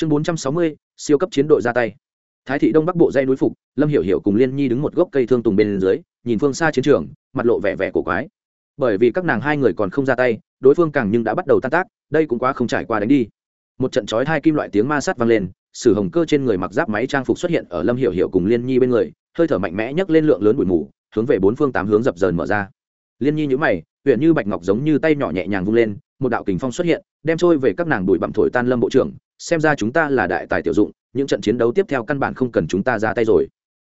chương bốn trăm sáu mươi, siêu cấp chiến đội ra tay. Thái thị đông bắc bộ dây núi phục, lâm hiểu hiểu cùng liên nhi đứng một gốc cây thương tùng bên dưới, nhìn phương xa chiến trường, mặt lộ vẻ vẻ cổ quái. Bởi vì các nàng hai người còn không ra tay, đối phương càng nhưng đã bắt đầu tan tác, đây cũng quá không trải qua đánh đi. Một trận chói hai kim loại tiếng ma sát vang lên, sử hồng cơ trên người mặc giáp máy trang phục xuất hiện ở lâm hiểu hiểu cùng liên nhi bên người, hơi thở mạnh mẽ nhấc lên lượng lớn bụi mù, hướng về bốn phương tám hướng dập dờn mở ra. Liên nhi nhữ mày huyện như bạch ngọc giống như tay nhỏ nhẹ nhàng vung lên, một đạo kình phong xuất hiện, đem trôi về các nàng bụi bặm thổi tan lâm bộ trưởng xem ra chúng ta là đại tài tiểu dụng, những trận chiến đấu tiếp theo căn bản không cần chúng ta ra tay rồi.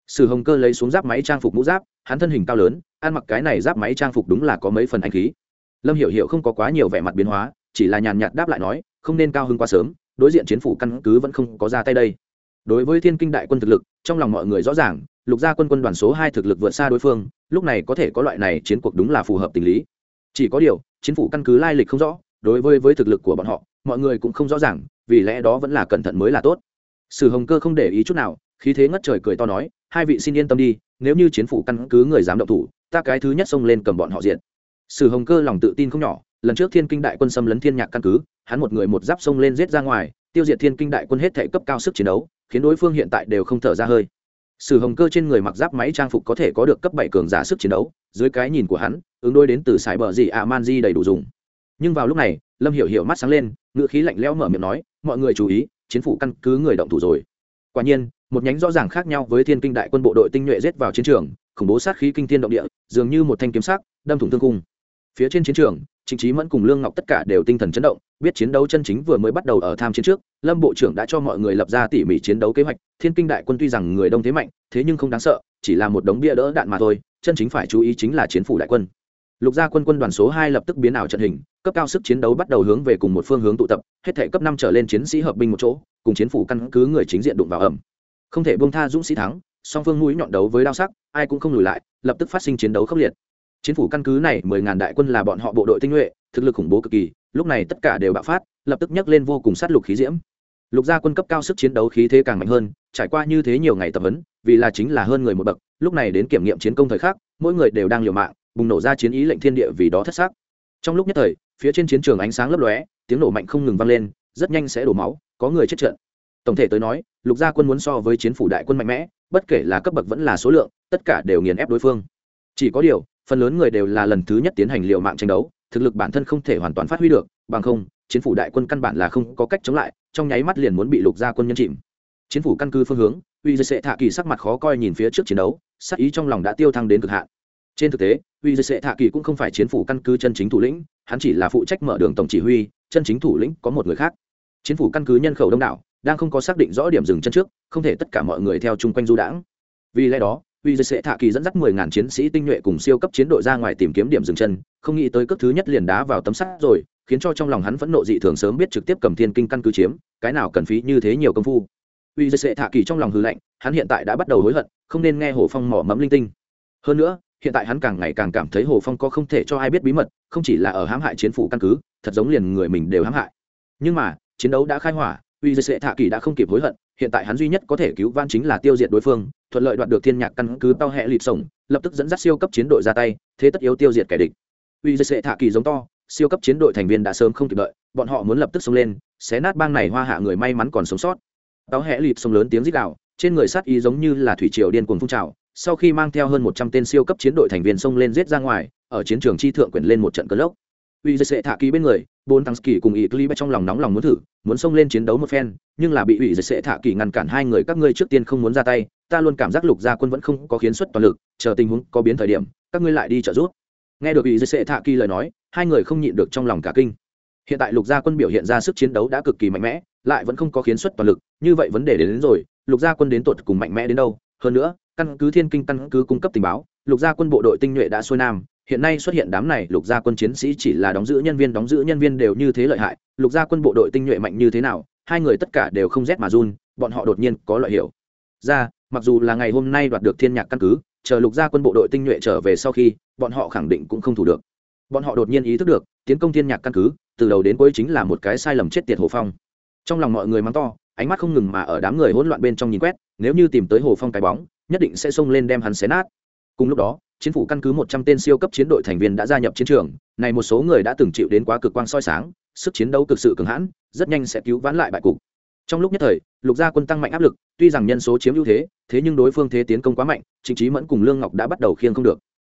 Sử hồng cơ lấy xuống giáp máy trang phục mũ giáp, hắn thân hình cao lớn, ăn mặc cái này giáp máy trang phục đúng là có mấy phần anh khí. Lâm hiểu hiểu không có quá nhiều vẻ mặt biến hóa, chỉ là nhàn nhạt đáp lại nói, không nên cao hơn quá sớm, đối diện chiến phủ căn cứ vẫn không có ra tay đây. Đối với thiên kinh đại quân thực lực, trong lòng mọi người rõ ràng, lục gia quân quân đoàn số hai thực lực vượt xa đối phương, lúc này có thể có loại này chiến cuộc đúng là phù hợp tình lý. Chỉ có điều, chiến phủ căn cứ lai lịch không rõ, đối với với thực lực của bọn họ mọi người cũng không rõ ràng, vì lẽ đó vẫn là cẩn thận mới là tốt. Sử hồng cơ không để ý chút nào, khí thế ngất trời cười to nói, hai vị xin yên tâm đi, nếu như chiến phủ căn cứ người dám động thủ, ta cái thứ nhất xông lên cầm bọn họ diện sử hồng cơ lòng tự tin không nhỏ, lần trước thiên kinh đại quân xâm lấn thiên nhạc căn cứ, hắn một người một giáp xông lên giết ra ngoài, tiêu diệt thiên kinh đại quân hết thể cấp cao sức chiến đấu, khiến đối phương hiện tại đều không thở ra hơi. Sử hồng cơ trên người mặc giáp máy trang phục có thể có được cấp bảy cường giả sức chiến đấu, dưới cái nhìn của hắn, ứng đôi đến từ sải bờ gì ạ man di đầy đủ dùng nhưng vào lúc này, lâm hiểu hiểu mắt sáng lên ngựa khí lạnh lẽo mở miệng nói, mọi người chú ý, chiến phủ căn cứ người động thủ rồi. Quả nhiên, một nhánh rõ ràng khác nhau với thiên kinh đại quân bộ đội tinh nhuệ rết vào chiến trường, khủng bố sát khí kinh thiên động địa, dường như một thanh kiếm sắc, đâm thủng thương cung. Phía trên chiến trường chính trí mẫn cùng lương ngọc tất cả đều tinh thần chấn động, biết chiến đấu chân chính vừa mới bắt đầu ở tham chiến trước, lâm bộ trưởng đã cho mọi người lập ra tỉ mỉ chiến đấu kế hoạch, thiên kinh đại quân tuy rằng người đông thế mạnh, thế nhưng không đáng sợ, chỉ là một đống bia đỡ đạn mà thôi, chân chính phải chú ý chính là chiến phủ đại quân lục gia quân quân đoàn số hai lập tức biến ảo trận hình, cấp cao sức chiến đấu bắt đầu hướng về cùng một phương hướng tụ tập, hết thể cấp năm trở lên chiến sĩ hợp binh một chỗ, cùng chiến phủ căn cứ người chính diện đụng vào ẩm. Không thể bông tha dũng sĩ thắng, song phương mũi nhọn đấu với đao sắc, ai cũng không lùi lại, lập tức phát sinh chiến đấu khốc liệt. Chiến phủ căn cứ này, mười ngàn đại quân là bọn họ bộ đội tinh nhuệ, thực lực khủng bố cực kỳ, lúc này tất cả đều bạo phát, lập tức nhấc lên vô cùng sát lục khí diễm. Lục gia quân cấp cao sức chiến đấu khí thế càng mạnh hơn, trải qua như thế nhiều ngày tập huấn, vì là chính là hơn người một bậc, lúc này đến kiểm nghiệm chiến công thời khắc, mỗi người đều đang liều mạng bùng nổ ra chiến ý lệnh thiên địa vì đó thất xác trong lúc nhất thời, phía trên chiến trường ánh sáng lấp lóe, tiếng nổ mạnh không ngừng vang lên, rất nhanh sẽ đổ máu, có người chết trận. Tổng thể tới nói, lục gia quân muốn so với chiến phủ đại quân mạnh mẽ, bất kể là cấp bậc vẫn là số lượng, tất cả đều nghiền ép đối phương. Chỉ có điều, phần lớn người đều là lần thứ nhất tiến hành liệu mạng tranh đấu, thực lực bản thân không thể hoàn toàn phát huy được, bằng không, chiến phủ đại quân căn bản là không có cách chống lại, trong nháy mắt liền muốn bị lục gia quân nhân chìm. Chiến phủ căn cứ phương hướng, uy dây sệ thạ kỳ sắc mặt khó coi nhìn phía trước chiến đấu, sắc ý trong lòng đã tiêu thăng đến cực hạn trên thực tế, uy dây sệ thạ kỳ cũng không phải chiến phủ căn cứ chân chính thủ lĩnh, hắn chỉ là phụ trách mở đường tổng chỉ huy, chân chính thủ lĩnh có một người khác. Chiến phủ căn cứ nhân khẩu đông đảo, đang không có xác định rõ điểm dừng chân trước, không thể tất cả mọi người theo chung quanh du đãng. Vì lẽ đó, uy dây sẽ thạ kỳ dẫn dắt mười ngàn chiến sĩ tinh nhuệ cùng siêu cấp chiến đội ra ngoài tìm kiếm điểm dừng chân, không nghĩ tới cước thứ nhất liền đá vào tấm sắt rồi, khiến cho trong lòng hắn vẫn nộ dị thường sớm biết trực tiếp cầm thiên kinh căn cứ chiếm, cái nào cần phí như thế nhiều công phu. Uy dây sẽ thạ kỳ trong lòng hư lạnh, hắn hiện tại đã bắt đầu hối hận, không nên nghe hồ phong mỏ mẫm linh tinh. Hơn nữa hiện tại hắn càng ngày càng cảm thấy hồ phong có không thể cho ai biết bí mật, không chỉ là ở hãm hại chiến phủ căn cứ, thật giống liền người mình đều hãm hại. Nhưng mà, chiến đấu đã khai hỏa, uy dây sệ thạ kỳ đã không kịp hối hận, hiện tại hắn duy nhất có thể cứu van chính là tiêu diệt đối phương, thuận lợi đoạt được thiên nhạc căn cứ tao hẹ lịp sổng, lập tức dẫn dắt siêu cấp chiến đội ra tay, thế tất yếu tiêu diệt kẻ địch. Uy dây sệ thạ kỳ giống to, siêu cấp chiến đội thành viên đã sớm không kịp đợi, bọn họ muốn lập tức xông lên, xé nát bang này hoa hạ người may mắn còn sống sót. Tao hẹ lịp sông lớn tiếng rít đạo trên người sát ý giống như là thủy triều điên cuồng phun trào sau khi mang theo hơn một trăm tên siêu cấp chiến đội thành viên xông lên giết ra ngoài ở chiến trường chi thượng quyền lên một trận cơn lốc. Uy Dật Sệ thạ kỳ bên người bốn tăng kỳ cùng ý trong lòng nóng lòng muốn thử muốn xông lên chiến đấu một phen nhưng là bị Uy Dật Sệ thạ kỳ ngăn cản hai người các ngươi trước tiên không muốn ra tay ta luôn cảm giác lục gia quân vẫn không có khiến xuất toàn lực chờ tình huống có biến thời điểm các ngươi lại đi trợ giúp. Nghe được Uy Dật Sệ thạ kỳ lời nói hai người không nhịn được trong lòng cả kinh. Hiện tại lục gia quân biểu hiện ra sức chiến đấu đã cực kỳ mạnh mẽ lại vẫn không có khiến xuất toàn lực như vậy vấn đề đến, đến rồi lục gia quân đến tột cùng mạnh mẽ đến đâu hơn nữa căn cứ thiên kinh căn cứ cung cấp tình báo, lục gia quân bộ đội tinh nhuệ đã xuôi nam, hiện nay xuất hiện đám này lục gia quân chiến sĩ chỉ là đóng giữ nhân viên, đóng giữ nhân viên đều như thế lợi hại, lục gia quân bộ đội tinh nhuệ mạnh như thế nào, hai người tất cả đều không rét mà run, bọn họ đột nhiên có loại hiểu. Ra, mặc dù là ngày hôm nay đoạt được thiên nhạc căn cứ, chờ lục gia quân bộ đội tinh nhuệ trở về sau khi, bọn họ khẳng định cũng không thủ được. Bọn họ đột nhiên ý thức được, tiến công thiên nhạc căn cứ, từ đầu đến cuối chính là một cái sai lầm chết tiệt hồ phong. Trong lòng mọi người mắng to, ánh mắt không ngừng mà ở đám người hỗn loạn bên trong nhìn quét, nếu như tìm tới hồ phong cái bóng nhất định sẽ xông lên đem hắn xé nát. Cùng lúc đó, chiến phủ căn cứ một trăm tên siêu cấp chiến đội thành viên đã gia nhập chiến trường, này một số người đã từng chịu đến quá cực quang soi sáng, sức chiến đấu cực sự cường hãn, rất nhanh sẽ cứu vãn lại bại cục. Trong lúc nhất thời, lục gia quân tăng mạnh áp lực, tuy rằng nhân số chiếm ưu thế thế nhưng đối phương thế tiến công quá mạnh chính trí mẫn cùng lương ngọc đã bắt đầu khiêng không được.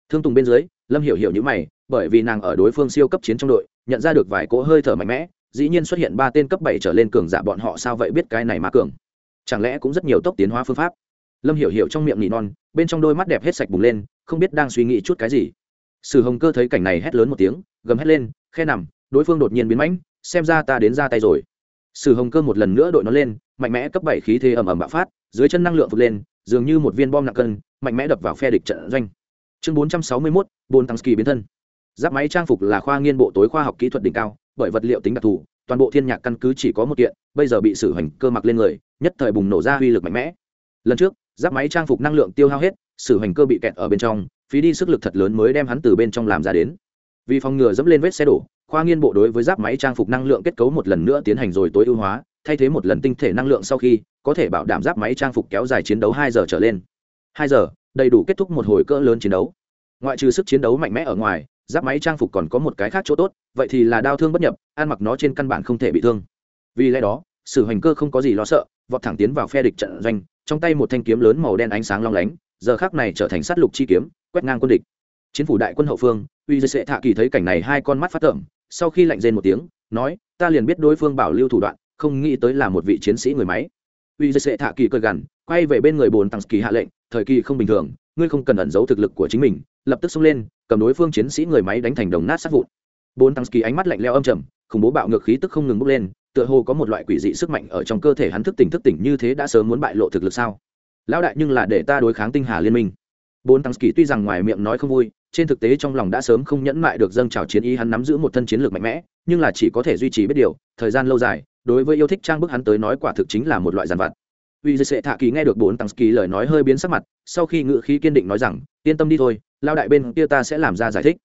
Thương tùng bên dưới, lâm hiểu hiểu như mày, bởi vì nàng ở đối phương siêu cấp chiến trong đội, nhận ra được vài cỗ hơi thở mạnh mẽ, dĩ nhiên xuất hiện ba tên cấp bảy trở lên cường giả bọn họ sao vậy biết cái này mà cường? Chẳng lẽ cũng rất nhiều tốc tiến hóa phương pháp? Lâm hiểu hiểu trong miệng nỉ non, bên trong đôi mắt đẹp hết sạch bùng lên, không biết đang suy nghĩ chút cái gì. Sử hồng cơ thấy cảnh này hét lớn một tiếng, gầm hét lên, khe nằm, đối phương đột nhiên biến mãnh, xem ra ta đến ra tay rồi. Sử hồng cơ một lần nữa đội nó lên, mạnh mẽ cấp bảy khí thế ầm ầm bạo phát, dưới chân năng lượng vượt lên, dường như một viên bom nặng cân, mạnh mẽ đập vào phe địch trận doanh. Chương bốn trăm sáu mươi mốt bồn tăng ski biến thân. Giáp máy trang phục là khoa nghiên bộ tối khoa học kỹ thuật đỉnh cao, bởi vật liệu tính đặc thù, toàn bộ thiên nhạc căn cứ chỉ có một kiện, bây giờ bị sử hành cơ mặc lên người, nhất thời bùng nổ ra uy lực mạnh mẽ. Lần trước giáp máy trang phục năng lượng tiêu hao hết, sử hành cơ bị kẹt ở bên trong, phí đi sức lực thật lớn mới đem hắn từ bên trong làm ra đến. Vì phòng ngừa dẫm lên vết xe đổ, khoa nghiên bộ đối với giáp máy trang phục năng lượng kết cấu một lần nữa tiến hành rồi tối ưu hóa, thay thế một lần tinh thể năng lượng sau khi, có thể bảo đảm giáp máy trang phục kéo dài chiến đấu hai giờ trở lên. Hai giờ, đầy đủ kết thúc một hồi cỡ lớn chiến đấu. Ngoại trừ sức chiến đấu mạnh mẽ ở ngoài, giáp máy trang phục còn có một cái khác chỗ tốt, vậy thì là đau thương bất nhập, ăn mặc nó trên căn bản không thể bị thương. Vì lẽ đó, sử hành cơ không có gì lo sợ vọt thẳng tiến vào phe địch trận doanh, trong tay một thanh kiếm lớn màu đen ánh sáng long lánh, giờ khác này trở thành sát lục chi kiếm, quét ngang quân địch. Chiến phủ đại quân hậu phương, uy dây sệ thạ kỳ thấy cảnh này hai con mắt phát tởm, sau khi lạnh rên một tiếng, nói, ta liền biết đối phương bảo lưu thủ đoạn, không nghĩ tới là một vị chiến sĩ người máy. Uy dây sệ thạ kỳ cười gằn, quay về bên người bồn tăng kỳ hạ lệnh, thời kỳ không bình thường, ngươi không cần ẩn giấu thực lực của chính mình. Lập tức xông lên, cầm đối phương chiến sĩ người máy đánh thành đồng nát sát vụn. Bốn tăng kỳ ánh mắt lạnh leo âm trầm, khủng bố bạo ngược khí tức không ngừng bốc lên tựa hồ có một loại quỷ dị sức mạnh ở trong cơ thể hắn thức tỉnh thức tỉnh như thế đã sớm muốn bại lộ thực lực sao? Lão đại nhưng là để ta đối kháng tinh hà liên minh. Bốn tăng kỳ tuy rằng ngoài miệng nói không vui, trên thực tế trong lòng đã sớm không nhẫn mại được dâng trào chiến ý hắn nắm giữ một thân chiến lược mạnh mẽ, nhưng là chỉ có thể duy trì biết điều, thời gian lâu dài, đối với yêu thích trang bức hắn tới nói quả thực chính là một loại giàn vặt. Uy dây sệ thạ kỳ nghe được bốn tăng kỳ lời nói hơi biến sắc mặt, sau khi ngự khí kiên định nói rằng, yên tâm đi thôi lao đại bên kia ta sẽ làm ra giải thích.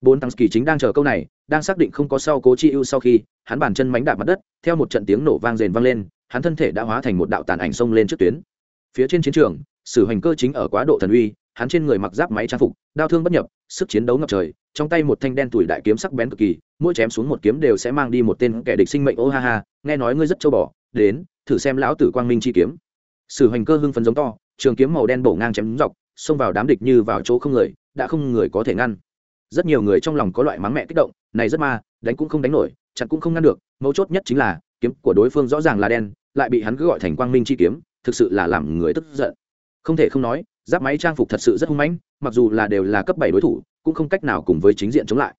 Bốn tăng kỳ chính đang chờ câu này đang xác định không có sau cố chi ưu sau khi, hắn bàn chân mánh đạp mặt đất, theo một trận tiếng nổ vang rền vang lên, hắn thân thể đã hóa thành một đạo tàn ảnh xông lên trước tuyến. Phía trên chiến trường, sử hành cơ chính ở quá độ thần uy, hắn trên người mặc giáp máy trang phục, đao thương bất nhập, sức chiến đấu ngập trời, trong tay một thanh đen tuổi đại kiếm sắc bén cực kỳ, mỗi chém xuống một kiếm đều sẽ mang đi một tên kẻ địch sinh mệnh, ô ha ha, nghe nói ngươi rất châu bò, đến, thử xem lão tử quang minh chi kiếm. Sử hành cơ hưng phấn giống to, trường kiếm màu đen bổ ngang chém dọc, xông vào đám địch như vào chỗ không người, đã không người có thể ngăn rất nhiều người trong lòng có loại mắng mẹ kích động, này rất ma, đánh cũng không đánh nổi, chặn cũng không ngăn được, mấu chốt nhất chính là, kiếm của đối phương rõ ràng là đen, lại bị hắn cứ gọi thành quang minh chi kiếm, thực sự là làm người tức giận. Không thể không nói, giáp máy trang phục thật sự rất hung mãnh, mặc dù là đều là cấp bảy đối thủ, cũng không cách nào cùng với chính diện chống lại.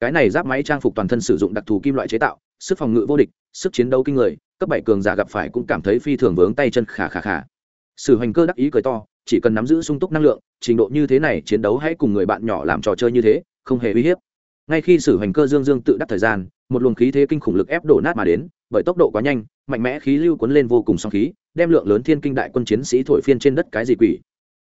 Cái này giáp máy trang phục toàn thân sử dụng đặc thù kim loại chế tạo, sức phòng ngự vô địch, sức chiến đấu kinh người, cấp bảy cường giả gặp phải cũng cảm thấy phi thường vướng tay chân khả khả khả sử hành cơ đắc ý cười to, chỉ cần nắm giữ sung túc năng lượng, trình độ như thế này chiến đấu hãy cùng người bạn nhỏ làm trò chơi như thế không hề uy hiếp. Ngay khi sử hành cơ dương dương tự đắc thời gian, một luồng khí thế kinh khủng lực ép đổ nát mà đến, bởi tốc độ quá nhanh, mạnh mẽ khí lưu cuốn lên vô cùng song khí, đem lượng lớn thiên kinh đại quân chiến sĩ thổi phiên trên đất cái gì quỷ.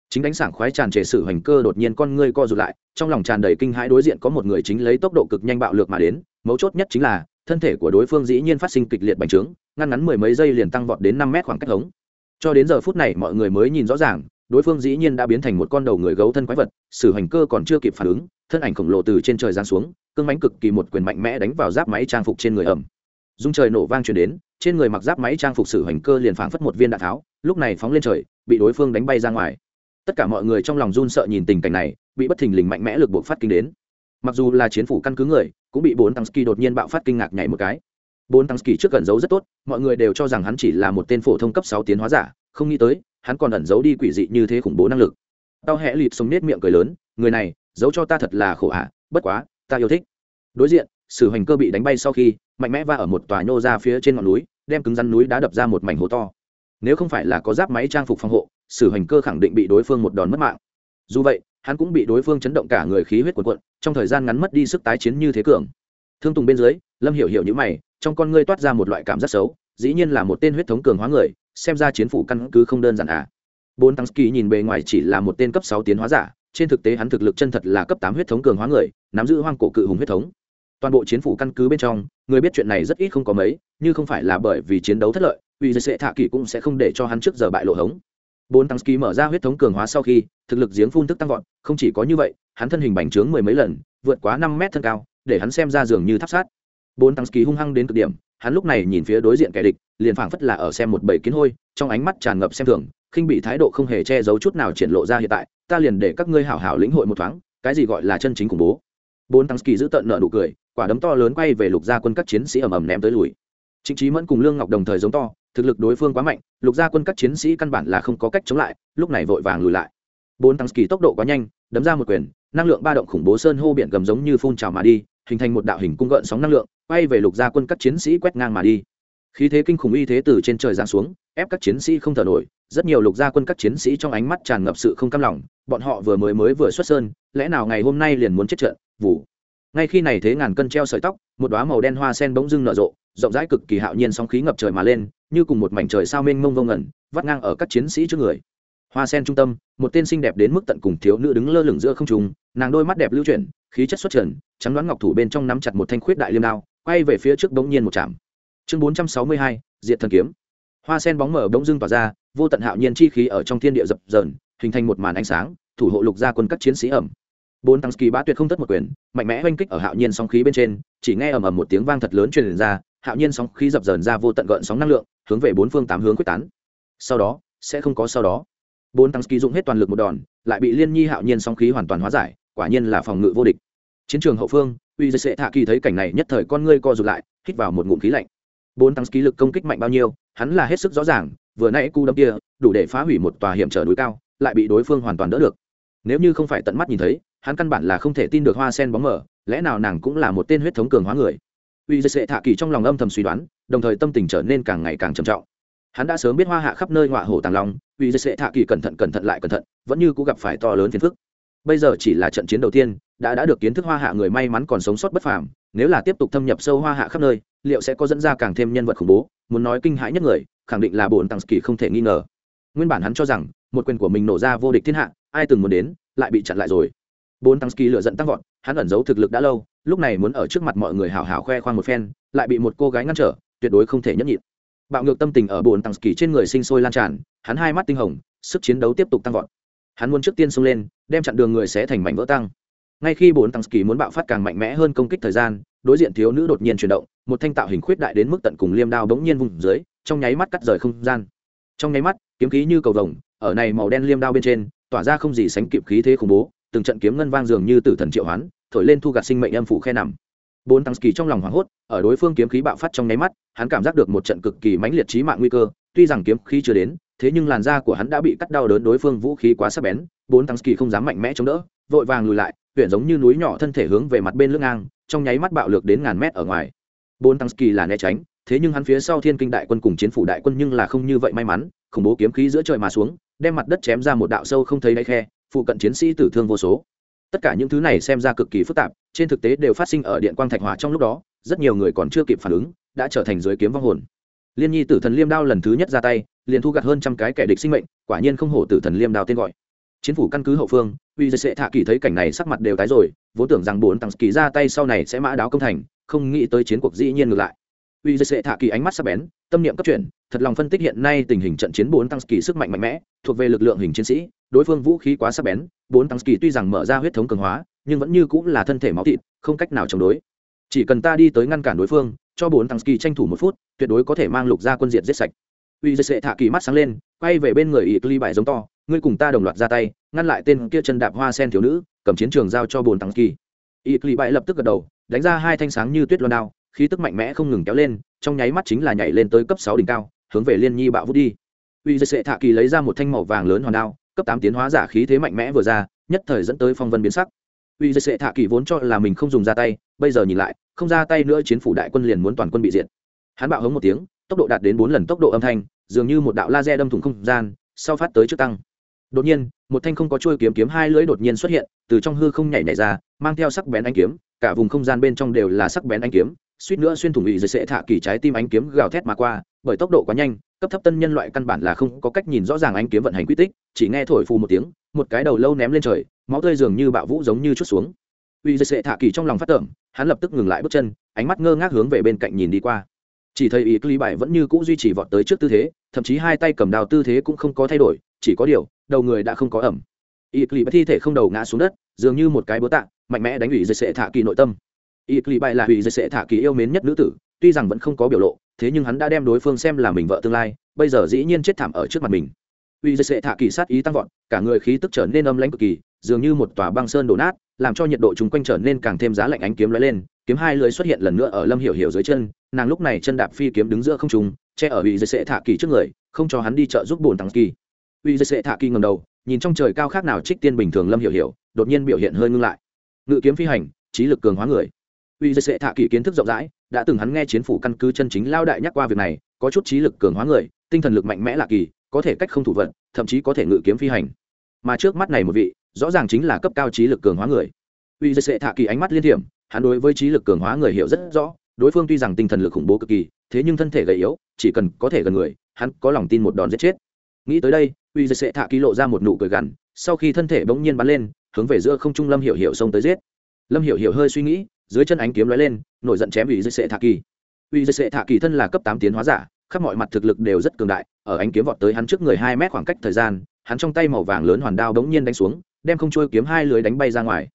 Chính đánh sảng khoái tràn trề sử hành cơ đột nhiên con ngươi co rụt lại, trong lòng tràn đầy kinh hãi đối diện có một người chính lấy tốc độ cực nhanh bạo lược mà đến, mấu chốt nhất chính là, thân thể của đối phương dĩ nhiên phát sinh kịch liệt bành trướng, ngăn ngắn mười mấy giây liền tăng vọt đến năm mét khoảng cách hống. Cho đến giờ phút này mọi người mới nhìn rõ ràng đối phương dĩ nhiên đã biến thành một con đầu người gấu thân quái vật, sử hành cơ còn chưa kịp phản ứng, thân ảnh khổng lồ từ trên trời giáng xuống, cương mánh cực kỳ một quyền mạnh mẽ đánh vào giáp máy trang phục trên người ẩm. Dung trời nổ vang truyền đến, trên người mặc giáp máy trang phục sử hành cơ liền phảng phất một viên đạn tháo, lúc này phóng lên trời, bị đối phương đánh bay ra ngoài. Tất cả mọi người trong lòng run sợ nhìn tình cảnh này, bị bất thình lình mạnh mẽ lực buộc phát kinh đến. Mặc dù là chiến phủ căn cứ người, cũng bị bốn tăng ski đột nhiên bạo phát kinh ngạc nhảy một cái. Bốn tăng ski trước gần giấu rất tốt, mọi người đều cho rằng hắn chỉ là một tên phổ thông cấp sáu tiến hóa giả, không nghĩ tới hắn còn ẩn giấu đi quỷ dị như thế khủng bố năng lực. Tao hẹ lịp sống nết miệng cười lớn, người này, giấu cho ta thật là khổ hạ, bất quá, ta yêu thích. Đối diện, sử hành cơ bị đánh bay sau khi, mạnh mẽ va ở một tòa nhô ra phía trên ngọn núi, đem cứng rắn núi đá đập ra một mảnh hố to. Nếu không phải là có giáp máy trang phục phòng hộ, sử hành cơ khẳng định bị đối phương một đòn mất mạng. Dù vậy, hắn cũng bị đối phương chấn động cả người khí huyết quần quận trong thời gian ngắn mất đi sức tái chiến như thế cường. Thương tùng bên dưới, lâm hiểu hiểu như mày, trong con ngươi toát ra một loại cảm giác xấu, dĩ nhiên là một tên huyết thống cường hóa người xem ra chiến phủ căn cứ không đơn giản à. Bốn tăng ski nhìn bề ngoài chỉ là một tên cấp sáu tiến hóa giả, trên thực tế hắn thực lực chân thật là cấp tám huyết thống cường hóa người, nắm giữ hoang cổ cự hùng huyết thống. Toàn bộ chiến phủ căn cứ bên trong, người biết chuyện này rất ít không có mấy, như không phải là bởi vì chiến đấu thất lợi uy sệ thạ kỳ cũng sẽ không để cho hắn trước giờ bại lộ hống. Bốn tăng ski mở ra huyết thống cường hóa sau khi, thực lực giếng phun tức tăng vọt, không chỉ có như vậy, hắn thân hình bành trướng mười mấy lần, vượt quá năm mét thân cao, để hắn xem ra dường như tháp sát. Bốn tăng ski hung hăng đến cực điểm hắn lúc này nhìn phía đối diện kẻ địch liền phảng phất là ở xem một bầy kiến hôi trong ánh mắt tràn ngập xem thường khinh bị thái độ không hề che giấu chút nào triển lộ ra hiện tại ta liền để các ngươi hảo hảo lĩnh hội một thoáng cái gì gọi là chân chính khủng bố bốn tăng kỳ giữ tận nợ nụ cười quả đấm to lớn quay về lục gia quân các chiến sĩ ầm ầm ném tới lùi chính trí Mẫn cùng Lương Ngọc đồng thời giống to, thực lực đối phương quá mạnh, lục gia quân các chiến sĩ căn bản là không có cách chống lại, lúc này vội vàng lùi lại. Bốn tăng kỳ tốc độ quá nhanh, đấm ra một quyền, năng lượng ba động khủng bố sơn hô biển gầm giống như phun trào mà đi, hình thành một đạo hình cung gợn sóng năng lượng, quay về lục gia quân các chiến sĩ quét ngang mà đi. Khí thế kinh khủng y thế từ trên trời giáng xuống, ép các chiến sĩ không thở nổi, rất nhiều lục gia quân các chiến sĩ trong ánh mắt tràn ngập sự không cam lòng, bọn họ vừa mới mới vừa xuất sơn, lẽ nào ngày hôm nay liền muốn chết trận, vụ. Ngay khi này thế ngàn cân treo sợi tóc, một đóa màu đen hoa sen bỗng dưng nở rộ, rộng rãi cực kỳ hạo nhiên sóng khí ngập trời mà lên như cùng một mảnh trời sao mênh mông vông ngẩn vắt ngang ở các chiến sĩ trước người hoa sen trung tâm một tên xinh đẹp đến mức tận cùng thiếu nữ đứng lơ lửng giữa không trung nàng đôi mắt đẹp lưu chuyển khí chất xuất trần, trắng đoán ngọc thủ bên trong nắm chặt một thanh khuyết đại liêm đao, quay về phía trước bỗng nhiên một chạm. Chương bốn trăm sáu mươi hai, diệt thần kiếm. Hoa sen bóng mở bỗng dưng tỏa ra, vô tận hạo nhiên chi khí ở trong thiên địa dập dờn, hình thành một màn ánh sáng, thủ hộ lục gia quân các chiến sĩ ẩm. Bốn tăng kỳ bá tuyệt không tất một quyền, mạnh mẽ oanh kích ở hạo nhiên sóng khí bên trên, chỉ nghe ầm ầm một tiếng vang thật lớn truyền ra, hạo nhiên sóng khí dập dờn ra vô tận gợn sóng năng lượng, hướng về bốn phương tám hướng quyết tán. Sau đó, sẽ không có sau đó. Bốn tăng kỳ dụng hết toàn lực một đòn, lại bị liên nhi hạo nhiên sóng khí hoàn toàn hóa giải quả nhiên là phòng ngự vô địch. Chiến trường hậu phương uy dây sệ thạ kỳ thấy cảnh này nhất thời con ngươi co rụt lại, hít vào một ngụm khí lạnh. Bốn tăng ký lực công kích mạnh bao nhiêu, hắn là hết sức rõ ràng, vừa nãy cu đâm kia, đủ để phá hủy một tòa hiểm trở núi cao, lại bị đối phương hoàn toàn đỡ được. Nếu như không phải tận mắt nhìn thấy, hắn căn bản là không thể tin được hoa sen bóng mở, lẽ nào nàng cũng là một tên huyết thống cường hóa người? Uy dây sệ thạ kỳ trong lòng âm thầm suy đoán, đồng thời tâm tình trở nên càng ngày càng trầm trọng. Hắn đã sớm biết hoa hạ khắp nơi ngọa hổ tàng long uy dây sệ thạ kỳ cẩn thận cẩn thận lại cẩn thận, vẫn như cũng gặp phải to lớn phiền phức bây giờ chỉ là trận chiến đầu tiên, đã đã được kiến thức hoa hạ người may mắn còn sống sót bất phàm, nếu là tiếp tục thâm nhập sâu hoa hạ khắp nơi, liệu sẽ có dẫn ra càng thêm nhân vật khủng bố? Muốn nói kinh hãi nhất người, khẳng định là bồn tăng kỳ không thể nghi ngờ. Nguyên bản hắn cho rằng, một quyền của mình nổ ra vô địch thiên hạ, ai từng muốn đến, lại bị chặn lại rồi. Bốn tăng kỳ lựa giận tăng vọt, hắn ẩn giấu thực lực đã lâu, lúc này muốn ở trước mặt mọi người hào hào khoe khoang một phen, lại bị một cô gái ngăn trở, tuyệt đối không thể nhẫn nhịn. Bạo ngược tâm tình ở bồn tăng kỳ trên người sinh sôi lan tràn, hắn hai mắt tinh hồng, sức chiến đấu tiếp tục tăng vọt hắn muốn trước tiên xông lên, đem chặn đường người sẽ thành mảnh vỡ tăng. Ngay khi bốn tăng ski muốn bạo phát càng mạnh mẽ hơn công kích thời gian, đối diện thiếu nữ đột nhiên chuyển động, một thanh tạo hình khuyết đại đến mức tận cùng liêm đao bỗng nhiên vùng dưới, trong nháy mắt cắt rời không gian. Trong nháy mắt, kiếm khí như cầu vồng, ở này màu đen liêm đao bên trên, tỏa ra không gì sánh kịp khí thế khủng bố, từng trận kiếm ngân vang dường như tử thần triệu hoán, thổi lên thu gạt sinh mệnh âm phủ khe nằm. Bốn tăng kỳ trong lòng hoảng hốt, ở đối phương kiếm khí bạo phát trong nháy mắt, hắn cảm giác được một trận cực kỳ mãnh liệt trí mạng nguy cơ, tuy rằng kiếm khí chưa đến thế nhưng làn da của hắn đã bị cắt đau đớn đối phương vũ khí quá sắc bén, bốn tăng kỳ không dám mạnh mẽ chống đỡ, vội vàng lùi lại huyện giống như núi nhỏ thân thể hướng về mặt bên lưng ngang, trong nháy mắt bạo lược đến ngàn mét ở ngoài. Bốn tăng kỳ là né tránh, thế nhưng hắn phía sau thiên kinh đại quân cùng chiến phủ đại quân nhưng là không như vậy may mắn, khủng bố kiếm khí giữa trời mà xuống, đem mặt đất chém ra một đạo sâu không thấy đáy khe, phụ cận chiến sĩ tử thương vô số. Tất cả những thứ này xem ra cực kỳ phức tạp, trên thực tế đều phát sinh ở điện quang thạch hỏa trong lúc đó, rất nhiều người còn chưa kịp phản ứng, đã trở thành dưới kiếm vong hồn liên nhi tử thần liêm đao lần thứ nhất ra tay, liền thu gặt hơn trăm cái kẻ địch sinh mệnh, quả nhiên không hổ tử thần liêm đao tên gọi. Chiến phủ căn cứ hậu phương, uy dây Sệ thạ kỳ thấy cảnh này sắc mặt đều tái rồi, vốn tưởng rằng bốn tăng kỳ ra tay sau này sẽ mã đáo công thành, không nghĩ tới chiến cuộc dĩ nhiên ngược lại. Uy dây Sệ thạ kỳ ánh mắt sắc bén, tâm niệm cấp chuyển, thật lòng phân tích hiện nay tình hình trận chiến bốn tăng kỳ sức mạnh mạnh mẽ, thuộc về lực lượng hình chiến sĩ, đối phương vũ khí quá sắc bén, bốn tăng kỳ tuy rằng mở ra huyết thống cường hóa, nhưng vẫn như cũng là thân thể máu thịt, không cách nào chống đối. Chỉ cần ta đi tới ngăn cản đối phương cho bốn thằng ski tranh thủ một phút, tuyệt đối có thể mang lục ra quân diệt giết sạch. Uy dây Sệ thạ kỳ mắt sáng lên, quay về bên người ỵ ly bài giống to, ngươi cùng ta đồng loạt ra tay, ngăn lại tên kia chân đạp hoa sen thiếu nữ, cầm chiến trường giao cho bốn thằng ski ỵ ly bài lập tức gật đầu, đánh ra hai thanh sáng như tuyết loan đao, khí tức mạnh mẽ không ngừng kéo lên, trong nháy mắt chính là nhảy lên tới cấp sáu đỉnh cao, hướng về liên nhi bạo vút đi. Uy dây sệ thạ kỳ lấy ra một thanh màu vàng lớn hoàn đao, cấp tám tiến hóa giả khí thế mạnh mẽ vừa ra, nhất thời dẫn tới phong vân biến sắc uy dây sệ thạ kỳ vốn cho là mình không dùng ra tay, bây giờ nhìn lại, không ra tay nữa chiến phủ đại quân liền muốn toàn quân bị diệt. Hắn bạo hống một tiếng, tốc độ đạt đến bốn lần tốc độ âm thanh, dường như một đạo laser đâm thủng không gian, sau phát tới trước tăng. Đột nhiên, một thanh không có chuôi kiếm kiếm hai lưỡi đột nhiên xuất hiện, từ trong hư không nhảy nhảy ra, mang theo sắc bén ánh kiếm, cả vùng không gian bên trong đều là sắc bén ánh kiếm, suýt nữa xuyên thủng ủy dưới sệ thả kỳ trái tim ánh kiếm gào thét mà qua, bởi tốc độ quá nhanh, cấp thấp tân nhân loại căn bản là không có cách nhìn rõ ràng ánh kiếm vận hành quy tích, chỉ nghe thổi phù một tiếng một cái đầu lâu ném lên trời, máu tươi dường như bạo vũ giống như chút xuống. Uy dây sẽ thả kỳ trong lòng phát tưởng hắn lập tức ngừng lại bước chân, ánh mắt ngơ ngác hướng về bên cạnh nhìn đi qua. Chỉ thấy ý cli bài vẫn như cũ duy trì vọt tới trước tư thế, thậm chí hai tay cầm đào tư thế cũng không có thay đổi, chỉ có điều, đầu người đã không có ẩm. Ý cli thi thể không đầu ngã xuống đất, dường như một cái búa tạ, mạnh mẽ đánh ủy dây sẽ thả kỳ nội tâm. Ý cli bài là hủy dây sẽ thả kỳ yêu mến nhất nữ tử, tuy rằng vẫn không có biểu lộ, thế nhưng hắn đã đem đối phương xem là mình vợ tương lai, bây giờ dĩ nhiên chết thảm ở trước mặt mình uy dây sệ thạ kỳ sát ý tăng vọt, cả người khí tức trở nên âm lãnh cực kỳ, dường như một tòa băng sơn đổ nát, làm cho nhiệt độ chung quanh trở nên càng thêm giá lạnh ánh kiếm lóe lên, kiếm hai lưới xuất hiện lần nữa ở lâm hiểu hiểu dưới chân, nàng lúc này chân đạp phi kiếm đứng giữa không trung, che ở uy dây sệ thạ kỳ trước người, không cho hắn đi chợ giúp bổn tăng kỳ. Uy dây sệ thạ kỳ ngầm đầu, nhìn trong trời cao khác nào trích tiên bình thường lâm hiểu hiểu, đột nhiên biểu hiện hơi ngưng lại. Ngự kiếm phi hành, trí lực cường hóa người. Uy dây sệ thạ kỳ kiến thức rộng rãi, đã từng hắn nghe chiến phủ căn cứ chân chính lao đại nhắc qua việc này, có chút trí lực cường hóa người, tinh thần lực mạnh mẽ lạ kỳ có thể cách không thủ vận, thậm chí có thể ngự kiếm phi hành. Mà trước mắt này một vị, rõ ràng chính là cấp cao trí lực cường hóa người. Uy dây sệ thạ kỳ ánh mắt liên hiểm hắn đối với trí lực cường hóa người hiểu rất rõ, đối phương tuy rằng tinh thần lực khủng bố cực kỳ, thế nhưng thân thể gầy yếu, chỉ cần có thể gần người, hắn có lòng tin một đòn giết chết. Nghĩ tới đây, uy dây sệ thạ kỳ lộ ra một nụ cười gằn, sau khi thân thể bỗng nhiên bắn lên, hướng về giữa không trung lâm hiểu hiểu xông tới giết. Lâm hiểu hiểu hơi suy nghĩ, dưới chân ánh kiếm lóe lên, nổi giận chém uy dây sệ thạ kỳ. Uy dây sệ thạ kỳ thân là cấp tám tiến hóa giả khắp mọi mặt thực lực đều rất cường đại, ở ánh kiếm vọt tới hắn trước người hai mét khoảng cách thời gian, hắn trong tay màu vàng lớn hoàn đao bỗng nhiên đánh xuống, đem không trôi kiếm hai lưới đánh bay ra ngoài.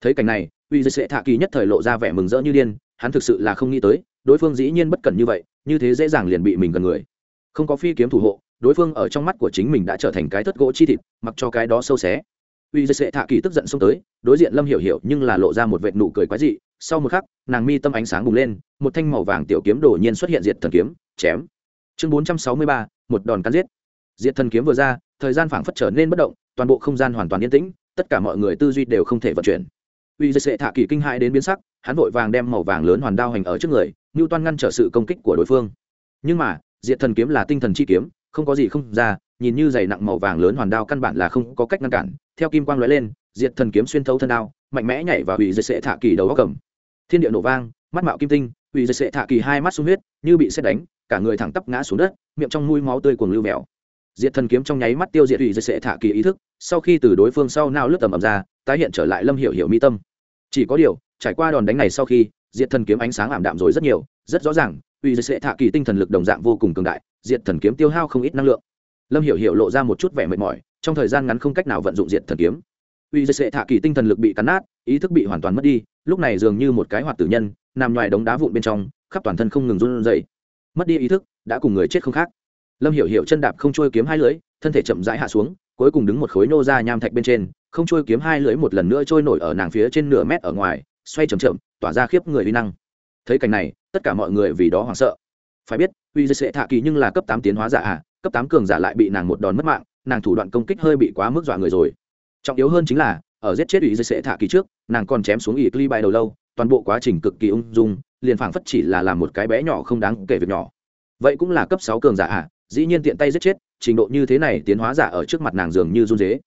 Thấy cảnh này, uy dây sệ thạ kỳ nhất thời lộ ra vẻ mừng rỡ như điên, hắn thực sự là không nghĩ tới, đối phương dĩ nhiên bất cẩn như vậy, như thế dễ dàng liền bị mình gần người. Không có phi kiếm thủ hộ, đối phương ở trong mắt của chính mình đã trở thành cái thất gỗ chi thịt, mặc cho cái đó sâu xé. Uy dây sệ thạ kỳ tức giận xông tới, đối diện lâm hiểu hiểu nhưng là lộ ra một vệt nụ cười quái dị, sau một khắc, nàng mi tâm ánh sáng bùng lên, một thanh màu vàng tiểu kiếm đột nhiên xuất hiện diệt thần kiếm, chém chương bốn trăm sáu mươi ba, một đòn cắn giết. Diệt thần kiếm vừa ra, thời gian phảng phất trở nên bất động, toàn bộ không gian hoàn toàn yên tĩnh, tất cả mọi người tư duy đều không thể vận chuyển. Uy dây sệ thạ kỳ kinh hãi đến biến sắc, hắn vội vàng đem màu vàng lớn hoàn đao hành ở trước người như toan ngăn trở sự công kích của đối phương. Nhưng mà, diệt thần kiếm là tinh thần chi kiếm, không có gì không ra, nhìn như dày nặng màu vàng lớn hoàn đao căn bản là không có cách ngăn cản. Theo kim quang lóe lên, diệt thần kiếm xuyên thấu thân đao, mạnh mẽ nhảy vào hủy dây sệ thạ kỳ đầu góc cầm. Thiên địa nổ vang, mắt mạo kim tinh hủy dây sệ thạ kỳ hai mắt sung huyết, như bị xét đánh cả người thẳng tắp ngã xuống đất, miệng trong mũi máu tươi cuồng lưu mèo diệt thần kiếm trong nháy mắt tiêu diệt ủy dây sệ thạ kỳ ý thức, sau khi từ đối phương sau nao lướt tầm ầm ra, tái hiện trở lại lâm hiểu hiểu mi tâm. Chỉ có điều, trải qua đòn đánh này sau khi, diệt thần kiếm ánh sáng ảm đạm rồi rất nhiều, rất rõ ràng ủy dây sệ thạ kỳ tinh thần lực đồng dạng vô cùng cường đại, diệt thần kiếm tiêu hao không ít năng lượng. Lâm hiểu hiểu lộ ra một chút vẻ mệt mỏi, trong thời gian ngắn không cách nào vận dụng diệt thần kiếm. Ủy dây sệ thạ kỳ tinh thần lực bị cắn nát, ý thức bị hoàn toàn mất đi, lúc này dường như một cái hoạt tử nhân, nằm ngoài đống đá vụn bên trong, khắp toàn thân không ngừng run rẩy mất đi ý thức, đã cùng người chết không khác. Lâm hiểu hiểu chân đạp không trôi kiếm hai lưỡi, thân thể chậm rãi hạ xuống, cuối cùng đứng một khối nô ra nham thạch bên trên, không trôi kiếm hai lưỡi một lần nữa trôi nổi ở nàng phía trên nửa mét ở ngoài, xoay chầm chậm, tỏa ra khiếp người uy năng. Thấy cảnh này, tất cả mọi người vì đó hoảng sợ. Phải biết, uy dây sệ thạ kỳ nhưng là cấp tám tiến hóa giả à cấp tám cường giả lại bị nàng một đòn mất mạng, nàng thủ đoạn công kích hơi bị quá mức dọa người rồi. Trọng yếu hơn chính là, ở giết chết uy dây sệ thạ kỳ trước, nàng còn chém xuống ỉ cli bài đầu lâu, toàn bộ quá trình cực kỳ ung dung liền phảng phất chỉ là làm một cái bé nhỏ không đáng kể việc nhỏ. Vậy cũng là cấp sáu cường giả à? Dĩ nhiên tiện tay giết chết, trình độ như thế này tiến hóa giả ở trước mặt nàng dường như run dế.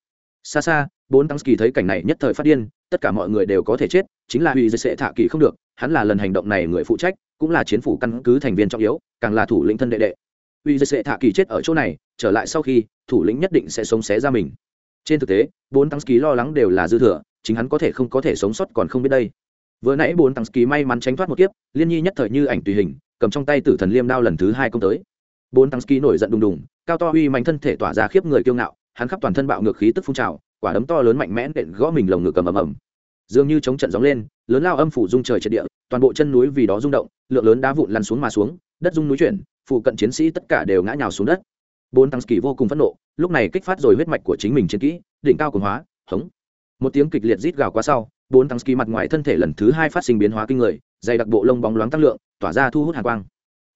Xa xa, bốn tăng kỳ thấy cảnh này nhất thời phát điên, tất cả mọi người đều có thể chết, chính là uy dây sệ thạ kỳ không được, hắn là lần hành động này người phụ trách, cũng là chiến phủ căn cứ thành viên trọng yếu, càng là thủ lĩnh thân đệ đệ. Uy dây sệ thạ kỳ chết ở chỗ này, trở lại sau khi, thủ lĩnh nhất định sẽ sống xé ra mình. Trên thực tế, bốn tăng kỳ lo lắng đều là dư thừa, chính hắn có thể không có thể sống sót còn không biết đây vừa nãy bốn tăng kỳ may mắn tránh thoát một kiếp, liên nhi nhất thời như ảnh tùy hình, cầm trong tay tử thần liêm đao lần thứ hai công tới. Bốn tăng kỳ nổi giận đùng đùng, cao to uy mạnh thân thể tỏa ra khiếp người kiêu ngạo, hắn khắp toàn thân bạo ngược khí tức phun trào, quả đấm to lớn mạnh mẽ nện gõ mình lồng ngực cầm ầm ầm. Dường như chống trận gióng lên, lớn lao âm phủ dung trời triệt địa, toàn bộ chân núi vì đó rung động, lượng lớn đá vụn lăn xuống mà xuống, đất rung núi chuyển, phụ cận chiến sĩ tất cả đều ngã nhào xuống đất. Bốn tăng kỳ vô cùng phẫn nộ, lúc này kích phát rồi huyết mạch của chính mình chiến kỹ, đỉnh cao cường hóa, hống. Một tiếng kịch liệt rít gào qua sau bốn tăng ski mặt ngoài thân thể lần thứ hai phát sinh biến hóa kinh người, dày đặc bộ lông bóng loáng tăng lượng, tỏa ra thu hút hàng quang.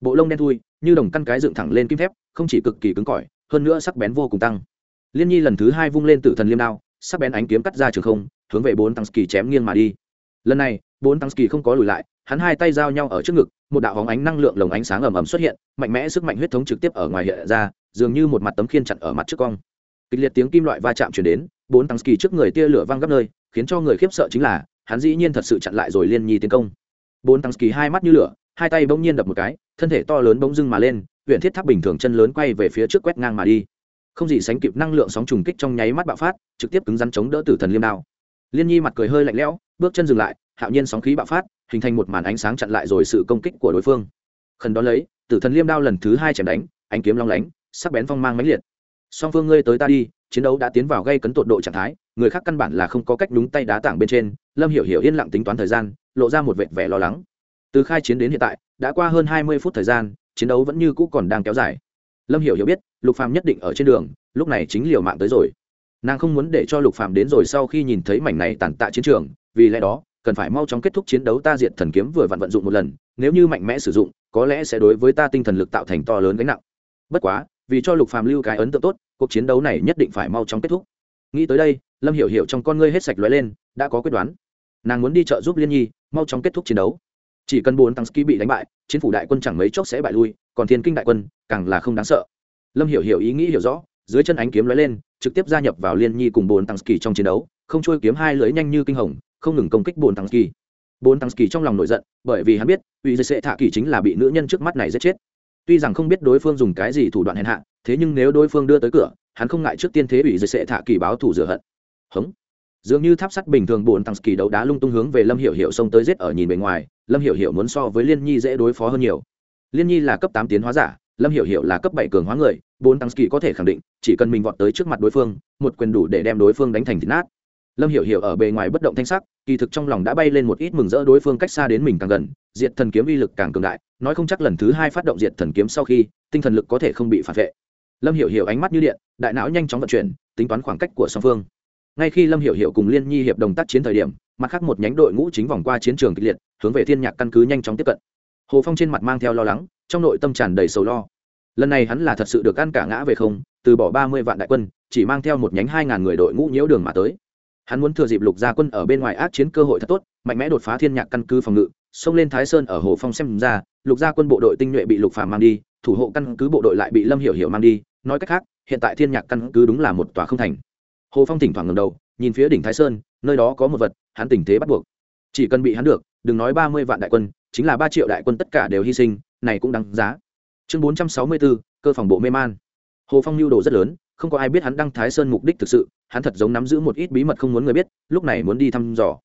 Bộ lông đen thui, như đồng căn cái dựng thẳng lên kim thép, không chỉ cực kỳ cứng cỏi, hơn nữa sắc bén vô cùng tăng. Liên nhi lần thứ hai vung lên tử thần liêm đao, sắc bén ánh kiếm cắt ra trường không, hướng về bốn tăng ski chém nghiêng mà đi. Lần này, bốn tăng ski không có lùi lại, hắn hai tay giao nhau ở trước ngực, một đạo hóng ánh năng lượng lồng ánh sáng ầm ầm xuất hiện, mạnh mẽ sức mạnh huyết thống trực tiếp ở ngoài hiện ra, dường như một mặt tấm khiên chặn ở mặt trước cong. Kịch liệt tiếng kim loại va chạm chuyển đến, bốn tăng ski trước người tia lửa văng gấp nơi khiến cho người khiếp sợ chính là, hắn dĩ nhiên thật sự chặn lại rồi liên nhi tiến công. Bốn tăng kỳ hai mắt như lửa, hai tay bỗng nhiên đập một cái, thân thể to lớn bỗng dưng mà lên huyện thiết tháp bình thường chân lớn quay về phía trước quét ngang mà đi. Không gì sánh kịp năng lượng sóng trùng kích trong nháy mắt bạo phát, trực tiếp cứng rắn chống đỡ tử thần liêm đao. Liên nhi mặt cười hơi lạnh lẽo, bước chân dừng lại, hạo nhiên sóng khí bạo phát, hình thành một màn ánh sáng chặn lại rồi sự công kích của đối phương. Khẩn đó lấy, tử thần liêm đao lần thứ hai chém đánh, ánh kiếm long lánh, sắc bén phong mang mãnh liệt. Song phương ngươi tới ta đi chiến đấu đã tiến vào gây cấn tột độ trạng thái, người khác căn bản là không có cách đúng tay đá tảng bên trên, lâm hiểu hiểu yên lặng tính toán thời gian, lộ ra một vệt vẻ lo lắng. Từ khai chiến đến hiện tại, đã qua hơn hai mươi phút thời gian, chiến đấu vẫn như cũ còn đang kéo dài. Lâm hiểu hiểu biết, lục phàm nhất định ở trên đường, lúc này chính liều mạng tới rồi. Nàng không muốn để cho lục phàm đến rồi sau khi nhìn thấy mảnh này tàn tạ chiến trường, vì lẽ đó, cần phải mau chóng kết thúc chiến đấu ta diệt thần kiếm vừa vặn vận dụng một lần, nếu như mạnh mẽ sử dụng, có lẽ sẽ đối với ta tinh thần lực tạo thành to lớn gánh nặng. Bất quá, vì cho lục phàm lưu cái ấn tượng tốt cuộc chiến đấu này nhất định phải mau chóng kết thúc. Nghĩ tới đây, lâm hiểu hiểu trong con ngươi hết sạch lóe lên, đã có quyết đoán. Nàng muốn đi trợ giúp liên nhi, mau chóng kết thúc chiến đấu. Chỉ cần bốn tăng ski bị đánh bại, chiến phủ đại quân chẳng mấy chốc sẽ bại lui, còn thiên kinh đại quân, càng là không đáng sợ. Lâm hiểu hiểu ý nghĩ hiểu rõ, dưới chân ánh kiếm lóe lên, trực tiếp gia nhập vào liên nhi cùng bốn tăng ski trong chiến đấu, không trôi kiếm hai lưới nhanh như kinh hồng, không ngừng công kích bốn tăng ski. Bốn tăng ski trong lòng nổi giận, bởi vì hắn biết, uy dây sệ thạ kỳ chính là bị nữ nhân trước mắt này giết chết. Tuy rằng không biết đối phương dùng cái gì thủ đoạn hèn hạ thế nhưng nếu đối phương đưa tới cửa, hắn không ngại trước tiên thế ủy dưới sệ thả kỳ báo thủ rửa hận. Hống. Dường như tháp sắt bình thường bồn tăng kỳ đấu đá lung tung hướng về lâm hiểu hiểu xông tới giết ở nhìn bề ngoài, lâm hiểu hiểu muốn so với liên nhi dễ đối phó hơn nhiều. Liên nhi là cấp tám tiến hóa giả, lâm hiểu hiểu là cấp bảy cường hóa người bồn tăng kỳ có thể khẳng định, chỉ cần mình vọt tới trước mặt đối phương, một quyền đủ để đem đối phương đánh thành thịt nát. Lâm hiểu hiểu ở bề ngoài bất động thanh sắc, kỳ thực trong lòng đã bay lên một ít mừng rỡ đối phương cách xa đến mình càng gần, diệt thần kiếm uy lực càng cường đại, nói không chắc lần thứ hai phát động diệt thần kiếm sau khi, tinh thần lực có thể không bị phản vệ lâm hiểu hiểu ánh mắt như điện, đại não nhanh chóng vận chuyển, tính toán khoảng cách của song phương. Ngay khi lâm hiểu hiểu cùng liên nhi hiệp đồng tác chiến thời điểm, mặt khác một nhánh đội ngũ chính vòng qua chiến trường kịch liệt, hướng về thiên nhạc căn cứ nhanh chóng tiếp cận. Hồ phong trên mặt mang theo lo lắng, trong nội tâm tràn đầy sầu lo. Lần này hắn là thật sự được ăn cả ngã về không, từ bỏ ba mươi vạn đại quân, chỉ mang theo một nhánh hai ngàn người đội ngũ nhiễu đường mà tới. Hắn muốn thừa dịp lục gia quân ở bên ngoài ác chiến cơ hội thật tốt, mạnh mẽ đột phá thiên nhạc căn cứ phòng ngự, xông lên thái sơn ở hồ phong xem ra, lục gia quân bộ đội tinh nhuệ bị lục phàm mang đi, thủ hộ căn cứ bộ đội lại bị lâm hiểu hiểu mang đi nói cách khác, hiện tại thiên nhạc căn cứ đúng là một tòa không thành. Hồ phong thỉnh thoảng ngầm đầu, nhìn phía đỉnh thái sơn, nơi đó có một vật, hắn tình thế bắt buộc. Chỉ cần bị hắn được, đừng nói ba mươi vạn đại quân, chính là ba triệu đại quân tất cả đều hy sinh, này cũng đáng giá. Chương bốn trăm sáu mươi bốn, cơ phòng bộ mê man. Hồ phong lưu đồ rất lớn, không có ai biết hắn đăng thái sơn mục đích thực sự, hắn thật giống nắm giữ một ít bí mật không muốn người biết, lúc này muốn đi thăm dò.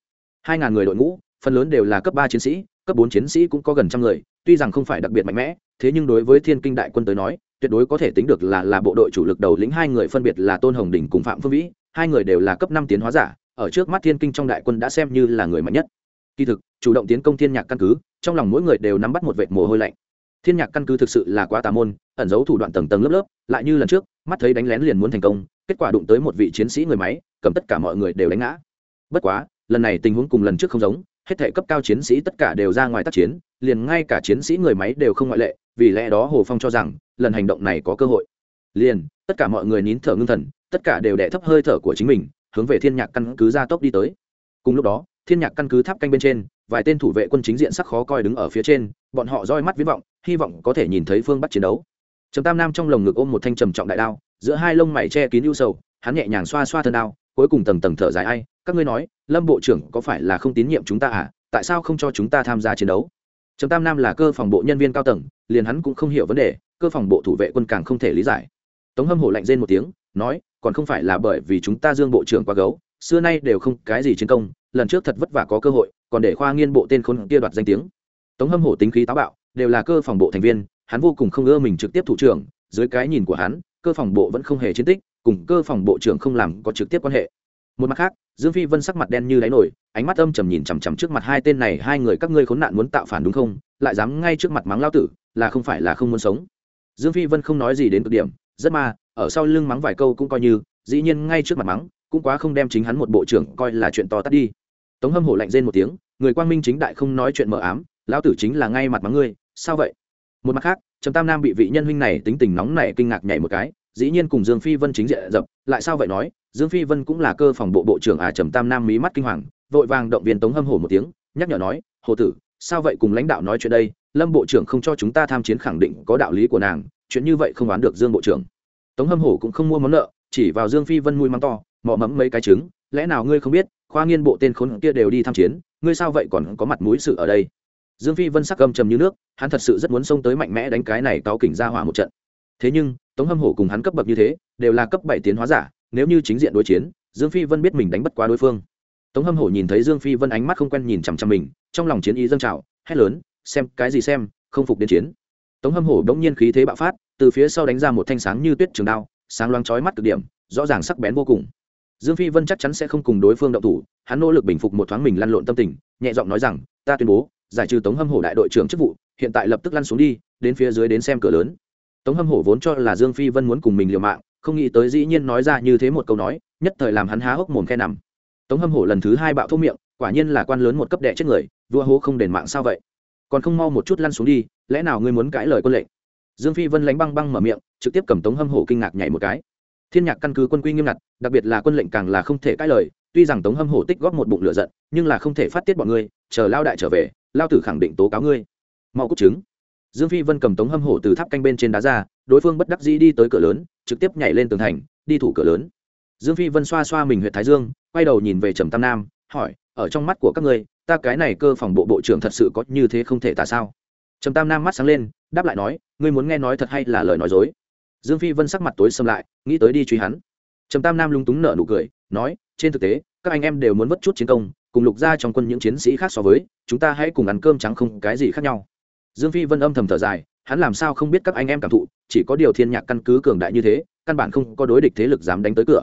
Hai ngàn người đội ngũ, phần lớn đều là cấp ba chiến sĩ, cấp bốn chiến sĩ cũng có gần trăm người, tuy rằng không phải đặc biệt mạnh mẽ, thế nhưng đối với thiên kinh đại quân tới nói tuyệt đối có thể tính được là là bộ đội chủ lực đầu lĩnh hai người phân biệt là tôn hồng đình cùng phạm phương vĩ, hai người đều là cấp năm tiến hóa giả, ở trước mắt thiên kinh trong đại quân đã xem như là người mạnh nhất. Kỳ thực, chủ động tiến công thiên nhạc căn cứ, trong lòng mỗi người đều nắm bắt một vệt mồ hôi lạnh. Thiên nhạc căn cứ thực sự là quá tà môn, ẩn giấu thủ đoạn tầng tầng lớp lớp, lại như lần trước, mắt thấy đánh lén liền muốn thành công, kết quả đụng tới một vị chiến sĩ người máy, cầm tất cả mọi người đều đánh ngã. Bất quá, lần này tình huống cùng lần trước không giống, hết thể cấp cao chiến sĩ tất cả đều ra ngoài tác chiến, liền ngay cả chiến sĩ người máy đều không ngoại lệ vì lẽ đó hồ phong cho rằng, lần hành động này có cơ hội. Liền, tất cả mọi người nín thở ngưng thần, tất cả đều đẻ thấp hơi thở của chính mình, hướng về thiên nhạc căn cứ ra tốc đi tới. Cùng lúc đó, thiên nhạc căn cứ tháp canh bên trên, vài tên thủ vệ quân chính diện sắc khó coi đứng ở phía trên, bọn họ roi mắt viễn vọng, hy vọng có thể nhìn thấy phương bắt chiến đấu. Trầm tam nam trong lồng ngực ôm một thanh trầm trọng đại đao, giữa hai lông mày che kín ưu sầu, hắn nhẹ nhàng xoa xoa thân đao, cuối cùng tầng tầng thở dài ai, các ngươi nói, lâm bộ trưởng có phải là không tín nhiệm chúng ta à? Tại sao không cho chúng ta tham gia chiến đấu? Trầm tam nam là cơ phòng bộ nhân viên cao tầng, liền hắn cũng không hiểu vấn đề, cơ phòng bộ thủ vệ quân càng không thể lý giải. Tống hâm hổ lạnh rên một tiếng, nói, còn không phải là bởi vì chúng ta dương bộ trưởng quá gấu, xưa nay đều không cái gì chiến công, lần trước thật vất vả có cơ hội, còn để khoa nghiên bộ tên khốn kia đoạt danh tiếng. Tống hâm hổ tính khí táo bạo, đều là cơ phòng bộ thành viên, hắn vô cùng không ưa mình trực tiếp thủ trưởng, dưới cái nhìn của hắn, cơ phòng bộ vẫn không hề chiến tích, cùng cơ phòng bộ trưởng không làm có trực tiếp quan hệ một mặt khác, dương phi vân sắc mặt đen như đáy nổi, ánh mắt âm trầm nhìn chằm chằm trước mặt hai tên này, hai người các ngươi khốn nạn muốn tạo phản đúng không? Lại dám ngay trước mặt mắng lao tử, là không phải là không muốn sống. Dương phi vân không nói gì đến cực điểm, rất ma, ở sau lưng mắng vài câu cũng coi như, dĩ nhiên ngay trước mặt mắng, cũng quá không đem chính hắn một bộ trưởng coi là chuyện to tắt đi. Tống hâm hổ lạnh rên một tiếng, người quang minh chính đại không nói chuyện mờ ám, lão tử chính là ngay mặt mắng ngươi, sao vậy? Một mặt khác, trầm tam nam bị vị nhân huynh này tính tình nóng này kinh ngạc nhảy một cái dĩ nhiên cùng dương phi vân chính diện dập, lại sao vậy nói? Dương phi vân cũng là cơ phòng bộ bộ trưởng à trầm tam nam mí mắt kinh hoàng, vội vàng động viên tống hâm hổ một tiếng, nhắc nhở nói hồ tử, sao vậy cùng lãnh đạo nói chuyện đây? Lâm bộ trưởng không cho chúng ta tham chiến khẳng định có đạo lý của nàng, chuyện như vậy không đoán được dương bộ trưởng. Tống hâm hổ cũng không mua món nợ, chỉ vào dương phi vân mùi mắng to mò mẫm mấy cái trứng, lẽ nào ngươi không biết, khoa nghiên bộ tên khốn kia đều đi tham chiến, ngươi sao vậy còn có mặt mũi sự ở đây? Dương phi vân sắc gầm trầm như nước, hắn thật sự rất muốn xông tới mạnh mẽ đánh cái này cáo kỉnh ra hỏa một trận. Thế nhưng tống hâm hổ cùng hắn cấp bậc như thế, đều là cấp bảy tiến hóa giả, nếu như chính diện đối chiến, dương phi vân biết mình đánh bất quá đối phương. Tống hâm hổ nhìn thấy dương phi vân ánh mắt không quen nhìn chằm chằm mình, trong lòng chiến ý dâng trào, hét lớn, xem, cái gì xem, không phục đến chiến. Tống hâm hổ đống nhiên khí thế bạo phát, từ phía sau đánh ra một thanh sáng như tuyết trường đao, sáng loáng chói mắt cực điểm, rõ ràng sắc bén vô cùng. Dương phi vân chắc chắn sẽ không cùng đối phương động thủ, hắn nỗ lực bình phục một thoáng mình lăn lộn tâm tình, nhẹ giọng nói rằng, ta tuyên bố, giải trừ tống hâm hổ đại đội trưởng chức vụ, hiện tại lập tức lăn xuống đi, đến phía dưới đến xem cửa lớn tống hâm hổ vốn cho là dương phi vân muốn cùng mình liều mạng, không nghĩ tới dĩ nhiên nói ra như thế một câu nói, nhất thời làm hắn há hốc mồm khe nằm. Tống hâm hổ lần thứ hai bạo thô miệng, quả nhiên là quan lớn một cấp đệ chết người, vua hố không đền mạng sao vậy? Còn không mau một chút lăn xuống đi, lẽ nào ngươi muốn cãi lời quân lệnh? Dương phi vân lánh băng băng mở miệng, trực tiếp cầm tống hâm hổ kinh ngạc nhảy một cái. Thiên nhạc căn cứ quân quy nghiêm ngặt, đặc biệt là quân lệnh càng là không thể cãi lời, tuy rằng tống hâm hổ tích góp một bụng lửa giận, nhưng là không thể phát tiết bọn ngươi, chờ lao đại trở về, lao tử khẳng định tố cáo ngươi. Mau cút chứng dương phi vân cầm tống hâm hổ từ tháp canh bên trên đá ra, đối phương bất đắc dĩ đi tới cửa lớn, trực tiếp nhảy lên tường thành, đi thủ cửa lớn. Dương phi vân xoa xoa mình huyện thái dương, quay đầu nhìn về trầm tam nam, hỏi, ở trong mắt của các ngươi, ta cái này cơ phòng bộ bộ trưởng thật sự có như thế không thể tả sao? Trầm tam nam mắt sáng lên, đáp lại nói, ngươi muốn nghe nói thật hay là lời nói dối? Dương phi vân sắc mặt tối xâm lại, nghĩ tới đi truy hắn. Trầm tam nam lung túng nở nụ cười, nói, trên thực tế, các anh em đều muốn vất chút chiến công, cùng lục ra trong quân những chiến sĩ khác so với, chúng ta hãy cùng ăn cơm trắng không cái gì khác nhau dương phi vân âm thầm thở dài, hắn làm sao không biết các anh em cảm thụ, chỉ có điều thiên nhạc căn cứ cường đại như thế, căn bản không có đối địch thế lực dám đánh tới cửa.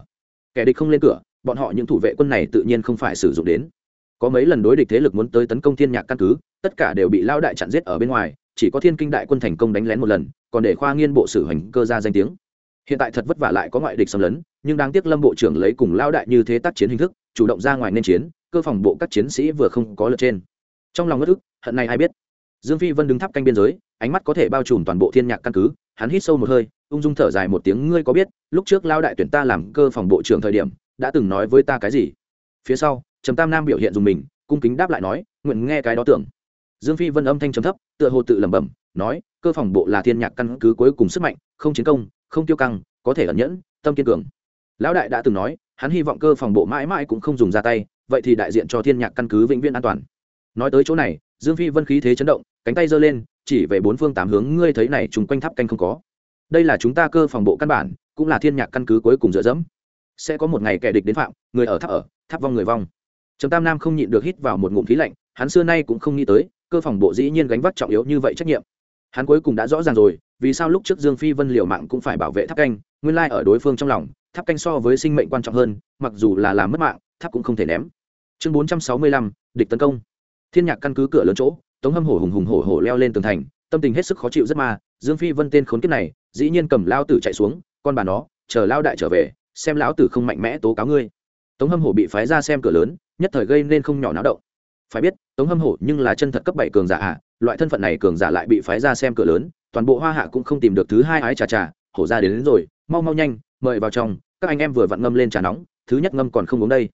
Kẻ địch không lên cửa, bọn họ những thủ vệ quân này tự nhiên không phải sử dụng đến. Có mấy lần đối địch thế lực muốn tới tấn công thiên nhạc căn cứ, tất cả đều bị lao đại chặn giết ở bên ngoài, chỉ có thiên kinh đại quân thành công đánh lén một lần, còn để khoa nghiên bộ sử hành cơ ra danh tiếng. Hiện tại thật vất vả lại có ngoại địch xâm lấn, nhưng đáng tiếc lâm bộ trưởng lấy cùng lao đại như thế tác chiến hình thức, chủ động ra ngoài nên chiến, cơ phòng bộ các chiến sĩ vừa không có lượt trên. Trong lòng ngất ức, hận này ai biết dương phi vân đứng tháp canh biên giới, ánh mắt có thể bao trùm toàn bộ thiên nhạc căn cứ, hắn hít sâu một hơi, ung dung thở dài một tiếng, ngươi có biết, lúc trước lao đại tuyển ta làm cơ phòng bộ trưởng thời điểm, đã từng nói với ta cái gì? Phía sau, trầm tam nam biểu hiện dùng mình, cung kính đáp lại nói, nguyện nghe cái đó tưởng. Dương phi vân âm thanh trầm thấp, tựa hồ tự lẩm bẩm, nói, cơ phòng bộ là thiên nhạc căn cứ cuối cùng sức mạnh, không chiến công, không tiêu căng, có thể ẩn nhẫn, tâm kiên cường. Lão đại đã từng nói, hắn hy vọng cơ phòng bộ mãi mãi cũng không dùng ra tay, vậy thì đại diện cho thiên nhạc căn cứ vĩnh viễn an toàn. Nói tới chỗ này dương phi vân khí thế chấn động, cánh tay giơ lên, chỉ về bốn phương tám hướng, ngươi thấy này chúng quanh tháp canh không có. Đây là chúng ta cơ phòng bộ căn bản, cũng là thiên nhạc căn cứ cuối cùng dựa dẫm. Sẽ có một ngày kẻ địch đến phạm, người ở tháp ở, tháp vong người vong. Trầm tam nam không nhịn được hít vào một ngụm khí lạnh, hắn xưa nay cũng không nghĩ tới, cơ phòng bộ dĩ nhiên gánh vác trọng yếu như vậy trách nhiệm. Hắn cuối cùng đã rõ ràng rồi, vì sao lúc trước dương phi vân liều mạng cũng phải bảo vệ tháp canh, nguyên lai ở đối phương trong lòng, tháp canh so với sinh mệnh quan trọng hơn, mặc dù là làm mất mạng, tháp cũng không thể ném. Chương bốn trăm sáu mươi lăm, địch tấn công thiên nhạc căn cứ cửa lớn chỗ tống hâm hổ hùng hùng hổ hổ leo lên tường thành tâm tình hết sức khó chịu rất ma dương phi vân tên khốn kiếp này dĩ nhiên cầm lao tử chạy xuống con bà nó chờ lao đại trở về xem lão tử không mạnh mẽ tố cáo ngươi. Tống hâm hổ bị phái ra xem cửa lớn nhất thời gây nên không nhỏ náo động. Phải biết tống hâm hổ nhưng là chân thật cấp bảy cường giả à, loại thân phận này cường giả lại bị phái ra xem cửa lớn toàn bộ hoa hạ cũng không tìm được thứ hai ái trà trà hổ ra đến, đến rồi mau mau nhanh mời vào trong các anh em vừa vặn ngâm lên trà nóng thứ nhất ngâm còn không uống đây.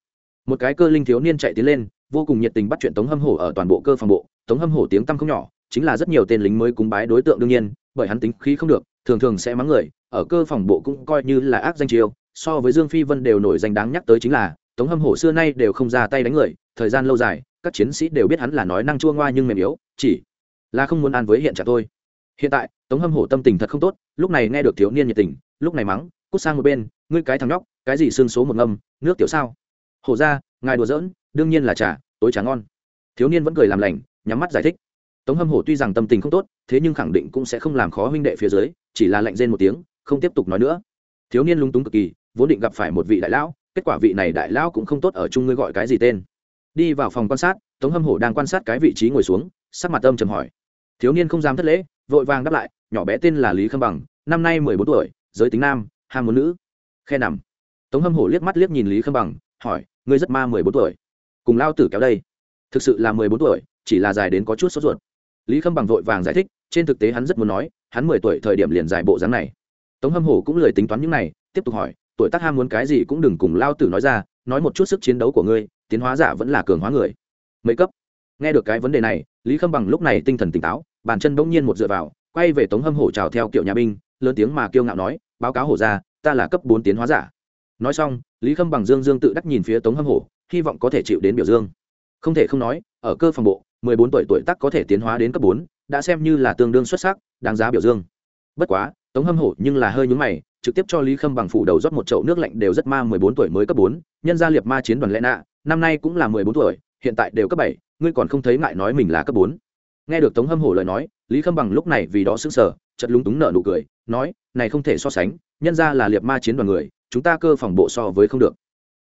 Một cái cơ linh thiếu niên chạy tiến lên vô cùng nhiệt tình bắt chuyện tống hâm hổ ở toàn bộ cơ phòng bộ. Tống hâm hổ tiếng tăm không nhỏ, chính là rất nhiều tên lính mới cúng bái đối tượng đương nhiên, bởi hắn tính khí không được, thường thường sẽ mắng người, ở cơ phòng bộ cũng coi như là ác danh chiêu so với dương phi vân đều nổi danh đáng nhắc tới chính là, tống hâm hổ xưa nay đều không ra tay đánh người, thời gian lâu dài, các chiến sĩ đều biết hắn là nói năng chua ngoa nhưng mềm yếu, chỉ là không muốn ăn với hiện trạng thôi. Hiện tại, tống hâm hổ tâm tình thật không tốt, lúc này nghe được thiếu niên nhiệt tình, lúc này mắng, cút sang một bên, ngươi cái thằng nhóc, cái gì xương số một ngâm, nước tiểu sao? Hổ ra ngài đùa giỡn, đương nhiên là trà, tối trà ngon. Thiếu niên vẫn cười làm lành, nhắm mắt giải thích. Tống hâm hổ tuy rằng tâm tình không tốt, thế nhưng khẳng định cũng sẽ không làm khó huynh đệ phía dưới, chỉ là lạnh rên một tiếng, không tiếp tục nói nữa. Thiếu niên lung túng cực kỳ, vốn định gặp phải một vị đại lão, kết quả vị này đại lão cũng không tốt ở chung ngươi gọi cái gì tên. Đi vào phòng quan sát, tống hâm hổ đang quan sát cái vị trí ngồi xuống, sắc mặt âm trầm hỏi. Thiếu niên không dám thất lễ, vội vàng đáp lại, nhỏ bé tên là lý khâm bằng, năm nay mười bốn tuổi, giới tính nam, ham muốn nữ. Khe nằm. Tống hâm hổ liếc mắt liếc nhìn lý khâm bằng, hỏi ngươi rất ma mười bốn tuổi. Cùng lao tử kéo đây. Thực sự là mười bốn tuổi, chỉ là dài đến có chút sốt ruột. Lý khâm bằng vội vàng giải thích, trên thực tế hắn rất muốn nói, hắn mười tuổi thời điểm liền dài bộ dáng này. Tống hâm hổ cũng lười tính toán những này, tiếp tục hỏi, tuổi tác ham muốn cái gì cũng đừng cùng lao tử nói ra, nói một chút sức chiến đấu của ngươi, tiến hóa giả vẫn là cường hóa người. Mấy cấp? Nghe được cái vấn đề này, lý khâm bằng lúc này tinh thần tỉnh táo, bàn chân bỗng nhiên một dựa vào, quay về tống hâm hổ chào theo kiểu nhà binh, lớn tiếng mà kiêu ngạo nói, báo cáo hổ ra ta là cấp bốn tiến hóa giả nói xong, lý khâm bằng dương dương tự đắc nhìn phía tống hâm hổ, hy vọng có thể chịu đến biểu dương. Không thể không nói, ở cơ phòng bộ, mười bốn tuổi tuổi tác có thể tiến hóa đến cấp bốn, đã xem như là tương đương xuất sắc, đáng giá biểu dương. Bất quá, tống hâm hổ nhưng là hơi nhúng mày, trực tiếp cho lý khâm bằng phủ đầu rót một chậu nước lạnh đều rất ma, mười bốn tuổi mới cấp bốn, nhân gia liệt ma chiến đoàn lẽ nạ, năm nay cũng là mười bốn tuổi, hiện tại đều cấp bảy, ngươi còn không thấy ngại nói mình là cấp bốn. Nghe được tống hâm hổ lời nói, lý khâm bằng lúc này vì đó sững sờ chật lúng túng nở nụ cười, nói, này không thể so sánh, nhân ra là liệt ma chiến đoàn người chúng ta cơ phòng bộ so với không được.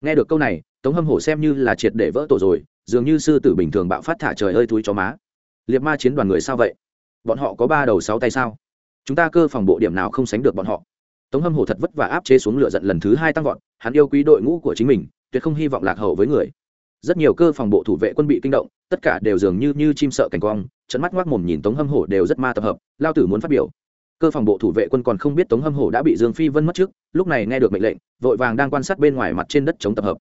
Nghe được câu này, tống hâm hổ xem như là triệt để vỡ tổ rồi, dường như sư tử bình thường bạo phát thả trời ơi túi chó má. Liệt ma chiến đoàn người sao vậy? Bọn họ có ba đầu sáu tay sao? Chúng ta cơ phòng bộ điểm nào không sánh được bọn họ? Tống hâm hổ thật vất và áp chế xuống lửa giận lần thứ hai tăng vọt, hắn yêu quý đội ngũ của chính mình, tuyệt không hy vọng lạc hậu với người. Rất nhiều cơ phòng bộ thủ vệ quân bị kinh động, tất cả đều dường như như chim sợ cảnh quang, trận mắt ngoác mồm nhìn tống hâm hổ đều rất ma tập hợp, lao tử muốn phát biểu cơ phòng bộ thủ vệ quân còn không biết tống hâm hổ đã bị dương phi vân mất trước, lúc này nghe được mệnh lệnh, vội vàng đang quan sát bên ngoài mặt trên đất chống tập hợp.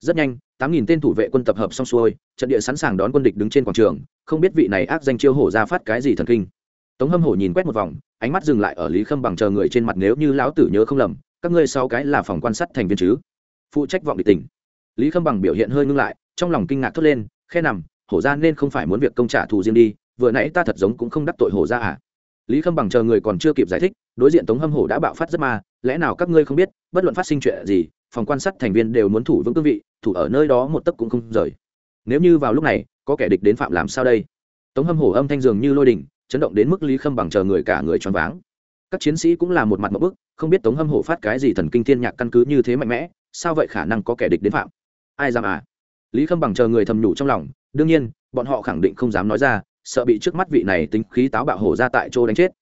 Rất nhanh, tám nghìn tên thủ vệ quân tập hợp xong xuôi, trận địa sẵn sàng đón quân địch đứng trên quảng trường, không biết vị này ác danh chiêu hổ ra phát cái gì thần kinh. Tống hâm hổ nhìn quét một vòng, ánh mắt dừng lại ở lý khâm bằng chờ người trên mặt nếu như lão tử nhớ không lầm, các ngươi sau cái là phòng quan sát thành viên chứ? Phụ trách vọng địch tỉnh. Lý khâm bằng biểu hiện hơi ngưng lại, trong lòng kinh ngạc thốt lên, khe nằm, hổ ra nên không phải muốn việc công trả thù riêng đi, vừa nãy ta thật giống cũng không đắc tội hổ ra à? Lý khâm bằng chờ người còn chưa kịp giải thích, đối diện tống hâm hổ đã bạo phát rất ma, lẽ nào các ngươi không biết, bất luận phát sinh chuyện gì, phòng quan sát thành viên đều muốn thủ vững cương vị, thủ ở nơi đó một tấc cũng không rời. Nếu như vào lúc này, có kẻ địch đến phạm làm sao đây? Tống hâm hổ âm thanh dường như lôi đình, chấn động đến mức lý khâm bằng chờ người cả người choáng váng. Các chiến sĩ cũng là một mặt một bức, không biết tống hâm hổ phát cái gì thần kinh thiên nhạc căn cứ như thế mạnh mẽ, sao vậy khả năng có kẻ địch đến phạm? Ai dám à? Lý khâm bằng chờ người thầm nhủ trong lòng, đương nhiên, bọn họ khẳng định không dám nói ra sợ bị trước mắt vị này tính khí táo bạo hổ ra tại chỗ đánh chết.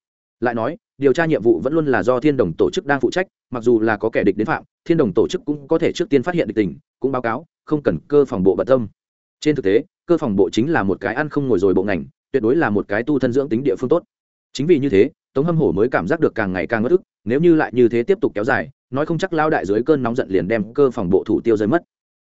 Lại nói, điều tra nhiệm vụ vẫn luôn là do thiên đồng tổ chức đang phụ trách, mặc dù là có kẻ địch đến phạm, thiên đồng tổ chức cũng có thể trước tiên phát hiện địch tình, cũng báo cáo, không cần cơ phòng bộ bận tâm. Trên thực tế, cơ phòng bộ chính là một cái ăn không ngồi rồi bộ ngành, tuyệt đối là một cái tu thân dưỡng tính địa phương tốt. Chính vì như thế, tống hâm hổ mới cảm giác được càng ngày càng ngất ức, nếu như lại như thế tiếp tục kéo dài, nói không chắc lao đại dưới cơn nóng giận liền đem cơ phòng bộ thủ tiêu rơi mất.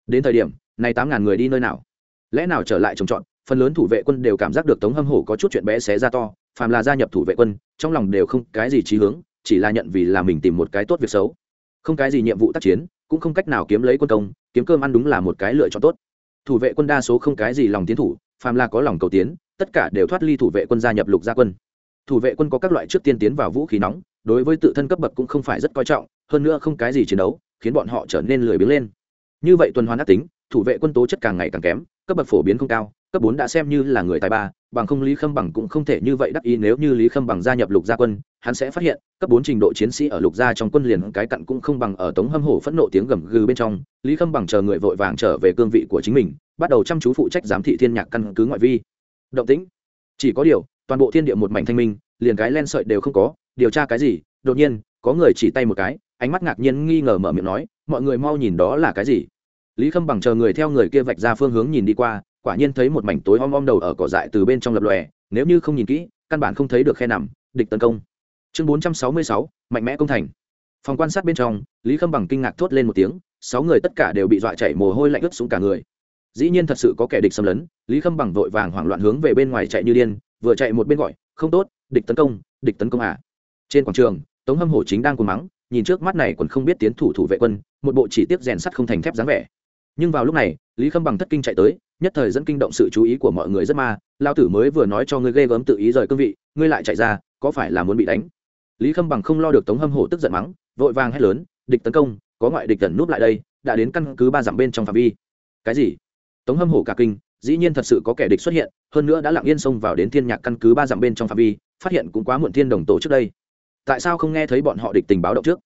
Đến thời điểm, này tám ngàn người đi nơi nào? Lẽ nào trở lại trồng trọt phần lớn thủ vệ quân đều cảm giác được tống hâm hổ có chút chuyện bé xé ra to, phàm là gia nhập thủ vệ quân, trong lòng đều không cái gì trí hướng, chỉ là nhận vì là mình tìm một cái tốt việc xấu. Không cái gì nhiệm vụ tác chiến, cũng không cách nào kiếm lấy quân công, kiếm cơm ăn đúng là một cái lựa chọn tốt. Thủ vệ quân đa số không cái gì lòng tiến thủ, phàm là có lòng cầu tiến, tất cả đều thoát ly thủ vệ quân gia nhập lục gia quân. Thủ vệ quân có các loại trước tiên tiến vào vũ khí nóng, đối với tự thân cấp bậc cũng không phải rất coi trọng, hơn nữa không cái gì chiến đấu, khiến bọn họ trở nên lười biếng lên. Như vậy tuần hoàn ác tính, thủ vệ quân tố chất càng ngày càng kém, cấp bậc phổ biến không cao cấp bốn đã xem như là người tài ba, bằng không lý khâm bằng cũng không thể như vậy đắc ý, nếu như lý khâm bằng gia nhập lục gia quân, hắn sẽ phát hiện, cấp bốn trình độ chiến sĩ ở lục gia trong quân liền cái cặn cũng không bằng ở tống hâm hổ phẫn nộ tiếng gầm gừ bên trong. Lý khâm bằng chờ người vội vàng trở về cương vị của chính mình, bắt đầu chăm chú phụ trách giám thị thiên nhạc căn cứ ngoại vi. Động tĩnh. Chỉ có điều, toàn bộ thiên địa một mảnh thanh minh, liền cái len sợi đều không có. Điều tra cái gì? Đột nhiên, có người chỉ tay một cái, ánh mắt ngạc nhiên nghi ngờ mở miệng nói, mọi người mau nhìn đó là cái gì? Lý khâm bằng chờ người theo người kia vạch ra phương hướng nhìn đi qua quả nhiên thấy một mảnh tối om om đầu ở cỏ dại từ bên trong lập lòe, nếu như không nhìn kỹ, căn bản không thấy được khe nằm, địch tấn công. Chương bốn trăm sáu mươi sáu, mạnh mẽ công thành. Phòng quan sát bên trong, lý khâm bằng kinh ngạc thốt lên một tiếng, sáu người tất cả đều bị dọa chảy mồ hôi lạnh ướt xuống cả người. Dĩ nhiên thật sự có kẻ địch xâm lấn, lý khâm bằng vội vàng hoảng loạn hướng về bên ngoài chạy như điên, vừa chạy một bên gọi, không tốt, địch tấn công, địch tấn công à. Trên quảng trường, tống hâm hổ chính đang cuồng mắng, nhìn trước mắt này còn không biết tiến thủ thủ vệ quân, một bộ chỉ tiếp rèn sắt không thành thép dáng vẻ. Nhưng vào lúc này, lý khâm bằng thất kinh chạy tới nhất thời dẫn kinh động sự chú ý của mọi người rất ma, lao tử mới vừa nói cho ngươi ghê gớm tự ý rời cương vị, ngươi lại chạy ra, có phải là muốn bị đánh? Lý khâm bằng không lo được tống hâm hổ tức giận mắng, vội vàng hét lớn, địch tấn công, có ngoại địch tẩn núp lại đây, đã đến căn cứ ba dặm bên trong phạm vi. Cái gì? Tống hâm hổ cả kinh, dĩ nhiên thật sự có kẻ địch xuất hiện, hơn nữa đã lặng yên xông vào đến thiên nhạc căn cứ ba dặm bên trong phạm vi, phát hiện cũng quá muộn thiên đồng tổ trước đây. Tại sao không nghe thấy bọn họ địch tình báo động trước?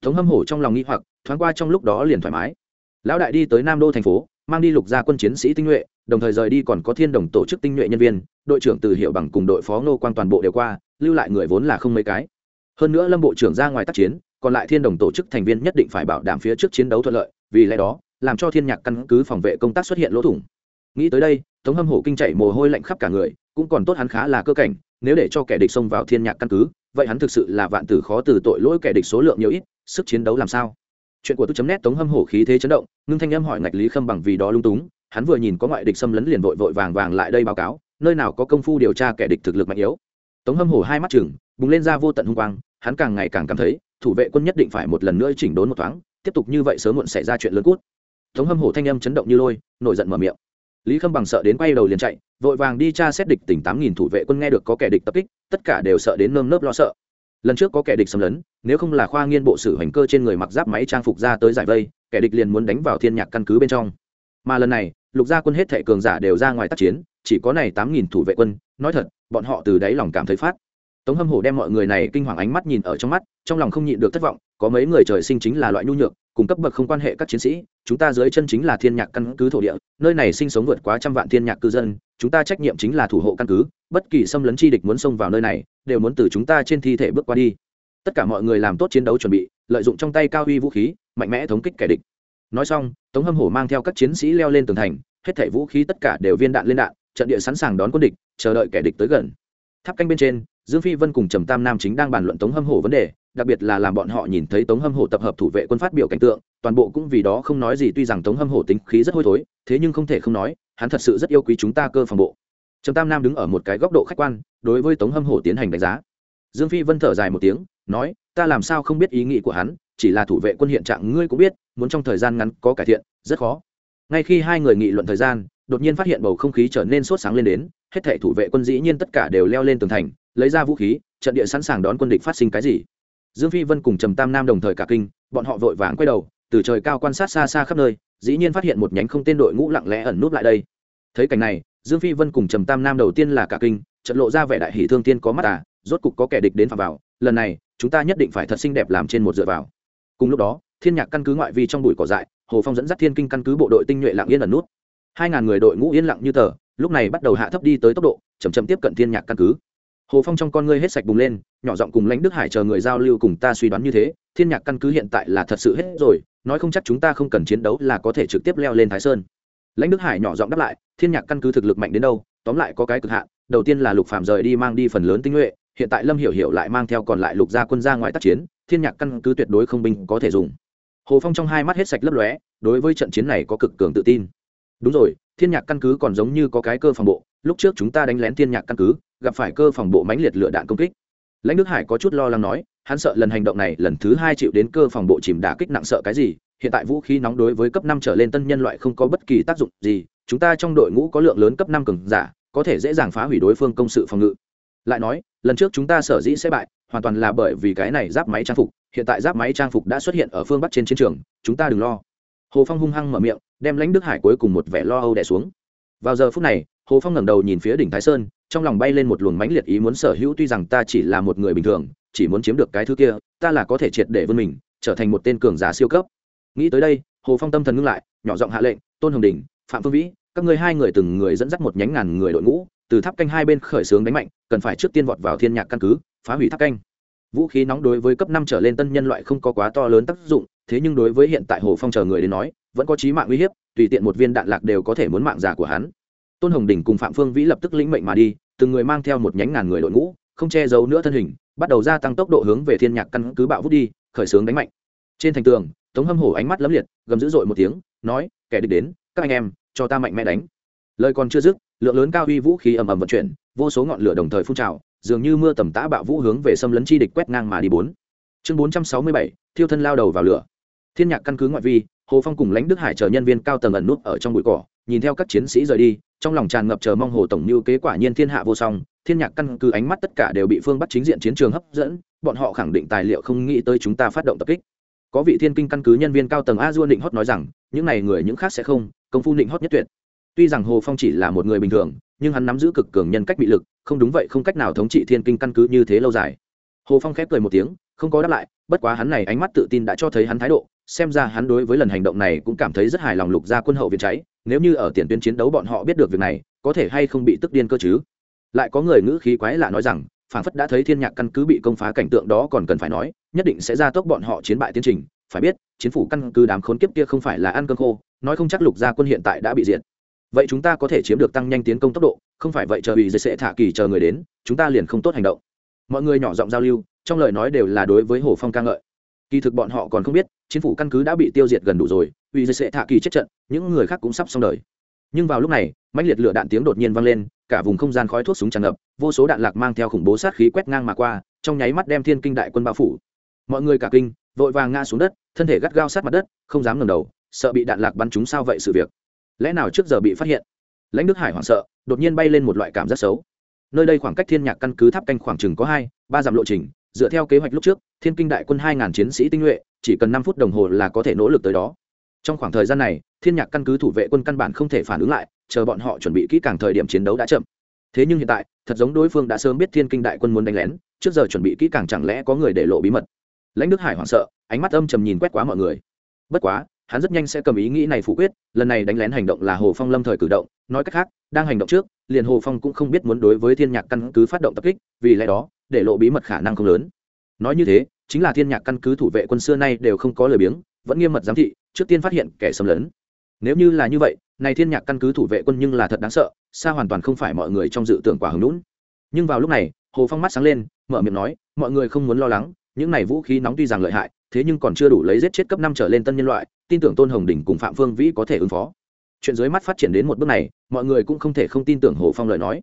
Tống hâm hổ trong lòng nghi hoặc, thoáng qua trong lúc đó liền thoải mái. Lão đại đi tới nam đô thành phố mang đi lục gia quân chiến sĩ tinh nhuệ, đồng thời rời đi còn có thiên đồng tổ chức tinh nhuệ nhân viên, đội trưởng từ hiệu bằng cùng đội phó ngô quan toàn bộ đều qua, lưu lại người vốn là không mấy cái. Hơn nữa lâm bộ trưởng ra ngoài tác chiến, còn lại thiên đồng tổ chức thành viên nhất định phải bảo đảm phía trước chiến đấu thuận lợi, vì lẽ đó, làm cho thiên nhạc căn cứ phòng vệ công tác xuất hiện lỗ thủng. Nghĩ tới đây, tống hâm hổ kinh chạy mồ hôi lạnh khắp cả người, cũng còn tốt hắn khá là cơ cảnh, nếu để cho kẻ địch xông vào thiên nhạc căn cứ, vậy hắn thực sự là vạn tử khó từ tội lỗi kẻ địch số lượng nhiều ít, sức chiến đấu làm sao? Chuyện của tôi chấm nét tống hâm hổ khí thế chấn động, ngưng thanh âm hỏi ngạch lý khâm bằng vì đó lung túng, hắn vừa nhìn có ngoại địch xâm lấn liền vội vội vàng vàng lại đây báo cáo, nơi nào có công phu điều tra kẻ địch thực lực mạnh yếu. Tống hâm hổ hai mắt chừng bùng lên ra vô tận hung quang, hắn càng ngày càng cảm thấy, thủ vệ quân nhất định phải một lần nữa chỉnh đốn một thoáng, tiếp tục như vậy sớm muộn xảy ra chuyện lớn cút. Tống hâm hổ thanh âm chấn động như lôi, nổi giận mở miệng. Lý khâm bằng sợ đến quay đầu liền chạy, vội vàng đi tra xét địch tỉnh tám nghìn thủ vệ quân nghe được có kẻ địch tập kích, tất cả đều sợ đến nơm nớp lo sợ lần trước có kẻ địch xâm lấn, nếu không là khoa nghiên bộ sử hành cơ trên người mặc giáp máy trang phục ra tới giải vây, kẻ địch liền muốn đánh vào thiên nhạc căn cứ bên trong. Mà lần này, lục gia quân hết thệ cường giả đều ra ngoài tác chiến, chỉ có này tám nghìn thủ vệ quân, nói thật, bọn họ từ đáy lòng cảm thấy phát. Tống hâm hổ đem mọi người này kinh hoàng ánh mắt nhìn ở trong mắt, trong lòng không nhịn được thất vọng, có mấy người trời sinh chính là loại nhu nhược, cùng cấp bậc không quan hệ các chiến sĩ, chúng ta dưới chân chính là thiên nhạc căn cứ thổ địa, nơi này sinh sống vượt quá trăm vạn thiên nhạc cư dân, chúng ta trách nhiệm chính là thủ hộ căn cứ bất kỳ xâm lấn chi địch muốn xông vào nơi này, đều muốn từ chúng ta trên thi thể bước qua đi. Tất cả mọi người làm tốt chiến đấu chuẩn bị, lợi dụng trong tay cao uy vũ khí, mạnh mẽ thống kích kẻ địch. Nói xong, tống hâm hổ mang theo các chiến sĩ leo lên tường thành, hết thảy vũ khí tất cả đều viên đạn lên đạn, trận địa sẵn sàng đón quân địch, chờ đợi kẻ địch tới gần. Tháp canh bên trên, dương phi vân cùng trầm tam nam chính đang bàn luận tống hâm hổ vấn đề, đặc biệt là làm bọn họ nhìn thấy tống hâm hổ tập hợp thủ vệ quân phát biểu cảnh tượng, toàn bộ cũng vì đó không nói gì, tuy rằng tống hâm hổ tính khí rất hôi thối, thế nhưng không thể không nói, hắn thật sự rất yêu quý chúng ta cơ phòng bộ trầm tam nam đứng ở một cái góc độ khách quan, đối với tống hâm hổ tiến hành đánh giá. Dương phi vân thở dài một tiếng, nói, ta làm sao không biết ý nghĩ của hắn, chỉ là thủ vệ quân hiện trạng ngươi cũng biết, muốn trong thời gian ngắn có cải thiện, rất khó. Ngay khi hai người nghị luận thời gian, đột nhiên phát hiện bầu không khí trở nên sốt sáng lên đến, hết thảy thủ vệ quân dĩ nhiên tất cả đều leo lên tường thành, lấy ra vũ khí, trận địa sẵn sàng đón quân địch phát sinh cái gì. Dương phi vân cùng trầm tam nam đồng thời cả kinh, bọn họ vội vàng quay đầu, từ trời cao quan sát xa xa khắp nơi, dĩ nhiên phát hiện một nhánh không tên đội ngũ lặng lẽ ẩn núp lại đây. Thấy cảnh này dương phi vân cùng trầm tam nam đầu tiên là cả kinh trận lộ ra vẻ đại hỷ thương tiên có mắt à rốt cục có kẻ địch đến phạm vào, lần này, chúng ta nhất định phải thật xinh đẹp làm trên một dựa vào. Cùng lúc đó, thiên nhạc căn cứ ngoại vi trong bụi cỏ dại, hồ phong dẫn dắt thiên kinh căn cứ bộ đội tinh nhuệ lặng yên ẩn nút. Hai ngàn người đội ngũ yên lặng như tờ, lúc này bắt đầu hạ thấp đi tới tốc độ chầm chậm tiếp cận thiên nhạc căn cứ. Hồ phong trong con ngươi hết sạch bùng lên, nhỏ giọng cùng lãnh đức hải chờ người giao lưu cùng ta suy đoán như thế, thiên nhạc căn cứ hiện tại là thật sự hết rồi, nói không chắc chúng ta không cần chiến đấu là có thể trực tiếp leo lên thái sơn. Lãnh đức hải nhỏ giọng đáp lại thiên nhạc căn cứ thực lực mạnh đến đâu, tóm lại có cái cực hạn, đầu tiên là lục phạm rời đi mang đi phần lớn tinh nhuệ, hiện tại lâm hiểu hiểu lại mang theo còn lại lục gia quân ra ngoài tác chiến, thiên nhạc căn cứ tuyệt đối không binh có thể dùng. Hồ phong trong hai mắt hết sạch lấp lóe, đối với trận chiến này có cực cường tự tin. Đúng rồi, thiên nhạc căn cứ còn giống như có cái cơ phòng bộ, lúc trước chúng ta đánh lén thiên nhạc căn cứ, gặp phải cơ phòng bộ mãnh liệt lựa đạn công kích. Lãnh đức hải có chút lo lắng nói, hắn sợ lần hành động này lần thứ hai chịu đến cơ phòng bộ chìm đả kích nặng sợ cái gì, hiện tại vũ khí nóng đối với cấp năm trở lên tân nhân loại không có bất kỳ tác dụng gì chúng ta trong đội ngũ có lượng lớn cấp năm cường giả, có thể dễ dàng phá hủy đối phương công sự phòng ngự. Lại nói, lần trước chúng ta sở dĩ sẽ bại, hoàn toàn là bởi vì cái này giáp máy trang phục, hiện tại giáp máy trang phục đã xuất hiện ở phương bắc trên chiến trường, chúng ta đừng lo. Hồ phong hung hăng mở miệng, đem lãnh đức hải cuối cùng một vẻ lo âu đẻ xuống. Vào giờ phút này, hồ phong ngẩng đầu nhìn phía đỉnh thái sơn, trong lòng bay lên một luồng mãnh liệt ý muốn sở hữu tuy rằng ta chỉ là một người bình thường, chỉ muốn chiếm được cái thứ kia, ta là có thể triệt để vươn mình, trở thành một tên cường giả siêu cấp. Nghĩ tới đây, hồ phong tâm thần ngưng lại, nhỏ giọng hạ lệnh, tôn hồng đình phạm phương vĩ, các ngươi hai người từng người dẫn dắt một nhánh ngàn người đội ngũ, từ tháp canh hai bên khởi xướng đánh mạnh, cần phải trước tiên vọt vào thiên nhạc căn cứ, phá hủy tháp canh. Vũ khí nóng đối với cấp năm trở lên tân nhân loại không có quá to lớn tác dụng, thế nhưng đối với hiện tại hồ phong chờ người đến nói, vẫn có chí mạng uy hiếp, tùy tiện một viên đạn lạc đều có thể muốn mạng giả của hắn. Tôn hồng đình cùng phạm phương vĩ lập tức lĩnh mệnh mà đi, từng người mang theo một nhánh ngàn người đội ngũ, không che giấu nữa thân hình, bắt đầu gia tăng tốc độ hướng về thiên nhạc căn cứ bạo vút đi, khởi xướng đánh mạnh. Trên thành tường, tống hâm hổ ánh mắt lấm liệt, gầm dữ dội một tiếng, nói, kẻ địch đến, các anh em cho ta mạnh mẽ đánh. Lời còn chưa dứt, lượng lớn cao uy vũ khí ầm ầm vận chuyển, vô số ngọn lửa đồng thời phun trào, dường như mưa tầm tã bạo vũ hướng về xâm lấn chi địch quét ngang mà đi bốn. Chương bốn trăm sáu mươi bảy, thiêu thân lao đầu vào lửa. Thiên nhạc căn cứ ngoại vi, hồ phong cùng lãnh đức hải chờ nhân viên cao tầng ẩn nút ở trong bụi cỏ, nhìn theo các chiến sĩ rời đi, trong lòng tràn ngập chờ mong hồ tổng như kế quả nhiên thiên hạ vô song, thiên nhạc căn cứ ánh mắt tất cả đều bị phương bắt chính diện chiến trường hấp dẫn, bọn họ khẳng định tài liệu không nghĩ tới chúng ta phát động tập kích. Có vị thiên kinh căn cứ nhân viên cao tầng a duôn định hót nói rằng, những này người những khác sẽ không công phu định hót nhất tuyệt. Tuy rằng hồ phong chỉ là một người bình thường, nhưng hắn nắm giữ cực cường nhân cách bị lực, không đúng vậy, không cách nào thống trị thiên kinh căn cứ như thế lâu dài. Hồ phong khép cười một tiếng, không có đáp lại, bất quá hắn này ánh mắt tự tin đã cho thấy hắn thái độ, xem ra hắn đối với lần hành động này cũng cảm thấy rất hài lòng lục gia quân hậu viện cháy, nếu như ở tiền tuyến chiến đấu bọn họ biết được việc này, có thể hay không bị tức điên cơ chứ? Lại có người ngữ khí quái lạ nói rằng phản phất đã thấy thiên nhạc căn cứ bị công phá cảnh tượng đó còn cần phải nói, nhất định sẽ ra tốc bọn họ chiến bại tiến trình, phải biết, chiến phủ căn cứ đám khốn kiếp kia không phải là ăn cơm khô nói không chắc lục gia quân hiện tại đã bị diệt. Vậy chúng ta có thể chiếm được tăng nhanh tiến công tốc độ, không phải vậy chờ bị sẽ thả kỳ chờ người đến, chúng ta liền không tốt hành động. Mọi người nhỏ giọng giao lưu, trong lời nói đều là đối với hồ phong ca ngợi. Kỳ thực bọn họ còn không biết chính phủ căn cứ đã bị tiêu diệt gần đủ rồi vì dây sẽ thả kỳ chết trận, những người khác cũng sắp xong đời. Nhưng vào lúc này, mãnh liệt lửa đạn tiếng đột nhiên vang lên, cả vùng không gian khói thuốc súng tràn ngập, vô số đạn lạc mang theo khủng bố sát khí quét ngang mà qua, trong nháy mắt đem thiên kinh đại quân bao phủ. Mọi người cả kinh, vội vàng ngã xuống đất, thân thể gắt gao sát mặt đất, không dám ngẩng đầu sợ bị đạn lạc bắn chúng sao vậy sự việc? Lẽ nào trước giờ bị phát hiện? Lãnh đức hải hoảng sợ, đột nhiên bay lên một loại cảm giác xấu. Nơi đây khoảng cách thiên nhạc căn cứ tháp canh khoảng chừng có hai, ba dặm lộ trình, dựa theo kế hoạch lúc trước, thiên kinh đại quân hai ngàn chiến sĩ tinh nhuệ, chỉ cần năm phút đồng hồ là có thể nỗ lực tới đó. Trong khoảng thời gian này, thiên nhạc căn cứ thủ vệ quân căn bản không thể phản ứng lại, chờ bọn họ chuẩn bị kỹ càng thời điểm chiến đấu đã chậm. Thế nhưng hiện tại, thật giống đối phương đã sớm biết thiên kinh đại quân muốn đánh lén, trước giờ chuẩn bị kỹ càng chẳng lẽ có người để lộ bí mật. Lãnh đức hải hoảng sợ, ánh mắt âm trầm nhìn quét quá mọi người. Bất quá hắn rất nhanh sẽ cầm ý nghĩ này phủ quyết, lần này đánh lén hành động là hồ phong lâm thời cử động, nói cách khác, đang hành động trước, liền hồ phong cũng không biết muốn đối với thiên nhạc căn cứ phát động tập kích, vì lẽ đó, để lộ bí mật khả năng không lớn. Nói như thế, chính là thiên nhạc căn cứ thủ vệ quân xưa nay đều không có lời biếng, vẫn nghiêm mật giám thị, trước tiên phát hiện kẻ xâm lấn. Nếu như là như vậy, này thiên nhạc căn cứ thủ vệ quân nhưng là thật đáng sợ, xa hoàn toàn không phải mọi người trong dự tưởng quả hứng lũn nhưng vào lúc này, hồ phong mắt sáng lên, mở miệng nói, mọi người không muốn lo lắng, những này vũ khí nóng tuy rằng lợi hại, thế nhưng còn chưa đủ lấy giết chết cấp năm trở lên tân nhân loại tin tưởng tôn hồng đình cùng phạm phương vĩ có thể ứng phó. Chuyện dưới mắt phát triển đến một bước này, mọi người cũng không thể không tin tưởng hồ phong lời nói.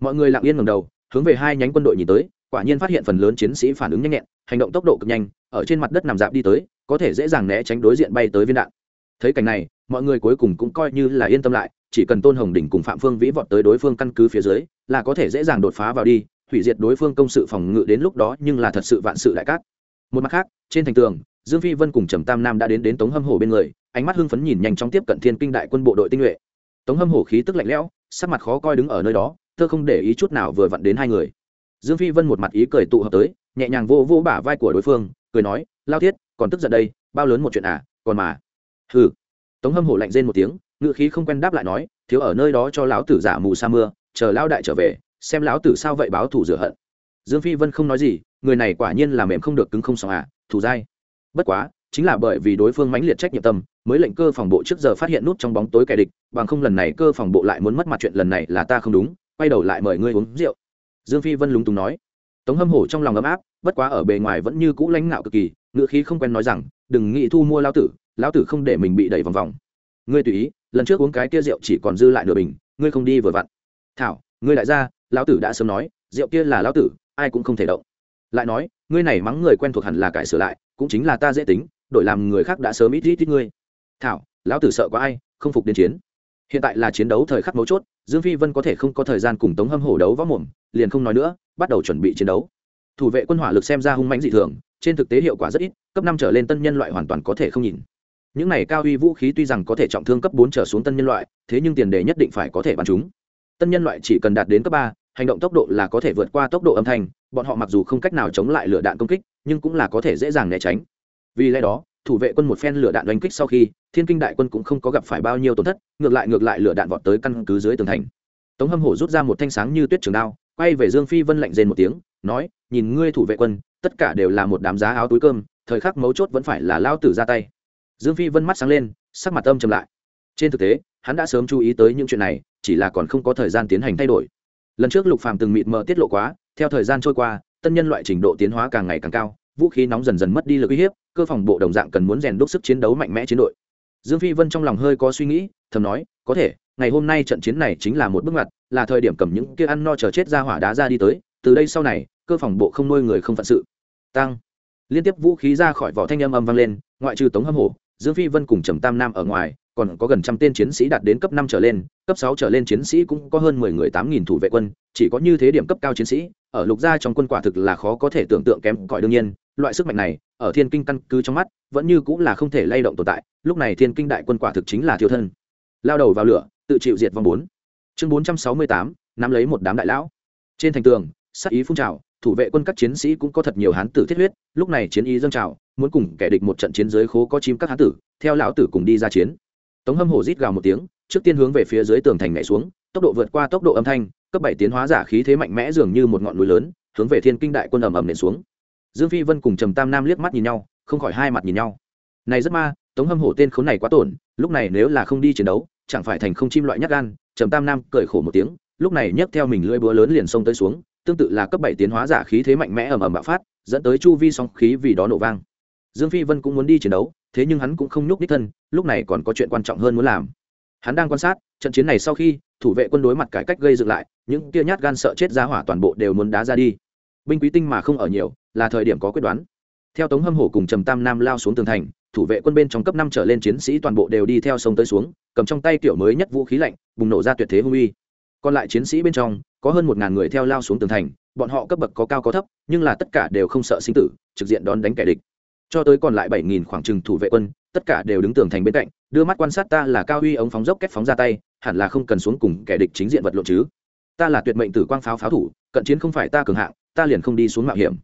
Mọi người lặng yên ngầm đầu, hướng về hai nhánh quân đội nhìn tới, quả nhiên phát hiện phần lớn chiến sĩ phản ứng nhanh nhẹn, hành động tốc độ cực nhanh, ở trên mặt đất nằm dạp đi tới, có thể dễ dàng né tránh đối diện bay tới viên đạn. Thấy cảnh này, mọi người cuối cùng cũng coi như là yên tâm lại, chỉ cần tôn hồng đình cùng phạm phương vĩ vọt tới đối phương căn cứ phía dưới, là có thể dễ dàng đột phá vào đi, hủy diệt đối phương công sự phòng ngự đến lúc đó nhưng là thật sự vạn sự đại cát. Một mặt khác, trên thành tường dương phi vân cùng trầm tam nam đã đến đến tống hâm hổ bên người, ánh mắt hưng phấn nhìn nhanh chóng tiếp cận thiên kinh đại quân bộ đội tinh nhuệ. Tống hâm hổ khí tức lạnh lẽo, sắc mặt khó coi đứng ở nơi đó, thơ không để ý chút nào vừa vặn đến hai người. Dương phi vân một mặt ý cười tụ hợp tới, nhẹ nhàng vô vô bả vai của đối phương, cười nói, lao thiết, còn tức giận đây, bao lớn một chuyện à còn mà. Hừ. Tống hâm hổ lạnh rên một tiếng ngự khí không quen đáp lại nói, thiếu ở nơi đó cho lão tử giả mù sa mưa, chờ lão đại trở về, xem lão tử sao vậy báo thủ rửa hận. Dương phi vân không nói gì, người này quả nhiên là mềm không được cứng không xong à thủ dai bất quá, chính là bởi vì đối phương mãnh liệt trách nhiệm tâm, mới lệnh cơ phòng bộ trước giờ phát hiện nút trong bóng tối kẻ địch, bằng không lần này cơ phòng bộ lại muốn mất mặt chuyện lần này là ta không đúng, quay đầu lại mời ngươi uống rượu. Dương phi vân lúng túng nói. Tống hâm hổ trong lòng ấm áp, bất quá ở bề ngoài vẫn như cũ lãnh ngạo cực kỳ ngựa khí không quen nói rằng, đừng nghĩ thu mua lao tử lao tử không để mình bị đẩy vòng vòng. Ngươi tùy ý, lần trước uống cái kia rượu chỉ còn dư lại nửa bình, ngươi không đi vừa vặn. Thảo, ngươi lại ra, lão tử đã sớm nói, rượu kia là lão tử, ai cũng không thể động. Lại nói, ngươi này mắng người quen thuộc hẳn là cải sửa lại cũng chính là ta dễ tính, đổi làm người khác đã sớm ít ít ít ngươi. Thảo, lão tử sợ có ai, không phục đến chiến. Hiện tại là chiến đấu thời khắc mấu chốt, dương phi vân có thể không có thời gian cùng tống hâm hổ đấu võ mồm, liền không nói nữa, bắt đầu chuẩn bị chiến đấu. Thủ vệ quân hỏa lực xem ra hung mãnh dị thường, trên thực tế hiệu quả rất ít, cấp năm trở lên tân nhân loại hoàn toàn có thể không nhìn. Những này cao uy vũ khí tuy rằng có thể trọng thương cấp bốn trở xuống tân nhân loại, thế nhưng tiền đề nhất định phải có thể bắn chúng. Tân nhân loại chỉ cần đạt đến cấp ba, hành động tốc độ là có thể vượt qua tốc độ âm thanh, bọn họ mặc dù không cách nào chống lại lửa đạn công kích nhưng cũng là có thể dễ dàng né tránh. Vì lẽ đó, thủ vệ quân một phen lửa đạn đánh kích sau khi, thiên kinh đại quân cũng không có gặp phải bao nhiêu tổn thất, ngược lại ngược lại lửa đạn vọt tới căn cứ dưới tường thành. Tống hâm hổ rút ra một thanh sáng như tuyết trường đao, quay về dương phi vân lạnh rên một tiếng, nói, nhìn ngươi thủ vệ quân, tất cả đều là một đám giá áo túi cơm, thời khắc mấu chốt vẫn phải là lao tử ra tay. Dương phi vân mắt sáng lên, sắc mặt âm chầm lại. Trên thực tế, hắn đã sớm chú ý tới những chuyện này, chỉ là còn không có thời gian tiến hành thay đổi. Lần trước lục phàm từng mịt mờ tiết lộ quá, theo thời gian trôi qua tân nhân loại trình độ tiến hóa càng ngày càng cao, vũ khí nóng dần dần mất đi lực uy hiếp, cơ phòng bộ đồng dạng cần muốn rèn đúc sức chiến đấu mạnh mẽ chiến đội. Dương phi vân trong lòng hơi có suy nghĩ, thầm nói, có thể, ngày hôm nay trận chiến này chính là một bước ngoặt, là thời điểm cầm những kia ăn no chờ chết ra hỏa đá ra đi tới, từ đây sau này, cơ phòng bộ không nuôi người không phận sự. Tăng liên tiếp vũ khí ra khỏi vỏ thanh âm âm vang lên, ngoại trừ tống hâm hổ, dương phi vân cùng trầm tam nam ở ngoài, còn có gần trăm tên chiến sĩ đạt đến cấp năm trở lên, cấp sáu trở lên chiến sĩ cũng có hơn mười người tám nghìn thủ vệ quân, chỉ có như thế điểm cấp cao chiến sĩ ở lục gia trong quân quả thực là khó có thể tưởng tượng kém cỏi đương nhiên, loại sức mạnh này, ở thiên kinh căn cứ trong mắt, vẫn như cũng là không thể lay động tồn tại, lúc này thiên kinh đại quân quả thực chính là thiêu thân. Lao đầu vào lửa, tự chịu diệt vong bốn. Chương bốn trăm sáu mươi tám, nắm lấy một đám đại lão. Trên thành tường, sát ý phun trào, thủ vệ quân các chiến sĩ cũng có thật nhiều hán tử thiết huyết, lúc này chiến ý dâng trào, muốn cùng kẻ địch một trận chiến giới khố có chim các hán tử, theo lão tử cùng đi ra chiến. Tống hâm hổ rít gào một tiếng, trước tiên hướng về phía dưới tường thành nhảy xuống, tốc độ vượt qua tốc độ âm thanh cấp bảy tiến hóa giả khí thế mạnh mẽ dường như một ngọn núi lớn, hướng về thiên kinh đại quân ầm ầm nện xuống. Dương phi vân cùng trầm tam nam liếc mắt nhìn nhau, không khỏi hai mặt nhìn nhau. Này rất ma, tống hâm hổ tên khốn này quá tổn, lúc này nếu là không đi chiến đấu, chẳng phải thành không chim loại nhát gan, trầm tam nam cười khổ một tiếng, lúc này nhấc theo mình lưỡi búa lớn liền xông tới xuống, tương tự là cấp bảy tiến hóa giả khí thế mạnh mẽ ầm ầm bạo phát, dẫn tới chu vi song khí vì đó nổ vang. Dương phi vân cũng muốn đi chiến đấu, thế nhưng hắn cũng không nhúc đích thân, lúc này còn có chuyện quan trọng hơn muốn làm hắn đang quan sát, trận chiến này sau khi, thủ vệ quân đối mặt cải cách gây dựng lại, những tia nhát gan sợ chết ra hỏa toàn bộ đều muốn đá ra đi. Binh quý tinh mà không ở nhiều, là thời điểm có quyết đoán. Theo tống hâm hổ cùng trầm tam nam lao xuống tường thành, thủ vệ quân bên trong cấp năm trở lên chiến sĩ toàn bộ đều đi theo sông tới xuống, cầm trong tay kiểu mới nhất vũ khí lạnh, bùng nổ ra tuyệt thế hung uy. Còn lại chiến sĩ bên trong, có hơn một ngàn người theo lao xuống tường thành, bọn họ cấp bậc có cao có thấp, nhưng là tất cả đều không sợ sinh tử, trực diện đón đánh kẻ địch. Cho tới còn lại bảy nghìn khoảng trừng thủ vệ quân, tất cả đều đứng tường thành bên cạnh đưa mắt quan sát ta là cao uy ống phóng dốc kết phóng ra tay, hẳn là không cần xuống cùng kẻ địch chính diện vật lộn chứ. Ta là tuyệt mệnh tử quang pháo pháo thủ, cận chiến không phải ta cường hạng, ta liền không đi xuống mạo hiểm.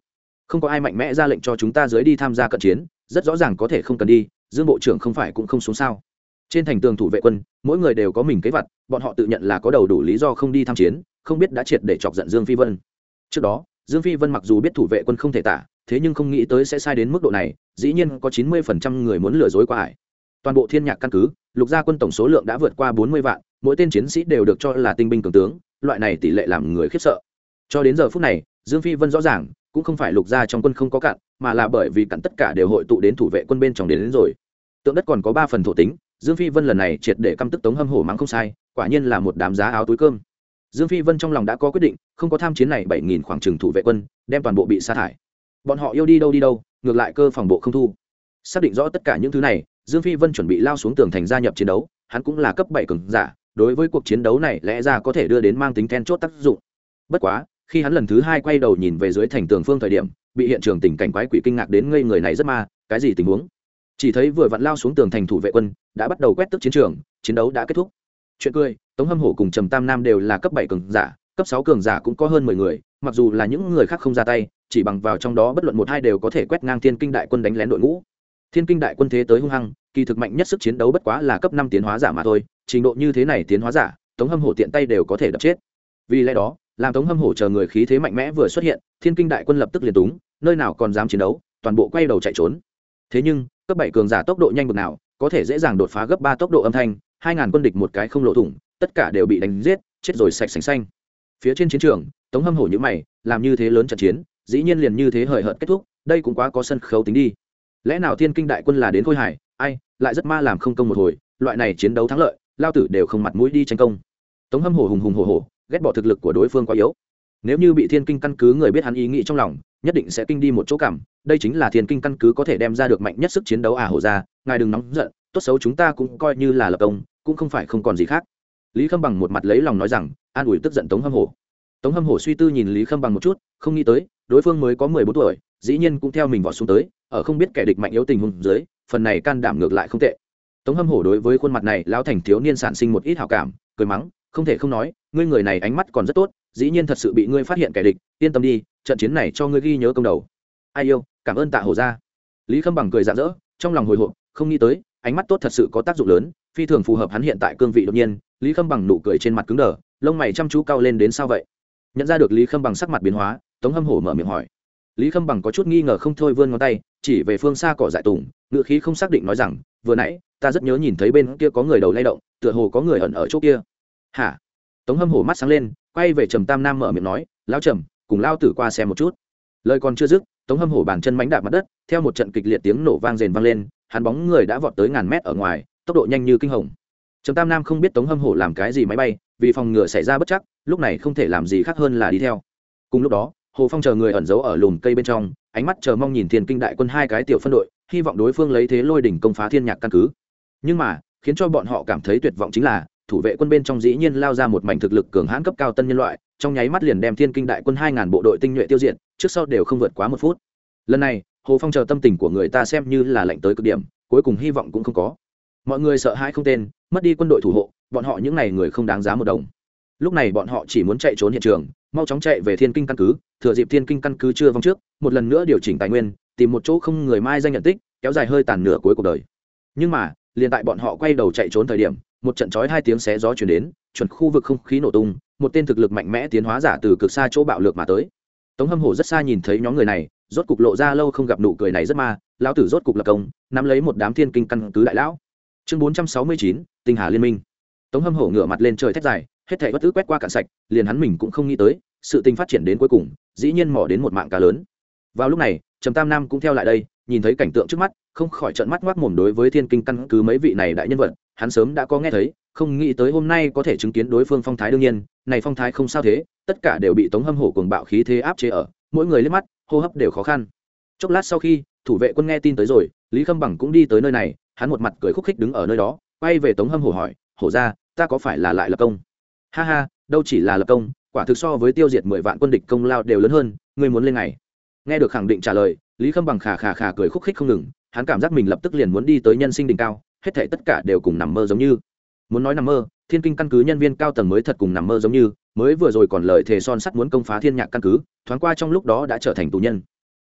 Không có ai mạnh mẽ ra lệnh cho chúng ta dưới đi tham gia cận chiến, rất rõ ràng có thể không cần đi, dương bộ trưởng không phải cũng không xuống sao? Trên thành tường thủ vệ quân, mỗi người đều có mình kế vật, bọn họ tự nhận là có đầu đủ lý do không đi tham chiến, không biết đã triệt để chọc giận dương phi vân. Trước đó, dương phi vân mặc dù biết thủ vệ quân không thể tả, thế nhưng không nghĩ tới sẽ sai đến mức độ này, dĩ nhiên có chín mươi phần trăm người muốn lừa dối qua ải toàn bộ thiên nhạc căn cứ lục gia quân tổng số lượng đã vượt qua bốn mươi vạn mỗi tên chiến sĩ đều được cho là tinh binh cường tướng loại này tỷ lệ làm người khiếp sợ. Cho đến giờ phút này dương phi vân rõ ràng cũng không phải lục gia trong quân không có cạn mà là bởi vì cặn tất cả đều hội tụ đến thủ vệ quân bên trong đến, đến rồi. Tượng đất còn có ba phần thổ tính dương phi vân lần này triệt để căm tức tống hâm hổ mắng không sai quả nhiên là một đám giá áo túi cơm. Dương phi vân trong lòng đã có quyết định không có tham chiến này bảy nghìn khoảng trừng thủ vệ quân đem toàn bộ bị sa thải. Bọn họ yêu đi đâu đi đâu ngược lại cơ phòng bộ không thu. Xác định rõ tất cả những thứ này dương phi vân chuẩn bị lao xuống tường thành gia nhập chiến đấu, hắn cũng là cấp bảy cường giả, đối với cuộc chiến đấu này lẽ ra có thể đưa đến mang tính then chốt tác dụng. Bất quá, khi hắn lần thứ hai quay đầu nhìn về dưới thành tường phương thời điểm, bị hiện trường tình cảnh quái quỷ kinh ngạc đến ngây người này rất ma, cái gì tình huống? Chỉ thấy vừa vặn lao xuống tường thành thủ vệ quân, đã bắt đầu quét tức chiến trường, chiến đấu đã kết thúc. Chuyện cười, tống hâm hổ cùng trầm tam nam đều là cấp bảy cường giả, cấp sáu cường giả cũng có hơn mười người, mặc dù là những người khác không ra tay, chỉ bằng vào trong đó bất luận một hai đều có thể quét ngang thiên kinh đại quân đánh lén đội ngũ. Thiên kinh đại quân thế tới hung hăng kỳ thực mạnh nhất sức chiến đấu bất quá là cấp năm tiến hóa giả mà thôi, trình độ như thế này tiến hóa giả, tống hâm hổ tiện tay đều có thể đập chết. Vì lẽ đó, làm tống hâm hổ chờ người khí thế mạnh mẽ vừa xuất hiện, thiên kinh đại quân lập tức liền túng, nơi nào còn dám chiến đấu, toàn bộ quay đầu chạy trốn. Thế nhưng, cấp bảy cường giả tốc độ nhanh bực nào, có thể dễ dàng đột phá gấp ba tốc độ âm thanh, hai ngàn quân địch một cái không lộ thủng, tất cả đều bị đánh giết, chết rồi sạch sành xanh. Phía trên chiến trường, tống hâm hổ như mày, làm như thế lớn trận chiến, dĩ nhiên liền như thế hời hợt kết thúc, đây cũng quá có sân khấu tính đi. Lẽ nào thiên kinh đại quân là đến khôi hải ai, lại rất ma làm không công một hồi, loại này chiến đấu thắng lợi, lao tử đều không mặt mũi đi tranh công. Tống hâm hổ hùng hùng hổ hổ, ghét bỏ thực lực của đối phương quá yếu. Nếu như bị thiên kinh căn cứ người biết hắn ý nghĩ trong lòng, nhất định sẽ kinh đi một chỗ cảm. Đây chính là thiên kinh căn cứ có thể đem ra được mạnh nhất sức chiến đấu à hổ ra, ngài đừng nóng giận, tốt xấu chúng ta cũng coi như là lập công, cũng không phải không còn gì khác. Lý khâm bằng một mặt lấy lòng nói rằng, an ủi tức giận tống hâm hổ. Tống hâm hổ suy tư nhìn lý khâm bằng một chút, không nghĩ tới, đối phương mới có mười bốn tuổi, dĩ nhiên cũng theo mình vọt xuống tới, ở không biết kẻ địch mạnh yếu tình hùng dưới phần này can đảm ngược lại không tệ. Tống hâm hổ đối với khuôn mặt này, lão thành thiếu niên sản sinh một ít hảo cảm, cười mắng, không thể không nói, ngươi người này ánh mắt còn rất tốt, dĩ nhiên thật sự bị ngươi phát hiện kẻ địch, yên tâm đi, trận chiến này cho ngươi ghi nhớ công đầu. Ai yêu, cảm ơn tạ hổ ra lý khâm bằng cười rạng rỡ, trong lòng hồi hộp, không nghĩ tới, ánh mắt tốt thật sự có tác dụng lớn, phi thường phù hợp hắn hiện tại cương vị đột nhiên, lý khâm bằng nụ cười trên mặt cứng đờ, lông mày chăm chú cao lên đến sao vậy? Nhận ra được lý khâm bằng sắc mặt biến hóa, tống hâm hổ mở miệng hỏi. Lý khâm bằng có chút nghi ngờ không thôi vươn ngón tay chỉ về phương xa cỏ dại tùng, ngựa khí không xác định nói rằng, vừa nãy, ta rất nhớ nhìn thấy bên kia có người đầu lay động, tựa hồ có người ẩn ở chỗ kia. Hả? Tống hâm hổ mắt sáng lên, quay về trầm tam nam mở miệng nói lao trầm, cùng lao tử qua xem một chút. Lời còn chưa dứt, tống hâm hổ bàn chân mánh đạp mặt đất, theo một trận kịch liệt tiếng nổ vang rền vang lên, hắn bóng người đã vọt tới ngàn mét ở ngoài, tốc độ nhanh như kinh hồng. Trầm tam nam không biết tống hâm hổ làm cái gì máy bay, vì phòng ngừa xảy ra bất chắc, lúc này không thể làm gì khác hơn là đi theo. Cùng lúc đó hồ phong chờ người ẩn giấu ở lùm cây bên trong, ánh mắt chờ mong nhìn thiên kinh đại quân hai cái tiểu phân đội, hy vọng đối phương lấy thế lôi đỉnh công phá thiên nhạc căn cứ. Nhưng mà, khiến cho bọn họ cảm thấy tuyệt vọng chính là, thủ vệ quân bên trong dĩ nhiên lao ra một mảnh thực lực cường hãn cấp cao tân nhân loại, trong nháy mắt liền đem thiên kinh đại quân hai ngàn bộ đội tinh nhuệ tiêu diệt, trước sau đều không vượt quá một phút. Lần này, hồ phong chờ tâm tình của người ta xem như là lệnh tới cực điểm, cuối cùng hy vọng cũng không có. Mọi người sợ hãi không tên, mất đi quân đội thủ hộ, bọn họ những n à y người không đáng giá một đồng. Lúc này bọn họ chỉ muốn chạy trốn hiện trường, mau chóng chạy về thiên kinh căn cứ thừa dịp thiên kinh căn cứ chưa vong trước, một lần nữa điều chỉnh tài nguyên, tìm một chỗ không người mai danh nhận tích, kéo dài hơi tàn nửa cuối cuộc đời. Nhưng mà, liền tại bọn họ quay đầu chạy trốn thời điểm, một trận chói hai tiếng xé gió chuyển đến, chuẩn khu vực không khí nổ tung, một tên thực lực mạnh mẽ tiến hóa giả từ cực xa chỗ bạo lược mà tới. Tống hâm hổ rất xa nhìn thấy nhóm người này, rốt cục lộ ra lâu không gặp nụ cười này rất ma, lão tử rốt cục lập công, nắm lấy một đám thiên kinh căn cứ đại lão. Chương bốn trăm sáu mươi chín, tinh hà liên minh. Tống hâm hổ ngửa mặt lên trời thét dài, hết thảy bất cứ quét qua cạn sạch, liền hắn mình cũng không nghĩ tới sự tình phát triển đến cuối cùng, dĩ nhiên mỏ đến một mạng cá lớn. Vào lúc này, trầm tam nam cũng theo lại đây, nhìn thấy cảnh tượng trước mắt, không khỏi trợn mắt ngoác mồm đối với thiên kinh căn cứ mấy vị này đại nhân vật, hắn sớm đã có nghe thấy, không nghĩ tới hôm nay có thể chứng kiến đối phương phong thái đương nhiên, này phong thái không sao thế, tất cả đều bị tống hâm hổ cùng bạo khí thế áp chế ở, mỗi người liếc mắt, hô hấp đều khó khăn. Chốc lát sau khi, thủ vệ quân nghe tin tới rồi, lý khâm bằng cũng đi tới nơi này, hắn một mặt cười khúc khích đứng ở nơi đó, quay về tống hâm hổ hỏi, hổ ra ta có phải là lại lập công? Ha ha, đâu chỉ là lập công quả thực so với tiêu diệt mười vạn quân địch công lao đều lớn hơn, ngươi muốn lên ngày nghe được khẳng định trả lời, lý khâm bằng khà khà khà cười khúc khích không ngừng, hắn cảm giác mình lập tức liền muốn đi tới nhân sinh đỉnh cao, hết thể tất cả đều cùng nằm mơ giống như. Muốn nói nằm mơ, thiên kinh căn cứ nhân viên cao tầng mới thật cùng nằm mơ giống như, mới vừa rồi còn lời thề son sắt muốn công phá thiên nhạc căn cứ, thoáng qua trong lúc đó đã trở thành tù nhân.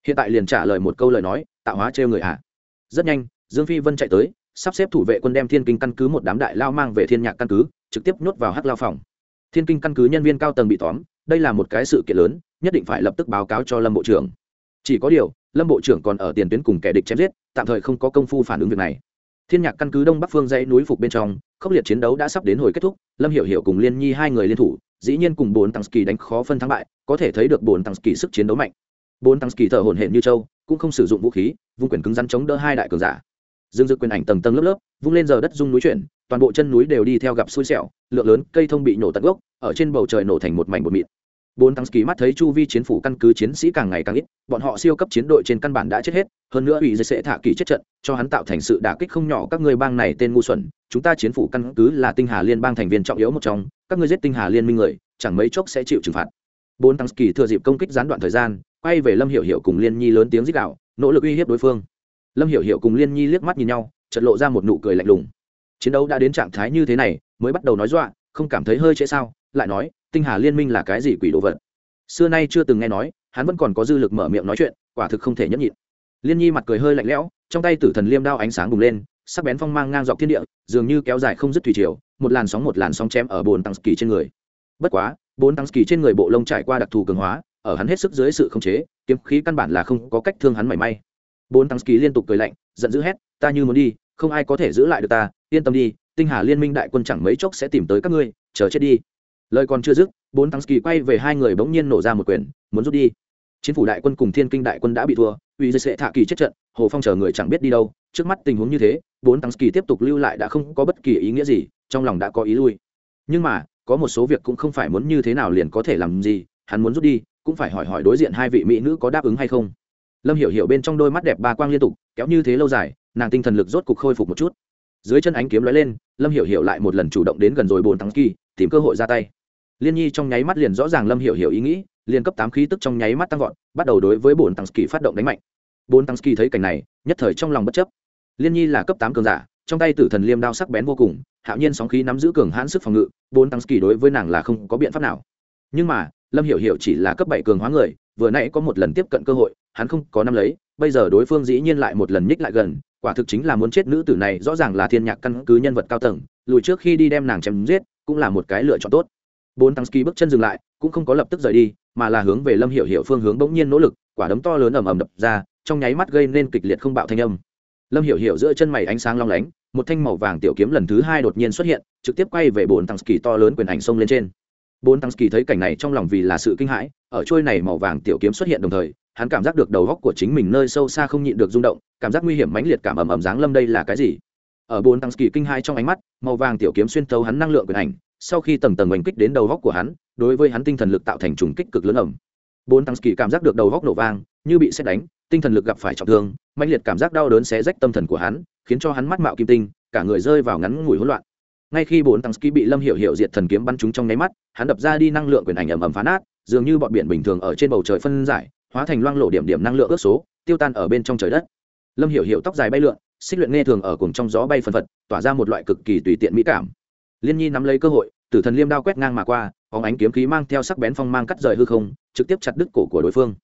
Hiện tại liền trả lời một câu lời nói, tạo hóa trêu người ạ à. rất nhanh, dương phi vân chạy tới, sắp xếp thủ vệ quân đem thiên kinh căn cứ một đám đại lao mang về thiên nhạc căn cứ, trực tiếp nhốt vào hắc lao phòng thiên kinh căn cứ nhân viên cao tầng bị tóm, đây là một cái sự kiện lớn, nhất định phải lập tức báo cáo cho lâm bộ trưởng. Chỉ có điều, lâm bộ trưởng còn ở tiền tuyến cùng kẻ địch chém giết, tạm thời không có công phu phản ứng việc này. Thiên nhạc căn cứ đông bắc phương dãy núi phục bên trong, khốc liệt chiến đấu đã sắp đến hồi kết thúc, lâm hiểu hiểu cùng liên nhi hai người liên thủ, dĩ nhiên cùng bốn tăng Kỳ đánh khó phân thắng bại, có thể thấy được bốn tăng Kỳ sức chiến đấu mạnh. Bốn tăng Kỳ thở hổn hển như châu cũng không sử dụng vũ khí, vung quyền cứng rắn chống đỡ hai đại cường giả dương dực quyền ảnh tầng tầng lớp lớp, vung lên giờ đất rung núi chuyển, toàn bộ chân núi đều đi theo gặp xui xẻo, lượng lớn cây thông bị nổ tận gốc, ở trên bầu trời nổ thành một mảnh bột mịn. Bốn tăng ký mắt thấy chu vi chiến phủ căn cứ chiến sĩ càng ngày càng ít, bọn họ siêu cấp chiến đội trên căn bản đã chết hết, hơn nữa ủy sẽ thả kỳ chết trận, cho hắn tạo thành sự đả kích không nhỏ các ngươi bang này tên ngu xuẩn, chúng ta chiến phủ căn cứ là tinh hà liên bang thành viên trọng yếu một trong, các ngươi giết tinh hà liên minh người, chẳng mấy chốc sẽ chịu trừng phạt. Bốn tăng kỳ thừa dịp công kích gián đoạn thời gian, quay về lâm hiểu hiểu cùng liên nhi lớn tiếng rít đạo nỗ lực uy hiếp đối phương lâm hiểu hiểu cùng liên nhi liếc mắt nhìn nhau chật lộ ra một nụ cười lạnh lùng. Chiến đấu đã đến trạng thái như thế này, mới bắt đầu nói dọa, không cảm thấy hơi trễ sao? Lại nói, tinh hà liên minh là cái gì quỷ đồ vật? Xưa nay chưa từng nghe nói, hắn vẫn còn có dư lực mở miệng nói chuyện, quả thực không thể nhẫn nhịn. Liên nhi mặt cười hơi lạnh lẽo, trong tay tử thần liêm đao ánh sáng bùng lên, sắc bén phong mang ngang dọc thiên địa, dường như kéo dài không dứt thủy triều, một làn sóng một làn sóng chém ở bồn tăng kỳ trên người. Bất quá bốn tăng kỳ trên người bộ lông trải qua đặc thù cường hóa, ở hắn hết sức dưới sự khống chế, kiếm khí căn bản là không có cách thương hắn mảy may bốn tăng ký liên tục cười lạnh, giận dữ hét, ta như muốn đi, không ai có thể giữ lại được ta, yên tâm đi, tinh hà liên minh đại quân chẳng mấy chốc sẽ tìm tới các ngươi, chờ chết đi. Lời còn chưa dứt, bốn tăng kỳ quay về hai người bỗng nhiên nổ ra một quyền, muốn rút đi. Chính phủ đại quân cùng thiên kinh đại quân đã bị thua, uy dây sẽ thả kỳ chết trận, hồ phong chờ người chẳng biết đi đâu, trước mắt tình huống như thế, bốn tăng kỳ tiếp tục lưu lại đã không có bất kỳ ý nghĩa gì, trong lòng đã có ý lui. Nhưng mà, có một số việc cũng không phải muốn như thế nào liền có thể làm gì, hắn muốn rút đi, cũng phải hỏi hỏi đối diện hai vị mỹ nữ có đáp ứng hay không lâm hiểu hiểu bên trong đôi mắt đẹp ba quang liên tục, kéo như thế lâu dài, nàng tinh thần lực rốt cục khôi phục một chút. Dưới chân ánh kiếm lóe lên, lâm hiểu hiểu lại một lần chủ động đến gần rồi bồn thắng kỳ, tìm cơ hội ra tay. Liên nhi trong nháy mắt liền rõ ràng lâm hiểu hiểu ý nghĩ, liền cấp tám khí tức trong nháy mắt tăng vọt, bắt đầu đối với bồn tăng kỳ phát động đánh mạnh. Bồn tăng kỳ thấy cảnh này, nhất thời trong lòng bất chấp. Liên nhi là cấp tám cường giả, trong tay tử thần liêm đao sắc bén vô cùng, hạo nhiên sóng khí nắm giữ cường hãn sức phòng ngự bồn tăng kỳ đối với nàng là không có biện pháp nào. Nhưng mà lâm hiểu hiểu chỉ là cấp bảy cường hóa người, vừa nãy có một lần tiếp cận cơ hội, hắn không có năm lấy, bây giờ đối phương dĩ nhiên lại một lần nhích lại gần, quả thực chính là muốn chết nữ tử này, rõ ràng là thiên nhạc căn cứ nhân vật cao tầng, lùi trước khi đi đem nàng chém giết, cũng là một cái lựa chọn tốt. Bốn tăng Ski bước chân dừng lại, cũng không có lập tức rời đi, mà là hướng về lâm hiểu hiểu phương hướng bỗng nhiên nỗ lực, quả đấm to lớn ầm ầm đập ra, trong nháy mắt gây nên kịch liệt không bạo thanh âm. Lâm hiểu hiểu giữa chân mày ánh sáng long lánh, một thanh màu vàng tiểu kiếm lần thứ hai đột nhiên xuất hiện, trực tiếp quay về Bốn tăng ski to lớn quyền ảnh sông lên trên. Bốn tăng Kỳ thấy cảnh này trong lòng vì là sự kinh hãi, ở trôi này màu vàng tiểu kiếm xuất hiện đồng thời, hắn cảm giác được đầu góc của chính mình nơi sâu xa không nhịn được rung động, cảm giác nguy hiểm mãnh liệt cảm ầm ầm dáng lâm đây là cái gì? Ở Bốn tăng Kỳ kinh hai trong ánh mắt, màu vàng tiểu kiếm xuyên thấu hắn năng lượng quyền ảnh sau khi tầng tầng oanh kích đến đầu góc của hắn, đối với hắn tinh thần lực tạo thành trùng kích cực lớn ẩm Bốn tăng Kỳ cảm giác được đầu góc nổ vang, như bị xét đánh, tinh thần lực gặp phải trọng thương, mãnh liệt cảm giác đau đớn xé rách tâm thần của hắn, khiến cho hắn mắt mạo kim tinh, cả người rơi vào ngắn ngủi hỗn loạn ngay khi bốn tăng ski bị lâm hiểu hiểu diệt thần kiếm bắn trúng trong nháy mắt, hắn đập ra đi năng lượng quyền ảnh ầm ầm phá nát, dường như bọn biển bình thường ở trên bầu trời phân giải, hóa thành loang lộ điểm điểm năng lượng ước số, tiêu tan ở bên trong trời đất. Lâm hiểu hiểu tóc dài bay lượn, xích luyện nghe thường ở cùng trong gió bay phân phật, tỏa ra một loại cực kỳ tùy tiện mỹ cảm. Liên nhi nắm lấy cơ hội, tử thần liêm đao quét ngang mà qua có ánh kiếm khí mang theo sắc bén phong mang cắt rời hư không, trực tiếp chặt đứt cổ của đối phương.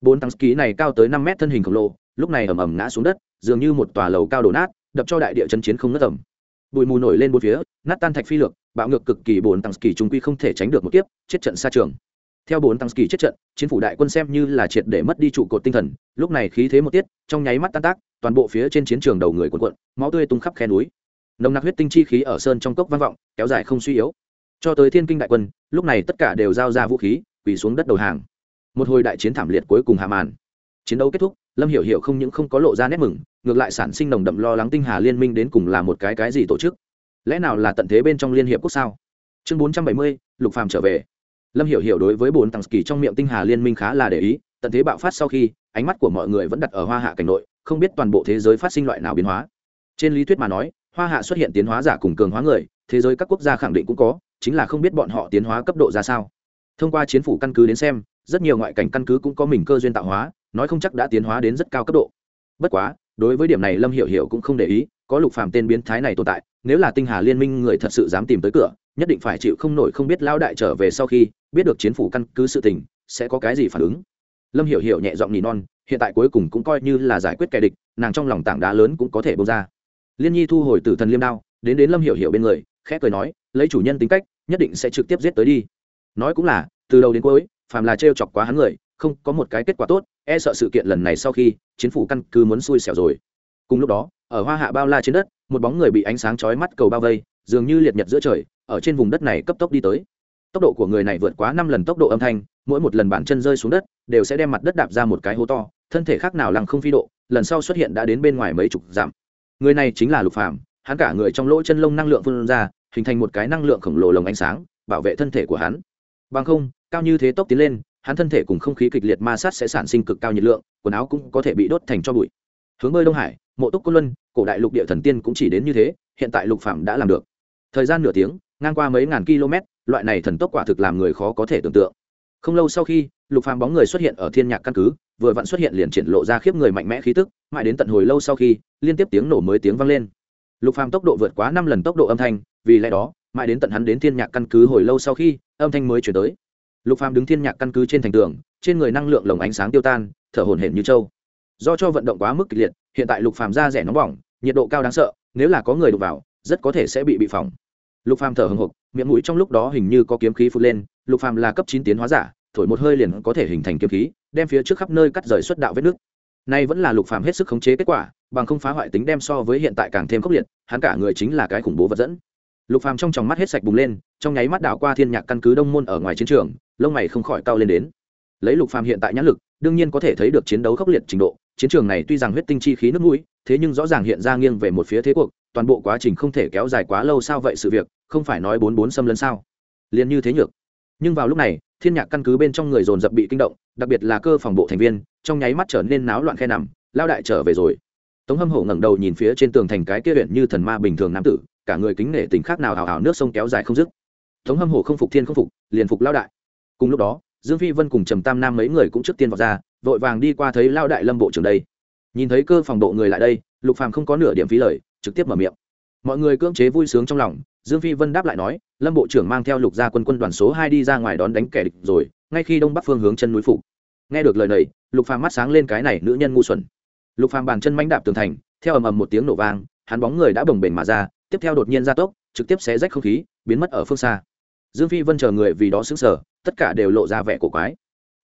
Bốn tăng ski này cao tới năm mét thân hình khổng lồ, lúc này ầm ầm ngã xuống đất, dường như một tòa lầu cao đổ nát, đập cho đại địa chân chiến không ngất tầm bụi mù nổi lên bốn phía, nát tan thạch phi lược, bạo ngược cực kỳ bốn tăng kỳ trung quy không thể tránh được một kiếp, chết trận xa trường. Theo bốn tăng kỳ chết trận, chiến phủ đại quân xem như là triệt để mất đi trụ cột tinh thần, lúc này khí thế một tiết, trong nháy mắt tan tác, toàn bộ phía trên chiến trường đầu người quần quận máu tươi tung khắp khe núi. Nồng nặc huyết tinh chi khí ở sơn trong cốc vang vọng, kéo dài không suy yếu. Cho tới thiên kinh đại quân, lúc này tất cả đều giao ra vũ khí, quỳ xuống đất đầu hàng. Một hồi đại chiến thảm liệt cuối cùng hạ màn. Chiến đấu kết thúc, lâm hiểu hiểu không những không có lộ ra nét mừng ngược lại sản sinh nồng đậm lo lắng tinh hà liên minh đến cùng là một cái cái gì tổ chức? Lẽ nào là tận thế bên trong liên hiệp quốc sao? Chương bốn trăm bảy mươi, lục phàm trở về. Lâm hiểu hiểu đối với bốn tăng kỳ trong miệng tinh hà liên minh khá là để ý, tận thế bạo phát sau khi, ánh mắt của mọi người vẫn đặt ở hoa hạ cảnh nội, không biết toàn bộ thế giới phát sinh loại nào biến hóa. Trên lý thuyết mà nói, hoa hạ xuất hiện tiến hóa giả cùng cường hóa người, thế giới các quốc gia khẳng định cũng có, chính là không biết bọn họ tiến hóa cấp độ ra sao. Thông qua chiến phủ căn cứ đến xem, rất nhiều ngoại cảnh căn cứ cũng có mình cơ duyên tạo hóa, nói không chắc đã tiến hóa đến rất cao cấp độ. Bất quá đối với điểm này lâm hiểu hiểu cũng không để ý, có lục phàm tên biến thái này tồn tại, nếu là tinh hà liên minh người thật sự dám tìm tới cửa, nhất định phải chịu không nổi không biết lao đại trở về sau khi biết được chiến phủ căn cứ sự tình, sẽ có cái gì phản ứng. Lâm hiểu hiểu nhẹ giọng nỉ non, hiện tại cuối cùng cũng coi như là giải quyết kẻ địch, nàng trong lòng tảng đá lớn cũng có thể bông ra. Liên nhi thu hồi tử thần liêm đao, đến đến lâm hiểu hiểu bên người, khẽ cười nói, lấy chủ nhân tính cách, nhất định sẽ trực tiếp giết tới đi. Nói cũng là, từ đầu đến cuối, phàm là trêu chọc quá hắn người không có một cái kết quả tốt e sợ sự kiện lần này sau khi chính phủ căn cứ muốn xui xẻo rồi. Cùng lúc đó, ở hoa hạ bao la trên đất, một bóng người bị ánh sáng chói mắt cầu bao vây, dường như liệt nhật giữa trời, ở trên vùng đất này cấp tốc đi tới. Tốc độ của người này vượt quá năm lần tốc độ âm thanh, mỗi một lần bản chân rơi xuống đất, đều sẽ đem mặt đất đạp ra một cái hố to, thân thể khác nào lăng không phi độ, lần sau xuất hiện đã đến bên ngoài mấy chục dặm. Người này chính là lục phàm, hắn cả người trong lỗ chân lông năng lượng phun ra, hình thành một cái năng lượng khổng lồ lồng ánh sáng, bảo vệ thân thể của hắn. Bằng không, cao như thế tốc tiến lên hắn thân thể cùng không khí kịch liệt ma sát sẽ sản sinh cực cao nhiệt lượng, quần áo cũng có thể bị đốt thành cho bụi. Hướng bơi đông hải, mộ túc côn luân, cổ đại lục địa thần tiên cũng chỉ đến như thế, hiện tại lục phạm đã làm được. Thời gian nửa tiếng, ngang qua mấy ngàn km, loại này thần tốc quả thực làm người khó có thể tưởng tượng. Không lâu sau khi, lục phàm bóng người xuất hiện ở thiên nhạc căn cứ, vừa vặn xuất hiện liền triển lộ ra khiếp người mạnh mẽ khí tức, mãi đến tận hồi lâu sau khi, liên tiếp tiếng nổ mới tiếng vang lên. Lục phàm tốc độ vượt quá năm lần tốc độ âm thanh, vì lẽ đó, mãi đến tận hắn đến thiên nhạc căn cứ hồi lâu sau khi, âm thanh mới chuyển tới lục phàm đứng thiên nhạc căn cứ trên thành tường trên người năng lượng lồng ánh sáng tiêu tan thở hổn hển như trâu. Do cho vận động quá mức kịch liệt hiện tại lục phàm da rẻ nóng bỏng nhiệt độ cao đáng sợ nếu là có người đụng vào rất có thể sẽ bị bị phỏng. Lục phàm thở hừng hực, miệng mũi trong lúc đó hình như có kiếm khí phun lên lục phàm là cấp chín tiến hóa giả thổi một hơi liền có thể hình thành kiếm khí đem phía trước khắp nơi cắt rời xuất đạo vết nước nay vẫn là lục phàm hết sức khống chế kết quả bằng không phá hoại tính đem so với hiện tại càng thêm khốc liệt hắn cả người chính là cái khủng bố vật dẫn lục phàm trong tròng mắt hết sạch bùng lên, trong nháy mắt đảo qua thiên nhạc căn cứ đông môn ở ngoài chiến trường, lông mày không khỏi cao lên đến. Lấy lục phàm hiện tại nhãn lực, đương nhiên có thể thấy được chiến đấu khốc liệt trình độ, chiến trường này tuy rằng huyết tinh chi khí nước mũi, thế nhưng rõ ràng hiện ra nghiêng về một phía thế cuộc, toàn bộ quá trình không thể kéo dài quá lâu sao vậy sự việc, không phải nói bốn bốn xâm lấn sao? Liền như thế nhược. Nhưng vào lúc này, thiên nhạc căn cứ bên trong người dồn dập bị kinh động, đặc biệt là cơ phòng bộ thành viên, trong nháy mắt trở nên náo loạn khe nằm, lao đại trở về rồi. Tống hâm hổ ngẩng đầu nhìn phía trên tường thành cái kia huyện như thần ma bình thường nam tử cả người kính nể tình khác nào hào hào nước sông kéo dài không dứt. Tống hâm hổ không phục thiên không phục, liền phục lao đại. Cùng lúc đó, dương phi vân cùng trầm tam nam mấy người cũng trước tiên vào ra, vội vàng đi qua thấy lao đại lâm bộ trưởng đây. Nhìn thấy cơ phòng độ người lại đây, lục phàm không có nửa điểm phí lời, trực tiếp mở miệng. Mọi người cưỡng chế vui sướng trong lòng, dương phi vân đáp lại nói, lâm bộ trưởng mang theo lục gia quân quân đoàn số hai đi ra ngoài đón đánh kẻ địch rồi, ngay khi đông bắc phương hướng chân núi phủ. Nghe được lời này, lục phàm mắt sáng lên cái này nữ nhân ngu xuẩn. Lục phàm bàn chân mánh đạp tường thành, theo ầm ầm một tiếng nổ vang, hắn bóng người đã bồng bềnh mà ra tiếp theo đột nhiên ra tốc, trực tiếp xé rách không khí, biến mất ở phương xa. Dương phi vân chờ người vì đó xứng sở tất cả đều lộ ra vẻ cổ quái.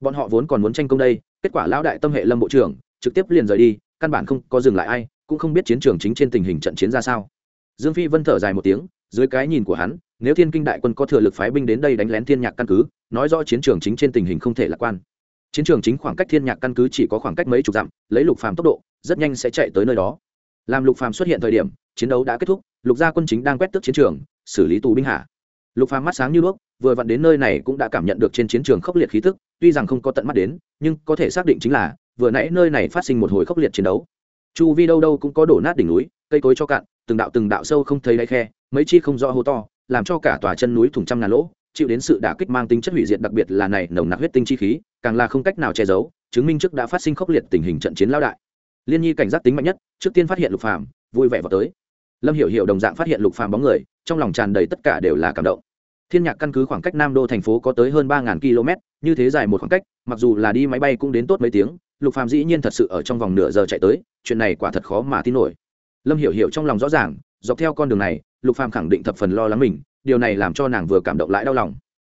Bọn họ vốn còn muốn tranh công đây, kết quả lão đại tâm hệ lâm bộ trưởng, trực tiếp liền rời đi, căn bản không có dừng lại ai, cũng không biết chiến trường chính trên tình hình trận chiến ra sao. Dương phi vân thở dài một tiếng, dưới cái nhìn của hắn, nếu thiên kinh đại quân có thừa lực phái binh đến đây đánh lén thiên nhạc căn cứ, nói rõ chiến trường chính trên tình hình không thể lạc quan. Chiến trường chính khoảng cách thiên nhạc căn cứ chỉ có khoảng cách mấy chục dặm, lấy lục phàm tốc độ, rất nhanh sẽ chạy tới nơi đó. Làm lục phàm xuất hiện thời điểm, chiến đấu đã kết thúc lục gia quân chính đang quét tước chiến trường, xử lý tù binh hạ. Lục phàm mắt sáng như đuốc, vừa vặn đến nơi này cũng đã cảm nhận được trên chiến trường khốc liệt khí tức, tuy rằng không có tận mắt đến, nhưng có thể xác định chính là, vừa nãy nơi này phát sinh một hồi khốc liệt chiến đấu. Chu vi đâu đâu cũng có đổ nát đỉnh núi, cây cối cho cạn, từng đạo từng đạo sâu không thấy đáy khe, mấy chi không rõ hô to, làm cho cả tòa chân núi thủng trăm ngàn lỗ, chịu đến sự đả kích mang tính chất hủy diệt đặc biệt là này nồng nặc huyết tinh chi khí, càng là không cách nào che giấu, chứng minh trước đã phát sinh khốc liệt tình hình trận chiến lao đại. Liên nhi cảnh giác tính mạnh nhất, trước tiên phát hiện lục phàm, vui vẻ vào tới lâm hiểu hiểu đồng dạng phát hiện lục phàm bóng người, trong lòng tràn đầy tất cả đều là cảm động. Thiên nhạc căn cứ khoảng cách nam đô thành phố có tới hơn ba km, như thế dài một khoảng cách, mặc dù là đi máy bay cũng đến tốt mấy tiếng, lục phàm dĩ nhiên thật sự ở trong vòng nửa giờ chạy tới, chuyện này quả thật khó mà tin nổi. Lâm hiểu hiểu trong lòng rõ ràng, dọc theo con đường này, lục phàm khẳng định thập phần lo lắng mình, điều này làm cho nàng vừa cảm động lại đau lòng.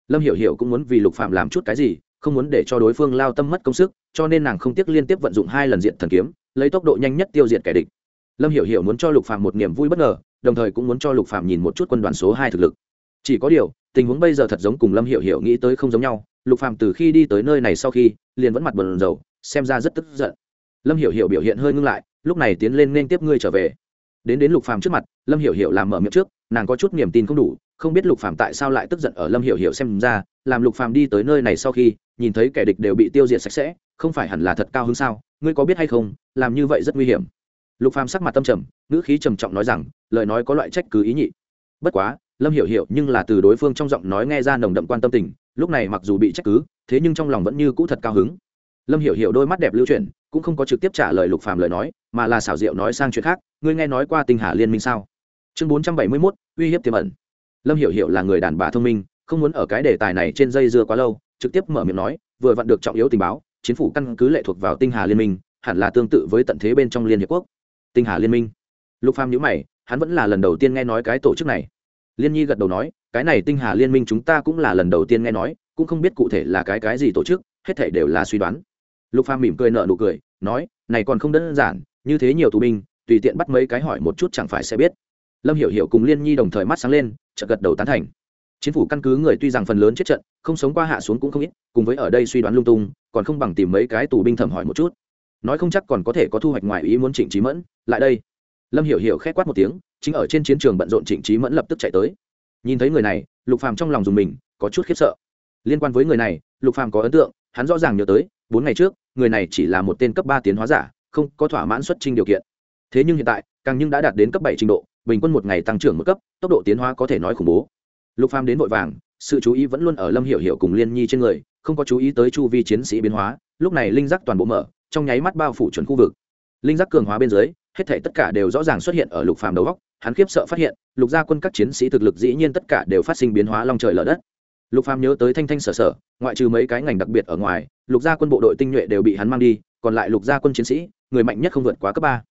Lâm hiểu hiểu cũng muốn vì lục phàm làm chút cái gì, không muốn để cho đối phương lao tâm mất công sức, cho nên nàng không tiếc liên tiếp vận dụng hai lần diện thần kiếm, lấy tốc độ nhanh nhất tiêu diệt kẻ địch lâm hiểu hiểu muốn cho lục Phạm một niềm vui bất ngờ, đồng thời cũng muốn cho lục Phạm nhìn một chút quân đoàn số hai thực lực. Chỉ có điều, tình huống bây giờ thật giống cùng lâm hiểu hiểu nghĩ tới không giống nhau, lục Phạm từ khi đi tới nơi này sau khi, liền vẫn mặt bần dầu, xem ra rất tức giận. Lâm hiểu hiểu biểu hiện hơi ngưng lại, lúc này tiến lên nên tiếp ngươi trở về. Đến đến lục phàm trước mặt, lâm hiểu hiểu làm mở miệng trước, nàng có chút niềm tin không đủ, không biết lục phàm tại sao lại tức giận ở lâm hiểu hiểu xem ra, làm lục phàm đi tới nơi này sau khi, nhìn thấy kẻ địch đều bị tiêu diệt sạch sẽ, không phải hẳn là thật cao hứng sao, ngươi có biết hay không, làm như vậy rất nguy hiểm lục phàm sắc mặt tâm trầm ngữ khí trầm trọng nói rằng lời nói có loại trách cứ ý nhị. Bất quá lâm hiểu hiểu nhưng là từ đối phương trong giọng nói nghe ra nồng đậm quan tâm tình lúc này mặc dù bị trách cứ thế nhưng trong lòng vẫn như cũ thật cao hứng. Lâm hiểu hiểu đôi mắt đẹp lưu chuyển cũng không có trực tiếp trả lời lục phàm lời nói mà là xảo diệu nói sang chuyện khác ngươi nghe nói qua tinh hà liên minh sao? Chương bốn trăm bảy mươi 471, uy hiếp tiềm ẩn. Lâm hiểu hiểu là người đàn bà thông minh không muốn ở cái đề tài này trên dây dưa quá lâu trực tiếp mở miệng nói vừa vặn được trọng yếu tình báo chính phủ căn cứ lệ thuộc vào tinh hà liên minh hẳn là tương tự với tận thế bên trong liên hiệp quốc tinh hà liên minh. Lục phàm nhíu mày, hắn vẫn là lần đầu tiên nghe nói cái tổ chức này. Liên nhi gật đầu nói, cái này tinh hà liên minh chúng ta cũng là lần đầu tiên nghe nói, cũng không biết cụ thể là cái cái gì tổ chức, hết thảy đều là suy đoán. Lục phàm mỉm cười nở nụ cười, nói, này còn không đơn giản, như thế nhiều tù binh, tùy tiện bắt mấy cái hỏi một chút chẳng phải sẽ biết. Lâm hiểu hiểu cùng liên nhi đồng thời mắt sáng lên, chợt gật đầu tán thành. Chính phủ căn cứ người tuy rằng phần lớn chết trận, không sống qua hạ xuống cũng không ít, cùng với ở đây suy đoán lung tung, còn không bằng tìm mấy cái tù binh thẩm hỏi một chút nói không chắc còn có thể có thu hoạch ngoài ý muốn trịnh trí mẫn. Lại đây. Lâm hiểu hiểu khét quát một tiếng, chính ở trên chiến trường bận rộn trịnh trí mẫn lập tức chạy tới. Nhìn thấy người này, lục phàm trong lòng dùng mình, có chút khiếp sợ. Liên quan với người này, lục phàm có ấn tượng, hắn rõ ràng nhớ tới, bốn ngày trước, người này chỉ là một tên cấp ba tiến hóa giả, không có thỏa mãn xuất trình điều kiện. Thế nhưng hiện tại, càng nhưng đã đạt đến cấp bảy trình độ, bình quân một ngày tăng trưởng một cấp, tốc độ tiến hóa có thể nói khủng bố. Lục phàm đến vội vàng, sự chú ý vẫn luôn ở lâm hiểu hiểu cùng liên nhi trên người, không có chú ý tới chu vi chiến sĩ biến hóa, lúc này linh giác toàn bộ mở trong nháy mắt bao phủ chuẩn khu vực. Linh giác cường hóa bên dưới, hết thảy tất cả đều rõ ràng xuất hiện ở lục phàm đầu góc, hắn khiếp sợ phát hiện, lục gia quân các chiến sĩ thực lực dĩ nhiên tất cả đều phát sinh biến hóa long trời lở đất. Lục phàm nhớ tới thanh thanh sở sở, ngoại trừ mấy cái ngành đặc biệt ở ngoài, lục gia quân bộ đội tinh nhuệ đều bị hắn mang đi, còn lại lục gia quân chiến sĩ, người mạnh nhất không vượt quá cấp ba.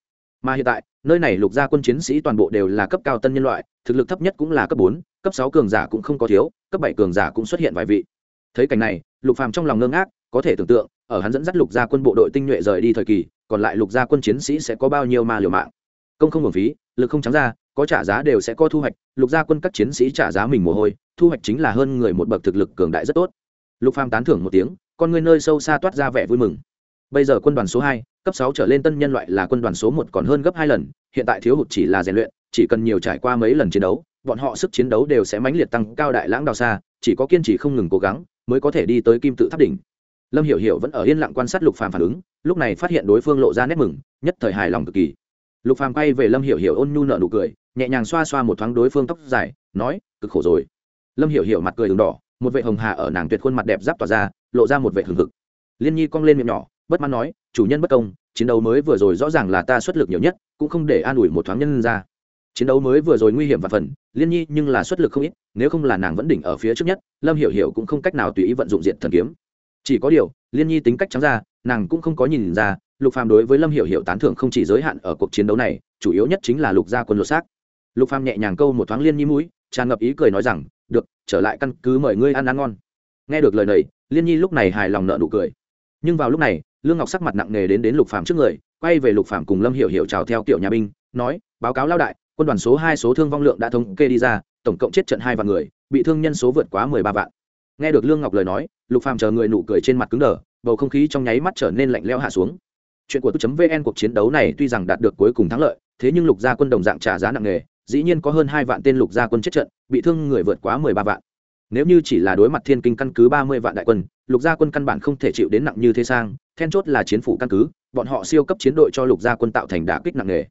Mà hiện tại, nơi này lục gia quân chiến sĩ toàn bộ đều là cấp cao tân nhân loại, thực lực thấp nhất cũng là cấp bốn, cấp sáu cường giả cũng không có thiếu, cấp bảy cường giả cũng xuất hiện vài vị. Thấy cảnh này, lục phàm trong lòng ngơ ngác có thể tưởng tượng, ở hắn dẫn dắt lục gia quân bộ đội tinh nhuệ rời đi thời kỳ, còn lại lục gia quân chiến sĩ sẽ có bao nhiêu ma liều mạng. Công không hưởng phí, lực không trắng ra, có trả giá đều sẽ có thu hoạch, lục gia quân các chiến sĩ trả giá mình mồ hôi, thu hoạch chính là hơn người một bậc thực lực cường đại rất tốt. Lục phàm tán thưởng một tiếng, con người nơi sâu xa toát ra vẻ vui mừng. Bây giờ quân đoàn số hai, cấp sáu trở lên tân nhân loại là quân đoàn số một còn hơn gấp hai lần, hiện tại thiếu hụt chỉ là rèn luyện, chỉ cần nhiều trải qua mấy lần chiến đấu, bọn họ sức chiến đấu đều sẽ mãnh liệt tăng cao đại lãng đào xa, chỉ có kiên trì không ngừng cố gắng, mới có thể đi tới kim tự tháp đỉnh lâm hiểu hiểu vẫn ở yên lặng quan sát lục phàm phản ứng, lúc này phát hiện đối phương lộ ra nét mừng, nhất thời hài lòng cực kỳ. Lục phàm quay về lâm hiểu hiểu ôn nhu nợ nụ cười, nhẹ nhàng xoa xoa một thoáng đối phương tóc dài, nói, cực khổ rồi. Lâm hiểu hiểu mặt cười đường đỏ, một vệ hồng hà ở nàng tuyệt khuôn mặt đẹp giáp tỏa ra, lộ ra một vệ hừng hực. Liên nhi cong lên miệng nhỏ, bất mãn nói, chủ nhân bất công, chiến đấu mới vừa rồi rõ ràng là ta xuất lực nhiều nhất, cũng không để an ủi một thoáng nhân ra. Chiến đấu mới vừa rồi nguy hiểm và phần, liên nhi nhưng là xuất lực không ít, nếu không là nàng vẫn đỉnh ở phía trước nhất, lâm hiểu hiểu cũng không cách nào tùy ý vận dụng diện thần kiếm chỉ có điều, liên nhi tính cách trắng ra, nàng cũng không có nhìn ra, lục phàm đối với lâm hiểu hiểu tán thưởng không chỉ giới hạn ở cuộc chiến đấu này, chủ yếu nhất chính là lục gia quân lột xác. Lục phàm nhẹ nhàng câu một thoáng liên nhi mũi, tràn ngập ý cười nói rằng, được, trở lại căn cứ mời ngươi ăn ăn ngon. Nghe được lời này, liên nhi lúc này hài lòng nợ nụ cười. Nhưng vào lúc này, lương ngọc sắc mặt nặng nề đến đến lục phàm trước người, quay về lục phàm cùng lâm hiểu hiểu chào theo tiểu nhà binh, nói, báo cáo lao đại, quân đoàn số hai số thương vong lượng đã thống kê đi ra, tổng cộng chết trận hai vạn người, bị thương nhân số vượt quá mười ba vạn nghe được lương ngọc lời nói, lục phàm chờ người nụ cười trên mặt cứng đờ, bầu không khí trong nháy mắt trở nên lạnh lẽo hạ xuống. Chuyện của tôi vn cuộc chiến đấu này tuy rằng đạt được cuối cùng thắng lợi, thế nhưng lục gia quân đồng dạng trả giá nặng nề, dĩ nhiên có hơn hai vạn tên lục gia quân chết trận, bị thương người vượt quá mười ba vạn. Nếu như chỉ là đối mặt thiên kinh căn cứ ba mươi vạn đại quân, lục gia quân căn bản không thể chịu đến nặng như thế sang, then chốt là chiến phủ căn cứ, bọn họ siêu cấp chiến đội cho lục gia quân tạo thành đả kích nặng nề.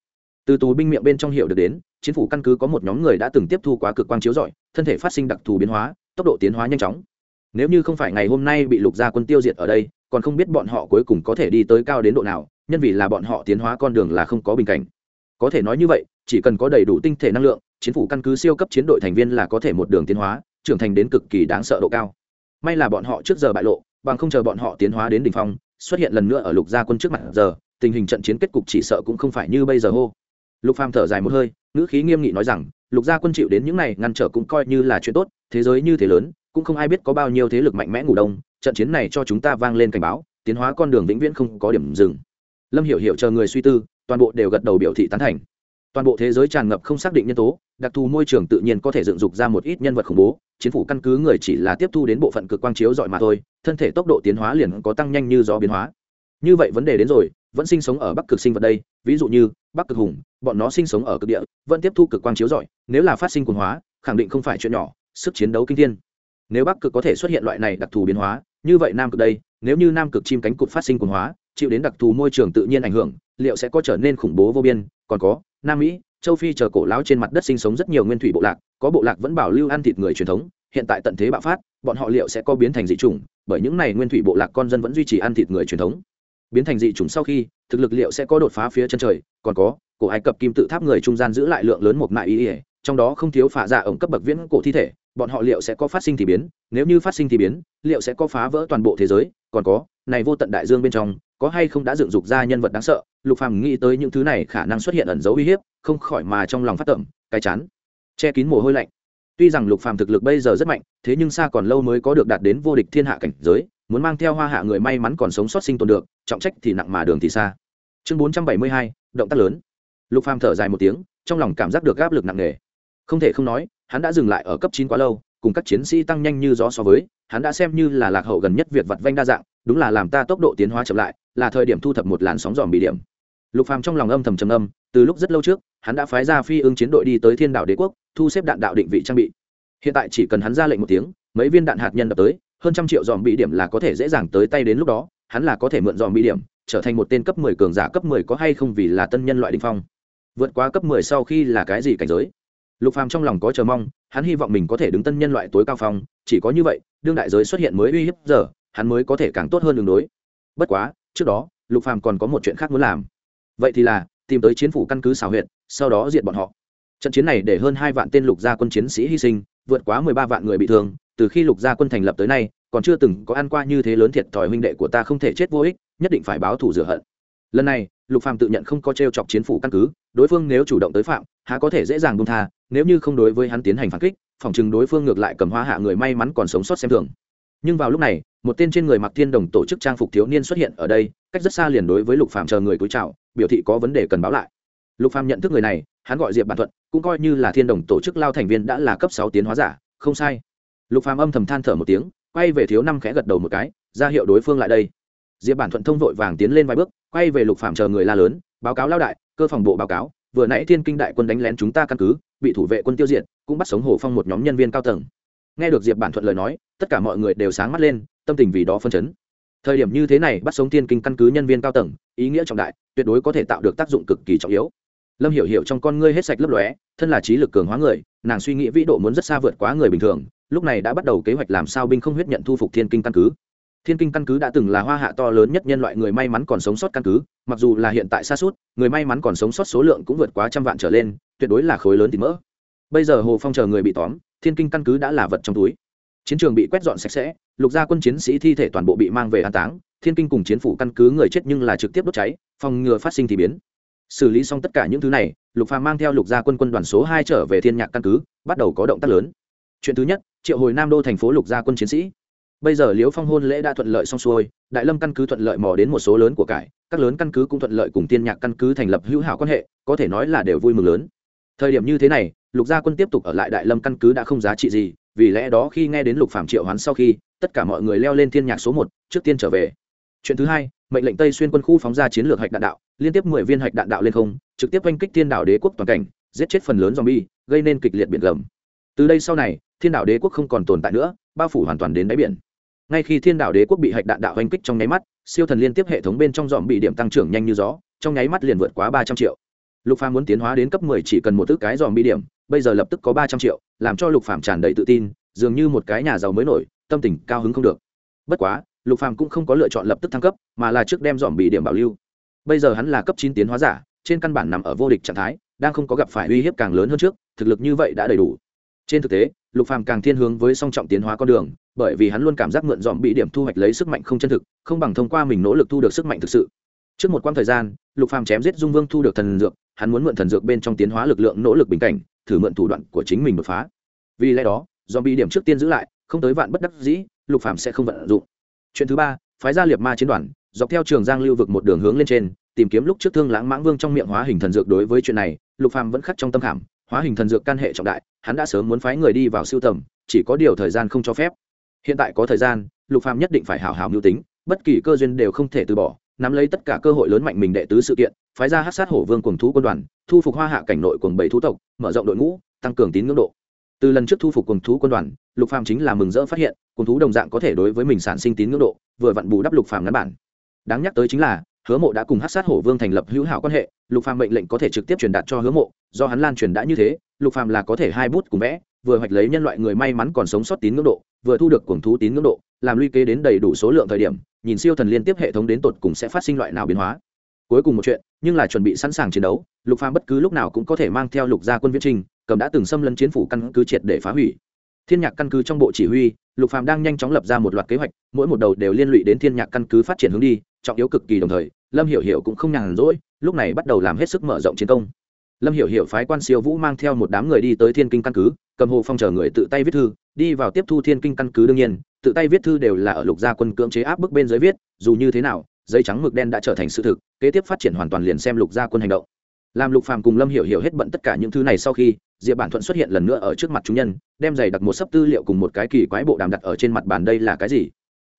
Từ tù binh miệng bên trong hiệu được đến, chiến phủ căn cứ có một nhóm người đã từng tiếp thu quá cực quang chiếu rọi, thân thể phát sinh đặc thù biến hóa, tốc độ tiến hóa nhanh chóng nếu như không phải ngày hôm nay bị lục gia quân tiêu diệt ở đây, còn không biết bọn họ cuối cùng có thể đi tới cao đến độ nào, nhân vì là bọn họ tiến hóa con đường là không có bình cảnh. Có thể nói như vậy, chỉ cần có đầy đủ tinh thể năng lượng, chiến phủ căn cứ siêu cấp chiến đội thành viên là có thể một đường tiến hóa, trưởng thành đến cực kỳ đáng sợ độ cao. May là bọn họ trước giờ bại lộ, bằng không chờ bọn họ tiến hóa đến đỉnh phong, xuất hiện lần nữa ở lục gia quân trước mặt giờ, tình hình trận chiến kết cục chỉ sợ cũng không phải như bây giờ hô. Lục phàm thở dài một hơi, ngữ khí nghiêm nghị nói rằng, lục gia quân chịu đến những này, ngăn trở cũng coi như là chuyện tốt, thế giới như thế lớn cũng không ai biết có bao nhiêu thế lực mạnh mẽ ngủ đông, trận chiến này cho chúng ta vang lên cảnh báo, tiến hóa con đường vĩnh viễn không có điểm dừng. Lâm hiểu hiểu chờ người suy tư, toàn bộ đều gật đầu biểu thị tán thành. Toàn bộ thế giới tràn ngập không xác định nhân tố, đặc thù môi trường tự nhiên có thể dựng dục ra một ít nhân vật khủng bố chính phủ căn cứ người chỉ là tiếp thu đến bộ phận cực quang chiếu dọi mà thôi, thân thể tốc độ tiến hóa liền có tăng nhanh như gió biến hóa. Như vậy vấn đề đến rồi, vẫn sinh sống ở bắc cực sinh vật đây, ví dụ như, bắc cực hùng, bọn nó sinh sống ở cực địa, vẫn tiếp thu cực quang chiếu dọi nếu là phát sinh quần hóa, khẳng định không phải chuyện nhỏ, sức chiến đấu kinh thiên nếu bắc cực có thể xuất hiện loại này đặc thù biến hóa, như vậy nam cực đây, nếu như nam cực chim cánh cụt phát sinh quần hóa, chịu đến đặc thù môi trường tự nhiên ảnh hưởng, liệu sẽ có trở nên khủng bố vô biên? Còn có, nam mỹ, châu phi chờ cổ lão trên mặt đất sinh sống rất nhiều nguyên thủy bộ lạc, có bộ lạc vẫn bảo lưu ăn thịt người truyền thống, hiện tại tận thế bạo phát, bọn họ liệu sẽ có biến thành dị chủng? Bởi những này nguyên thủy bộ lạc con dân vẫn duy trì ăn thịt người truyền thống. Biến thành dị chủng sau khi, thực lực liệu sẽ có đột phá phía chân trời? Còn có, cổ ai cập kim tự tháp người trung gian giữ lại lượng lớn một mại ý ỉa trong đó không thiếu phả dạ ổng cấp bậc viễn cổ thi thể bọn họ liệu sẽ có phát sinh thì biến nếu như phát sinh thì biến liệu sẽ có phá vỡ toàn bộ thế giới? Còn có này vô tận đại dương bên trong có hay không đã dựng dục ra nhân vật đáng sợ? Lục phàm nghĩ tới những thứ này khả năng xuất hiện ẩn dấu uy hiếp không khỏi mà trong lòng phát tẩm cái chán. Che kín mồ hôi lạnh. Tuy rằng lục phàm thực lực bây giờ rất mạnh thế nhưng xa còn lâu mới có được đạt đến vô địch thiên hạ cảnh giới muốn mang theo hoa hạ người may mắn còn sống sót sinh tồn được trọng trách thì nặng mà đường thì xa. Chương 472, động tác lớn. Lục phàm thở dài một tiếng trong lòng cảm giác được áp lực nặng nề. Không thể không nói hắn đã dừng lại ở cấp chín quá lâu, cùng các chiến sĩ tăng nhanh như gió so với, hắn đã xem như là lạc hậu gần nhất việc vặt vanh đa dạng, đúng là làm ta tốc độ tiến hóa chậm lại, là thời điểm thu thập một làn sóng dòm bị điểm. Lục phàm trong lòng âm thầm trầm âm từ lúc rất lâu trước, hắn đã phái ra phi ương chiến đội đi tới thiên đảo đế quốc, thu xếp đạn đạo định vị trang bị. Hiện tại chỉ cần hắn ra lệnh một tiếng, mấy viên đạn hạt nhân đập tới, hơn trăm triệu dòm bị điểm là có thể dễ dàng tới tay đến lúc đó, hắn là có thể mượn dòm bị điểm, trở thành một tên cấp 10 cường giả cấp 10 có hay không vì là tân nhân loại đỉnh phong. Vượt qua cấp 10 sau khi là cái gì cảnh giới? Lục phàm trong lòng có chờ mong, hắn hy vọng mình có thể đứng tân nhân loại tối cao phong, chỉ có như vậy, đương đại giới xuất hiện mới uy hiếp giờ, hắn mới có thể càng tốt hơn đường đối. Bất quá, trước đó, lục phàm còn có một chuyện khác muốn làm. Vậy thì là, tìm tới chiến phủ căn cứ xào huyện sau đó diệt bọn họ. Trận chiến này để hơn hai vạn tên lục gia quân chiến sĩ hy sinh, vượt quá mười ba vạn người bị thương, từ khi lục gia quân thành lập tới nay, còn chưa từng có ăn qua như thế lớn thiệt thòi huynh đệ của ta không thể chết vô ích, nhất định phải báo thù rửa hận. Lần này lục phàm tự nhận không có t chọc chiến phủ căn cứ, đối phương nếu chủ động tới phạm, há có thể dễ dàng buông tha, nếu như không đối với hắn tiến hành phản kích, phòng chừng đối phương ngược lại cầm hoa hạ người may mắn còn sống sót xem thường. Nhưng vào lúc này, một tên trên người mặc thiên đồng tổ chức trang phục thiếu niên xuất hiện ở đây, cách rất xa liền đối với lục phàm chờ người cúi chào, biểu thị có vấn đề cần báo lại. Lục phàm nhận thức người này, hắn gọi diệp bản thuận, cũng coi như là thiên đồng tổ chức lao thành viên đã là cấp sáu tiến hóa giả, không sai. Lục phàm âm thầm than thở một tiếng, quay về thiếu năm khẽ gật đầu một cái, ra hiệu đối phương lại đây diệp bản thuận thông vội vàng tiến lên vài bước, quay về lục phạm chờ người la lớn, báo cáo lao đại, cơ phòng bộ báo cáo, vừa nãy thiên kinh đại quân đánh lén chúng ta căn cứ, bị thủ vệ quân tiêu diệt, cũng bắt sống hồ phong một nhóm nhân viên cao tầng. Nghe được diệp bản thuận lời nói, tất cả mọi người đều sáng mắt lên, tâm tình vì đó phân chấn. Thời điểm như thế này bắt sống thiên kinh căn cứ nhân viên cao tầng, ý nghĩa trọng đại, tuyệt đối có thể tạo được tác dụng cực kỳ trọng yếu. Lâm hiểu hiểu trong con ngươi hết sạch lấp lóe, thân là trí lực cường hóa người, nàng suy nghĩ vĩ độ muốn rất xa vượt quá người bình thường, lúc này đã bắt đầu kế hoạch làm sao binh không huyết nhận thu phục thiên kinh căn cứ thiên kinh căn cứ đã từng là hoa hạ to lớn nhất nhân loại người may mắn còn sống sót căn cứ, mặc dù là hiện tại xa suốt, người may mắn còn sống sót số lượng cũng vượt quá trăm vạn trở lên, tuyệt đối là khối lớn thì mỡ. Bây giờ hồ phong chờ người bị tóm, thiên kinh căn cứ đã là vật trong túi. Chiến trường bị quét dọn sạch sẽ, lục gia quân chiến sĩ thi thể toàn bộ bị mang về an táng, thiên kinh cùng chiến phủ căn cứ người chết nhưng là trực tiếp đốt cháy, phòng ngừa phát sinh thì biến. Xử lý xong tất cả những thứ này, lục phàm mang theo lục gia quân quân đoàn số hai trở về thiên nhạc căn cứ, bắt đầu có động tác lớn. Chuyện thứ nhất, triệu hồi nam đô thành phố lục gia quân chiến sĩ bây giờ liễu phong hôn lễ đã thuận lợi xong xuôi, đại lâm căn cứ thuận lợi mò đến một số lớn của cải, các lớn căn cứ cũng thuận lợi cùng tiên nhạc căn cứ thành lập hữu hảo quan hệ, có thể nói là đều vui mừng lớn. Thời điểm như thế này, lục gia quân tiếp tục ở lại đại lâm căn cứ đã không giá trị gì, vì lẽ đó khi nghe đến lục phạm triệu hoán sau khi, tất cả mọi người leo lên thiên nhạc số một, trước tiên trở về. Chuyện thứ hai, mệnh lệnh tây xuyên quân khu phóng ra chiến lược hạch đạn đạo, liên tiếp mười viên hạch đạn đạo lên không, trực tiếp oanh kích thiên đảo đế quốc toàn cảnh, giết chết phần lớn zombie, gây nên kịch liệt biển gầm. Từ đây sau này, thiên đảo đế quốc không còn tồn tại nữa, bao phủ hoàn toàn đến đáy biển ngay khi thiên đảo đế quốc bị hạch đạn đạo oanh kích trong nháy mắt, siêu thần liên tiếp hệ thống bên trong dòm bị điểm tăng trưởng nhanh như gió, trong nháy mắt liền vượt quá ba trăm triệu. Lục phàm muốn tiến hóa đến cấp mười chỉ cần một thứ cái dòm bị điểm, bây giờ lập tức có ba trăm triệu, làm cho lục phàm tràn đầy tự tin, dường như một cái nhà giàu mới nổi, tâm tình cao hứng không được. Bất quá, lục phàm cũng không có lựa chọn lập tức thăng cấp, mà là trước đem dòm bị điểm bảo lưu. Bây giờ hắn là cấp chín tiến hóa giả, trên căn bản nằm ở vô địch trạng thái, đang không có gặp phải uy hiếp càng lớn hơn trước, thực lực như vậy đã đầy đủ. Trên thực tế, lục phàm càng thiên hướng với song trọng tiến hóa con đường bởi vì hắn luôn cảm giác mượn dòm bị điểm thu hoạch lấy sức mạnh không chân thực, không bằng thông qua mình nỗ lực thu được sức mạnh thực sự. Trước một quãng thời gian, lục phàm chém giết dung vương thu được thần dược, hắn muốn mượn thần dược bên trong tiến hóa lực lượng nỗ lực bình cảnh, thử mượn thủ đoạn của chính mình đột phá. Vì lẽ đó, dòm bị điểm trước tiên giữ lại, không tới vạn bất đắc dĩ, lục phàm sẽ không vận dụng. Chuyện thứ ba, phái gia liệt ma chiến đoàn, dọc theo trường giang lưu vực một đường hướng lên trên, tìm kiếm lúc trước thương lãng mãng vương trong miệng hóa hình thần dược đối với chuyện này, lục phàm vẫn khắc trong tâm khảm, hóa hình thần dược can hệ trọng đại, hắn đã sớm muốn phái người đi vào siêu tầm, chỉ có điều thời gian không cho phép hiện tại có thời gian, lục phàm nhất định phải hảo hảo mưu tính, bất kỳ cơ duyên đều không thể từ bỏ, nắm lấy tất cả cơ hội lớn mạnh mình đệ tứ sự kiện, phái ra hát sát hổ vương cùng thú quân đoàn, thu phục hoa hạ cảnh nội cùng bảy thú tộc, mở rộng đội ngũ, tăng cường tín ngưỡng độ. Từ lần trước thu phục cùng thú quân đoàn, lục phàm chính là mừng rỡ phát hiện, cùng thú đồng dạng có thể đối với mình sản sinh tín ngưỡng độ, vừa vặn bù đắp lục phàm ngắn bản. Đáng nhắc tới chính là, hứa mộ đã cùng hát sát hổ vương thành lập hữu hảo quan hệ, lục phàm mệnh lệnh có thể trực tiếp truyền đạt cho hứa mộ, do hắn lan truyền đã như thế, lục phàm là có thể hai bút cùng vẽ, vừa hoạch lấy nhân loại người may mắn còn sống sót tín ngưỡng độ vừa thu được cuồng thú tín ngưỡng độ, làm luy kế đến đầy đủ số lượng thời điểm, nhìn siêu thần liên tiếp hệ thống đến tột cùng sẽ phát sinh loại nào biến hóa. Cuối cùng một chuyện, nhưng là chuẩn bị sẵn sàng chiến đấu, lục phàm bất cứ lúc nào cũng có thể mang theo lục gia quân viễn trình, cầm đã từng xâm lấn chiến phủ căn cứ triệt để phá hủy. Thiên nhạc căn cứ trong bộ chỉ huy, lục phàm đang nhanh chóng lập ra một loạt kế hoạch, mỗi một đầu đều liên lụy đến thiên nhạc căn cứ phát triển hướng đi, trọng yếu cực kỳ đồng thời, lâm hiểu hiểu cũng không nhàn rỗi, lúc này bắt đầu làm hết sức mở rộng chiến công lâm hiểu hiểu phái quan siêu vũ mang theo một đám người đi tới thiên kinh căn cứ, cầm hồ phong chờ người tự tay viết thư, đi vào tiếp thu thiên kinh căn cứ đương nhiên, tự tay viết thư đều là ở lục gia quân cưỡng chế áp bức bên dưới viết, dù như thế nào, giấy trắng mực đen đã trở thành sự thực, kế tiếp phát triển hoàn toàn liền xem lục gia quân hành động. Làm lục phàm cùng lâm hiểu hiểu hết bận tất cả những thứ này sau khi, diệp bản thuận xuất hiện lần nữa ở trước mặt chúng nhân, đem giày đặt một sấp tư liệu cùng một cái kỳ quái bộ đàm đặt ở trên mặt bàn đây là cái gì?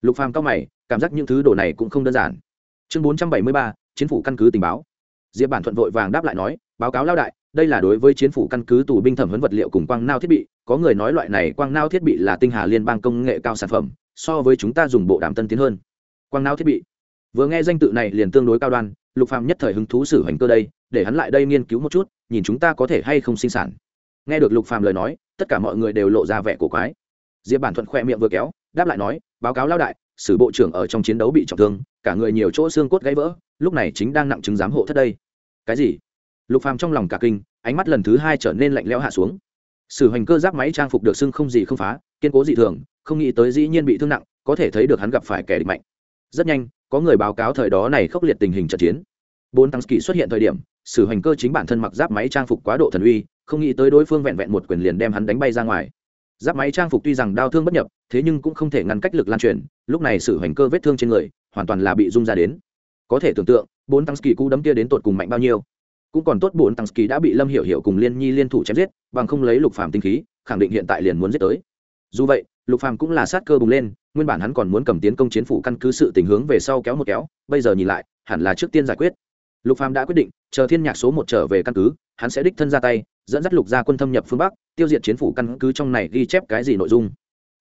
Lục phàm cao mày, cảm giác những thứ đồ này cũng không đơn giản. Chương bốn trăm bảy mươi ba chính phủ căn cứ tình báo. Diệp bản thuận vội vàng đáp lại nói báo cáo lao đại, đây là đối với chiến phủ căn cứ tù binh thẩm vấn vật liệu cùng quang nao thiết bị, có người nói loại này quang nao thiết bị là tinh hà liên bang công nghệ cao sản phẩm, so với chúng ta dùng bộ đàm tân tiến hơn. Quang nao thiết bị. Vừa nghe danh tự này liền tương đối cao đoan, lục phàm nhất thời hứng thú xử hành cơ đây, để hắn lại đây nghiên cứu một chút, nhìn chúng ta có thể hay không sinh sản. Nghe được lục phàm lời nói, tất cả mọi người đều lộ ra vẻ cổ quái. Diệp bản thuận khoe miệng vừa kéo, đáp lại nói, báo cáo lao đại sử bộ trưởng ở trong chiến đấu bị trọng thương, cả người nhiều chỗ xương cốt gãy vỡ, lúc này chính đang nặng chứng giám hộ thất đây. Cái gì? Lục phàm trong lòng cả kinh, ánh mắt lần thứ hai trở nên lạnh lẽo hạ xuống. Sử hành cơ giáp máy trang phục được xưng không gì không phá, kiên cố dị thường, không nghĩ tới dĩ nhiên bị thương nặng, có thể thấy được hắn gặp phải kẻ địch mạnh. Rất nhanh, có người báo cáo thời đó này khốc liệt tình hình trận chiến. Bốn tăng kỳ xuất hiện thời điểm, sử hành cơ chính bản thân mặc giáp máy trang phục quá độ thần uy, không nghĩ tới đối phương vẹn vẹn một quyền liền đem hắn đánh bay ra ngoài. Giáp máy trang phục tuy rằng đau thương bất nhập, thế nhưng cũng không thể ngăn cách lực lan truyền, lúc này sử hành cơ vết thương trên người, hoàn toàn là bị rung ra đến. Có thể tưởng tượng, bốn tăng kỳ cú đấm kia đến tột cùng mạnh bao nhiêu cũng còn tốt bốn tăng ký đã bị lâm hiểu hiểu cùng liên nhi liên thủ chém giết, bằng không lấy lục phàm tinh khí, khẳng định hiện tại liền muốn giết tới. Dù vậy, lục phàm cũng là sát cơ bùng lên, nguyên bản hắn còn muốn cầm tiến công chiến phủ căn cứ sự tình hướng về sau kéo một kéo, bây giờ nhìn lại, hẳn là trước tiên giải quyết. Lục phàm đã quyết định, chờ thiên nhạc số một trở về căn cứ, hắn sẽ đích thân ra tay, dẫn dắt lục gia quân thâm nhập phương bắc, tiêu diệt chiến phủ căn cứ trong này ghi chép cái gì nội dung.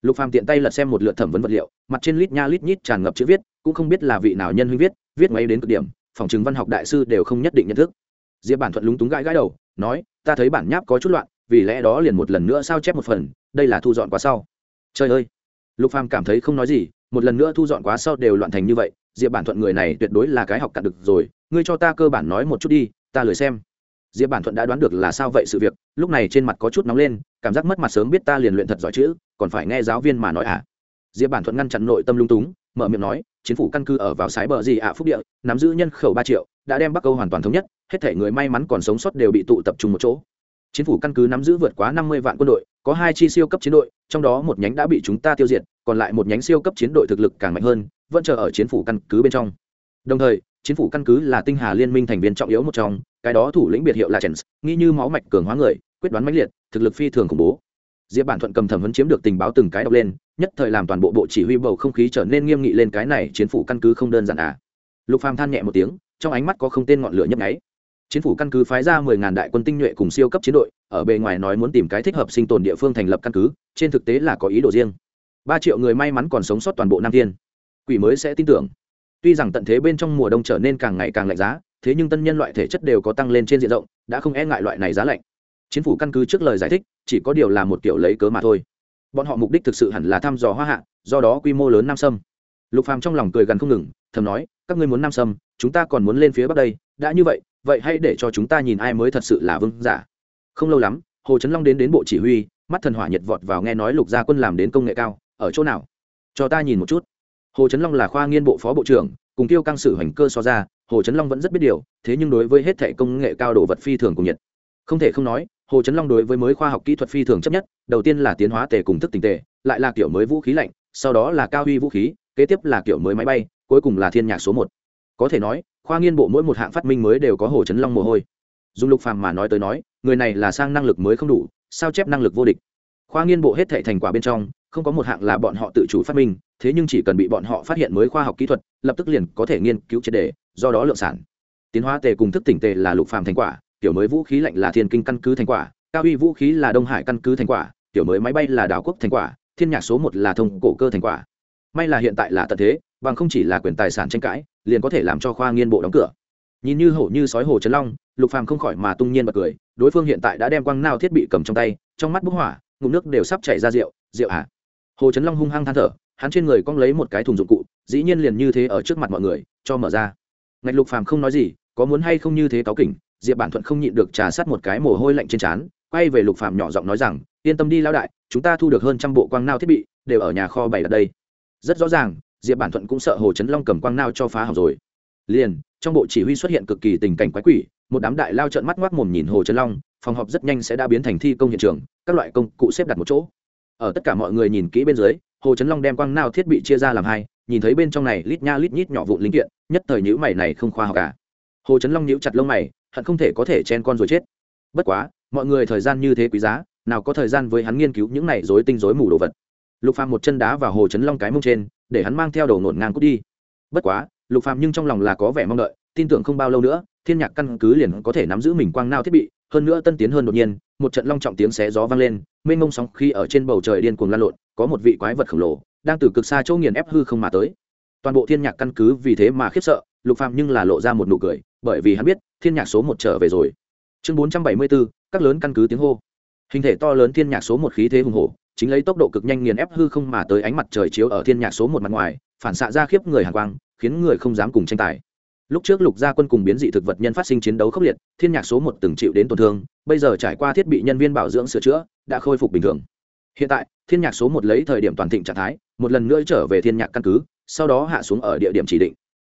Lục phàm tiện tay lật xem một lượt thẩm vấn vật liệu, mặt trên lít nha lít nhít tràn ngập chữ viết, cũng không biết là vị nào nhân huynh viết viết ngay đến cực điểm, phòng chứng văn học đại sư đều không nhất định nhận thức diệp bản thuận lúng túng gãi gãi đầu, nói, ta thấy bản nháp có chút loạn, vì lẽ đó liền một lần nữa sao chép một phần, đây là thu dọn quá sau. Trời ơi! Lục phàm cảm thấy không nói gì, một lần nữa thu dọn quá sau đều loạn thành như vậy, diệp bản thuận người này tuyệt đối là cái học cạn được rồi, ngươi cho ta cơ bản nói một chút đi, ta lười xem. Diệp bản thuận đã đoán được là sao vậy sự việc, lúc này trên mặt có chút nóng lên, cảm giác mất mặt sớm biết ta liền luyện thật giỏi chữ, còn phải nghe giáo viên mà nói à? Diệp bản thuận ngăn chặn nội tâm lung túng, mở miệng nói chính phủ căn cứ ở vào sái bờ gì ạ phúc địa nắm giữ nhân khẩu ba triệu đã đem bắc âu hoàn toàn thống nhất hết thể người may mắn còn sống sót đều bị tụ tập trung một chỗ. Chính phủ căn cứ nắm giữ vượt quá năm mươi vạn quân đội có hai chi siêu cấp chiến đội trong đó một nhánh đã bị chúng ta tiêu diệt còn lại một nhánh siêu cấp chiến đội thực lực càng mạnh hơn vẫn chờ ở chiến phủ căn cứ bên trong. Đồng thời chính phủ căn cứ là tinh hà liên minh thành viên trọng yếu một trong cái đó thủ lĩnh biệt hiệu là Chen, nghi như máu mạch cường hóa người quyết đoán mãnh liệt thực lực phi thường khủng bố diệp bản thuận cầm thẩm vấn chiếm được tình báo từng cái đọc lên, nhất thời làm toàn bộ bộ chỉ huy bầu không khí trở nên nghiêm nghị lên cái này chiến phủ căn cứ không đơn giản à. Lục phàm than nhẹ một tiếng, trong ánh mắt có không tên ngọn lửa nhấp nháy. Chiến phủ căn cứ phái ra mười ngàn đại quân tinh nhuệ cùng siêu cấp chiến đội, ở bề ngoài nói muốn tìm cái thích hợp sinh tồn địa phương thành lập căn cứ, trên thực tế là có ý đồ riêng. Ba triệu người may mắn còn sống sót toàn bộ nam thiên. Quỷ mới sẽ tin tưởng. Tuy rằng tận thế bên trong mùa đông trở nên càng ngày càng lạnh giá, thế nhưng tân nhân loại thể chất đều có tăng lên trên diện rộng, đã không e ngại loại này giá lạnh chính phủ căn cứ trước lời giải thích, chỉ có điều là một kiểu lấy cớ mà thôi. Bọn họ mục đích thực sự hẳn là thăm dò hoa hạ, do đó quy mô lớn nam sâm. Lục phàm trong lòng cười gần không ngừng, thầm nói, các ngươi muốn nam sâm, chúng ta còn muốn lên phía bắc đây, đã như vậy vậy hãy để cho chúng ta nhìn ai mới thật sự là vương giả. Không lâu lắm, hồ trấn long đến đến bộ chỉ huy, mắt thần hỏa nhiệt vọt vào nghe nói lục gia quân làm đến công nghệ cao, ở chỗ nào? Cho ta nhìn một chút. Hồ trấn long là khoa nghiên bộ phó bộ trưởng, cùng tiêu căng sử hành cơ so ra, hồ trấn long vẫn rất biết điều, thế nhưng đối với hết thệ công nghệ cao đồ vật phi thường cùng nhiệt. Không thể không nói hồ chấn long đối với mới khoa học kỹ thuật phi thường chấp nhất, đầu tiên là tiến hóa tề cùng thức tình tề, lại là kiểu mới vũ khí lạnh, sau đó là cao huy vũ khí, kế tiếp là kiểu mới máy bay, cuối cùng là thiên nhạc số một. Có thể nói, khoa nghiên bộ mỗi một hạng phát minh mới đều có hồ chấn long mồ hôi. Dùng lục phàm mà nói tới nói, người này là sang năng lực mới không đủ, sao chép năng lực vô địch. Khoa nghiên bộ hết thệ thành quả bên trong, không có một hạng là bọn họ tự chủ phát minh, thế nhưng chỉ cần bị bọn họ phát hiện mới khoa học kỹ thuật, lập tức liền có thể nghiên cứu triệt đề do đó lượng sản. Tiến hóa tề cùng thức tỉnh tề là lục phàm thành quả tiểu mới vũ khí lạnh là thiên kinh căn cứ thành quả, cao uy vũ khí là đông hải căn cứ thành quả tiểu mới máy bay là đảo quốc thành quả, thiên nhạc số một là thông cổ cơ thành quả. May là hiện tại là tận thế, bằng không chỉ là quyền tài sản tranh cãi, liền có thể làm cho khoa nghiên bộ đóng cửa. Nhìn như hổ như sói hồ trấn long, lục phàm không khỏi mà tung nhiên bật cười, đối phương hiện tại đã đem quăng nao thiết bị cầm trong tay, trong mắt bốc hỏa, ngụm nước đều sắp chảy ra rượu rượu hả hồ trấn long hung hăng than thở, hắn trên người cong lấy một cái thùng dụng cụ, dĩ nhiên liền như thế ở trước mặt mọi người, cho mở ra. Ngạch lục phàm không nói gì, có muốn hay không như thế cáo kỉnh diệp bản thuận không nhịn được trà sát một cái mồ hôi lạnh trên trán, quay về lục phàm nhỏ giọng nói rằng, yên tâm đi lao đại, chúng ta thu được hơn trăm bộ quang nao thiết bị, đều ở nhà kho bày đặt đây. Rất rõ ràng, diệp bản thuận cũng sợ hồ chấn long cầm quang nao cho phá hỏng rồi. Liền, trong bộ chỉ huy xuất hiện cực kỳ tình cảnh quái quỷ, một đám đại lao trợn mắt ngoác mồm nhìn hồ chấn long, phòng họp rất nhanh sẽ đã biến thành thi công hiện trường, các loại công cụ xếp đặt một chỗ. Ở tất cả mọi người nhìn kỹ bên dưới, hồ chấn long đem quang nao thiết bị chia ra làm hai, nhìn thấy bên trong này lít nha lít nhít nhỏ vụn linh kiện, nhất thời nhữ mày này không khoa học cả hồ chấn long nhíu chặt lông mày hận không thể có thể chen con rồi chết. Bất quá, mọi người thời gian như thế quý giá, nào có thời gian với hắn nghiên cứu những này rối tinh rối mù đồ vật. Lục phàm một chân đá vào hồ chấn long cái mông trên, để hắn mang theo đầu nổn ngang cút đi. Bất quá, lục phàm nhưng trong lòng là có vẻ mong đợi, tin tưởng không bao lâu nữa, thiên nhạc căn cứ liền có thể nắm giữ mình quang nao thiết bị, hơn nữa tân tiến hơn đột nhiên, một trận long trọng tiếng xé gió vang lên, mênh mông sóng khi ở trên bầu trời điên cuồng lan lộn, có một vị quái vật khổng lồ, đang từ cực xa chỗ nghiền ép hư không mà tới. Toàn bộ thiên nhạc căn cứ vì thế mà khiếp sợ, lục phàm nhưng là lộ ra một nụ cười bởi vì hắn biết thiên nhạc số một trở về rồi. Chương 474, các lớn căn cứ tiếng hô. Hình thể to lớn thiên nhạc số một khí thế hùng hổ chính lấy tốc độ cực nhanh nghiền ép hư không mà tới ánh mặt trời chiếu ở thiên nhạc số một mặt ngoài phản xạ ra khiếp người hàn quang khiến người không dám cùng tranh tài. Lúc trước lục gia quân cùng biến dị thực vật nhân phát sinh chiến đấu khốc liệt thiên nhạc số một từng chịu đến tổn thương bây giờ trải qua thiết bị nhân viên bảo dưỡng sửa chữa đã khôi phục bình thường. Hiện tại thiên nhạc số một lấy thời điểm toàn thịnh trạng thái một lần nữa trở về thiên nhạc căn cứ sau đó hạ xuống ở địa điểm chỉ định.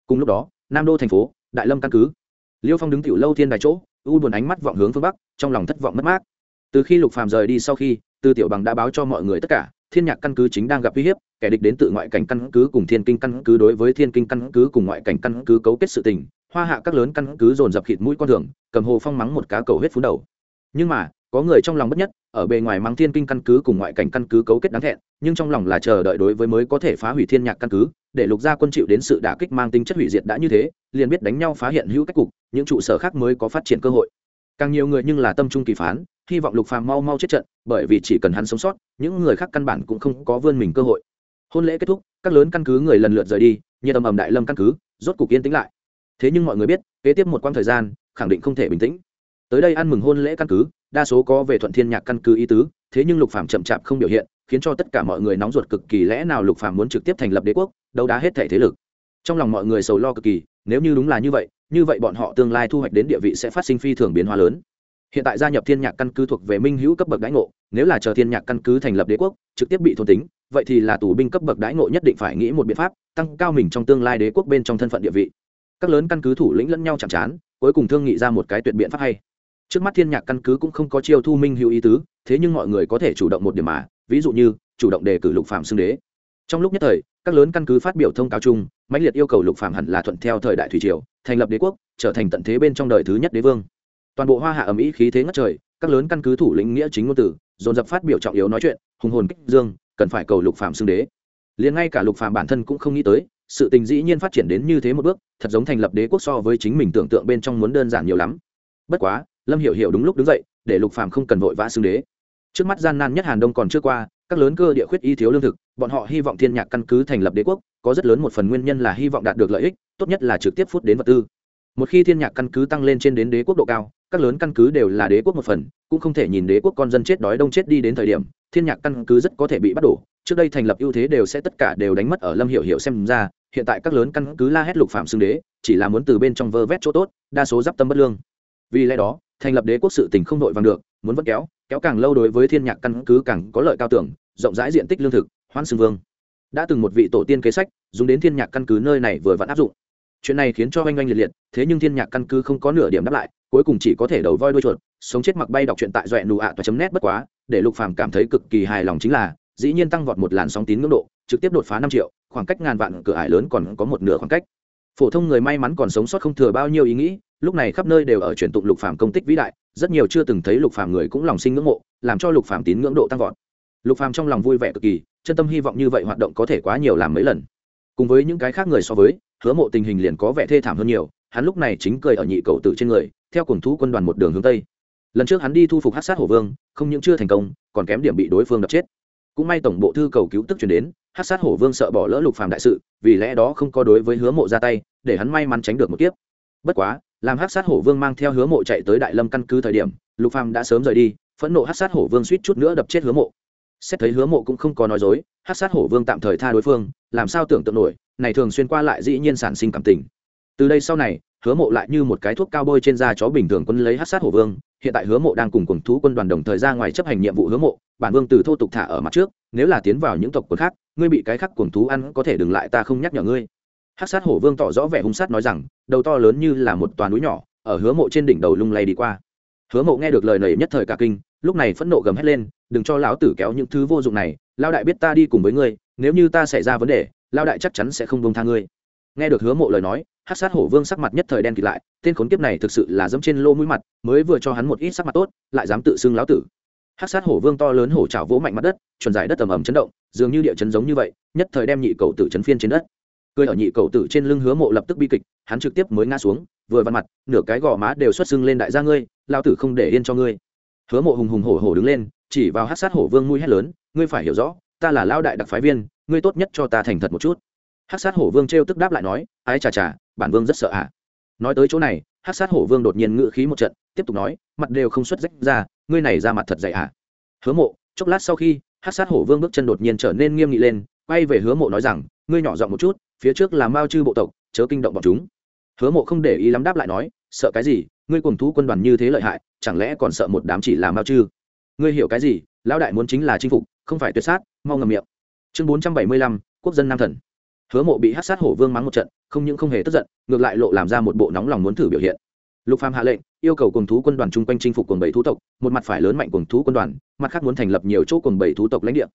Cùng lúc đó nam đô thành phố đại lâm căn cứ. Liêu phong đứng tiểu lâu thiên đài chỗ u buồn ánh mắt vọng hướng phương bắc trong lòng thất vọng mất mát. Từ khi lục phàm rời đi sau khi tư tiểu bằng đã báo cho mọi người tất cả thiên nhạc căn cứ chính đang gặp uy hiếp kẻ địch đến tự ngoại cảnh căn cứ cùng thiên kinh căn cứ đối với thiên kinh căn cứ cùng ngoại cảnh căn cứ cấu kết sự tình hoa hạ các lớn căn cứ dồn dập khịt mũi con đường, cầm hồ phong mắng một cá cầu huyết phú đầu. Nhưng mà có người trong lòng bất nhất ở bề ngoài mắng thiên kinh căn cứ cùng ngoại cảnh căn cứ cấu kết đáng thẹn nhưng trong lòng là chờ đợi đối với mới có thể phá hủy thiên nhạc căn cứ để lục gia quân chịu đến sự đả kích mang tính chất hủy diệt đã như thế, liền biết đánh nhau phá hiện hữu cách cục, những trụ sở khác mới có phát triển cơ hội. Càng nhiều người nhưng là tâm trung kỳ phán, hy vọng lục phàm mau mau chết trận, bởi vì chỉ cần hắn sống sót, những người khác căn bản cũng không có vươn mình cơ hội. Hôn lễ kết thúc, các lớn căn cứ người lần lượt rời đi như tầm ầm đại lâm căn cứ, rốt cục yên tĩnh lại. Thế nhưng mọi người biết, kế tiếp một quãng thời gian, khẳng định không thể bình tĩnh. Tới đây ăn mừng hôn lễ căn cứ, đa số có về thuận thiên nhạc căn cứ ý tứ, thế nhưng lục phàm chậm chạp không biểu hiện khiến cho tất cả mọi người nóng ruột cực kỳ lẽ nào lục phàm muốn trực tiếp thành lập đế quốc đấu đá hết thể thế lực. Trong lòng mọi người sầu lo cực kỳ nếu như đúng là như vậy như vậy bọn họ tương lai thu hoạch đến địa vị sẽ phát sinh phi thường biến hóa lớn. Hiện tại gia nhập thiên nhạc căn cứ thuộc về minh hữu cấp bậc đãi ngộ nếu là chờ thiên nhạc căn cứ thành lập đế quốc trực tiếp bị thôn tính vậy thì là tù binh cấp bậc đãi ngộ nhất định phải nghĩ một biện pháp tăng cao mình trong tương lai đế quốc bên trong thân phận địa vị. Các lớn căn cứ thủ lĩnh lẫn nhau chạm chán, cuối cùng thương nghị ra một cái tuyệt biện pháp hay. Trước mắt thiên nhạc căn cứ cũng không có chiêu thu minh hữu ý tứ thế nhưng mọi người có thể chủ động một điểm mà ví dụ như chủ động đề cử lục phạm xưng đế. Trong lúc nhất thời, các lớn căn cứ phát biểu thông cáo chung, mãnh liệt yêu cầu lục phạm hẳn là thuận theo thời đại thủy triều, thành lập đế quốc, trở thành tận thế bên trong đời thứ nhất đế vương. Toàn bộ hoa hạ ẩm ý khí thế ngất trời, các lớn căn cứ thủ lĩnh nghĩa chính ngôn tử, dồn dập phát biểu trọng yếu nói chuyện, hùng hồn kích dương, cần phải cầu lục phạm xưng đế. Liền ngay cả lục phạm bản thân cũng không nghĩ tới, sự tình dĩ nhiên phát triển đến như thế một bước, thật giống thành lập đế quốc so với chính mình tưởng tượng bên trong muốn đơn giản nhiều lắm. Bất quá, lâm hiểu hiểu đúng lúc đứng dậy, để lục phạm không cần vội vã xưng đế trước mắt gian nan nhất hàn đông còn chưa qua, các lớn cơ địa khuyết y thiếu lương thực, bọn họ hy vọng thiên nhạc căn cứ thành lập đế quốc, có rất lớn một phần nguyên nhân là hy vọng đạt được lợi ích, tốt nhất là trực tiếp phút đến vật tư. Một khi thiên nhạc căn cứ tăng lên trên đến đế quốc độ cao, các lớn căn cứ đều là đế quốc một phần, cũng không thể nhìn đế quốc con dân chết đói đông chết đi đến thời điểm, thiên nhạc căn cứ rất có thể bị bắt đổ. Trước đây thành lập ưu thế đều sẽ tất cả đều đánh mất ở lâm hiểu hiểu xem ra, hiện tại các lớn căn cứ la hét lục phạm xưng đế, chỉ là muốn từ bên trong vơ vét chỗ tốt, đa số giáp tâm bất lương. Vì lẽ đó, thành lập đế quốc sự tình không đội vàng được muốn vẫn kéo kéo càng lâu đối với thiên nhạc căn cứ càng có lợi cao tưởng, rộng rãi diện tích lương thực, hoan xưng vương. Đã từng một vị tổ tiên kế sách, dùng đến thiên nhạc căn cứ nơi này vừa vẫn áp dụng. Chuyện này khiến cho oanh oanh liệt liệt, thế nhưng thiên nhạc căn cứ không có nửa điểm đáp lại, cuối cùng chỉ có thể đầu voi đuôi chuột, sống chết mặc bay đọc truyện tại doẹ nụ ạ toa chấm nét bất quá, để lục phàm cảm thấy cực kỳ hài lòng chính là, dĩ nhiên tăng vọt một làn sóng tín ngưỡng độ, trực tiếp đột phá năm triệu, khoảng cách ngàn vạn cửa ải lớn còn có một nửa khoảng cách. Phổ thông người may mắn còn sống sót không thừa bao nhiêu ý nghĩ lúc này khắp nơi đều ở truyền tụng lục phàm công tích vĩ đại, rất nhiều chưa từng thấy lục phàm người cũng lòng sinh ngưỡng mộ, làm cho lục phàm tín ngưỡng độ tăng vọt. Lục phàm trong lòng vui vẻ cực kỳ, chân tâm hy vọng như vậy hoạt động có thể quá nhiều làm mấy lần. Cùng với những cái khác người so với, hứa mộ tình hình liền có vẻ thê thảm hơn nhiều, hắn lúc này chính cười ở nhị cầu tử trên người, theo cùng thú quân đoàn một đường hướng tây. Lần trước hắn đi thu phục hát sát hổ vương, không những chưa thành công, còn kém điểm bị đối phương đập chết. Cũng may tổng bộ thư cầu cứu tức chuyển đến hát sát hổ vương sợ bỏ lỡ lục phàm đại sự, vì lẽ đó không có đối với hứa mộ ra tay, để hắn may mắn tránh được một kiếp. Bất quá làm hát sát hổ vương mang theo hứa mộ chạy tới đại lâm căn cứ thời điểm, lục phàm đã sớm rời đi, phẫn nộ hát sát hổ vương suýt chút nữa đập chết hứa mộ. Xét thấy hứa mộ cũng không có nói dối hát sát hổ vương tạm thời tha đối phương, làm sao tưởng tượng nổi, này thường xuyên qua lại dĩ nhiên sản sinh cảm tình. Từ đây sau này, hứa mộ lại như một cái thuốc cao bôi trên da chó bình thường quân lấy hát sát hổ vương, hiện tại hứa mộ đang cùng cùng thú quân đoàn đồng thời ra ngoài chấp hành nhiệm vụ hứa mộ, bản vương từ thô tục thả ở mặt trước, nếu là tiến vào những tộc quân khác, ngươi bị cái khắc cùng thú ăn có thể đừng lại, ta không nhắc nhở ngươi hát sát hổ vương tỏ rõ vẻ hung sát nói rằng, đầu to lớn như là một toàn núi nhỏ, ở hứa mộ trên đỉnh đầu lung lay đi qua. Hứa mộ nghe được lời này nhất thời cả kinh, lúc này phẫn nộ gầm hét lên, đừng cho lão tử kéo những thứ vô dụng này lao đại biết ta đi cùng với ngươi, nếu như ta xảy ra vấn đề lao đại chắc chắn sẽ không bông tha ngươi. Nghe được hứa mộ lời nói hát sát hổ vương sắc mặt nhất thời đen kịt lại, tên khốn kiếp này thực sự là dẫm trên lô mũi mặt, mới vừa cho hắn một ít sắc mặt tốt, lại dám tự xưng lão tử. Hát sát hổ vương to lớn hổ trào vỗ mạnh mặt đất, chuẩn giải đất tầm ầm chấn động, dường như địa chấn giống như vậy, nhất thời đem nhị cầu tử chấn phiên trên đất cười ở nhị cầu tử trên lưng hứa mộ lập tức bi kịch, hắn trực tiếp mới ngã xuống, vừa vặn mặt, nửa cái gò má đều xuất sưng lên đại gia ngươi lao tử không để yên cho ngươi hứa mộ hùng hùng hổ hổ đứng lên, chỉ vào hát sát hổ vương mũi hét lớn, ngươi phải hiểu rõ, ta là lao đại đặc phái viên, ngươi tốt nhất cho ta thành thật một chút hát sát hổ vương trêu tức đáp lại nói, ái chà chà, bản vương rất sợ ạ à. nói tới chỗ này, hát sát hổ vương đột nhiên ngự khí một trận, tiếp tục nói, mặt đều không xuất rách ra, ngươi này ra mặt thật dày ạ à. hứa mộ, chốc lát sau khi, hát sát hổ vương bước chân đột nhiên trở nên nghiêm nghị lên, quay về hứa mộ nói rằng, ngươi nhỏ giọng một chút phía trước là mao chư bộ tộc, chớ kinh động bọn chúng. Hứa mộ không để ý lắm đáp lại nói, sợ cái gì? Ngươi cùng thú quân đoàn như thế lợi hại, chẳng lẽ còn sợ một đám chỉ là mao chư? Ngươi hiểu cái gì? Lão đại muốn chính là chinh phục, không phải tuyệt sát, mau ngầm miệng. Chương bốn trăm bảy mươi lăm, quốc dân nam thần. Hứa mộ bị hát sát hổ vương mắng một trận, không những không hề tức giận, ngược lại lộ làm ra một bộ nóng lòng muốn thử biểu hiện. Lục phàm hạ lệnh, yêu cầu cùng thú quân đoàn chung quanh chinh phục cùng bảy thú tộc, một mặt phải lớn mạnh cùng thú quân đoàn, mặt khác muốn thành lập nhiều chỗ cùng bảy thú tộc lãnh địa.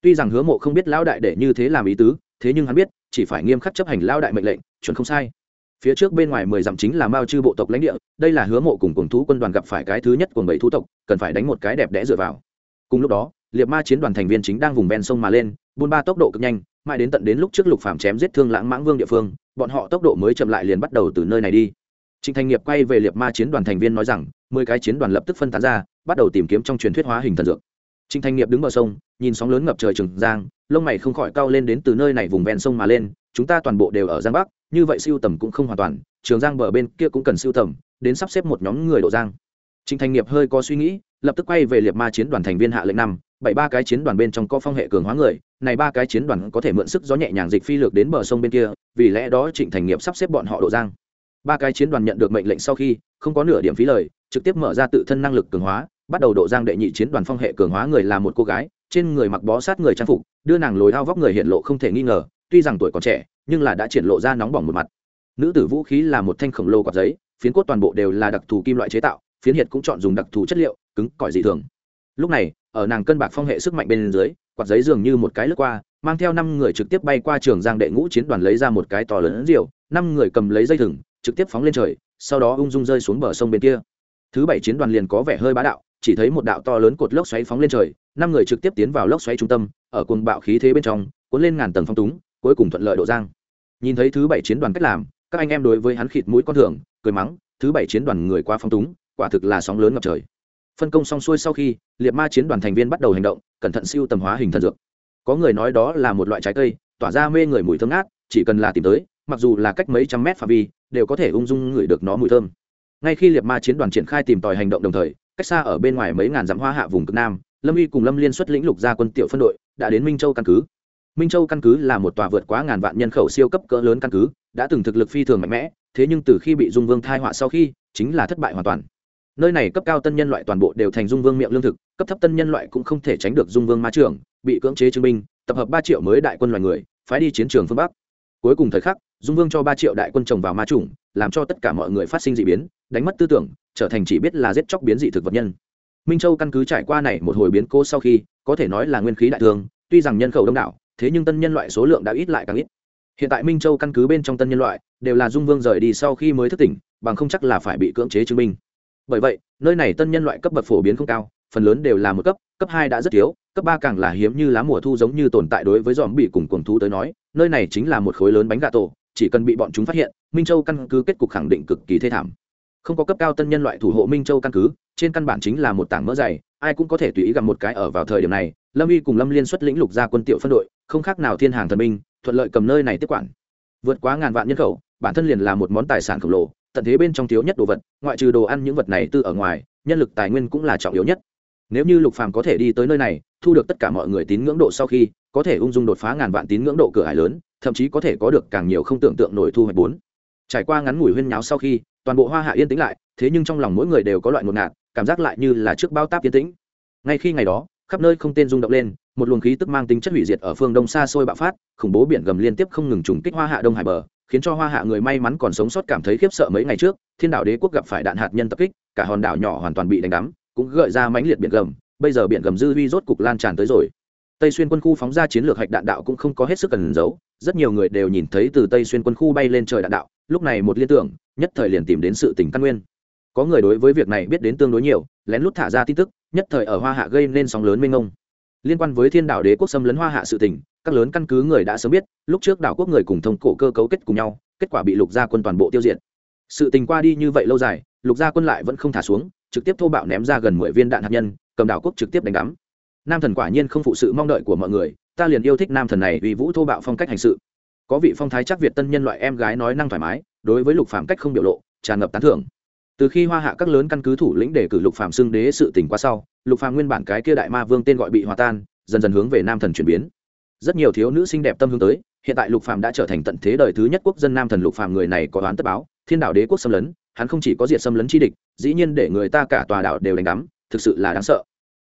Tuy rằng hứa mộ không biết lão đại để như thế làm ý tứ thế nhưng hắn biết, chỉ phải nghiêm khắc chấp hành lao đại mệnh lệnh, chuẩn không sai. Phía trước bên ngoài mười dặm chính là mao chư bộ tộc lãnh địa, đây là hứa mộ cùng cùng thú quân đoàn gặp phải cái thứ nhất của bảy thú tộc, cần phải đánh một cái đẹp đẽ dựa vào. Cùng lúc đó, liệt ma chiến đoàn thành viên chính đang vùng ven sông mà lên, buôn ba tốc độ cực nhanh, mãi đến tận đến lúc trước lục phạm chém giết thương lãng mãng vương địa phương, bọn họ tốc độ mới chậm lại liền bắt đầu từ nơi này đi. Trịnh thành nghiệp quay về liệt ma chiến đoàn thành viên nói rằng, mười cái chiến đoàn lập tức phân tán ra, bắt đầu tìm kiếm trong truyền thuyết hóa hình thần dược. Trịnh thành nghiệp đứng bờ sông, nhìn sóng lớn ngập trời trường giang lông mày không khỏi cao lên đến từ nơi này vùng ven sông mà lên, chúng ta toàn bộ đều ở giang bắc, như vậy siêu tầm cũng không hoàn toàn, trường giang bờ bên kia cũng cần siêu tầm, đến sắp xếp một nhóm người độ giang. Trịnh thành nghiệp hơi có suy nghĩ, lập tức quay về liệt ma chiến đoàn thành viên hạ lệnh năm, bảy ba cái chiến đoàn bên trong có phong hệ cường hóa người, này ba cái chiến đoàn có thể mượn sức gió nhẹ nhàng dịch phi lược đến bờ sông bên kia, vì lẽ đó trịnh thành nghiệp sắp xếp bọn họ độ giang. Ba cái chiến đoàn nhận được mệnh lệnh sau khi, không có nửa điểm phí lời, trực tiếp mở ra tự thân năng lực cường hóa bắt đầu độ giang đệ nhị chiến đoàn phong hệ cường hóa người là một cô gái, trên người mặc bó sát người trang phục, đưa nàng lồi thao vóc người hiện lộ không thể nghi ngờ, tuy rằng tuổi còn trẻ, nhưng là đã triển lộ ra nóng bỏng một mặt. Nữ tử vũ khí là một thanh khổng lồ quạt giấy, phiến cốt toàn bộ đều là đặc thù kim loại chế tạo, phiến hiệt cũng chọn dùng đặc thù chất liệu, cứng, cỏi dị thường. Lúc này, ở nàng cân bạc phong hệ sức mạnh bên dưới, quạt giấy dường như một cái lướt qua, mang theo năm người trực tiếp bay qua trường giang đệ ngũ chiến đoàn lấy ra một cái to lớn rượu năm người cầm lấy dây thừng, trực tiếp phóng lên trời, sau đó ung dung rơi xuống bờ sông bên kia. Thứ bảy chiến đoàn liền có vẻ hơi bá đạo chỉ thấy một đạo to lớn cột lốc xoáy phóng lên trời, năm người trực tiếp tiến vào lốc xoáy trung tâm, ở cuồng bạo khí thế bên trong, cuốn lên ngàn tầng phong túng, cuối cùng thuận lợi độ giang. Nhìn thấy thứ bảy chiến đoàn cách làm, các anh em đối với hắn khịt mũi con thưởng cười mắng, thứ bảy chiến đoàn người qua phong túng, quả thực là sóng lớn ngập trời. Phân công xong xuôi sau khi, liệt ma chiến đoàn thành viên bắt đầu hành động, cẩn thận siêu tầm hóa hình thần dược. Có người nói đó là một loại trái cây, tỏa ra mê người mùi thơm ngát, chỉ cần là tìm tới, mặc dù là cách mấy trăm mét phạm vi, đều có thể ung dung ngửi được nó mùi thơm. Ngay khi liệt ma chiến đoàn triển khai tìm tòi hành động đồng thời cách xa ở bên ngoài mấy ngàn dặm hoa hạ vùng cực nam, lâm y cùng lâm liên xuất lĩnh lục gia quân tiểu phân đội, đã đến minh châu căn cứ. Minh châu căn cứ là một tòa vượt quá ngàn vạn nhân khẩu siêu cấp cỡ lớn căn cứ, đã từng thực lực phi thường mạnh mẽ, thế nhưng từ khi bị dung vương thai họa sau khi, chính là thất bại hoàn toàn. Nơi này cấp cao tân nhân loại toàn bộ đều thành dung vương miệng lương thực, cấp thấp tân nhân loại cũng không thể tránh được dung vương ma trường bị cưỡng chế chứng minh, tập hợp ba triệu mới đại quân loài người, phái đi chiến trường phương bắc cuối cùng thời khắc, dung vương cho ba triệu đại quân trồng vào ma trùng làm cho tất cả mọi người phát sinh d ị biến, đánh mất tư tưởng, trở thành chỉ biết là giết chóc biến dị thực vật nhân. Minh châu căn cứ trải qua này một hồi biến cố sau khi, có thể nói là nguyên khí đại thương, tuy rằng nhân khẩu đông đảo, thế nhưng tân nhân loại số lượng đã ít lại càng ít. Hiện tại minh châu căn cứ bên trong tân nhân loại, đều là dung vương rời đi sau khi mới thức tỉnh, bằng không chắc là phải bị cưỡng chế chứng minh. Bởi vậy, nơi này tân nhân loại cấp bậc phổ biến không cao, phần lớn đều là một cấp cấp hai đã rất thiếu cấp ba càng là hiếm như lá mùa thu giống như tồn tại đối với dòm bị cùng cuồng thú tới nói, nơi này chính là một khối lớn bánh gà tổ, chỉ cần bị bọn chúng phát hiện, minh châu căn cứ kết cục khẳng định cực kỳ thê thảm. Không có cấp cao tân nhân loại thủ hộ minh châu căn cứ, trên căn bản chính là một tảng mỡ dày, ai cũng có thể tùy ý gặp một cái ở vào thời điểm này. Lâm uy cùng lâm liên xuất lĩnh lục gia quân tiểu phân đội, không khác nào thiên hàng thần minh thuận lợi cầm nơi này tiếp quản. Vượt quá ngàn vạn nhân khẩu, bản thân liền là một món tài sản khổng lồ, tận thế bên trong thiếu nhất đồ vật, ngoại trừ đồ ăn những vật này từ ở ngoài, nhân lực tài nguyên cũng là trọng yếu nhất. Nếu như lục phàm có thể đi tới nơi này thu được tất cả mọi người tín ngưỡng độ sau khi, có thể ung dung đột phá ngàn vạn tín ngưỡng độ cửa hải lớn, thậm chí có thể có được càng nhiều không tưởng tượng nổi thu hoạch bốn. Trải qua ngắn ngủi huyên nháo sau khi, toàn bộ hoa hạ yên tĩnh lại, thế nhưng trong lòng mỗi người đều có loại ngột ngạt, cảm giác lại như là trước bao táp yên tĩnh. Ngay khi ngày đó, khắp nơi không tên rung động lên, một luồng khí tức mang tính chất hủy diệt ở phương đông xa xôi bạo phát, khủng bố biển gầm liên tiếp không ngừng trùng kích hoa hạ đông hải bờ, khiến cho hoa hạ người may mắn còn sống sót cảm thấy khiếp sợ mấy ngày trước, thiên đảo đế quốc gặp phải đạn hạt nhân tập kích, cả hòn đảo nhỏ hoàn toàn bị đánh đắm, cũng gợi ra mãnh liệt biển gầm bây giờ biển gầm dư huy rốt cục lan tràn tới rồi. Tây xuyên quân khu phóng ra chiến lược hạch đạn đạo cũng không có hết sức cần giấu, rất nhiều người đều nhìn thấy từ tây xuyên quân khu bay lên trời đạn đạo, lúc này một liên tưởng, nhất thời liền tìm đến sự tình căn nguyên. Có người đối với việc này biết đến tương đối nhiều, lén lút thả ra tin tức, nhất thời ở hoa hạ gây nên sóng lớn mênh ngông liên quan với thiên đảo đế quốc xâm lấn hoa hạ sự tình, các lớn căn cứ người đã sớm biết, lúc trước đảo quốc người cùng thông cổ cơ cấu kết cùng nhau, kết quả bị lục gia quân toàn bộ tiêu diệt. Sự tình qua đi như vậy lâu dài, lục gia quân lại vẫn không thả xuống, trực tiếp thô bạo ném ra gần mười viên đạn hạt nhân cầm đảo quốc trực tiếp đánh đắm nam thần quả nhiên không phụ sự mong đợi của mọi người, ta liền yêu thích nam thần này vì vũ thô bạo phong cách hành sự. Có vị phong thái chắc việt tân nhân loại em gái nói năng thoải mái, đối với lục phạm cách không biểu lộ, tràn ngập tán thưởng. Từ khi hoa hạ các lớn căn cứ thủ lĩnh để cử lục phạm xưng đế sự tỉnh qua sau, lục phạm nguyên bản cái kia đại ma vương tên gọi bị hòa tan, dần dần hướng về nam thần chuyển biến. Rất nhiều thiếu nữ xinh đẹp tâm hướng tới, hiện tại lục phạm đã trở thành tận thế đời thứ nhất quốc dân nam thần lục phạm người này có đoán tất báo, thiên đạo đế quốc xâm lấn, hắn không chỉ có diệt xâm lấn chi địch, dĩ nhiên để người ta cả tòa đảo đều đánh đắm thực sự là đáng sợ.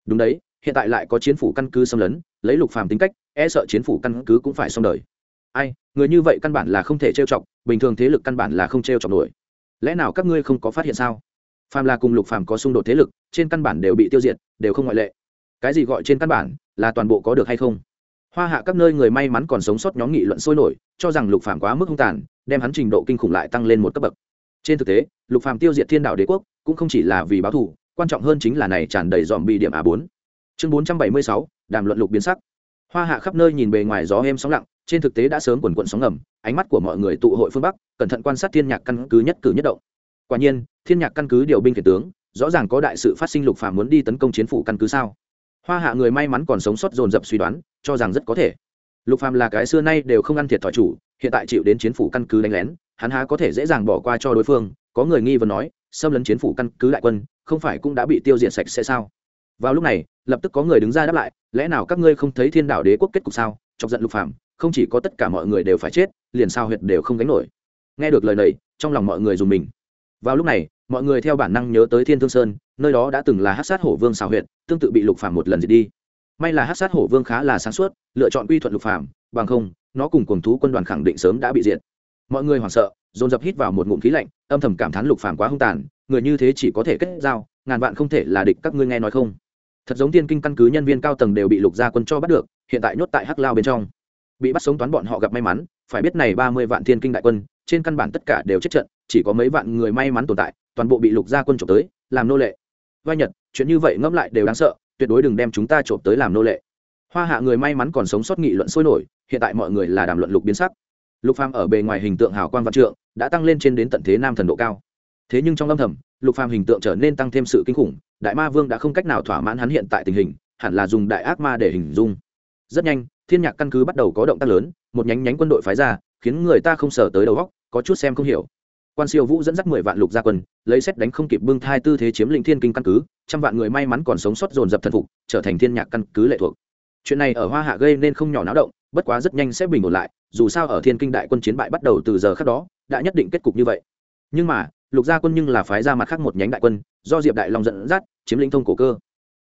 Đúng đấy, hiện tại lại có chiến phủ căn cứ xâm lấn, lấy lục phàm tính cách e sợ chiến phủ căn cứ cũng phải xong đời. Ai, người như vậy căn bản là không thể trêu chọc, bình thường thế lực căn bản là không trêu chọc nổi. Lẽ nào các ngươi không có phát hiện sao? Phàm là cùng lục phàm có xung đột thế lực, trên căn bản đều bị tiêu diệt, đều không ngoại lệ. Cái gì gọi trên căn bản, là toàn bộ có được hay không? Hoa hạ các nơi người may mắn còn sống sót nhóm nghị luận sôi nổi, cho rằng lục phàm quá mức hung tàn, đem hắn trình độ kinh khủng lại tăng lên một cấp bậc. Trên thực tế, lục phàm tiêu diệt thiên đạo đế quốc, cũng không chỉ là vì báo thù quan trọng hơn chính là này tràn đầy dòm bị điểm a 4 chương 476, đàm luận lục biến sắc. Hoa hạ khắp nơi nhìn bề ngoài gió êm sóng lặng trên thực tế đã sớm quần quận sóng ngầm ánh mắt của mọi người tụ hội phương bắc cẩn thận quan sát thiên nhạc căn cứ nhất cử nhất động. Quả nhiên thiên nhạc căn cứ điều binh khiển tướng rõ ràng có đại sự phát sinh lục phàm muốn đi tấn công chiến phủ căn cứ sao? Hoa hạ người may mắn còn sống sót dồn dập suy đoán cho rằng rất có thể. Lục phàm là cái xưa nay đều không ăn thiệt thòi chủ hiện tại chịu đến chiến phủ căn cứ đánh lén hắn há có thể dễ dàng bỏ qua cho đối phương có người nghi vấn nói xâm lấn chiến phủ căn cứ đại quân, không phải cũng đã bị tiêu diệt sạch sẽ sao? Vào lúc này, lập tức có người đứng ra đáp lại, lẽ nào các ngươi không thấy thiên đạo đế quốc kết cục sao? Chọc giận lục phạm không chỉ có tất cả mọi người đều phải chết, liền sao huyệt đều không gánh nổi. Nghe được lời này, trong lòng mọi người dùng mình. Vào lúc này, mọi người theo bản năng nhớ tới thiên thương sơn, nơi đó đã từng là hát sát hổ vương xào huyệt, tương tự bị lục phạm một lần diệt đi. May là hát sát hổ vương khá là sáng suốt, lựa chọn quy thuận lục phạm bằng không, nó cùng cuồng thú quân đoàn khẳng định sớm đã bị diệt mọi người hoảng sợ, dồn dập hít vào một ngụm khí lạnh, âm thầm cảm thán lục phàm quá hung tàn, người như thế chỉ có thể kết giao, ngàn vạn không thể là địch các ngươi nghe nói không. Thật giống tiên kinh căn cứ nhân viên cao tầng đều bị lục gia quân cho bắt được, hiện tại nhốt tại hắc lao bên trong. Bị bắt sống toán bọn họ gặp may mắn, phải biết này ba mươi vạn thiên kinh đại quân, trên căn bản tất cả đều chết trận, chỉ có mấy vạn người may mắn tồn tại, toàn bộ bị lục gia quân trộm tới, làm nô lệ. Vai nhật, chuyện như vậy ngẫm lại đều đáng sợ, tuyệt đối đừng đem chúng ta trộm tới làm nô lệ. Hoa hạ người may mắn còn sống sót nghị luận sôi nổi, hiện tại mọi người là đàm luận lục biến sắc lục phàm ở bề ngoài hình tượng hào quang văn trượng, đã tăng lên trên đến tận thế nam thần độ cao. Thế nhưng trong âm thầm, lục phàm hình tượng trở nên tăng thêm sự kinh khủng, đại ma vương đã không cách nào thỏa mãn hắn hiện tại tình hình, hẳn là dùng đại ác ma để hình dung. Rất nhanh, thiên nhạc căn cứ bắt đầu có động tác lớn, một nhánh nhánh quân đội phái ra, khiến người ta không sở tới đầu góc có chút xem không hiểu. Quan siêu vũ dẫn dắt mười vạn lục gia quân, lấy xét đánh không kịp bưng thai tư thế chiếm lĩnh thiên kinh căn cứ, trăm vạn người may mắn còn sống sót dồn dập thần phục, trở thành thiên nhạc căn cứ lệ thuộc. Chuyện này ở hoa hạ gây nên không nhỏ náo động, bất quá rất nhanh sẽ bình ổn lại dù sao ở thiên kinh đại quân chiến bại bắt đầu từ giờ khác đó, đã nhất định kết cục như vậy. Nhưng mà, lục gia quân nhưng là phái ra mặt khác một nhánh đại quân, do diệp đại long dẫn dắt, chiếm lĩnh thông cổ cơ.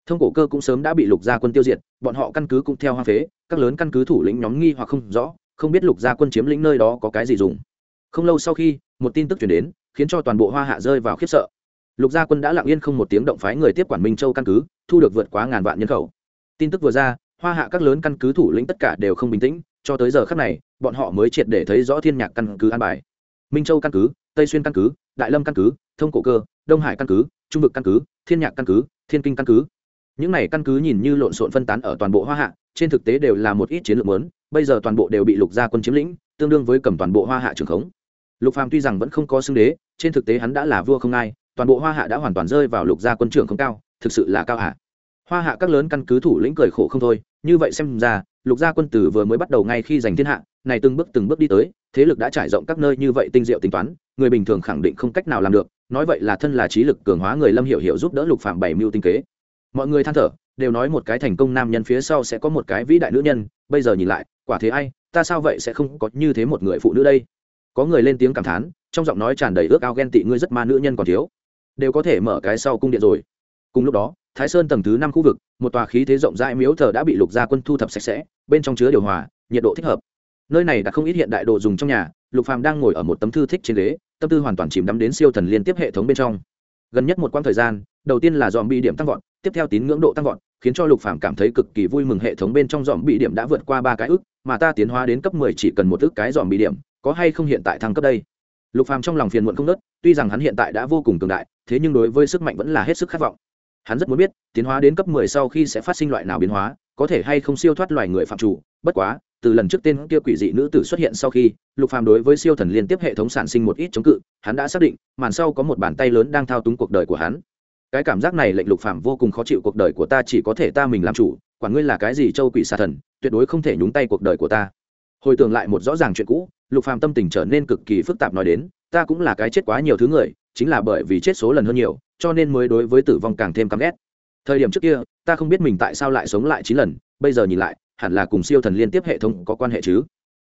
Thông cổ cơ cũng sớm đã bị lục gia quân tiêu diệt, bọn họ căn cứ cũng theo hoa phế, các lớn căn cứ thủ lĩnh nhóm nghi hoặc không rõ, không biết lục gia quân chiếm lĩnh nơi đó có cái gì dùng. Không lâu sau khi, một tin tức chuyển đến, khiến cho toàn bộ hoa hạ rơi vào khiếp sợ. Lục gia quân đã lặng yên không một tiếng động phái người tiếp quản minh châu căn cứ, thu được vượt quá ngàn vạn nhân khẩu. Tin tức vừa ra, hoa hạ các lớn căn cứ thủ lĩnh tất cả đều không bình tĩnh cho tới giờ khắc này, bọn họ mới triệt để thấy rõ thiên nhạc căn cứ an bài. Minh châu căn cứ, tây xuyên căn cứ, đại lâm căn cứ, thông cổ cơ, đông hải căn cứ, trung vực căn cứ, thiên nhạc căn cứ, thiên kinh căn cứ. Những này căn cứ nhìn như lộn xộn phân tán ở toàn bộ hoa hạ, trên thực tế đều là một ít chiến lược lớn, bây giờ toàn bộ đều bị lục gia quân chiếm lĩnh, tương đương với cầm toàn bộ hoa hạ trường khống. Lục phàm tuy rằng vẫn không có xưng đế, trên thực tế hắn đã là vua không ai, toàn bộ hoa hạ đã hoàn toàn rơi vào lục gia quân trưởng không cao, thực sự là cao hạ. Hoa hạ các lớn căn cứ thủ lĩnh cười khổ không thôi như vậy xem ra, lục gia quân tử vừa mới bắt đầu ngay khi giành thiên hạ, này từng bước từng bước đi tới, thế lực đã trải rộng các nơi như vậy tinh diệu tính toán, người bình thường khẳng định không cách nào làm được, nói vậy là thân là trí lực cường hóa người lâm hiểu hiểu giúp đỡ lục phạm bảy mưu tinh kế. Mọi người than thở, đều nói một cái thành công nam nhân phía sau sẽ có một cái vĩ đại nữ nhân, bây giờ nhìn lại, quả thế ai, ta sao vậy sẽ không có như thế một người phụ nữ đây? Có người lên tiếng cảm thán, trong giọng nói tràn đầy ước ao ghen tị ngươi rất ma nữ nhân còn thiếu. Đều có thể mở cái sau cung điện rồi. Cùng lúc đó thái sơn tầng thứ năm khu vực, một tòa khí thế rộng rãi miếu thờ đã bị lục gia quân thu thập sạch sẽ, bên trong chứa điều hòa, nhiệt độ thích hợp. Nơi này đã không ít hiện đại đồ dùng trong nhà, lục phàm đang ngồi ở một tấm thư thích trên ghế, tâm tư hoàn toàn chìm đắm đến siêu thần liên tiếp hệ thống bên trong. Gần nhất một quãng thời gian, đầu tiên là dòm bị điểm tăng vọt, tiếp theo tín ngưỡng độ tăng vọt, khiến cho lục phàm cảm thấy cực kỳ vui mừng hệ thống bên trong dòm bị điểm đã vượt qua ba cái ức mà ta tiến hóa đến cấp mười chỉ cần một ức cái dòm bị điểm, có hay không hiện tại thăng cấp đây? Lục phàm trong lòng phiền muộn không nớt tuy rằng hắn hiện tại đã vô cùng cường đại, thế nhưng đối với sức mạnh vẫn là hết sức khát vọng hắn rất muốn biết, tiến hóa đến cấp mười sau khi sẽ phát sinh loại nào biến hóa, có thể hay không siêu thoát loài người phạm chủ. Bất quá, từ lần trước tên kia quỷ dị nữ tử xuất hiện sau khi, lục phàm đối với siêu thần liên tiếp hệ thống sản sinh một ít chống cự, hắn đã xác định, màn sau có một bàn tay lớn đang thao túng cuộc đời của hắn. Cái cảm giác này lệnh lục phàm vô cùng khó chịu, cuộc đời của ta chỉ có thể ta mình làm chủ, quản ngươi là cái gì châu quỷ xà thần, tuyệt đối không thể nhúng tay cuộc đời của ta. Hồi tưởng lại một rõ ràng chuyện cũ, lục phàm tâm tình trở nên cực kỳ phức tạp nói đến, ta cũng là cái chết quá nhiều thứ người, chính là bởi vì chết số lần hơn nhiều cho nên mới đối với tử vong càng thêm căm ghét. Thời điểm trước kia, ta không biết mình tại sao lại sống lại chín lần, bây giờ nhìn lại, hẳn là cùng siêu thần liên tiếp hệ thống có quan hệ chứ.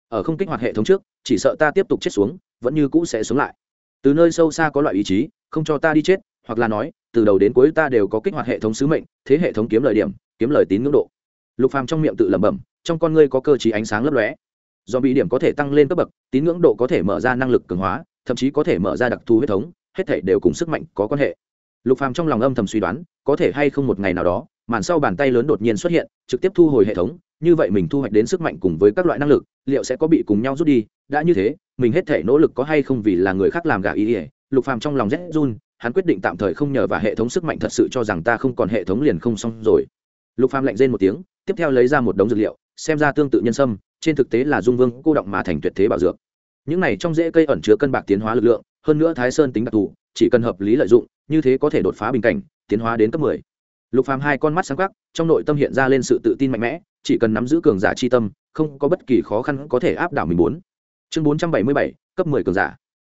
Ở không kích hoạt hệ thống trước, chỉ sợ ta tiếp tục chết xuống, vẫn như cũ sẽ sống lại. Từ nơi sâu xa có loại ý chí, không cho ta đi chết, hoặc là nói, từ đầu đến cuối ta đều có kích hoạt hệ thống sứ mệnh, thế hệ thống kiếm lời điểm, kiếm lời tín ngưỡng độ. Lục phàm trong miệng tự lẩm bẩm, trong con ngươi có cơ chí ánh sáng lấp lóe. Do bị điểm có thể tăng lên cấp bậc, tín ngưỡng độ có thể mở ra năng lực cường hóa, thậm chí có thể mở ra đặc thù huyết thống, hết thể đều cùng sức mạnh có quan hệ lục phàm trong lòng âm thầm suy đoán, có thể hay không một ngày nào đó, màn sau bàn tay lớn đột nhiên xuất hiện, trực tiếp thu hồi hệ thống, như vậy mình thu hoạch đến sức mạnh cùng với các loại năng lực, liệu sẽ có bị cùng nhau rút đi, đã như thế, mình hết thể nỗ lực có hay không vì là người khác làm gà ý ỉa lục phàm trong lòng rét run, hắn quyết định tạm thời không nhờ vào hệ thống sức mạnh thật sự cho rằng ta không còn hệ thống liền không xong rồi. Lục phàm lạnh rên một tiếng, tiếp theo lấy ra một đống dược liệu, xem ra tương tự nhân sâm, trên thực tế là dung vương cô động mà thành tuyệt thế bảo dược. Những này trong rễ cây ẩn chứa cân bạc tiến hóa lực lượng, hơn nữa thái sơn tính đặc thù chỉ cần hợp lý lợi dụng như thế có thể đột phá bình cảnh tiến hóa đến cấp 10. lục phàm hai con mắt sáng quắc trong nội tâm hiện ra lên sự tự tin mạnh mẽ chỉ cần nắm giữ cường giả chi tâm không có bất kỳ khó khăn có thể áp đảo mình muốn. Chương 477, cấp 10 cường giả.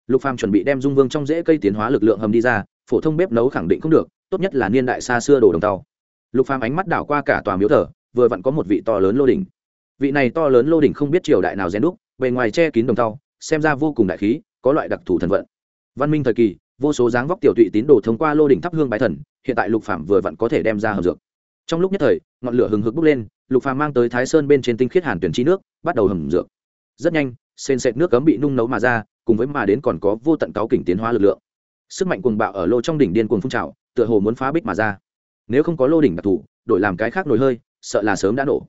Lục phàm chuẩn bị đem dung vương trong rễ cây tiến hóa lực lượng hầm đi ra phổ thông bếp nấu khẳng định không được tốt nhất là niên đại xa xưa đồ đồng tàu. Lục phàm ánh mắt đảo qua cả tòa miếu thờ vừa vặn có một vị to lớn lô đỉnh. Vị này to lớn lô đỉnh không biết triều đại nào rèn đúc bề ngoài che kín đồng tàu xem ra vô cùng đại khí có loại đặc thù thần vận. Văn minh thời kỳ vô số dáng vóc tiểu tụy tín đồ thông qua lô đỉnh thắp hương bái thần, hiện tại lục phạm vừa vặn có thể đem ra hầm dược. Trong lúc nhất thời, ngọn lửa hừng hực bốc lên, lục phạm mang tới thái sơn bên trên tinh khiết hàn tuyển chi nước, bắt đầu hầm dược. Rất nhanh, sền sệt nước cấm bị nung nấu mà ra, cùng với mà đến còn có vô tận cáo kỉnh tiến hóa lực lượng. Sức mạnh cuồng bạo ở lô trong đỉnh điên cuồng phun trào, tựa hồ muốn phá bích mà ra. Nếu không có lô đỉnh đặc thù, đổi làm cái khác nổi hơi, sợ là sớm đã nổ.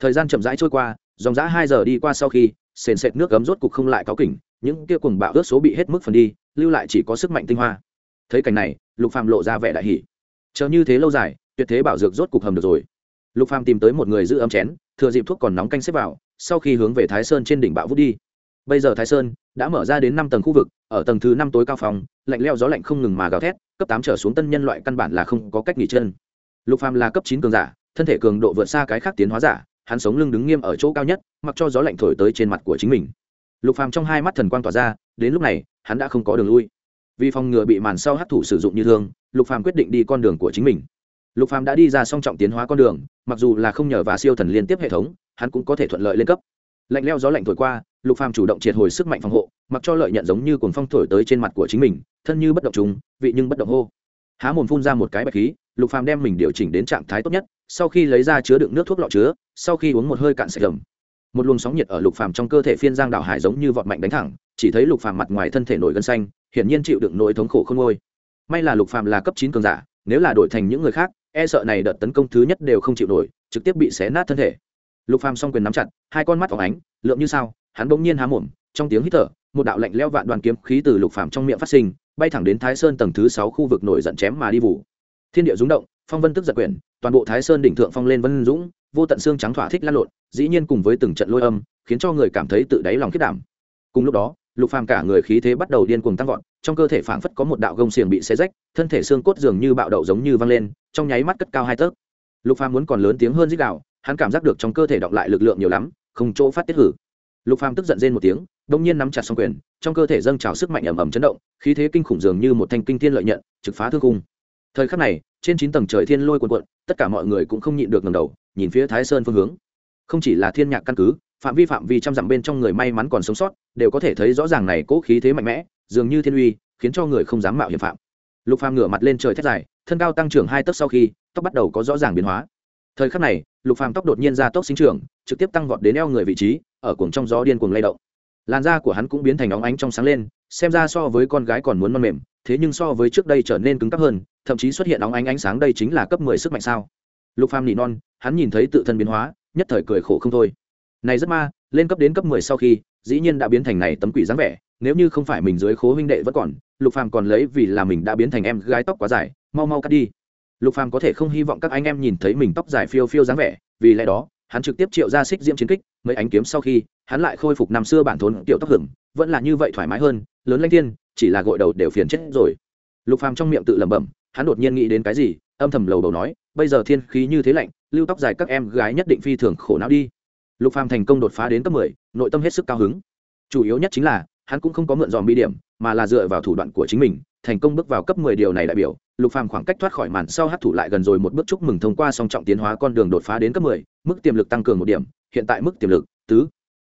Thời gian chậm rãi trôi qua, dòng dã hai giờ đi qua sau khi, sền sệt nước cấm rốt cục không lại cáo kỉnh, những kia cuồng bạo ướt số bị hết mức phần đi lưu lại chỉ có sức mạnh tinh hoa. Thấy cảnh này, lục phàm lộ ra vẻ đại hỉ. Chờ như thế lâu dài, tuyệt thế bảo dược rốt cục hầm được rồi. Lục phàm tìm tới một người giữ ấm chén, thừa dịp thuốc còn nóng canh xếp vào, sau khi hướng về thái sơn trên đỉnh bạo vút đi. Bây giờ thái sơn đã mở ra đến năm tầng khu vực, ở tầng thứ năm tối cao phòng, lạnh leo gió lạnh không ngừng mà gào thét, cấp tám trở xuống tân nhân loại căn bản là không có cách nghỉ chân. Lục phàm là cấp chín cường giả, thân thể cường độ vượt xa cái khác tiến hóa giả, hắn sống lưng đứng nghiêm ở chỗ cao nhất, mặc cho gió lạnh thổi tới trên mặt của chính mình. Lục phàm trong hai mắt thần quang tỏa ra, đến lúc này hắn đã không có đường lui. Vì phòng ngừa bị màn sau hấp thụ sử dụng như thương lục phàm quyết định đi con đường của chính mình. Lục phàm đã đi ra song trọng tiến hóa con đường, mặc dù là không nhờ và siêu thần liên tiếp hệ thống, hắn cũng có thể thuận lợi lên cấp. Lạnh leo gió lạnh thổi qua, lục phàm chủ động triệt hồi sức mạnh phòng hộ, mặc cho lợi nhận giống như cuồng phong thổi tới trên mặt của chính mình, thân như bất động trùng, vị nhưng bất động hô. Há mồm phun ra một cái bạch khí, lục phàm đem mình điều chỉnh đến trạng thái tốt nhất, sau khi lấy ra chứa đựng nước thuốc lọ chứa, sau khi uống một hơi cạn sạch lầm một luồng sóng nhiệt ở lục phàm trong cơ thể phiên giang đảo hải giống như vọt mạnh đánh thẳng, chỉ thấy lục phàm mặt ngoài thân thể nổi gân xanh, hiển nhiên chịu đựng nỗi thống khổ không ngôi may là lục phàm là cấp chín cường giả, nếu là đổi thành những người khác e sợ này đợt tấn công thứ nhất đều không chịu nổi, trực tiếp bị xé nát thân thể. Lục phàm song quyền nắm chặt, hai con mắt phóng ánh lượng như sao, hắn bỗng nhiên há mồm, trong tiếng hít thở, một đạo lạnh leo vạn đoàn kiếm khí từ lục phàm trong miệng phát sinh, bay thẳng đến thái sơn tầng thứ sáu khu vực nổi giận chém mà đi vụ. Thiên địa rung động, phong vân tức giật quyển, toàn bộ thái sơn đỉnh thượng phong lên vân dũng vô tận xương trắng thỏa thích lan lộn, dĩ nhiên cùng với từng trận lôi âm, khiến cho người cảm thấy tự đáy lòng khiết đảm. Cùng lúc đó, lục phàm cả người khí thế bắt đầu điên cuồng tăng vọt, trong cơ thể phảng phất có một đạo gông xiềng bị xé rách, thân thể xương cốt dường như bạo đậu giống như văng lên, trong nháy mắt cất cao hai tấc. Lục phàm muốn còn lớn tiếng hơn dích đạo hắn cảm giác được trong cơ thể động lại lực lượng nhiều lắm, không chỗ phát tiết hử. Lục phàm tức giận rên một tiếng đông nhiên nắm chặt song quyền, trong cơ thể dâng trào sức mạnh ầm ầm chấn động, khí thế kinh khủng dường như một thanh kinh thiên lợi nhận, trực phá thương cung thời khắc này, trên chín tầng trời thiên lôi cuồn cuộn, tất cả mọi người cũng không nhịn được ngẩng đầu nhìn phía thái sơn phương hướng. Không chỉ là thiên nhạc căn cứ, phạm vi phạm vi trăm dặm bên trong người may mắn còn sống sót, đều có thể thấy rõ ràng này cố khí thế mạnh mẽ, dường như thiên uy, khiến cho người không dám mạo hiểm phạm. Lục phàm ngửa mặt lên trời thét dài, thân cao tăng trưởng hai tấc sau khi, tóc bắt đầu có rõ ràng biến hóa. Thời khắc này, lục phàm tóc đột nhiên ra tốc sinh trưởng, trực tiếp tăng vọt đến eo người vị trí, ở cuồng trong gió điên cuồng lay động. Làn da của hắn cũng biến thành óng ánh trong sáng lên, xem ra so với con gái còn muốn non mềm, thế nhưng so với trước đây trở nên cứng cáp hơn, thậm chí xuất hiện óng ánh ánh sáng đây chính là cấp mười sức mạnh sao lục phàm nỉ non, hắn nhìn thấy tự thân biến hóa, nhất thời cười khổ không thôi. Này rất ma, lên cấp đến cấp mười sau khi, dĩ nhiên đã biến thành này tấm quỷ dáng vẻ, nếu như không phải mình dưới khố huynh đệ vẫn còn, lục phàm còn lấy vì là mình đã biến thành em gái tóc quá dài, mau mau cắt đi. Lục phàm có thể không hy vọng các anh em nhìn thấy mình tóc dài phiêu phiêu dáng vẻ, vì lẽ đó, hắn trực tiếp triệu ra xích diễm chiến kích, mấy ánh kiếm sau khi, hắn lại khôi phục năm xưa bản thốn tiểu tóc hưởng vẫn là như vậy thoải mái hơn, lớn lanh thiên, chỉ là gội đầu đều phiền chết rồi. Lục phàm trong miệng tự lẩm bẩm, hắn đột nhiên nghĩ đến cái gì, âm thầm lầu đầu nói bây giờ thiên khí như thế lạnh lưu tóc dài các em gái nhất định phi thường khổ não đi. Lục phàm thành công đột phá đến cấp 10, nội tâm hết sức cao hứng. Chủ yếu nhất chính là hắn cũng không có mượn dòm bi điểm mà là dựa vào thủ đoạn của chính mình thành công bước vào cấp 10 điều này đại biểu lục phàm khoảng cách thoát khỏi màn sau hấp thụ lại gần rồi một bước chúc mừng thông qua song trọng tiến hóa con đường đột phá đến cấp 10, mức tiềm lực tăng cường một điểm hiện tại mức tiềm lực tứ.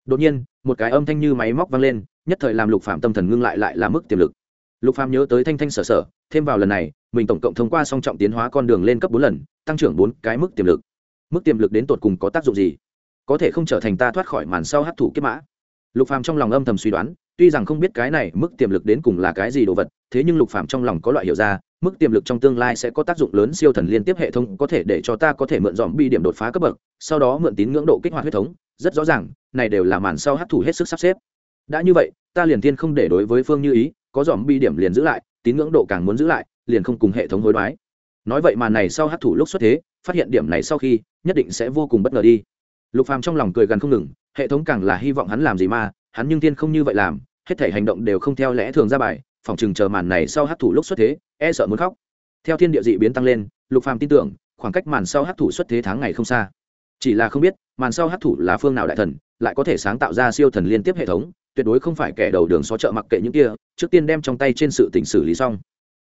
Đột nhiên một cái âm thanh như máy móc vang lên nhất thời làm lục phàm tâm thần ngưng lại lại là mức tiềm lực. Lục phàm nhớ tới thanh thanh sở sở thêm vào lần này, mình tổng cộng thông qua song trọng tiến hóa con đường lên cấp bốn lần, tăng trưởng bốn cái mức tiềm lực. Mức tiềm lực đến tột cùng có tác dụng gì? Có thể không trở thành ta thoát khỏi màn sau hấp thụ kiếp mã. Lục phàm trong lòng âm thầm suy đoán, tuy rằng không biết cái này mức tiềm lực đến cùng là cái gì đồ vật, thế nhưng lục phàm trong lòng có loại hiểu ra, mức tiềm lực trong tương lai sẽ có tác dụng lớn siêu thần liên tiếp hệ thống có thể để cho ta có thể mượn dòm bi điểm đột phá cấp bậc, sau đó mượn tín ngưỡng độ kích hoạt huyết thống, rất rõ ràng, này đều là màn sau hấp thụ hết sức sắp xếp. Đã như vậy, ta liền tiên không để đối với phương như ý, có dòm bi điểm liền giữ lại tín ngưỡng độ càng muốn giữ lại, liền không cùng hệ thống hối đoái. Nói vậy màn này sau hát thủ lúc xuất thế, phát hiện điểm này sau khi, nhất định sẽ vô cùng bất ngờ đi. Lục phàm trong lòng cười gần không ngừng, hệ thống càng là hy vọng hắn làm gì mà, hắn nhưng tiên không như vậy làm, hết thể hành động đều không theo lẽ thường ra bài phòng chừng chờ màn này sau hát thủ lúc xuất thế e sợ muốn khóc. Theo thiên địa dị biến tăng lên, lục phàm tin tưởng, khoảng cách màn sau hát thủ xuất thế tháng ngày không xa. Chỉ là không biết, màn sau hát thủ là phương nào đại thần, lại có thể sáng tạo ra siêu thần liên tiếp hệ thống tuyệt đối không phải kẻ đầu đường xó chợ mặc kệ những kia trước tiên đem trong tay trên sự tỉnh xử lý xong.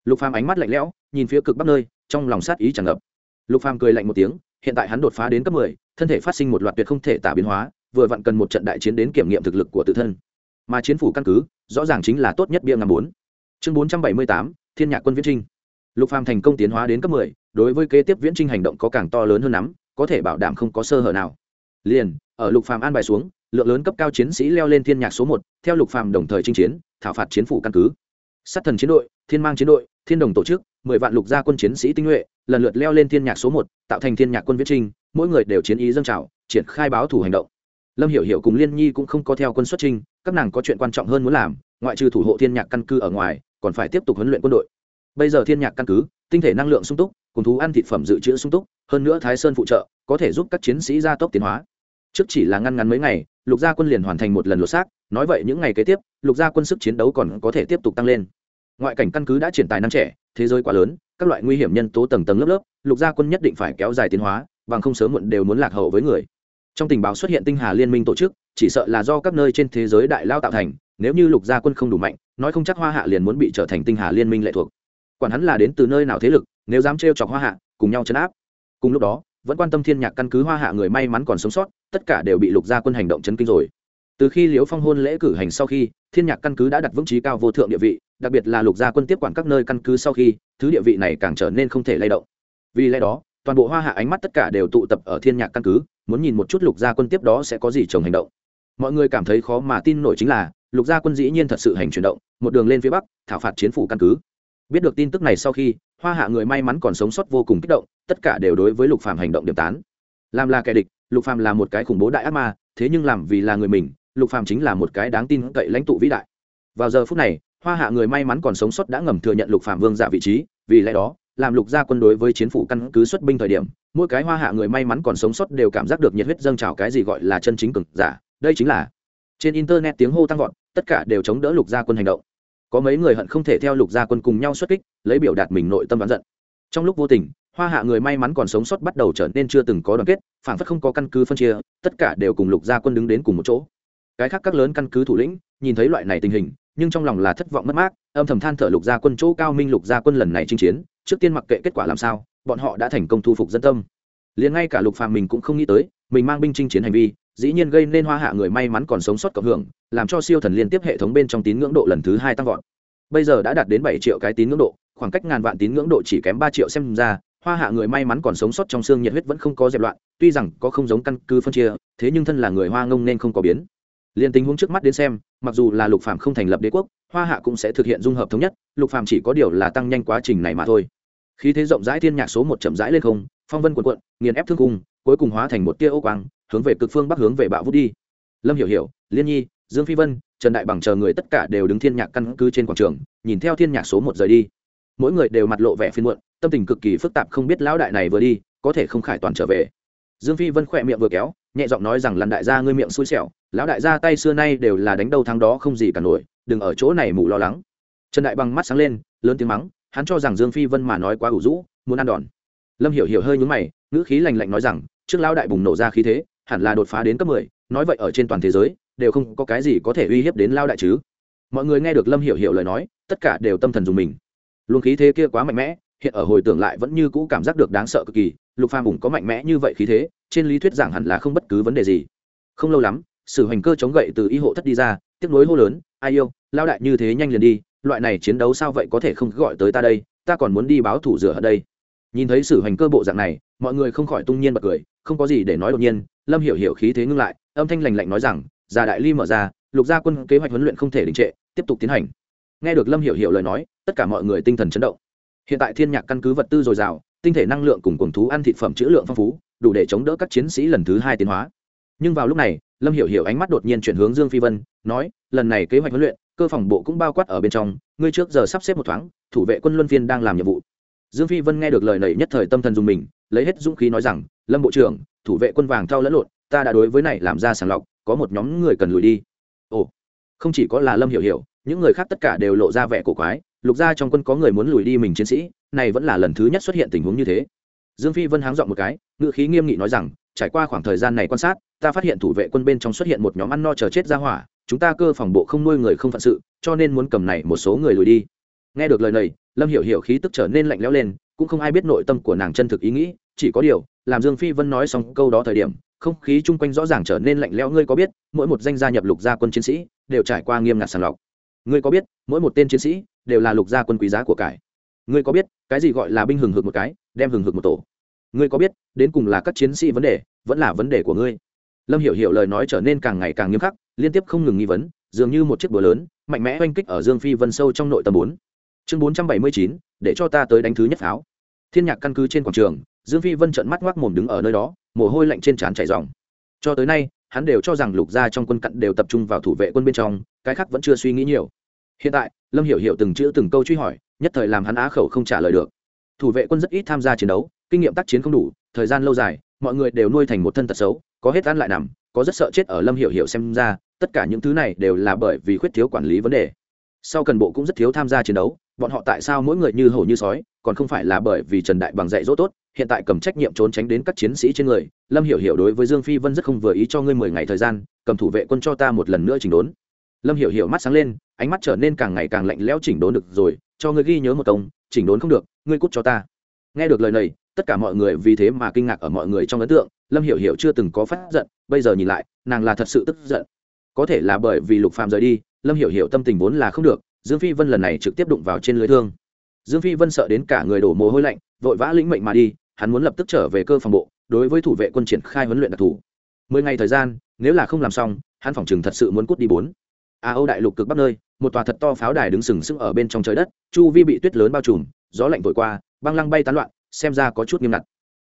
Lục phàm ánh mắt lạnh lẽo nhìn phía cực bắc nơi trong lòng sát ý tràn ngập. Lục phàm cười lạnh một tiếng hiện tại hắn đột phá đến cấp 10, thân thể phát sinh một loạt tuyệt không thể tả biến hóa vừa vặn cần một trận đại chiến đến kiểm nghiệm thực lực của tự thân. Mà chiến phủ căn cứ rõ ràng chính là tốt nhất bia ngầm bốn. Chương 478, thiên nhạc quân viễn trinh. Lục phàm thành công tiến hóa đến cấp 10, đối với kế tiếp viễn trinh hành động có càng to lớn hơn lắm có thể bảo đảm không có sơ hở nào. Liền ở lục phàm an bài xuống lượng lớn cấp cao chiến sĩ leo lên thiên nhạc số một, theo lục phàm đồng thời chinh chiến, thảo phạt chiến phủ căn cứ. Sát thần chiến đội, thiên mang chiến đội, thiên đồng tổ chức, mười vạn lục gia quân chiến sĩ tinh nhuệ, lần lượt leo lên thiên nhạc số một, tạo thành thiên nhạc quân viễn trinh mỗi người đều chiến ý dâng trào, triển khai báo thủ hành động. Lâm hiểu hiểu cùng liên nhi cũng không có theo quân xuất trinh các nàng có chuyện quan trọng hơn muốn làm, ngoại trừ thủ hộ thiên nhạc căn cứ ở ngoài, còn phải tiếp tục huấn luyện quân đội. Bây giờ thiên nhạc căn cứ, tinh thể năng lượng sung túc, cùng thú ăn thịt phẩm dự trữ sung túc, hơn nữa thái sơn phụ trợ, có thể giúp các chiến sĩ gia tốc tiến hóa. Trước chỉ là ngăn ngắn mấy ngày lục gia quân liền hoàn thành một lần lột xác, nói vậy những ngày kế tiếp, lục gia quân sức chiến đấu còn có thể tiếp tục tăng lên. Ngoại cảnh căn cứ đã triển tài năm trẻ, thế giới quá lớn, các loại nguy hiểm nhân tố tầng tầng lớp lớp, lục gia quân nhất định phải kéo dài tiến hóa, bằng không sớm muộn đều muốn lạc hậu với người. Trong tình báo xuất hiện tinh hà liên minh tổ chức, chỉ sợ là do các nơi trên thế giới đại lao tạo thành, nếu như lục gia quân không đủ mạnh, nói không chắc hoa hạ liền muốn bị trở thành tinh hà liên minh lệ thuộc. Quản hắn là đến từ nơi nào thế lực, nếu dám trêu chọc hoa hạ, cùng nhau chấn áp. Cùng lúc đó, vẫn quan tâm thiên nhạc căn cứ hoa hạ người may mắn còn sống sót tất cả đều bị lục gia quân hành động chấn kinh rồi. Từ khi liễu phong hôn lễ cử hành sau khi, thiên nhạc căn cứ đã đặt vững trí cao vô thượng địa vị, đặc biệt là lục gia quân tiếp quản các nơi căn cứ sau khi, thứ địa vị này càng trở nên không thể lay động. Vì lẽ đó, toàn bộ hoa hạ ánh mắt tất cả đều tụ tập ở thiên nhạc căn cứ, muốn nhìn một chút lục gia quân tiếp đó sẽ có gì trồng hành động. Mọi người cảm thấy khó mà tin nổi chính là, lục gia quân dĩ nhiên thật sự hành chuyển động, một đường lên phía bắc, thảo phạt chiến phủ căn cứ. Biết được tin tức này sau khi, hoa hạ người may mắn còn sống sót vô cùng kích động, tất cả đều đối với lục phàm hành động điểm tán. Làm là kẻ địch lục phàm là một cái khủng bố đại ác ma, thế nhưng làm vì là người mình, lục phàm chính là một cái đáng tin cậy lãnh tụ vĩ đại. Vào giờ phút này, hoa hạ người may mắn còn sống sót đã ngầm thừa nhận lục phàm vương giả vị trí, vì lẽ đó, làm lục gia quân đối với chiến phủ căn cứ xuất binh thời điểm, mỗi cái hoa hạ người may mắn còn sống sót đều cảm giác được nhiệt huyết dâng trào cái gì gọi là chân chính cực giả. Đây chính là trên internet tiếng hô tăng vọt, tất cả đều chống đỡ lục gia quân hành động. Có mấy người hận không thể theo lục gia quân cùng nhau xuất kích, lấy biểu đạt mình nội tâm đoán giận. Trong lúc vô tình hoa hạ người may mắn còn sống sót bắt đầu trở nên chưa từng có đoàn kết phản phất không có căn cứ phân chia, tất cả đều cùng lục gia quân đứng đến cùng một chỗ. Cái khác các lớn căn cứ thủ lĩnh, nhìn thấy loại này tình hình, nhưng trong lòng là thất vọng mất mát, âm thầm than thở lục gia quân chỗ cao minh lục gia quân lần này chinh chiến, trước tiên mặc kệ kết quả làm sao, bọn họ đã thành công thu phục dân tâm. Liền ngay cả lục phàm mình cũng không nghĩ tới, mình mang binh chinh chiến hành vi, dĩ nhiên gây nên hoa hạ người may mắn còn sống sót cộng hưởng, làm cho siêu thần liên tiếp hệ thống bên trong tín ngưỡng độ lần thứ hai tăng vọt. Bây giờ đã đạt đến bảy triệu cái tín ngưỡng độ, khoảng cách ngàn vạn tín ngưỡng độ chỉ kém ba triệu xem ra hoa hạ người may mắn còn sống sót trong xương nhiệt huyết vẫn không có dẹp loạn, tuy rằng có không giống căn cứ phân chia, thế nhưng thân là người hoa ngông nên không có biến. Liền tình huống trước mắt đến xem, mặc dù là lục phạm không thành lập đế quốc, hoa hạ cũng sẽ thực hiện dung hợp thống nhất, lục phạm chỉ có điều là tăng nhanh quá trình này mà thôi. Khí thế rộng rãi thiên nhạc số một chậm rãi lên không, phong vân quần quận nghiền ép thương cung, cuối cùng hóa thành một tia ô quang, hướng về cực phương bắc hướng về bạo vút đi. Lâm hiểu hiểu, liên nhi, dương phi vân, trần đại bằng chờ người tất cả đều đứng thiên nhạc căn cứ trên quảng trường, nhìn theo thiên nhạc số một rời đi. Mỗi người đều mặt lộ vẻ phiên muộn tâm tình cực kỳ phức tạp không biết lão đại này vừa đi, có thể không khải toàn trở về. Dương phi vân khỏe miệng vừa kéo, nhẹ giọng nói rằng lần đại gia ngươi miệng xui xẻo, lão đại gia tay xưa nay đều là đánh đầu thắng đó không gì cả nổi, đừng ở chỗ này mù lo lắng. Trần đại bằng mắt sáng lên, lớn tiếng mắng, hắn cho rằng dương phi vân mà nói quá ủ rũ, muốn ăn đòn. Lâm hiểu hiểu hơi nhúng mày, ngữ khí lành lạnh nói rằng, trước lão đại bùng nổ ra khí thế, hẳn là đột phá đến cấp mười, nói vậy ở trên toàn thế giới, đều không có cái gì có thể uy hiếp đến lao đại chứ. Mọi người nghe được lâm hiểu hiểu lời nói, tất cả đều tâm thần dùng mình. Luồng khí thế kia quá mạnh mẽ hiện ở hồi tưởng lại vẫn như cũ cảm giác được đáng sợ cực kỳ, lục phàm ủng có mạnh mẽ như vậy khí thế, trên lý thuyết giảng hẳn là không bất cứ vấn đề gì. Không lâu lắm, sử hành cơ chống gậy từ y hộ thất đi ra, tiếc nối hô lớn, ai yêu lao đại như thế nhanh liền đi, loại này chiến đấu sao vậy có thể không gọi tới ta đây, ta còn muốn đi báo thủ rửa ở đây. Nhìn thấy sử hành cơ bộ dạng này, mọi người không khỏi tung nhiên bật cười, không có gì để nói đột nhiên, lâm hiểu hiểu khí thế ngưng lại, âm thanh lành lạnh nói rằng già đại ly mở ra, lục gia quân kế hoạch huấn luyện không thể đình trệ, tiếp tục tiến hành. Nghe được lâm hiểu hiểu lời nói, tất cả mọi người tinh thần chấn động hiện tại thiên nhạc căn cứ vật tư dồi dào, tinh thể năng lượng cùng cuồng thú ăn thịt phẩm chữ lượng phong phú, đủ để chống đỡ các chiến sĩ lần thứ hai tiến hóa. Nhưng vào lúc này, lâm hiểu hiểu ánh mắt đột nhiên chuyển hướng dương phi vân, nói, lần này kế hoạch huấn luyện, cơ phòng bộ cũng bao quát ở bên trong, ngươi trước giờ sắp xếp một thoáng, thủ vệ quân luân phiên đang làm nhiệm vụ. Dương phi vân nghe được lời này nhất thời tâm thần dùng mình, lấy hết dũng khí nói rằng, lâm bộ trưởng, thủ vệ quân vàng thao lẫn lộn, ta đã đối với này làm ra sàng lọc, có một nhóm người cần lùi đi. Ồ, không chỉ có là lâm hiểu hiểu, những người khác tất cả đều lộ ra vẻ cổ quái lục gia trong quân có người muốn lùi đi mình chiến sĩ, này vẫn là lần thứ nhất xuất hiện tình huống như thế. Dương phi vân háng dọn một cái ngự khí nghiêm nghị nói rằng, trải qua khoảng thời gian này quan sát, ta phát hiện thủ vệ quân bên trong xuất hiện một nhóm ăn no chờ chết ra hỏa, chúng ta cơ phòng bộ không nuôi người không phận sự, cho nên muốn cầm này một số người lùi đi. Nghe được lời này, lâm hiểu hiểu khí tức trở nên lạnh lẽo lên, cũng không ai biết nội tâm của nàng chân thực ý nghĩ, chỉ có điều, làm dương phi vân nói xong câu đó thời điểm, không khí chung quanh rõ ràng trở nên lạnh lẽo, ngươi có biết, mỗi một danh gia nhập lục gia quân chiến sĩ, đều trải qua nghiêm ngặt sàng lọc ngươi có biết, mỗi một tên chiến sĩ đều là lục gia quân quý giá của cải. Ngươi có biết, cái gì gọi là binh hừng hực một cái, đem hừng hực một tổ. Ngươi có biết, đến cùng là các chiến sĩ vấn đề, vẫn là vấn đề của ngươi. Lâm hiểu hiểu lời nói trở nên càng ngày càng nghiêm khắc, liên tiếp không ngừng nghi vấn, dường như một chiếc búa lớn, mạnh mẽ oanh kích ở dương phi vân sâu trong nội tâm bốn. Chương bốn trăm bảy mươi chín, để cho ta tới đánh thứ nhất pháo. Thiên nhạc căn cứ trên quảng trường, dương phi vân trợn mắt ngoác mồm đứng ở nơi đó, mồ hôi lạnh trên trán chảy ròng. Cho tới nay hắn đều cho rằng lục gia trong quân cận đều tập trung vào thủ vệ quân bên trong, cái khác vẫn chưa suy nghĩ nhiều. Hiện tại, lâm hiểu hiểu từng chữ từng câu truy hỏi, nhất thời làm hắn á khẩu không trả lời được. Thủ vệ quân rất ít tham gia chiến đấu, kinh nghiệm tác chiến không đủ, thời gian lâu dài, mọi người đều nuôi thành một thân tật xấu, có hết ăn lại nằm, có rất sợ chết ở lâm hiểu hiểu xem ra, tất cả những thứ này đều là bởi vì khuyết thiếu quản lý vấn đề. Sau cần bộ cũng rất thiếu tham gia chiến đấu, bọn họ tại sao mỗi người như hổ như sói, còn không phải là bởi vì trần đại bằng dạy dỗ tốt? Hiện tại cầm trách nhiệm trốn tránh đến các chiến sĩ trên người, lâm hiểu hiểu đối với dương phi vân rất không vừa ý cho ngươi mười ngày thời gian, cầm thủ vệ quân cho ta một lần nữa chỉnh đốn. Lâm hiểu hiểu mắt sáng lên, ánh mắt trở nên càng ngày càng lạnh lẽo chỉnh đốn được rồi, cho ngươi ghi nhớ một công, chỉnh đốn không được, ngươi cút cho ta. Nghe được lời này, tất cả mọi người vì thế mà kinh ngạc ở mọi người trong ấn tượng, lâm hiểu hiểu chưa từng có phát giận, bây giờ nhìn lại, nàng là thật sự tức giận. Có thể là bởi vì lục phàm rời đi, lâm hiểu hiểu tâm tình vốn là không được, dương phi vân lần này trực tiếp đụng vào trên lưới thương. Dương phi vân sợ đến cả người đổ mồ hôi lạnh, vội vã lĩnh mệnh mà đi hắn muốn lập tức trở về cơ phòng bộ, đối với thủ vệ quân triển khai huấn luyện đặc thù. Mười ngày thời gian, nếu là không làm xong, hắn phòng chừng thật sự muốn cút đi bốn. A âu đại lục cực bắc nơi, một tòa thật to pháo đài đứng sừng sững ở bên trong trời đất, chu vi bị tuyết lớn bao trùm, gió lạnh vội qua, băng lăng bay tán loạn, xem ra có chút nghiêm ngặt.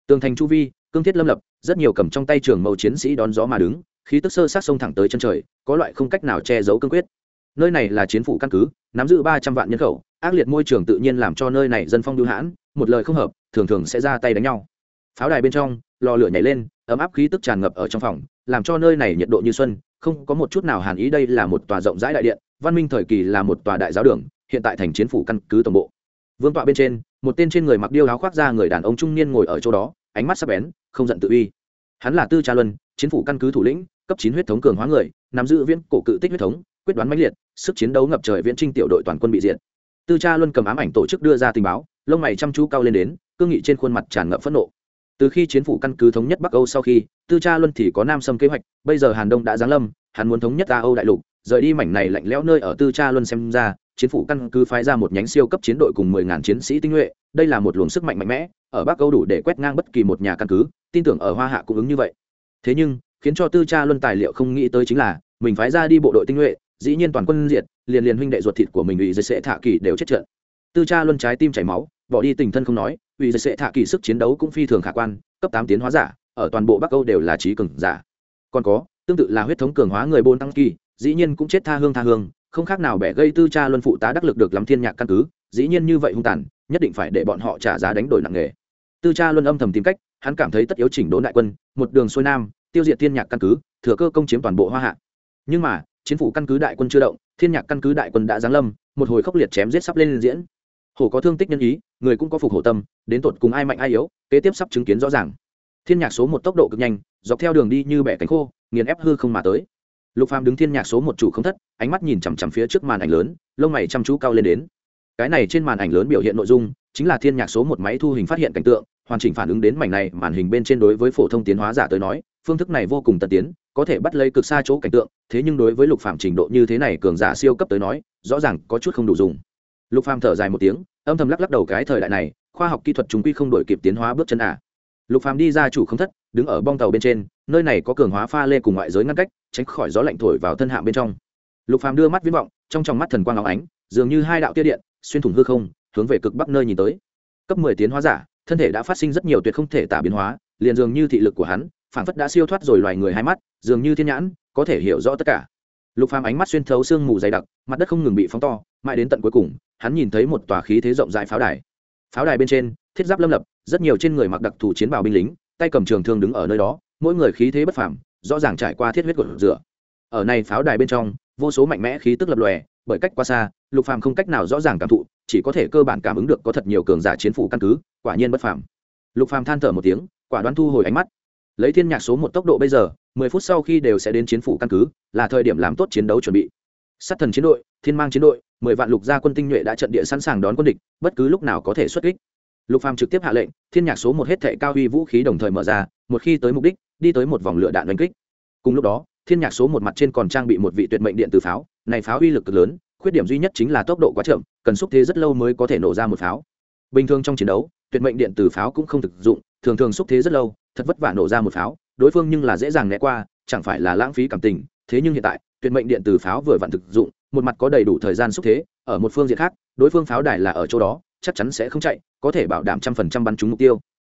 Tường thành chu vi, cương thiết lâm lập, rất nhiều cầm trong tay trường mâu chiến sĩ đón gió mà đứng, khí tức sơ sát sông thẳng tới chân trời, có loại không cách nào che giấu cương quyết. Nơi này là chiến phủ căn cứ, nắm giữ ba trăm vạn nhân khẩu, ác liệt môi trường tự nhiên làm cho nơi này dân phong đưu hãn, một lời không hợp thường thường sẽ ra tay đánh nhau. Pháo đài bên trong, lò lửa nhảy lên, ấm áp khí tức tràn ngập ở trong phòng, làm cho nơi này nhiệt độ như xuân, không có một chút nào hàn ý đây là một tòa rộng rãi đại điện, văn minh thời kỳ là một tòa đại giáo đường, hiện tại thành chiến phủ căn cứ tổng bộ. Vương tọa bên trên, một tên trên người mặc điêu áo khoác ra người đàn ông trung niên ngồi ở chỗ đó, ánh mắt sắc bén, không giận tự uy. Hắn là tư cha luân, chiến phủ căn cứ thủ lĩnh, cấp chín huyết thống cường hóa người, nắm giữ viễn cổ cự tích huyết thống, quyết đoán mãnh liệt, sức chiến đấu ngập trời viễn trinh tiểu đội toàn quân bị diệt. Tư cha luân cầm ám ảnh tổ chức đưa ra tình báo, lông mày chăm chú cao lên đến cương nghị trên khuôn mặt tràn ngập phẫn nộ. Từ khi chiến phủ căn cứ thống nhất bắc âu sau khi, tư cha luân thì có nam sâm kế hoạch, bây giờ hàn đông đã giáng lâm, hắn muốn thống nhất a âu đại lục, rời đi mảnh này lạnh lẽo nơi ở tư cha luân xem ra, chiến phủ căn cứ phái ra một nhánh siêu cấp chiến đội cùng mười ngàn chiến sĩ tinh nhuệ, đây là một luồng sức mạnh mạnh mẽ, ở bắc âu đủ để quét ngang bất kỳ một nhà căn cứ, tin tưởng ở hoa hạ cũng ứng như vậy. Thế nhưng, khiến cho tư cha luân tài liệu không nghĩ tới chính là, mình phái ra đi bộ đội tinh nhuệ, dĩ nhiên toàn quân diệt, liền liền huynh đệ ruột thịt của mình ủy dây sẽ thả kỳ đều chết trận. Tư cha luân trái tim chảy máu, bỏ đi tình thân không nói ủy dây sệ thạ kỳ sức chiến đấu cũng phi thường khả quan, cấp tám tiến hóa giả, ở toàn bộ bắc âu đều là trí cường giả. Còn có, tương tự là huyết thống cường hóa người bôn tăng kỳ, dĩ nhiên cũng chết tha hương tha hương, không khác nào bẻ gây tư cha luân phụ tá đắc lực được lắm thiên nhạc căn cứ, dĩ nhiên như vậy hung tàn, nhất định phải để bọn họ trả giá đánh đổi nặng nề. Tư cha luân âm thầm tìm cách, hắn cảm thấy tất yếu chỉnh đốn đại quân, một đường xuôi nam, tiêu diệt thiên nhạc căn cứ, thừa cơ công chiếm toàn bộ hoa hạ. Nhưng mà, chiến phủ căn cứ đại quân chưa động, thiên nhạc căn cứ đại quân đã giáng lâm, một hồi khốc liệt chém giết sắp lên diễn. Hổ có thương tích nhân ý người cũng có phục hộ tâm, đến tột cùng ai mạnh ai yếu, kế tiếp sắp chứng kiến rõ ràng. Thiên nhạc số một tốc độ cực nhanh, dọc theo đường đi như bẻ cánh khô, nghiền ép hư không mà tới. Lục phàm đứng thiên nhạc số một chủ không thất, ánh mắt nhìn chằm chằm phía trước màn ảnh lớn, lông mày chăm chú cao lên đến. Cái này trên màn ảnh lớn biểu hiện nội dung, chính là thiên nhạc số một máy thu hình phát hiện cảnh tượng, hoàn chỉnh phản ứng đến mảnh này màn hình bên trên đối với phổ thông tiến hóa giả tới nói, phương thức này vô cùng tân tiến, có thể bắt lấy cực xa chỗ cảnh tượng, thế nhưng đối với lục phàm trình độ như thế này cường giả siêu cấp tới nói, rõ ràng có chút không đủ dùng lục phàm thở dài một tiếng, âm thầm lắc lắc đầu cái thời đại này, khoa học kỹ thuật chúng quy không đổi kịp tiến hóa bước chân à. Lục phàm đi ra chủ không thất, đứng ở bong tàu bên trên, nơi này có cường hóa pha lê cùng ngoại giới ngăn cách, tránh khỏi gió lạnh thổi vào thân hạng bên trong. Lục phàm đưa mắt viễn vọng, trong trong mắt thần quang áo ánh, dường như hai đạo tia điện, xuyên thủng hư không, hướng về cực bắc nơi nhìn tới. Cấp mười tiến hóa giả, thân thể đã phát sinh rất nhiều tuyệt không thể tả biến hóa, liền dường như thị lực của hắn phản phất đã siêu thoát rồi loài người hai mắt, dường như thiên nhãn, có thể hiểu rõ tất cả. Lục phàm ánh mắt xuyên thấu sương mù dày đặc, mặt đất không ngừng bị phóng to, mãi đến tận cuối cùng hắn nhìn thấy một tòa khí thế rộng rãi pháo đài. Pháo đài bên trên, thiết giáp lâm lập, rất nhiều trên người mặc đặc thù chiến bào binh lính, tay cầm trường thương đứng ở nơi đó, mỗi người khí thế bất phàm, rõ ràng trải qua thiết huyết của rửa. Ở này pháo đài bên trong, vô số mạnh mẽ khí tức lập lòe, bởi cách quá xa, lục phàm không cách nào rõ ràng cảm thụ, chỉ có thể cơ bản cảm ứng được có thật nhiều cường giả chiến phủ căn cứ, quả nhiên bất phàm. Lục phàm than thở một tiếng, quả đoán thu hồi ánh mắt. Lấy thiên nhạc số một tốc độ bây giờ, mười phút sau khi đều sẽ đến chiến phủ căn cứ, là thời điểm làm tốt chiến đấu chuẩn bị. Sát thần chiến đội, thiên mang chiến đội mười vạn lục gia quân tinh nhuệ đã trận địa sẵn sàng đón quân địch, bất cứ lúc nào có thể xuất kích. Lục phàm trực tiếp hạ lệnh, thiên nhạc số một hết thệ cao huy vũ khí đồng thời mở ra, một khi tới mục đích, đi tới một vòng lửa đạn đánh kích. Cùng lúc đó, thiên nhạc số một mặt trên còn trang bị một vị tuyệt mệnh điện từ pháo, này pháo uy lực cực lớn, khuyết điểm duy nhất chính là tốc độ quá chậm, cần xúc thế rất lâu mới có thể nổ ra một pháo. Bình thường trong chiến đấu, tuyệt mệnh điện từ pháo cũng không thực dụng, thường thường xúc thế rất lâu, thật vất vả nổ ra một pháo, đối phương nhưng là dễ dàng né qua, chẳng phải là lãng phí cảm tình, thế nhưng hiện tại, tuyệt mệnh điện từ pháo vừa vặn thực dụng một mặt có đầy đủ thời gian xúc thế, ở một phương diện khác, đối phương pháo đài là ở chỗ đó, chắc chắn sẽ không chạy, có thể bảo đảm trăm phần trăm bắn trúng mục tiêu.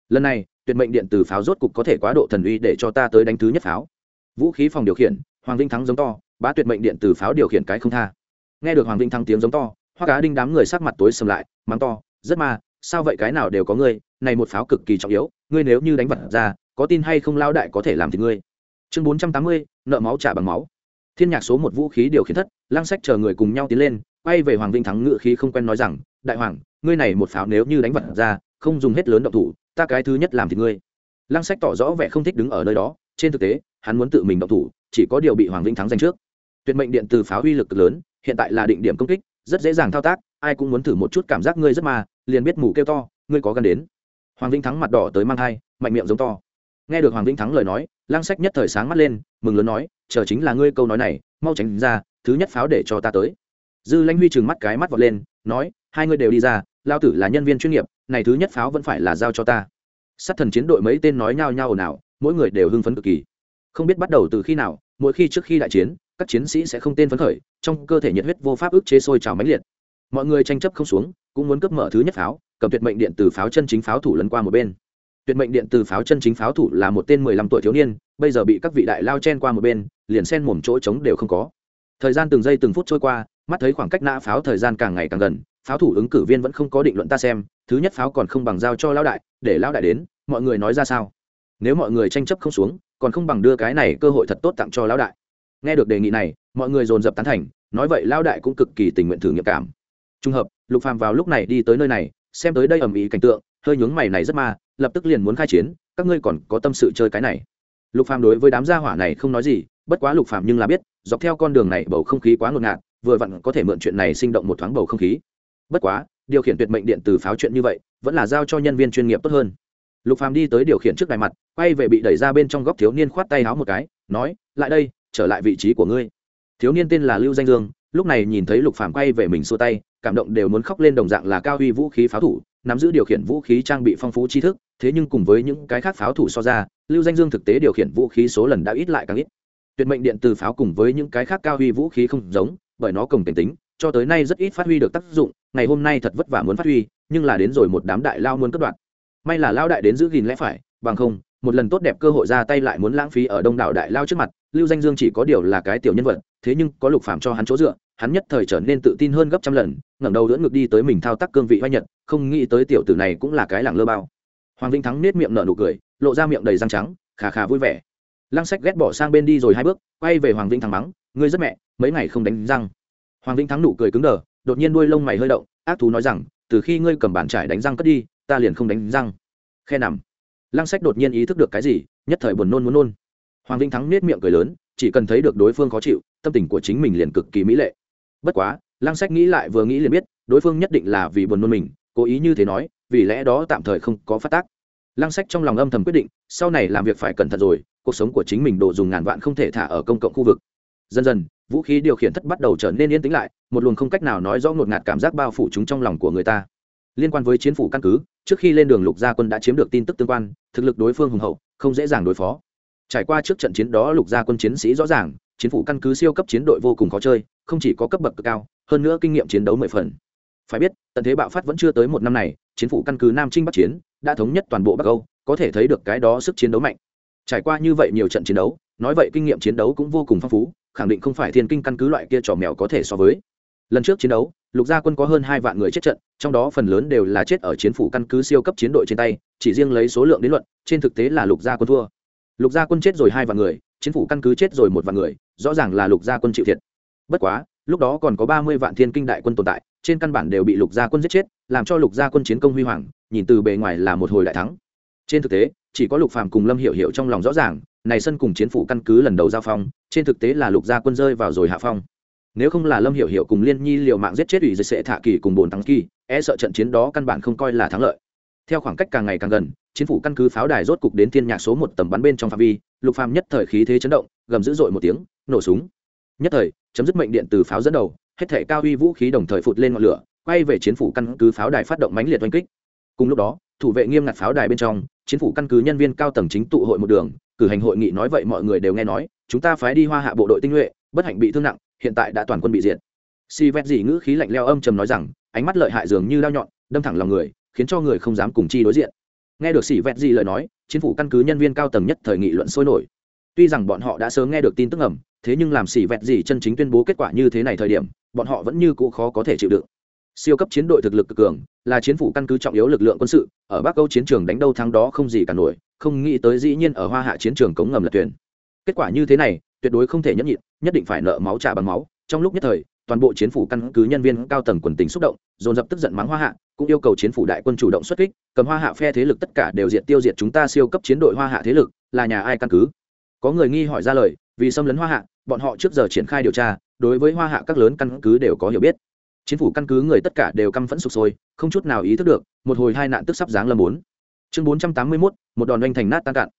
Lần này, tuyệt mệnh điện từ pháo rốt cục có thể quá độ thần uy để cho ta tới đánh thứ nhất pháo. Vũ khí phòng điều khiển, hoàng vinh thắng giống to, bá tuyệt mệnh điện từ pháo điều khiển cái không tha. Nghe được hoàng vinh thắng tiếng giống to, hoa cá đinh đám người sắc mặt tối sầm lại, mắng to, rất ma sao vậy cái nào đều có ngươi, này một pháo cực kỳ trọng yếu, ngươi nếu như đánh vật ra, có tin hay không lao đại có thể làm thì ngươi? Chương bốn trăm tám mươi, nợ máu trả bằng máu thiên nhạc số một vũ khí điều khiển thất lang sách chờ người cùng nhau tiến lên, quay về hoàng vinh thắng ngự khí không quen nói rằng, đại hoàng, ngươi này một pháo nếu như đánh vật ra, không dùng hết lớn động thủ, ta cái thứ nhất làm thì ngươi. Lăng sách tỏ rõ vẻ không thích đứng ở nơi đó, trên thực tế, hắn muốn tự mình động thủ, chỉ có điều bị hoàng vinh thắng giành trước. Tuyệt mệnh điện từ pháo uy lực lớn, hiện tại là định điểm công kích, rất dễ dàng thao tác, ai cũng muốn thử một chút cảm giác ngươi rất mà, liền biết mù kêu to, ngươi có gần đến. Hoàng vinh thắng mặt đỏ tới mang thai, mạnh miệng giống to. Nghe được hoàng vinh thắng lời nói lăng sách nhất thời sáng mắt lên, mừng lớn nói, chờ chính là ngươi câu nói này, mau tránh ra, thứ nhất pháo để cho ta tới. Dư lãnh huy trừng mắt cái mắt vọt lên, nói, hai ngươi đều đi ra, lao tử là nhân viên chuyên nghiệp, này thứ nhất pháo vẫn phải là giao cho ta. Sát thần chiến đội mấy tên nói nhao nhao ồn ào, mỗi người đều hưng phấn cực kỳ. Không biết bắt đầu từ khi nào, mỗi khi trước khi đại chiến, các chiến sĩ sẽ không tên phấn khởi, trong cơ thể nhiệt huyết vô pháp ức chế sôi trào mãnh liệt. Mọi người tranh chấp không xuống, cũng muốn cấp mở thứ nhất pháo, cầm tuyệt mệnh điện từ pháo chân chính pháo thủ lấn qua một bên tuyệt mệnh điện từ pháo chân chính pháo thủ là một tên mười lăm tuổi thiếu niên, bây giờ bị các vị đại lao chen qua một bên, liền sen mồm chỗ trống đều không có. Thời gian từng giây từng phút trôi qua, mắt thấy khoảng cách nã pháo thời gian càng ngày càng gần, pháo thủ ứng cử viên vẫn không có định luận ta xem, thứ nhất pháo còn không bằng giao cho lão đại, để lão đại đến, mọi người nói ra sao? Nếu mọi người tranh chấp không xuống, còn không bằng đưa cái này cơ hội thật tốt tặng cho lão đại. Nghe được đề nghị này, mọi người dồn dập tán thành, nói vậy lão đại cũng cực kỳ tình nguyện thử nghiệm cảm. Trùng hợp, lục phàm vào lúc này đi tới nơi này, xem tới đây ầm ĩ cảnh tượng hơi nhướng mày này rất ma, lập tức liền muốn khai chiến, các ngươi còn có tâm sự chơi cái này. Lục phàm đối với đám gia hỏa này không nói gì, bất quá lục phàm nhưng là biết, dọc theo con đường này bầu không khí quá ngột ngạt, vừa vặn có thể mượn chuyện này sinh động một thoáng bầu không khí. Bất quá, điều khiển tuyệt mệnh điện từ pháo chuyện như vậy, vẫn là giao cho nhân viên chuyên nghiệp tốt hơn. Lục phàm đi tới điều khiển trước đài mặt, quay về bị đẩy ra bên trong góc thiếu niên khoát tay háo một cái, nói, lại đây, trở lại vị trí của ngươi. Thiếu niên tên là lưu danh dương, lúc này nhìn thấy lục phàm quay về mình xua tay, cảm động đều muốn khóc lên đồng dạng là cao uy vũ khí pháo thủ nắm giữ điều khiển vũ khí trang bị phong phú tri thức, thế nhưng cùng với những cái khác pháo thủ so ra, lưu danh dương thực tế điều khiển vũ khí số lần đã ít lại càng ít. Tuyệt mệnh điện từ pháo cùng với những cái khác cao huy vũ khí không giống, bởi nó cồng cảnh tính, cho tới nay rất ít phát huy được tác dụng, ngày hôm nay thật vất vả muốn phát huy, nhưng là đến rồi một đám đại lao muốn cất đoạn. May là lao đại đến giữ gìn lẽ phải, bằng không, một lần tốt đẹp cơ hội ra tay lại muốn lãng phí ở đông đảo đại lao trước mặt, lưu danh dương chỉ có điều là cái tiểu nhân vật, thế nhưng có lục phạm cho hắn chỗ dựa hắn nhất thời trở nên tự tin hơn gấp trăm lần, ngẩng đầu đỡ ngực đi tới mình thao tác cương vị hoa nhật, không nghĩ tới tiểu tử này cũng là cái lẳng lơ bao. Hoàng vinh thắng nết miệng nở nụ cười, lộ ra miệng đầy răng trắng, khà khà vui vẻ. Lăng sách ghét bỏ sang bên đi rồi hai bước, quay về hoàng vinh thắng mắng, ngươi rất mẹ, mấy ngày không đánh răng. Hoàng vinh thắng nụ cười cứng đờ, đột nhiên đuôi lông mày hơi động, ác thú nói rằng, từ khi ngươi cầm bàn trải đánh răng cất đi, ta liền không đánh răng. Khe nằm. Lăng sách đột nhiên ý thức được cái gì, nhất thời buồn nôn muốn nôn. Hoàng vinh thắng nết miệng cười lớn, chỉ cần thấy được đối phương khó chịu, tâm tình của chính mình liền cực kỳ mỹ lệ bất quá, lăng sách nghĩ lại vừa nghĩ liền biết, đối phương nhất định là vì buồn nôn mình, cố ý như thế nói, vì lẽ đó tạm thời không có phát tác. Lăng sách trong lòng âm thầm quyết định, sau này làm việc phải cẩn thận rồi, cuộc sống của chính mình đồ dùng ngàn vạn không thể thả ở công cộng khu vực. Dần dần, vũ khí điều khiển thất bắt đầu trở nên yên tĩnh lại, một luồng không cách nào nói rõ ngột ngạt cảm giác bao phủ chúng trong lòng của người ta. Liên quan với chiến phủ căn cứ, trước khi lên đường lục gia quân đã chiếm được tin tức tương quan, thực lực đối phương hùng hậu, không dễ dàng đối phó. Trải qua trước trận chiến đó lục gia quân chiến sĩ rõ ràng chiến phủ căn cứ siêu cấp chiến đội vô cùng khó chơi, không chỉ có cấp bậc cực cao, hơn nữa kinh nghiệm chiến đấu mười phần. Phải biết, tận thế bạo phát vẫn chưa tới một năm này, chiến phủ căn cứ nam trinh bắc chiến đã thống nhất toàn bộ bắc âu, có thể thấy được cái đó sức chiến đấu mạnh. Trải qua như vậy nhiều trận chiến đấu, nói vậy kinh nghiệm chiến đấu cũng vô cùng phong phú, khẳng định không phải thiên kinh căn cứ loại kia trò mèo có thể so với. Lần trước chiến đấu, lục gia quân có hơn hai vạn người chết trận, trong đó phần lớn đều là chết ở chiến phủ căn cứ siêu cấp chiến đội trên tay, chỉ riêng lấy số lượng đến luận, trên thực tế là lục gia quân thua. Lục gia quân chết rồi hai vạn người, chiến phủ căn cứ chết rồi một vạn người rõ ràng là lục gia quân chịu thiệt. Bất quá, lúc đó còn có ba mươi vạn thiên kinh đại quân tồn tại, trên căn bản đều bị lục gia quân giết chết, làm cho lục gia quân chiến công huy hoàng, nhìn từ bề ngoài là một hồi đại thắng. Trên thực tế, chỉ có lục phàm cùng lâm hiểu hiểu trong lòng rõ ràng, này sân cùng chiến phủ căn cứ lần đầu giao phong, trên thực tế là lục gia quân rơi vào rồi hạ phong. Nếu không là lâm hiểu hiểu cùng liên nhi liều mạng giết chết ủy dịch sẽ thả kỳ cùng bồn thắng kỳ e sợ trận chiến đó căn bản không coi là thắng lợi. Theo khoảng cách càng ngày càng gần chiến phủ căn cứ pháo đài rốt cục đến thiên nhạc số một tầm bắn bên trong phạm vi, lục phàm nhất thời khí thế chấn động, gầm dữ dội một tiếng, nổ súng. Nhất thời, chấm dứt mệnh điện từ pháo dẫn đầu, hết thể cao uy vũ khí đồng thời phụt lên ngọn lửa, quay về chiến phủ căn cứ pháo đài phát động mãnh liệt oanh kích. Cùng lúc đó, thủ vệ nghiêm ngặt pháo đài bên trong, chiến phủ căn cứ nhân viên cao tầng chính tụ hội một đường, cử hành hội nghị nói vậy mọi người đều nghe nói, chúng ta phái đi hoa hạ bộ đội tinh nhuệ, bất hạnh bị thương nặng, hiện tại đã toàn quân bị diệt. Si vét dị ngữ khí lạnh leo âm trầm nói rằng, ánh mắt lợi hại dường như đao nhọn, đâm thẳng lòng người, khiến cho người không dám cùng chi đối diện nghe được xỉ vẹt gì lời nói chính phủ căn cứ nhân viên cao tầng nhất thời nghị luận sôi nổi. Tuy rằng bọn họ đã sớm nghe được tin tức ẩm thế nhưng làm xỉ vẹt gì chân chính tuyên bố kết quả như thế này thời điểm, bọn họ vẫn như cũ khó có thể chịu đựng. Siêu cấp chiến đội thực lực cực cường, là chiến phủ căn cứ trọng yếu lực lượng quân sự, ở bắc âu chiến trường đánh đâu thắng đó không gì cả nổi, không nghĩ tới dĩ nhiên ở hoa hạ chiến trường cống ngầm lật tuyển. kết quả như thế này, tuyệt đối không thể nhẫn nhịn, nhất định phải nợ máu trả bằng máu. Trong lúc nhất thời, toàn bộ chiến phủ căn cứ nhân viên cao tầng quần tình xúc động, dồn dập tức giận mắng hoa hạ cũng yêu cầu chiến phủ đại quân chủ động xuất kích, cầm hoa hạ phe thế lực tất cả đều diệt tiêu diệt chúng ta siêu cấp chiến đội hoa hạ thế lực, là nhà ai căn cứ? Có người nghi hỏi ra lời, vì xâm lấn hoa hạ, bọn họ trước giờ triển khai điều tra, đối với hoa hạ các lớn căn cứ đều có hiểu biết. Chiến phủ căn cứ người tất cả đều căm phẫn sụp sôi, không chút nào ý thức được, một hồi hai nạn tức sắp giáng lâm bốn. Chương bốn trăm tám mươi mốt, một đòn oanh thành nát tan cạn.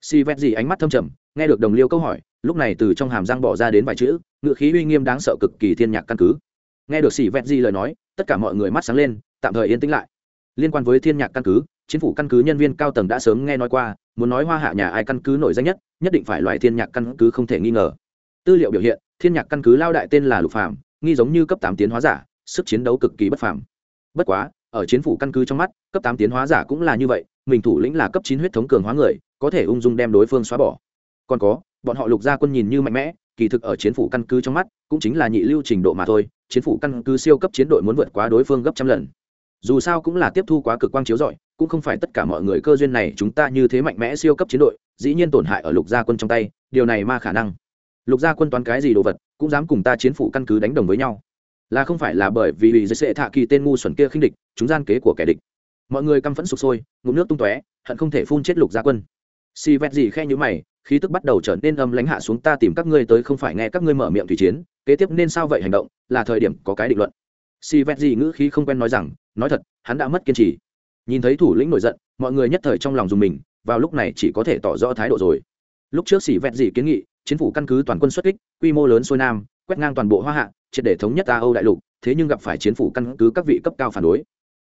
Si vét gì ánh mắt thâm trầm, nghe được đồng liêu câu hỏi, lúc này từ trong hàm răng bỏ ra đến vài chữ, ngựa khí uy nghiêm đáng sợ cực kỳ thiên nhạc căn cứ. Nghe được si vẹt gì lời nói, tất cả mọi người mắt sáng lên tạm thời yên tĩnh lại. Liên quan với thiên nhạc căn cứ chính phủ căn cứ nhân viên cao tầng đã sớm nghe nói qua, muốn nói hoa hạ nhà ai căn cứ nổi danh nhất nhất định phải loại thiên nhạc căn cứ không thể nghi ngờ. Tư liệu biểu hiện, thiên nhạc căn cứ lao đại tên là lục phàm, nghi giống như cấp tám tiến hóa giả, sức chiến đấu cực kỳ bất phàm. Bất quá, ở chiến phủ căn cứ trong mắt, cấp tám tiến hóa giả cũng là như vậy, mình thủ lĩnh là cấp chín huyết thống cường hóa người, có thể ung dung đem đối phương xóa bỏ. Còn có, bọn họ lục gia quân nhìn như mạnh mẽ, kỳ thực ở chiến phủ căn cứ trong mắt, cũng chính là nhị lưu trình độ mà thôi, chiến phủ căn cứ siêu cấp chiến đội muốn vượt quá đối phương gấp trăm lần dù sao cũng là tiếp thu quá cực quang chiếu rọi, cũng không phải tất cả mọi người cơ duyên này chúng ta như thế mạnh mẽ siêu cấp chiến đội, dĩ nhiên tổn hại ở lục gia quân trong tay, điều này ma khả năng. Lục gia quân toán cái gì đồ vật, cũng dám cùng ta chiến phủ căn cứ đánh đồng với nhau. Là không phải là bởi vì dưới sệ thạ kỳ tên ngu xuẩn kia khinh địch, chúng gian kế của kẻ địch. Mọi người căm phẫn sụp sôi, ngụm nước tung tóe, hận không thể phun chết lục gia quân. Si vét gì khe như mày, khí tức bắt đầu trở nên âm lãnh hạ xuống, ta tìm các ngươi tới không phải nghe các ngươi mở miệng thủy chiến, kế tiếp nên sao vậy hành động, là thời điểm có cái định luận. Si vét gì ngữ khí không quen nói rằng nói thật, hắn đã mất kiên trì. Nhìn thấy thủ lĩnh nổi giận, mọi người nhất thời trong lòng dùng mình, vào lúc này chỉ có thể tỏ rõ thái độ rồi. Lúc trước xỉ vẹt gì kiến nghị chính phủ căn cứ toàn quân xuất kích, quy mô lớn xuôi nam, quét ngang toàn bộ hoa hạ, triệt để thống nhất a âu đại lục, thế nhưng gặp phải chính phủ căn cứ các vị cấp cao phản đối.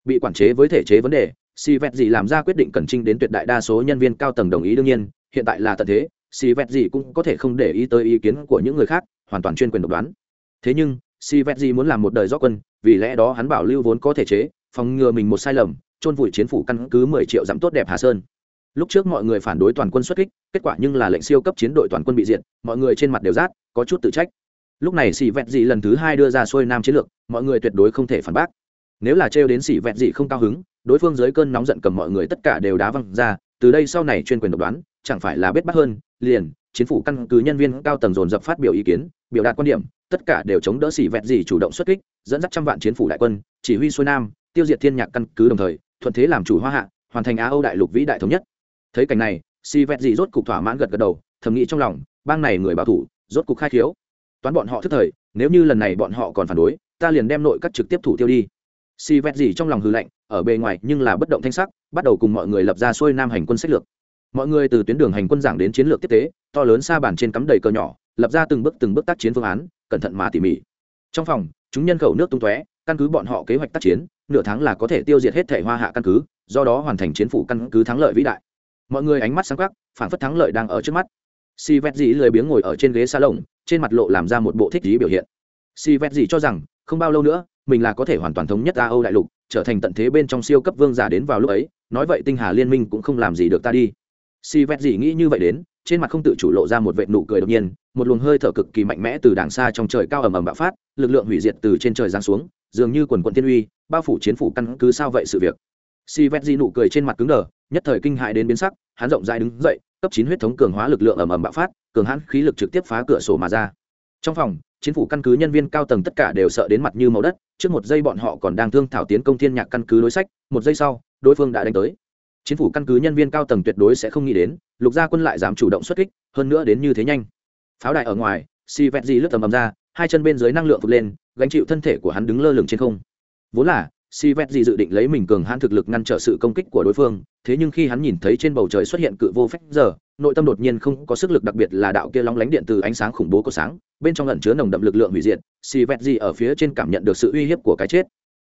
Bị quản chế với thể chế vấn đề, xỉ vẹt gì làm ra quyết định cần trinh đến tuyệt đại đa số nhân viên cao tầng đồng ý đương nhiên, hiện tại là tận thế, xỉ vẹt gì cũng có thể không để ý tới ý kiến của những người khác, hoàn toàn chuyên quyền độc đoán. Thế nhưng si vẹt gì muốn làm một đời do quân, vì lẽ đó hắn bảo lưu vốn có thể chế, phòng ngừa mình một sai lầm, chôn vùi chiến phủ căn cứ mười triệu dặm tốt đẹp hà sơn. Lúc trước mọi người phản đối toàn quân xuất kích, kết quả nhưng là lệnh siêu cấp chiến đội toàn quân bị diệt, mọi người trên mặt đều rát, có chút tự trách. Lúc này xỉ vẹt dị lần thứ hai đưa ra xuôi nam chiến lược, mọi người tuyệt đối không thể phản bác. Nếu là trêu đến xỉ vẹt dị không cao hứng, đối phương dưới cơn nóng giận cầm mọi người tất cả đều đá văng ra, từ đây sau này chuyên quyền độc đoán, chẳng phải là biết bắt hơn, liền chính phủ căn cứ nhân viên cao tầng dồn dập phát biểu ý kiến, biểu đạt quan điểm tất cả đều chống đỡ xỉ vẹt dị chủ động xuất kích, dẫn dắt trăm vạn chiến phủ đại quân, chỉ huy xuôi nam, tiêu diệt thiên nhạc căn cứ đồng thời, thuận thế làm chủ hoa hạ, hoàn thành á âu đại lục vĩ đại thống nhất. Thấy cảnh này, xỉ vẹt dị rốt cục thỏa mãn gật gật đầu, thầm nghĩ trong lòng, bang này người bảo thủ, rốt cục khai thiếu toán bọn họ thức thời, nếu như lần này bọn họ còn phản đối, ta liền đem nội các trực tiếp thủ tiêu đi. Xì vẹt gì trong lòng hư lạnh, ở bề ngoài nhưng là bất động thanh sắc, bắt đầu cùng mọi người lập ra xuôi nam hành quân sách lược. Mọi người từ tuyến đường hành quân giảng đến chiến lược tiếp tế, to lớn xa bản trên cắm đầy cờ nhỏ, lập ra từng bước từng bước tác chiến phương án cẩn thận mà tỉ mỉ. Trong phòng, chúng nhân khẩu nước tung tóe, căn cứ bọn họ kế hoạch tác chiến, nửa tháng là có thể tiêu diệt hết thể hoa hạ căn cứ, do đó hoàn thành chiến phủ căn cứ thắng lợi vĩ đại. Mọi người ánh mắt sáng quắc phản phất thắng lợi đang ở trước mắt. Si vét dĩ lười biếng ngồi ở trên ghế salon, trên mặt lộ làm ra một bộ thích lý biểu hiện. Si vét dĩ cho rằng, không bao lâu nữa, mình là có thể hoàn toàn thống nhất a âu đại lục, trở thành tận thế bên trong siêu cấp vương giả đến vào lúc ấy, nói vậy tinh hà liên minh cũng không làm gì được ta đi. Si vét dĩ nghĩ như vậy đến trên mặt không tự chủ lộ ra một vệt nụ cười đột nhiên, một luồng hơi thở cực kỳ mạnh mẽ từ đàng xa trong trời cao ầm ầm bạo phát, lực lượng hủy diệt từ trên trời giáng xuống, dường như quần quận thiên uy, bao phủ chiến phủ căn cứ sao vậy sự việc. Si vét di nụ cười trên mặt cứng đờ, nhất thời kinh hại đến biến sắc, hắn rộng rãi đứng dậy, cấp chín huyết thống cường hóa lực lượng ầm ầm bạo phát, cường hãn khí lực trực tiếp phá cửa sổ mà ra. Trong phòng, chiến phủ căn cứ nhân viên cao tầng tất cả đều sợ đến mặt như màu đất, trước một giây bọn họ còn đang thương thảo tiến công thiên nhạc căn cứ đối sách, một giây sau, đối phương đã đánh tới. Chính phủ căn cứ nhân viên cao tầng tuyệt đối sẽ không nghĩ đến, lục gia quân lại dám chủ động xuất kích, hơn nữa đến như thế nhanh. Pháo đài ở ngoài si vẹt di lướt tầm ầm ra, hai chân bên dưới năng lượng vượt lên, gánh chịu thân thể của hắn đứng lơ lửng trên không. Vốn là si vẹt gì dự định lấy mình cường hãn thực lực ngăn trở sự công kích của đối phương, thế nhưng khi hắn nhìn thấy trên bầu trời xuất hiện cự vô phép giờ, nội tâm đột nhiên không có sức lực đặc biệt là đạo kia lóng lánh điện từ ánh sáng khủng bố của sáng, bên trong ẩn chứa nồng đậm lực lượng hủy diệt si vẹt gì ở phía trên cảm nhận được sự uy hiếp của cái chết.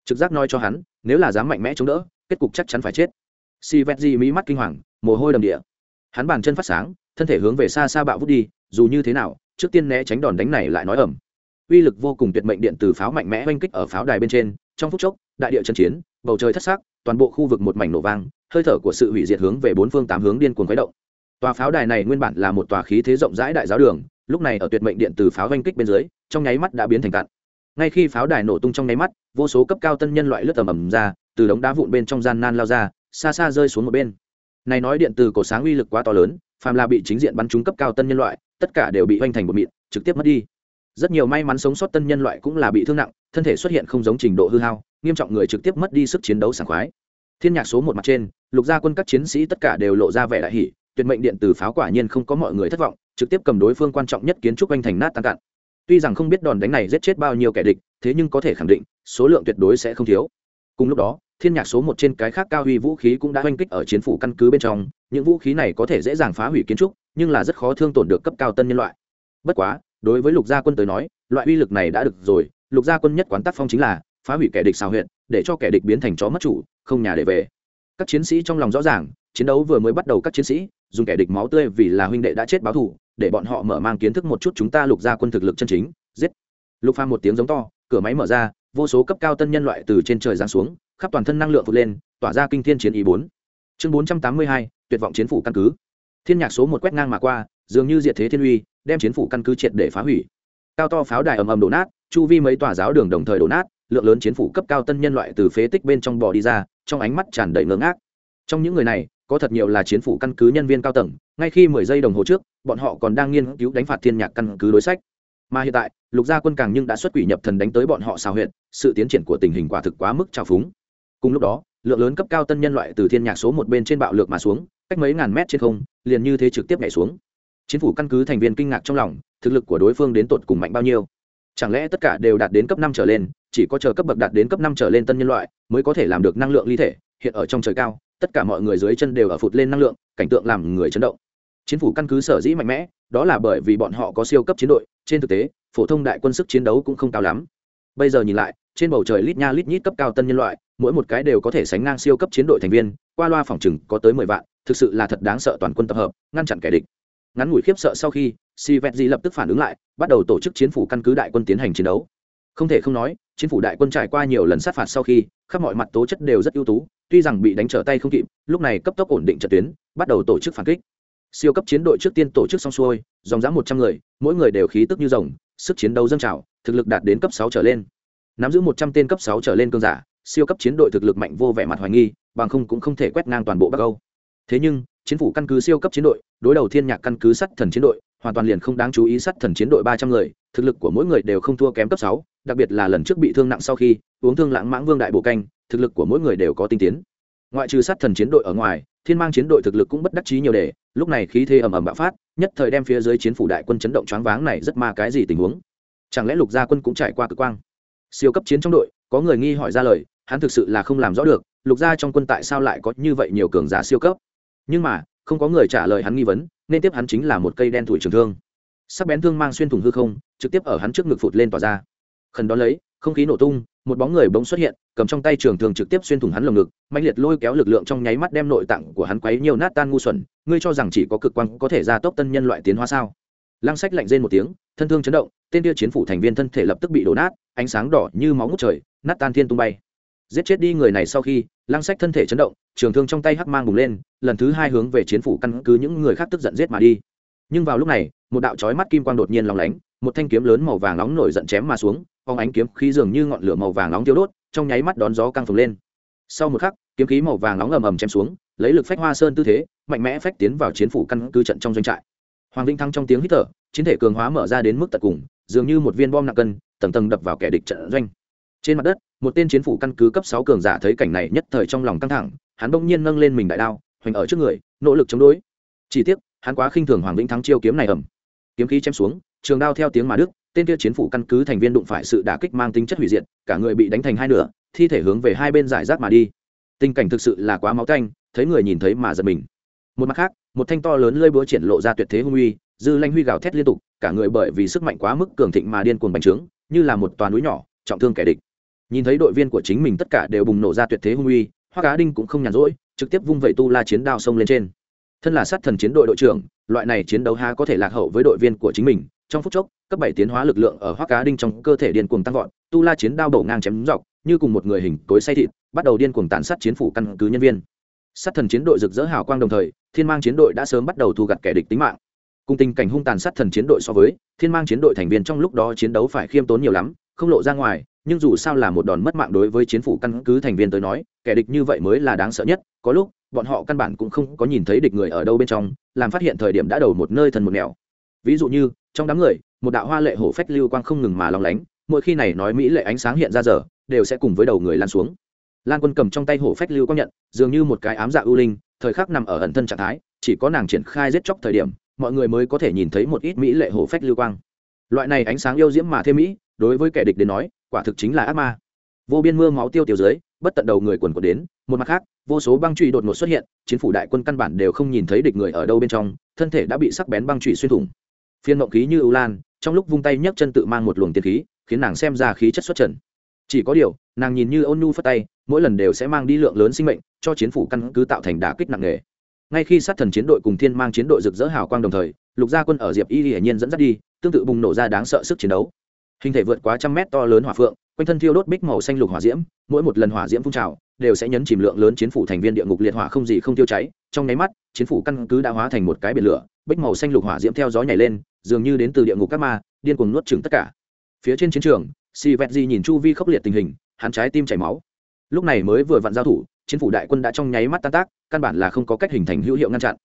Trực giác nói cho hắn, nếu là dám mạnh mẽ chống đỡ, kết cục chắc chắn phải chết si vẹt Di mí mắt kinh hoàng, mồ hôi đầm địa. Hắn bàn chân phát sáng, thân thể hướng về xa xa bạo vút đi, dù như thế nào, trước tiên né tránh đòn đánh này lại nói ẩm uy lực vô cùng tuyệt mệnh điện từ pháo mạnh mẽ oanh kích ở pháo đài bên trên, trong phút chốc, đại địa trận chiến, bầu trời thất sắc, toàn bộ khu vực một mảnh nổ vang, hơi thở của sự hủy diệt hướng về bốn phương tám hướng điên cuồng khuấy động. Tòa pháo đài này nguyên bản là một tòa khí thế rộng rãi đại giáo đường, lúc này ở tuyệt mệnh điện từ pháo oanh kích bên dưới, trong nháy mắt đã biến thành cạn. Ngay khi pháo đài nổ tung trong nháy mắt, vô số cấp cao tân nhân loại lướt tầm ầm ra, từ đống đá vụn bên trong gian nan lao ra xa xa rơi xuống một bên. Này nói điện từ cổ sáng uy lực quá to lớn phàm là bị chính diện bắn trúng cấp cao tân nhân loại tất cả đều bị hoành thành một mịn trực tiếp mất đi. Rất nhiều may mắn sống sót tân nhân loại cũng là bị thương nặng thân thể xuất hiện không giống trình độ hư hao nghiêm trọng người trực tiếp mất đi sức chiến đấu sảng khoái. Thiên nhạc số một mặt trên lục gia quân các chiến sĩ tất cả đều lộ ra vẻ đại hỉ, tuyệt mệnh điện từ pháo quả nhiên không có mọi người thất vọng trực tiếp cầm đối phương quan trọng nhất kiến trúc anh thành nát tan cạn. Tuy rằng không biết đòn đánh này giết chết bao nhiêu kẻ địch thế nhưng có thể khẳng định số lượng tuyệt đối sẽ không thiếu. Cùng lúc đó thiên nhạc số một trên cái khác cao huy vũ khí cũng đã oanh kích ở chiến phủ căn cứ bên trong, những vũ khí này có thể dễ dàng phá hủy kiến trúc, nhưng là rất khó thương tổn được cấp cao tân nhân loại. Bất quá, đối với lục gia quân tới nói, loại uy lực này đã được rồi, lục gia quân nhất quán tác phong chính là phá hủy kẻ địch xào huyện để cho kẻ địch biến thành chó mất chủ, không nhà để về. Các chiến sĩ trong lòng rõ ràng, chiến đấu vừa mới bắt đầu các chiến sĩ dùng kẻ địch máu tươi vì là huynh đệ đã chết báo thù, để bọn họ mở mang kiến thức một chút chúng ta lục gia quân thực lực chân chính. Giết! Lục pha một tiếng giống to, cửa máy mở ra, vô số cấp cao tân nhân loại từ trên trời giáng xuống khắp toàn thân năng lượng vượt lên, tỏa ra kinh thiên chiến ý bốn. Chương bốn trăm tám mươi hai, tuyệt vọng chiến phủ căn cứ. Thiên nhạc số một quét ngang mà qua, dường như diệt thế thiên uy, đem chiến phủ căn cứ triệt để phá hủy. Cao to pháo đài ầm ầm đổ nát, chu vi mấy tòa giáo đường đồng thời đổ nát, lượng lớn chiến phủ cấp cao tân nhân loại từ phế tích bên trong bò đi ra, trong ánh mắt tràn đầy ngơ ngác. Trong những người này, có thật nhiều là chiến phủ căn cứ nhân viên cao tầng, ngay khi mười giây đồng hồ trước, bọn họ còn đang nghiên cứu đánh phạt thiên nhạc căn cứ đối sách. Mà hiện tại, lục gia quân càng nhưng đã xuất quỷ nhập thần đánh tới bọn họ xào huyện sự tiến triển của tình hình quả thực quá mức trào phúng cùng lúc đó, lượng lớn cấp cao tân nhân loại từ thiên nhạc số một bên trên bạo lược mà xuống, cách mấy ngàn mét trên không, liền như thế trực tiếp nhảy xuống. Chính phủ căn cứ thành viên kinh ngạc trong lòng, thực lực của đối phương đến tột cùng mạnh bao nhiêu? Chẳng lẽ tất cả đều đạt đến cấp năm trở lên, chỉ có chờ cấp bậc đạt đến cấp năm trở lên tân nhân loại mới có thể làm được năng lượng ly thể, hiện ở trong trời cao, tất cả mọi người dưới chân đều ở phụt lên năng lượng, cảnh tượng làm người chấn động. Chiến phủ căn cứ sở dĩ mạnh mẽ, đó là bởi vì bọn họ có siêu cấp chiến đội, trên thực tế, phổ thông đại quân sức chiến đấu cũng không cao lắm. Bây giờ nhìn lại, trên bầu trời lít nha lít nhít cấp cao tân nhân loại mỗi một cái đều có thể sánh ngang siêu cấp chiến đội thành viên, qua loa phòng chừng có tới mười vạn, thực sự là thật đáng sợ toàn quân tập hợp, ngăn chặn kẻ địch. Ngắn ngủi khiếp sợ sau khi si vẹt lập tức phản ứng lại, bắt đầu tổ chức chiến phủ căn cứ đại quân tiến hành chiến đấu. Không thể không nói, chiến phủ đại quân trải qua nhiều lần sát phạt sau khi, khắp mọi mặt tố chất đều rất ưu tú, tuy rằng bị đánh trở tay không kịp, lúc này cấp tốc ổn định trận tuyến, bắt đầu tổ chức phản kích. Siêu cấp chiến đội trước tiên tổ chức xong xuôi, dòng dã một trăm người, mỗi người đều khí tức như rồng, sức chiến đấu dâng trào, thực lực đạt đến cấp sáu trở lên. Nắm giữ một trăm tên cấp sáu trở lên cơn giả siêu cấp chiến đội thực lực mạnh vô vẻ mặt hoài nghi, bằng không cũng không thể quét ngang toàn bộ bắc âu. Thế nhưng, chiến phủ căn cứ siêu cấp chiến đội, đối đầu thiên nhạc căn cứ sắt thần chiến đội, hoàn toàn liền không đáng chú ý sắt thần chiến đội ba trăm người, thực lực của mỗi người đều không thua kém cấp sáu, đặc biệt là lần trước bị thương nặng sau khi, uống thương lãng mãng vương đại bộ canh, thực lực của mỗi người đều có tinh tiến. Ngoại trừ sát thần chiến đội ở ngoài, thiên mang chiến đội thực lực cũng bất đắc chí nhiều đề lúc này khí thế ầm ầm bạo phát, nhất thời đem phía dưới chiến phủ đại quân chấn động choáng váng này rất ma cái gì tình huống. Chẳng lẽ lục gia quân cũng trải qua cực quang? Siêu cấp chiến trong đội, có người nghi hỏi ra lời hắn thực sự là không làm rõ được, lục gia trong quân tại sao lại có như vậy nhiều cường giả siêu cấp. Nhưng mà, không có người trả lời hắn nghi vấn, nên tiếp hắn chính là một cây đen thủi trường thương. Sắc bén thương mang xuyên thủng hư không, trực tiếp ở hắn trước ngực phụt lên tỏa ra. Khẩn đón lấy, không khí nổ tung, một bóng người bỗng xuất hiện, cầm trong tay trường thường trực tiếp xuyên thủng hắn lồng ngực mạnh liệt lôi kéo lực lượng trong nháy mắt đem nội tạng của hắn quấy nhiều nát tan ngu xuẩn. Ngươi cho rằng chỉ có cực quang có thể ra tốc tân nhân loại tiến hóa sao? Lăng sách lạnh rên một tiếng, thân thương chấn động, tên tiêu chiến phủ thành viên thân thể lập tức bị đổ nát, ánh sáng đỏ như máu ngút trời, nát tan thiên tung bay giết chết đi người này sau khi, lăng sách thân thể chấn động, trường thương trong tay hắc mang bùng lên, lần thứ hai hướng về chiến phủ căn cứ những người khác tức giận giết mà đi. Nhưng vào lúc này, một đạo chói mắt kim quang đột nhiên lòng lánh, một thanh kiếm lớn màu vàng nóng nổi giận chém mà xuống phóng ánh kiếm khí dường như ngọn lửa màu vàng nóng tiêu đốt, trong nháy mắt đón gió căng phồng lên. Sau một khắc, kiếm khí màu vàng nóng ầm ầm chém xuống, lấy lực phách hoa sơn tư thế, mạnh mẽ phách tiến vào chiến phủ căn cứ trận trong doanh trại. Hoàng vinh thăng trong tiếng hít thở, chiến thể cường hóa mở ra đến mức tận cùng, dường như một viên bom nặng cân, tầng tầng đập vào kẻ địch trận doanh. Trên mặt đất một tên chiến phủ căn cứ cấp sáu cường giả thấy cảnh này nhất thời trong lòng căng thẳng, hắn bỗng nhiên nâng lên mình đại đao, hoành ở trước người, nỗ lực chống đối. Chỉ tiếc, hắn quá khinh thường hoàng vĩnh thắng chiêu kiếm này ẩm kiếm khí chém xuống, trường đao theo tiếng mà đức tên kia chiến phủ căn cứ thành viên đụng phải sự đả kích mang tính chất hủy diệt, cả người bị đánh thành hai nửa, thi thể hướng về hai bên giải rác mà đi. Tình cảnh thực sự là quá máu canh thấy người nhìn thấy mà giật mình. Một mặt khác, một thanh to lớn lơi búa triển lộ ra tuyệt thế hung uy, dư lanh huy gào thét liên tục, cả người bởi vì sức mạnh quá mức cường thịnh mà điên cuồng bành trướng, như là một toàn núi nhỏ, trọng thương kẻ địch nhìn thấy đội viên của chính mình tất cả đều bùng nổ ra tuyệt thế hung uy hoa cá đinh cũng không nhàn rỗi, trực tiếp vung vẩy tu la chiến đao sông lên trên. Thân là sát thần chiến đội đội trưởng, loại này chiến đấu ha có thể lạc hậu với đội viên của chính mình. Trong phút chốc, cấp bảy tiến hóa lực lượng ở hoa cá đinh trong cơ thể điên cuồng tăng vọt, tu la chiến đao bổ ngang chém dọc, như cùng một người hình cối say thịt, bắt đầu điên cuồng tàn sát chiến phủ căn cứ nhân viên. Sát thần chiến đội rực rỡ hào quang đồng thời, thiên mang chiến đội đã sớm bắt đầu thu gặt kẻ địch tính mạng. Cùng tình cảnh hung tàn sát thần chiến đội so với, thiên mang chiến đội thành viên trong lúc đó chiến đấu phải khiêm tốn nhiều lắm, không lộ ra ngoài nhưng dù sao là một đòn mất mạng đối với chiến phủ căn cứ thành viên tới nói, kẻ địch như vậy mới là đáng sợ nhất. Có lúc, bọn họ căn bản cũng không có nhìn thấy địch người ở đâu bên trong, làm phát hiện thời điểm đã đầu một nơi thần một nẻo. Ví dụ như, trong đám người, một đạo hoa lệ hổ phách lưu quang không ngừng mà lòng lánh, mỗi khi này nói mỹ lệ ánh sáng hiện ra giờ, đều sẽ cùng với đầu người lan xuống. Lan quân cầm trong tay hổ phách lưu quang nhận, dường như một cái ám dạ ưu linh, thời khắc nằm ở ẩn thân trạng thái, chỉ có nàng triển khai giết chóc thời điểm, mọi người mới có thể nhìn thấy một ít mỹ lệ hổ phách lưu quang. Loại này ánh sáng yêu diễm mà thêm mỹ, đối với kẻ địch đến nói quả thực chính là ác ma. Vô biên mưa máu tiêu tiêu dưới, bất tận đầu người quần quần đến, một mặt khác, vô số băng truy đột ngột xuất hiện, chiến phủ đại quân căn bản đều không nhìn thấy địch người ở đâu bên trong, thân thể đã bị sắc bén băng truy xuyên thủng. Phiên ngộng khí như ưu lan, trong lúc vung tay nhấc chân tự mang một luồng tiền khí, khiến nàng xem ra khí chất xuất trần. Chỉ có điều, nàng nhìn như ôn nhu phất tay, mỗi lần đều sẽ mang đi lượng lớn sinh mệnh, cho chiến phủ căn cứ tạo thành đả kích nặng nề. Ngay khi sát thần chiến đội cùng thiên mang chiến đội rực rỡ hào quang đồng thời, lục gia quân ở diệp y hiển nhiên dẫn dắt đi, tương tự bùng nổ ra đáng sợ sức chiến đấu hình thể vượt quá trăm mét to lớn hỏa phượng, quanh thân thiêu đốt bích màu xanh lục hỏa diễm, mỗi một lần hỏa diễm phun trào, đều sẽ nhấn chìm lượng lớn chiến phủ thành viên địa ngục liệt hỏa không gì không tiêu cháy. Trong nháy mắt, chiến phủ căn cứ đã hóa thành một cái biển lửa, bích màu xanh lục hỏa diễm theo gió nhảy lên, dường như đến từ địa ngục các ma, điên cuồng nuốt chửng tất cả. Phía trên chiến trường si vẹt di nhìn chu vi khốc liệt tình hình, hắn trái tim chảy máu. Lúc này mới vừa vặn giao thủ, chiến phủ đại quân đã trong nháy mắt tan tác, căn bản là không có cách hình thành hữu hiệu ngăn chặn.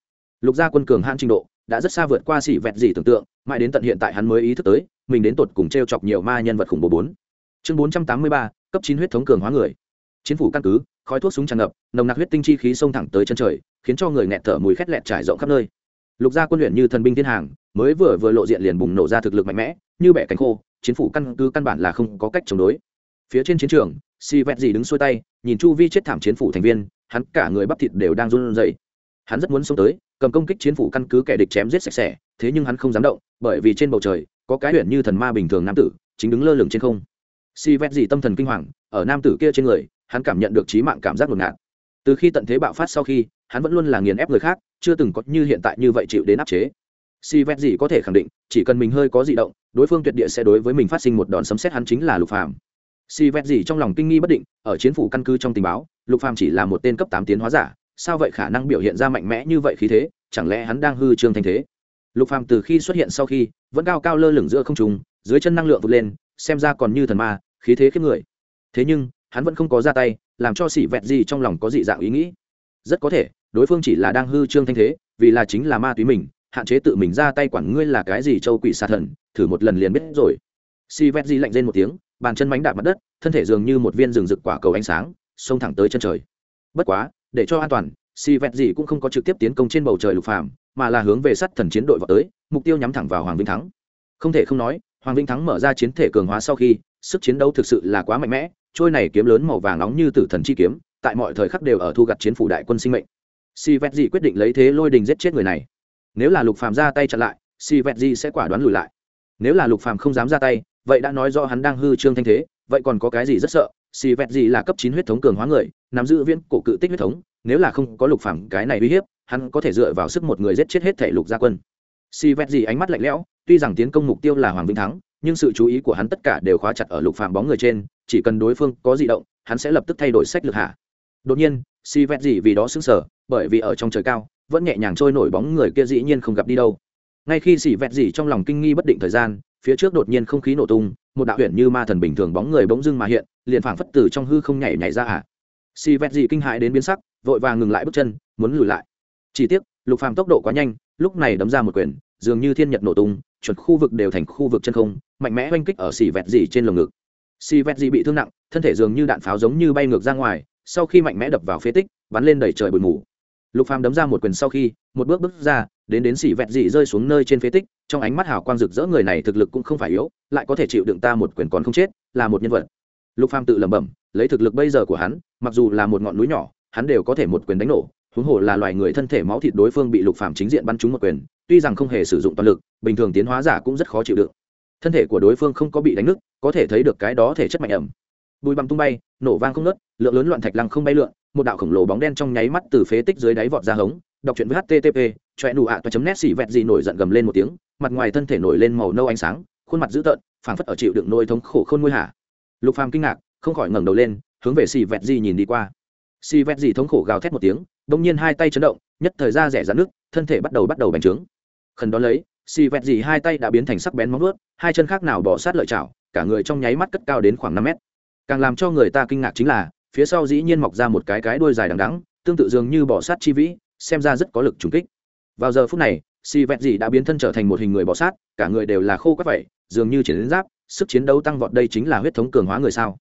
Lục gia quân cường hãn trình độ, đã rất xa vượt qua xỉ vẹt gì tưởng tượng, mãi đến tận hiện tại hắn mới ý thức tới mình đến tột cùng t r e o chọc nhiều ma nhân vật khủng bố bốn. Chương bốn trăm tám mươi ba, cấp chín huyết thống cường hóa người. Chiến phủ căn cứ, khói thuốc súng tràn ngập, nồng nặc huyết tinh chi khí xông thẳng tới chân trời, khiến cho người nghẹt thở mùi khét lẹt trải rộng khắp nơi. Lục gia quân luyện như thần binh thiên hàng, mới vừa vừa lộ diện liền bùng nổ ra thực lực mạnh mẽ, như bẻ cánh khô, chiến phủ căn cứ căn bản là không có cách chống đối. Phía trên chiến trường, si vẹt gì đứng xuôi tay, nhìn chu vi chết thảm chiến phủ thành viên, hắn cả người bắp thịt đều đang run rẩy. Hắn rất muốn xông tới, cầm công kích chiến phủ căn cứ kẻ địch chém giết sạch sẽ, thế nhưng hắn không dám động, bởi vì trên bầu trời có cái huyện như thần ma bình thường nam tử, chính đứng lơ lửng trên không. Si vét gì tâm thần kinh hoàng, ở nam tử kia trên người, hắn cảm nhận được trí mạng cảm giác ngột ngạt. Từ khi tận thế bạo phát sau khi, hắn vẫn luôn là nghiền ép người khác, chưa từng có như hiện tại như vậy chịu đến áp chế. Si vét gì có thể khẳng định, chỉ cần mình hơi có di động, đối phương tuyệt địa sẽ đối với mình phát sinh một đòn sấm xét hắn chính là lục phàm. Si vét gì trong lòng kinh nghi bất định, ở chiến phủ căn cứ trong tình báo, lục phàm chỉ là một tên cấp tám tiến hóa giả, sao vậy khả năng biểu hiện ra mạnh mẽ như vậy khí thế, chẳng lẽ hắn đang hư trương thanh thế? Lục phàm từ khi xuất hiện sau khi vẫn cao cao lơ lửng giữa không trung, dưới chân năng lượng vượt lên, xem ra còn như thần ma, khí thế khiếp người. Thế nhưng, hắn vẫn không có ra tay, làm cho xỉ vẹt gì trong lòng có dị dạng ý nghĩ. Rất có thể, đối phương chỉ là đang hư trương thanh thế, vì là chính là ma túy mình, hạn chế tự mình ra tay quản ngươi là cái gì châu quỷ xà thần, thử một lần liền biết rồi. Xỉ vẹt gì lạnh lên một tiếng, bàn chân mánh đạp mặt đất, thân thể dường như một viên rừng rực quả cầu ánh sáng, xông thẳng tới chân trời. Bất quá, để cho an toàn xỉ vẹt gì cũng không có trực tiếp tiến công trên bầu trời lục phàm mà là hướng về sắt thần chiến đội vào tới, mục tiêu nhắm thẳng vào hoàng vinh thắng. Không thể không nói, hoàng vinh thắng mở ra chiến thể cường hóa sau khi, sức chiến đấu thực sự là quá mạnh mẽ, trôi này kiếm lớn màu vàng nóng như tử thần chi kiếm, tại mọi thời khắc đều ở thu gặt chiến phủ đại quân sinh mệnh. Si vẹt Dị quyết định lấy thế lôi đình giết chết người này. Nếu là lục phàm ra tay chặn lại si vẹt Dị sẽ quả đoán lùi lại. Nếu là lục phàm không dám ra tay, vậy đã nói rõ hắn đang hư trương thanh thế, vậy còn có cái gì rất sợ? Si vẹt Dị là cấp chín huyết thống cường hóa người, nắm giữ viên cổ cự tích huyết thống, nếu là không có lục phàm cái này uy hiếp hắn có thể dựa vào sức một người giết chết hết thể lục gia quân. Si vẹt gì ánh mắt lạnh lẽo, tuy rằng tiến công mục tiêu là hoàng vinh thắng, nhưng sự chú ý của hắn tất cả đều khóa chặt ở lục phàm bóng người trên, chỉ cần đối phương có di động, hắn sẽ lập tức thay đổi sách lược hạ. Đột nhiên, si vẹt gì vì đó sững sờ, bởi vì ở trong trời cao, vẫn nhẹ nhàng trôi nổi bóng người kia dĩ nhiên không gặp đi đâu. Ngay khi xỉ vẹt gì trong lòng kinh nghi bất định thời gian, phía trước đột nhiên không khí nổ tung, một đạo huyện như ma thần bình thường bóng người bỗng dưng mà hiện, liền phảng phất từ trong hư không nhảy nhảy ra ạ Si vẹt gì kinh hãi đến biến sắc, vội vàng ngừng lại bước chân, muốn lùi lại chỉ tiếc, lục phàm tốc độ quá nhanh, lúc này đấm ra một quyền, dường như thiên nhật nổ tung, chuẩn khu vực đều thành khu vực chân không, mạnh mẽ oanh kích ở xỉ vẹt dì trên lồng ngực. Xỉ vẹt dì bị thương nặng, thân thể dường như đạn pháo giống như bay ngược ra ngoài, sau khi mạnh mẽ đập vào phế tích, bắn lên đầy trời bụi mù. Lục phàm đấm ra một quyền sau khi, một bước bước ra, đến đến xỉ vẹt dị rơi xuống nơi trên phế tích, trong ánh mắt hào quang rực rỡ người này thực lực cũng không phải yếu, lại có thể chịu đựng ta một quyền còn không chết, là một nhân vật. Lục phàm tự lẩm bẩm, lấy thực lực bây giờ của hắn, mặc dù là một ngọn núi nhỏ, hắn đều có thể một quyền đánh nổ huống hồ là loài người thân thể máu thịt đối phương bị lục phàm chính diện bắn trúng một quyền tuy rằng không hề sử dụng toàn lực bình thường tiến hóa giả cũng rất khó chịu đựng. Thân thể của đối phương không có bị đánh nứt có thể thấy được cái đó thể chất mạnh ẩm. Bùi băng tung bay nổ vang không nứt, lượng lớn loạn thạch lăng không bay lượn một đạo khổng lồ bóng đen trong nháy mắt từ phế tích dưới đáy vọt ra hống đọc truyện với http choẹ nụ ạ toa chấm nét xỉ vẹt gì nổi giận gầm lên một tiếng mặt ngoài thân thể nổi lên màu nâu ánh sáng khuôn mặt dữ tợn phảng phất ở chịu đựng nỗi thống khổ khôn nguôi hả lục phàm kinh ngạc không khỏi ngẩng đầu lên hướng về xỉ vẹt gì nhìn đi qua. Xỉ vẹt gì thống khổ gào thét một tiếng đông nhiên hai tay chấn động, nhất thời ra rẻ rắn nước thân thể bắt đầu bắt đầu bành trướng. Khẩn đó lấy, xì vẹt gì hai tay đã biến thành sắc bén móng vuốt, hai chân khác nào bỏ sát lợi chảo, cả người trong nháy mắt cất cao đến khoảng năm mét. Càng làm cho người ta kinh ngạc chính là, phía sau dĩ nhiên mọc ra một cái cái đuôi dài đằng đắng tương tự dường như bỏ sát chi vĩ, xem ra rất có lực trùng kích. Vào giờ phút này, xì vẹt gì đã biến thân trở thành một hình người bỏ sát, cả người đều là khô các vậy, dường như chiến giáp, sức chiến đấu tăng vọt đây chính là huyết thống cường hóa người sao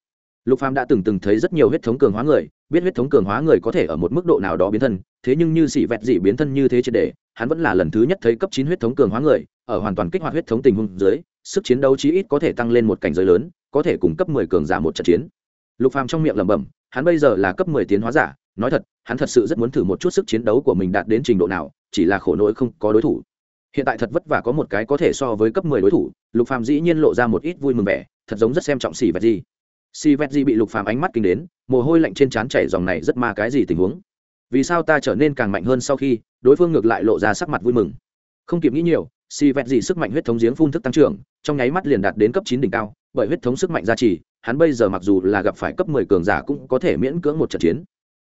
lục phàm đã từng từng thấy rất nhiều huyết thống cường hóa người, biết huyết thống cường hóa người có thể ở một mức độ nào đó biến thân, thế nhưng như xỉ vẹt dị biến thân như thế triệt để, hắn vẫn là lần thứ nhất thấy cấp chín huyết thống cường hóa người, ở hoàn toàn kích hoạt huyết thống tình huống dưới, sức chiến đấu chí ít có thể tăng lên một cảnh giới lớn, có thể cung cấp mười cường giả một trận chiến. Lục phàm trong miệng lẩm bẩm, hắn bây giờ là cấp mười tiến hóa giả, nói thật, hắn thật sự rất muốn thử một chút sức chiến đấu của mình đạt đến trình độ nào, chỉ là khổ nỗi không có đối thủ. Hiện tại thật vất vả có một cái có thể so với cấp mười đối thủ, lục phàm dĩ nhiên lộ ra một ít vui mừng vẻ, thật giống rất xem trọng xỉ vẹt gì. Si vẹt di bị lục phàm ánh mắt kinh đến, mồ hôi lạnh trên trán chảy dòng này rất ma cái gì tình huống? Vì sao ta trở nên càng mạnh hơn sau khi, đối phương ngược lại lộ ra sắc mặt vui mừng? Không kịp nghĩ nhiều Si vẹt Dị sức mạnh huyết thống giếng phun thức tăng trưởng, trong nháy mắt liền đạt đến cấp chín đỉnh cao, bởi huyết thống sức mạnh gia trì, hắn bây giờ mặc dù là gặp phải cấp mười cường giả cũng có thể miễn cưỡng một trận chiến.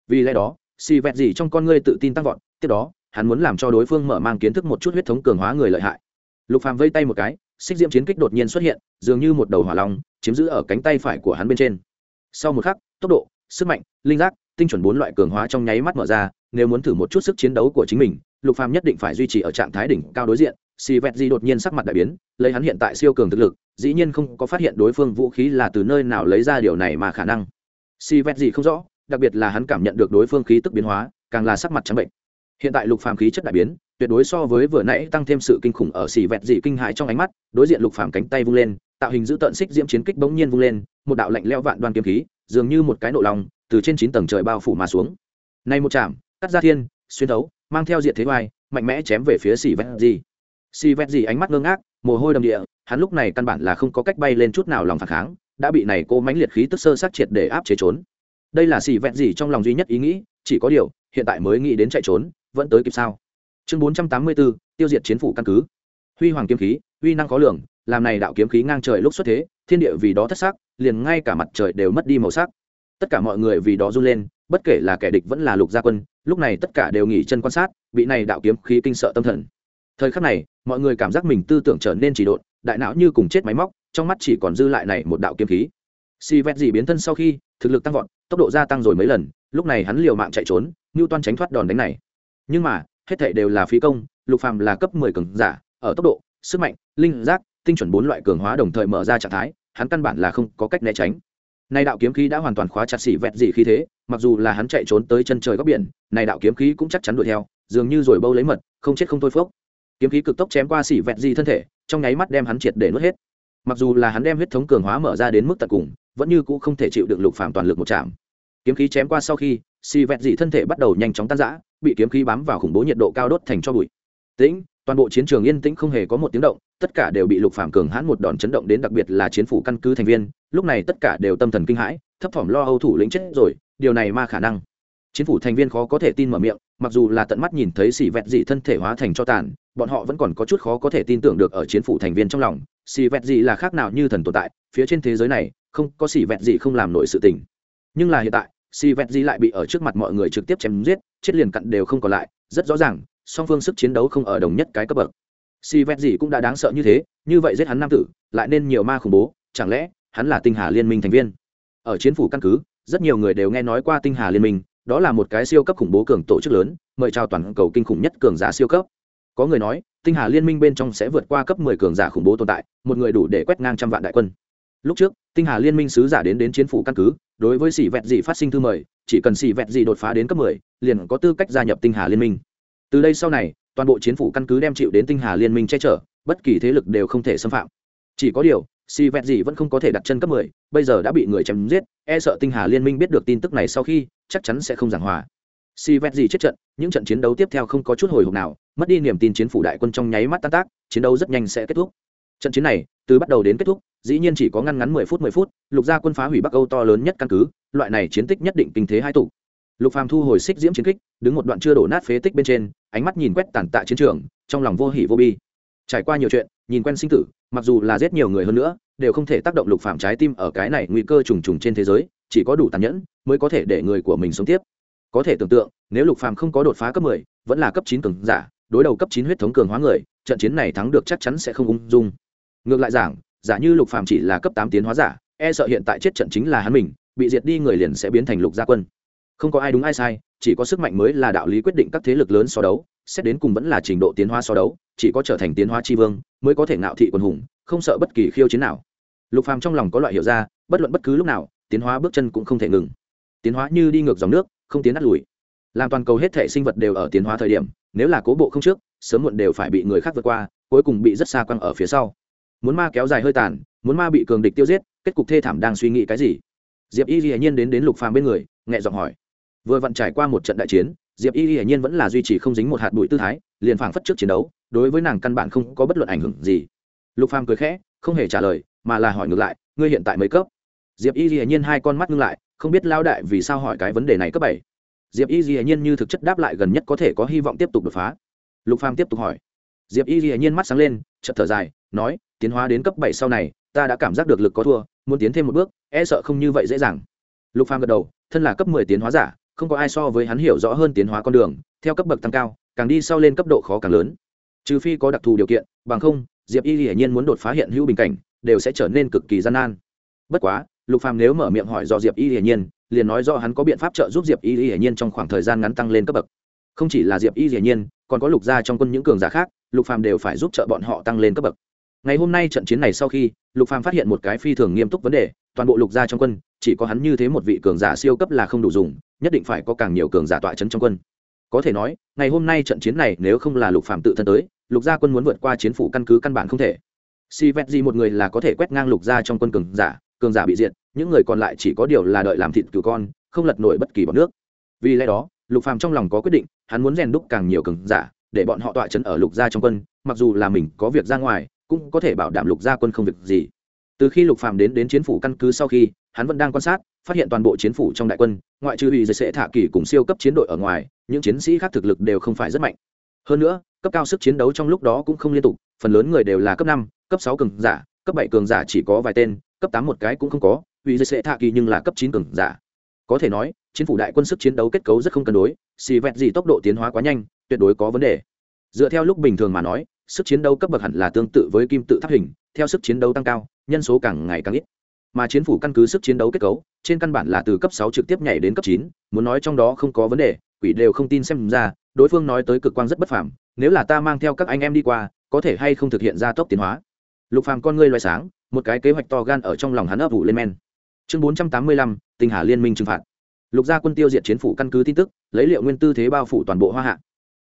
Vì lẽ đó Si vẹt Dị trong con ngươi tự tin tăng vọt, tiếp đó, hắn muốn làm cho đối phương mở mang kiến thức một chút huyết thống cường hóa người lợi hại. Lục phàm vây tay một cái xích diễm chiến kích đột nhiên xuất hiện, dường như một đầu hỏa long, chiếm giữ ở cánh tay phải của hắn bên trên. Sau một khắc, tốc độ, sức mạnh, linh giác, tinh chuẩn bốn loại cường hóa trong nháy mắt mở ra, nếu muốn thử một chút sức chiến đấu của chính mình, lục phàm nhất định phải duy trì ở trạng thái đỉnh cao đối diện. Si vẹt di đột nhiên sắc mặt đại biến, lấy hắn hiện tại siêu cường thực lực, dĩ nhiên không có phát hiện đối phương vũ khí là từ nơi nào lấy ra điều này mà khả năng. Si vẹt gì không rõ, đặc biệt là hắn cảm nhận được đối phương khí tức biến hóa, càng là sắc mặt trắng bệnh. Hiện tại lục phàm khí chất đại biến tuyệt đối so với vừa nãy tăng thêm sự kinh khủng ở xì vẹt dị kinh hãi trong ánh mắt, đối diện lục phàm cánh tay vung lên, tạo hình giữ tận xích diễm chiến kích bỗng nhiên vung lên, một đạo lạnh leo vạn đoan kiếm khí, dường như một cái nộ lòng, từ trên chín tầng trời bao phủ mà xuống. Nay một chạm cắt ra thiên, xuyên thấu, mang theo diện thế vai mạnh mẽ chém về phía xì vẹt dị xì vẹt dị ánh mắt ngơ ngác, mồ hôi đầm địa, hắn lúc này căn bản là không có cách bay lên chút nào lòng phản kháng, đã bị này cô mãnh liệt khí tức sơ sát triệt để áp chế trốn. Đây là xì vẹn dị trong lòng duy nhất ý nghĩ, chỉ có điều, hiện tại mới nghĩ đến chạy trốn, vẫn tới kịp sao? Chương bốn trăm tám mươi bốn, tiêu diệt chiến phủ căn cứ. Huy hoàng kiếm khí, uy năng khó lường, làm này đạo kiếm khí ngang trời lúc xuất thế, thiên địa vì đó thất sắc, liền ngay cả mặt trời đều mất đi màu sắc. Tất cả mọi người vì đó run lên, bất kể là kẻ địch vẫn là lục gia quân, lúc này tất cả đều nghỉ chân quan sát, bị này đạo kiếm khí kinh sợ tâm thần. Thời khắc này, mọi người cảm giác mình tư tưởng trở nên chỉ độn, đại não như cùng chết máy móc, trong mắt chỉ còn dư lại này một đạo kiếm khí. Si vẹt gì biến thân sau khi, thực lực tăng vọt, tốc độ gia tăng rồi mấy lần, lúc này hắn liều mạng chạy trốn như toan tránh thoát đòn đánh này. Nhưng mà hết thảy đều là phí công, lục phàm là cấp mười cường giả, ở tốc độ, sức mạnh, linh giác, tinh chuẩn bốn loại cường hóa đồng thời mở ra trạng thái, hắn căn bản là không có cách né tránh. Nay đạo kiếm khí đã hoàn toàn khóa chặt xỉ vẹt gì khí thế, mặc dù là hắn chạy trốn tới chân trời góc biển, này đạo kiếm khí cũng chắc chắn đuổi theo, dường như rồi bâu lấy mật, không chết không thôi phốc. Kiếm khí cực tốc chém qua xỉ vẹt gì thân thể, trong nháy mắt đem hắn triệt để nuốt hết. Mặc dù là hắn đem huyết thống cường hóa mở ra đến mức tận cùng, vẫn như cũ không thể chịu được lục phàm toàn lực một chạm. Kiếm khí chém qua sau khi xì vẹt dị thân thể bắt đầu nhanh chóng tan rã, bị kiếm khí bám vào khủng bố nhiệt độ cao đốt thành cho bụi. Tĩnh, toàn bộ chiến trường yên tĩnh không hề có một tiếng động, tất cả đều bị lục phạm cường hãn một đòn chấn động đến đặc biệt là chiến phủ căn cứ thành viên, lúc này tất cả đều tâm thần kinh hãi, thấp thỏm lo âu thủ lĩnh chết rồi, điều này ma khả năng. Chiến phủ thành viên khó có thể tin mở miệng, mặc dù là tận mắt nhìn thấy xì vẹt dị thân thể hóa thành cho tàn, bọn họ vẫn còn có chút khó có thể tin tưởng được ở chiến phủ thành viên trong lòng, xì vẹt dị là khác nào như thần tồn tại, phía trên thế giới này, không có xì vẹt dị không làm nổi sự tình. Nhưng là hiện tại Si vẹt di lại bị ở trước mặt mọi người trực tiếp chém giết, chết liền cặn đều không còn lại, rất rõ ràng, song phương sức chiến đấu không ở đồng nhất cái cấp bậc. Si vẹt di cũng đã đáng sợ như thế, như vậy giết hắn nam tử, lại nên nhiều ma khủng bố, chẳng lẽ hắn là tinh hà liên minh thành viên? Ở chiến phủ căn cứ, rất nhiều người đều nghe nói qua tinh hà liên minh, đó là một cái siêu cấp khủng bố cường tổ chức lớn, mời chào toàn cầu kinh khủng nhất cường giả siêu cấp. Có người nói, tinh hà liên minh bên trong sẽ vượt qua cấp 10 cường giả khủng bố tồn tại, một người đủ để quét ngang trăm vạn đại quân. Lúc trước, tinh hà liên minh sứ giả đến đến chiến phủ căn cứ đối với xỉ vẹt gì phát sinh thư mời chỉ cần xỉ vẹt gì đột phá đến cấp 10, liền có tư cách gia nhập tinh hà liên minh. Từ đây sau này toàn bộ chiến phủ căn cứ đem chịu đến tinh hà liên minh che chở bất kỳ thế lực đều không thể xâm phạm. Chỉ có điều xỉ vẹt gì vẫn không có thể đặt chân cấp 10, bây giờ đã bị người chém giết e sợ tinh hà liên minh biết được tin tức này sau khi chắc chắn sẽ không giảng hòa. Xỉ vẹt gì chết trận những trận chiến đấu tiếp theo không có chút hồi hộp nào mất đi niềm tin chiến phủ đại quân trong nháy mắt tan tác chiến đấu rất nhanh sẽ kết thúc. Trận chiến này từ bắt đầu đến kết thúc dĩ nhiên chỉ có ngăn ngắn mười phút mười phút lục gia quân phá hủy bắc âu to lớn nhất căn cứ loại này chiến tích nhất định kinh thế hai tụ. Lục phàm thu hồi xích diễm chiến kích đứng một đoạn chưa đổ nát phế tích bên trên ánh mắt nhìn quét tàn tạ chiến trường trong lòng vô hỉ vô bi. Trải qua nhiều chuyện nhìn quen sinh tử mặc dù là giết nhiều người hơn nữa đều không thể tác động lục phàm trái tim ở cái này nguy cơ trùng trùng trên thế giới chỉ có đủ tàn nhẫn mới có thể để người của mình sống tiếp. Có thể tưởng tượng nếu lục phàm không có đột phá cấp 10, vẫn là cấp 9 cường giả đối đầu cấp 9 huyết thống cường hóa người trận chiến này thắng được chắc chắn sẽ không ung dung. Ngược lại giảng giả như lục phàm chỉ là cấp 8 tiến hóa giả e sợ hiện tại chết trận chính là hắn mình, bị diệt đi người liền sẽ biến thành lục gia quân. Không có ai đúng ai sai, chỉ có sức mạnh mới là đạo lý quyết định các thế lực lớn so đấu, xét đến cùng vẫn là trình độ tiến hóa so đấu, chỉ có trở thành tiến hóa tri vương mới có thể ngạo thị quân hùng, không sợ bất kỳ khiêu chiến nào. Lục phàm trong lòng có loại hiểu ra, bất luận bất cứ lúc nào, tiến hóa bước chân cũng không thể ngừng. Tiến hóa như đi ngược dòng nước, không tiến đắt lùi. Làm toàn cầu hết thể sinh vật đều ở tiến hóa thời điểm, nếu là cố bộ không trước, sớm muộn đều phải bị người khác vượt qua, cuối cùng bị rất xa quăng ở phía sau muốn ma kéo dài hơi tàn, muốn ma bị cường địch tiêu giết, kết cục thê thảm đang suy nghĩ cái gì? Diệp y hiển nhiên đến đến lục phàm bên người, nhẹ giọng hỏi. Vừa vặn trải qua một trận đại chiến, diệp y hiển nhiên vẫn là duy trì không dính một hạt bụi tư thái, liền phảng phất trước chiến đấu, đối với nàng căn bản không có bất luận ảnh hưởng gì. Lục phàm cười khẽ, không hề trả lời, mà là hỏi ngược lại, ngươi hiện tại mấy cấp? Diệp y hiển nhiên hai con mắt ngưng lại, không biết lao đại vì sao hỏi cái vấn đề này cấp bảy. Diệp y hiển nhiên như thực chất đáp lại gần nhất có thể có hy vọng tiếp tục đột phá. Lục phàm tiếp tục hỏi. Diệp y hiển nhiên mắt sáng lên, chợt thở dài nói, tiến hóa đến cấp bảy sau này, ta đã cảm giác được lực có thua, muốn tiến thêm một bước e sợ không như vậy dễ dàng. Lục phàm gật đầu, thân là cấp mười tiến hóa giả, không có ai so với hắn hiểu rõ hơn tiến hóa con đường, theo cấp bậc tăng cao, càng đi sau lên cấp độ khó càng lớn. Trừ phi có đặc thù điều kiện, bằng không, diệp y hiển nhiên muốn đột phá hiện hữu bình cảnh, đều sẽ trở nên cực kỳ gian nan. Bất quá, lục phàm nếu mở miệng hỏi do diệp y hiển nhiên, liền nói do hắn có biện pháp trợ giúp diệp y hiển nhiên trong khoảng thời gian ngắn tăng lên cấp bậc. Không chỉ là diệp y hiển nhiên, còn có lục gia trong quân những cường giả khác, lục phàm đều phải giúp trợ bọn họ tăng lên cấp bậc ngày hôm nay trận chiến này sau khi, lục phàm phát hiện một cái phi thường nghiêm túc vấn đề, toàn bộ lục gia trong quân, chỉ có hắn như thế một vị cường giả siêu cấp là không đủ dùng, nhất định phải có càng nhiều cường giả tọa chấn trong quân. Có thể nói, ngày hôm nay trận chiến này nếu không là lục phàm tự thân tới, lục gia quân muốn vượt qua chiến phủ căn cứ căn bản không thể. Si vẹt gì một người là có thể quét ngang lục gia trong quân cường giả cường giả bị diệt, những người còn lại chỉ có điều là đợi làm thịt cừu con, không lật nổi bất kỳ bọn nước. Vì lẽ đó, lục phàm trong lòng có quyết định, hắn muốn rèn đúc càng nhiều cường giả, để bọn họ tọa chấn ở lục gia trong quân, mặc dù là mình có việc ra ngoài cũng có thể bảo đảm lục gia quân không việc gì. Từ khi lục phàm đến đến chiến phủ căn cứ sau khi, hắn vẫn đang quan sát, phát hiện toàn bộ chiến phủ trong đại quân, ngoại trừ ủy sẽ thả kỳ cùng siêu cấp chiến đội ở ngoài, những chiến sĩ khác thực lực đều không phải rất mạnh. Hơn nữa, cấp cao sức chiến đấu trong lúc đó cũng không liên tục, phần lớn người đều là cấp năm, cấp sáu cường giả, cấp bảy cường giả chỉ có vài tên, cấp tám một cái cũng không có ủy sẽ thả kỳ nhưng là cấp chín cường giả. Có thể nói, chiến phủ đại quân sức chiến đấu kết cấu rất không cân đối, xì vẹt gì tốc độ tiến hóa quá nhanh, tuyệt đối có vấn đề. Dựa theo lúc bình thường mà nói sức chiến đấu cấp bậc hẳn là tương tự với kim tự tháp hình, theo sức chiến đấu tăng cao, nhân số càng ngày càng ít. Mà chiến phủ căn cứ sức chiến đấu kết cấu, trên căn bản là từ cấp sáu trực tiếp nhảy đến cấp chín, muốn nói trong đó không có vấn đề, quỷ đều không tin xem ra, đối phương nói tới cực quang rất bất phàm, nếu là ta mang theo các anh em đi qua, có thể hay không thực hiện ra tốc tiến hóa. Lục phàm con ngươi loài sáng, một cái kế hoạch to gan ở trong lòng hắn ấp ủ lên men. Chương bốn trăm tám mươi lăm, tinh hà liên minh trừng phạt. Lục gia quân tiêu diệt chiến phủ căn cứ tin tức, lấy liệu nguyên tư thế bao phủ toàn bộ hoa hạ.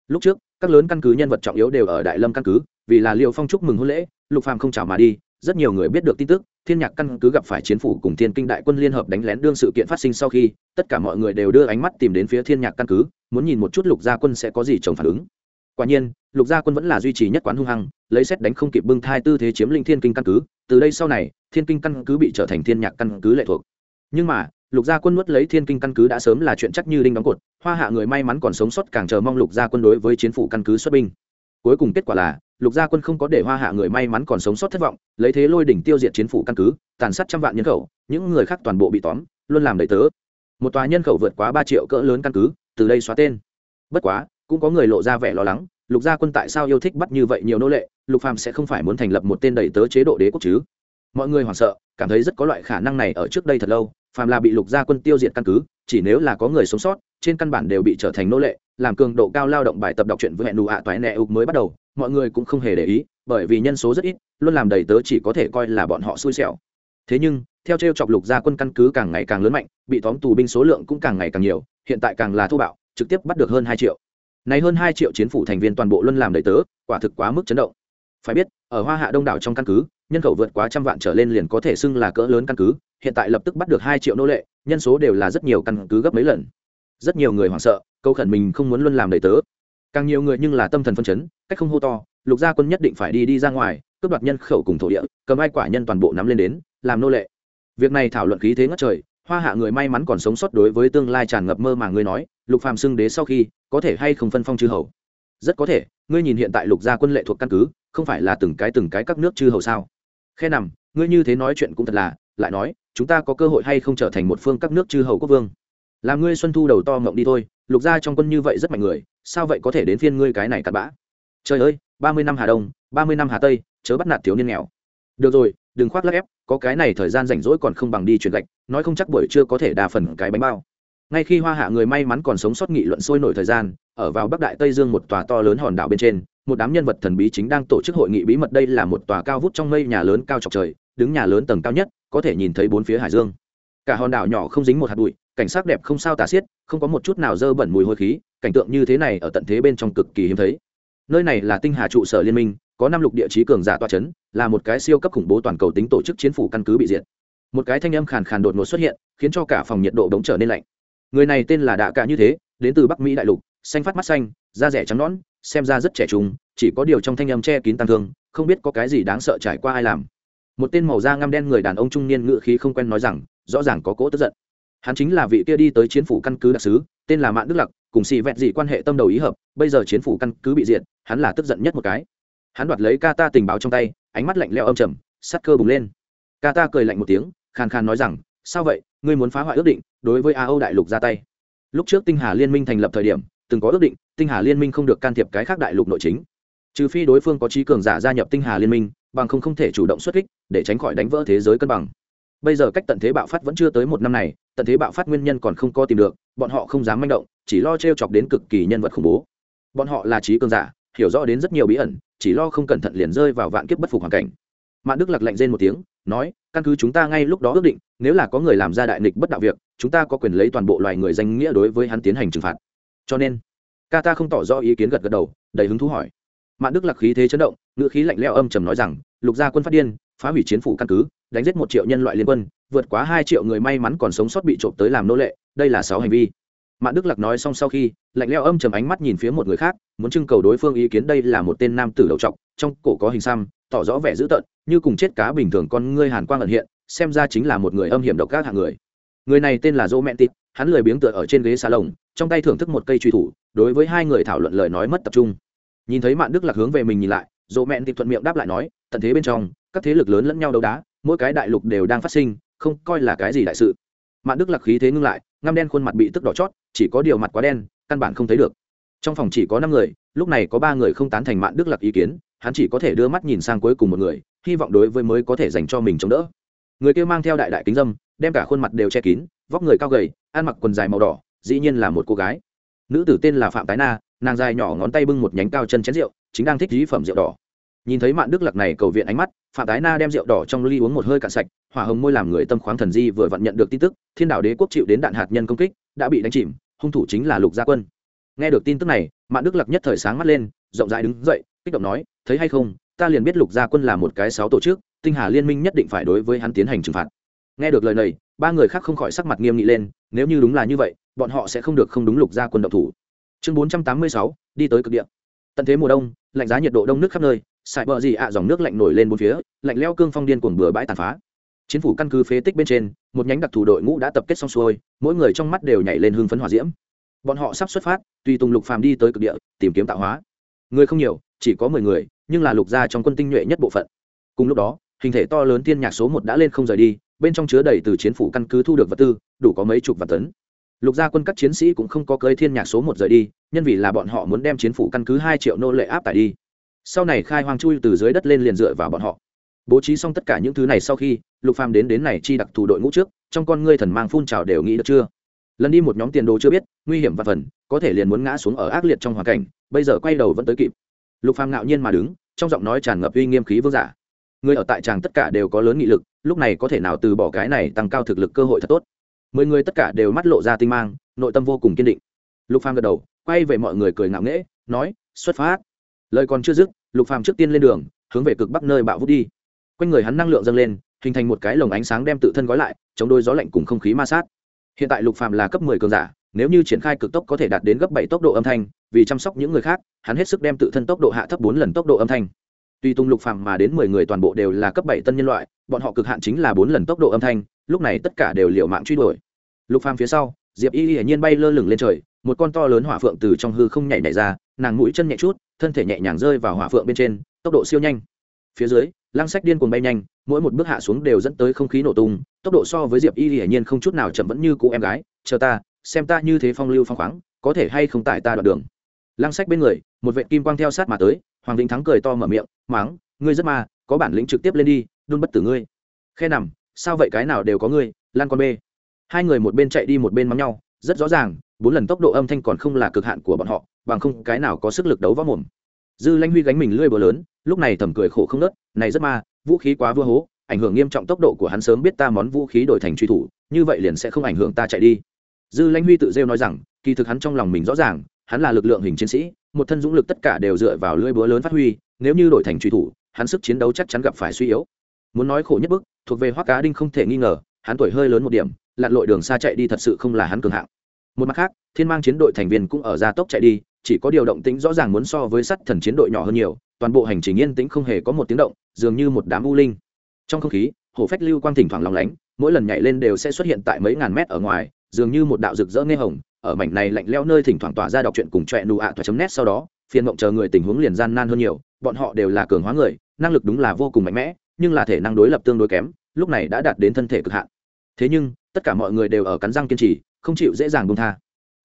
Lúc trước các lớn căn cứ nhân vật trọng yếu đều ở đại lâm căn cứ, vì là liệu phong chúc mừng hôn lễ, lục phàm không chào mà đi, rất nhiều người biết được tin tức, thiên nhạc căn cứ gặp phải chiến phủ cùng thiên kinh đại quân liên hợp đánh lén đương sự kiện phát sinh sau khi, tất cả mọi người đều đưa ánh mắt tìm đến phía thiên nhạc căn cứ, muốn nhìn một chút lục gia quân sẽ có gì chống phản ứng. Quả nhiên, lục gia quân vẫn là duy trì nhất quán hung hăng, lấy xét đánh không kịp bưng thai tư thế chiếm lĩnh thiên kinh căn cứ, từ đây sau này, thiên kinh căn cứ bị trở thành thiên nhạc căn cứ lệ thuộc. Nhưng mà lục gia quân nuốt lấy thiên kinh căn cứ đã sớm là chuyện chắc như đinh đóng cột, hoa hạ người may mắn còn sống sót càng chờ mong lục gia quân đối với chiến phủ căn cứ xuất binh. Cuối cùng kết quả là, lục gia quân không có để hoa hạ người may mắn còn sống sót thất vọng, lấy thế lôi đỉnh tiêu diệt chiến phủ căn cứ, tàn sát trăm vạn nhân khẩu, những người khác toàn bộ bị tóm, luôn làm đầy tớ. Một tòa nhân khẩu vượt quá ba triệu cỡ lớn căn cứ, từ đây xóa tên. Bất quá, cũng có người lộ ra vẻ lo lắng, lục gia quân tại sao yêu thích bắt như vậy nhiều nô lệ, lục phàm sẽ không phải muốn thành lập một tên đầy tớ chế độ đế quốc chứ? Mọi người hoảng sợ, cảm thấy rất có loại khả năng này ở trước đây thật lâu phàm là bị lục gia quân tiêu diệt căn cứ, chỉ nếu là có người sống sót, trên căn bản đều bị trở thành nô lệ, làm cường độ cao lao động bài tập đọc truyện với hẹn nụ ạ toái nẹ ục mới bắt đầu, mọi người cũng không hề để ý, bởi vì nhân số rất ít, luôn làm đầy tớ chỉ có thể coi là bọn họ xui xẻo. Thế nhưng, theo t chọc lục gia quân căn cứ càng ngày càng lớn mạnh, bị tóm tù binh số lượng cũng càng ngày càng nhiều, hiện tại càng là thô bạo, trực tiếp bắt được hơn hai triệu. Này hơn hai triệu chiến phủ thành viên toàn bộ luôn làm đầy tớ, quả thực quá mức chấn động. Phải biết, ở hoa hạ đông đảo trong căn cứ nhân khẩu vượt quá trăm vạn trở lên liền có thể xưng là cỡ lớn căn cứ, hiện tại lập tức bắt được hai triệu nô lệ, nhân số đều là rất nhiều căn cứ gấp mấy lần. Rất nhiều người hoảng sợ, câu khẩn mình không muốn luôn làm đầy tớ. Càng nhiều người nhưng là tâm thần phân chấn, cách không hô to, lục gia quân nhất định phải đi đi ra ngoài, cướp đoạt nhân khẩu cùng thổ địa, cầm ai quả nhân toàn bộ nắm lên đến, làm nô lệ. Việc này thảo luận khí thế ngất trời, hoa hạ người may mắn còn sống sót đối với tương lai tràn ngập mơ mà ngươi nói, lục phàm xưng đế sau khi, có thể hay không phân phong chư hầu? Rất có thể, ngươi nhìn hiện tại lục gia quân lệ thuộc căn cứ, không phải là từng cái từng cái các nước chư hầu sao? Khe nằm, ngươi như thế nói chuyện cũng thật là, lại nói, chúng ta có cơ hội hay không trở thành một phương các nước chư hầu quốc vương? Làm ngươi xuân thu đầu to ngộng đi thôi, lục gia trong quân như vậy rất mạnh người, sao vậy có thể đến phiên ngươi cái này cặn bã? Trời ơi, ba mươi năm hà đông, ba mươi năm hà tây, chớ bắt nạt thiếu niên nghèo. Được rồi, đừng khoác lắc ép, có cái này thời gian rảnh rỗi còn không bằng đi chuyển gạch, nói không chắc buổi trưa có thể đa phần cái bánh bao. Ngay khi hoa hạ người may mắn còn sống sót nghị luận sôi nổi thời gian, ở vào bắc đại tây dương một tòa to lớn hòn đảo bên trên một đám nhân vật thần bí chính đang tổ chức hội nghị bí mật. Đây là một tòa cao vút trong mây nhà lớn cao chọc trời, đứng nhà lớn tầng cao nhất, có thể nhìn thấy bốn phía hải dương. Cả hòn đảo nhỏ không dính một hạt bụi, cảnh sắc đẹp không sao tả xiết, không có một chút nào dơ bẩn mùi hôi khí, cảnh tượng như thế này ở tận thế bên trong cực kỳ hiếm thấy. Nơi này là tinh hà trụ sở liên minh, có năm lục địa chí cường giả toa chấn, là một cái siêu cấp khủng bố toàn cầu tính tổ chức chiến phủ căn cứ bị diệt. Một cái thanh âm khàn khàn đột ngột xuất hiện, khiến cho cả phòng nhiệt độ đống trở nên lạnh. Người này tên là đạ cả như thế, đến từ bắc mỹ đại lục, xanh phát mắt xanh, da rẻ trắng nõn xem ra rất trẻ trung chỉ có điều trong thanh âm che kín tăng thương không biết có cái gì đáng sợ trải qua ai làm. Một tên màu da ngăm đen người đàn ông trung niên ngự khí không quen nói rằng rõ ràng có cỗ tức giận. Hắn chính là vị kia đi tới chiến phủ căn cứ đặc sứ tên là mạn đức lặc cùng xì vẹn dị quan hệ tâm đầu ý hợp bây giờ chiến phủ căn cứ bị diện, hắn là tức giận nhất một cái. Hắn đoạt lấy ca ta tình báo trong tay ánh mắt lạnh leo âm trầm sắt cơ bùng lên. Ca ta cười lạnh một tiếng khàn khàn nói rằng sao vậy? Ngươi muốn phá hoại ước định đối với a âu đại lục ra tay. Lúc trước tinh hà liên minh thành lập thời điểm từng có ước định, tinh hà liên minh không được can thiệp cái khác đại lục nội chính. Trừ phi đối phương có trí cường giả gia nhập tinh hà liên minh, bằng không không thể chủ động xuất kích, để tránh khỏi đánh vỡ thế giới cân bằng. Bây giờ cách tận thế bạo phát vẫn chưa tới một năm này, tận thế bạo phát nguyên nhân còn không có tìm được, bọn họ không dám manh động, chỉ lo t r e o chọc đến cực kỳ nhân vật khủng bố. Bọn họ là trí cường giả, hiểu rõ đến rất nhiều bí ẩn, chỉ lo không cẩn thận liền rơi vào vạn kiếp bất phục hoàn cảnh. Mạn đức lặc lạnh rên một tiếng, nói, căn cứ chúng ta ngay lúc đó ước định, nếu là có người làm ra đại nịch bất đạo việc, chúng ta có quyền lấy toàn bộ loài người danh nghĩa đối với hắn tiến hành trừng phạt cho nên ca ta không tỏ rõ ý kiến gật gật đầu, đầy hứng thú hỏi. Mạn đức lạc khí thế chấn động, ngữ khí lạnh leo âm trầm nói rằng, lục gia quân phát điên, phá hủy chiến phủ căn cứ, đánh giết một triệu nhân loại liên quân, vượt quá hai triệu người may mắn còn sống sót bị trộm tới làm nô lệ, đây là sáu hành vi. Mạn đức lạc nói xong sau khi, lạnh leo âm trầm ánh mắt nhìn phía một người khác, muốn trưng cầu đối phương ý kiến đây là một tên nam tử đầu trọc, trong cổ có hình xăm, tỏ rõ vẻ dữ tợn, như cùng chết cá bình thường con ngươi hàn quang ẩn hiện, xem ra chính là một người âm hiểm độc các hạng người. Người này tên là dô mẹ tịt hắn lười biếng tựa ở trên ghế xà lồng, trong tay thưởng thức một cây truy thủ, đối với hai người thảo luận lời nói mất tập trung. Nhìn thấy mạn đức lạc hướng về mình nhìn lại, dỗ mẹn thì thuận miệng đáp lại nói, tận thế bên trong, các thế lực lớn lẫn nhau đấu đá, mỗi cái đại lục đều đang phát sinh, không coi là cái gì đại sự. Mạn đức lạc khí thế ngưng lại, ngăm đen khuôn mặt bị tức đỏ chót, chỉ có điều mặt quá đen, căn bản không thấy được. Trong phòng chỉ có năm người, lúc này có ba người không tán thành mạn đức lạc ý kiến, hắn chỉ có thể đưa mắt nhìn sang cuối cùng một người, hy vọng đối với mới có thể dành cho mình chống đỡ người kia mang theo đại đại kính dâm, đem cả khuôn mặt đều che kín, vóc người cao gầy, ăn mặc quần dài màu đỏ, dĩ nhiên là một cô gái. Nữ tử tên là phạm tái na, nàng dài nhỏ ngón tay bưng một nhánh cao chân chén rượu, chính đang thích dí phẩm rượu đỏ. Nhìn thấy mạn đức lạc này cầu viện ánh mắt, phạm tái na đem rượu đỏ trong ly uống một hơi cạn sạch, hỏa hồng môi làm người tâm khoáng thần di vừa vặn nhận được tin tức, thiên đạo đế quốc chịu đến đạn hạt nhân công kích, đã bị đánh chìm, hung thủ chính là lục gia quân. Nghe được tin tức này, mạn đức lạc nhất thời sáng mắt lên, rộng rãi đứng dậy, kích động nói, thấy hay không ta liền biết lục gia quân là một cái sáu tổ chức, tinh hà liên minh nhất định phải đối với hắn tiến hành trừng phạt. Nghe được lời này, ba người khác không khỏi sắc mặt nghiêm nghị lên, nếu như đúng là như vậy, bọn họ sẽ không được không đúng lục gia quân độc thủ. Chương bốn trăm tám mươi sáu, đi tới cực địa. Tận thế mùa đông, lạnh giá nhiệt độ đông nước khắp nơi, sải bờ gì ạ, dòng nước lạnh nổi lên bốn phía, lạnh leo cương phong điên cuồng bừa bãi tàn phá. Chiến phủ căn cứ phế tích bên trên, một nhánh đặc thù đội ngũ đã tập kết xong xuôi, mỗi người trong mắt đều nhảy lên hương phấn hỏa diễm. Bọn họ sắp xuất phát, tùy tùng lục phàm đi tới cực địa, tìm kiếm tạo hóa. Người không nhiều, chỉ có mười người nhưng là lục gia trong quân tinh nhuệ nhất bộ phận. Cùng lúc đó, hình thể to lớn tiên nhạc số một đã lên không rời đi, bên trong chứa đầy từ chiến phủ căn cứ thu được vật tư, đủ có mấy chục vạn tấn. Lục gia quân các chiến sĩ cũng không có cơi thiên nhạc số một rời đi, nhân vì là bọn họ muốn đem chiến phủ căn cứ hai triệu nô lệ áp tải đi. Sau này khai hoang chui từ dưới đất lên liền dựa vào bọn họ. Bố trí xong tất cả những thứ này sau khi, lục phàm đến đến này chi đặc thù đội ngũ trước, trong con ngươi thần mang phun trào đều nghĩ được chưa? Lần đi một nhóm tiền đồ chưa biết, nguy hiểm và phần, có thể liền muốn ngã xuống ở ác liệt trong hoàn cảnh, bây giờ quay đầu vẫn tới kịp lục phàm ngạo nhiên mà đứng, trong giọng nói tràn ngập uy nghiêm khí vương giả. Người ở tại tràng tất cả đều có lớn nghị lực, lúc này có thể nào từ bỏ cái này tăng cao thực lực cơ hội thật tốt? Mười người tất cả đều mắt lộ ra tinh mang, nội tâm vô cùng kiên định. Lục phàm gật đầu, quay về mọi người cười ngạo nghễ, nói, xuất phát. Lời còn chưa dứt, lục phàm trước tiên lên đường, hướng về cực bắc nơi bạo vút đi. Quanh người hắn năng lượng dâng lên, hình thành một cái lồng ánh sáng đem tự thân gói lại, chống đôi gió lạnh cùng không khí ma sát. Hiện tại lục phàm là cấp 10 cường giả, nếu như triển khai cực tốc có thể đạt đến gấp 7 tốc độ âm thanh vì chăm sóc những người khác, hắn hết sức đem tự thân tốc độ hạ thấp bốn lần tốc độ âm thanh. Tuy tung lục phàm mà đến 10 người toàn bộ đều là cấp 7 tân nhân loại, bọn họ cực hạn chính là bốn lần tốc độ âm thanh, lúc này tất cả đều liều mạng truy đuổi. Lục phàm phía sau, diệp y hiển nhiên bay lơ lửng lên trời, một con to lớn hỏa phượng từ trong hư không nhảy nhảy ra, nàng mũi chân nhẹ chút, thân thể nhẹ nhàng rơi vào hỏa phượng bên trên, tốc độ siêu nhanh. Phía dưới, lăng sách điên cuồng bay nhanh, mỗi một bước hạ xuống đều dẫn tới không khí nổ tung, tốc độ so với diệp y hiển nhiên không chút nào chậm vẫn như cũ em gái, chờ ta, xem ta như thế phong lưu phong khoáng, có thể hay không tại ta đoạn đường lăng sách bên người, một vệ kim quang theo sát mà tới, hoàng vĩnh thắng cười to mở miệng, máng, ngươi rất ma, có bản lĩnh trực tiếp lên đi, đun bất tử ngươi. Khe nằm, sao vậy cái nào đều có ngươi, lan con bê? Hai người một bên chạy đi một bên mắng nhau, rất rõ ràng, bốn lần tốc độ âm thanh còn không là cực hạn của bọn họ, bằng không cái nào có sức lực đấu võ mồm. Dư lanh huy gánh mình lưỡi bờ lớn, lúc này thầm cười khổ không nớt, này rất ma, vũ khí quá vua hố, ảnh hưởng nghiêm trọng tốc độ của hắn sớm biết ta món vũ khí đổi thành truy thủ, như vậy liền sẽ không ảnh hưởng ta chạy đi. Dư lanh huy tự rêu nói rằng, kỳ thực hắn trong lòng mình rõ ràng hắn là lực lượng hình chiến sĩ, một thân dũng lực tất cả đều dựa vào lưỡi búa lớn phát huy, nếu như đổi thành truy thủ, hắn sức chiến đấu chắc chắn gặp phải suy yếu. Muốn nói khổ nhất bức, thuộc về hoác cá đinh không thể nghi ngờ, hắn tuổi hơi lớn một điểm, lặn lội đường xa chạy đi thật sự không là hắn cường hạng. Một mặt khác, thiên mang chiến đội thành viên cũng ở gia tốc chạy đi, chỉ có điều động tĩnh rõ ràng muốn so với sắt thần chiến đội nhỏ hơn nhiều, toàn bộ hành trình yên tĩnh không hề có một tiếng động, dường như một đám u linh. Trong không khí, hổ phách lưu quang thỉnh thoảng lòng lánh, mỗi lần nhảy lên đều sẽ xuất hiện tại mấy ngàn mét ở ngoài, dường như một đạo rực rỡ nghe hồng ở mảnh này lạnh leo nơi thỉnh thoảng tỏa ra đọc truyện cùng trọe nụ ạ toa chấm nét sau đó, phiền mộng chờ người tình huống liền gian nan hơn nhiều, bọn họ đều là cường hóa người, năng lực đúng là vô cùng mạnh mẽ, nhưng là thể năng đối lập tương đối kém, lúc này đã đạt đến thân thể cực hạn. Thế nhưng, tất cả mọi người đều ở cắn răng kiên trì, không chịu dễ dàng buông tha.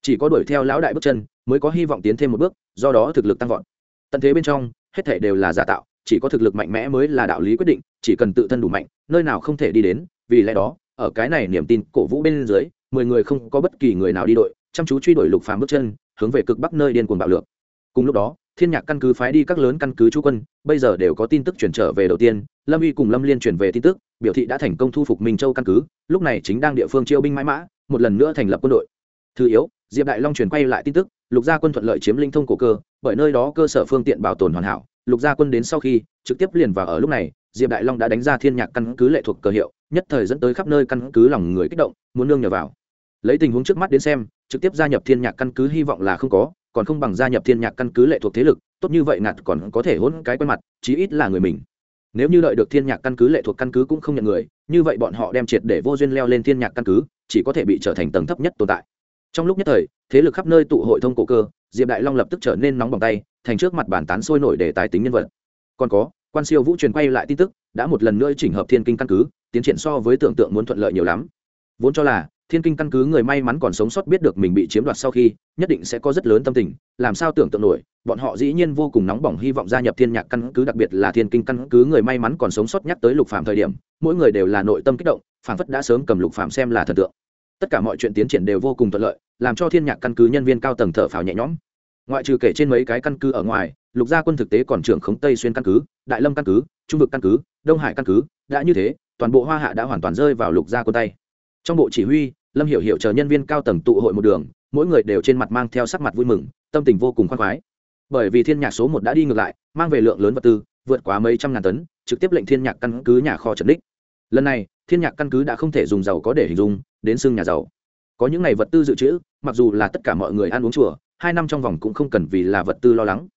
Chỉ có đuổi theo lão đại bước chân, mới có hy vọng tiến thêm một bước, do đó thực lực tăng vọt. Tận thế bên trong, hết thể đều là giả tạo, chỉ có thực lực mạnh mẽ mới là đạo lý quyết định, chỉ cần tự thân đủ mạnh, nơi nào không thể đi đến, vì lẽ đó, ở cái này niềm tin cổ vũ bên dưới, mười người không có bất kỳ người nào đi đội chăm chú truy đuổi lục phàm bước chân, hướng về cực bắc nơi điên cuồng bạo lược. Cùng lúc đó, thiên nhạc căn cứ phái đi các lớn căn cứ chú quân, bây giờ đều có tin tức chuyển trở về đầu tiên, lâm uy cùng lâm liên chuyển về tin tức, biểu thị đã thành công thu phục minh châu căn cứ, lúc này chính đang địa phương chiêu binh mãi mã, một lần nữa thành lập quân đội. Thứ yếu, diệp đại long truyền quay lại tin tức, lục gia quân thuận lợi chiếm linh thông cổ cơ, bởi nơi đó cơ sở phương tiện bảo tồn hoàn hảo, lục gia quân đến sau khi, trực tiếp liền vào ở lúc này, diệp đại long đã đánh ra thiên nhạc căn cứ lệ thuộc cờ hiệu, nhất thời dẫn tới khắp nơi căn cứ lòng người kích động, muốn nương nhờ vào. Lấy tình huống trước mắt đến xem trực tiếp gia nhập thiên nhạc căn cứ hy vọng là không có, còn không bằng gia nhập thiên nhạc căn cứ lệ thuộc thế lực, tốt như vậy ngặt còn có thể hôn cái quen mặt, chí ít là người mình. Nếu như đợi được thiên nhạc căn cứ lệ thuộc căn cứ cũng không nhận người, như vậy bọn họ đem triệt để vô duyên leo lên thiên nhạc căn cứ, chỉ có thể bị trở thành tầng thấp nhất tồn tại. Trong lúc nhất thời, thế lực khắp nơi tụ hội thông cổ cơ, diệp đại long lập tức trở nên nóng bỏng tay, thành trước mặt bản tán sôi nổi để tài tính nhân vật. Còn có, quan siêu vũ truyền quay lại tin tức, đã một lần nữa chỉnh hợp thiên kinh căn cứ, tiến triển so với tưởng tượng muốn thuận lợi nhiều lắm. Vốn cho là thiên kinh căn cứ người may mắn còn sống sót biết được mình bị chiếm đoạt sau khi, nhất định sẽ có rất lớn tâm tình, làm sao tưởng tượng nổi, bọn họ dĩ nhiên vô cùng nóng bỏng hy vọng gia nhập thiên nhạc căn cứ, đặc biệt là thiên kinh căn cứ người may mắn còn sống sót nhắc tới lục phạm thời điểm, mỗi người đều là nội tâm kích động phản phất đã sớm cầm lục phạm xem là thần tượng. Tất cả mọi chuyện tiến triển đều vô cùng thuận lợi, làm cho thiên nhạc căn cứ nhân viên cao tầng thở phào nhẹ nhõm. Ngoại trừ kể trên mấy cái căn cứ ở ngoài, lục gia quân thực tế còn trưởng khống tây xuyên căn cứ, đại lâm căn cứ, trung vực căn cứ, đông hải căn cứ, đã như thế, toàn bộ hoa hạ đã hoàn toàn rơi vào lục gia quân tay. Trong bộ chỉ huy lâm hiểu hiểu chờ nhân viên cao tầng tụ hội một đường, mỗi người đều trên mặt mang theo sắc mặt vui mừng, tâm tình vô cùng khoan khoái. Bởi vì thiên nhạc số một đã đi ngược lại, mang về lượng lớn vật tư, vượt quá mấy trăm ngàn tấn, trực tiếp lệnh thiên nhạc căn cứ nhà kho trần đích. Lần này, thiên nhạc căn cứ đã không thể dùng giàu có để hình dung, đến xương nhà giàu có những ngày vật tư dự trữ, mặc dù là tất cả mọi người ăn uống chùa, hai năm trong vòng cũng không cần vì là vật tư lo lắng.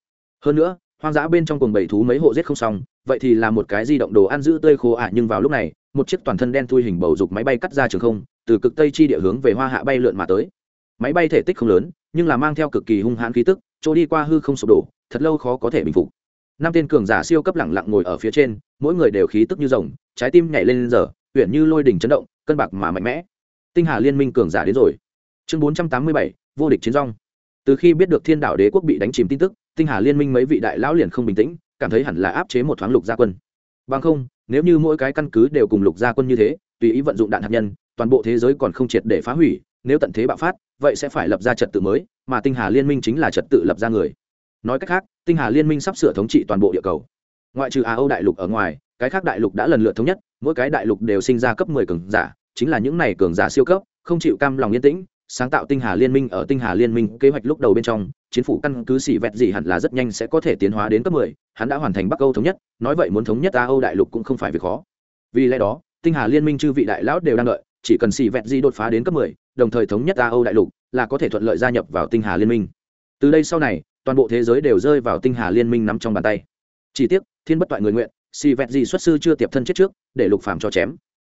Hơn nữa, hoang dã bên trong cùng bảy thú mấy hộ giết không xong, vậy thì là một cái di động đồ ăn giữ tươi khô ả nhưng vào lúc này, một chiếc toàn thân đen thui hình bầu dục máy bay cắt ra trường không từ cực tây chi địa hướng về hoa hạ bay lượn mà tới. Máy bay thể tích không lớn, nhưng là mang theo cực kỳ hung hãn khí tức, chỗ đi qua hư không sụp đổ, thật lâu khó có thể bình phục. Năm tên cường giả siêu cấp lẳng lặng ngồi ở phía trên, mỗi người đều khí tức như rồng, trái tim nhảy lên giờ uyển như lôi đỉnh chấn động, cân bạc mà mạnh mẽ. Tinh hà liên minh cường giả đến rồi. Chương bốn trăm tám mươi bảy, vô địch chiến rong. Từ khi biết được thiên đảo đế quốc bị đánh chìm tin tức, tinh hà liên minh mấy vị đại lão liền không bình tĩnh, cảm thấy hẳn là áp chế một thoáng lục gia quân. Bằng không, nếu như mỗi cái căn cứ đều cùng lục gia quân như thế, tùy ý vận dụng đạn hạt nhân toàn bộ thế giới còn không triệt để phá hủy, nếu tận thế bạo phát, vậy sẽ phải lập ra trật tự mới, mà tinh hà liên minh chính là trật tự lập ra người. Nói cách khác, tinh hà liên minh sắp sửa thống trị toàn bộ địa cầu. Ngoại trừ á âu đại lục ở ngoài, cái khác đại lục đã lần lượt thống nhất, mỗi cái đại lục đều sinh ra cấp mười cường giả, chính là những này cường giả siêu cấp, không chịu cam lòng yên tĩnh, sáng tạo tinh hà liên minh ở tinh hà liên minh kế hoạch lúc đầu bên trong chính phủ căn cứ xỉ vẹt gì hẳn là rất nhanh sẽ có thể tiến hóa đến cấp mười, hắn đã hoàn thành bắc âu thống nhất, nói vậy muốn thống nhất Á âu đại lục cũng không phải việc khó. Vì lẽ đó, tinh hà liên minh chư vị đại lão đều đang đợi chỉ cần xì vẹt di đột phá đến cấp mười, đồng thời thống nhất a âu đại lục, là có thể thuận lợi gia nhập vào tinh hà liên minh. Từ đây sau này, toàn bộ thế giới đều rơi vào tinh hà liên minh nắm trong bàn tay. Chỉ tiếc, thiên bất toại người nguyện, xì vẹt di xuất sư chưa tiệp thân chết trước, để lục phàm cho chém.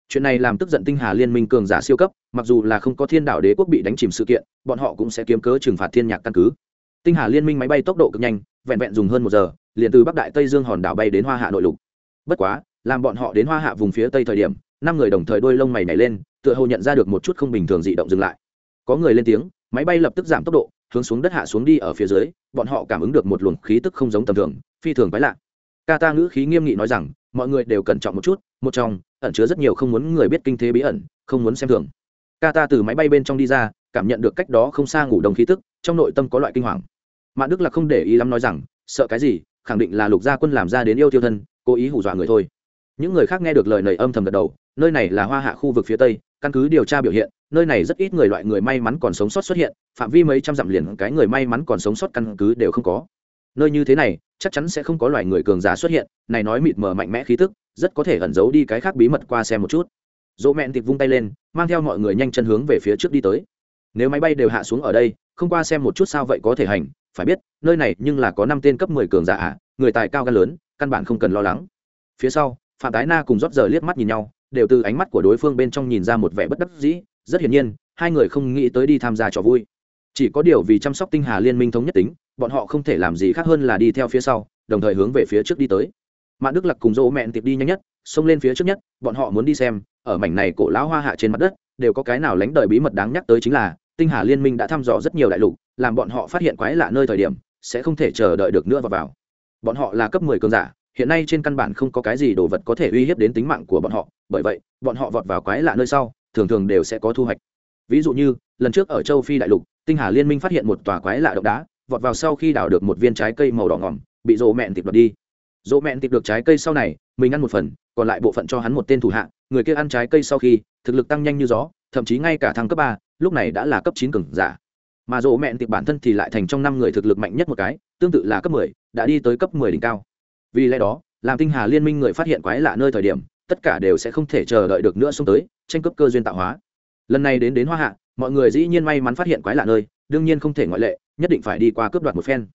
Chuyện này làm tức giận tinh hà liên minh cường giả siêu cấp, mặc dù là không có thiên đạo đế quốc bị đánh chìm sự kiện, bọn họ cũng sẽ kiếm cớ trừng phạt thiên nhạc căn cứ. Tinh hà liên minh máy bay tốc độ cực nhanh, vẹn vẹn dùng hơn một giờ, liền từ bắc đại tây dương hòn đảo bay đến hoa hạ nội lục. Bất quá, làm bọn họ đến hoa hạ vùng phía tây thời điểm năm người đồng thời đôi lông mày nhảy lên, tựa hồ nhận ra được một chút không bình thường dị động dừng lại. Có người lên tiếng, máy bay lập tức giảm tốc độ, hướng xuống đất hạ xuống đi ở phía dưới, bọn họ cảm ứng được một luồng khí tức không giống tầm thường, phi thường quái lạ. Ca ta ngữ khí nghiêm nghị nói rằng, mọi người đều cẩn trọng một chút, một trong, ẩn chứa rất nhiều không muốn người biết kinh thế bí ẩn, không muốn xem thường. Ca ta từ máy bay bên trong đi ra, cảm nhận được cách đó không xa ngủ đồng khí tức, trong nội tâm có loại kinh hoàng. Mạn đức là không để ý lắm nói rằng, sợ cái gì, khẳng định là lục gia quân làm ra đến yêu tiêu thân, cố ý hù dọa người thôi. Những người khác nghe được lời nầy âm thầm gật đầu nơi này là hoa hạ khu vực phía tây, căn cứ điều tra biểu hiện, nơi này rất ít người loại người may mắn còn sống sót xuất hiện, phạm vi mấy trăm dặm liền cái người may mắn còn sống sót căn cứ đều không có. Nơi như thế này, chắc chắn sẽ không có loài người cường giả xuất hiện, này nói mịt mờ mạnh mẽ khí tức, rất có thể ẩn giấu đi cái khác bí mật qua xem một chút. Dỗ mẹn thịt vung tay lên, mang theo mọi người nhanh chân hướng về phía trước đi tới. Nếu máy bay đều hạ xuống ở đây, không qua xem một chút sao vậy có thể hành, phải biết, nơi này nhưng là có năm tên cấp mười cường giả người tài cao gan lớn, căn bản không cần lo lắng. Phía sau, phạm tái na cùng rót giờ liếc mắt nhìn nhau đều từ ánh mắt của đối phương bên trong nhìn ra một vẻ bất đắc dĩ. Rất hiển nhiên, hai người không nghĩ tới đi tham gia trò vui. Chỉ có điều vì chăm sóc tinh hà liên minh thống nhất tính, bọn họ không thể làm gì khác hơn là đi theo phía sau, đồng thời hướng về phía trước đi tới. Mạn đức lặc cùng dỗ mẹn tiệp đi nhanh nhất, xông lên phía trước nhất, bọn họ muốn đi xem, ở mảnh này cổ lão hoa hạ trên mặt đất, đều có cái nào lánh đời bí mật đáng nhắc tới chính là, tinh hà liên minh đã thăm dò rất nhiều đại lục, làm bọn họ phát hiện quái lạ nơi thời điểm, sẽ không thể chờ đợi được nữa và vào. Bọn họ là cấp mười cường giả hiện nay trên căn bản không có cái gì đồ vật có thể uy hiếp đến tính mạng của bọn họ, bởi vậy, bọn họ vọt vào quái lạ nơi sau, thường thường đều sẽ có thu hoạch. Ví dụ như, lần trước ở châu phi đại lục, tinh hà liên minh phát hiện một tòa quái lạ động đá, vọt vào sau khi đào được một viên trái cây màu đỏ ngỏm, bị rộ mẹn tịp đoạt đi. Rộ mẹn tịp được trái cây sau này, mình ăn một phần, còn lại bộ phận cho hắn một tên thủ hạ, người kia ăn trái cây sau khi, thực lực tăng nhanh như gió, thậm chí ngay cả thăng cấp ba, lúc này đã là cấp chín cường giả. Mà rộ mẹn tịp bản thân thì lại thành trong năm người thực lực mạnh nhất một cái, tương tự là cấp mười, đã đi tới cấp mười đỉnh cao vì lẽ đó, làm tinh hà liên minh người phát hiện quái lạ nơi thời điểm, tất cả đều sẽ không thể chờ đợi được nữa xông tới, tranh cướp cơ duyên tạo hóa. Lần này đến đến hoa hạ, mọi người dĩ nhiên may mắn phát hiện quái lạ nơi, đương nhiên không thể ngoại lệ, nhất định phải đi qua cướp đoạt một phen.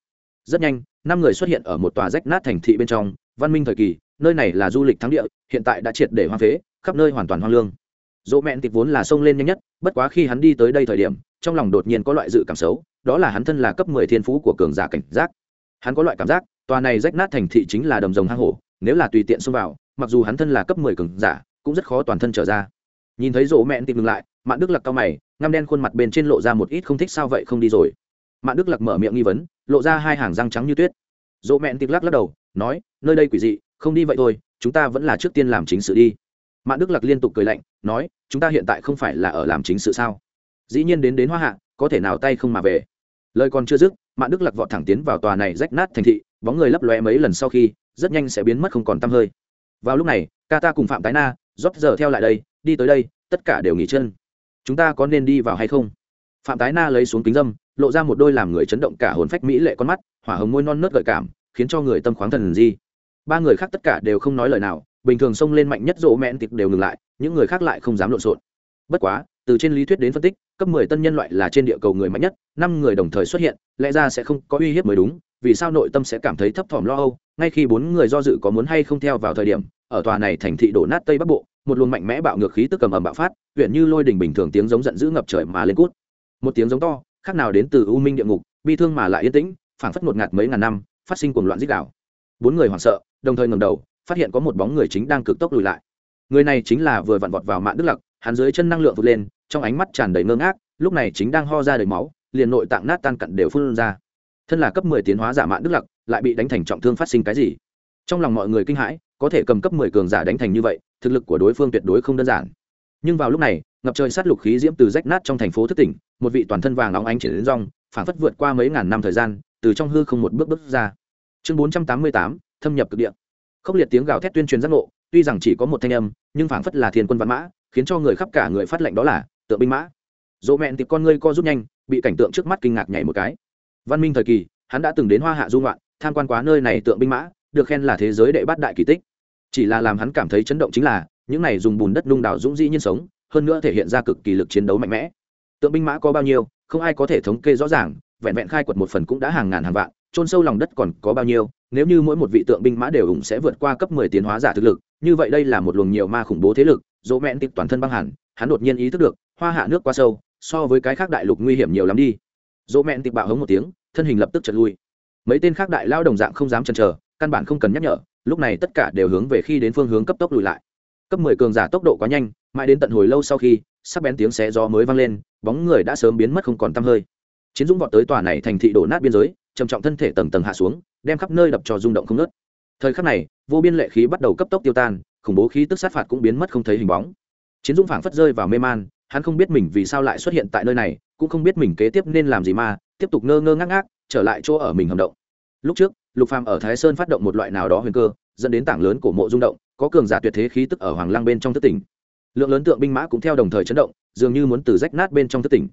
Rất nhanh, năm người xuất hiện ở một tòa rách nát thành thị bên trong, văn minh thời kỳ, nơi này là du lịch thắng địa, hiện tại đã triệt để hoang phế, khắp nơi hoàn toàn hoang lương. Dỗ mẹn tịp vốn là sông lên nhanh nhất, bất quá khi hắn đi tới đây thời điểm, trong lòng đột nhiên có loại dự cảm xấu, đó là hắn thân là cấp mười thiên phú của cường giả cảnh giác. Hắn có loại cảm giác tòa này rách nát thành thị chính là đầm rồng hang hổ, nếu là tùy tiện xông vào, mặc dù hắn thân là cấp mười cường giả, cũng rất khó toàn thân trở ra. Nhìn thấy rỗ mẹn tìm ngừng lại, mạn đức lặc cao mày, ngăm đen khuôn mặt bên trên lộ ra một ít không thích sao vậy không đi rồi. Mạn đức lặc mở miệng nghi vấn, lộ ra hai hàng răng trắng như tuyết. Dỗ mẹn tịp lắc lắc đầu, nói, nơi đây quỷ dị, không đi vậy thôi, chúng ta vẫn là trước tiên làm chính sự đi. Mạn đức lặc liên tục cười lạnh, nói, chúng ta hiện tại không phải là ở làm chính sự sao? Dĩ nhiên đến đến hoa hạ, có thể nào tay không mà về? Lời còn chưa dứt, mạn đức lặc vọt thẳng tiến vào tòa này rách nát thành thị bóng người lấp lóe mấy lần sau khi, rất nhanh sẽ biến mất không còn t hơi. Vào lúc này, ca ta cùng phạm tái na rót giờ theo lại đây, đi tới đây, tất cả đều nghỉ chân. Chúng ta có nên đi vào hay không? Phạm tái na lấy xuống kính dâm, lộ ra một đôi làm người chấn động cả hồn phách mỹ lệ con mắt, hỏa hồng môi non nớt gợi cảm, khiến cho người tâm khoáng thần di ba người khác tất cả đều không nói lời nào, bình thường xông lên mạnh nhất rộ mẹn tịch đều ngừng lại, những người khác lại không dám lộn xộn. Bất quá, từ trên lý thuyết đến phân tích, cấp mười tân nhân loại là trên địa cầu người mạnh nhất, năm người đồng thời xuất hiện, lẽ ra sẽ không có uy hiếp mới đúng vì sao nội tâm sẽ cảm thấy thấp thỏm lo âu, ngay khi bốn người do dự có muốn hay không theo vào thời điểm, ở tòa này thành thị đổ nát tây bắc bộ, một luồng mạnh mẽ bạo ngược khí tức cầm ầm bạo phát, huyện như lôi đình bình thường tiếng giống giận dữ ngập trời mà lên cút. Một tiếng giống to, khác nào đến từ u minh địa ngục, bi thương mà lại yên tĩnh, phảng phất ngột ngạt mấy ngàn năm, phát sinh cuồng loạn dích đảo bốn người hoảng sợ, đồng thời ngầm đầu, phát hiện có một bóng người chính đang cực tốc lùi lại. Người này chính là vừa vặn vọt vào mạng đức lặc, hắn dưới chân năng lượng vượt lên, trong ánh mắt tràn đầy ngơ ngác, lúc này chính đang ho ra đầy máu, liền nội tạng nát tan cặn đều phun ra thân là cấp mười tiến hóa giả mạn đức lặc, lại bị đánh thành trọng thương phát sinh cái gì? Trong lòng mọi người kinh hãi, có thể cầm cấp mười cường giả đánh thành như vậy, thực lực của đối phương tuyệt đối không đơn giản. Nhưng vào lúc này, ngập trời sát lục khí diễm từ rách nát trong thành phố thức tỉnh, một vị toàn thân vàng óng ánh triển đến rong, phảng phất vượt qua mấy ngàn năm thời gian, từ trong hư không một bước bước ra. Chương bốn trăm tám mươi tám, thâm nhập cực địa. Khốc liệt tiếng gào thét tuyên truyền giác ngộ, tuy rằng chỉ có một thanh âm, nhưng phảng phất là thiên quân văn mã, khiến cho người khắp cả người phát lệnh đó là, tượng binh mã. Dỗ mẹn thì con ngươi co rút nhanh, bị cảnh tượng trước mắt kinh ngạc nhảy một cái văn minh thời kỳ, hắn đã từng đến hoa hạ du ngoạn, tham quan quá nơi này tượng binh mã, được khen là thế giới đệ bát đại kỳ tích. Chỉ là làm hắn cảm thấy chấn động chính là, những này dùng bùn đất nung đào dũng dĩ nhiên sống, hơn nữa thể hiện ra cực kỳ lực chiến đấu mạnh mẽ. Tượng binh mã có bao nhiêu, không ai có thể thống kê rõ ràng, vẹn vẹn khai quật một phần cũng đã hàng ngàn hàng vạn trôn sâu lòng đất còn có bao nhiêu, nếu như mỗi một vị tượng binh mã đều ủng sẽ vượt qua cấp mười tiến hóa giả thực lực, như vậy đây là một luồng nhiều ma khủng bố thế lực, dỗ mẹn tịp toàn thân băng hẳn, hắn đột nhiên ý thức được, hoa hạ nước quá sâu, so với cái khác đại lục nguy hiểm nhiều lắm đi dỗ mẹn tịp bạo hống một tiếng, thân hình lập tức trật lui. Mấy tên khác đại lao đồng dạng không dám chần chờ, căn bản không cần nhắc nhở, lúc này tất cả đều hướng về khi đến phương hướng cấp tốc lùi lại. Cấp mười cường giả tốc độ quá nhanh, mãi đến tận hồi lâu sau khi, sắc bén tiếng xé gió mới vang lên, bóng người đã sớm biến mất không còn tăm hơi. Chiến dũng vọt tới tòa này thành thị đổ nát biên giới, trầm trọng thân thể tầng tầng hạ xuống, đem khắp nơi đập cho rung động không nớt thời khắc này, vô biên lệ khí bắt đầu cấp tốc tiêu tan, khủng bố khí tức sát phạt cũng biến mất không thấy hình bóng. Chiến dũng phảng phất rơi vào mê man hắn không biết mình vì sao lại xuất hiện tại nơi này, cũng không biết mình kế tiếp nên làm gì mà, tiếp tục ngơ ngơ ngác ngác, trở lại chỗ ở mình hầm động. Lúc trước, lục phàm ở thái sơn phát động một loại nào đó huyền cơ, dẫn đến tảng lớn của mộ rung động, có cường giả tuyệt thế khí tức ở hoàng lang bên trong thất tỉnh. Lượng lớn tượng binh mã cũng theo đồng thời chấn động, dường như muốn từ rách nát bên trong thất tỉnh.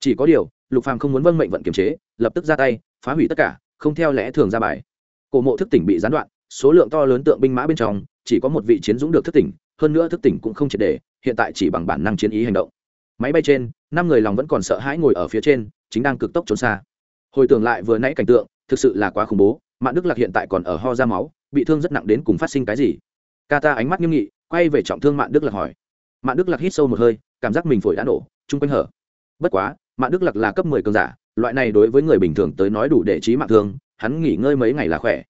Chỉ có điều, lục phàm không muốn vâng mệnh vận kiềm chế, lập tức ra tay, phá hủy tất cả, không theo lẽ thường ra bài. Cổ mộ thức tỉnh bị gián đoạn, số lượng to lớn tượng binh mã bên trong, chỉ có một vị chiến dũng được thức tỉnh, hơn nữa thức tỉnh cũng không triệt để, hiện tại chỉ bằng bản năng chiến ý hành động máy bay trên, năm người lòng vẫn còn sợ hãi ngồi ở phía trên, chính đang cực tốc trốn xa. Hồi tưởng lại vừa nãy cảnh tượng, thực sự là quá khủng bố mạng đức lạc hiện tại còn ở ho ra máu, bị thương rất nặng đến cùng phát sinh cái gì? Ca ta ánh mắt nghiêm nghị, quay về trọng thương mạng đức lạc hỏi. Mạng đức lạc hít sâu một hơi, cảm giác mình phổi đã nổ, chung quanh hở. Bất quá mạng đức lạc là cấp mười cường giả, loại này đối với người bình thường tới nói đủ để trí mạng thương, hắn nghỉ ngơi mấy ngày là khỏe.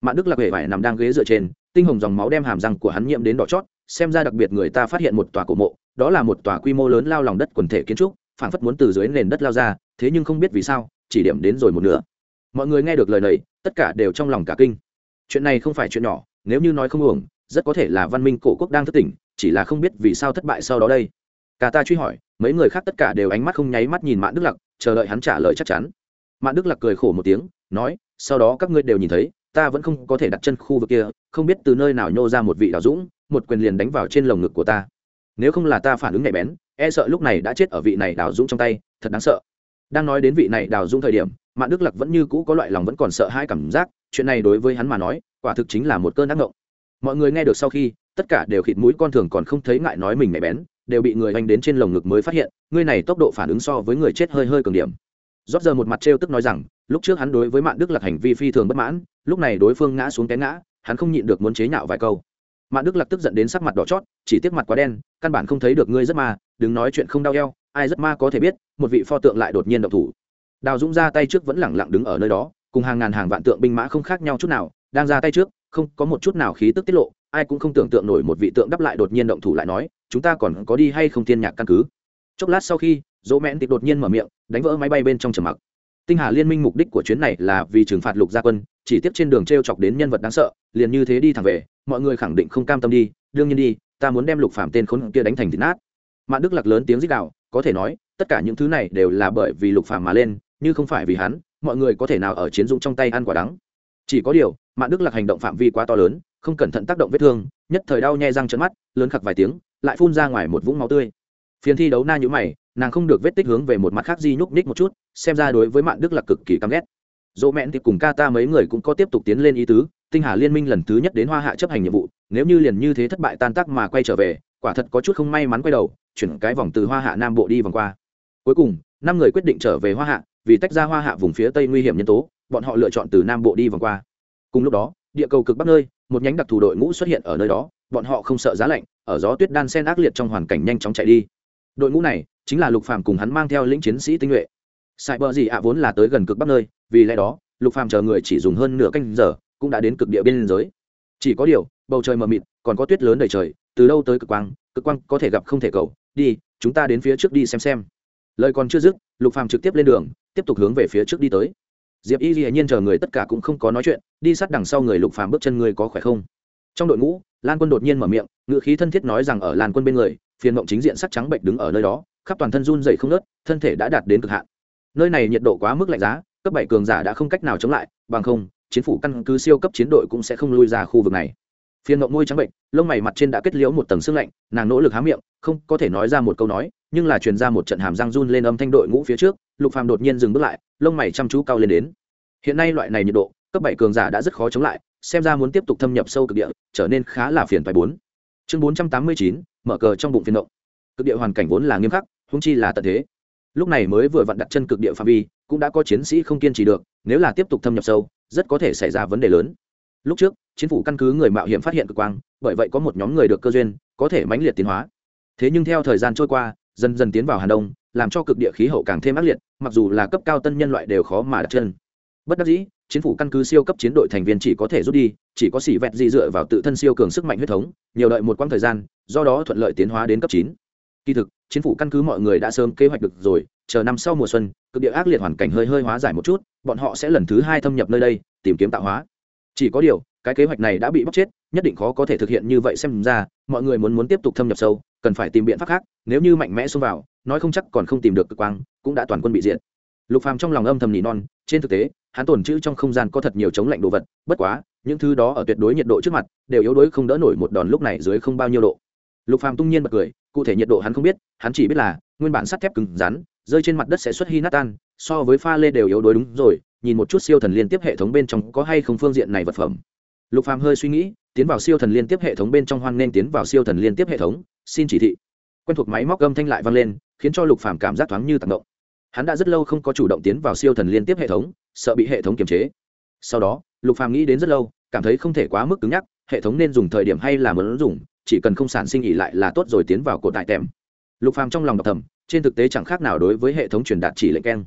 Mạng đức lạc hề phải nằm đang ghế dựa trên, tinh hồng dòng máu đem hàm răng của hắn nhiễm đến đỏ chót, xem ra đặc biệt người ta phát hiện một tòa cổ mộ đó là một tòa quy mô lớn lao lòng đất quần thể kiến trúc, phảng phất muốn từ dưới nền đất lao ra, thế nhưng không biết vì sao, chỉ điểm đến rồi một nửa. Mọi người nghe được lời này, tất cả đều trong lòng cả kinh. Chuyện này không phải chuyện nhỏ, nếu như nói không uổng, rất có thể là văn minh cổ quốc đang thất tỉnh, chỉ là không biết vì sao thất bại sau đó đây. Cả ta truy hỏi, mấy người khác tất cả đều ánh mắt không nháy mắt nhìn mạn đức lặc, chờ đợi hắn trả lời chắc chắn. Mạn đức lặc cười khổ một tiếng, nói, sau đó các ngươi đều nhìn thấy, ta vẫn không có thể đặt chân khu vực kia, không biết từ nơi nào nhô ra một vị đào dũng, một quyền liền đánh vào trên lồng ngực của ta nếu không là ta phản ứng nhạy bén e sợ lúc này đã chết ở vị này đào dũng trong tay, thật đáng sợ. Đang nói đến vị này đào dũng thời điểm, mạn đức lặc vẫn như cũ có loại lòng vẫn còn sợ hai cảm giác, chuyện này đối với hắn mà nói, quả thực chính là một cơn ác ngộng mọi người nghe được sau khi, tất cả đều khịt mũi con thường còn không thấy ngại nói mình mẹ bén, đều bị người oanh đến trên lồng ngực mới phát hiện, ngươi này tốc độ phản ứng so với người chết hơi hơi cường điểm. Rót giờ một mặt trêu tức nói rằng, lúc trước hắn đối với mạn đức lạc hành vi phi thường bất mãn, lúc này đối phương ngã xuống té ngã, hắn không nhịn được muốn chế nhạo vài câu mạn đức lạc tức giận đến sắc mặt đỏ chót, chỉ tiếc mặt quá đen, căn bản không thấy được ngươi rất ma, đừng nói chuyện không đau eo, ai rất ma có thể biết, một vị pho tượng lại đột nhiên động thủ. Đào dũng ra tay trước vẫn lẳng lặng đứng ở nơi đó, cùng hàng ngàn hàng vạn tượng binh mã không khác nhau chút nào, đang ra tay trước, không có một chút nào khí tức tiết lộ, ai cũng không tưởng tượng nổi một vị tượng đắp lại đột nhiên động thủ lại nói, chúng ta còn có đi hay không thiên nhạc căn cứ? Chốc lát sau khi, dỗ mẹn tịt đột nhiên mở miệng, đánh vỡ máy bay bên trong trầm mặc. Tinh hà liên minh mục đích của chuyến này là vì trừng phạt lục gia quân chỉ tiếp trên đường t r e o chọc đến nhân vật đáng sợ, liền như thế đi thẳng về, mọi người khẳng định không cam tâm đi, đương nhiên đi, ta muốn đem lục phạm tên khốn kia đánh thành thịt nát. Mạng đức lạc lớn tiếng dích đạo có thể nói, tất cả những thứ này đều là bởi vì lục phạm mà lên, như không phải vì hắn, mọi người có thể nào ở chiến dũng trong tay ăn quả đắng. Chỉ có điều mạng đức lạc hành động phạm vi quá to lớn, không cẩn thận tác động vết thương, nhất thời đau nhè răng trận mắt, lớn khặc vài tiếng, lại phun ra ngoài một vũng máu tươi. Phiền thi đấu na nhữ mày, nàng không được vết tích hướng về một mặt khác di nhúc ních một chút, xem ra đối với mạng đức lạc cực kỳ căm ghét dỗ mẹn thì cùng ca ta mấy người cũng có tiếp tục tiến lên ý tứ, tinh hà liên minh lần thứ nhất đến hoa hạ chấp hành nhiệm vụ, nếu như liền như thế thất bại tan tác mà quay trở về, quả thật có chút không may mắn quay đầu, chuyển cái vòng từ hoa hạ nam bộ đi vòng qua. Cuối cùng, năm người quyết định trở về hoa hạ, vì tách ra hoa hạ vùng phía tây nguy hiểm nhân tố, bọn họ lựa chọn từ nam bộ đi vòng qua. Cùng lúc đó, địa cầu cực bắc nơi, một nhánh đặc thù đội ngũ xuất hiện ở nơi đó, bọn họ không sợ giá lạnh, ở gió tuyết đan sen ác liệt trong hoàn cảnh nhanh chóng chạy đi. Đội ngũ này chính là lục phàm cùng hắn mang theo lĩnh chiến sĩ tinh nhuệ. Sai bờ gì ạ vốn là tới gần cực bắc nơi vì lẽ đó, lục phàm chờ người chỉ dùng hơn nửa canh giờ, cũng đã đến cực địa biên giới. Chỉ có điều, bầu trời mờ mịt, còn có tuyết lớn đầy trời, từ đâu tới cực quang cực quang có thể gặp không thể cầu. Đi, chúng ta đến phía trước đi xem xem. Lời còn chưa dứt, lục phàm trực tiếp lên đường, tiếp tục hướng về phía trước đi tới. Diệp y hiển nhiên chờ người tất cả cũng không có nói chuyện, đi sát đằng sau người lục phàm bước chân người có khỏe không? Trong đội ngũ, lan quân đột nhiên mở miệng ngự khí thân thiết nói rằng ở lan quân bên người, phiền mộng chính diện sắc trắng bệnh đứng ở nơi đó, khắp toàn thân run dày không nớt thân thể đã đạt đến cực hạn. Nơi này nhiệt độ quá mức lạnh giá cấp bảy cường giả đã không cách nào chống lại, bằng không, chiến phủ căn cứ siêu cấp chiến đội cũng sẽ không lui ra khu vực này. Phiên ngậm môi trắng bệnh, lông mày mặt trên đã kết liễu một tầng sương lạnh, nàng nỗ lực há miệng, không có thể nói ra một câu nói, nhưng là truyền ra một trận hàm răng run lên âm thanh đội ngũ phía trước, lục phàm đột nhiên dừng bước lại, lông mày chăm chú cao lên đến. Hiện nay loại này nhiệt độ, cấp bảy cường giả đã rất khó chống lại, xem ra muốn tiếp tục thâm nhập sâu cực địa, trở nên khá là phiền phải bốn. Chương bốn trăm tám mươi chín, mở cờ trong bụng phiên động cực địa hoàn cảnh vốn là nghiêm khắc húng chi là tận thế lúc này mới vừa vặn đặt chân cực địa phạm vi, cũng đã có chiến sĩ không kiên trì được, nếu là tiếp tục thâm nhập sâu, rất có thể xảy ra vấn đề lớn. Lúc trước chính phủ căn cứ người mạo hiểm phát hiện cực quang, bởi vậy có một nhóm người được cơ duyên, có thể mãnh liệt tiến hóa. Thế nhưng theo thời gian trôi qua, dần dần tiến vào hàn đông, làm cho cực địa khí hậu càng thêm ác liệt, mặc dù là cấp cao tân nhân loại đều khó mà đặt chân. Bất đắc dĩ chính phủ căn cứ siêu cấp chiến đội thành viên chỉ có thể rút đi, chỉ có xỉ vẹt gì dựa vào tự thân siêu cường sức mạnh huyết thống, nhiều đợi một quãng thời gian, do đó thuận lợi tiến hóa đến cấp chín kỳ thực chính phủ căn cứ mọi người đã sớm kế hoạch được rồi, chờ năm sau mùa xuân, cực địa ác liệt hoàn cảnh hơi hơi hóa giải một chút, bọn họ sẽ lần thứ hai thâm nhập nơi đây, tìm kiếm tạo hóa. Chỉ có điều, cái kế hoạch này đã bị bóc chết, nhất định khó có thể thực hiện như vậy xem ra, mọi người muốn muốn tiếp tục thâm nhập sâu, cần phải tìm biện pháp khác, nếu như mạnh mẽ xông vào, nói không chắc còn không tìm được cực quang, cũng đã toàn quân bị diệt. Lục phàm trong lòng âm thầm nỉ non, trên thực tế, hắn tồn trữ trong không gian có thật nhiều chống lạnh đồ vật, bất quá, những thứ đó ở tuyệt đối nhiệt độ trước mặt, đều yếu đuối không đỡ nổi một đòn lúc này dưới không bao nhiêu độ. Lục phàm tung nhiên bật cười cụ thể nhiệt độ hắn không biết, hắn chỉ biết là, nguyên bản sắt thép cứng rắn, rơi trên mặt đất sẽ xuất hy nát tan so với pha lê đều yếu đuối đúng rồi, nhìn một chút siêu thần liên tiếp hệ thống bên trong có hay không phương diện này vật phẩm. Lục phàm hơi suy nghĩ, tiến vào siêu thần liên tiếp hệ thống bên trong hoan nên tiến vào siêu thần liên tiếp hệ thống, xin chỉ thị. Quen thuộc máy móc âm thanh lại vang lên, khiến cho lục phàm cảm giác thoáng như tạc động hắn đã rất lâu không có chủ động tiến vào siêu thần liên tiếp hệ thống, sợ bị hệ thống kiềm chế. Sau đó, lục phàm nghĩ đến rất lâu, cảm thấy không thể quá mức cứng nhắc, hệ thống nên dùng thời điểm hay là muốn dùng chỉ cần không sản sinh ỉ lại là tốt rồi tiến vào cột đại tèm. Lục phàm trong lòng đọc thầm, trên thực tế chẳng khác nào đối với hệ thống truyền đạt chỉ lệnh keng.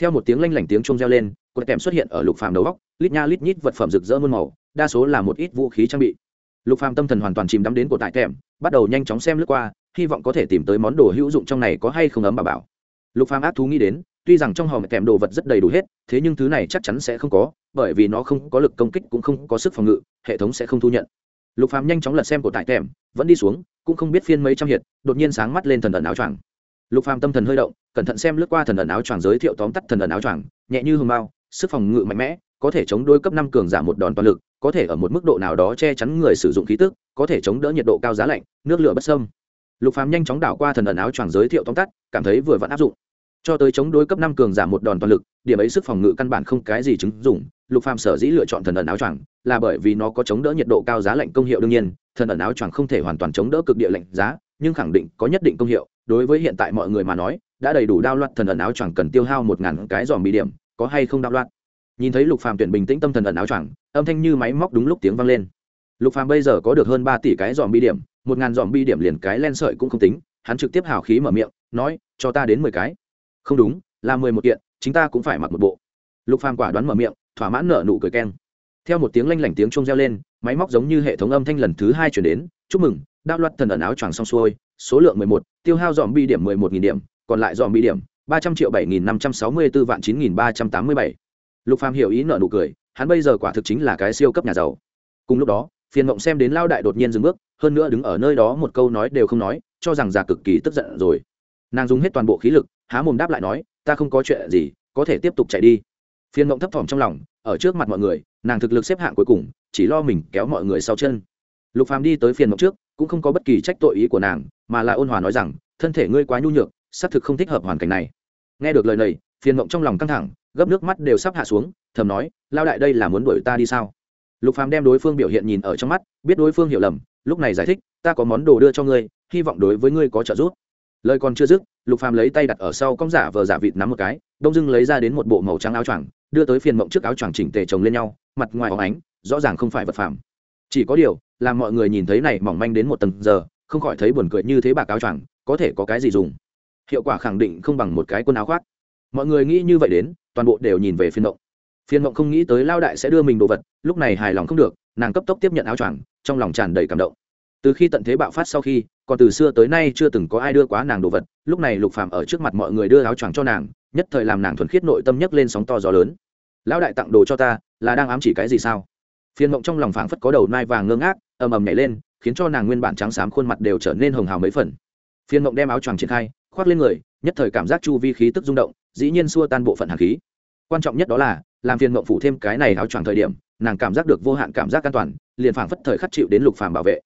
Theo một tiếng lanh lảnh tiếng chuông reo lên, cột tèm xuất hiện ở lục phàm đầu góc, lít nha lít nhít vật phẩm rực rỡ muôn màu, đa số là một ít vũ khí trang bị. Lục phàm tâm thần hoàn toàn chìm đắm đến cột đại tèm, bắt đầu nhanh chóng xem lướt qua, hy vọng có thể tìm tới món đồ hữu dụng trong này có hay không ấm bà bảo. Lục phàm ác thú nghĩ đến, tuy rằng trong hòm kèm đồ vật rất đầy đủ hết, thế nhưng thứ này chắc chắn sẽ không có, bởi vì nó không có lực công kích cũng không có sức phòng ngự, hệ thống sẽ không thu nhận lục phàm nhanh chóng lật xem cổ tại tèm, vẫn đi xuống cũng không biết phiên mấy trăm hiệt đột nhiên sáng mắt lên thần ẩn áo choàng. Lục phàm tâm thần hơi động cẩn thận xem lướt qua thần ẩn áo choàng giới thiệu tóm tắt thần ẩn áo choàng nhẹ như hương mao sức phòng ngự mạnh mẽ có thể chống đôi cấp năm cường giảm một đòn toàn lực có thể ở một mức độ nào đó che chắn người sử dụng khí tức có thể chống đỡ nhiệt độ cao giá lạnh nước lửa bất sâm lục phàm nhanh chóng đảo qua thần ẩn áo choàng giới thiệu tóm tắt cảm thấy vừa vẫn áp dụng cho tới chống đối cấp năm cường giảm một đòn toàn lực, điểm ấy sức phòng ngự căn bản không cái gì chứng dụng, lục phàm sở dĩ lựa chọn thần ẩn áo choàng là bởi vì nó có chống đỡ nhiệt độ cao giá lạnh công hiệu đương nhiên, thần ẩn áo choàng không thể hoàn toàn chống đỡ cực địa lạnh giá, nhưng khẳng định có nhất định công hiệu. Đối với hiện tại mọi người mà nói, đã đầy đủ đao loạt thần ẩn áo choàng cần tiêu hao một ngàn cái dòm bị điểm, có hay không đao loạt nhìn thấy lục phàm tuyển bình tĩnh tâm thần ẩn áo choàng, âm thanh như máy móc đúng lúc tiếng vang lên. Lục phàm bây giờ có được hơn ba tỷ cái dòm bi điểm, một ngàn dòm bi điểm liền cái len sợi cũng không tính, hắn trực tiếp hào khí mở miệng, nói, cho ta đến mười cái không đúng, là mười một kiện, chính ta cũng phải mặc một bộ. Lục phàm quả đoán mở miệng, thỏa mãn nở nụ cười keng. Theo một tiếng lanh lảnh tiếng chuông reo lên, máy móc giống như hệ thống âm thanh lần thứ hai chuyển đến, chúc mừng đao loạt thần ẩn áo choàng xong xuôi, số lượng mười một, tiêu hao dòm bi điểm mười một nghìn điểm, còn lại dòm bi điểm, ba trăm triệu bảy nghìn năm trăm sáu mươi bốn vạn chín nghìn ba trăm tám mươi bảy. Lục phàm hiểu ý nở nụ cười, hắn bây giờ quả thực chính là cái siêu cấp nhà giàu. Cùng lúc đó, phiền mộng xem đến lao đại đột nhiên dừng bước, hơn nữa đứng ở nơi đó một câu nói đều không nói, cho rằng già cực kỳ tức giận rồi. Nàng dùng hết toàn bộ khí lực há mồm đáp lại nói, ta không có chuyện gì, có thể tiếp tục chạy đi. Phiên mộng thấp thỏm trong lòng, ở trước mặt mọi người, nàng thực lực xếp hạng cuối cùng, chỉ lo mình kéo mọi người sau chân. Lục phàm đi tới Phiên mộng trước, cũng không có bất kỳ trách tội ý của nàng, mà là ôn hòa nói rằng, thân thể ngươi quá nhu nhược, xác thực không thích hợp hoàn cảnh này. Nghe được lời này phiền mộng trong lòng căng thẳng, gấp nước mắt đều sắp hạ xuống, thầm nói, lao đại đây là muốn đuổi ta đi sao? Lục phàm đem đối phương biểu hiện nhìn ở trong mắt, biết đối phương hiểu lầm, lúc này giải thích, ta có món đồ đưa cho ngươi, hy vọng đối với ngươi có trợ giúp lời còn chưa dứt, lục phàm lấy tay đặt ở sau cong giả vờ giả vịt nắm một cái, đông dưng lấy ra đến một bộ màu trắng áo choàng, đưa tới phiền mộng trước áo choàng chỉnh tề chồng lên nhau, mặt ngoài óng ánh, rõ ràng không phải vật phàm. Chỉ có điều, làm mọi người nhìn thấy này mỏng manh đến một tầng giờ, không khỏi thấy buồn cười như thế bạc áo choàng, có thể có cái gì dùng? Hiệu quả khẳng định không bằng một cái quần áo khoác. Mọi người nghĩ như vậy đến, toàn bộ đều nhìn về phiên mộng. Phiên mộng không nghĩ tới lao đại sẽ đưa mình đồ vật, lúc này hài lòng không được, nàng cấp tốc tiếp nhận áo choàng, trong lòng tràn đầy cảm động. Từ khi tận thế bạo phát sau khi còn từ xưa tới nay chưa từng có ai đưa quá nàng đồ vật, lúc này lục phàm ở trước mặt mọi người đưa áo choàng cho nàng, nhất thời làm nàng thuần khiết nội tâm nhấc lên sóng to gió lớn. Lão đại tặng đồ cho ta, là đang ám chỉ cái gì sao? Phiên mộng trong lòng phảng phất có đầu nai vàng ngơ ngác, ầm ầm nhảy lên, khiến cho nàng nguyên bản trắng xám khuôn mặt đều trở nên hồng hào mấy phần. Phiên mộng đem áo choàng triển khai, khoác lên người, nhất thời cảm giác chu vi khí tức rung động, dĩ nhiên xua tan bộ phận hàn khí. Quan trọng nhất đó là, làm phiên mộng phủ thêm cái này áo choàng thời điểm, nàng cảm giác được vô hạn cảm giác an toàn, liền phảng phất thời khắc chịu đến lục phàm bảo vệ.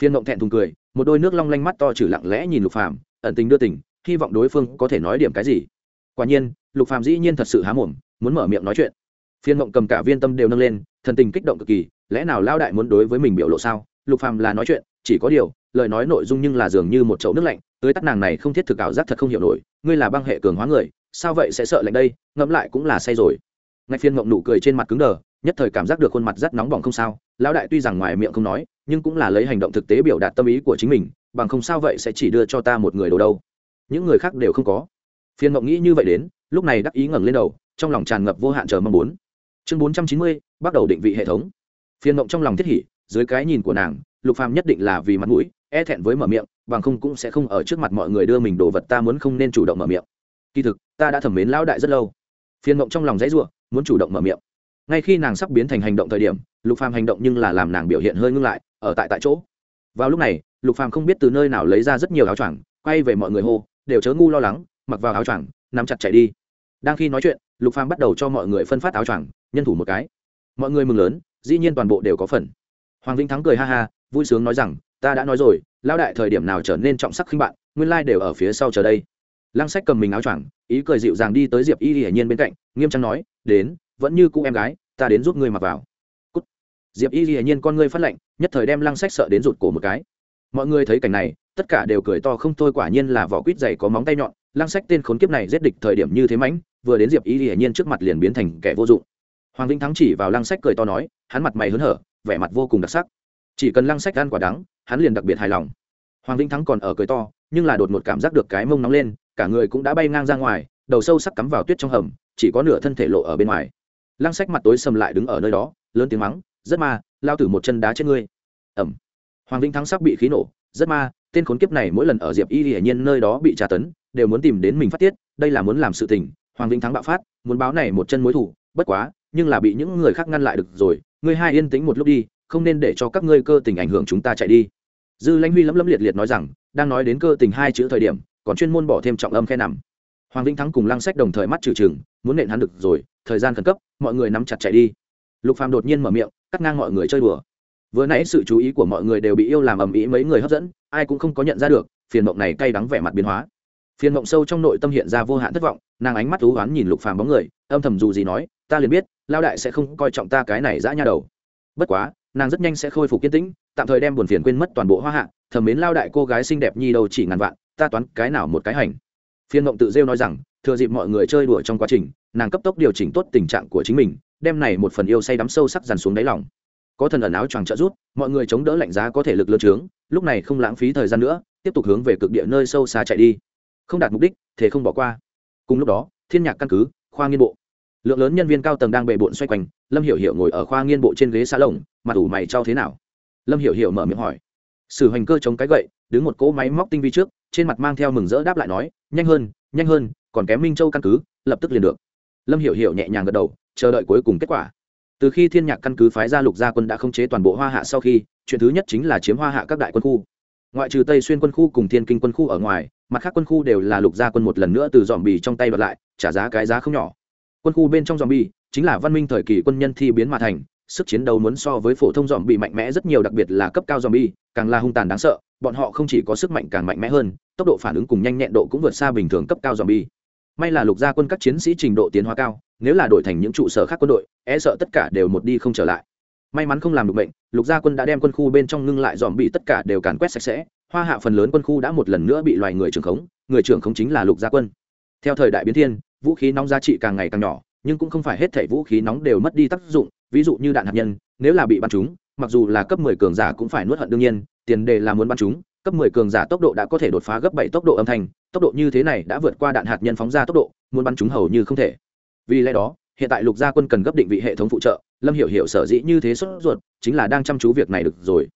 Phiên mộng thẹn thùng cười một đôi nước long lanh mắt to chử lặng lẽ nhìn lục phàm, ẩn tình đưa tình, hy vọng đối phương có thể nói điểm cái gì. Quả nhiên, lục phàm dĩ nhiên thật sự há mồm, muốn mở miệng nói chuyện. Phiên mộng cầm cả viên tâm đều nâng lên, thần tình kích động cực kỳ, lẽ nào lao đại muốn đối với mình biểu lộ sao? Lục phàm là nói chuyện, chỉ có điều, lời nói nội dung nhưng là dường như một chậu nước lạnh, tới tắt nàng này không thiết thực ảo giác thật không hiểu nổi, ngươi là băng hệ cường hóa người, sao vậy sẽ sợ lạnh đây, ngẫm lại cũng là say rồi. Ngay phiên mộng nụ cười trên mặt cứng đờ, nhất thời cảm giác được khuôn mặt rất nóng bỏng không sao, lão đại tuy rằng ngoài miệng không nói nhưng cũng là lấy hành động thực tế biểu đạt tâm ý của chính mình, bằng không sao vậy sẽ chỉ đưa cho ta một người đồ đâu. Những người khác đều không có. Phiên mộng nghĩ như vậy đến, lúc này đắc ý ngẩng lên đầu, trong lòng tràn ngập vô hạn chờ mong muốn. Chương bốn trăm chín mươi, bắt đầu định vị hệ thống. Phiên mộng trong lòng thiết hỉ, dưới cái nhìn của nàng, lục phàm nhất định là vì mặt mũi e thẹn với mở miệng, bằng không cũng sẽ không ở trước mặt mọi người đưa mình đồ vật ta muốn không nên chủ động mở miệng. Kỳ thực, ta đã thẩm mến lão đại rất lâu. Phiên mộng trong lòng dãy ruộng muốn chủ động mở miệng. Ngay khi nàng sắp biến thành hành động thời điểm, lục phàm hành động nhưng là làm nàng biểu hiện hơi ngưng lại ở tại tại chỗ. Vào lúc này, lục phàm không biết từ nơi nào lấy ra rất nhiều áo choàng, quay về mọi người hô, đều chớ ngu lo lắng, mặc vào áo choàng, nắm chặt chạy đi. Đang khi nói chuyện, lục phàm bắt đầu cho mọi người phân phát áo choàng, nhân thủ một cái. Mọi người mừng lớn, dĩ nhiên toàn bộ đều có phần. Hoàng vĩnh thắng cười ha ha, vui sướng nói rằng, ta đã nói rồi lao đại thời điểm nào trở nên trọng sắc khinh bạn, nguyên lai đều ở phía sau chờ đây. Lăng sách cầm mình áo choàng, ý cười dịu dàng đi tới diệp y hiển nhiên bên cạnh, nghiêm trang nói, đến, vẫn như cũ em gái, ta đến giúp ngươi mặc vào diệp y hiển nhiên con ngươi phát lệnh nhất thời đem lăng sách sợ đến rụt cổ một cái. Mọi người thấy cảnh này, tất cả đều cười to không thôi, quả nhiên là vỏ quýt dày có móng tay nhọn, lăng sách tên khốn kiếp này giết địch thời điểm như thế mãnh, vừa đến diệp y hiển nhiên trước mặt liền biến thành kẻ vô dụng. Hoàng vĩnh thắng chỉ vào lăng sách cười to nói, hắn mặt mày hớn hở, vẻ mặt vô cùng đặc sắc. Chỉ cần lăng sách ăn quả đắng, hắn liền đặc biệt hài lòng. Hoàng vĩnh thắng còn ở cười to, nhưng là đột một cảm giác được cái mông nóng lên, cả người cũng đã bay ngang ra ngoài, đầu sâu sắc cắm vào tuyết trong hầm, chỉ có nửa thân thể lộ ở bên ngoài. Lăng sách mặt tối sầm lại đứng ở nơi đó, lớn tiếng mắng rất ma, lao tử một chân đá trên ngươi. Ẩm. Hoàng vĩnh thắng sắc bị khí nổ, rất ma, tên khốn kiếp này mỗi lần ở diệp y hiển nhiên nơi đó bị tra tấn, đều muốn tìm đến mình phát tiết, đây là muốn làm sự tình, hoàng vĩnh thắng bạo phát, muốn báo này một chân mối thủ, bất quá, nhưng là bị những người khác ngăn lại được rồi, ngươi hai yên tĩnh một lúc đi, không nên để cho các ngươi cơ tình ảnh hưởng chúng ta chạy đi. Dư lãnh huy lấm lấm liệt liệt nói rằng, đang nói đến cơ tình hai chữ thời điểm, còn chuyên môn bỏ thêm trọng âm khe nằm. Hoàng vĩnh thắng cùng lăng sách đồng thời mắt trừ trừng, muốn nện hắn được rồi, thời gian khẩn cấp, mọi người nắm chặt chạy đi. Lục phàm đột nhiên mở miệng cắt ngang mọi người chơi đùa. Vừa nãy sự chú ý của mọi người đều bị yêu làm ầm ĩ mấy người hấp dẫn, ai cũng không có nhận ra được, phiền mộng này cay đắng vẻ mặt biến hóa. Phiền mộng sâu trong nội tâm hiện ra vô hạn thất vọng, nàng ánh mắt thú oán nhìn lục phàm bóng người, âm thầm dù gì nói, ta liền biết lao đại sẽ không coi trọng ta cái này dã nha đầu. Bất quá, nàng rất nhanh sẽ khôi phục kiên tĩnh, tạm thời đem buồn phiền quên mất toàn bộ hoa hạ, thầm mến lao đại cô gái xinh đẹp nhi đầu chỉ ngàn vạn, ta toán cái nào một cái hành. Phiên mộng tự rêu nói rằng, thừa dịp mọi người chơi đùa trong quá trình, nàng cấp tốc điều chỉnh tốt tình trạng của chính mình đem này một phần yêu say đắm sâu sắc dằn xuống đáy lòng. Có thần ẩn áo choàng trợ rút mọi người chống đỡ lạnh giá có thể lực lớn trướng, lúc này không lãng phí thời gian nữa, tiếp tục hướng về cực địa nơi sâu xa chạy đi. Không đạt mục đích thế không bỏ qua. Cùng lúc đó, thiên nhạc căn cứ, khoa nghiên bộ. Lượng lớn nhân viên cao tầng đang bề bộn xoay quanh, lâm hiểu hiểu ngồi ở khoa nghiên bộ trên ghế xa lồng mặt ủ mày trao thế nào? Lâm hiểu hiểu mở miệng hỏi. Sử Hoành cơ chống cái gậy, đứng một cỗ máy móc tinh vi trước, trên mặt mang theo mừng rỡ đáp lại nói, nhanh hơn nhanh hơn, còn kém minh châu căn cứ, lập tức liền được. Lâm hiểu hiểu nhẹ nhàng gật đầu chờ đợi cuối cùng kết quả. Từ khi thiên nhạc căn cứ phái ra lục gia quân đã khống chế toàn bộ hoa hạ sau khi, chuyện thứ nhất chính là chiếm hoa hạ các đại quân khu. Ngoại trừ tây xuyên quân khu cùng thiên kinh quân khu ở ngoài, mặt khác quân khu đều là lục gia quân một lần nữa từ dòm bì trong tay đoạt lại, trả giá cái giá không nhỏ. Quân khu bên trong dòm bì chính là văn minh thời kỳ quân nhân thi biến mà thành, sức chiến đấu muốn so với phổ thông dòm bì mạnh mẽ rất nhiều, đặc biệt là cấp cao dòm bì càng là hung tàn đáng sợ, bọn họ không chỉ có sức mạnh càng mạnh mẽ hơn, tốc độ phản ứng cùng nhanh nhẹn độ cũng vượt xa bình thường cấp cao dòm bì may là lục gia quân các chiến sĩ trình độ tiến hóa cao, nếu là đổi thành những trụ sở khác quân đội e sợ tất cả đều một đi không trở lại. May mắn không làm được bệnh lục gia quân đã đem quân khu bên trong ngưng lại dòm bị tất cả đều càn quét sạch sẽ, hoa hạ phần lớn quân khu đã một lần nữa bị loài người trưởng khống, người trưởng khống chính là lục gia quân. Theo thời đại biến thiên, vũ khí nóng giá trị càng ngày càng nhỏ, nhưng cũng không phải hết thảy vũ khí nóng đều mất đi tác dụng, ví dụ như đạn hạt nhân, nếu là bị bắn trúng, mặc dù là cấp 10 cường giả cũng phải nuốt hận đương nhiên, tiền đề là muốn bắn trúng cấp 10 cường giả tốc độ đã có thể đột phá gấp 7 tốc độ âm thanh, tốc độ như thế này đã vượt qua đạn hạt nhân phóng ra tốc độ, muốn bắn chúng hầu như không thể. Vì lẽ đó, hiện tại lục gia quân cần gấp định vị hệ thống phụ trợ, lâm hiểu hiểu sở dĩ như thế xuất ruột, chính là đang chăm chú việc này được rồi.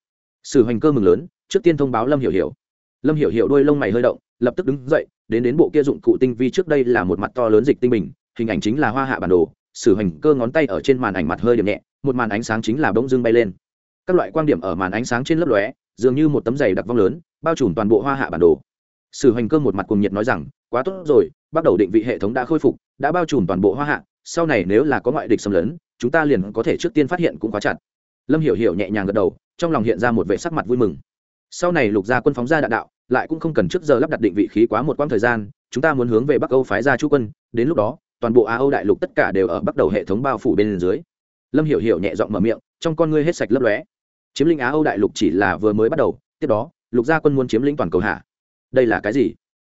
Sử Hoành cơ mừng lớn, trước tiên thông báo lâm hiểu hiểu. Lâm hiểu hiểu đôi lông mày hơi động, lập tức đứng dậy, đến đến bộ kia dụng cụ tinh vi trước đây là một mặt to lớn dịch tinh bình, hình ảnh chính là hoa hạ bản đồ. Sử Hoành cơ ngón tay ở trên màn ảnh mặt hơi điểm nhẹ, một màn ánh sáng chính là bỗng dưng bay lên. Các loại quang điểm ở màn ánh sáng trên lớp lóe dường như một tấm giày đặc vong lớn, bao trùm toàn bộ hoa hạ bản đồ. Sử hoành cơ một mặt cùng nhiệt nói rằng, quá tốt rồi, bắt đầu định vị hệ thống đã khôi phục, đã bao trùm toàn bộ hoa hạ, sau này nếu là có ngoại địch xâm lấn, chúng ta liền có thể trước tiên phát hiện cũng quá chặt. Lâm hiểu hiểu nhẹ nhàng gật đầu, trong lòng hiện ra một vẻ sắc mặt vui mừng. Sau này lục gia quân phóng ra đạn đạo, lại cũng không cần trước giờ lắp đặt định vị khí quá một quãng thời gian, chúng ta muốn hướng về bắc âu phái ra chú quân, đến lúc đó, toàn bộ á âu đại lục tất cả đều ở bắt đầu hệ thống bao phủ bên dưới. Lâm hiểu hiểu nhẹ giọng mở miệng, trong con ngươi hết sạch lấp lóe chiếm lĩnh á âu đại lục chỉ là vừa mới bắt đầu, tiếp đó, lục gia quân muốn chiếm lĩnh toàn cầu hạ. Đây là cái gì?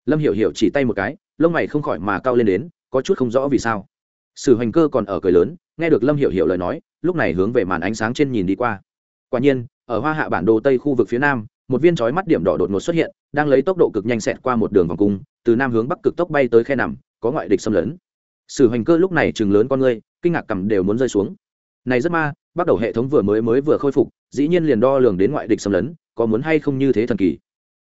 Lâm hiểu hiểu chỉ tay một cái, lông mày không khỏi mà cao lên đến, có chút không rõ vì sao. Sử hoành cơ còn ở cười lớn, nghe được lâm hiểu hiểu lời nói, lúc này hướng về màn ánh sáng trên nhìn đi qua. Quả nhiên, ở hoa hạ bản đồ tây khu vực phía nam, một viên trói mắt điểm đỏ đột ngột xuất hiện, đang lấy tốc độ cực nhanh xẹt qua một đường vòng cung, từ nam hướng bắc cực tốc bay tới khe nằm, có ngoại địch xâm lấn. Sử hoành cơ lúc này chừng lớn con ngươi, kinh ngạc cầm đều muốn rơi xuống. Này rất ma bắt đầu hệ thống vừa mới mới vừa khôi phục, dĩ nhiên liền đo lường đến ngoại địch xâm lấn, có muốn hay không như thế thần kỳ.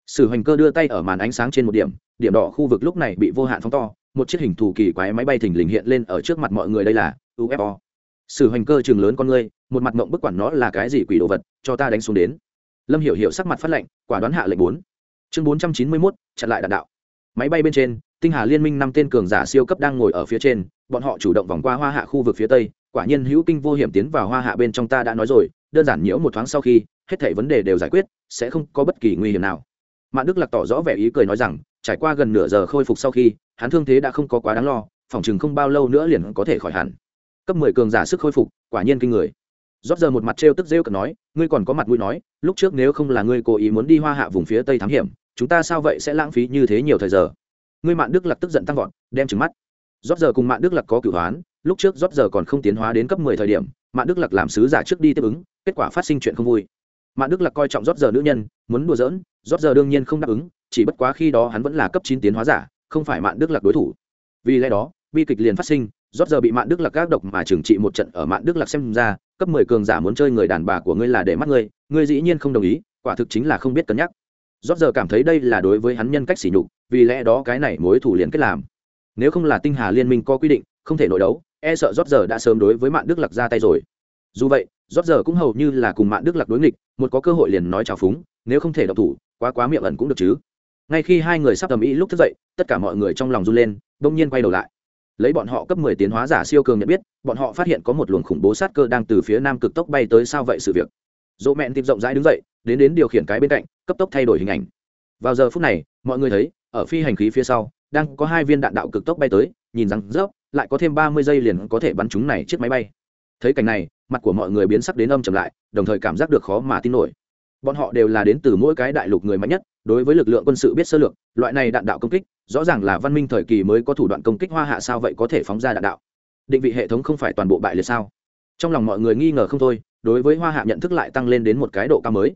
Sử hoành cơ đưa tay ở màn ánh sáng trên một điểm điểm đỏ khu vực lúc này bị vô hạn phóng to, một chiếc hình thù kỳ quái máy bay thình lình hiện lên ở trước mặt mọi người đây là ufo sử hoành cơ chừng lớn con ngươi, một mặt mộng bức quản nó là cái gì quỷ đồ vật, cho ta đánh xuống đến. Lâm hiểu hiểu sắc mặt phát lệnh quả đoán hạ lệnh bốn. Chương bốn trăm chín mươi mốt, chặn lại đạn đạo. Máy bay bên trên, tinh hà liên minh năm tên cường giả siêu cấp đang ngồi ở phía trên, bọn họ chủ động vòng qua hoa hạ khu vực phía tây quả nhiên hữu kinh vô hiểm tiến vào hoa hạ bên trong ta đã nói rồi, đơn giản nhiễu một thoáng sau khi, hết thảy vấn đề đều giải quyết, sẽ không có bất kỳ nguy hiểm nào. Mạn đức lạc tỏ rõ vẻ ý cười nói rằng, trải qua gần nửa giờ khôi phục sau khi, hắn thương thế đã không có quá đáng lo, phòng chừng không bao lâu nữa liền có thể khỏi hẳn. Cấp mười cường giả sức khôi phục, quả nhiên kinh người. Rót giờ một mặt trêu tức rêu cợt nói, ngươi còn có mặt mũi nói, lúc trước nếu không là ngươi cố ý muốn đi hoa hạ vùng phía tây thám hiểm, chúng ta sao vậy sẽ lãng phí như thế nhiều thời giờ? Ngươi mạn đức lạc tức giận tăng vọt, đem trừng mắt. Rót giờ cùng mạn đức lạc có cửu hoán lúc trước rót giờ còn không tiến hóa đến cấp mười thời điểm, mạn đức lạc làm sứ giả trước đi tiếp ứng, kết quả phát sinh chuyện không vui. Mạn đức lạc coi trọng rót giờ nữ nhân, muốn đùa giỡn, rót giờ đương nhiên không đáp ứng, chỉ bất quá khi đó hắn vẫn là cấp chín tiến hóa giả, không phải mạn đức lạc đối thủ. Vì lẽ đó, bi kịch liền phát sinh, rót giờ bị mạn đức lạc các độc mà trừng trị một trận ở mạn đức lạc xem ra, cấp mười cường giả muốn chơi người đàn bà của ngươi là để mắt ngươi ngươi dĩ nhiên không đồng ý, quả thực chính là không biết cân nhắc. Rót giờ cảm thấy đây là đối với hắn nhân cách sỉ nhục, vì lẽ đó cái này mối thủ liền kết làm. Nếu không là tinh hà liên minh có quy định, không thể nội đấu e sợ rót giờ đã sớm đối với mạng đức lạc ra tay rồi. Dù vậy, rót giờ cũng hầu như là cùng mạng đức lạc đối nghịch, một có cơ hội liền nói chào phúng, nếu không thể độc thủ, quá quá miệng ẩn cũng được chứ. Ngay khi hai người sắp tầm ý lúc thức dậy, tất cả mọi người trong lòng run lên bỗng nhiên quay đầu lại. Lấy bọn họ cấp mười tiến hóa giả siêu cường nhận biết, bọn họ phát hiện có một luồng khủng bố sát cơ đang từ phía nam cực tốc bay tới sao vậy sự việc. Dỗ mẹn tìm rộng rãi đứng dậy, đến đến điều khiển cái bên cạnh, cấp tốc thay đổi hình ảnh. Vào giờ phút này, mọi người thấy, ở phi hành khí phía sau, đang có hai viên đạn đạo cực tốc bay tới, nhìn rằng rớp lại có thêm ba mươi giây liền có thể bắn chúng này chiếc máy bay. Thấy cảnh này, mặt của mọi người biến sắc đến âm chậm lại, đồng thời cảm giác được khó mà tin nổi. Bọn họ đều là đến từ mỗi cái đại lục người mạnh nhất, đối với lực lượng quân sự biết sơ lược, loại này đạn đạo công kích, rõ ràng là văn minh thời kỳ mới có thủ đoạn công kích hoa hạ sao vậy có thể phóng ra đạn đạo. Định vị hệ thống không phải toàn bộ bại liệt sao? Trong lòng mọi người nghi ngờ không thôi, đối với hoa hạ nhận thức lại tăng lên đến một cái độ cao mới.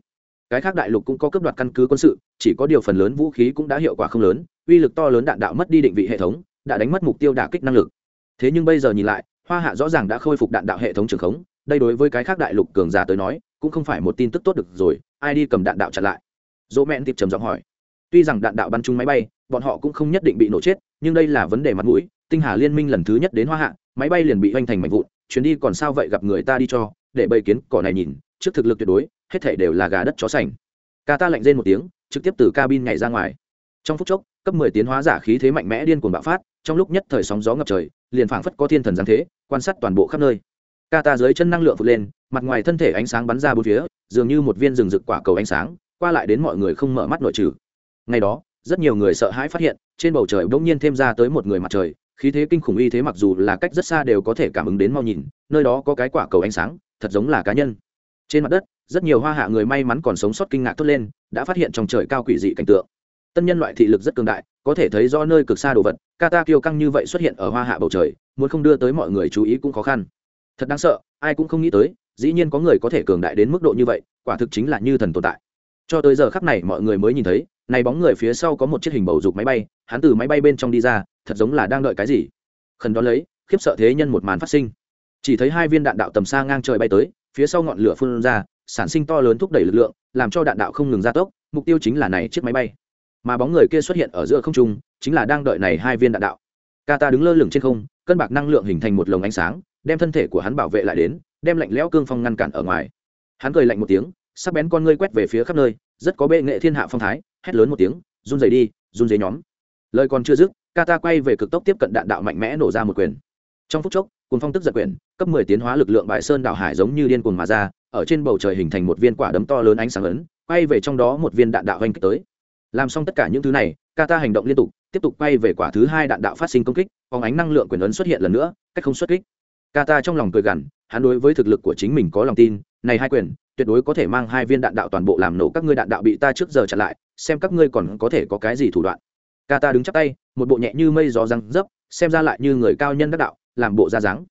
Cái khác đại lục cũng có cấp đoạt căn cứ quân sự, chỉ có điều phần lớn vũ khí cũng đã hiệu quả không lớn, uy lực to lớn đạn đạo mất đi định vị hệ thống, đã đánh mất mục tiêu đả kích năng lực thế nhưng bây giờ nhìn lại, hoa hạ rõ ràng đã khôi phục đạn đạo hệ thống trường khống, đây đối với cái khác đại lục cường giả tới nói, cũng không phải một tin tức tốt được rồi, ai đi cầm đạn đạo chặn lại? Dỗ mẹn tiệp trầm giọng hỏi. Tuy rằng đạn đạo bắn trúng máy bay, bọn họ cũng không nhất định bị nổ chết, nhưng đây là vấn đề mặt mũi, tinh hà liên minh lần thứ nhất đến hoa hạ, máy bay liền bị hoành thành mảnh vụn, chuyến đi còn sao vậy gặp người ta đi cho, để bầy kiến cỏ này nhìn, trước thực lực tuyệt đối, hết thể đều là gà đất chó sành. Ca ta lạnh rên một tiếng, trực tiếp từ cabin nhảy ra ngoài. Trong phút chốc cấp mười tiến hóa giả khí thế mạnh mẽ điên cuồng bạo phát, trong lúc nhất thời sóng gió ngập trời, liền phảng phất có thiên thần giáng thế, quan sát toàn bộ khắp nơi. Ca ta dưới chân năng lượng vụt lên, mặt ngoài thân thể ánh sáng bắn ra bốn phía, dường như một viên rừng rực quả cầu ánh sáng, qua lại đến mọi người không mở mắt nội trừ. Ngày đó, rất nhiều người sợ hãi phát hiện, trên bầu trời bỗng nhiên thêm ra tới một người mặt trời, khí thế kinh khủng y thế mặc dù là cách rất xa đều có thể cảm ứng đến mau nhìn, nơi đó có cái quả cầu ánh sáng, thật giống là cá nhân. Trên mặt đất, rất nhiều hoa hạ người may mắn còn sống sót kinh ngạc thốt lên, đã phát hiện trong trời cao quỷ dị cảnh tượng tân nhân loại thị lực rất cường đại, có thể thấy do nơi cực xa đồ vật ca ta kiêu căng như vậy xuất hiện ở hoa hạ bầu trời, muốn không đưa tới mọi người chú ý cũng khó khăn. Thật đáng sợ, ai cũng không nghĩ tới, dĩ nhiên có người có thể cường đại đến mức độ như vậy, quả thực chính là như thần tồn tại. Cho tới giờ khắc này mọi người mới nhìn thấy, này bóng người phía sau có một chiếc hình bầu dục máy bay, hắn từ máy bay bên trong đi ra, thật giống là đang đợi cái gì. Khẩn đón lấy, khiếp sợ thế nhân một màn phát sinh. Chỉ thấy hai viên đạn đạo tầm xa ngang trời bay tới, phía sau ngọn lửa phun ra, sản sinh to lớn thúc đẩy lực lượng, làm cho đạn đạo không ngừng gia tốc, mục tiêu chính là này chiếc máy bay mà bóng người kia xuất hiện ở giữa không trung, chính là đang đợi này hai viên đạn đạo. Ca ta đứng lơ lửng trên không, cân bạc năng lượng hình thành một lồng ánh sáng, đem thân thể của hắn bảo vệ lại đến, đem lạnh lẽo cương phong ngăn cản ở ngoài. Hắn cười lạnh một tiếng, sắc bén con ngươi quét về phía khắp nơi, rất có bệ nghệ thiên hạ phong thái, hét lớn một tiếng, run rẩy đi, run rẩy nhóm. Lời còn chưa dứt Kata quay về cực tốc tiếp cận đạn đạo mạnh mẽ nổ ra một quyền. Trong phút chốc cuốn phong tức giật quyền, cấp 10 tiến hóa lực lượng bại sơn đảo hải giống như điên cuồng mà ra, ở trên bầu trời hình thành một viên quả đấm to lớn ánh sáng lớn quay về trong đó một viên đạn đạo hoành kích tới làm xong tất cả những thứ này Kata hành động liên tục, tiếp tục quay về quả thứ hai đạn đạo phát sinh công kích, phóng ánh năng lượng quyền ấn xuất hiện lần nữa, cách không xuất kích. Kata trong lòng cười gằn, hắn đối với thực lực của chính mình có lòng tin, này hai quyền, tuyệt đối có thể mang hai viên đạn đạo toàn bộ làm nổ các ngươi đạn đạo bị ta trước giờ chặn lại, xem các ngươi còn có thể có cái gì thủ đoạn. Kata đứng chắp tay, một bộ nhẹ như mây gió răng dấp, xem ra lại như người cao nhân đắc đạo, làm bộ ra dáng.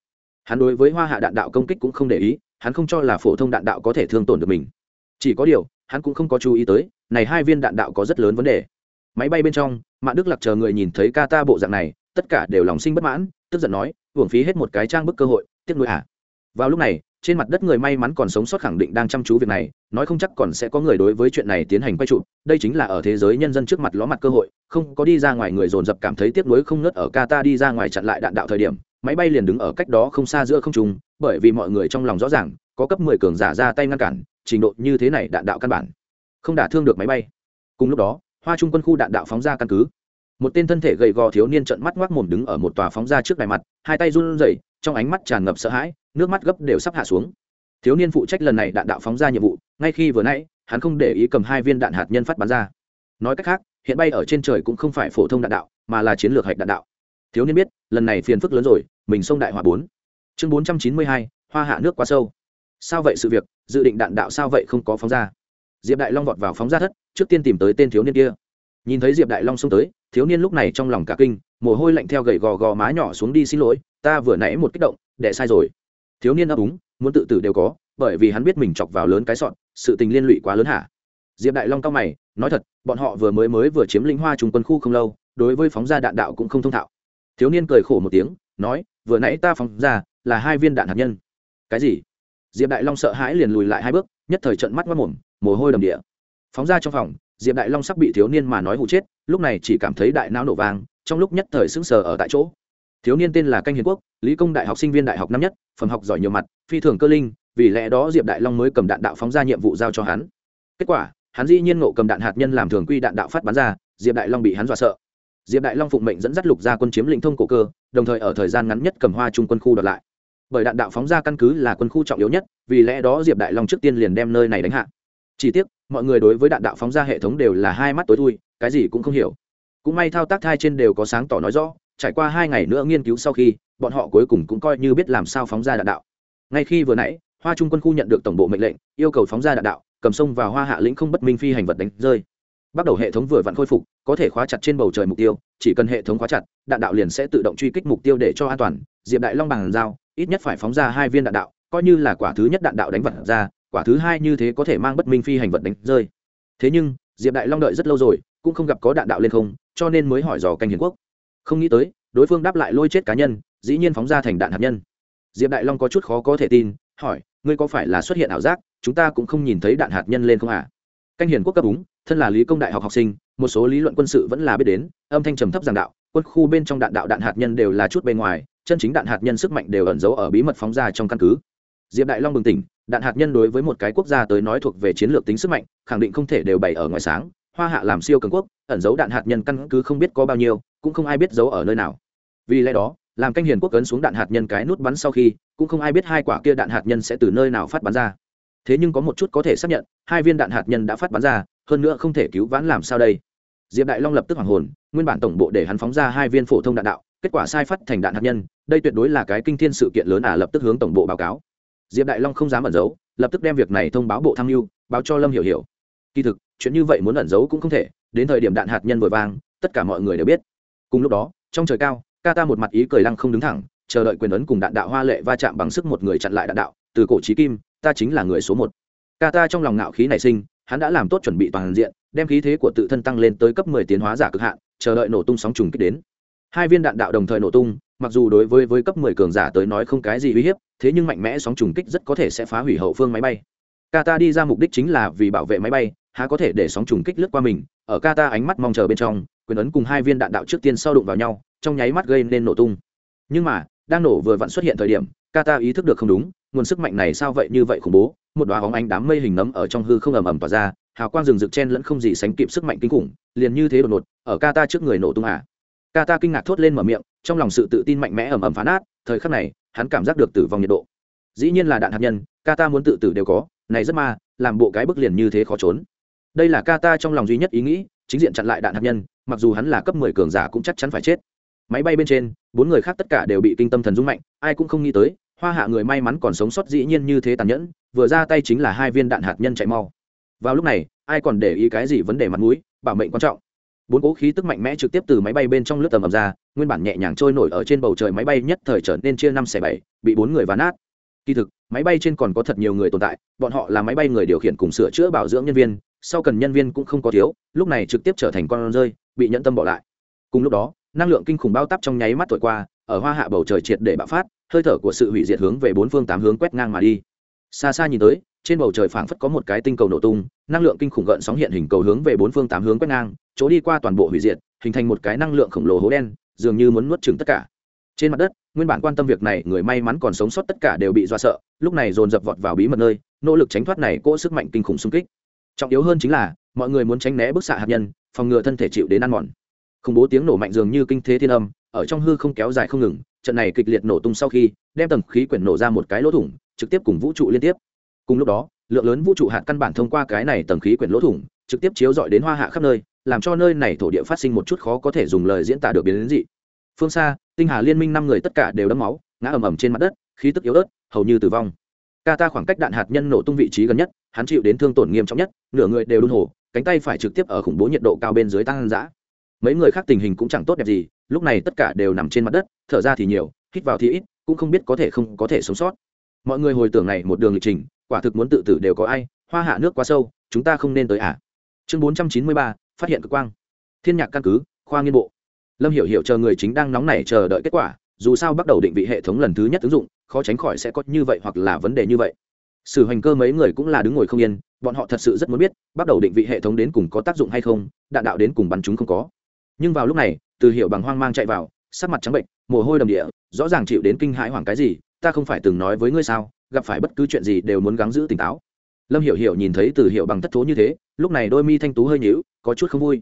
Hắn đối với hoa hạ đạn đạo công kích cũng không để ý, hắn không cho là phổ thông đạn đạo có thể thương tổn được mình. Chỉ có điều, hắn cũng không có chú ý tới này hai viên đạn đạo có rất lớn vấn đề. Máy bay bên trong mạng đức lạc chờ người nhìn thấy ca ta bộ dạng này, tất cả đều lòng sinh bất mãn, tức giận nói hưởng phí hết một cái trang bức cơ hội, tiếc nuôi à? Vào lúc này, trên mặt đất người may mắn còn sống sót khẳng định đang chăm chú việc này, nói không chắc còn sẽ có người đối với chuyện này tiến hành quay trụ, đây chính là ở thế giới nhân dân trước mặt ló mặt cơ hội, không có đi ra ngoài người dồn dập cảm thấy tiếc nuối không ngớt ở qatar đi ra ngoài chặn lại đạn đạo thời điểm, máy bay liền đứng ở cách đó không xa giữa không trung, bởi vì mọi người trong lòng rõ ràng, có cấp mười cường giả ra tay ngăn cản, trình độ như thế này đạn đạo căn bản không đả thương được máy bay. Cùng lúc đó, hoa trung quân khu đạn đạo phóng ra căn cứ. Một tên thân thể gầy gò thiếu niên trận mắt ngoác mồm đứng ở một tòa phóng ra trước đài mặt, hai tay run rẩy, trong ánh mắt tràn ngập sợ hãi, nước mắt gấp đều sắp hạ xuống. Thiếu niên phụ trách lần này đạn đạo phóng ra nhiệm vụ, ngay khi vừa nãy, hắn không để ý cầm hai viên đạn hạt nhân phát bắn ra. Nói cách khác, hiện bay ở trên trời cũng không phải phổ thông đạn đạo, mà là chiến lược hạch đạn đạo. Thiếu niên biết, lần này phiền phức lớn rồi, mình xông đại hòa bốn. Chương bốn trăm chín mươi hai, hoa hạ nước quá sâu. Sao vậy sự việc? Dự định đạn đạo sao vậy không có phóng ra? Diệp đại long vọt vào phóng ra thất, trước tiên tìm tới tên thiếu niên kia. Nhìn thấy diệp đại long xông tới, thiếu niên lúc này trong lòng cả kinh, mồ hôi lạnh theo gậy gò gò má nhỏ xuống đi xin lỗi, ta vừa nãy một kích động để sai rồi. Thiếu niên ấp úng muốn tự tử đều có, bởi vì hắn biết mình chọc vào lớn cái sọn, sự tình liên lụy quá lớn hả? Diệp đại long cao mày, nói thật, bọn họ vừa mới mới vừa chiếm lĩnh hoa trung quân khu không lâu, đối với phóng ra đạn đạo cũng không thông thạo. Thiếu niên cười khổ một tiếng, nói, vừa nãy ta phóng ra là hai viên đạn hạt nhân. Cái gì? Diệp đại long sợ hãi liền lùi lại hai bước, nhất thời trận mắt mất mồm mồ hôi đầm địa. Phóng ra trong phòng, diệp đại long sắp bị thiếu niên mà nói hụ chết, lúc này chỉ cảm thấy đại não nổ vang, trong lúc nhất thời sững sờ ở tại chỗ. Thiếu niên tên là canh hiền quốc, lý công đại học sinh viên đại học năm nhất, phẩm học giỏi nhiều mặt, phi thường cơ linh, vì lẽ đó diệp đại long mới cầm đạn đạo phóng ra nhiệm vụ giao cho hắn. Kết quả, hắn dĩ nhiên ngộ cầm đạn hạt nhân làm thường quy đạn đạo phát bắn ra, diệp đại long bị hắn dọa sợ. Diệp đại long phụng mệnh dẫn dắt lục ra quân chiếm lĩnh thông cổ cơ, đồng thời ở thời gian ngắn nhất cầm hoa trung quân khu đợt lại. Bởi đạn đạo phóng ra căn cứ là quân khu trọng yếu nhất, vì lẽ đó diệp đại long trước tiên liền đem nơi này đánh hạ chỉ tiếc, mọi người đối với đạn đạo phóng ra hệ thống đều là hai mắt tối thui cái gì cũng không hiểu. Cũng may thao tác thai trên đều có sáng tỏ nói rõ, trải qua hai ngày nữa nghiên cứu sau khi, bọn họ cuối cùng cũng coi như biết làm sao phóng ra đạn đạo. Ngay khi vừa nãy, hoa trung quân khu nhận được tổng bộ mệnh lệnh, yêu cầu phóng ra đạn đạo, cầm sông vào hoa hạ lĩnh không bất minh phi hành vật đánh rơi. Bắt đầu hệ thống vừa vặn khôi phục, có thể khóa chặt trên bầu trời mục tiêu, chỉ cần hệ thống khóa chặt, đạn đạo liền sẽ tự động truy kích mục tiêu để cho an toàn. Diệp đại long bằng dao, ít nhất phải phóng ra hai viên đạn đạo, coi như là quả thứ nhất đạn đạo đánh vật ra quả thứ hai như thế có thể mang bất minh phi hành vật đánh rơi. Thế nhưng, diệp đại long đợi rất lâu rồi, cũng không gặp có đạn đạo lên không, cho nên mới hỏi dò canh hiền quốc. Không nghĩ tới, đối phương đáp lại lôi chết cá nhân, dĩ nhiên phóng ra thành đạn hạt nhân. Diệp đại long có chút khó có thể tin, hỏi, ngươi có phải là xuất hiện ảo giác, chúng ta cũng không nhìn thấy đạn hạt nhân lên không à? Canh hiền quốc cấp úng, thân là lý công đại học học sinh, một số lý luận quân sự vẫn là biết đến, âm thanh trầm thấp giảng đạo, quân khu bên trong đạn đạo đạn hạt nhân đều là chút bên ngoài, chân chính đạn hạt nhân sức mạnh đều ẩn giấu ở bí mật phóng ra trong căn cứ. Diệp đại long bừng tỉnh đạn hạt nhân đối với một cái quốc gia tới nói thuộc về chiến lược tính sức mạnh, khẳng định không thể đều bày ở ngoài sáng. Hoa hạ làm siêu cường quốc, ẩn giấu đạn hạt nhân căn cứ không biết có bao nhiêu, cũng không ai biết giấu ở nơi nào. Vì lẽ đó, làm canh hiền quốc ấn xuống đạn hạt nhân cái nút bắn sau khi, cũng không ai biết hai quả kia đạn hạt nhân sẽ từ nơi nào phát bắn ra. Thế nhưng có một chút có thể xác nhận, hai viên đạn hạt nhân đã phát bắn ra, hơn nữa không thể cứu vãn làm sao đây? Diệp đại long lập tức hoàng hồn, nguyên bản tổng bộ để hắn phóng ra hai viên phổ thông đạn đạo, kết quả sai phát thành đạn hạt nhân, đây tuyệt đối là cái kinh thiên sự kiện lớn à lập tức hướng tổng bộ báo cáo diệp đại long không dám ẩn giấu, lập tức đem việc này thông báo bộ tham mưu, báo cho lâm hiểu hiểu. Kỳ thực, chuyện như vậy muốn ẩn giấu cũng không thể, đến thời điểm đạn hạt nhân vội vang tất cả mọi người đều biết. Cùng lúc đó, trong trời cao, ca ta một mặt ý cười lăng không đứng thẳng, chờ đợi quyền ấn cùng đạn đạo hoa lệ va chạm bằng sức một người chặn lại đạn đạo, từ cổ trí kim, ta chính là người số một. Ca ta trong lòng ngạo khí nảy sinh, hắn đã làm tốt chuẩn bị toàn diện, đem khí thế của tự thân tăng lên tới cấp mười tiến hóa giả cực hạn, chờ đợi nổ tung sóng trùng kích đến. Hai viên đạn đạo đồng thời nổ tung, mặc dù đối với với cấp mười cường giả tới nói không cái gì uy hiếp thế nhưng mạnh mẽ sóng trùng kích rất có thể sẽ phá hủy hậu phương máy bay. Kata đi ra mục đích chính là vì bảo vệ máy bay, há có thể để sóng trùng kích lướt qua mình. Ở Kata ánh mắt mong chờ bên trong, quyền ấn cùng hai viên đạn đạo trước tiên sau đụng vào nhau, trong nháy mắt gây nên nổ tung. Nhưng mà, đang nổ vừa vặn xuất hiện thời điểm Kata ý thức được không đúng, nguồn sức mạnh này sao vậy như vậy khủng bố, một đoá bóng ánh đám mây hình nấm ở trong hư không ầm ầm tỏa ra, hào quang rừng rực chen lẫn không gì sánh kịp sức mạnh kinh khủng, liền như thế đột ngột, ở Kata trước người nổ tung à. Kata kinh ngạc thốt lên mở miệng, trong lòng sự tự tin mạnh mẽ ầm ầm phá nát thời khắc này, hắn cảm giác được tử vong nhiệt độ. Dĩ nhiên là đạn hạt nhân Kata muốn tự tử đều có, này rất ma, làm bộ cái bức liền như thế khó trốn. Đây là Kata trong lòng duy nhất ý nghĩ, chính diện chặn lại đạn hạt nhân, mặc dù hắn là cấp mười cường giả cũng chắc chắn phải chết. Máy bay bên trên, bốn người khác tất cả đều bị kinh tâm thần rung mạnh, ai cũng không nghĩ tới, hoa hạ người may mắn còn sống sót dĩ nhiên như thế tàn nhẫn, vừa ra tay chính là hai viên đạn hạt nhân chạy mau. Vào lúc này, ai còn để ý cái gì vấn đề mặt mũi, bảo mệnh quan trọng bốn cố khí tức mạnh mẽ trực tiếp từ máy bay bên trong lướt tầm ầm ra, nguyên bản nhẹ nhàng trôi nổi ở trên bầu trời máy bay nhất thời trở nên chia năm xẻ bảy, bị bốn người ván nát. Kỳ thực, máy bay trên còn có thật nhiều người tồn tại, bọn họ là máy bay người điều khiển cùng sửa chữa bảo dưỡng nhân viên, sau cần nhân viên cũng không có thiếu, lúc này trực tiếp trở thành con rơi, bị nhẫn tâm bỏ lại. Cùng lúc đó, năng lượng kinh khủng bao tắp trong nháy mắt thổi qua, ở hoa hạ bầu trời triệt để bạo phát, hơi thở của sự hủy diệt hướng về bốn phương tám hướng quét ngang mà đi. Xa xa nhìn tới trên bầu trời phảng phất có một cái tinh cầu nổ tung, năng lượng kinh khủng gợn sóng hiện hình cầu hướng về bốn phương tám hướng quét ngang, chỗ đi qua toàn bộ hủy diệt, hình thành một cái năng lượng khổng lồ hố đen, dường như muốn nuốt chửng tất cả. Trên mặt đất, nguyên bản quan tâm việc này, người may mắn còn sống sót tất cả đều bị do sợ, lúc này dồn dập vọt vào bí mật nơi, nỗ lực tránh thoát này cỗ sức mạnh kinh khủng xung kích. Trọng yếu hơn chính là, mọi người muốn tránh né bức xạ hạt nhân, phòng ngừa thân thể chịu đến ăn mòn. Khủng bố tiếng nổ mạnh dường như kinh thế thiên âm, ở trong hư không kéo dài không ngừng, trận này kịch liệt nổ tung sau khi, đem tầng khí quyển nổ ra một cái lỗ thủng, trực tiếp cùng vũ trụ liên tiếp cùng lúc đó, lượng lớn vũ trụ hạt căn bản thông qua cái này tầng khí quyển lỗ thủng, trực tiếp chiếu dọi đến hoa hạ khắp nơi, làm cho nơi này thổ địa phát sinh một chút khó có thể dùng lời diễn tả được biến đến dị. Phương xa, tinh hà liên minh năm người tất cả đều đấm máu, ngã ầm ầm trên mặt đất, khí tức yếu ớt, hầu như tử vong. Ca ta khoảng cách đạn hạt nhân nổ tung vị trí gần nhất, hắn chịu đến thương tổn nghiêm trọng nhất, nửa người đều đun hổ cánh tay phải trực tiếp ở khủng bố nhiệt độ cao bên dưới tăng giã mấy người khác tình hình cũng chẳng tốt đẹp gì, lúc này tất cả đều nằm trên mặt đất, thở ra thì nhiều, hít vào thì ít, cũng không biết có thể không có thể sống sót. Mọi người hồi tưởng này một đường lịch trình quả thực muốn tự tử đều có ai, hoa hạ nước quá sâu, chúng ta không nên tới à? Chương bốn trăm chín mươi ba, phát hiện cực quang. Thiên nhạc căn cứ, khoa nghiên bộ. Lâm hiểu hiểu chờ người chính đang nóng nảy chờ đợi kết quả, dù sao bắt đầu định vị hệ thống lần thứ nhất ứng dụng, khó tránh khỏi sẽ có như vậy hoặc là vấn đề như vậy. Sử hành cơ mấy người cũng là đứng ngồi không yên, bọn họ thật sự rất muốn biết, bắt đầu định vị hệ thống đến cùng có tác dụng hay không, đạn đạo đến cùng bắn chúng không có. Nhưng vào lúc này, từ hiệu bằng hoang mang chạy vào, sắc mặt trắng bệnh, mồ hôi đầm địa, rõ ràng chịu đến kinh hãi hoảng cái gì, ta không phải từng nói với ngươi sao gặp phải bất cứ chuyện gì đều muốn gắng giữ tỉnh táo. Lâm hiểu hiểu nhìn thấy từ hiệu bằng thất thố như thế, lúc này đôi mi thanh tú hơi nhíu, có chút không vui.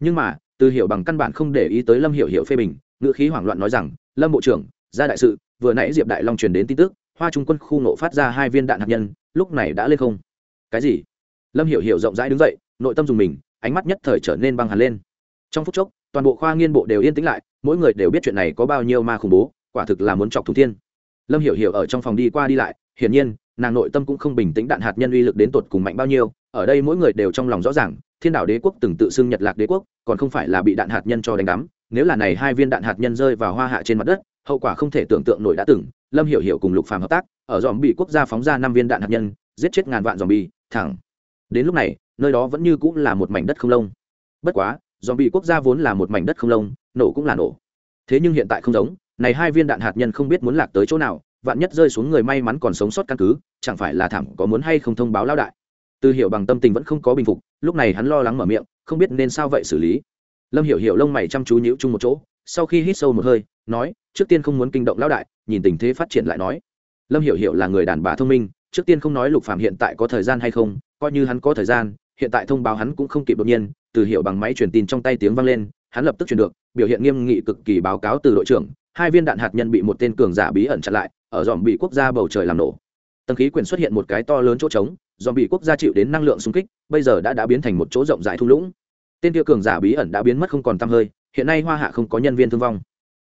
Nhưng mà, từ hiệu bằng căn bản không để ý tới lâm hiểu hiểu phê bình, ngữ khí hoảng loạn nói rằng, lâm bộ trưởng, ra đại sự, vừa nãy diệp đại long truyền đến tin tức, hoa trung quân khu nộ phát ra hai viên đạn hạt nhân, lúc này đã lên không. Cái gì? Lâm hiểu hiểu rộng rãi đứng dậy, nội tâm dùng mình, ánh mắt nhất thời trở nên băng hẳn lên. Trong phút chốc, toàn bộ khoa nghiên bộ đều yên tĩnh lại, mỗi người đều biết chuyện này có bao nhiêu ma khủng bố, quả thực là muốn chọc thủ thiên. Lâm hiểu hiểu ở trong phòng đi qua đi lại hiển nhiên, nàng nội tâm cũng không bình tĩnh đạn hạt nhân uy lực đến tột cùng mạnh bao nhiêu, ở đây mỗi người đều trong lòng rõ ràng, thiên đạo đế quốc từng tự xưng nhật lạc đế quốc, còn không phải là bị đạn hạt nhân cho đánh đắm, nếu là này hai viên đạn hạt nhân rơi vào hoa hạ trên mặt đất, hậu quả không thể tưởng tượng nổi đã từng, lâm hiểu hiểu cùng lục phàm hợp tác, ở dòm bị quốc gia phóng ra năm viên đạn hạt nhân, giết chết ngàn vạn dòm bi thẳng. Đến lúc này, nơi đó vẫn như cũng là một mảnh đất không lông. Bất quá dòm bị quốc gia vốn là một mảnh đất không lông, nổ cũng là nổ. Thế nhưng hiện tại không giống, này hai viên đạn hạt nhân không biết muốn lạc tới chỗ nào vạn nhất rơi xuống người may mắn còn sống sót căn cứ, chẳng phải là thảm có muốn hay không thông báo lao đại? Từ hiểu bằng tâm tình vẫn không có bình phục, lúc này hắn lo lắng mở miệng, không biết nên sao vậy xử lý. Lâm hiểu hiểu lông mày chăm chú nhíu chung một chỗ, sau khi hít sâu một hơi, nói, trước tiên không muốn kinh động lão đại, nhìn tình thế phát triển lại nói. Lâm hiểu hiểu là người đàn bà thông minh, trước tiên không nói lục phạm hiện tại có thời gian hay không, coi như hắn có thời gian, hiện tại thông báo hắn cũng không kịp đột nhiên từ hiểu bằng máy truyền tin trong tay tiếng vang lên, hắn lập tức truyền được, biểu hiện nghiêm nghị cực kỳ báo cáo từ đội trưởng, hai viên đạn hạt nhân bị một tên cường giả bí ẩn chặn lại ở dòm bị quốc gia bầu trời làm nổ. Tầng khí quyển xuất hiện một cái to lớn chỗ trống, dòm bị quốc gia chịu đến năng lượng xung kích, bây giờ đã đã biến thành một chỗ rộng rãi thung lũng. Tên kia cường giả bí ẩn đã biến mất không còn t hơi, hiện nay hoa hạ không có nhân viên thương vong.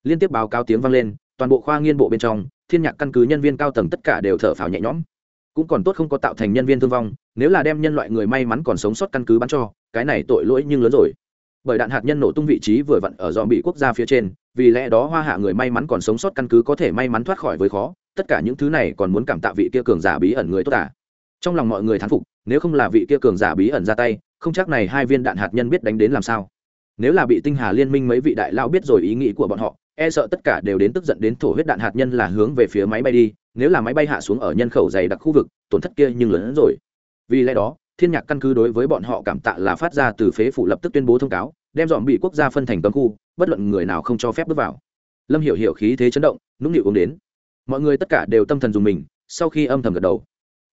Liên tiếp báo cáo tiếng vang lên, toàn bộ khoa nghiên bộ bên trong, thiên nhạc căn cứ nhân viên cao tầng tất cả đều thở phào nhẹ nhõm. Cũng còn tốt không có tạo thành nhân viên thương vong, nếu là đem nhân loại người may mắn còn sống sót căn cứ bắn cho, cái này tội lỗi nhưng lớn rồi bởi đạn hạt nhân nổ tung vị trí vừa vặn ở dọn bị quốc gia phía trên, vì lẽ đó hoa hạ người may mắn còn sống sót căn cứ có thể may mắn thoát khỏi với khó, tất cả những thứ này còn muốn cảm tạ vị kia cường giả bí ẩn người tốt à. trong lòng mọi người thán phục, nếu không là vị kia cường giả bí ẩn ra tay, không chắc này hai viên đạn hạt nhân biết đánh đến làm sao nếu là bị tinh hà liên minh mấy vị đại lao biết rồi ý nghĩ của bọn họ e sợ tất cả đều đến tức giận đến thổ huyết đạn hạt nhân là hướng về phía máy bay đi, nếu là máy bay hạ xuống ở nhân khẩu dày đặc khu vực, tổn thất kia nhưng lớn hơn rồi vì lẽ đó thiên nhạc căn cứ đối với bọn họ cảm tạ là phát ra từ phế phủ lập tức tuyên bố thông cáo, đem dọn bị quốc gia phân thành cấm khu, bất luận người nào không cho phép bước vào. Lâm hiểu hiểu khí thế chấn động, nũng nịu uống đến. Mọi người tất cả đều tâm thần dùng mình, sau khi âm thầm gật đầu.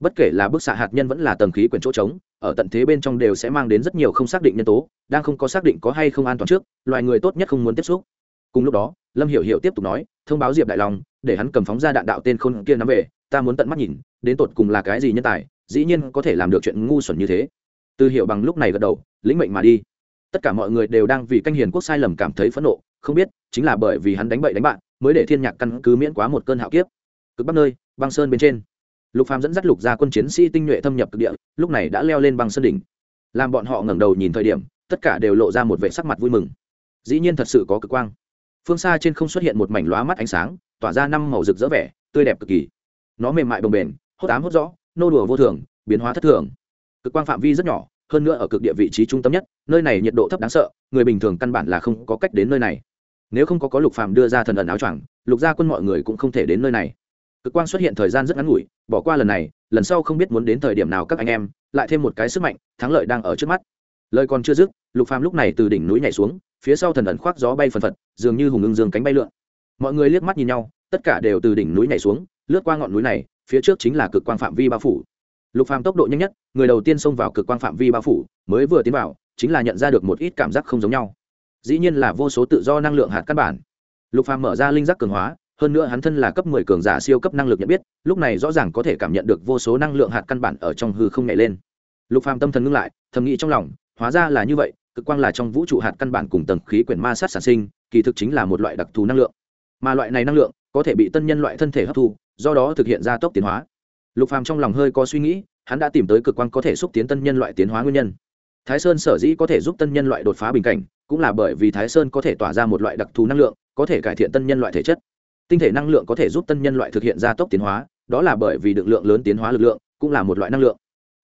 Bất kể là bức xạ hạt nhân vẫn là tầng khí quyển chỗ trống, ở tận thế bên trong đều sẽ mang đến rất nhiều không xác định nhân tố, đang không có xác định có hay không an toàn trước, loài người tốt nhất không muốn tiếp xúc. Cùng lúc đó, lâm hiểu hiểu tiếp tục nói, thông báo diệp đại long, để hắn cầm phóng ra đạn đạo tên khôn kia nắm về, ta muốn tận mắt nhìn, đến tột cùng là cái gì nhân tài dĩ nhiên có thể làm được chuyện ngu xuẩn như thế. Từ hiệu bằng lúc này gật đầu, lĩnh mệnh mà đi. Tất cả mọi người đều đang vì canh hiền quốc sai lầm cảm thấy phẫn nộ, không biết, chính là bởi vì hắn đánh bậy đánh bạn, mới để thiên nhạc căn cứ miễn quá một cơn hạo kiếp. Cực bắc nơi, băng sơn bên trên. Lục phàm dẫn dắt lục ra quân chiến sĩ tinh nhuệ thâm nhập cực địa, lúc này đã leo lên băng sơn đỉnh. Làm bọn họ ngẩng đầu nhìn thời điểm, tất cả đều lộ ra một vẻ sắc mặt vui mừng. Dĩ nhiên thật sự có cực quang. Phương xa trên không xuất hiện một mảnh lóa mắt ánh sáng, tỏa ra năm màu rực rỡ vẻ, tươi đẹp cực kỳ. Nó mềm mại bồng bềnh, hốt ám hốt rõ nô đùa vô thường, biến hóa thất thường. Cực quang phạm vi rất nhỏ, hơn nữa ở cực địa vị trí trung tâm nhất, nơi này nhiệt độ thấp đáng sợ, người bình thường căn bản là không có cách đến nơi này. Nếu không có có lục phàm đưa ra thần ẩn áo choàng, lục gia quân mọi người cũng không thể đến nơi này. Cực quang xuất hiện thời gian rất ngắn ngủi, bỏ qua lần này, lần sau không biết muốn đến thời điểm nào các anh em, lại thêm một cái sức mạnh, thắng lợi đang ở trước mắt. Lời còn chưa dứt, lục phàm lúc này từ đỉnh núi nhảy xuống, phía sau thần ẩn khoác gió bay phần phật, dường như hùng ưng dương cánh bay lượn. Mọi người liếc mắt nhìn nhau, tất cả đều từ đỉnh núi nhảy xuống, lướt qua ngọn núi này phía trước chính là cực quang phạm vi bao phủ. Lục phàm tốc độ nhanh nhất, người đầu tiên xông vào cực quang phạm vi bao phủ, mới vừa tiến vào, chính là nhận ra được một ít cảm giác không giống nhau. Dĩ nhiên là vô số tự do năng lượng hạt căn bản. Lục phàm mở ra linh giác cường hóa, hơn nữa hắn thân là cấp 10 cường giả siêu cấp năng lực nhận biết, lúc này rõ ràng có thể cảm nhận được vô số năng lượng hạt căn bản ở trong hư không nhảy lên. Lục phàm tâm thần ngưng lại, thầm nghĩ trong lòng, hóa ra là như vậy, cực quang là trong vũ trụ hạt căn bản cùng tầng khí quyển ma sát sản sinh, kỳ thực chính là một loại đặc thù năng lượng. Mà loại này năng lượng có thể bị tân nhân loại thân thể hấp thu do đó thực hiện gia tốc tiến hóa. Lục phàm trong lòng hơi có suy nghĩ, hắn đã tìm tới cực quang có thể xúc tiến tân nhân loại tiến hóa nguyên nhân. Thái sơn sở dĩ có thể giúp tân nhân loại đột phá bình cảnh, cũng là bởi vì thái sơn có thể tỏa ra một loại đặc thù năng lượng, có thể cải thiện tân nhân loại thể chất. Tinh thể năng lượng có thể giúp tân nhân loại thực hiện gia tốc tiến hóa, đó là bởi vì lượng lượng lớn tiến hóa lực lượng, cũng là một loại năng lượng.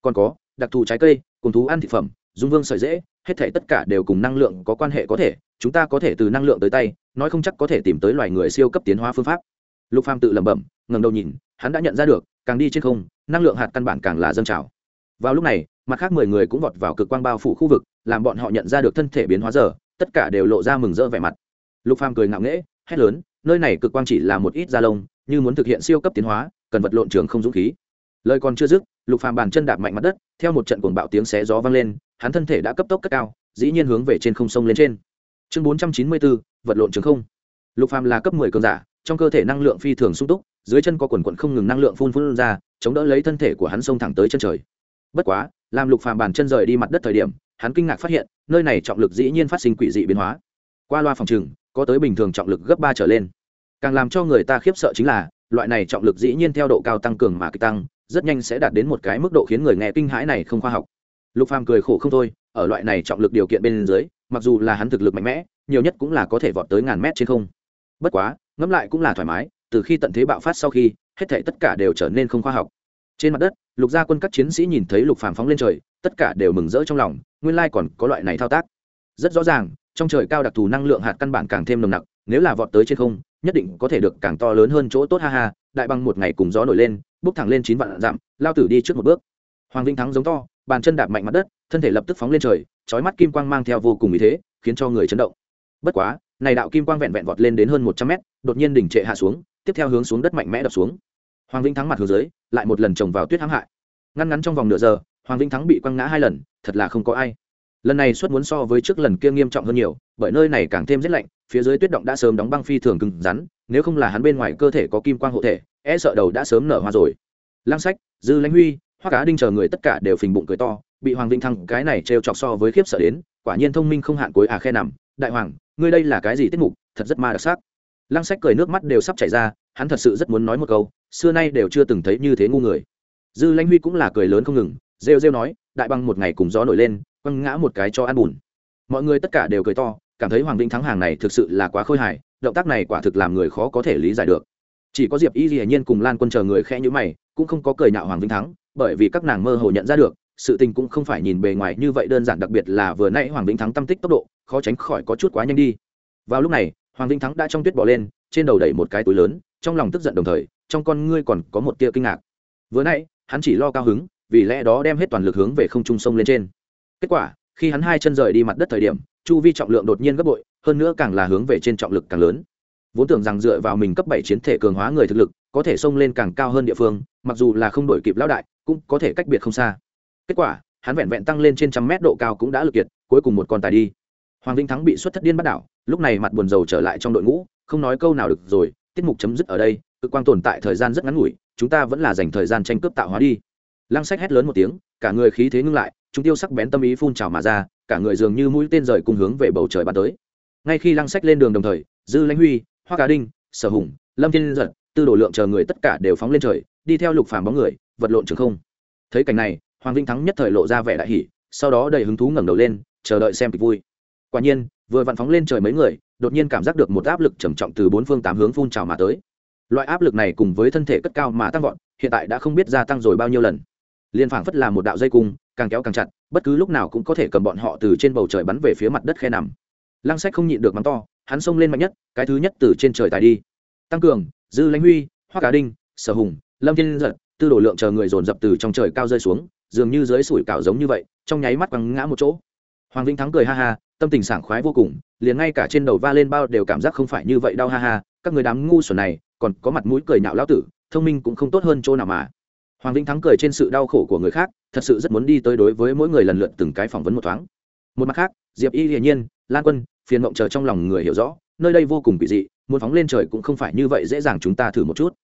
Còn có, đặc thù trái cây, cùng thú ăn thịt phẩm, dung vương sợi dễ, hết thể tất cả đều cùng năng lượng có quan hệ có thể, chúng ta có thể từ năng lượng tới tay, nói không chắc có thể tìm tới loài người siêu cấp tiến hóa phương pháp lục phàm tự lẩm bẩm ngẩng đầu nhìn hắn đã nhận ra được càng đi trên không năng lượng hạt căn bản càng là dâng trào. Vào lúc này mặt khác mười người cũng vọt vào cực quang bao phủ khu vực làm bọn họ nhận ra được thân thể biến hóa giờ tất cả đều lộ ra mừng rỡ vẻ mặt. Lục phàm cười ngạo nghễ hét lớn nơi này cực quang chỉ là một ít da lông như muốn thực hiện siêu cấp tiến hóa cần vật lộn trường không dũng khí. Lời còn chưa dứt lục phàm bàn chân đạp mạnh mặt đất theo một trận cuồng bạo tiếng xé gió vang lên hắn thân thể đã cấp tốc cất cao dĩ nhiên hướng về trên không sông lên trên. Chương 494, vật lộn trường không. Lục phàm là cấp 10 cường giả trong cơ thể năng lượng phi thường sung túc, dưới chân có quần quận không ngừng năng lượng phun phun ra, chống đỡ lấy thân thể của hắn xông thẳng tới chân trời. Bất quá làm lục phàm bàn chân rời đi mặt đất thời điểm, hắn kinh ngạc phát hiện, nơi này trọng lực dĩ nhiên phát sinh quỷ dị biến hóa. Qua loa phòng trừng, có tới bình thường trọng lực gấp ba trở lên. Càng làm cho người ta khiếp sợ chính là, loại này trọng lực dĩ nhiên theo độ cao tăng cường mà kịch tăng, rất nhanh sẽ đạt đến một cái mức độ khiến người nghe kinh hãi này không khoa học. Lục phàm cười khổ không thôi, ở loại này trọng lực điều kiện bên dưới, mặc dù là hắn thực lực mạnh mẽ, nhiều nhất cũng là có thể vọt tới ngàn mét trên không bất quá, ngẫm lại cũng là thoải mái, từ khi tận thế bạo phát sau khi, hết thảy tất cả đều trở nên không khoa học. Trên mặt đất, lục gia quân các chiến sĩ nhìn thấy lục phàm phóng lên trời, tất cả đều mừng rỡ trong lòng, nguyên lai còn có loại này thao tác. Rất rõ ràng, trong trời cao đặc thù năng lượng hạt căn bản càng thêm nồng nặc, nếu là vọt tới trên không, nhất định có thể được càng to lớn hơn chỗ tốt, ha ha, đại bằng một ngày cùng gió nổi lên, bước thẳng lên chín vạn dặm, lao tử đi trước một bước. Hoàng vinh thắng giống to, bàn chân đạp mạnh mặt đất, thân thể lập tức phóng lên trời, chói mắt kim quang mang theo vô cùng ý thế, khiến cho người chấn động. Bất quá này đạo kim quang vẹn vẹn vọt lên đến hơn một trăm mét, đột nhiên đỉnh trệ hạ xuống, tiếp theo hướng xuống đất mạnh mẽ đập xuống. Hoàng vĩnh thắng mặt hướng dưới, lại một lần trồng vào tuyết hãm hại. Ngăn ngắn trong vòng nửa giờ, hoàng vĩnh thắng bị quăng ngã hai lần, thật là không có ai. Lần này xuất muốn so với trước lần kia nghiêm trọng hơn nhiều, bởi nơi này càng thêm rét lạnh, phía dưới tuyết động đã sớm đóng băng phi thường cứng rắn, nếu không là hắn bên ngoài cơ thể có kim quang hộ thể e sợ đầu đã sớm nở hoa rồi. Lang sách, dư lãnh huy hoa cá đinh chờ người tất cả đều phình bụng cười to, bị hoàng vĩnh thắng cái này trêu chọc so với khiếp sợ đến, quả nhiên thông minh không hạn cuối à khe nằm, đại hoàng ngươi đây là cái gì tiết mục, thật rất ma đặc sắc. Lăng sách cười nước mắt đều sắp chảy ra, hắn thật sự rất muốn nói một câu, xưa nay đều chưa từng thấy như thế ngu người. Dư lãnh huy cũng là cười lớn không ngừng, rêu rêu nói, đại băng một ngày cùng gió nổi lên, quăng ngã một cái cho ăn bùn. Mọi người tất cả đều cười to, cảm thấy hoàng vĩnh thắng hàng này thực sự là quá khôi hài, động tác này quả thực làm người khó có thể lý giải được. Chỉ có diệp y dĩ nhiên cùng lan quân chờ người khẽ nhữ mày, cũng không có cười nhạo hoàng vĩnh thắng, bởi vì các nàng mơ hồ nhận ra được, sự tình cũng không phải nhìn bề ngoài như vậy đơn giản, đặc biệt là vừa nãy hoàng vĩnh thắng tâm tích tốc độ khó tránh khỏi có chút quá nhanh đi. Vào lúc này, hoàng vĩnh thắng đã trong tuyết bỏ lên, trên đầu đẩy một cái túi lớn, trong lòng tức giận đồng thời, trong con ngươi còn có một tia kinh ngạc. Vừa nãy, hắn chỉ lo cao hứng, vì lẽ đó đem hết toàn lực hướng về không trung sông lên trên. Kết quả, khi hắn hai chân rời đi mặt đất thời điểm, chu vi trọng lượng đột nhiên gấp bội, hơn nữa càng là hướng về trên trọng lực càng lớn. Vốn tưởng rằng dựa vào mình cấp bảy chiến thể cường hóa người thực lực, có thể xông lên càng cao hơn địa phương, mặc dù là không đổi kịp lão đại, cũng có thể cách biệt không xa. Kết quả, hắn vẹn vẹn tăng lên trên trăm mét độ cao cũng đã lực kiệt, cuối cùng một con tài đi hoàng vinh thắng bị xuất thất điên bắt đảo, lúc này mặt buồn rầu trở lại trong đội ngũ, không nói câu nào được rồi, tiết mục chấm dứt ở đây, cực quang tồn tại thời gian rất ngắn ngủi, chúng ta vẫn là dành thời gian tranh cướp tạo hóa đi. Lăng sách hét lớn một tiếng, cả người khí thế ngưng lại, chúng tiêu sắc bén tâm ý phun trào mà ra, cả người dường như mũi tên rời cùng hướng về bầu trời bắn tới. Ngay khi lăng sách lên đường đồng thời, dư lãnh huy, hoa cá đinh, sở hùng, lâm thiên giật, tư đồ lượng chờ người tất cả đều phóng lên trời, đi theo lục phàm bóng người, vật lộn trường không. Thấy cảnh này, hoàng vinh thắng nhất thời lộ ra vẻ đại hỉ, sau đó đầy hứng thú ngẩng đầu lên, chờ đợi xem kịch vui quả nhiên, vừa vặn phóng lên trời mấy người, đột nhiên cảm giác được một áp lực trầm trọng từ bốn phương tám hướng phun trào mà tới. Loại áp lực này cùng với thân thể cất cao mà tăng vọt, hiện tại đã không biết gia tăng rồi bao nhiêu lần. Liên phảng phất là một đạo dây cung, càng kéo càng chặt, bất cứ lúc nào cũng có thể cầm bọn họ từ trên bầu trời bắn về phía mặt đất khe nằm. Lăng sách không nhịn được mắng to, hắn xông lên mạnh nhất, cái thứ nhất từ trên trời tài đi. Tăng cường, dư lãnh huy hoa cá đinh, sở hùng, lâm thiên giật, tư đồ lượng chờ người dồn dập từ trong trời cao rơi xuống, dường như dưới sủi cảo giống như vậy, trong nháy mắt quăng ngã một chỗ hoàng vĩnh thắng cười ha ha, tâm tình sảng khoái vô cùng, liền ngay cả trên đầu va lên bao đều cảm giác không phải như vậy đau ha ha, các người đám ngu xuẩn này, còn có mặt mũi cười nhạo lão tử, thông minh cũng không tốt hơn chỗ nào mà. Hoàng vĩnh thắng cười trên sự đau khổ của người khác, thật sự rất muốn đi tới đối với mỗi người lần lượt từng cái phỏng vấn một thoáng. Một mặt khác, diệp y hiển nhiên, lan quân, phiền mộng chờ trong lòng người hiểu rõ, nơi đây vô cùng kỳ dị, muốn phóng lên trời cũng không phải như vậy dễ dàng chúng ta thử một chút.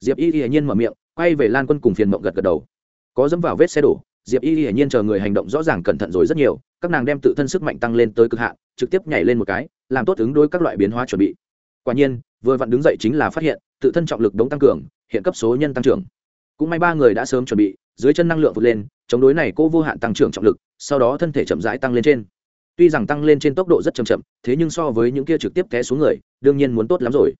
Diệp y hiển nhiên mở miệng, quay về lan quân cùng phiền mộng gật gật đầu. Có dẫm vào vết xe đổ, diệp y hiển nhiên chờ người hành động rõ ràng cẩn thận rồi rất nhiều các nàng đem tự thân sức mạnh tăng lên tới cực hạn, trực tiếp nhảy lên một cái, làm tốt ứng đối các loại biến hóa chuẩn bị. Quả nhiên, vừa vặn đứng dậy chính là phát hiện, tự thân trọng lực đống tăng cường, hiện cấp số nhân tăng trưởng. Cũng may ba người đã sớm chuẩn bị, dưới chân năng lượng vượt lên, chống đối này cô vô hạn tăng trưởng trọng lực, sau đó thân thể chậm rãi tăng lên trên. Tuy rằng tăng lên trên tốc độ rất chậm chậm, thế nhưng so với những kia trực tiếp té xuống người, đương nhiên muốn tốt lắm rồi.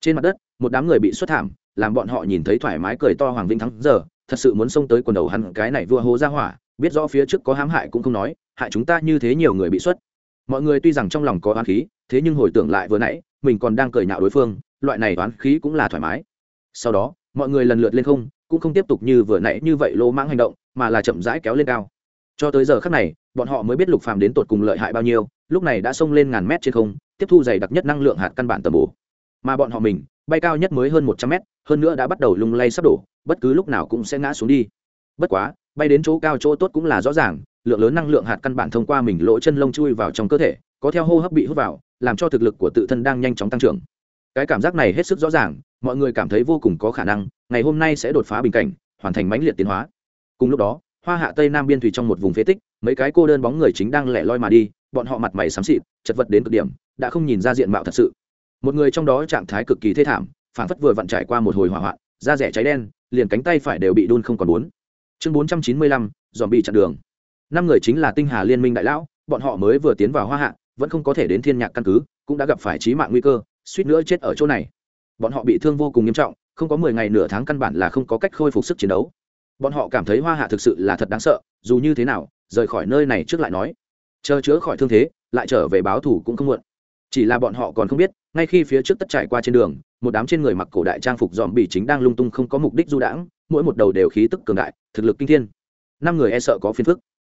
Trên mặt đất, một đám người bị xuất thảm, làm bọn họ nhìn thấy thoải mái cười to hoàng vinh thắng giờ, thật sự muốn xông tới quần đầu hắn cái này vua hố ra hỏa, biết rõ phía trước có hãm hại cũng không nói hại chúng ta như thế nhiều người bị xuất mọi người tuy rằng trong lòng có oán khí, thế nhưng hồi tưởng lại vừa nãy, mình còn đang cười nhạo đối phương, loại này oán khí cũng là thoải mái. Sau đó, mọi người lần lượt lên không, cũng không tiếp tục như vừa nãy như vậy lô mãng hành động, mà là chậm rãi kéo lên cao. Cho tới giờ khắc này, bọn họ mới biết lục phàm đến tột cùng lợi hại bao nhiêu, lúc này đã xông lên ngàn mét trên không, tiếp thu dày đặc nhất năng lượng hạt căn bản tầm bổ. Mà bọn họ mình, bay cao nhất mới hơn một trăm mét, hơn nữa đã bắt đầu lung lay sắp đổ, bất cứ lúc nào cũng sẽ ngã xuống đi. Bất quá, bay đến chỗ cao chỗ tốt cũng là rõ ràng lượng lớn năng lượng hạt căn bản thông qua mình lỗ chân lông chui vào trong cơ thể, có theo hô hấp bị hút vào, làm cho thực lực của tự thân đang nhanh chóng tăng trưởng. Cái cảm giác này hết sức rõ ràng, mọi người cảm thấy vô cùng có khả năng, ngày hôm nay sẽ đột phá bình cảnh, hoàn thành mãnh liệt tiến hóa. Cùng lúc đó, hoa hạ tây nam biên thủy trong một vùng phế tích, mấy cái cô đơn bóng người chính đang lẻ loi mà đi, bọn họ mặt mày xám xịt, chật vật đến cực điểm, đã không nhìn ra diện mạo thật sự. Một người trong đó trạng thái cực kỳ thê thảm phản phất vừa vặn trải qua một hồi hỏa hoạn, da rẻ cháy đen, liền cánh tay phải đều bị đun không còn bốn chương bốn trăm chín mươi lăm dòm bị chặn đường năm người chính là tinh hà liên minh đại lão, bọn họ mới vừa tiến vào hoa hạ, vẫn không có thể đến thiên nhạc căn cứ, cũng đã gặp phải trí mạng nguy cơ, suýt nữa chết ở chỗ này. Bọn họ bị thương vô cùng nghiêm trọng, không có mười ngày nửa tháng căn bản là không có cách khôi phục sức chiến đấu. Bọn họ cảm thấy hoa hạ thực sự là thật đáng sợ, dù như thế nào, rời khỏi nơi này trước lại nói. Chờ chữa khỏi thương thế, lại trở về báo thủ cũng không muộn. Chỉ là bọn họ còn không biết, ngay khi phía trước tất trải qua trên đường, một đám trên người mặc cổ đại trang phục dòm bỉ chính đang lung tung không có mục đích du đãng, mỗi một đầu đều khí tức cường đại, thực lực kinh thiên. Năm người e sợ có phiền phức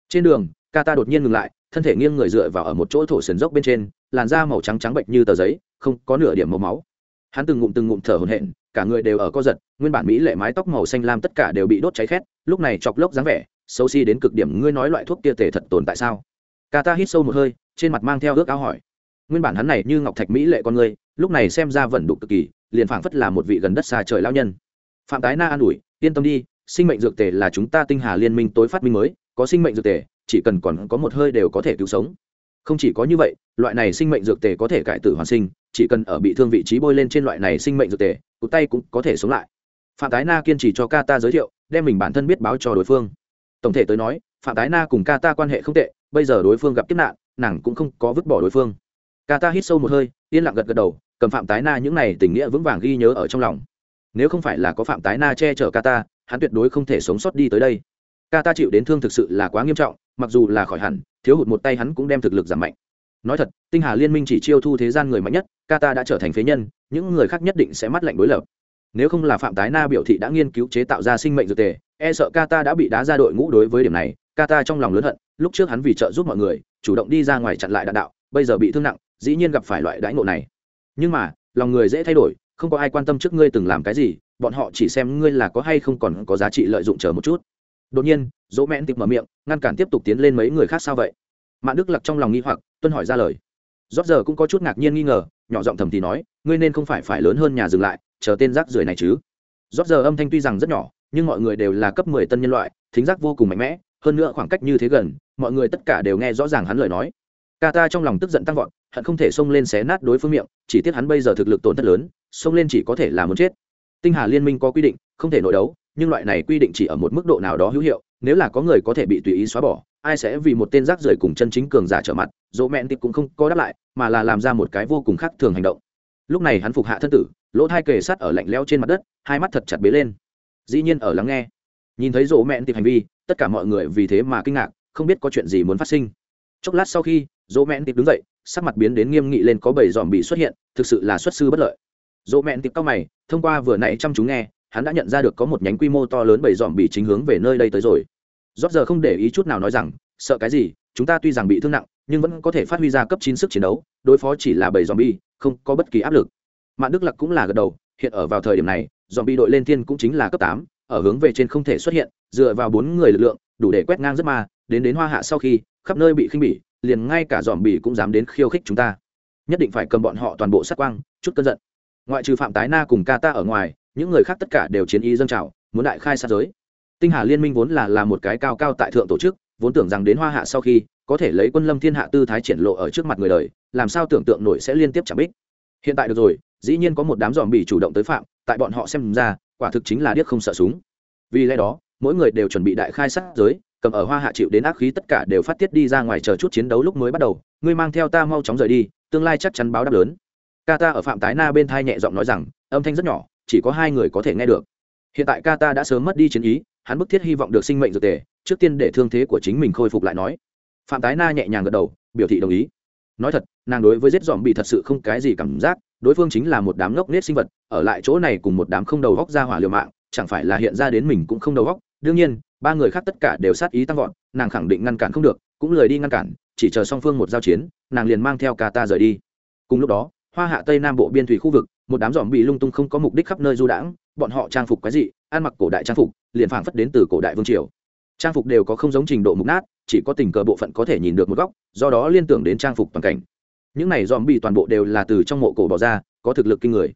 trên đường, ca ta đột nhiên ngừng lại, thân thể nghiêng người dựa vào ở một chỗ thổ sườn dốc bên trên, làn da màu trắng trắng bệnh như tờ giấy, không có nửa điểm màu máu. Hắn từng ngụm từng ngụm thở hổn hển, cả người đều ở co giật, nguyên bản mỹ lệ mái tóc màu xanh lam tất cả đều bị đốt cháy khét, lúc này chọc lốc dáng vẻ, xấu xi đến cực điểm, ngươi nói loại thuốc kia tề thật tồn tại sao? Ca ta hít sâu một hơi, trên mặt mang theo ước áo hỏi. Nguyên bản hắn này như ngọc thạch mỹ lệ con người, lúc này xem ra vẫn đục cực kỳ, liền phảng phất là một vị gần đất xa trời lao nhân. Phạm tái na an ủi, yên tâm đi, sinh mệnh dược tề là chúng ta tinh hà liên minh tối phát minh mới có sinh mệnh dược tề, chỉ cần còn có một hơi đều có thể cứu sống. Không chỉ có như vậy, loại này sinh mệnh dược tề có thể cải tử hoàn sinh, chỉ cần ở bị thương vị trí bôi lên trên loại này sinh mệnh dược tề cụt tay cũng có thể sống lại. Phạm tái na kiên trì cho ca ta giới thiệu, đem mình bản thân biết báo cho đối phương. Tổng thể tới nói, phạm tái na cùng ca ta quan hệ không tệ, bây giờ đối phương gặp kiếp nạn, nàng cũng không có vứt bỏ đối phương. Ca ta hít sâu một hơi, yên lặng gật gật đầu, cầm phạm tái na những này tình nghĩa vững vàng ghi nhớ ở trong lòng. Nếu không phải là có phạm tái na che chở ca ta, hắn tuyệt đối không thể sống sót đi tới đây ca ta chịu đến thương thực sự là quá nghiêm trọng, mặc dù là khỏi hẳn, thiếu hụt một tay hắn cũng đem thực lực giảm mạnh. Nói thật, tinh hà liên minh chỉ chiêu thu thế gian người mạnh nhất, ca ta đã trở thành phế nhân, những người khác nhất định sẽ mắt lạnh đối lập. Nếu không là phạm tái na biểu thị đã nghiên cứu chế tạo ra sinh mệnh dược tề e sợ ca ta đã bị đá ra đội ngũ đối với điểm này, ca ta trong lòng lớn hận, lúc trước hắn vì trợ giúp mọi người, chủ động đi ra ngoài chặn lại đạn đạo, bây giờ bị thương nặng, dĩ nhiên gặp phải loại đãi ngộ này. Nhưng mà, lòng người dễ thay đổi, không có ai quan tâm trước ngươi từng làm cái gì, bọn họ chỉ xem ngươi là có hay không còn có giá trị lợi dụng chờ một chút đột nhiên, dỗ mẹn tịp mở miệng, ngăn cản tiếp tục tiến lên mấy người khác sao vậy? Mạng đức lặc trong lòng nghi hoặc, tuân hỏi ra lời. Rót giờ cũng có chút ngạc nhiên nghi ngờ, nhỏ giọng thầm thì nói, ngươi nên không phải phải lớn hơn nhà dừng lại, chờ tên rác rưởi này chứ. Rót giờ âm thanh tuy rằng rất nhỏ, nhưng mọi người đều là cấp mười tân nhân loại, thính giác vô cùng mạnh mẽ, hơn nữa khoảng cách như thế gần, mọi người tất cả đều nghe rõ ràng hắn lời nói. Ca ta trong lòng tức giận tăng vọt, hận không thể xông lên xé nát đối phương miệng, chỉ tiếc hắn bây giờ thực lực tổn thất lớn, xông lên chỉ có thể là muốn chết. Tinh hà liên minh có quy định, không thể nội đấu nhưng loại này quy định chỉ ở một mức độ nào đó hữu hiệu, nếu là có người có thể bị tùy ý xóa bỏ, ai sẽ vì một tên rác rưởi cùng chân chính cường giả trở mặt dỗ mẹn tịp cũng không có đáp lại, mà là làm ra một cái vô cùng khác thường hành động. Lúc này hắn phục hạ thân tử, lỗ thai kề sát ở lạnh leo trên mặt đất, hai mắt thật chặt bế lên. Dĩ nhiên ở lắng nghe. Nhìn thấy dỗ mẹn tịp hành vi, tất cả mọi người vì thế mà kinh ngạc, không biết có chuyện gì muốn phát sinh. Chốc lát sau khi dỗ mẹn tịp đứng dậy, sắc mặt biến đến nghiêm nghị lên có bảy dòm bị xuất hiện, thực sự là xuất sư bất lợi. Dỗ mẹn tịp cao mày, thông qua vừa nãy chăm chú nghe hắn đã nhận ra được có một nhánh quy mô to lớn bầy dòm bị chính hướng về nơi đây tới rồi. Rót giờ không để ý chút nào nói rằng, sợ cái gì, chúng ta tuy rằng bị thương nặng, nhưng vẫn có thể phát huy ra cấp chín sức chiến đấu, đối phó chỉ là bầy dòm bi, không có bất kỳ áp lực. Mạng đức lạc cũng là gật đầu, hiện ở vào thời điểm này, dòm bi đội lên thiên cũng chính là cấp tám, ở hướng về trên không thể xuất hiện, dựa vào bốn người lực lượng, đủ để quét ngang rất ma, đến đến hoa hạ sau khi, khắp nơi bị khinh bỉ, liền ngay cả dòm bỉ cũng dám đến khiêu khích chúng ta. Nhất định phải cầm bọn họ toàn bộ sát quang, chút cơn giận. Ngoại trừ phạm tái na cùng ca ta ở ngoài những người khác tất cả đều chiến ý dâng trào, muốn đại khai sát giới. Tinh hà liên minh vốn là là một cái cao cao tại thượng tổ chức, vốn tưởng rằng đến hoa hạ sau khi, có thể lấy quân lâm thiên hạ tư thái triển lộ ở trước mặt người đời, làm sao tưởng tượng nổi sẽ liên tiếp chạm bích. Hiện tại được rồi, dĩ nhiên có một đám dòm bỉ chủ động tới phạm, tại bọn họ xem ra, quả thực chính là điếc không sợ súng. Vì lẽ đó, mỗi người đều chuẩn bị đại khai sát giới, cầm ở hoa hạ chịu đến ác khí tất cả đều phát tiết đi ra ngoài chờ chút chiến đấu lúc mới bắt đầu, ngươi mang theo ta mau chóng rời đi, tương lai chắc chắn báo đáp lớn. Ca ta ở phạm tái na bên thai nhẹ giọng nói rằng, âm thanh rất nhỏ chỉ có hai người có thể nghe được. Hiện tại Kata đã sớm mất đi chiến ý, hắn bức thiết hy vọng được sinh mệnh dược tề, trước tiên để thương thế của chính mình khôi phục lại nói. Phạm tái na nhẹ nhàng gật đầu, biểu thị đồng ý. Nói thật, nàng đối với giết dòm bị thật sự không cái gì cảm giác, đối phương chính là một đám ngốc nết sinh vật, ở lại chỗ này cùng một đám không đầu góc ra hỏa liều mạng, chẳng phải là hiện ra đến mình cũng không đầu góc. Đương nhiên, ba người khác tất cả đều sát ý tăng vọt, nàng khẳng định ngăn cản không được, cũng lười đi ngăn cản, chỉ chờ song phương một giao chiến, nàng liền mang theo cả ta rời đi. Cùng lúc đó, hoa hạ tây nam bộ biên thủy khu vực một đám dòm bị lung tung không có mục đích khắp nơi du đãng, bọn họ trang phục cái gì ăn mặc cổ đại trang phục, liền phảng phất đến từ cổ đại vương triều. Trang phục đều có không giống trình độ mục nát, chỉ có tình cờ bộ phận có thể nhìn được một góc, do đó liên tưởng đến trang phục toàn cảnh. Những này dòm bị toàn bộ đều là từ trong mộ cổ bỏ ra, có thực lực kinh người.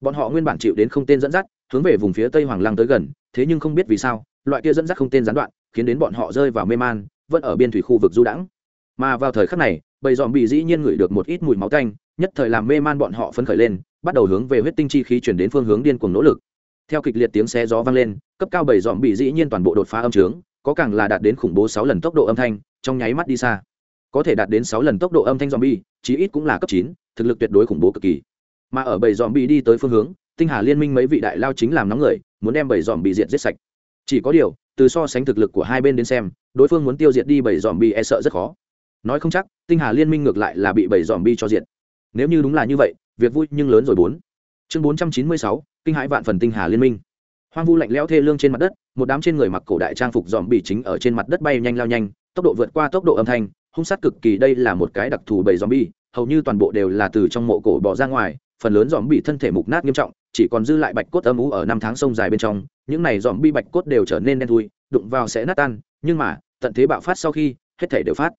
Bọn họ nguyên bản chịu đến không tên dẫn dắt, hướng về vùng phía tây hoàng lăng tới gần, thế nhưng không biết vì sao, loại kia dẫn dắt không tên gián đoạn, khiến đến bọn họ rơi vào mê man, vẫn ở biên thủy khu vực du đãng. Mà vào thời khắc này, bầy dòm bị dĩ nhiên ngửi được một ít mùi máu tanh, nhất thời làm mê man bọn họ phấn khởi lên bắt đầu hướng về huyết tinh chi khí chuyển đến phương hướng điên cuồng nỗ lực theo kịch liệt tiếng xe gió vang lên cấp cao bảy dòm bị dĩ nhiên toàn bộ đột phá âm trướng có càng là đạt đến khủng bố sáu lần tốc độ âm thanh trong nháy mắt đi xa có thể đạt đến sáu lần tốc độ âm thanh zombie, chí ít cũng là cấp chín, thực lực tuyệt đối khủng bố cực kỳ. Mà ở bầy zombie đi tới phương hướng, Tinh Hà Liên minh mấy vị đại lao chính làm nóng người, muốn đem bầy zombie diệt giết sạch. Chỉ có điều, từ so sánh thực lực của hai bên đến xem, đối phương muốn tiêu diệt đi bảy zombie e sợ rất khó. Nói không chắc, Tinh Hà Liên minh ngược lại là bị bầy zombie cho diệt. Nếu như đúng là như vậy, việc vui nhưng lớn rồi bốn. Chương bốn trăm chín mươi sáu, kinh hãi vạn phần Tinh Hà Liên minh. Hoang vu lạnh lẽo thê lương trên mặt đất, một đám trên người mặc cổ đại trang phục zombie chính ở trên mặt đất bay nhanh lao nhanh, tốc độ vượt qua tốc độ âm thanh, hung sát cực kỳ đây là một cái đặc thù bầy bỉ, hầu như toàn bộ đều là từ trong mộ cổ bỏ ra ngoài, phần lớn zombie thân thể mục nát nghiêm trọng, chỉ còn dư lại bạch cốt âm ú ở năm tháng sông dài bên trong, những này bi bạch cốt đều trở nên đen thui, đụng vào sẽ nát tan, nhưng mà, tận thế bạo phát sau khi, hết thể đều phát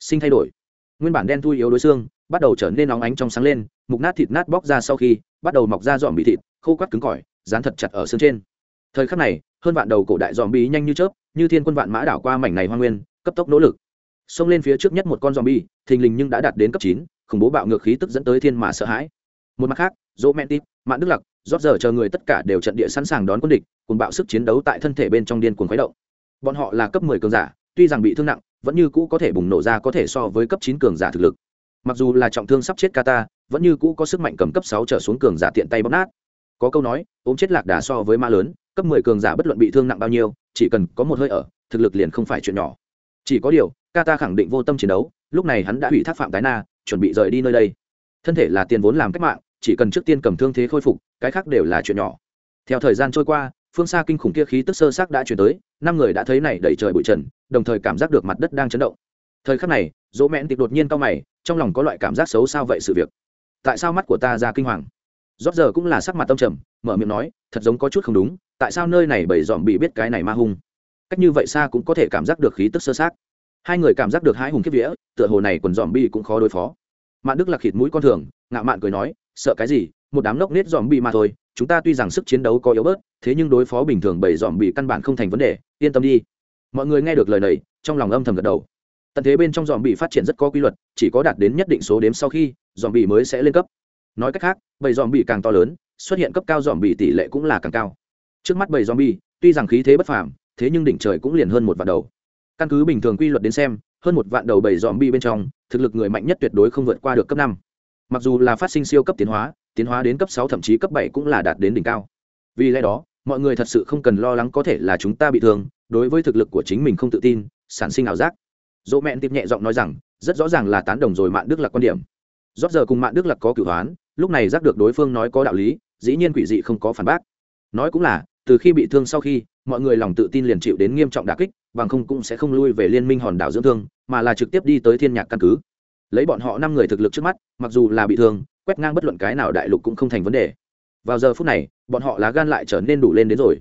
sinh thay đổi. Nguyên bản đen thui yếu đối xương, bắt đầu trở nên nóng ánh trong sáng lên, mục nát thịt nát bóc ra sau khi, bắt đầu mọc ra dòm bị thịt, khô quắt cứng cỏi, dán thật chặt ở xương trên. Thời khắc này, hơn vạn đầu cổ đại dòm bi nhanh như chớp, như thiên quân vạn mã đảo qua mảnh này hoang nguyên, cấp tốc nỗ lực xông lên phía trước nhất một con dòm bi thình lình nhưng đã đạt đến cấp chín, khủng bố bạo ngược khí tức dẫn tới thiên mà sợ hãi. Một mặt khác, Dỗ Mentit, Mạn Đức Lặc, rót giờ chờ người tất cả đều trận địa sẵn sàng đón quân địch, cùng bạo sức chiến đấu tại thân thể bên trong điên cuồng khuấy động. Bọn họ là cấp 10 cường giả, tuy rằng bị thương nặng, vẫn như cũ có thể bùng nổ ra có thể so với cấp 9 cường giả thực lực. Mặc dù là trọng thương sắp chết Kata, vẫn như cũ có sức mạnh cầm cấp 6 trở xuống cường giả tiện tay bóp nát. Có câu nói, ốm chết lạc đà so với ma lớn, cấp 10 cường giả bất luận bị thương nặng bao nhiêu, chỉ cần có một hơi ở, thực lực liền không phải chuyện nhỏ. Chỉ có điều, Kata khẳng định vô tâm chiến đấu, lúc này hắn đã hủy thác phạm tái na, chuẩn bị rời đi nơi đây. Thân thể là tiền vốn làm cách mạng, chỉ cần trước tiên cầm thương thế khôi phục, cái khác đều là chuyện nhỏ. Theo thời gian trôi qua, phương xa kinh khủng kia khí tức sơ xác đã chuyển tới, năm người đã thấy này đẩy trời bụi trần, đồng thời cảm giác được mặt đất đang chấn động. Thời khắc này, Dỗ Mện Tịch đột nhiên cau mày, trong lòng có loại cảm giác xấu sao vậy sự việc. Tại sao mắt của ta ra kinh hoàng? Rốt giờ cũng là sắc mặt tâm trầm, mở miệng nói, thật giống có chút không đúng, tại sao nơi này bầy dòm bị biết cái này ma hung? Cách như vậy xa cũng có thể cảm giác được khí tức sơ sát. hai người cảm giác được hai hùng kiếp vía tựa hồ này quần dòm bi cũng khó đối phó mạn đức lạc khịt mũi con thường ngạo mạn cười nói sợ cái gì một đám lốc nết dòm bi mà thôi chúng ta tuy rằng sức chiến đấu có yếu bớt thế nhưng đối phó bình thường bảy dòm bị căn bản không thành vấn đề yên tâm đi mọi người nghe được lời này trong lòng âm thầm gật đầu tận thế bên trong dòm bị phát triển rất có quy luật, chỉ có đạt đến nhất định số đếm sau khi, dòm bị mới sẽ lên cấp. Nói cách khác bảy dòm bị càng to lớn, xuất hiện cấp cao dòm bị tỷ lệ cũng là càng cao. Trước mắt bảy dòm bị, tuy rằng khí thế bất phàm, thế nhưng đỉnh trời cũng liền hơn một vạn đầu. Căn cứ bình thường quy luật đến xem, hơn một vạn đầu bảy dòm bị bên trong, thực lực người mạnh nhất tuyệt đối không vượt qua được cấp năm. Mặc dù là phát sinh siêu cấp tiến hóa tiến hóa đến cấp sáu, thậm chí cấp bảy cũng là đạt đến đỉnh cao. Vì lẽ đó, mọi người thật sự không cần lo lắng có thể là chúng ta bị thương, đối với thực lực của chính mình không tự tin, sản sinh ảo giác dỗ mẹn tiếp nhẹ giọng nói rằng, rất rõ ràng là tán đồng rồi mạng đức lạc quan điểm. Rót giờ cùng mạng đức lạc có cửu hoán, lúc này giác được đối phương nói có đạo lý, dĩ nhiên quỷ dị không có phản bác. Nói cũng là, từ khi bị thương sau khi, mọi người lòng tự tin liền chịu đến nghiêm trọng đà kích, bằng không cũng sẽ không lui về liên minh hòn đảo dưỡng thương, mà là trực tiếp đi tới thiên nhạc căn cứ. Lấy bọn họ năm người thực lực trước mắt, mặc dù là bị thương, quét ngang bất luận cái nào đại lục cũng không thành vấn đề. Vào giờ phút này, bọn họ lá gan lại trở nên đủ lên đến rồi.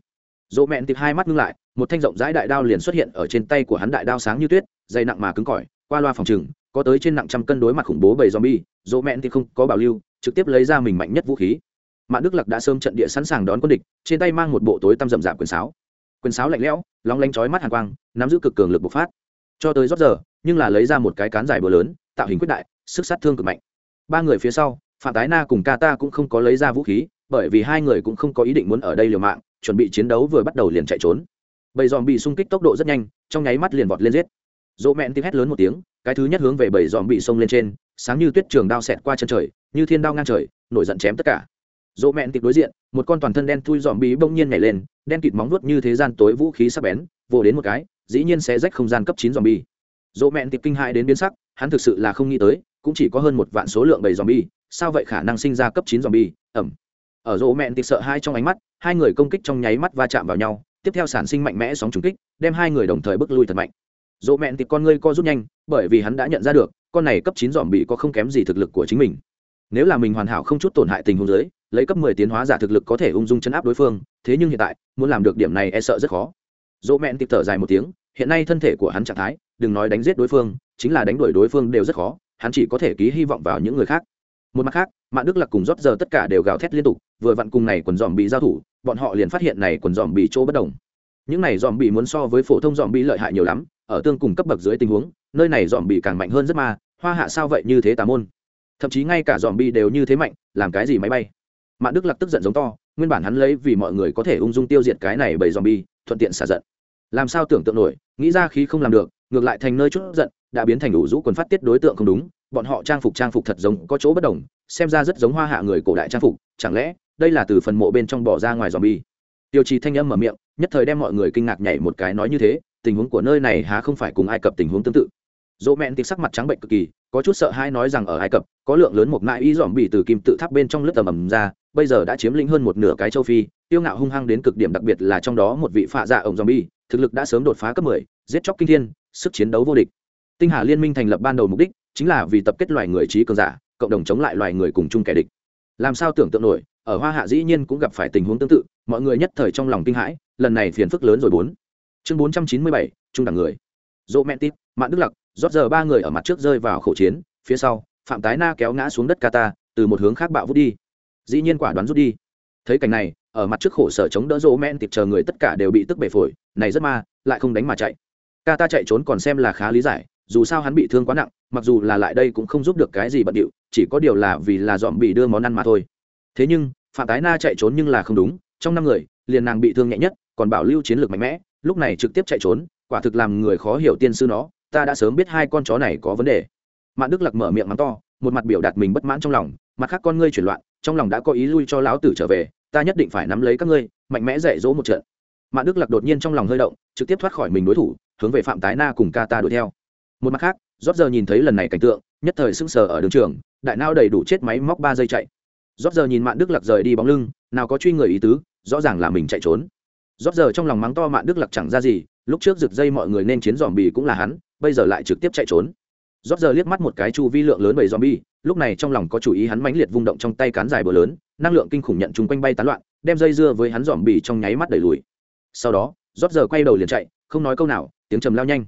Dỗ mẹn tìm hai mắt ngưng lại, một thanh rộng rãi đại đao liền xuất hiện ở trên tay của hắn đại đao sáng như tuyết dày nặng mà cứng cỏi, qua loa phòng trừng có tới trên nặng trăm cân đối mặt khủng bố bầy zombie, dỗ mẹn thì không có bảo lưu, trực tiếp lấy ra mình mạnh nhất vũ khí. Mạn đức lạc đã sớm trận địa sẵn sàng đón quân địch, trên tay mang một bộ tối tăm rậm rạp quyền sáo. Quyền sáo lạnh lẽo, lóng lánh chói mắt hàn quang, nắm giữ cực cường lực bộc phát. Cho tới rót giờ, nhưng là lấy ra một cái cán dài bờ lớn, tạo hình quyết đại, sức sát thương cực mạnh. Ba người phía sau, phạm tái na cùng kata cũng không có lấy ra vũ khí, bởi vì hai người cũng không có ý định muốn ở đây liều mạng, chuẩn bị chiến đấu vừa bắt đầu liền chạy trốn. Bầy zombie bị xung kích tốc độ rất nhanh, trong nháy mắt liền vọt lên giết dỗ mẹn tiếng hét lớn một tiếng, cái thứ nhất hướng về bảy dòm bị xông lên trên, sáng như tuyết trường đao xẹt qua chân trời, như thiên đao ngang trời, nổi giận chém tất cả. Dỗ mẹn tiệp đối diện, một con toàn thân đen thui dòm bí bỗng nhiên nhảy lên, đen kịt móng nuốt như thế gian tối vũ khí sắc bén, vồ đến một cái, dĩ nhiên sẽ rách không gian cấp chín dòm bi dỗ mẹn tiệp kinh hại đến biến sắc, hắn thực sự là không nghĩ tới, cũng chỉ có hơn một vạn số lượng bảy dòm bi sao vậy khả năng sinh ra cấp chín dòm bi ẩm. Ở dỗ mẹn tiệp sợ hai trong ánh mắt, hai người công kích trong nháy mắt va chạm vào nhau, tiếp theo sản sinh mạnh mẽ sóng trùng kích, đem hai người đồng thời bước lui thật mạnh dỗ mẹn thì con ngươi co rút nhanh, bởi vì hắn đã nhận ra được, con này cấp chín dòm bị có không kém gì thực lực của chính mình. Nếu là mình hoàn hảo không chút tổn hại tình huống dưới, lấy cấp mười tiến hóa giả thực lực có thể ung dung chấn áp đối phương, thế nhưng hiện tại, muốn làm được điểm này e sợ rất khó. Dỗ mẹn tiếp thở dài một tiếng, hiện nay thân thể của hắn trạng thái, đừng nói đánh giết đối phương, chính là đánh đuổi đối phương đều rất khó, hắn chỉ có thể ký hy vọng vào những người khác. Một mặt khác mạng đức lạc cùng rót giờ tất cả đều gào thét liên tục, vừa vặn cùng này quần dòm bị giao thủ, bọn họ liền phát hiện này quần dòm bị chỗ bất đồng những này dòm bị muốn so với phổ thông dòm bị lợi hại nhiều lắm, ở tương cùng cấp bậc dưới tình huống, nơi này dòm bị càng mạnh hơn rất mà. hoa hạ sao vậy như thế tà môn? Thậm chí ngay cả dòm bi đều như thế mạnh, làm cái gì máy bay? Mạn đức lập tức giận giống to, nguyên bản hắn lấy vì mọi người có thể ung dung tiêu diệt cái này bởi dòm bi thuận tiện xả giận. Làm sao tưởng tượng nổi, nghĩ ra khí không làm được, ngược lại thành nơi chút giận, đã biến thành đủ rũ quần phát tiết đối tượng không đúng, bọn họ trang phục trang phục thật giống có chỗ bất đồng, xem ra rất giống hoa hạ người cổ đại trang phục, chẳng lẽ đây là từ phần mộ bên trong bỏ ra ngoài dòm bi tiêu trì thanh âm mở miệng nhất thời đem mọi người kinh ngạc nhảy một cái nói như thế tình huống của nơi này há không phải cùng ai cập tình huống tương tự. Dỗ mẹn tịch sắc mặt trắng bệnh cực kỳ có chút sợ hãi nói rằng ở ai cập có lượng lớn một mãi y dòm bị từ kim tự tháp bên trong lớp tầm ầm ra bây giờ đã chiếm lĩnh hơn một nửa cái châu phi tiêu ngạo hung hăng đến cực điểm đặc biệt là trong đó một vị phạ dạ ổng dòm bi thực lực đã sớm đột phá cấp 10, giết chóc kinh thiên sức chiến đấu vô địch. Tinh hà liên minh thành lập ban đầu mục đích chính là vì tập kết loài người trí cường giả cộng đồng chống lại loài người cùng chung kẻ địch. Làm sao tưởng tượng nổi ở hoa hạ dĩ nhiên cũng gặp phải tình huống tương tự, mọi người nhất thời trong lòng kinh hãi, lần này phiền phức lớn rồi bốn. Chương bốn trăm chín mươi bảy, trung đẳng người. Dỗ mẹ tít mạng đức lặc, rót giờ ba người ở mặt trước rơi vào khẩu chiến, phía sau, phạm tái na kéo ngã xuống đất kata từ một hướng khác bạo vút đi. Dĩ nhiên quả đoán rút đi. Thấy cảnh này, ở mặt trước khổ sở chống đỡ dỗ men tiệp chờ người tất cả đều bị tức bể phổi, này rất ma, lại không đánh mà chạy. Kata chạy trốn còn xem là khá lý giải, dù sao hắn bị thương quá nặng, mặc dù là lại đây cũng không giúp được cái gì bận điệu, chỉ có điều là vì là dọn bị đưa món ăn mà thôi. Thế nhưng phạm tái na chạy trốn nhưng là không đúng, trong năm người, liền nàng bị thương nhẹ nhất, còn bảo lưu chiến lược mạnh mẽ, lúc này trực tiếp chạy trốn, quả thực làm người khó hiểu tiên sư nó, ta đã sớm biết hai con chó này có vấn đề. Mạn đức lặc mở miệng mắng to, một mặt biểu đạt mình bất mãn trong lòng, mặt khác con ngươi chuyển loạn, trong lòng đã có ý lui cho lão tử trở về, ta nhất định phải nắm lấy các ngươi, mạnh mẽ dạy dỗ một trận. Mạn đức lặc đột nhiên trong lòng hơi động, trực tiếp thoát khỏi mình đối thủ, hướng về phạm tái na cùng ca ta đuổi theo. Một mặt khác rót giờ nhìn thấy lần này cảnh tượng, nhất thời sững sờ ở đường trường, đại nao đầy đủ chết máy móc ba giây chạy rót giờ nhìn mạn đức lặc rời đi bóng lưng, nào có truy người ý tứ, rõ ràng là mình chạy trốn. Rót giờ trong lòng mắng to mạn đức lặc chẳng ra gì, lúc trước rực dây mọi người nên chiến dòm bì cũng là hắn, bây giờ lại trực tiếp chạy trốn. Rót giờ liếc mắt một cái chu vi lượng lớn bầy dòm bi lúc này trong lòng có chủ ý hắn mãnh liệt vung động trong tay cán dài bờ lớn, năng lượng kinh khủng nhận chúng quanh bay tán loạn, đem dây dưa với hắn dòm bì trong nháy mắt đẩy lùi. Sau đó rót giờ quay đầu liền chạy, không nói câu nào, tiếng trầm lao nhanh.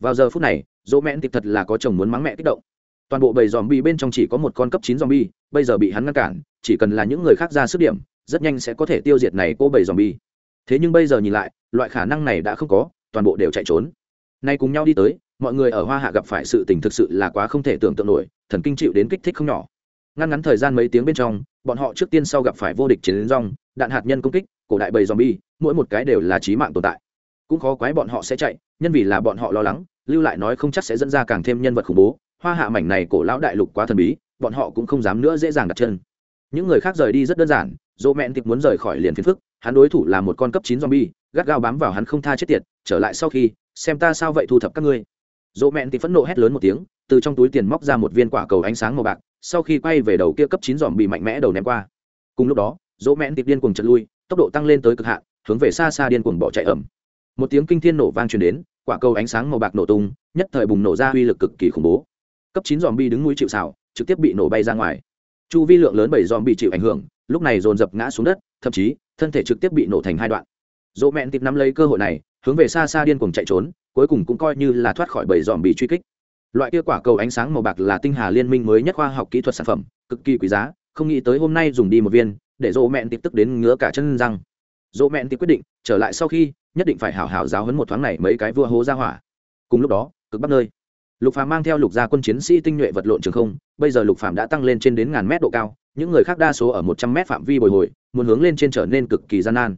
Vào giờ phút này, dỗ mẹn tịp thật là có chồng muốn mắng mẹ kích động. Toàn bộ bầy dòm bi bên trong chỉ có một con cấp chín dòm bi bây giờ bị hắn ngăn cản chỉ cần là những người khác ra sức điểm, rất nhanh sẽ có thể tiêu diệt này cô bầy dòm bi thế nhưng bây giờ nhìn lại, loại khả năng này đã không có, toàn bộ đều chạy trốn. Nay cùng nhau đi tới, mọi người ở hoa hạ gặp phải sự tình thực sự là quá không thể tưởng tượng nổi, thần kinh chịu đến kích thích không nhỏ. Ngăn ngắn thời gian mấy tiếng bên trong, bọn họ trước tiên sau gặp phải vô địch chiến rong, đạn hạt nhân công kích, cổ đại bầy zombie, mỗi một cái đều là trí mạng tồn tại. Cũng khó quái bọn họ sẽ chạy, nhân vì là bọn họ lo lắng, lưu lại nói không chắc sẽ dẫn ra càng thêm nhân vật khủng bố. Hoa hạ mảnh này cổ lão đại lục quá thần bí, bọn họ cũng không dám nữa dễ dàng đặt chân những người khác rời đi rất đơn giản dỗ mẹn tịch muốn rời khỏi liền phiền phức hắn đối thủ là một con cấp chín zombie gắt gao bám vào hắn không tha chết tiệt trở lại sau khi xem ta sao vậy thu thập các ngươi. Dỗ mẹn tịch phẫn nộ hét lớn một tiếng từ trong túi tiền móc ra một viên quả cầu ánh sáng màu bạc sau khi quay về đầu kia cấp chín dòm bị mạnh mẽ đầu ném qua. Cùng lúc đó dỗ mẹn tịch điên cuồng chật lui tốc độ tăng lên tới cực hạn hướng về xa xa điên cuồng bỏ chạy ẩm một tiếng kinh thiên nổ vang truyền đến quả cầu ánh sáng màu bạc nổ tung nhất thời bùng nổ ra uy lực cực kỳ khủng bố. Cấp chín dòm bi đứng núi chịu sào, trực tiếp bị nổ bay ra ngoài chu vi lượng lớn bảy dòm bị chịu ảnh hưởng, lúc này dồn dập ngã xuống đất, thậm chí, thân thể trực tiếp bị nổ thành hai đoạn. Dỗ mẹn tịp nắm lấy cơ hội này, hướng về xa xa điên cuồng chạy trốn, cuối cùng cũng coi như là thoát khỏi bảy dòm bị truy kích. Loại kia quả cầu ánh sáng màu bạc là tinh hà liên minh mới nhất khoa học kỹ thuật sản phẩm, cực kỳ quý giá, không nghĩ tới hôm nay dùng đi một viên, để dỗ mẹn tịp tức đến ngứa cả chân răng. Dỗ mẹn tịp quyết định, trở lại sau khi, nhất định phải hảo hảo giáo hấn một thoáng này mấy cái vua hố ra hỏa. Cùng lúc đó, cực bắc nơi lục phàm mang theo lục gia quân chiến sĩ tinh nhuệ vật lộn trường không, bây giờ lục phàm đã tăng lên trên đến ngàn mét độ cao, những người khác đa số ở một trăm mét phạm vi bồi hồi, muốn hướng lên trên trở nên cực kỳ gian nan.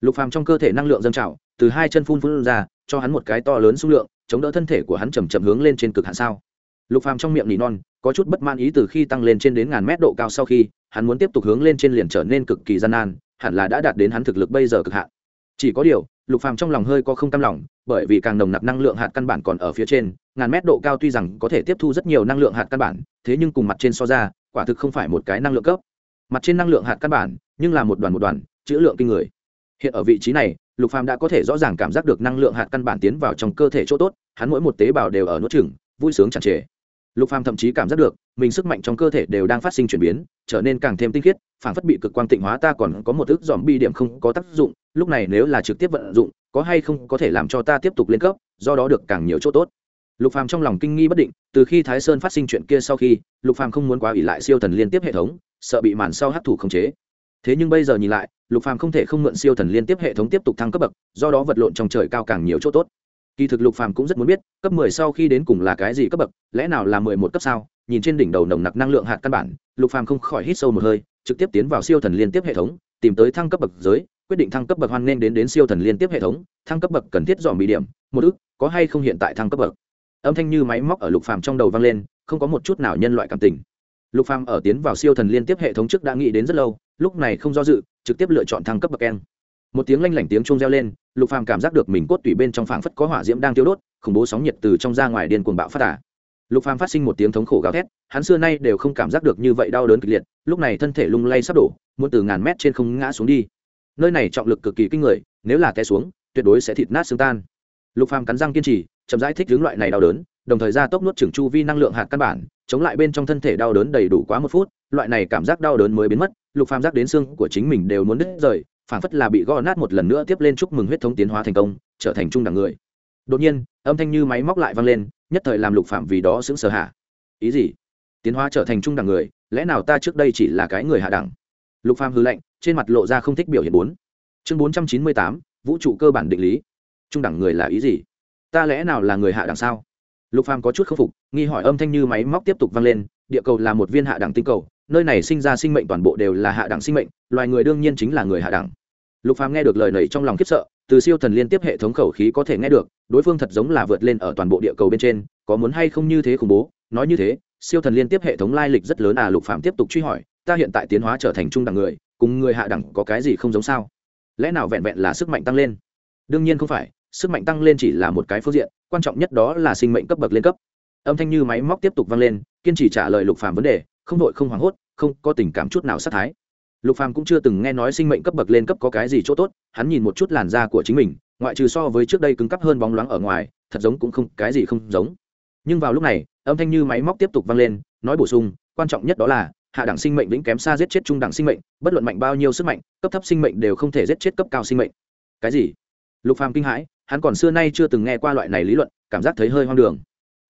Lục phàm trong cơ thể năng lượng dâng trào, từ hai chân phun phun ra, cho hắn một cái to lớn số lượng, chống đỡ thân thể của hắn chầm chậm hướng lên trên cực hạn sao. Lục phàm trong miệng nỉ non, có chút bất mãn ý từ khi tăng lên trên đến ngàn mét độ cao sau khi, hắn muốn tiếp tục hướng lên trên liền trở nên cực kỳ gian nan, hẳn là đã đạt đến hắn thực lực bây giờ cực hạn. Chỉ có điều, lục phàm trong lòng hơi có không cam lòng bởi vì càng nồng nặc năng lượng hạt căn bản còn ở phía trên, ngàn mét độ cao tuy rằng có thể tiếp thu rất nhiều năng lượng hạt căn bản, thế nhưng cùng mặt trên so ra, quả thực không phải một cái năng lượng cấp. Mặt trên năng lượng hạt căn bản, nhưng là một đoàn một đoàn, chữ lượng kinh người. Hiện ở vị trí này, lục phàm đã có thể rõ ràng cảm giác được năng lượng hạt căn bản tiến vào trong cơ thể chỗ tốt, hắn mỗi một tế bào đều ở nốt chừng vui sướng chẳng trề. Lục phàm thậm chí cảm giác được, mình sức mạnh trong cơ thể đều đang phát sinh chuyển biến, trở nên càng thêm tinh khiết, phản phất bị cực quang tịnh hóa ta còn có một ức dòm bi điểm không có tác dụng, lúc này nếu là trực tiếp vận dụng có hay không có thể làm cho ta tiếp tục lên cấp, do đó được càng nhiều chỗ tốt. Lục phàm trong lòng kinh nghi bất định, từ khi thái sơn phát sinh chuyện kia sau khi, lục phàm không muốn quá ủy lại siêu thần liên tiếp hệ thống, sợ bị màn sau hấp thụ khống chế. Thế nhưng bây giờ nhìn lại, lục phàm không thể không mượn siêu thần liên tiếp hệ thống tiếp tục thăng cấp bậc, do đó vật lộn trong trời cao càng nhiều chỗ tốt. Kỳ thực lục phàm cũng rất muốn biết, cấp 10 sau khi đến cùng là cái gì cấp bậc, lẽ nào là 11 cấp sao? Nhìn trên đỉnh đầu nồng nặc năng lượng hạt căn bản, lục phàm không khỏi hít sâu một hơi, trực tiếp tiến vào siêu thần liên tiếp hệ thống, tìm tới thăng cấp bậc giới quyết định thăng cấp bậc hoan nên đến đến siêu thần liên tiếp hệ thống, thăng cấp bậc cần thiết dòm bị điểm, một ức có hay không hiện tại thăng cấp bậc. Âm thanh như máy móc ở lục phàm trong đầu vang lên, không có một chút nào nhân loại cảm tình. Lục phàm ở tiến vào siêu thần liên tiếp hệ thống trước đã nghĩ đến rất lâu, lúc này không do dự, trực tiếp lựa chọn thăng cấp bậc keng một tiếng lanh lảnh tiếng chuông reo lên, lục phàm cảm giác được mình cốt tủy bên trong phảng phất có hỏa diễm đang tiêu đốt, khủng bố sóng nhiệt từ trong ra ngoài điên cuồng bạo phát tả lục phàm phát sinh một tiếng thống khổ gào thét, hắn xưa nay đều không cảm giác được như vậy đau đớn kịch liệt, lúc này thân thể lung lay sắp đổ, muốn từ ngàn mét trên không ngã xuống đi nơi này trọng lực cực kỳ kinh người, nếu là té xuống, tuyệt đối sẽ thịt nát xương tan. Lục phàm cắn răng kiên trì, chậm rãi thích hướng loại này đau đớn, đồng thời gia tốc nuốt trưởng chu vi năng lượng hạt căn bản, chống lại bên trong thân thể đau đớn đầy đủ quá một phút, loại này cảm giác đau đớn mới biến mất, lục phàm giác đến xương của chính mình đều muốn đứt rời phản phất là bị gõ nát một lần nữa tiếp lên chúc mừng huyết thống tiến hóa thành công, trở thành trung đẳng người. Đột nhiên, âm thanh như máy móc lại vang lên, nhất thời làm lục phạm vì đó sững sờ hạ ý gì? Tiến hóa trở thành trung đẳng người, lẽ nào ta trước đây chỉ là cái người hạ đẳng? Lục Phàm hư lệnh trên mặt lộ ra không thích biểu hiện bốn. Chương bốn trăm chín mươi tám, vũ trụ cơ bản định lý. Trung đẳng người là ý gì? Ta lẽ nào là người hạ đẳng sao? Lục phàm có chút khâm phục, nghi hỏi âm thanh như máy móc tiếp tục vang lên, địa cầu là một viên hạ đẳng tinh cầu, nơi này sinh ra sinh mệnh toàn bộ đều là hạ đẳng sinh mệnh, loài người đương nhiên chính là người hạ đẳng. Lục phàm nghe được lời này trong lòng khiếp sợ, từ siêu thần liên tiếp hệ thống khẩu khí có thể nghe được, đối phương thật giống là vượt lên ở toàn bộ địa cầu bên trên, có muốn hay không như thế khủng bố? Nói như thế, siêu thần liên tiếp hệ thống lai lịch rất lớn à lục phàm tiếp tục truy hỏi ta hiện tại tiến hóa trở thành trung đẳng người, cùng người hạ đẳng có cái gì không giống sao? Lẽ nào vẹn vẹn là sức mạnh tăng lên? Đương nhiên không phải, sức mạnh tăng lên chỉ là một cái phương diện, quan trọng nhất đó là sinh mệnh cấp bậc lên cấp. Âm thanh như máy móc tiếp tục vang lên, kiên trì trả lời lục phàm vấn đề, không đội không hoảng hốt, không có tình cảm chút nào sát thái. Lục phàm cũng chưa từng nghe nói sinh mệnh cấp bậc lên cấp có cái gì chỗ tốt, hắn nhìn một chút làn da của chính mình, ngoại trừ so với trước đây cứng cắp hơn bóng loáng ở ngoài, thật giống cũng không, cái gì không giống. Nhưng vào lúc này, âm thanh như máy móc tiếp tục vang lên, nói bổ sung, quan trọng nhất đó là hạ đẳng sinh mệnh vĩnh kém xa giết chết trung đẳng sinh mệnh, bất luận mạnh bao nhiêu sức mạnh, cấp thấp sinh mệnh đều không thể giết chết cấp cao sinh mệnh. Cái gì? Lục phàm kinh hãi, hắn còn xưa nay chưa từng nghe qua loại này lý luận, cảm giác thấy hơi hoang đường.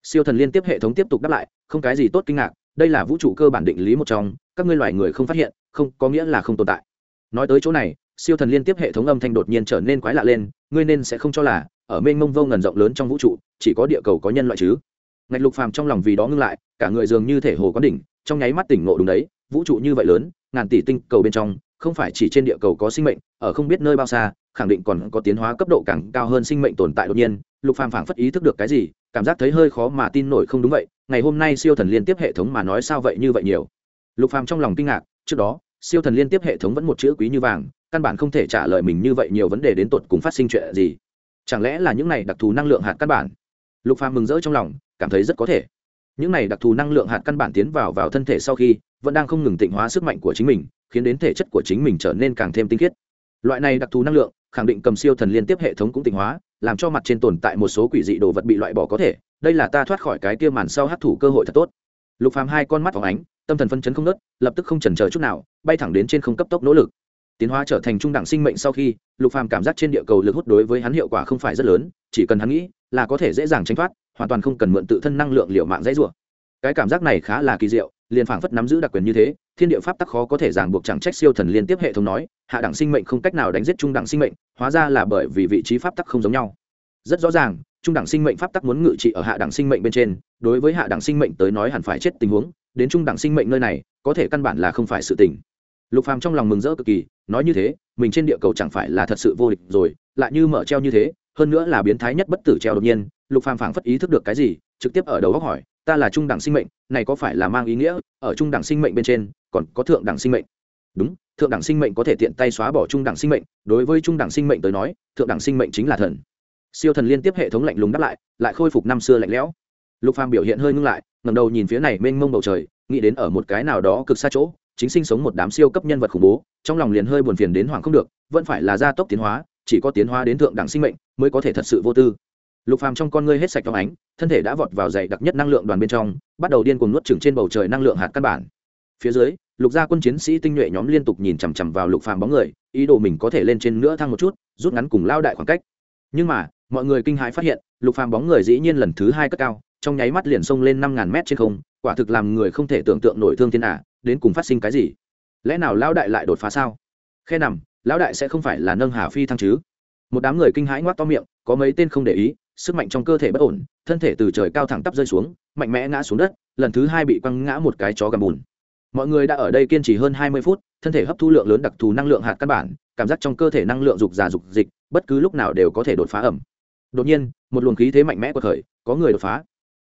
Siêu thần liên tiếp hệ thống tiếp tục đáp lại, không cái gì tốt kinh ngạc, đây là vũ trụ cơ bản định lý một trong, các ngươi loài người không phát hiện, không, có nghĩa là không tồn tại. Nói tới chỗ này, siêu thần liên tiếp hệ thống âm thanh đột nhiên trở nên quái lạ lên, ngươi nên sẽ không cho là, ở mênh mông vô ngần rộng lớn trong vũ trụ, chỉ có địa cầu có nhân loại chứ ngạch lục phàm trong lòng vì đó ngưng lại, cả người dường như thể hồ có đỉnh, trong nháy mắt tỉnh ngộ đúng đấy, vũ trụ như vậy lớn, ngàn tỷ tinh cầu bên trong, không phải chỉ trên địa cầu có sinh mệnh, ở không biết nơi bao xa, khẳng định còn có tiến hóa cấp độ càng cao hơn sinh mệnh tồn tại đột nhiên. Lục phàm phảng phất ý thức được cái gì, cảm giác thấy hơi khó mà tin nổi không đúng vậy, ngày hôm nay siêu thần liên tiếp hệ thống mà nói sao vậy như vậy nhiều. Lục phàm trong lòng kinh ngạc, trước đó, siêu thần liên tiếp hệ thống vẫn một chữ quý như vàng, căn bản không thể trả lời mình như vậy nhiều vấn đề đến tột cùng phát sinh chuyện gì. Chẳng lẽ là những này đặc thù năng lượng hạt căn bản? Lục phàm mừng rỡ trong lòng cảm thấy rất có thể. Những này đặc thù năng lượng hạt căn bản tiến vào vào thân thể sau khi, vẫn đang không ngừng tịnh hóa sức mạnh của chính mình, khiến đến thể chất của chính mình trở nên càng thêm tinh khiết. Loại này đặc thù năng lượng, khẳng định cầm siêu thần liên tiếp hệ thống cũng tịnh hóa, làm cho mặt trên tồn tại một số quỷ dị đồ vật bị loại bỏ có thể. Đây là ta thoát khỏi cái kia màn sau hấp thụ cơ hội thật tốt. Lục phàm hai con mắt phóng ánh, tâm thần phân chấn không nớt lập tức không chần chờ chút nào, bay thẳng đến trên không cấp tốc nỗ lực. Tiến hóa trở thành trung đẳng sinh mệnh sau khi, lục phàm cảm giác trên địa cầu lực hút đối với hắn hiệu quả không phải rất lớn, chỉ cần hắn nghĩ, là có thể dễ dàng tránh thoát hoàn toàn không cần mượn tự thân năng lượng liệu mạng dãy dùa cái cảm giác này khá là kỳ diệu, liền phảng phất nắm giữ đặc quyền như thế, thiên địa pháp tắc khó có thể ràng buộc chẳng trách siêu thần liên tiếp hệ thống nói, hạ đẳng sinh mệnh không cách nào đánh giết trung đẳng sinh mệnh, hóa ra là bởi vì vị trí pháp tắc không giống nhau. Rất rõ ràng, trung đẳng sinh mệnh pháp tắc muốn ngự trị ở hạ đẳng sinh mệnh bên trên, đối với hạ đẳng sinh mệnh tới nói hẳn phải chết tình huống, đến trung đẳng sinh mệnh nơi này, có thể căn bản là không phải sự tình. Lục phàm trong lòng mừng rỡ cực kỳ, nói như thế, mình trên địa cầu chẳng phải là thật sự vô địch rồi, lại như mở treo như thế, hơn nữa là biến thái nhất bất tử treo đột nhiên lục phàm phảng phất ý thức được cái gì, trực tiếp ở đầu góc hỏi, ta là trung đẳng sinh mệnh, này có phải là mang ý nghĩa ở trung đẳng sinh mệnh bên trên, còn có thượng đẳng sinh mệnh? Đúng, thượng đẳng sinh mệnh có thể tiện tay xóa bỏ trung đẳng sinh mệnh, đối với trung đẳng sinh mệnh tới nói, thượng đẳng sinh mệnh chính là thần. Siêu thần liên tiếp hệ thống lạnh lùng đáp lại lại khôi phục năm xưa lạnh lẽo. Lục phàm biểu hiện hơi ngưng lại, ngẩng đầu nhìn phía này mênh mông bầu trời, nghĩ đến ở một cái nào đó cực xa chỗ, chính sinh sống một đám siêu cấp nhân vật khủng bố, trong lòng liền hơi buồn phiền đến hoảng không được, vẫn phải là gia tốc tiến hóa, chỉ có tiến hóa đến thượng đẳng sinh mệnh mới có thể thật sự vô tư lục phàm trong con ngươi hết sạch trong ánh, thân thể đã vọt vào dày đặc nhất năng lượng đoàn bên trong, bắt đầu điên cuồng nuốt chửng trên bầu trời năng lượng hạt căn bản. Phía dưới, lục gia quân chiến sĩ tinh nhuệ nhóm liên tục nhìn chằm chằm vào lục phàm bóng người, ý đồ mình có thể lên trên nữa thăng một chút, rút ngắn cùng lao đại khoảng cách. Nhưng mà, mọi người kinh hãi phát hiện, lục phàm bóng người dĩ nhiên lần thứ hai cất cao, trong nháy mắt liền xông lên năm ngàn mét trên không, quả thực làm người không thể tưởng tượng nổi thương thiên ả đến cùng phát sinh cái gì? Lẽ nào lão đại lại đột phá sao? Khe nằm lão đại sẽ không phải là nâng hà phi thăng chứ? Một đám người kinh hãi ngoác to miệng, có mấy tên không để ý sức mạnh trong cơ thể bất ổn, thân thể từ trời cao thẳng tắp rơi xuống, mạnh mẽ ngã xuống đất, lần thứ hai bị quăng ngã một cái chó gầm bùn. Mọi người đã ở đây kiên trì hơn hai mươi phút, thân thể hấp thu lượng lớn đặc thù năng lượng hạt căn bản, cảm giác trong cơ thể năng lượng dục già dục dịch, bất cứ lúc nào đều có thể đột phá ẩm. Đột nhiên, một luồng khí thế mạnh mẽ của khởi, có người đột phá.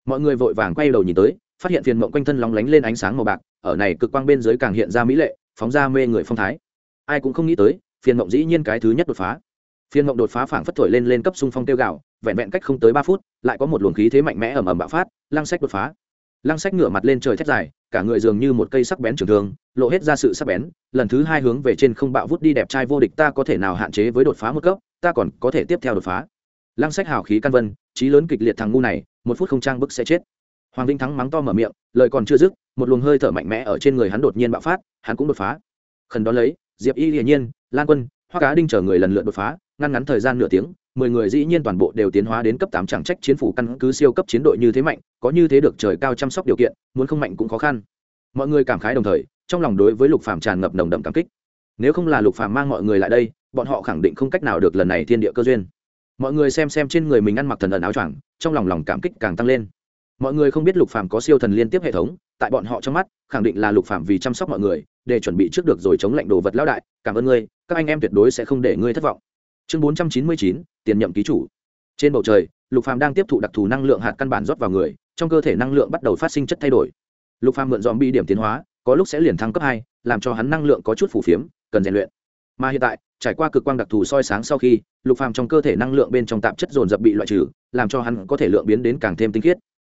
Mọi người vội vàng quay đầu nhìn tới, phát hiện phiền mộng quanh thân lóng lánh lên ánh sáng màu bạc, ở này cực quang bên dưới càng hiện ra mỹ lệ, phóng ra mê người phong thái. Ai cũng không nghĩ tới, phiền mộng dĩ nhiên cái thứ nhất đột phá phiên mộng đột phá phảng phất thổi lên lên cấp xung phong tiêu gạo, vẹn vẹn cách không tới ba phút, lại có một luồng khí thế mạnh mẽ ầm ầm bạo phát, lăng sách đột phá. Lăng sách ngửa mặt lên trời thét dài, cả người dường như một cây sắc bén trường thương, lộ hết ra sự sắc bén, lần thứ hai hướng về trên không bạo vút đi đẹp trai vô địch ta có thể nào hạn chế với đột phá một cấp, ta còn có thể tiếp theo đột phá. Lăng sách hào khí căn vân trí lớn kịch liệt thằng ngu này, một phút không trang bức sẽ chết. Hoàng vinh thắng mắng to mở miệng, lời còn chưa dứt, một luồng hơi thở mạnh mẽ ở trên người hắn đột nhiên bạo phát, hắn cũng đột phá. Khẩn đón lấy, diệp y hiển nhiên, lan quân hoa cá đinh chờ người lần lượt đột phá ngăn ngắn thời gian nửa tiếng, mười người dĩ nhiên toàn bộ đều tiến hóa đến cấp tám chẳng trách chiến phủ căn cứ siêu cấp chiến đội như thế mạnh, có như thế được trời cao chăm sóc điều kiện, muốn không mạnh cũng khó khăn. Mọi người cảm khái đồng thời, trong lòng đối với lục phàm tràn ngập nồng đậm cảm kích. Nếu không là lục phàm mang mọi người lại đây, bọn họ khẳng định không cách nào được lần này thiên địa cơ duyên. Mọi người xem xem trên người mình ăn mặc thần ẩn áo choàng, trong lòng lòng cảm kích càng tăng lên. Mọi người không biết lục phàm có siêu thần liên tiếp hệ thống, tại bọn họ trong mắt, khẳng định là lục phàm vì chăm sóc mọi người, để chuẩn bị trước được rồi chống lạnh đồ vật lão đại, cảm ơn ngươi, các anh em tuyệt đối sẽ không để ngươi thất vọng chương bốn trăm chín mươi chín, tiền nhậm ký chủ. Trên bầu trời, lục phàm đang tiếp thụ đặc thù năng lượng hạt căn bản rót vào người, trong cơ thể năng lượng bắt đầu phát sinh chất thay đổi. Lục phàm mượn dòm bi điểm tiến hóa, có lúc sẽ liền thăng cấp hai, làm cho hắn năng lượng có chút phủ phiếm, cần rèn luyện. Mà hiện tại, trải qua cực quang đặc thù soi sáng sau khi, lục phàm trong cơ thể năng lượng bên trong tạp chất dồn dập bị loại trừ, làm cho hắn có thể lượng biến đến càng thêm tinh khiết.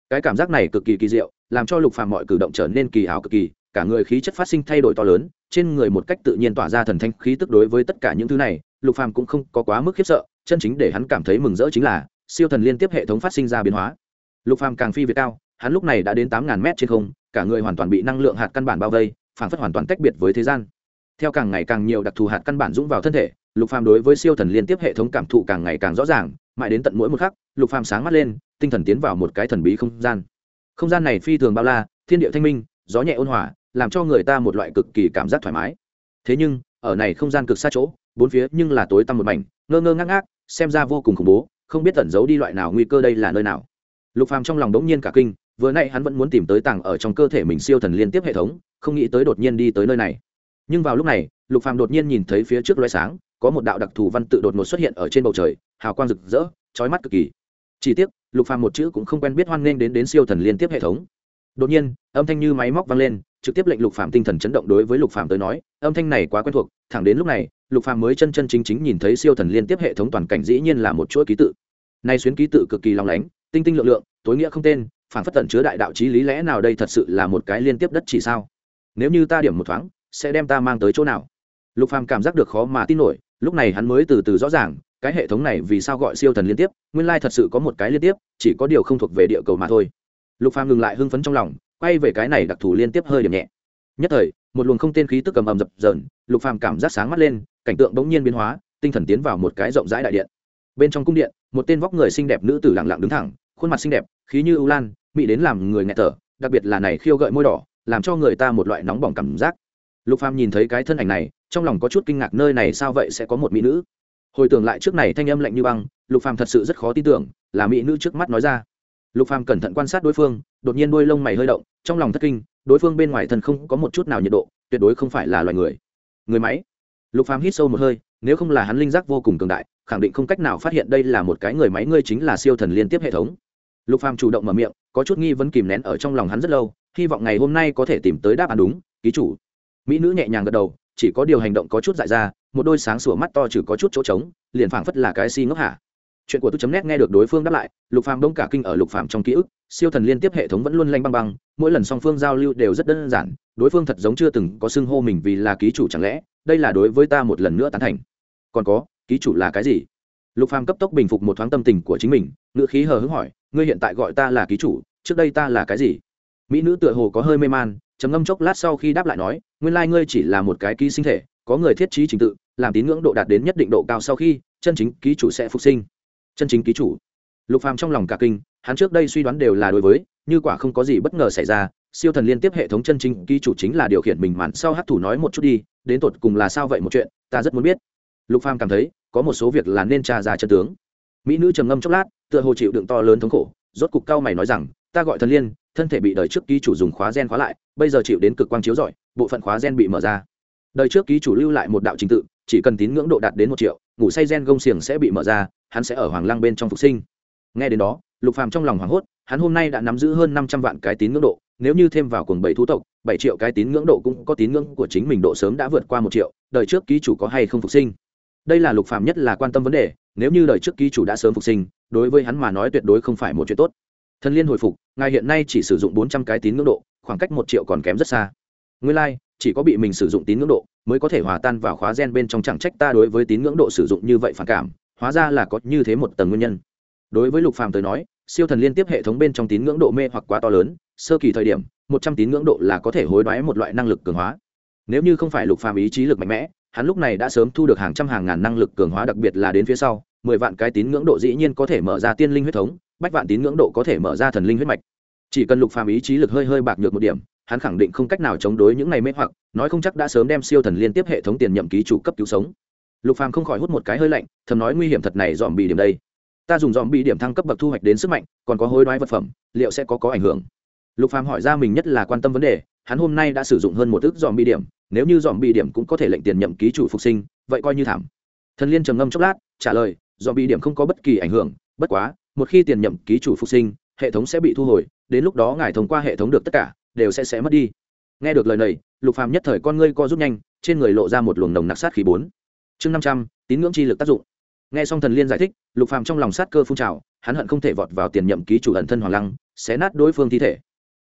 Cái cảm giác này cực kỳ kỳ diệu, làm cho lục phàm mọi cử động trở nên kỳ ảo cực kỳ, cả người khí chất phát sinh thay đổi to lớn, trên người một cách tự nhiên tỏa ra thần thanh khí tức đối với tất cả những thứ này lục phàm cũng không có quá mức khiếp sợ, chân chính để hắn cảm thấy mừng rỡ chính là, siêu thần liên tiếp hệ thống phát sinh ra biến hóa. Lục phàm càng phi việt cao, hắn lúc này đã đến tám ngàn mét trên không, cả người hoàn toàn bị năng lượng hạt căn bản bao vây, phảng phất hoàn toàn tách biệt với thế gian. Theo càng ngày càng nhiều đặc thù hạt căn bản dũng vào thân thể, lục phàm đối với siêu thần liên tiếp hệ thống cảm thụ càng ngày càng rõ ràng, mãi đến tận mỗi một khắc, lục phàm sáng mắt lên, tinh thần tiến vào một cái thần bí không gian. Không gian này phi thường bao la, thiên địa thanh minh, gió nhẹ ôn hòa, làm cho người ta một loại cực kỳ cảm giác thoải mái. Thế nhưng, ở này không gian cực xa chỗ bốn phía nhưng là tối tăm một mảnh, ngơ ngơ ngác ngác, xem ra vô cùng khủng bố, không biết tẩn giấu đi loại nào nguy cơ đây là nơi nào. Lục phàm trong lòng đống nhiên cả kinh, vừa nay hắn vẫn muốn tìm tới tàng ở trong cơ thể mình siêu thần liên tiếp hệ thống, không nghĩ tới đột nhiên đi tới nơi này. Nhưng vào lúc này, lục phàm đột nhiên nhìn thấy phía trước loé sáng, có một đạo đặc thù văn tự đột ngột xuất hiện ở trên bầu trời, hào quang rực rỡ, chói mắt cực kỳ. Chỉ tiếc, lục phàm một chữ cũng không quen biết hoan nghênh đến đến siêu thần liên tiếp hệ thống. Đột nhiên, âm thanh như máy móc vang lên, trực tiếp lệnh lục phàm tinh thần chấn động đối với lục phàm tới nói, âm thanh này quá quen thuộc, thẳng đến lúc này lục phàm mới chân chân chính chính nhìn thấy siêu thần liên tiếp hệ thống toàn cảnh dĩ nhiên là một chuỗi ký tự. Nay xuyến ký tự cực kỳ long lánh, tinh tinh lượng lượng, tối nghĩa không tên, phản phất tận chứa đại đạo trí lý lẽ nào đây thật sự là một cái liên tiếp đất chỉ sao? Nếu như ta điểm một thoáng, sẽ đem ta mang tới chỗ nào? Lục phàm cảm giác được khó mà tin nổi, lúc này hắn mới từ từ rõ ràng, cái hệ thống này vì sao gọi siêu thần liên tiếp, nguyên lai thật sự có một cái liên tiếp, chỉ có điều không thuộc về địa cầu mà thôi. Lục phàm ngừng lại hưng phấn trong lòng, quay về cái này đặc thù liên tiếp hơi điểm nhẹ. Nhất thời, một luồng không tên khí tức cầm ầm dập dờn, lục phàm cảm giác sáng mắt lên cảnh tượng bỗng nhiên biến hóa, tinh thần tiến vào một cái rộng rãi đại điện. Bên trong cung điện, một tên vóc người xinh đẹp nữ tử lặng lặng đứng thẳng, khuôn mặt xinh đẹp, khí như ưu lan, mỹ đến làm người nghẹt thở, đặc biệt là này khiêu gợi môi đỏ, làm cho người ta một loại nóng bỏng cảm giác. Lục phàm nhìn thấy cái thân ảnh này, trong lòng có chút kinh ngạc nơi này sao vậy sẽ có một mỹ nữ? Hồi tưởng lại trước này thanh âm lạnh như băng, lục phàm thật sự rất khó tin tưởng, là mỹ nữ trước mắt nói ra. Lục phàm cẩn thận quan sát đối phương, đột nhiên đôi lông mày hơi động, trong lòng thất kinh, đối phương bên ngoài thân không có một chút nào nhiệt độ, tuyệt đối không phải là loài người. Người máy lục phàm hít sâu một hơi, nếu không là hắn linh giác vô cùng cường đại, khẳng định không cách nào phát hiện đây là một cái người máy, ngươi chính là siêu thần liên tiếp hệ thống. Lục phàm chủ động mở miệng, có chút nghi vấn kìm nén ở trong lòng hắn rất lâu, hy vọng ngày hôm nay có thể tìm tới đáp án đúng, ký chủ. Mỹ nữ nhẹ nhàng gật đầu, chỉ có điều hành động có chút dại ra, một đôi sáng sủa mắt to trừ có chút chỗ trống, liền phảng phất là cái si ngốc hả chuyện của tôi chấm nét nghe được đối phương đáp lại, lục phàm đông cả kinh ở lục phàm trong ký ức siêu thần liên tiếp hệ thống vẫn luôn lanh băng băng, mỗi lần song phương giao lưu đều rất đơn giản, đối phương thật giống chưa từng có xưng hô mình vì là ký chủ chẳng lẽ, đây là đối với ta một lần nữa tán thành. Còn có, ký chủ là cái gì? Lục phàm cấp tốc bình phục một thoáng tâm tình của chính mình, ngữ khí hờ hững hỏi, ngươi hiện tại gọi ta là ký chủ, trước đây ta là cái gì? Mỹ nữ tựa hồ có hơi mê man, trầm ngâm chốc lát sau khi đáp lại nói, nguyên lai ngươi chỉ là một cái ký sinh thể, có người thiết trí trình tự, làm tín ngưỡng độ đạt đến nhất định độ cao sau khi, chân chính ký chủ sẽ phục sinh. Chân chính ký chủ. Lục phàm trong lòng cả kinh hắn trước đây suy đoán đều là đối với, như quả không có gì bất ngờ xảy ra, siêu thần liên tiếp hệ thống chân chính ký chủ chính là điều khiển mình màn sau hát thủ nói một chút đi, đến tột cùng là sao vậy một chuyện, ta rất muốn biết. Lục phàm cảm thấy, có một số việc là nên tra ra chân tướng. Mỹ nữ trầm ngâm chốc lát, tựa hồ chịu đựng to lớn thống khổ, rốt cục cao mày nói rằng, ta gọi thần liên, thân thể bị đời trước ký chủ dùng khóa gen khóa lại, bây giờ chịu đến cực quang chiếu rọi, bộ phận khóa gen bị mở ra. Đời trước ký chủ lưu lại một đạo trình tự, chỉ cần tín ngưỡng độ đạt đến một triệu, ngủ say gen gông xiềng sẽ bị mở ra, hắn sẽ ở hoàng lăng bên trong phục sinh. Nghe đến đó lục phàm trong lòng hoảng hốt hắn hôm nay đã nắm giữ hơn năm trăm vạn cái tín ngưỡng độ nếu như thêm vào cuồng bảy thú tộc bảy triệu cái tín ngưỡng độ cũng có tín ngưỡng của chính mình độ sớm đã vượt qua một triệu đời trước ký chủ có hay không phục sinh. Đây là lục phàm nhất là quan tâm vấn đề nếu như đời trước ký chủ đã sớm phục sinh đối với hắn mà nói tuyệt đối không phải một chuyện tốt. Thần liên hồi phục ngài hiện nay chỉ sử dụng bốn trăm cái tín ngưỡng độ khoảng cách một triệu còn kém rất xa. Nguyên lai、like, chỉ có bị mình sử dụng tín ngưỡng độ mới có thể hòa tan vào khóa gen bên trong chẳng trách ta đối với tín ngưỡng độ sử dụng như vậy phản cảm hóa ra là có như thế một tầng nguyên nhân đối với lục phàm tới nói, siêu thần liên tiếp hệ thống bên trong tín ngưỡng độ mê hoặc quá to lớn, sơ kỳ thời điểm, một trăm tín ngưỡng độ là có thể hối đoái một loại năng lực cường hóa. Nếu như không phải lục phàm ý chí lực mạnh mẽ, hắn lúc này đã sớm thu được hàng trăm hàng ngàn năng lực cường hóa đặc biệt là đến phía sau, mười vạn cái tín ngưỡng độ dĩ nhiên có thể mở ra tiên linh huyết thống, bách vạn tín ngưỡng độ có thể mở ra thần linh huyết mạch. Chỉ cần lục phàm ý chí lực hơi hơi bạc nhược một điểm, hắn khẳng định không cách nào chống đối những ngày mê hoặc, nói không chắc đã sớm đem siêu thần liên tiếp hệ thống tiền nhậm ký chủ cấp cứu sống. Lục phàm không khỏi hút một cái hơi lạnh, thầm nói nguy hiểm thật này dòm bị điểm đây ta dùng dòm bị điểm thăng cấp bậc thu hoạch đến sức mạnh, còn có hối đoái vật phẩm, liệu sẽ có có ảnh hưởng? Lục phàm hỏi ra mình nhất là quan tâm vấn đề, hắn hôm nay đã sử dụng hơn một ước dòm bị điểm, nếu như dòm bị điểm cũng có thể lệnh tiền nhậm ký chủ phục sinh, vậy coi như thảm. Thần liên trầm ngâm chốc lát, trả lời, dòm bị điểm không có bất kỳ ảnh hưởng, bất quá, một khi tiền nhậm ký chủ phục sinh, hệ thống sẽ bị thu hồi, đến lúc đó ngài thông qua hệ thống được tất cả, đều sẽ sẽ mất đi. Nghe được lời này, lục phàm nhất thời con ngươi co rút nhanh, trên người lộ ra một luồng nồng nặc sát khí bốn. Chương năm trăm, tín ngưỡng chi lực tác dụng nghe xong thần liên giải thích, lục phàm trong lòng sát cơ phun trào, hắn hận không thể vọt vào tiền nhậm ký chủ ẩn thân hoàng lăng, xé nát đối phương thi thể.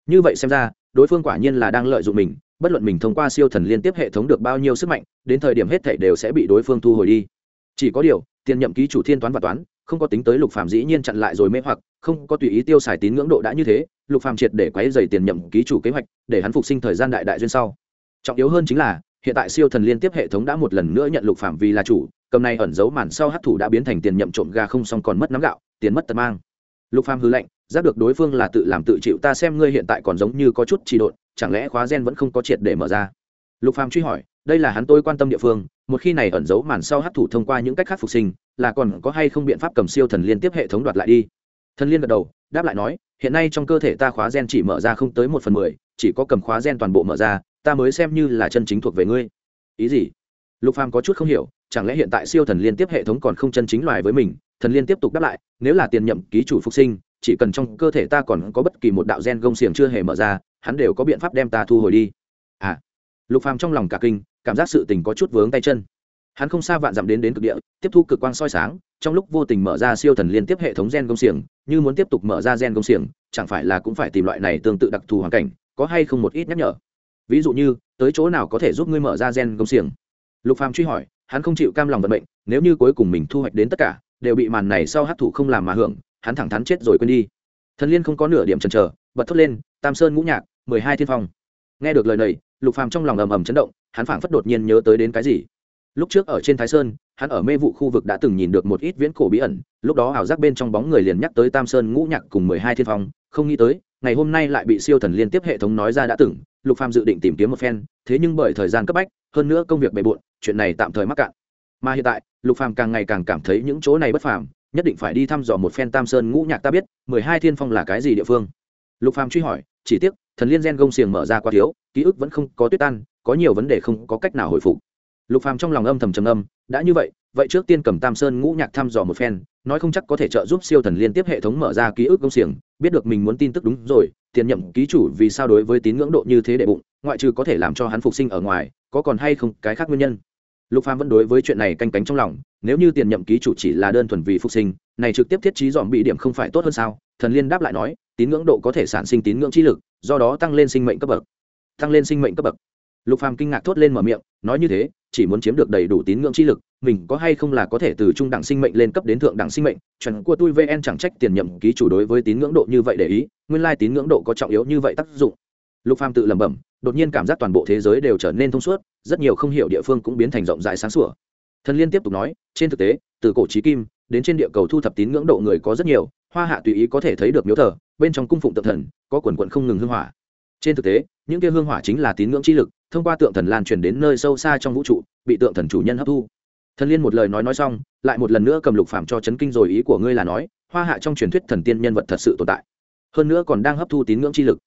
Như vậy xem ra, đối phương quả nhiên là đang lợi dụng mình, bất luận mình thông qua siêu thần liên tiếp hệ thống được bao nhiêu sức mạnh, đến thời điểm hết thể đều sẽ bị đối phương thu hồi đi. Chỉ có điều, tiền nhậm ký chủ thiên toán và toán, không có tính tới lục phàm dĩ nhiên chặn lại rồi mê hoặc, không có tùy ý tiêu xài tín ngưỡng độ đã như thế, lục phàm triệt để quấy dày tiền nhậm ký chủ kế hoạch, để hắn phục sinh thời gian đại đại duyên sau. Trọng yếu hơn chính là, hiện tại siêu thần liên tiếp hệ thống đã một lần nữa nhận lục phàm vì là chủ cầm này ẩn giấu màn sau hấp thủ đã biến thành tiền nhậm trộm gà không xong còn mất nắm gạo, tiền mất tật mang. Lục phàm hư lệnh giác được đối phương là tự làm tự chịu, ta xem ngươi hiện tại còn giống như có chút trì độn, chẳng lẽ khóa gen vẫn không có triệt để mở ra? Lục phàm truy hỏi, đây là hắn tôi quan tâm địa phương, một khi này ẩn giấu màn sau hấp thủ thông qua những cách khác phục sinh, là còn có hay không biện pháp cầm siêu thần liên tiếp hệ thống đoạt lại đi? Thần liên gật đầu, đáp lại nói, hiện nay trong cơ thể ta khóa gen chỉ mở ra không tới một phần mười, chỉ có cầm khóa gen toàn bộ mở ra, ta mới xem như là chân chính thuộc về ngươi. Ý gì? Lục phàm có chút không hiểu chẳng lẽ hiện tại siêu thần liên tiếp hệ thống còn không chân chính loài với mình? Thần liên tiếp tục đáp lại, nếu là tiền nhậm ký chủ phục sinh, chỉ cần trong cơ thể ta còn có bất kỳ một đạo gen gông xiềng chưa hề mở ra, hắn đều có biện pháp đem ta thu hồi đi. À. Lục phàm trong lòng cả kinh, cảm giác sự tình có chút vướng tay chân. Hắn không xa vạn dặm đến đến cực địa, tiếp thu cực quang soi sáng, trong lúc vô tình mở ra siêu thần liên tiếp hệ thống gen công xiềng, như muốn tiếp tục mở ra gen công xiềng, chẳng phải là cũng phải tìm loại này tương tự đặc thù hoàn cảnh, có hay không một ít nhắc nhở? Ví dụ như, tới chỗ nào có thể giúp ngươi mở ra gen công xiềng? Lục phàm truy hỏi hắn không chịu cam lòng vận mệnh, nếu như cuối cùng mình thu hoạch đến tất cả, đều bị màn này sau hát thủ không làm mà hưởng, hắn thẳng thắn chết rồi quên đi. Thần liên không có nửa điểm chần chờ, bật thốt lên, tam sơn ngũ nhạc, mười hai thiên phong. Nghe được lời này, lục phàm trong lòng ầm ầm chấn động, hắn phảng phất đột nhiên nhớ tới đến cái gì. Lúc trước ở trên thái sơn, hắn ở mê vụ khu vực đã từng nhìn được một ít viễn cổ bí ẩn, lúc đó ảo giác bên trong bóng người liền nhắc tới tam sơn ngũ nhạc cùng mười hai thiên phong, không nghĩ tới, ngày hôm nay lại bị siêu thần liên tiếp hệ thống nói ra đã từng lục phàm dự định tìm kiếm một phen, thế nhưng bởi thời gian cấp bách, hơn nữa công việc bề bộn, chuyện này tạm thời mắc cạn. Mà hiện tại, lục phàm càng ngày càng cảm thấy những chỗ này bất phàm, nhất định phải đi thăm dò một phen tam sơn ngũ nhạc ta biết, mười hai thiên phong là cái gì địa phương. Lục phàm truy hỏi, chỉ tiếc, thần liên gen gông xiềng mở ra quá thiếu, ký ức vẫn không có tuyết tan, có nhiều vấn đề không có cách nào hồi phục. Lục phàm trong lòng âm thầm trầm âm đã như vậy vậy trước tiên cầm tam sơn ngũ nhạc thăm dò một phen, nói không chắc có thể trợ giúp siêu thần liên tiếp hệ thống mở ra ký ức công xiềng, biết được mình muốn tin tức đúng rồi tiền nhậm ký chủ vì sao đối với tín ngưỡng độ như thế đệ bụng, ngoại trừ có thể làm cho hắn phục sinh ở ngoài, có còn hay không, cái khác nguyên nhân? Lục phàm vẫn đối với chuyện này canh cánh trong lòng, nếu như tiền nhậm ký chủ chỉ là đơn thuần vì phục sinh, này trực tiếp thiết trí dòm bị điểm không phải tốt hơn sao? Thần liên đáp lại nói, tín ngưỡng độ có thể sản sinh tín ngưỡng trí lực, do đó tăng lên sinh mệnh cấp bậc. Tăng lên sinh mệnh cấp bậc. Lục phàm kinh ngạc thốt lên mở miệng, nói như thế chỉ muốn chiếm được đầy đủ tín ngưỡng chi lực, mình có hay không là có thể từ trung đẳng sinh mệnh lên cấp đến thượng đẳng sinh mệnh, chuẩn của tôi vn chẳng trách tiền nhậm ký chủ đối với tín ngưỡng độ như vậy để ý, nguyên lai tín ngưỡng độ có trọng yếu như vậy tác dụng. Lục phàm tự lẩm bẩm, đột nhiên cảm giác toàn bộ thế giới đều trở nên thông suốt, rất nhiều không hiểu địa phương cũng biến thành rộng rãi sáng sủa. Thần liên tiếp tục nói, trên thực tế, từ cổ chí kim đến trên địa cầu thu thập tín ngưỡng độ người có rất nhiều, hoa hạ tùy ý có thể thấy được miếu thờ, bên trong cung phụng tượng thần, có quần quận không ngừng hương hỏa. Trên thực tế, những kia hương hỏa chính là tín ngưỡng chi lực thông qua tượng thần lan truyền đến nơi sâu xa trong vũ trụ, bị tượng thần chủ nhân hấp thu. Thần liên một lời nói nói xong, lại một lần nữa cầm lục phàm cho chấn kinh rồi ý của ngươi là nói, hoa hạ trong truyền thuyết thần tiên nhân vật thật sự tồn tại. Hơn nữa còn đang hấp thu tín ngưỡng chi lực.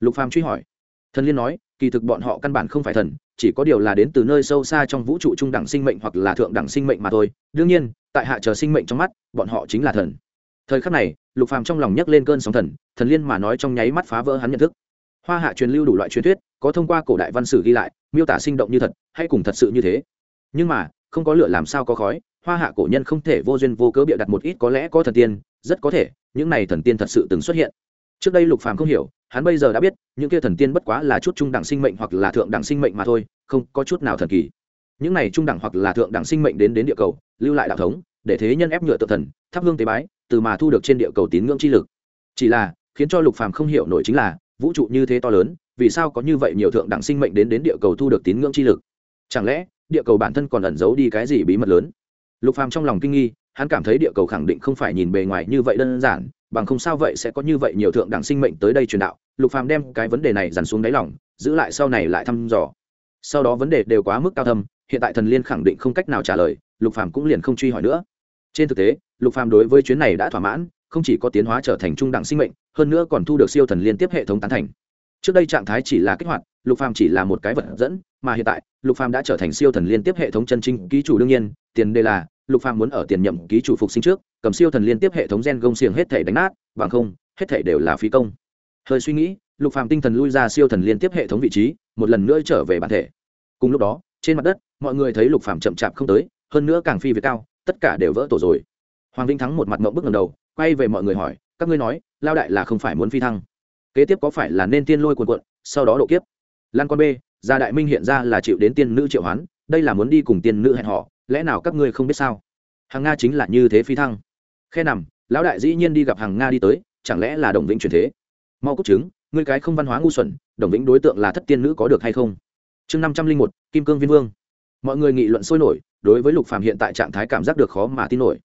Lục phàm truy hỏi. Thần liên nói, kỳ thực bọn họ căn bản không phải thần, chỉ có điều là đến từ nơi sâu xa trong vũ trụ trung đẳng sinh mệnh hoặc là thượng đẳng sinh mệnh mà thôi. Đương nhiên, tại hạ chờ sinh mệnh trong mắt, bọn họ chính là thần. Thời khắc này, lục phàm trong lòng nhấc lên cơn sóng thần thần liên mà nói trong nháy mắt phá vỡ hắn nhận thức. Hoa hạ truyền lưu đủ loại truyền thuyết có thông qua cổ đại văn sử ghi lại, miêu tả sinh động như thật, hay cùng thật sự như thế. Nhưng mà, không có lửa làm sao có khói, hoa hạ cổ nhân không thể vô duyên vô cớ bịa đặt một ít có lẽ có thần tiên, rất có thể, những này thần tiên thật sự từng xuất hiện. Trước đây lục phàm không hiểu, hắn bây giờ đã biết, những kia thần tiên bất quá là chút trung đẳng sinh mệnh hoặc là thượng đẳng sinh mệnh mà thôi, không có chút nào thần kỳ. Những này trung đẳng hoặc là thượng đẳng sinh mệnh đến đến địa cầu, lưu lại đạo thống, để thế nhân ép nhựa tự thần, thắp hương tế bái, từ mà thu được trên địa cầu tín ngưỡng chi lực. Chỉ là, khiến cho lục phàm không hiểu nổi chính là, vũ trụ như thế to lớn vì sao có như vậy nhiều thượng đẳng sinh mệnh đến đến địa cầu thu được tín ngưỡng chi lực? Chẳng lẽ, địa cầu bản thân còn ẩn giấu đi cái gì bí mật lớn? Lục phàm trong lòng kinh nghi, hắn cảm thấy địa cầu khẳng định không phải nhìn bề ngoài như vậy đơn giản, bằng không sao vậy sẽ có như vậy nhiều thượng đẳng sinh mệnh tới đây truyền đạo. Lục phàm đem cái vấn đề này dằn xuống đáy lòng, giữ lại sau này lại thăm dò. Sau đó vấn đề đều quá mức cao thâm, hiện tại thần liên khẳng định không cách nào trả lời, lục phàm cũng liền không truy hỏi nữa. Trên thực tế, lục phàm đối với chuyến này đã thỏa mãn, không chỉ có tiến hóa trở thành trung đẳng sinh mệnh, hơn nữa còn thu được siêu thần liên tiếp hệ thống tán thành trước đây trạng thái chỉ là kích hoạt, lục phàm chỉ là một cái vật dẫn, mà hiện tại, lục phàm đã trở thành siêu thần liên tiếp hệ thống chân chính ký chủ đương nhiên, tiền đề là, lục phàm muốn ở tiền nhậm ký chủ phục sinh trước, cầm siêu thần liên tiếp hệ thống gen gông xiềng hết thể đánh nát, bằng không, hết thể đều là phí công. Hơi suy nghĩ, lục phàm tinh thần lui ra siêu thần liên tiếp hệ thống vị trí, một lần nữa trở về bản thể. Cùng lúc đó, trên mặt đất, mọi người thấy lục phàm chậm chạp không tới, hơn nữa càng phi về cao, tất cả đều vỡ tổ rồi. Hoàng vinh thắng một mặt ngậm bước ngẩng đầu, quay về mọi người hỏi, các ngươi nói, lao đại là không phải muốn phi thăng? Kế tiếp có phải là nên tiên lôi cuồn cuộn, sau đó độ kiếp? Lan con b, gia đại minh hiện ra là chịu đến tiên nữ triệu hoán, đây là muốn đi cùng tiên nữ hẹn họ, lẽ nào các ngươi không biết sao? Hàng nga chính là như thế phi thăng. Khe nằm, lão đại dĩ nhiên đi gặp hàng nga đi tới, chẳng lẽ là đồng vĩnh truyền thế? Mau cúc chứng ngươi cái không văn hóa ngu xuẩn, đồng vĩnh đối tượng là thất tiên nữ có được hay không? Chương năm trăm linh một, kim cương viên vương. Mọi người nghị luận sôi nổi, đối với lục phàm hiện tại trạng thái cảm giác được khó mà tin nổi.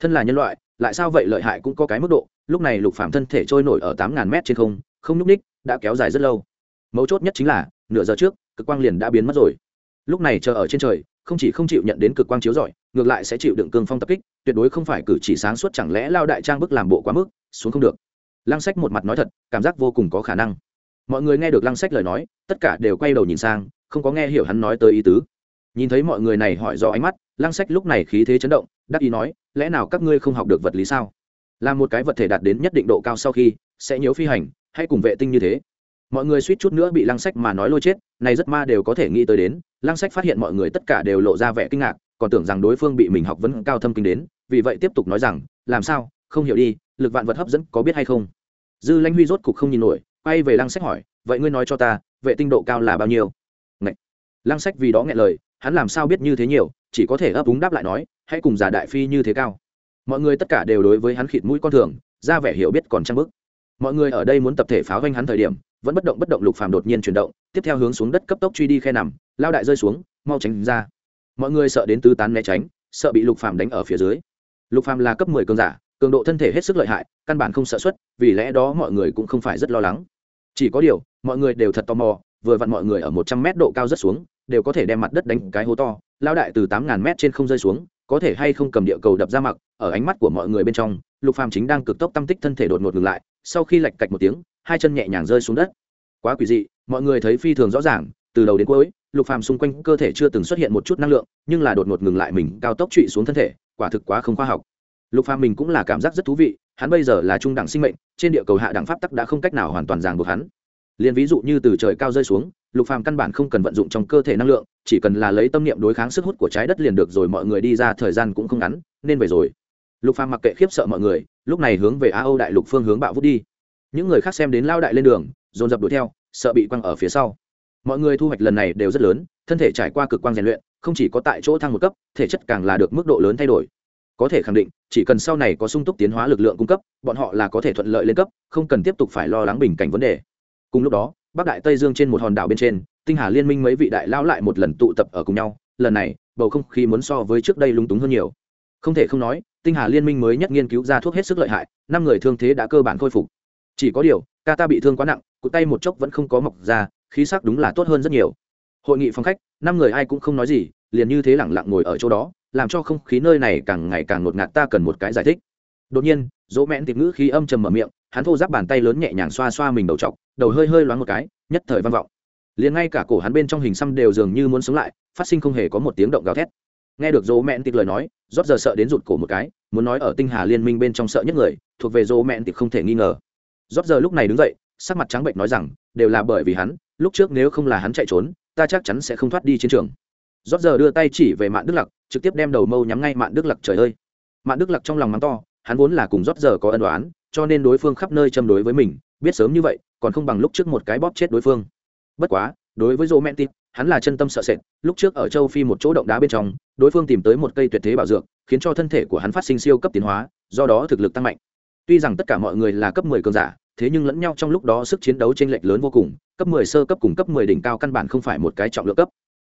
Thân là nhân loại, lại sao vậy lợi hại cũng có cái mức độ, lúc này lục phàm thân thể trôi nổi ở tám ngàn mét trên không không nhúc ních đã kéo dài rất lâu. Mấu chốt nhất chính là, nửa giờ trước, cực quang liền đã biến mất rồi. Lúc này chờ ở trên trời, không chỉ không chịu nhận đến cực quang chiếu rọi, ngược lại sẽ chịu đựng cương phong tập kích, tuyệt đối không phải cử chỉ sáng suốt chẳng lẽ lao đại trang bức làm bộ quá mức, xuống không được. Lăng sách một mặt nói thật, cảm giác vô cùng có khả năng. Mọi người nghe được lăng sách lời nói, tất cả đều quay đầu nhìn sang, không có nghe hiểu hắn nói tới ý tứ. Nhìn thấy mọi người này hỏi do ánh mắt, lăng sách lúc này khí thế chấn động, đắc ý nói, lẽ nào các ngươi không học được vật lý sao? Là một cái vật thể đạt đến nhất định độ cao sau khi, sẽ nhiễu phi hành hay cùng vệ tinh như thế. Mọi người suýt chút nữa bị lăng sách mà nói lôi chết, này rất ma đều có thể nghĩ tới đến, lăng sách phát hiện mọi người tất cả đều lộ ra vẻ kinh ngạc, còn tưởng rằng đối phương bị mình học vấn cao thâm kinh đến, vì vậy tiếp tục nói rằng, làm sao? Không hiểu đi, lực vạn vật hấp dẫn có biết hay không? Dư lãnh huy rốt cục không nhìn nổi, quay về lăng sách hỏi, vậy ngươi nói cho ta, vệ tinh độ cao là bao nhiêu? Ngậy. lăng sách vì đó nghe lời, hắn làm sao biết như thế nhiều, chỉ có thể ấp úng đáp lại nói, hãy cùng giả đại phi như thế cao. Mọi người tất cả đều đối với hắn khịt mũi con thường, ra vẻ hiểu biết còn trăng bức mọi người ở đây muốn tập thể pháo vanh hắn thời điểm, vẫn bất động bất động lục phàm đột nhiên chuyển động, tiếp theo hướng xuống đất cấp tốc truy đi khe nằm, lao đại rơi xuống, mau tránh ra. Mọi người sợ đến tứ tán né tránh, sợ bị lục phàm đánh ở phía dưới. Lục phàm là cấp mười cường giả, cường độ thân thể hết sức lợi hại, căn bản không sợ xuất, vì lẽ đó mọi người cũng không phải rất lo lắng. Chỉ có điều, mọi người đều thật tò mò, vừa vặn mọi người ở một trăm mét độ cao rất xuống, đều có thể đem mặt đất đánh cái hố to, lao đại từ tám ngàn mét trên không rơi xuống, có thể hay không cầm địa cầu đập ra mặc, ở ánh mắt của mọi người bên trong lục phàm chính đang cực tốc tâm tích thân thể đột ngột ngừng lại, sau khi lạch cạch một tiếng, hai chân nhẹ nhàng rơi xuống đất. Quá quỷ dị, mọi người thấy phi thường rõ ràng, từ đầu đến cuối, lục phàm xung quanh cơ thể chưa từng xuất hiện một chút năng lượng, nhưng là đột ngột ngừng lại mình, cao tốc trụy xuống thân thể, quả thực quá không khoa học. Lục phàm mình cũng là cảm giác rất thú vị, hắn bây giờ là trung đẳng sinh mệnh, trên địa cầu hạ đẳng pháp tắc đã không cách nào hoàn toàn ràng buộc hắn. Liền ví dụ như từ trời cao rơi xuống, lục phàm căn bản không cần vận dụng trong cơ thể năng lượng, chỉ cần là lấy tâm niệm đối kháng sức hút của trái đất liền được rồi, mọi người đi ra thời gian cũng không ngắn, nên về rồi lục phàm mặc kệ khiếp sợ mọi người, lúc này hướng về á âu đại lục phương hướng bạo vút đi. Những người khác xem đến lao đại lên đường, dồn dập đuổi theo, sợ bị quăng ở phía sau. Mọi người thu hoạch lần này đều rất lớn, thân thể trải qua cực quang rèn luyện, không chỉ có tại chỗ thăng một cấp, thể chất càng là được mức độ lớn thay đổi. Có thể khẳng định, chỉ cần sau này có sung túc tiến hóa lực lượng cung cấp, bọn họ là có thể thuận lợi lên cấp, không cần tiếp tục phải lo lắng bình cảnh vấn đề. Cùng lúc đó, bắc đại tây dương trên một hòn đảo bên trên, tinh hà liên minh mấy vị đại lao lại một lần tụ tập ở cùng nhau, lần này, bầu không khí muốn so với trước đây lung túng hơn nhiều. Không thể không nói tinh hà liên minh mới nhất nghiên cứu ra thuốc hết sức lợi hại, năm người thương thế đã cơ bản khôi phục. Chỉ có điều, ca ta bị thương quá nặng cụ tay một chốc vẫn không có mọc ra, khí sắc đúng là tốt hơn rất nhiều. Hội nghị phòng khách, năm người ai cũng không nói gì, liền như thế lẳng lặng ngồi ở chỗ đó, làm cho không khí nơi này càng ngày càng ngột ngạt, ta cần một cái giải thích. Đột nhiên, dỗ mẹn tiệp ngữ khí âm trầm mở miệng, hắn thô giáp bàn tay lớn nhẹ nhàng xoa xoa mình đầu trọc đầu hơi hơi loáng một cái, nhất thời vang vọng. Liền ngay cả cổ hắn bên trong hình xăm đều dường như muốn sống lại, phát sinh không hề có một tiếng động gào thét nghe được dỗ mẹn tịt lời nói, rót giờ sợ đến rụt cổ một cái, muốn nói ở tinh hà liên minh bên trong sợ nhất người, thuộc về dỗ mẹn tịp không thể nghi ngờ. Rót giờ lúc này đứng dậy, sắc mặt trắng bệnh nói rằng, đều là bởi vì hắn, lúc trước nếu không là hắn chạy trốn, ta chắc chắn sẽ không thoát đi chiến trường. Rót giờ đưa tay chỉ về mạn đức lặc, trực tiếp đem đầu mâu nhắm ngay mạn đức lặc, trời ơi! Mạn đức lặc trong lòng mắng to, hắn vốn là cùng rót giờ có ân đoán cho nên đối phương khắp nơi châm đối với mình, biết sớm như vậy, còn không bằng lúc trước một cái bóp chết đối phương. Bất quá, đối với dỗ tịp hắn là chân tâm sợ sệt, lúc trước ở châu phi một chỗ động đá bên trong đối phương tìm tới một cây tuyệt thế bảo dược, khiến cho thân thể của hắn phát sinh siêu cấp tiến hóa, do đó thực lực tăng mạnh. Tuy rằng tất cả mọi người là cấp 10 cường giả, thế nhưng lẫn nhau trong lúc đó sức chiến đấu chênh lệch lớn vô cùng, cấp 10 sơ cấp cùng cấp 10 đỉnh cao căn bản không phải một cái trọng lượng cấp.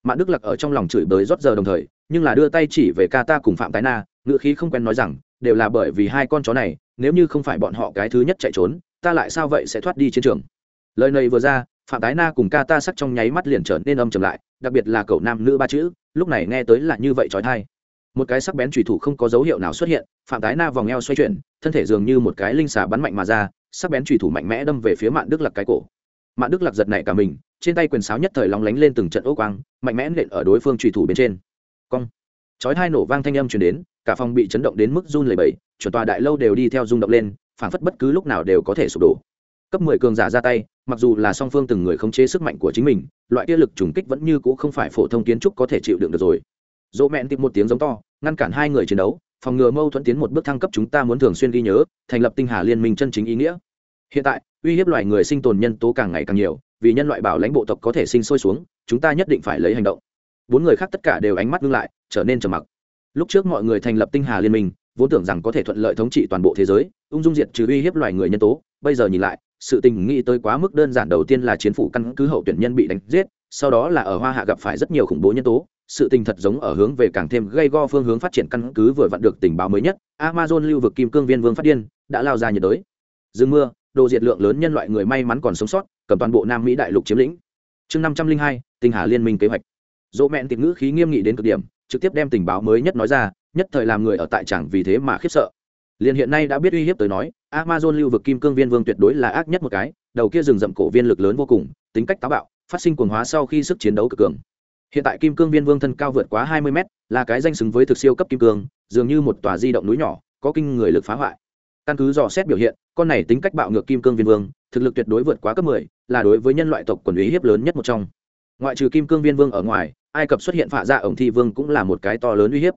Mạn đức lặc ở trong lòng chửi bới rót giờ đồng thời, nhưng là đưa tay chỉ về ca ta cùng phạm tái na ngựa khí không quen nói rằng, đều là bởi vì hai con chó này, nếu như không phải bọn họ cái thứ nhất chạy trốn, ta lại sao vậy sẽ thoát đi chiến trường. Lời này vừa ra phạm tái na cùng ca ta sắc trong nháy mắt liền trở nên âm trầm lại, đặc biệt là cậu nam nữ ba chữ, lúc này nghe tới là như vậy trói thai. Một cái sắc bén trùy thủ không có dấu hiệu nào xuất hiện, phạm tái na vòng eo xoay chuyển, thân thể dường như một cái linh xà bắn mạnh mà ra, sắc bén trùy thủ mạnh mẽ đâm về phía mạn đức Lạc cái cổ. Mạn đức Lạc giật nảy cả mình, trên tay quyền sáo nhất thời lóng lánh lên từng trận ô quang, mạnh mẽ nện ở đối phương trùy thủ bên trên. Cong. Chói hai nổ vang thanh âm chuyển đến, cả phòng bị chấn động đến mức run lẩy bẩy, chuẩn tòa đại lâu đều đi theo rung động lên, phảng phất bất cứ lúc nào đều có thể sụp đổ. Cấp mười cường giả ra tay mặc dù là song phương từng người khống chế sức mạnh của chính mình, loại kia lực trùng kích vẫn như cũ không phải phổ thông kiến trúc có thể chịu đựng được rồi. Dỗ mẹn tìm một tiếng giống to, ngăn cản hai người chiến đấu, phòng ngừa mâu thuẫn tiến một bước thăng cấp chúng ta muốn thường xuyên ghi nhớ, thành lập tinh hà liên minh chân chính ý nghĩa. Hiện tại, uy hiếp loài người sinh tồn nhân tố càng ngày càng nhiều, vì nhân loại bảo lãnh bộ tộc có thể sinh sôi xuống, chúng ta nhất định phải lấy hành động. Bốn người khác tất cả đều ánh mắt ngưng lại, trở nên trầm mặc. Lúc trước mọi người thành lập tinh hà liên minh vốn tưởng rằng có thể thuận lợi thống trị toàn bộ thế giới, ung dung diệt trừ uy hiếp loài người nhân tố. Bây giờ nhìn lại, sự tình nghĩ tới quá mức đơn giản đầu tiên là chiến phủ căn cứ hậu tuyển nhân bị đánh giết, sau đó là ở hoa hạ gặp phải rất nhiều khủng bố nhân tố. Sự tình thật giống ở hướng về càng thêm gây go phương hướng phát triển căn cứ vừa vặn được tình báo mới nhất, amazon lưu vực kim cương viên vương phát điên, đã lao ra nhiệt đới. Dương mưa, đồ diệt lượng lớn nhân loại người may mắn còn sống sót, cầm toàn bộ nam mỹ đại lục chiếm lĩnh. Chương năm trăm linh hai, tinh hà liên minh kế hoạch. Dỗ mẹn tiệp ngữ khí nghiêm nghị đến cực điểm, trực tiếp đem tình báo mới nhất nói ra nhất thời làm người ở tại chẳng vì thế mà khiếp sợ. Liền hiện nay đã biết uy hiếp tới nói, amazon lưu vực kim cương viên vương tuyệt đối là ác nhất một cái, đầu kia rừng rậm cổ viên lực lớn vô cùng, tính cách táo bạo, phát sinh cuồng hóa sau khi sức chiến đấu cực cường. Hiện tại kim cương viên vương thân cao vượt quá hai mươi mét, là cái danh xứng với thực siêu cấp kim cương, dường như một tòa di động núi nhỏ, có kinh người lực phá hoại. Căn cứ dò xét biểu hiện, con này tính cách bạo ngược kim cương viên vương, thực lực tuyệt đối vượt quá cấp mười, là đối với nhân loại tộc quần uy hiếp lớn nhất một trong. Ngoại trừ kim cương viên vương ở ngoài, ai cập xuất hiện phạ ra ổng thi vương cũng là một cái to lớn uy hiếp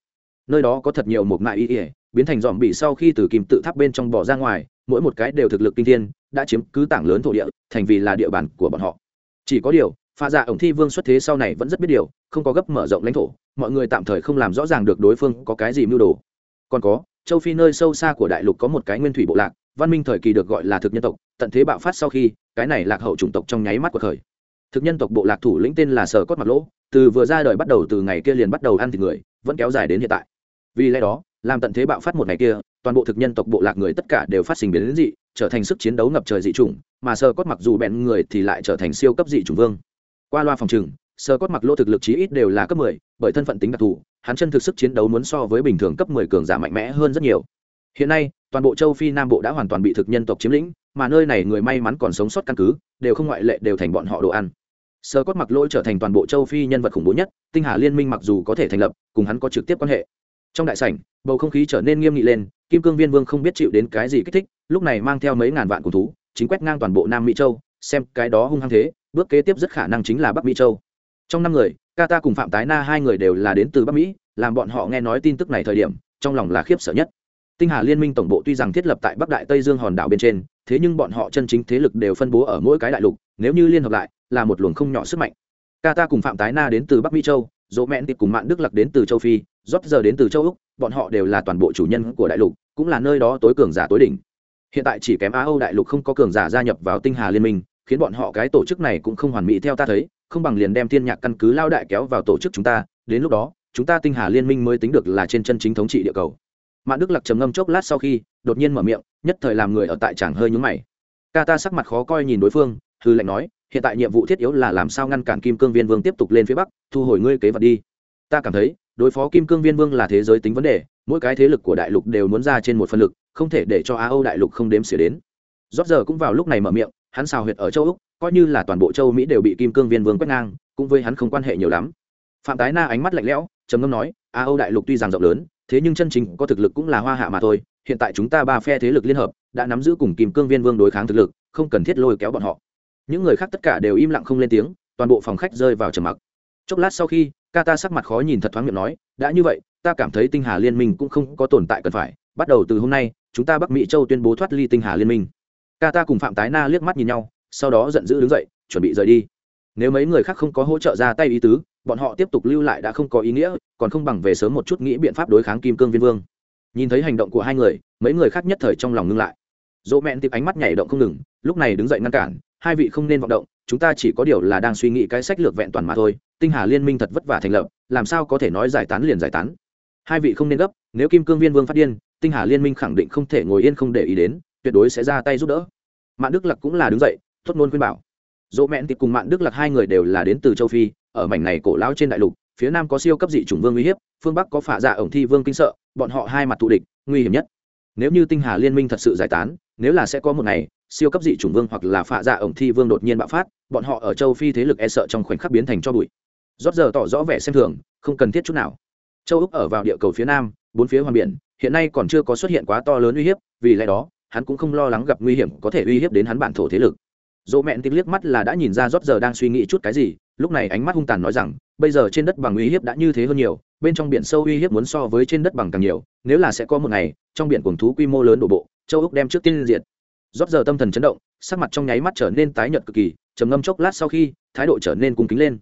nơi đó có thật nhiều một mại y ỉa, biến thành dòm bị sau khi từ kim tự tháp bên trong bỏ ra ngoài, mỗi một cái đều thực lực kinh thiên, đã chiếm cứ tảng lớn thổ địa, thành vì là địa bàn của bọn họ. Chỉ có điều pha dạ ổng thi vương xuất thế sau này vẫn rất biết điều, không có gấp mở rộng lãnh thổ, mọi người tạm thời không làm rõ ràng được đối phương có cái gì mưu đồ. Còn có, châu phi nơi sâu xa của đại lục có một cái nguyên thủy bộ lạc, văn minh thời kỳ được gọi là thực nhân tộc, tận thế bạo phát sau khi, cái này lạc hậu chủng tộc trong nháy mắt của thời thực nhân tộc bộ lạc thủ lĩnh tên là sở cốt mặt lỗ, từ vừa ra đời bắt đầu từ ngày kia liền bắt đầu ăn thịt người, vẫn kéo dài đến hiện tại vì lẽ đó, làm tận thế bạo phát một ngày kia, toàn bộ thực nhân tộc bộ lạc người tất cả đều phát sinh biến dị, trở thành sức chiến đấu ngập trời dị chủng, mà sơ cốt mặc dù bẹn người thì lại trở thành siêu cấp dị chủng vương. Qua loa phòng trừng, sơ cốt mặc lỗ thực lực chí ít đều là cấp mười, bởi thân phận tính đặc thù, hắn chân thực sức chiến đấu muốn so với bình thường cấp mười cường giả mạnh mẽ hơn rất nhiều. Hiện nay, toàn bộ châu phi nam bộ đã hoàn toàn bị thực nhân tộc chiếm lĩnh, mà nơi này người may mắn còn sống sót căn cứ, đều không ngoại lệ đều thành bọn họ đồ ăn. Sơ cốt mặc lỗi trở thành toàn bộ châu phi nhân vật khủng bố nhất, tinh hà liên minh mặc dù có thể thành lập, cùng hắn có trực tiếp quan hệ trong đại sảnh, bầu không khí trở nên nghiêm nghị lên, kim cương viên vương không biết chịu đến cái gì kích thích, lúc này mang theo mấy ngàn vạn cùng thú, chính quét ngang toàn bộ nam mỹ châu, xem cái đó hung hăng thế, bước kế tiếp rất khả năng chính là bắc mỹ châu. Trong năm người Kata cùng phạm tái na hai người đều là đến từ bắc mỹ, làm bọn họ nghe nói tin tức này thời điểm, trong lòng là khiếp sợ nhất. Tinh hà liên minh tổng bộ tuy rằng thiết lập tại bắc đại tây dương hòn đảo bên trên, thế nhưng bọn họ chân chính thế lực đều phân bố ở mỗi cái đại lục, nếu như liên hợp lại, là một luồng không nhỏ sức mạnh. Kata cùng phạm tái na đến từ bắc mỹ châu, dỗ mẹn tiệp cùng mạng đức lạc đến từ châu phi rót giờ đến từ châu úc, bọn họ đều là toàn bộ chủ nhân của đại lục, cũng là nơi đó tối cường giả tối đỉnh. Hiện tại chỉ kém á âu đại lục không có cường giả gia nhập vào tinh hà liên minh, khiến bọn họ cái tổ chức này cũng không hoàn mỹ theo ta thấy, không bằng liền đem thiên nhạc căn cứ lao đại kéo vào tổ chức chúng ta, đến lúc đó, chúng ta tinh hà liên minh mới tính được là trên chân chính thống trị địa cầu. Mạng đức lạc trầm ngâm chốc lát sau khi, đột nhiên mở miệng, nhất thời làm người ở tại chẳng hơi nhúng mày. Ca ta sắc mặt khó coi nhìn đối phương, hư lệnh nói, hiện tại nhiệm vụ thiết yếu là làm sao ngăn cản kim cương viên vương tiếp tục lên phía bắc, thu hồi ngươi kế vật đi. Ta cảm thấy đối phó kim cương viên vương là thế giới tính vấn đề, mỗi cái thế lực của đại lục đều muốn ra trên một phân lực, không thể để cho á âu đại lục không đếm xỉa đến. Rót giờ cũng vào lúc này mở miệng, hắn xào huyệt ở châu úc, coi như là toàn bộ châu mỹ đều bị kim cương viên vương quét ngang, cũng với hắn không quan hệ nhiều lắm. Phạm tái na ánh mắt lạnh lẽo, trầm ngâm nói á âu đại lục tuy rằng rộng lớn, thế nhưng chân chính có thực lực cũng là hoa hạ mà thôi, hiện tại chúng ta ba phe thế lực liên hợp, đã nắm giữ cùng kim cương viên vương đối kháng thực lực, không cần thiết lôi kéo bọn họ. Những người khác tất cả đều im lặng không lên tiếng, toàn bộ phòng khách rơi vào trầm mặc. Chốc lát sau khi ca ta sắc mặt khó nhìn thật thoáng miệng nói, đã như vậy, ta cảm thấy tinh hà liên minh cũng không có tồn tại cần phải, bắt đầu từ hôm nay, chúng ta bắc mỹ châu tuyên bố thoát ly tinh hà liên minh. Ca ta cùng phạm tái na liếc mắt nhìn nhau, sau đó giận dữ đứng dậy, chuẩn bị rời đi. Nếu mấy người khác không có hỗ trợ ra tay ý tứ, bọn họ tiếp tục lưu lại đã không có ý nghĩa, còn không bằng về sớm một chút nghĩ biện pháp đối kháng kim cương viên vương. Nhìn thấy hành động của hai người, mấy người khác nhất thời trong lòng ngưng lại. Dỗ mẹn tiếp ánh mắt nhảy động không ngừng, lúc này đứng dậy ngăn cản, hai vị không nên vọng động chúng ta chỉ có điều là đang suy nghĩ cái sách lược vẹn toàn mà thôi, tinh hà liên minh thật vất vả thành lập, làm sao có thể nói giải tán liền giải tán. Hai vị không nên gấp, nếu kim cương viên vương phát điên, tinh hà liên minh khẳng định không thể ngồi yên không để ý đến, tuyệt đối sẽ ra tay giúp đỡ. Mạng đức lặc cũng là đứng dậy, thốt nôn khuyên bảo. Dỗ mẹn thì cùng mạng đức lặc hai người đều là đến từ châu phi, ở mảnh này cổ lao trên đại lục, phía nam có siêu cấp dị chủng vương uy hiếp, phương bắc có phả dạ ổng thi vương kinh sợ, bọn họ hai mặt thù địch, nguy hiểm nhất. Nếu như tinh hà liên minh thật sự giải tán, nếu là sẽ có một ngày siêu cấp dị chủng vương hoặc là phạ dạ ổng thi vương đột nhiên bạo phát, bọn họ ở châu phi thế lực e sợ trong khoảnh khắc biến thành cho bụi. Rót giờ tỏ rõ vẻ xem thường, không cần thiết chút nào. Châu úc ở vào địa cầu phía nam, bốn phía hoàn biển, hiện nay còn chưa có xuất hiện quá to lớn uy hiếp, vì lẽ đó, hắn cũng không lo lắng gặp nguy hiểm có thể uy hiếp đến hắn bản thổ thế lực. Dỗ mẹn tiếng liếc mắt là đã nhìn ra rót giờ đang suy nghĩ chút cái gì, lúc này ánh mắt hung tàn nói rằng, bây giờ trên đất bằng uy hiếp đã như thế hơn nhiều, bên trong biển sâu uy hiếp muốn so với trên đất bằng càng nhiều, nếu là sẽ có một ngày, trong biển cuồng thú quy mô lớn đổ bộ, châu úc đem trước tiên diệt rót giờ tâm thần chấn động, sắc mặt trong nháy mắt trở nên tái nhợt cực kỳ, trầm ngâm chốc lát sau khi, thái độ trở nên cung kính lên.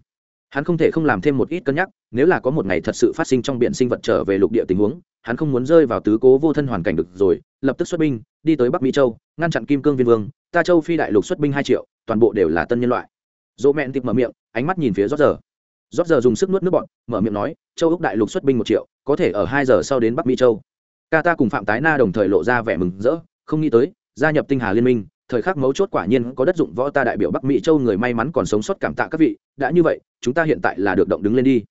Hắn không thể không làm thêm một ít cân nhắc, nếu là có một ngày thật sự phát sinh trong biển sinh vật trở về lục địa tình huống, hắn không muốn rơi vào tứ cố vô thân hoàn cảnh được rồi, lập tức xuất binh, đi tới bắc mỹ châu, ngăn chặn kim cương viên vương, ta châu phi đại lục xuất binh hai triệu, toàn bộ đều là tân nhân loại. Dỗ mẹn tịp mở miệng, ánh mắt nhìn phía rót giờ. Rót giờ dùng sức nuốt nước bọn mở miệng nói, châu úc đại lục xuất binh một triệu, có thể ở hai giờ sau đến bắc mỹ châu. Ca ta cùng phạm tái na đồng thời lộ ra vẻ mừng rỡ, không nghĩ tới gia nhập tinh hà liên minh, thời khắc mấu chốt quả nhiên có đất dụng võ ta đại biểu bắc mỹ châu người may mắn còn sống sót cảm tạ các vị, đã như vậy, chúng ta hiện tại là được động đứng lên đi.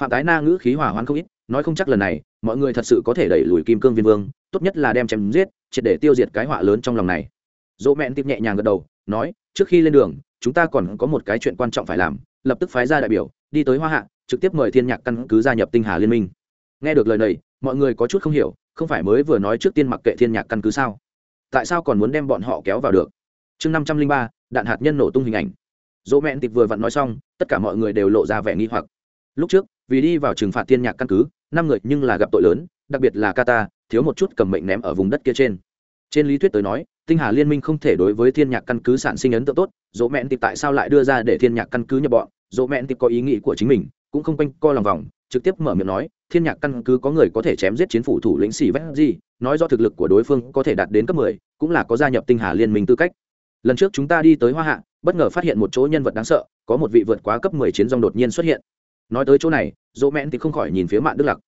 Phạm tái na ngữ khí hỏa hoãn không ít, nói không chắc lần này, mọi người thật sự có thể đẩy lùi kim cương viên vương, tốt nhất là đem chém giết, triệt để tiêu diệt cái họa lớn trong lòng này. Dỗ mẹn tiếp nhẹ nhàng gật đầu, nói, trước khi lên đường, chúng ta còn có một cái chuyện quan trọng phải làm, lập tức phái ra đại biểu, đi tới hoa hạ, trực tiếp mời thiên nhạc căn cứ gia nhập tinh hà liên minh. Nghe được lời này, mọi người có chút không hiểu, không phải mới vừa nói trước tiên mặc kệ thiên nhạc căn cứ sao? Tại sao còn muốn đem bọn họ kéo vào được? Chương năm trăm linh ba, đạn hạt nhân nổ tung hình ảnh. Dỗ mẹn tịp vừa vặn nói xong, tất cả mọi người đều lộ ra vẻ nghi hoặc. Lúc trước, vì đi vào trừng phạt thiên nhạc căn cứ, năm người nhưng là gặp tội lớn, đặc biệt là qatar thiếu một chút cầm mệnh ném ở vùng đất kia trên. Trên lý thuyết tới nói, tinh hà liên minh không thể đối với thiên nhạc căn cứ sản sinh ấn tượng tốt, dỗ mẹn tịp tại sao lại đưa ra để thiên nhạc căn cứ nhập bọn? Dỗ mẹn tịp có ý nghĩ của chính mình, cũng không quanh co lòng vòng trực tiếp mở miệng nói thiên nhạc căn cứ có người có thể chém giết chiến phủ thủ lĩnh sĩ vét gì nói do thực lực của đối phương có thể đạt đến cấp 10, cũng là có gia nhập tinh hà liên minh tư cách. Lần trước chúng ta đi tới hoa hạ bất ngờ phát hiện một chỗ nhân vật đáng sợ có một vị vượt quá cấp 10 chiến dòng đột nhiên xuất hiện. Nói tới chỗ này dỗ mẹn thì không khỏi nhìn phía mạn đức lặc.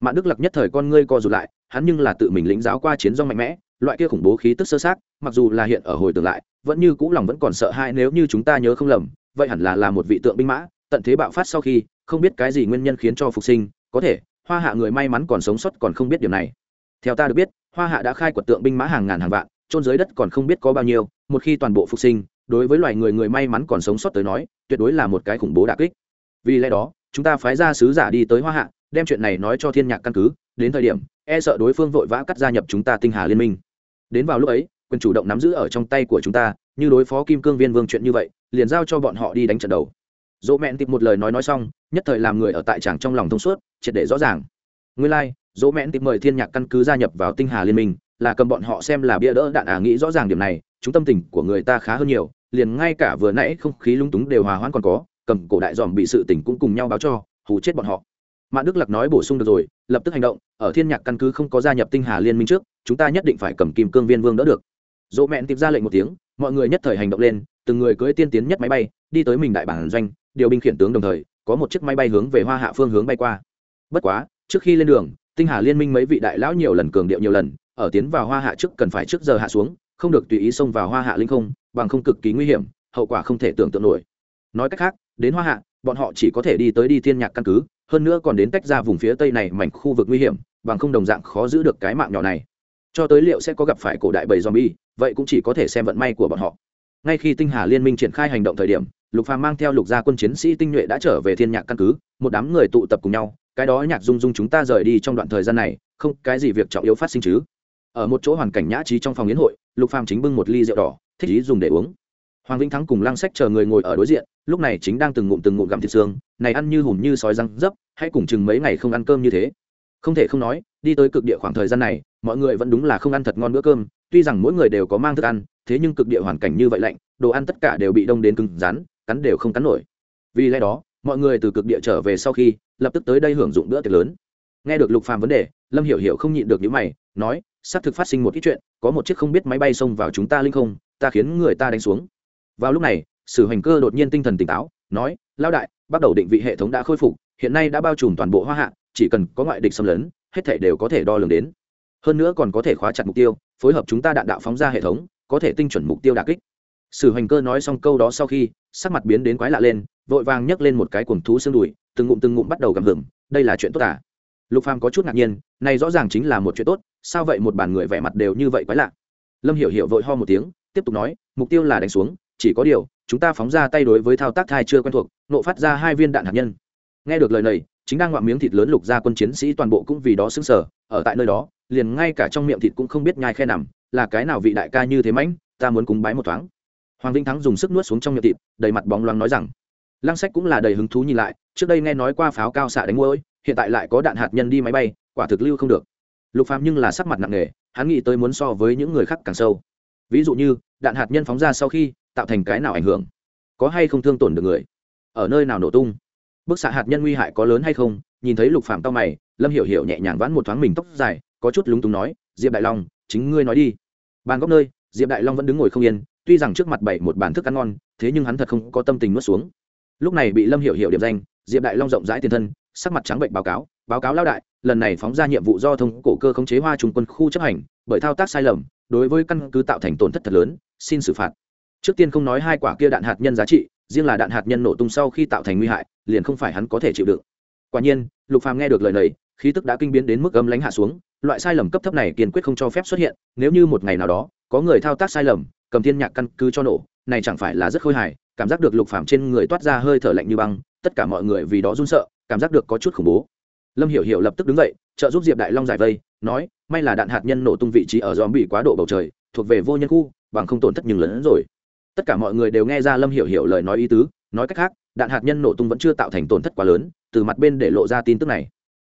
Mạn đức lặc nhất thời con ngươi co rụt lại hắn nhưng là tự mình lĩnh giáo qua chiến dòng mạnh mẽ loại kia khủng bố khí tức sơ sát mặc dù là hiện ở hồi tưởng lại vẫn như cũ lòng vẫn còn sợ hãi nếu như chúng ta nhớ không lầm vậy hẳn là là một vị tượng binh mã tận thế bạo phát sau khi, không biết cái gì nguyên nhân khiến cho phục sinh, có thể, hoa hạ người may mắn còn sống sót còn không biết điều này. Theo ta được biết, hoa hạ đã khai quật tượng binh mã hàng ngàn hàng vạn trôn dưới đất còn không biết có bao nhiêu, một khi toàn bộ phục sinh, đối với loài người người may mắn còn sống sót tới nói, tuyệt đối là một cái khủng bố đà kích. Vì lẽ đó, chúng ta phái ra sứ giả đi tới hoa hạ, đem chuyện này nói cho thiên nhạc căn cứ, đến thời điểm e sợ đối phương vội vã cắt gia nhập chúng ta tinh hà liên minh. Đến vào lúc ấy, quyền chủ động nắm giữ ở trong tay của chúng ta, như đối phó kim cương viên vương chuyện như vậy, liền giao cho bọn họ đi đánh trận đầu dỗ mẹn tịp một lời nói nói xong nhất thời làm người ở tại tràng trong lòng thông suốt triệt để rõ ràng. Nguyên lai、like, dỗ mẹn tịp mời thiên nhạc căn cứ gia nhập vào tinh hà liên minh là cầm bọn họ xem là bia đỡ đạn à nghĩ rõ ràng điểm này chúng tâm tình của người ta khá hơn nhiều liền ngay cả vừa nãy không khí lung túng đều hòa hoãn còn có cầm cổ đại dòm bị sự tình cũng cùng nhau báo cho hù chết bọn họ. Mạn đức lạc nói bổ sung được rồi lập tức hành động ở thiên nhạc căn cứ không có gia nhập tinh hà liên minh trước chúng ta nhất định phải cầm kim cương viên vương đỡ được. Dỗ mẹn tìm ra lệnh một tiếng mọi người nhất thời hành động lên, từng người cưỡi tiên tiến nhất máy bay, đi tới mình đại bản doanh, điều binh khiển tướng đồng thời, có một chiếc máy bay hướng về hoa hạ phương hướng bay qua. Bất quá, trước khi lên đường, tinh hà liên minh mấy vị đại lão nhiều lần cường điệu nhiều lần, ở tiến vào hoa hạ trước cần phải trước giờ hạ xuống, không được tùy ý xông vào hoa hạ linh không, bằng không cực kỳ nguy hiểm, hậu quả không thể tưởng tượng nổi. Nói cách khác, đến hoa hạ, bọn họ chỉ có thể đi tới đi thiên nhạc căn cứ, hơn nữa còn đến tách ra vùng phía tây này mảnh khu vực nguy hiểm, bằng không đồng dạng khó giữ được cái mạng nhỏ này cho tới liệu sẽ có gặp phải cổ đại bầy zombie, vậy cũng chỉ có thể xem vận may của bọn họ. Ngay khi tinh hà liên minh triển khai hành động thời điểm, lục phàm mang theo lục gia quân chiến sĩ tinh nhuệ đã trở về thiên nhạc căn cứ, một đám người tụ tập cùng nhau, cái đó nhạc dung dung chúng ta rời đi trong đoạn thời gian này, không cái gì việc trọng yếu phát sinh chứ. Ở một chỗ hoàn cảnh nhã trí trong phòng yến hội, lục phàm chính bưng một ly rượu đỏ, thích ý dùng để uống. Hoàng vĩnh thắng cùng lăng sách chờ người ngồi ở đối diện, lúc này chính đang từng ngụm từng ngụm gặm thịt xương, này ăn như hùm như sói răng dấp hay cùng chừng mấy ngày không ăn cơm như thế. Không thể không nói, đi tới cực địa khoảng thời gian này mọi người vẫn đúng là không ăn thật ngon bữa cơm, tuy rằng mỗi người đều có mang thức ăn, thế nhưng cực địa hoàn cảnh như vậy lạnh, đồ ăn tất cả đều bị đông đến cứng rắn, cắn đều không cắn nổi. Vì lẽ đó, mọi người từ cực địa trở về sau khi, lập tức tới đây hưởng dụng bữa tiệc lớn. Nghe được lục phàm vấn đề, lâm hiểu hiểu không nhịn được những mày, nói, xác thực phát sinh một ít chuyện, có một chiếc không biết máy bay xông vào chúng ta linh không, ta khiến người ta đánh xuống. Vào lúc này, sử hành cơ đột nhiên tinh thần tỉnh táo, nói lao đại, bắt đầu định vị hệ thống đã khôi phục, hiện nay đã bao trùm toàn bộ hoa hạ, chỉ cần có ngoại địch xâm lấn, hết thể đều có thể đo lường đến hơn nữa còn có thể khóa chặt mục tiêu, phối hợp chúng ta đạn đạo phóng ra hệ thống, có thể tinh chuẩn mục tiêu đà kích. Sử Hoành cơ nói xong câu đó sau khi, sắc mặt biến đến quái lạ lên, vội vàng nhấc lên một cái cuồng thú xương đùi, từng ngụm từng ngụm bắt đầu gặm hưởng đây là chuyện tốt à? Lục phàm có chút ngạc nhiên, này rõ ràng chính là một chuyện tốt, sao vậy một bàn người vẻ mặt đều như vậy quái lạ? Lâm hiểu hiểu vội ho một tiếng, tiếp tục nói, mục tiêu là đánh xuống, chỉ có điều, chúng ta phóng ra tay đối với thao tác thai chưa quen thuộc, nộ phát ra hai viên đạn hạt nhân. Nghe được lời này, chính đang ngoạm miếng thịt lớn lục ra quân chiến sĩ toàn bộ cũng vì đó xứng sở ở tại nơi đó liền ngay cả trong miệng thịt cũng không biết nhai khe nằm, là cái nào vị đại ca như thế mãnh, ta muốn cúng bái một thoáng. Hoàng vĩnh thắng dùng sức nuốt xuống trong miệng thịt, đầy mặt bóng loáng nói rằng, lăng sách cũng là đầy hứng thú nhìn lại, trước đây nghe nói qua pháo cao xạ đánh môi hiện tại lại có đạn hạt nhân đi máy bay, quả thực lưu không được. Lục phàm nhưng là sắc mặt nặng nề, hắn nghĩ tới muốn so với những người khác càng sâu. Ví dụ như, đạn hạt nhân phóng ra sau khi, tạo thành cái nào ảnh hưởng? Có hay không thương tổn được người? Ở nơi nào nổ tung? Bức xạ hạt nhân nguy hại có lớn hay không? Nhìn thấy lục phàm to mày, lâm hiểu hiểu nhẹ nhàng vãn một thoáng mình tóc dài có chút lúng túng nói, diệp đại long, chính ngươi nói đi. Bàn góc nơi, diệp đại long vẫn đứng ngồi không yên, tuy rằng trước mặt bảy một bàn thức ăn ngon, thế nhưng hắn thật không có tâm tình nuốt xuống. Lúc này bị lâm hiểu hiểu điểm danh, diệp đại long rộng rãi tiền thân, sắc mặt trắng bệnh báo cáo báo cáo lao đại, lần này phóng ra nhiệm vụ do thông cổ cơ khống chế hoa trung quân khu chấp hành, bởi thao tác sai lầm, đối với căn cứ tạo thành tổn thất thật lớn, xin xử phạt. Trước tiên không nói hai quả kia đạn hạt nhân giá trị, riêng là đạn hạt nhân nổ tung sau khi tạo thành nguy hại, liền không phải hắn có thể chịu đựng. Quả nhiên, lục phàm nghe được lời này, khí tức đã kinh biến đến mức âm lãnh hạ xuống loại sai lầm cấp thấp này kiên quyết không cho phép xuất hiện, nếu như một ngày nào đó, có người thao tác sai lầm, cầm thiên nhạc căn cứ cho nổ, này chẳng phải là rất khôi hài, cảm giác được lục phàm trên người toát ra hơi thở lạnh như băng, tất cả mọi người vì đó run sợ, cảm giác được có chút khủng bố. Lâm hiểu hiểu lập tức đứng dậy, trợ giúp diệp đại long giải vây, nói, may là đạn hạt nhân nổ tung vị trí ở dòm bị quá độ bầu trời, thuộc về vô nhân khu, bằng không tổn thất nhưng lớn hơn rồi. Tất cả mọi người đều nghe ra lâm hiểu hiểu lời nói ý tứ, nói cách khác, đạn hạt nhân nổ tung vẫn chưa tạo thành tổn thất quá lớn, từ mặt bên để lộ ra tin tức này.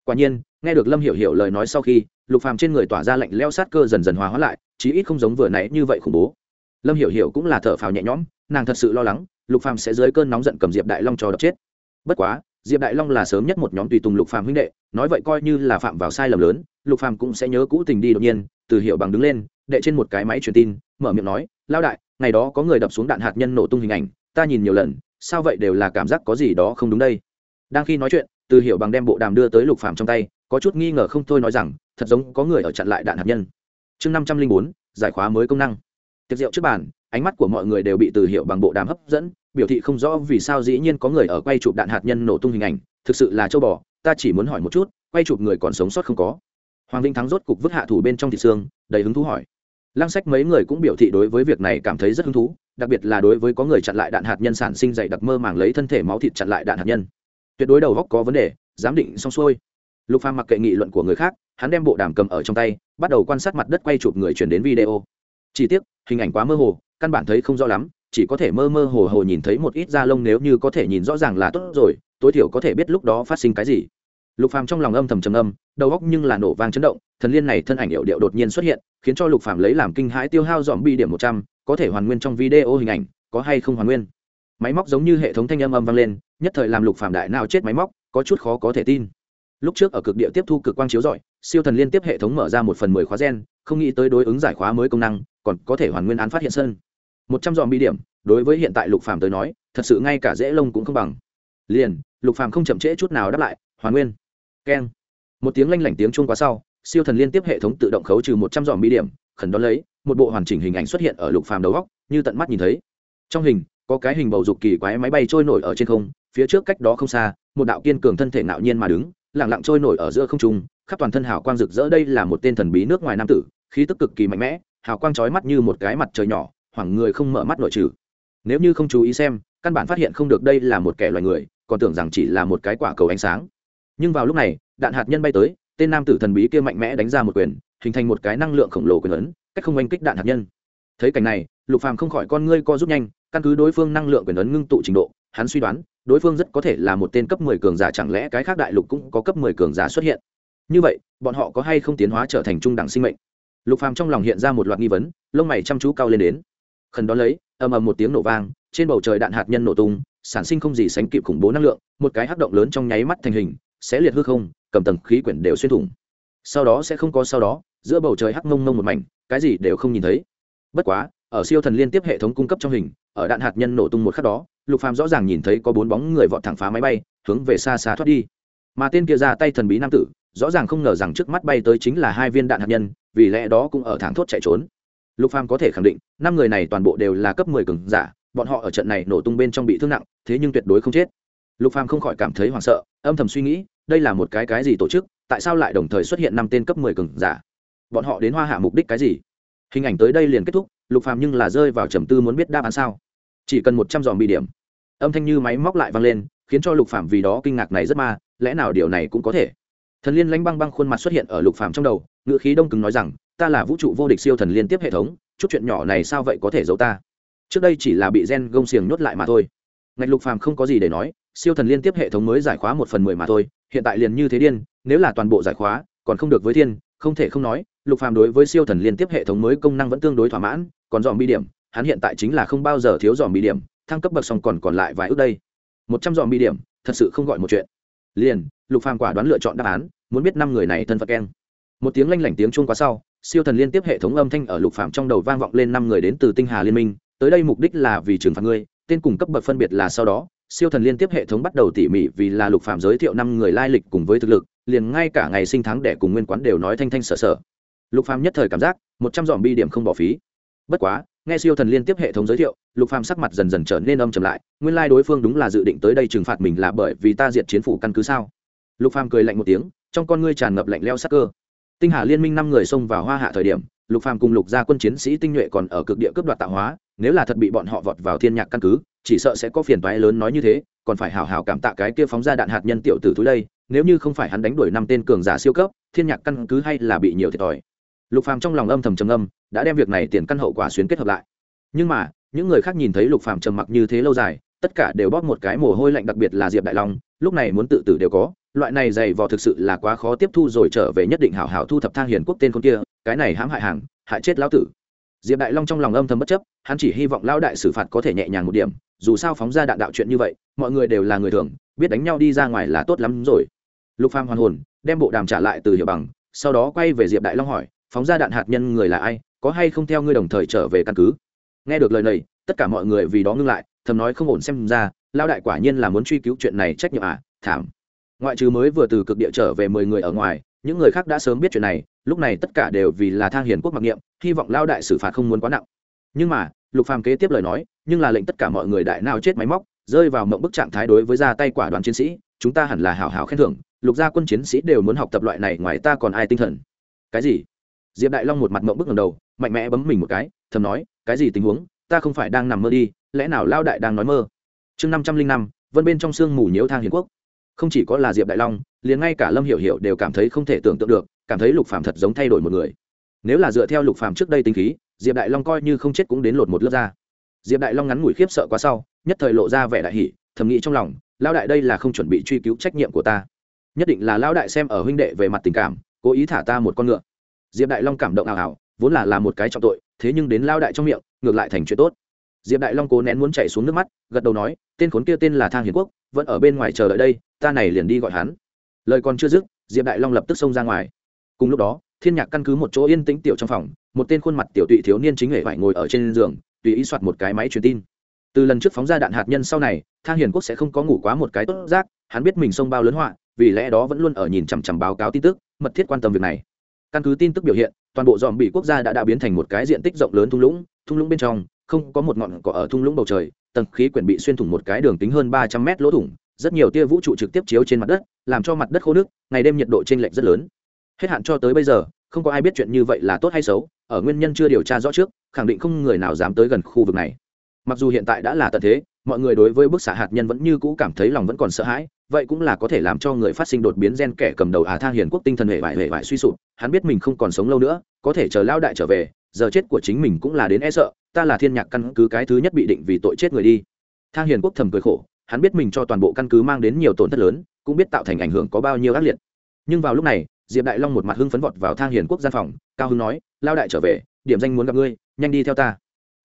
Quả nhiên nghe được lâm hiểu hiểu lời nói sau khi, lục phàm trên người tỏa ra lạnh leo sát cơ dần dần hòa hóa lại, chí ít không giống vừa nãy như vậy khủng bố. Lâm hiểu hiểu cũng là thở phào nhẹ nhõm, nàng thật sự lo lắng, lục phàm sẽ dưới cơn nóng giận cầm diệp đại long cho đập chết. Bất quá, diệp đại long là sớm nhất một nhóm tùy tùng lục phàm huynh đệ, nói vậy coi như là phạm vào sai lầm lớn, lục phàm cũng sẽ nhớ cũ tình đi đột nhiên, từ Hiểu bằng đứng lên, đệ trên một cái máy truyền tin, mở miệng nói lao đại, ngày đó có người đập xuống đạn hạt nhân nổ tung hình ảnh, ta nhìn nhiều lần, sao vậy đều là cảm giác có gì đó không đúng đây? Đang khi nói chuyện, từ Hiểu bằng đem bộ đàm đưa tới lục phàm trong tay có chút nghi ngờ không thôi nói rằng, thật giống có người ở chặn lại đạn hạt nhân. Chương năm trăm linh bốn, giải khóa mới công năng. Tiệc rượu trước bàn, ánh mắt của mọi người đều bị từ hiệu bằng bộ đàm hấp dẫn, biểu thị không rõ vì sao dĩ nhiên có người ở quay chụp đạn hạt nhân nổ tung hình ảnh, thực sự là châu bò, ta chỉ muốn hỏi một chút, quay chụp người còn sống sót không có. Hoàng vinh thắng rốt cục vứt hạ thủ bên trong thị xương, đầy hứng thú hỏi. Lăng sách mấy người cũng biểu thị đối với việc này cảm thấy rất hứng thú, đặc biệt là đối với có người chặn lại đạn hạt nhân sản sinh dày đặc mơ màng lấy thân thể máu thịt chặn lại đạn hạt nhân. Tuyệt đối đầu góc có vấn đề, giám định xong xuôi lục phàm mặc kệ nghị luận của người khác, hắn đem bộ đàm cầm ở trong tay, bắt đầu quan sát mặt đất quay chụp người chuyển đến video. Chi tiết hình ảnh quá mơ hồ, căn bản thấy không rõ lắm, chỉ có thể mơ mơ hồ hồ nhìn thấy một ít da lông nếu như có thể nhìn rõ ràng là tốt rồi, tối thiểu có thể biết lúc đó phát sinh cái gì. Lục phàm trong lòng âm thầm trầm âm đầu óc nhưng là nổ vang chấn động, thần liên này thân ảnh hiệu điệu đột nhiên xuất hiện, khiến cho lục phàm lấy làm kinh hãi tiêu hao dòm bi điểm một trăm, có thể hoàn nguyên trong video hình ảnh, có hay không hoàn nguyên? Máy móc giống như hệ thống thanh âm âm vang lên, nhất thời làm lục phàm đại nào chết máy móc, có chút khó có thể tin lúc trước ở cực địa tiếp thu cực quang chiếu rọi, siêu thần liên tiếp hệ thống mở ra một phần mười khóa gen, không nghĩ tới đối ứng giải khóa mới công năng, còn có thể hoàn nguyên án phát hiện sơn một trăm dòm bi điểm, đối với hiện tại lục phàm tới nói, thật sự ngay cả dễ lông cũng không bằng. Liền, lục phàm không chậm trễ chút nào đáp lại, hoàn nguyên. Keng. Một tiếng lanh lảnh tiếng chuông quá sau, siêu thần liên tiếp hệ thống tự động khấu trừ một trăm dòm bi điểm, khẩn đón lấy, một bộ hoàn chỉnh hình ảnh xuất hiện ở lục phàm đầu góc, như tận mắt nhìn thấy. Trong hình, có cái hình bầu dục kỳ quái máy bay trôi nổi ở trên không, phía trước cách đó không xa, một đạo kiên cường thân thể ngạo nhiên mà đứng lẳng lặng trôi nổi ở giữa không trung, khắp toàn thân hào quang rực rỡ đây là một tên thần bí nước ngoài nam tử, khí tức cực kỳ mạnh mẽ, hào quang chói mắt như một cái mặt trời nhỏ, hoảng người không mở mắt nội trừ. Nếu như không chú ý xem, căn bản phát hiện không được đây là một kẻ loài người, còn tưởng rằng chỉ là một cái quả cầu ánh sáng. Nhưng vào lúc này, đạn hạt nhân bay tới, tên nam tử thần bí kia mạnh mẽ đánh ra một quyền, hình thành một cái năng lượng khổng lồ quyền ấn, cách không oanh kích đạn hạt nhân. Thấy cảnh này, lục phàm không khỏi con ngươi co rút nhanh, căn cứ đối phương năng lượng quyền ấn ngưng tụ trình độ hắn suy đoán, đối phương rất có thể là một tên cấp 10 cường giả, chẳng lẽ cái khác đại lục cũng có cấp 10 cường giả xuất hiện? Như vậy, bọn họ có hay không tiến hóa trở thành trung đẳng sinh mệnh? Lục phàm trong lòng hiện ra một loạt nghi vấn, lông mày chăm chú cao lên đến. Khẩn đón lấy, ầm ầm một tiếng nổ vang, trên bầu trời đạn hạt nhân nổ tung, sản sinh không gì sánh kịp khủng bố năng lượng, một cái hắc động lớn trong nháy mắt thành hình, sẽ liệt hư không, cầm tầng khí quyển đều xuyên thủng. Sau đó sẽ không có sau đó, giữa bầu trời hắc mông mông một mảnh, cái gì đều không nhìn thấy. Bất quá, ở siêu thần liên tiếp hệ thống cung cấp trong hình ở đạn hạt nhân nổ tung một khắc đó, lục phàm rõ ràng nhìn thấy có bốn bóng người vọt thẳng phá máy bay, hướng về xa xa thoát đi. Mà tên kia ra tay thần bí nam tử, rõ ràng không ngờ rằng trước mắt bay tới chính là hai viên đạn hạt nhân, vì lẽ đó cũng ở thẳng thốt chạy trốn. Lục phàm có thể khẳng định, năm người này toàn bộ đều là cấp 10 cường giả, bọn họ ở trận này nổ tung bên trong bị thương nặng, thế nhưng tuyệt đối không chết. Lục phàm không khỏi cảm thấy hoảng sợ, âm thầm suy nghĩ, đây là một cái cái gì tổ chức, tại sao lại đồng thời xuất hiện năm tên cấp 10 cường giả? Bọn họ đến hoa hạ mục đích cái gì? Hình ảnh tới đây liền kết thúc, lục phàm nhưng là rơi vào trầm tư muốn biết đáp án sao. Chỉ cần một trăm dòm bị điểm. Âm thanh như máy móc lại vang lên, khiến cho lục phàm vì đó kinh ngạc này rất ma, lẽ nào điều này cũng có thể? Thần liên lánh băng băng khuôn mặt xuất hiện ở lục phàm trong đầu ngựa khí đông cứng nói rằng, ta là vũ trụ vô địch siêu thần liên tiếp hệ thống, chút chuyện nhỏ này sao vậy có thể giấu ta? Trước đây chỉ là bị gen gông xiềng nhốt lại mà thôi. Ngạch lục phàm không có gì để nói, siêu thần liên tiếp hệ thống mới giải khóa một phần mười mà thôi, hiện tại liền như thế điên, nếu là toàn bộ giải khóa, còn không được với thiên, không thể không nói lục phàm đối với siêu thần liên tiếp hệ thống mới công năng vẫn tương đối thỏa mãn, còn dòm bi điểm, hắn hiện tại chính là không bao giờ thiếu dòm bi điểm, thăng cấp bậc xong còn còn lại vài ước đây. Một trăm dòm bi điểm, thật sự không gọi một chuyện. Liền, lục phàm quả đoán lựa chọn đáp án, muốn biết năm người này thân phận keng. Một tiếng lanh lảnh tiếng chuông quá sau, siêu thần liên tiếp hệ thống âm thanh ở lục phàm trong đầu vang vọng lên năm người đến từ tinh hà liên minh, tới đây mục đích là vì trừng phạt ngươi, tên cùng cấp bậc phân biệt là sau đó, siêu thần liên tiếp hệ thống bắt đầu tỉ mỉ vì là lục phạm giới thiệu năm người lai lịch cùng với thực lực, liền ngay cả ngày sinh tháng để cùng nguyên quán đều nói thanh thanh sở sở lục phàm nhất thời cảm giác, một trăm dòm bi điểm không bỏ phí. Bất quá, nghe siêu thần liên tiếp hệ thống giới thiệu, lục phàm sắc mặt dần dần trở nên âm trầm lại, nguyên lai đối phương đúng là dự định tới đây trừng phạt mình là bởi vì ta diệt chiến phủ căn cứ sao? Lục phàm cười lạnh một tiếng, trong con ngươi tràn ngập lạnh leo sắc cơ. Tinh hà liên minh năm người xông vào hoa hạ thời điểm, lục phàm cùng lục gia quân chiến sĩ tinh nhuệ còn ở cực địa cướp đoạt tạo hóa, nếu là thật bị bọn họ vọt vào thiên nhạc căn cứ, chỉ sợ sẽ có phiền toái lớn nói như thế, còn phải hào hào cảm tạ cái kia phóng ra đạn hạt nhân tiểu tử túi đây, nếu như không phải hắn đánh đuổi năm tên cường giả siêu cấp, thiên nhạc căn cứ hay là bị nhiều thiệt thòi lục phàm trong lòng âm thầm trầm âm đã đem việc này tiền căn hậu quả xuyến kết hợp lại. Nhưng mà, những người khác nhìn thấy lục phàm trầm mặc như thế lâu dài, tất cả đều bóp một cái mồ hôi lạnh đặc biệt là diệp đại long, lúc này muốn tự tử đều có, loại này dày vò thực sự là quá khó tiếp thu rồi trở về nhất định hảo hảo thu thập thang hiền quốc tên con kia, cái này hãm hại hàng, hại chết lão tử. Diệp đại long trong lòng âm thầm bất chấp, hắn chỉ hy vọng lão đại xử phạt có thể nhẹ nhàng một điểm, dù sao phóng ra đạn đạo chuyện như vậy, mọi người đều là người thường, biết đánh nhau đi ra ngoài là tốt lắm rồi. Lục phàm hoàn hồn, đem bộ đàm trả lại từ hiệu bằng, sau đó quay về diệp đại long hỏi phóng ra đạn hạt nhân người là ai, có hay không theo ngươi đồng thời trở về căn cứ. Nghe được lời này, tất cả mọi người vì đó ngưng lại, thầm nói không ổn xem ra lao đại quả nhiên là muốn truy cứu chuyện này trách nhiệm à thảm. Ngoại trừ mới vừa từ cực địa trở về mười người ở ngoài, những người khác đã sớm biết chuyện này, lúc này tất cả đều vì là thang hiền quốc mặc niệm, hy vọng lao đại xử phạt không muốn quá nặng. Nhưng mà, lục phàm kế tiếp lời nói, nhưng là lệnh tất cả mọi người đại nào chết máy móc, rơi vào mộng bức trạng thái đối với ra tay quả đoàn chiến sĩ, chúng ta hẳn là hào hào khen thưởng, lục gia quân chiến sĩ đều muốn học tập loại này, ngoài ta còn ai tinh thần? Cái gì? Diệp đại long một mặt mộng bức ngầm đầu, mạnh mẽ bấm mình một cái, thầm nói, cái gì tình huống? Ta không phải đang nằm mơ đi, lẽ nào lao đại đang nói mơ? Chương năm trăm linh năm, vân bên trong sương mù nhiễu thang hiền quốc. Không chỉ có là diệp đại long, liền ngay cả lâm hiểu hiểu đều cảm thấy không thể tưởng tượng được, cảm thấy lục phàm thật giống thay đổi một người. Nếu là dựa theo lục phàm trước đây tính khí, diệp đại long coi như không chết cũng đến lột một lớp da. Diệp đại long ngắn ngủi khiếp sợ quá sau, nhất thời lộ ra vẻ đại hỉ, thầm nghĩ trong lòng lão đại đây là không chuẩn bị truy cứu trách nhiệm của ta. Nhất định là lão đại xem ở huynh đệ về mặt tình cảm, cố ý thả ta một con ngựa diệp đại long cảm động ảo ảo vốn là là một cái trọng tội, thế nhưng đến lao đại trong miệng, ngược lại thành chuyện tốt. Diệp đại long cố nén muốn chảy xuống nước mắt, gật đầu nói, tên khốn kia tên là thang hiền quốc, vẫn ở bên ngoài chờ đợi đây, ta này liền đi gọi hắn. Lời còn chưa dứt, diệp đại long lập tức xông ra ngoài. Cùng lúc đó, thiên nhạc căn cứ một chỗ yên tĩnh tiểu trong phòng, một tên khuôn mặt tiểu tụy thiếu niên chính hệ phải ngồi ở trên giường, tùy ý soạt một cái máy truyền tin. Từ lần trước phóng ra đạn hạt nhân sau này, thang hiền quốc sẽ không có ngủ quá một cái tốt giác, hắn biết mình xông bao lớn họa, vì lẽ đó vẫn luôn ở nhìn chằm chằm báo cáo tin tức, mật thiết quan tâm việc này căn cứ tin tức biểu hiện, toàn bộ dòm bị quốc gia đã đã biến thành một cái diện tích rộng lớn thung lũng thung lũng bên trong, không có một ngọn cỏ ở thung lũng bầu trời, tầng khí quyển bị xuyên thủng một cái đường tính hơn ba trăm mét lỗ thủng, rất nhiều tia vũ trụ trực tiếp chiếu trên mặt đất, làm cho mặt đất khô nước, ngày đêm nhiệt độ t r ê n lệch rất lớn. Hết hạn cho tới bây giờ, không có ai biết chuyện như vậy là tốt hay xấu, ở nguyên nhân chưa điều tra rõ trước, khẳng định không người nào dám tới gần khu vực này. Mặc dù hiện tại đã là tận thế mọi người đối với bức xạ hạt nhân vẫn như cũ cảm thấy lòng vẫn còn sợ hãi, vậy cũng là có thể làm cho người phát sinh đột biến gen kẻ cầm đầu à thang hiền quốc tinh thần hệ vải hệ vải suy sụp, hắn biết mình không còn sống lâu nữa, có thể chờ lao đại trở về, giờ chết của chính mình cũng là đến e sợ, ta là thiên nhạc căn cứ cái thứ nhất bị định vì tội chết người đi. Thang hiền quốc thầm cười khổ, hắn biết mình cho toàn bộ căn cứ mang đến nhiều tổn thất lớn, cũng biết tạo thành ảnh hưởng có bao nhiêu ác liệt. Nhưng vào lúc này, diệp đại long một mặt hưng phấn vọt vào thang hiền quốc gian phòng, cao hưng nói lao đại trở về, điểm danh muốn gặp ngươi, nhanh đi theo ta.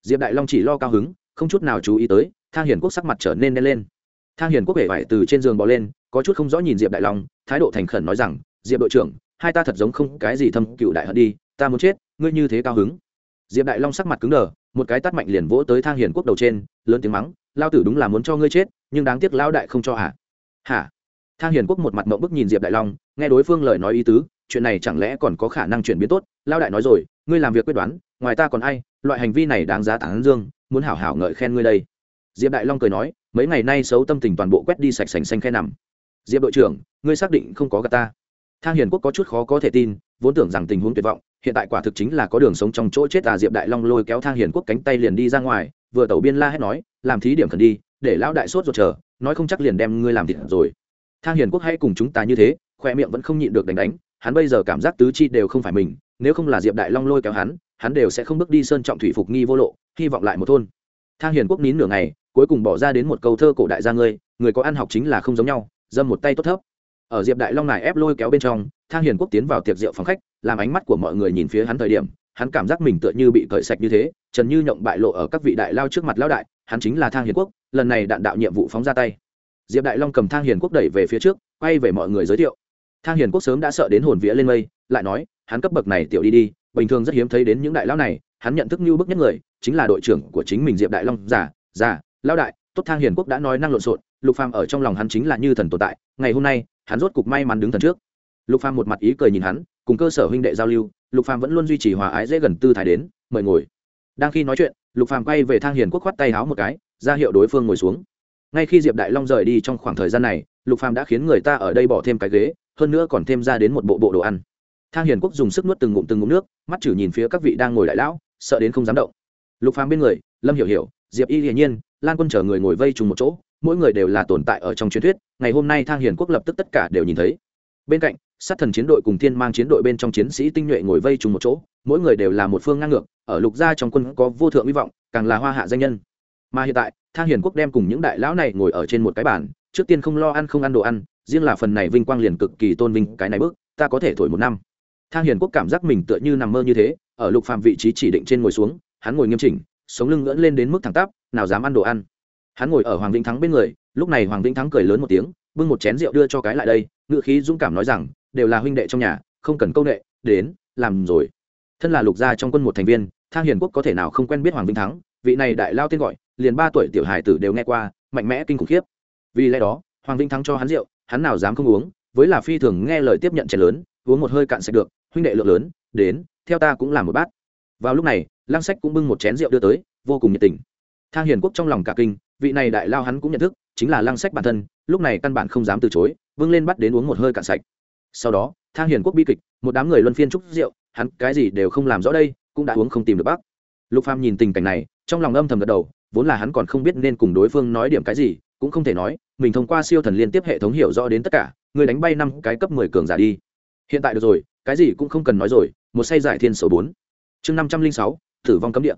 Diệp đại long chỉ lo cao hứng, không chút nào chú ý tới thang hiền quốc sắc mặt trở nên đen lên. Thang hiền quốc hề vải từ trên giường bò lên, có chút không rõ nhìn diệp đại long, thái độ thành khẩn nói rằng, diệp đội trưởng, hai ta thật giống không cái gì thâm cựu đại hận đi, ta muốn chết, ngươi như thế cao hứng. Diệp đại long sắc mặt cứng đờ, một cái tắt mạnh liền vỗ tới thang hiền quốc đầu trên, lớn tiếng mắng, lao tử đúng là muốn cho ngươi chết, nhưng đáng tiếc lao đại không cho hả hả? Thang hiền quốc một mặt mộng bức nhìn diệp đại long, nghe đối phương lời nói ý tứ, chuyện này chẳng lẽ còn có khả năng chuyển biến tốt? Lao đại nói rồi, ngươi làm việc quyết đoán, ngoài ta còn ai, loại hành vi này đáng giá tán dương, muốn hảo hảo ngợi khen ngươi đây diệp đại long cười nói, mấy ngày nay xấu tâm tình toàn bộ quét đi sạch sành xanh khe nằm. Diệp đội trưởng, ngươi xác định không có gà ta. Thang hiền quốc có chút khó có thể tin, vốn tưởng rằng tình huống tuyệt vọng, hiện tại quả thực chính là có đường sống trong chỗ chết à. Diệp đại long lôi kéo thang hiền quốc cánh tay liền đi ra ngoài, vừa tẩu biên la hét nói, làm thí điểm cần đi, để lão đại sốt ruột chờ, nói không chắc liền đem ngươi làm thịt rồi. Thang hiền quốc hay cùng chúng ta như thế, khoe miệng vẫn không nhịn được đánh đánh, hắn bây giờ cảm giác tứ chi đều không phải mình, nếu không là diệp đại long lôi kéo hắn hắn đều sẽ không bước đi sơn trọng thủy phục nghi vô lộ, hy vọng lại một thôn. Thang hiền quốc nín nửa ngày cuối cùng bỏ ra đến một câu thơ cổ đại gia ngươi, người có ăn học chính là không giống nhau, dâm một tay tốt thấp. Ở diệp đại long này ép lôi kéo bên trong, thang hiền quốc tiến vào tiệc rượu phòng khách, làm ánh mắt của mọi người nhìn phía hắn thời điểm, hắn cảm giác mình tựa như bị cởi sạch như thế, trần như nhộng bại lộ ở các vị đại lao trước mặt lao đại, hắn chính là thang hiền quốc, lần này đạn đạo nhiệm vụ phóng ra tay. Diệp đại long cầm thang hiền quốc đẩy về phía trước, quay về mọi người giới thiệu. Thang hiền quốc sớm đã sợ đến hồn vía lên mây, lại nói, hắn cấp bậc này tiểu đi đi, bình thường rất hiếm thấy đến những đại lao này, hắn nhận thức như bức nhất người, chính là đội trưởng của chính mình diệp đại long giả giả lão đại, tốt thang hiền quốc đã nói năng lộn xộn, lục phàm ở trong lòng hắn chính là như thần tồn tại, ngày hôm nay, hắn rốt cục may mắn đứng thần trước. Lục phàm một mặt ý cười nhìn hắn, cùng cơ sở huynh đệ giao lưu, lục phàm vẫn luôn duy trì hòa ái dễ gần tư thái đến, mời ngồi. Đang khi nói chuyện, lục phàm quay về thang hiền quốc khoát tay háo một cái, ra hiệu đối phương ngồi xuống. Ngay khi diệp đại long rời đi trong khoảng thời gian này, lục phàm đã khiến người ta ở đây bỏ thêm cái ghế, hơn nữa còn thêm ra đến một bộ bộ đồ ăn. Thang hiền quốc dùng sức nuốt từng ngụm từng ngụm nước, mắt chử nhìn phía các vị đang ngồi đại lão, sợ đến không dám động. Lục phàm bên người, lâm hiểu hiểu, diệp y hiển nhiên lan quân chờ người ngồi vây trùng một chỗ, mỗi người đều là tồn tại ở trong truyền thuyết, ngày hôm nay thang hiền quốc lập tức tất cả đều nhìn thấy. Bên cạnh, sát thần chiến đội cùng thiên mang chiến đội bên trong chiến sĩ tinh nhuệ ngồi vây trùng một chỗ, mỗi người đều là một phương ngang ngược, ở lục gia trong quân có vô thượng hy vọng, càng là hoa hạ danh nhân. Mà hiện tại, thang hiền quốc đem cùng những đại lão này ngồi ở trên một cái bàn, trước tiên không lo ăn không ăn đồ ăn, riêng là phần này vinh quang liền cực kỳ tôn vinh cái này bước, ta có thể thổi một năm. Thang hiền quốc cảm giác mình tựa như nằm mơ như thế, ở lục phàm vị trí chỉ định trên ngồi xuống, hắn ngồi nghiêm chỉnh, sống lưng ngưỡng lên đến mức thẳng tắp nào dám ăn đồ ăn. Hắn ngồi ở hoàng vĩnh thắng bên người, lúc này hoàng vĩnh thắng cười lớn một tiếng, bưng một chén rượu đưa cho cái lại đây ngựa khí dũng cảm nói rằng, đều là huynh đệ trong nhà, không cần câu nệ, đến, làm rồi. Thân là lục gia trong quân một thành viên, thang hiền quốc có thể nào không quen biết hoàng vĩnh thắng, vị này đại lao tên gọi, liền ba tuổi tiểu hải tử đều nghe qua, mạnh mẽ kinh khủng khiếp. Vì lẽ đó, hoàng vĩnh thắng cho hắn rượu, hắn nào dám không uống, với là phi thường nghe lời tiếp nhận chén lớn, uống một hơi cạn sạch được, huynh đệ lượng lớn, đến, theo ta cũng làm một bát. Vào lúc này, lăng sách cũng bưng một chén rượu đưa tới, vô cùng nhiệt tình thang hiền quốc trong lòng cả kinh, vị này đại lao hắn cũng nhận thức, chính là lăng sách bản thân, lúc này căn bản không dám từ chối vâng lên bắt đến uống một hơi cạn sạch. Sau đó, thang hiền quốc bi kịch, một đám người luân phiên chúc rượu, hắn cái gì đều không làm rõ đây, cũng đã uống không tìm được bác. Lục phàm nhìn tình cảnh này, trong lòng âm thầm gật đầu, vốn là hắn còn không biết nên cùng đối phương nói điểm cái gì, cũng không thể nói, mình thông qua siêu thần liên tiếp hệ thống hiểu rõ đến tất cả, người đánh bay năm cái cấp mười cường giả đi. Hiện tại được rồi, cái gì cũng không cần nói rồi, một say giải thiên số bốn. Chương năm trăm linh sáu, tử vong cấm địa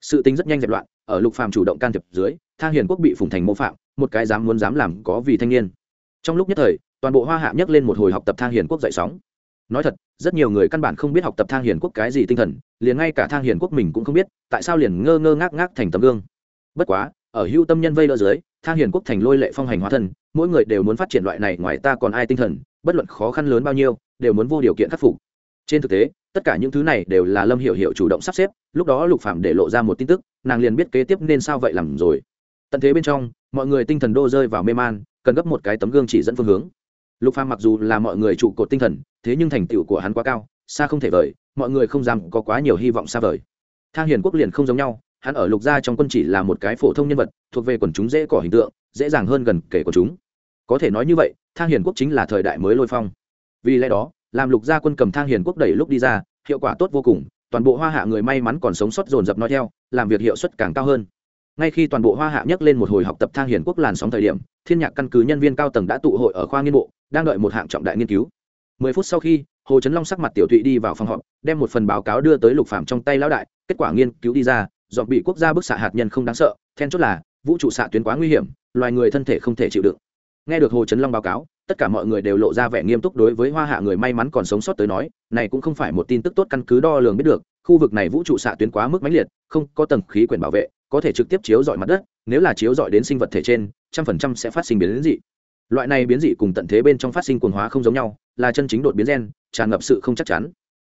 sự tính rất nhanh dẹp loạn, ở lục phàm chủ động can thiệp dưới thang hiền quốc bị phùng thành mô phạm, một cái dám muốn dám làm có vì thanh niên. Trong lúc nhất thời, toàn bộ hoa hạ nhấc lên một hồi học tập thang hiền quốc dậy sóng. Nói thật, rất nhiều người căn bản không biết học tập thang hiền quốc cái gì tinh thần, liền ngay cả thang hiền quốc mình cũng không biết, tại sao liền ngơ ngơ ngác ngác thành tấm gương. Bất quá, ở hưu tâm nhân vây đỡ dưới thang hiền quốc thành lôi lệ phong hành hóa thân, mỗi người đều muốn phát triển loại này ngoài ta còn ai tinh thần, bất luận khó khăn lớn bao nhiêu, đều muốn vô điều kiện khắc phục. Trên thực tế tất cả những thứ này đều là lâm hiểu hiểu chủ động sắp xếp, lúc đó lục phạm để lộ ra một tin tức, nàng liền biết kế tiếp nên sao vậy làm rồi. Tận thế bên trong, mọi người tinh thần đô rơi vào mê man, cần gấp một cái tấm gương chỉ dẫn phương hướng. Lục phàm mặc dù là mọi người trụ cột tinh thần, thế nhưng thành tựu của hắn quá cao, xa không thể vời, mọi người không dám có quá nhiều hy vọng xa vời. Thang hiền quốc liền không giống nhau, hắn ở lục gia trong quân chỉ là một cái phổ thông nhân vật, thuộc về quần chúng dễ cỏ hình tượng, dễ dàng hơn gần kể của chúng. Có thể nói như vậy, thang hiền quốc chính là thời đại mới lôi phong. Vì lẽ đó làm lục gia quân cầm thang hiền quốc đẩy lúc đi ra, hiệu quả tốt vô cùng, toàn bộ hoa hạ người may mắn còn sống sót dồn dập nói theo, làm việc hiệu suất càng cao hơn. Ngay khi toàn bộ hoa hạ nhấc lên một hồi học tập thang hiền quốc làn sóng thời điểm, thiên nhạc căn cứ nhân viên cao tầng đã tụ hội ở khoa nghiên bộ, đang đợi một hạng trọng đại nghiên cứu. Mười phút sau khi, hồ trấn long sắc mặt tiểu thụy đi vào phòng họp, đem một phần báo cáo đưa tới lục phạm trong tay lão đại, kết quả nghiên cứu đi ra dọn bị quốc gia bức xạ hạt nhân không đáng sợ, then chốt là, vũ trụ xạ tuyến quá nguy hiểm, loài người thân thể không thể chịu đựng nghe được hồ trấn long báo cáo, tất cả mọi người đều lộ ra vẻ nghiêm túc đối với hoa hạ người may mắn còn sống sót tới nói, này cũng không phải một tin tức tốt căn cứ đo lường biết được, khu vực này vũ trụ xạ tuyến quá mức mãnh liệt, không có tầng khí quyển bảo vệ, có thể trực tiếp chiếu dọi mặt đất, nếu là chiếu dọi đến sinh vật thể trên, trăm phần trăm sẽ phát sinh biến dị. Loại này biến dị cùng tận thế bên trong phát sinh quần hóa không giống nhau, là chân chính đột biến gen, tràn ngập sự không chắc chắn.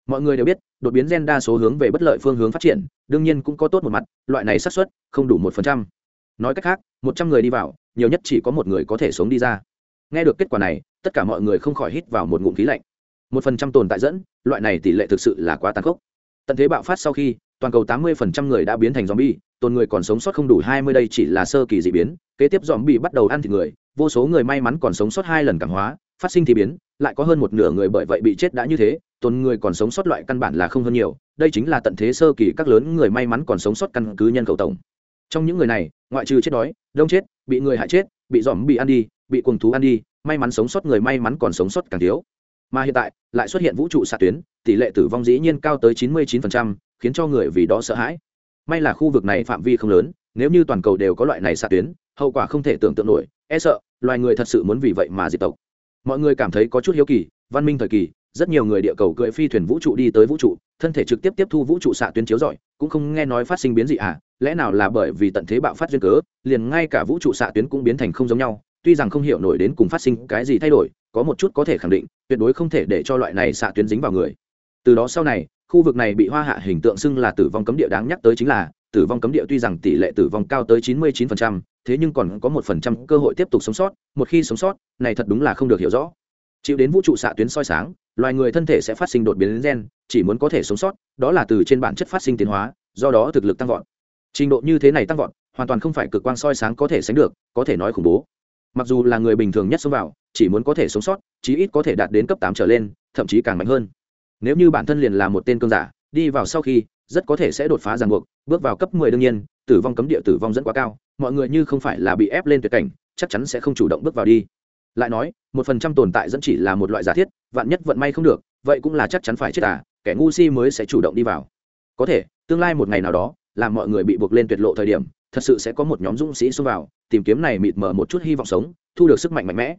Mọi người đều biết, đột biến gen đa số hướng về bất lợi phương hướng phát triển, đương nhiên cũng có tốt một mặt, loại này xác suất không đủ một phần trăm nói cách khác, một trăm người đi vào, nhiều nhất chỉ có một người có thể sống đi ra. Nghe được kết quả này, tất cả mọi người không khỏi hít vào một ngụm khí lạnh. Một phần trăm tồn tại dẫn, loại này tỷ lệ thực sự là quá tàn khốc. Tận thế bạo phát sau khi, toàn cầu tám mươi phần trăm người đã biến thành zombie, tồn người còn sống sót không đủ hai mươi đây chỉ là sơ kỳ dị biến, kế tiếp zombie bắt đầu ăn thịt người, vô số người may mắn còn sống sót hai lần cảm hóa, phát sinh thì biến, lại có hơn một nửa người bởi vậy bị chết đã như thế, tồn người còn sống sót loại căn bản là không hơn nhiều, đây chính là tận thế sơ kỳ các lớn người may mắn còn sống sót căn cứ nhân khẩu tổng trong những người này ngoại trừ chết đói đông chết bị người hại chết bị dòm bị ăn đi bị cuồng thú ăn đi may mắn sống sót người may mắn còn sống sót càng thiếu. Mà hiện tại lại xuất hiện vũ trụ xạ tuyến tỷ lệ tử vong dĩ nhiên cao tới 99%, khiến cho người vì đó sợ hãi. May là khu vực này phạm vi không lớn nếu như toàn cầu đều có loại này xạ tuyến hậu quả không thể tưởng tượng nổi. E sợ loài người thật sự muốn vì vậy mà diệt tộc. Mọi người cảm thấy có chút hiếu kỳ văn minh thời kỳ rất nhiều người địa cầu cưỡi phi thuyền vũ trụ đi tới vũ trụ thân thể trực tiếp tiếp thu vũ trụ xạ tuyến chiếu rọi cũng không nghe nói phát sinh biến dị à lẽ nào là bởi vì tận thế bạo phát duyên cớ liền ngay cả vũ trụ xạ tuyến cũng biến thành không giống nhau tuy rằng không hiểu nổi đến cùng phát sinh cái gì thay đổi có một chút có thể khẳng định tuyệt đối không thể để cho loại này xạ tuyến dính vào người. Từ đó sau này khu vực này bị hoa hạ hình tượng xưng là tử vong cấm địa đáng nhắc tới chính là tử vong cấm địa tuy rằng tỷ lệ tử vong cao tới 99%, thế nhưng còn có một phần trăm cơ hội tiếp tục sống sót một khi sống sót này thật đúng là không được hiểu rõ. Chịu đến vũ trụ xạ tuyến soi sáng loài người thân thể sẽ phát sinh đột biến gen, chỉ muốn có thể sống sót, đó là từ trên bản chất phát sinh tiến hóa, do đó thực lực tăng vọt. Trình độ như thế này tăng vọt, hoàn toàn không phải cực quang soi sáng có thể sánh được, có thể nói khủng bố. Mặc dù là người bình thường nhất xông vào, chỉ muốn có thể sống sót, chí ít có thể đạt đến cấp tám trở lên, thậm chí càng mạnh hơn. Nếu như bản thân liền là một tên cơn giả, đi vào sau khi, rất có thể sẽ đột phá ràng buộc, bước vào cấp mười đương nhiên, tử vong cấm địa tử vong dẫn quá cao, mọi người như không phải là bị ép lên tuyệt cảnh, chắc chắn sẽ không chủ động bước vào đi lại nói, một phần trăm tồn tại dẫn chỉ là một loại giả thiết, vạn nhất vận may không được, vậy cũng là chắc chắn phải chết à kẻ ngu si mới sẽ chủ động đi vào. Có thể, tương lai một ngày nào đó, làm mọi người bị buộc lên tuyệt lộ thời điểm, thật sự sẽ có một nhóm dũng sĩ xông vào, tìm kiếm này mịt mờ một chút hy vọng sống, thu được sức mạnh mạnh mẽ.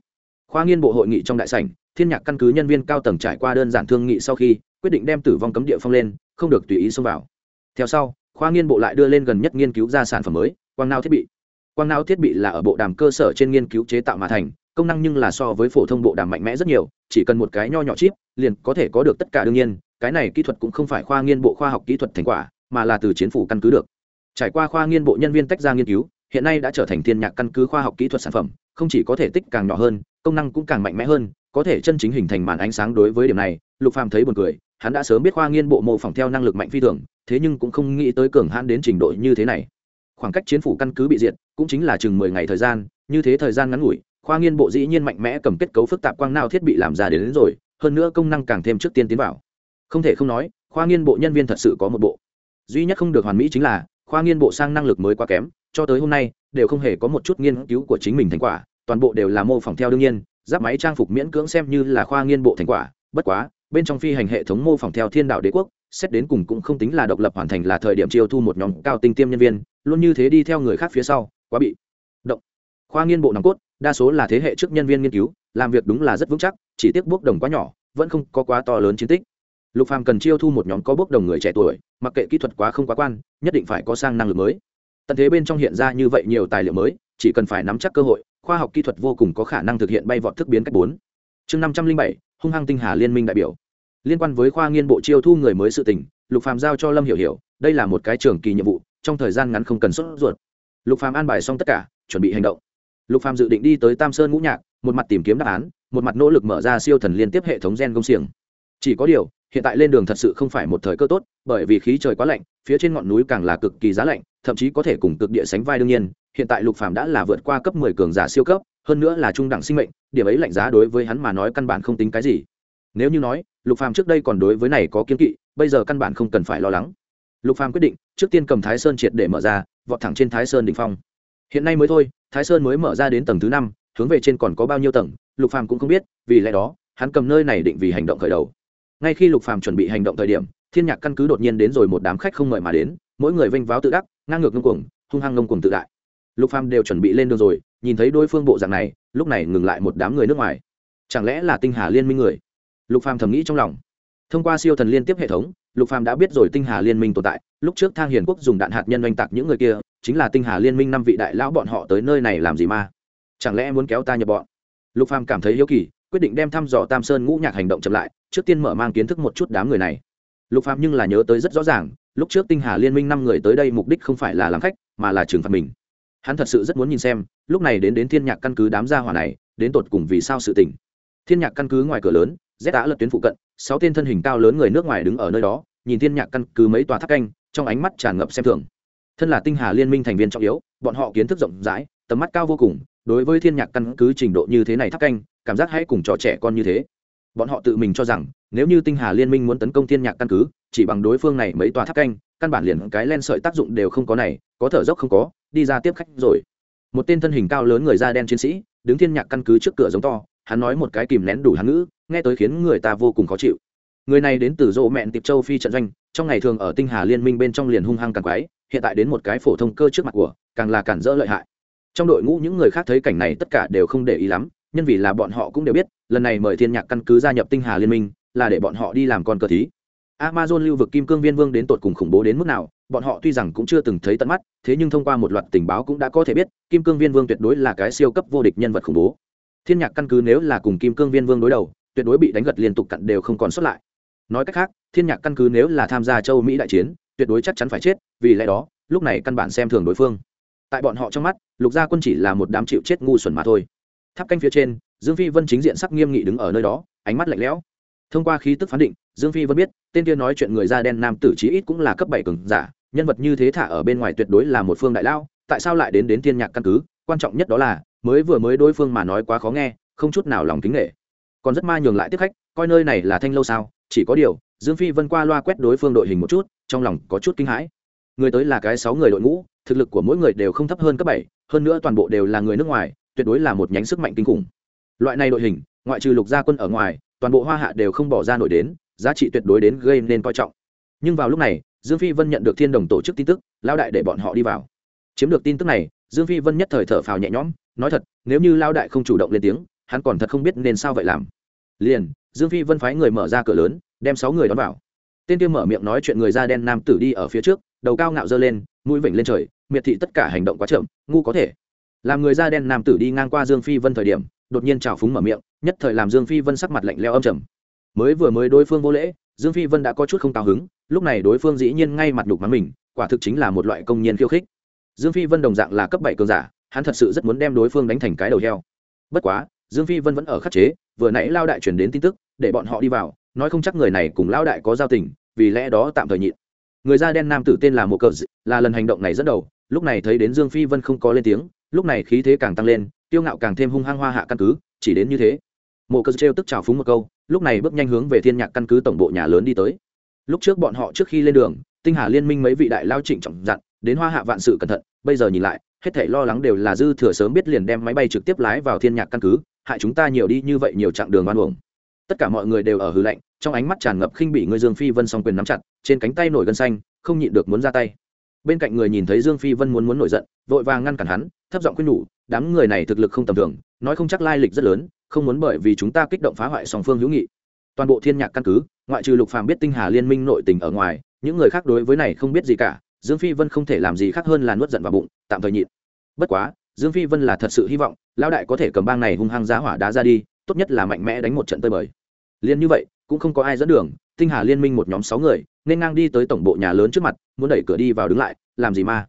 Khoa nghiên bộ hội nghị trong đại sảnh, thiên nhạc căn cứ nhân viên cao tầng trải qua đơn giản thương nghị sau khi, quyết định đem tử vong cấm địa phong lên, không được tùy ý xông vào. Theo sau, khoa nghiên bộ lại đưa lên gần nhất nghiên cứu ra sản phẩm mới, quang nao thiết bị. Quang nao thiết bị là ở bộ đàm cơ sở trên nghiên cứu chế tạo mà thành công năng nhưng là so với phổ thông bộ đàm mạnh mẽ rất nhiều, chỉ cần một cái nho nhỏ chip, liền có thể có được tất cả đương nhiên, cái này kỹ thuật cũng không phải khoa nghiên bộ khoa học kỹ thuật thành quả, mà là từ chiến phủ căn cứ được. Trải qua khoa nghiên bộ nhân viên tách ra nghiên cứu, hiện nay đã trở thành thiên nhạc căn cứ khoa học kỹ thuật sản phẩm, không chỉ có thể tích càng nhỏ hơn, công năng cũng càng mạnh mẽ hơn, có thể chân chính hình thành màn ánh sáng đối với điểm này, lục phàm thấy buồn cười, hắn đã sớm biết khoa nghiên bộ mô phỏng theo năng lực mạnh phi thường, thế nhưng cũng không nghĩ tới cường hãn đến trình độ như thế này. Khoảng cách chiến phủ căn cứ bị diệt, cũng chính là chừng mười ngày thời gian, như thế thời gian ngắn ngủi khoa nghiên bộ dĩ nhiên mạnh mẽ cầm kết cấu phức tạp quang nào thiết bị làm ra đến, đến rồi hơn nữa công năng càng thêm trước tiên tiến vào. Không thể không nói khoa nghiên bộ nhân viên thật sự có một bộ. Duy nhất không được hoàn mỹ chính là khoa nghiên bộ sang năng lực mới quá kém cho tới hôm nay đều không hề có một chút nghiên cứu của chính mình thành quả toàn bộ đều là mô phỏng theo đương nhiên giáp máy trang phục miễn cưỡng xem như là khoa nghiên bộ thành quả bất quá bên trong phi hành hệ thống mô phỏng theo thiên đạo đế quốc xét đến cùng cũng không tính là độc lập hoàn thành là thời điểm chiêu thu một nhóm cao tinh tiêm nhân viên luôn như thế đi theo người khác phía sau quá bị động. Khoa nghiên bộ nòng cốt đa số là thế hệ trước nhân viên nghiên cứu, làm việc đúng là rất vững chắc, chỉ tiếc bước đồng quá nhỏ, vẫn không có quá to lớn chiến tích. Lục phàm cần chiêu thu một nhóm có bước đồng người trẻ tuổi, mặc kệ kỹ thuật quá không quá quan, nhất định phải có sang năng lực mới. Tận thế bên trong hiện ra như vậy nhiều tài liệu mới, chỉ cần phải nắm chắc cơ hội, khoa học kỹ thuật vô cùng có khả năng thực hiện bay vọt thức biến cách bốn. Chương năm trăm linh bảy, hung hăng tinh hà liên minh đại biểu. Liên quan với khoa nghiên bộ chiêu thu người mới sự tình, lục phàm giao cho lâm hiểu hiểu, đây là một cái trường kỳ nhiệm vụ, trong thời gian ngắn không cần sốt ruột. Lục phàm an bài xong tất cả, chuẩn bị hành động lục phàm dự định đi tới tam sơn ngũ nhạc, một mặt tìm kiếm đáp án, một mặt nỗ lực mở ra siêu thần liên tiếp hệ thống gen công xiềng. Chỉ có điều, hiện tại lên đường thật sự không phải một thời cơ tốt, bởi vì khí trời quá lạnh, phía trên ngọn núi càng là cực kỳ giá lạnh, thậm chí có thể cùng cực địa sánh vai đương nhiên, hiện tại lục phàm đã là vượt qua cấp 10 cường giả siêu cấp, hơn nữa là trung đẳng sinh mệnh, điểm ấy lạnh giá đối với hắn mà nói căn bản không tính cái gì. Nếu như nói, lục phàm trước đây còn đối với này có kiên kỵ, bây giờ căn bản không cần phải lo lắng. Lục phàm quyết định, trước tiên cầm thái sơn triệt để mở ra, vọt thẳng trên thái sơn đỉnh phong. Hiện nay mới thôi thái sơn mới mở ra đến tầng thứ năm, hướng về trên còn có bao nhiêu tầng, lục phàm cũng không biết, vì lẽ đó, hắn cầm nơi này định vì hành động khởi đầu. Ngay khi lục phàm chuẩn bị hành động thời điểm, thiên nhạc căn cứ đột nhiên đến rồi một đám khách không mời mà đến, mỗi người vênh váo tự đắc, ngang ngược ngông cuồng, hung hăng ngông cuồng tự đại. Lục phàm đều chuẩn bị lên đường rồi, nhìn thấy đối phương bộ dạng này, lúc này ngừng lại một đám người nước ngoài. Chẳng lẽ là tinh hà liên minh người? Lục phàm thầm nghĩ trong lòng. Thông qua siêu thần liên tiếp hệ thống, lục phàm đã biết rồi tinh hà liên minh tồn tại, lúc trước thang hiền quốc dùng đạn hạt nhân oanh tạc những người kia chính là tinh hà liên minh năm vị đại lão bọn họ tới nơi này làm gì mà? Chẳng lẽ muốn kéo ta nhập bọn? Lục phàm cảm thấy hiếu kỳ, quyết định đem thăm dò tam sơn ngũ nhạc hành động chậm lại, trước tiên mở mang kiến thức một chút đám người này. Lục phàm nhưng là nhớ tới rất rõ ràng, lúc trước tinh hà liên minh năm người tới đây mục đích không phải là làm khách, mà là trừng phạt mình. Hắn thật sự rất muốn nhìn xem, lúc này đến đến thiên nhạc căn cứ đám gia hỏa này, đến tột cùng vì sao sự tình. Thiên nhạc căn cứ ngoài cửa lớn rét đã lật tuyến phụ cận, sáu tên thân hình cao lớn người nước ngoài đứng ở nơi đó, nhìn thiên nhạc căn cứ mấy tòa tháp canh, trong ánh mắt tràn ngập xem thường thân là tinh hà liên minh thành viên trọng yếu, bọn họ kiến thức rộng rãi, tầm mắt cao vô cùng, đối với thiên nhạc căn cứ trình độ như thế này tháp canh, cảm giác hãy cùng trò trẻ con như thế. Bọn họ tự mình cho rằng, nếu như tinh hà liên minh muốn tấn công thiên nhạc căn cứ, chỉ bằng đối phương này mấy tòa tháp canh, căn bản liền cái len sợi tác dụng đều không có này, có thở dốc không có, đi ra tiếp khách rồi. Một tên thân hình cao lớn người da đen chiến sĩ, đứng thiên nhạc căn cứ trước cửa giống to, hắn nói một cái kìm nén đủ hắn ngữ, nghe tới khiến người ta vô cùng khó chịu. Người này đến từ rộ mẹn tiệp châu phi trận doanh, trong ngày thường ở tinh hà liên minh bên trong liền hung hăng càng quái hiện tại đến một cái phổ thông cơ trước mặt của, càng là cản rỡ lợi hại. Trong đội ngũ những người khác thấy cảnh này tất cả đều không để ý lắm, nhân vì là bọn họ cũng đều biết, lần này mời thiên nhạc căn cứ gia nhập tinh hà liên minh, là để bọn họ đi làm con cờ thí. Amazon lưu vực kim cương viên vương đến tột cùng khủng bố đến mức nào, bọn họ tuy rằng cũng chưa từng thấy tận mắt, thế nhưng thông qua một loạt tình báo cũng đã có thể biết, kim cương viên vương tuyệt đối là cái siêu cấp vô địch nhân vật khủng bố. Thiên nhạc căn cứ nếu là cùng kim cương viên vương đối đầu, tuyệt đối bị đánh gật liên tục cặn đều không còn xuất lại. Nói cách khác, thiên nhạc căn cứ nếu là tham gia châu mỹ đại chiến tuyệt đối chắc chắn phải chết, vì lẽ đó, lúc này căn bản xem thường đối phương. Tại bọn họ trong mắt, lục gia quân chỉ là một đám chịu chết ngu xuẩn mà thôi. Tháp canh phía trên, dương phi vân chính diện sắc nghiêm nghị đứng ở nơi đó, ánh mắt lạnh lẽo. Thông qua khí tức phán định, dương phi vân biết, tên kia nói chuyện người da đen nam tử chí ít cũng là cấp bảy cường giả, nhân vật như thế thả ở bên ngoài tuyệt đối là một phương đại lao, tại sao lại đến đến thiên nhạc căn cứ? Quan trọng nhất đó là, mới vừa mới đối phương mà nói quá khó nghe, không chút nào lòng kính nghệ còn rất ma nhường lại tiếp khách, coi nơi này là thanh lâu sao, chỉ có điều dương phi vân qua loa quét đối phương đội hình một chút, trong lòng có chút kinh hãi. Người tới là cái sáu người đội ngũ, thực lực của mỗi người đều không thấp hơn cấp bảy, hơn nữa toàn bộ đều là người nước ngoài, tuyệt đối là một nhánh sức mạnh kinh khủng. Loại này đội hình, ngoại trừ lục gia quân ở ngoài, toàn bộ hoa hạ đều không bỏ ra nổi đến, giá trị tuyệt đối đến gây nên coi trọng. Nhưng vào lúc này, dương phi vân nhận được thiên đồng tổ chức tin tức lao đại để bọn họ đi vào. Chiếm được tin tức này, dương phi vân nhất thời thở phào nhẹ nhõm, nói thật, nếu như lao đại không chủ động lên tiếng, hắn còn thật không biết nên sao vậy làm. Liền, dương phi vân phái người mở ra cửa lớn đem sáu người đón vào. Tên kia mở miệng nói chuyện người da đen nam tử đi ở phía trước, đầu cao ngạo dơ lên, mũi vểnh lên trời, miệt thị tất cả hành động quá chậm, ngu có thể. Làm người da đen nam tử đi ngang qua dương phi vân thời điểm, đột nhiên trào phúng mở miệng, nhất thời làm dương phi vân sắc mặt lạnh leo âm trầm. Mới vừa mới đối phương vô lễ, dương phi vân đã có chút không cao hứng, lúc này đối phương dĩ nhiên ngay mặt đục mắng mình, quả thực chính là một loại công nhân khiêu khích. Dương phi vân đồng dạng là cấp bảy cường giả, hắn thật sự rất muốn đem đối phương đánh thành cái đầu heo. Bất quá, dương phi vân vẫn ở khắc chế, vừa nãy lao đại chuyển đến tin tức, để bọn họ đi vào nói không chắc người này cùng lão đại có giao tình, vì lẽ đó tạm thời nhịn. Người da đen nam tử tên là một cờ là lần hành động này dẫn đầu, lúc này thấy đến dương phi vân không có lên tiếng, lúc này khí thế càng tăng lên tiêu ngạo càng thêm hung hăng hoa hạ căn cứ, chỉ đến như thế. Mộ cơ trêu tức trào phúng một câu, lúc này bước nhanh hướng về thiên nhạc căn cứ tổng bộ nhà lớn đi tới. Lúc trước bọn họ trước khi lên đường, tinh hà liên minh mấy vị đại lao trịnh trọng dặn, đến hoa hạ vạn sự cẩn thận, bây giờ nhìn lại, hết thảy lo lắng đều là dư thừa sớm biết liền đem máy bay trực tiếp lái vào thiên nhạc căn cứ, hại chúng ta nhiều đi như vậy nhiều chặng đường oan uổng tất cả mọi người đều ở hư lạnh, trong ánh mắt tràn ngập khinh bỉ người dương phi vân song quyền nắm chặt, trên cánh tay nổi gân xanh, không nhịn được muốn ra tay. Bên cạnh người nhìn thấy dương phi vân muốn muốn nổi giận, vội vàng ngăn cản hắn, thấp giọng khuyên nhủ, đám người này thực lực không tầm thường, nói không chắc lai lịch rất lớn, không muốn bởi vì chúng ta kích động phá hoại song phương hữu nghị. Toàn bộ thiên nhạc căn cứ, ngoại trừ lục phàm biết tinh hà liên minh nội tình ở ngoài, những người khác đối với này không biết gì cả, dương phi vân không thể làm gì khác hơn là nuốt giận vào bụng, tạm thời nhịn. Bất quá, dương phi vân là thật sự hy vọng, lão đại có thể cầm bang này hung hăng giá hỏa đá ra đi tốt nhất là mạnh mẽ đánh một trận tơi bời. Liên như vậy, cũng không có ai dẫn đường, tinh hà liên minh một nhóm sáu người, nên ngang đi tới tổng bộ nhà lớn trước mặt, muốn đẩy cửa đi vào đứng lại, làm gì mà?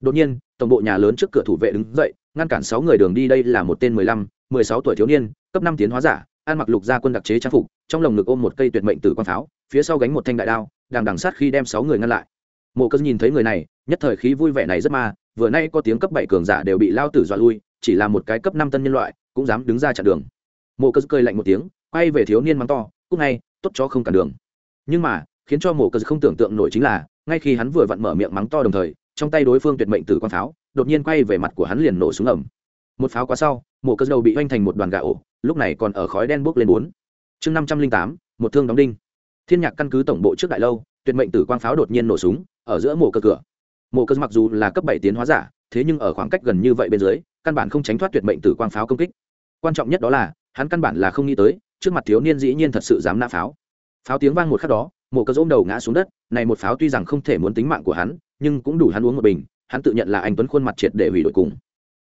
Đột nhiên, tổng bộ nhà lớn trước cửa thủ vệ đứng dậy, ngăn cản sáu người đường đi đây là một tên mười lăm, mười sáu tuổi thiếu niên, cấp năm tiến hóa giả, ăn mặc lục gia quân đặc chế trang phục, trong lồng ngực ôm một cây tuyệt mệnh tử quang pháo, phía sau gánh một thanh đại đao đằng đằng sát khi đem sáu người ngăn lại. Mộ cơn nhìn thấy người này, nhất thời khí vui vẻ này rất ma, vừa nay có tiếng cấp bảy cường giả đều bị lao tử dọa lui, chỉ là một cái cấp năm tân nhân loại, cũng dám đứng ra chặn đường mộ cơ cười lạnh một tiếng, quay về thiếu niên mắng to cúc ngay, tốt cho không cản đường. Nhưng mà, khiến cho Mộ cơ không tưởng tượng nổi chính là, ngay khi hắn vừa vặn mở miệng mắng to đồng thời, trong tay đối phương tuyệt mệnh tử quang pháo, đột nhiên quay về mặt của hắn liền nổ xuống ẩm một pháo quá sau, Mộ cơ đầu bị oanh thành một đoàn gà ổ, lúc này còn ở khói đen bốc lên bốn. Chương năm trăm linh tám, một thương đóng đinh. Thiên nhạc căn cứ tổng bộ trước đại lâu, tuyệt mệnh tử quang pháo đột nhiên nổ súng, ở giữa Mộ cơ cửa. Mộ cơ mặc dù là cấp bảy tiến hóa giả, thế nhưng ở khoảng cách gần như vậy bên dưới, căn bản không tránh thoát tuyệt mệnh tử quang pháo công kích. Quan trọng nhất đó là hắn căn bản là không nghĩ tới, trước mặt thiếu niên dĩ nhiên thật sự dám nã pháo. Pháo tiếng vang một khắc đó mộ cơ dỗm đầu ngã xuống đất, này một pháo tuy rằng không thể muốn tính mạng của hắn, nhưng cũng đủ hắn uống một bình, hắn tự nhận là anh tuấn khuôn mặt triệt để hủy đội cùng.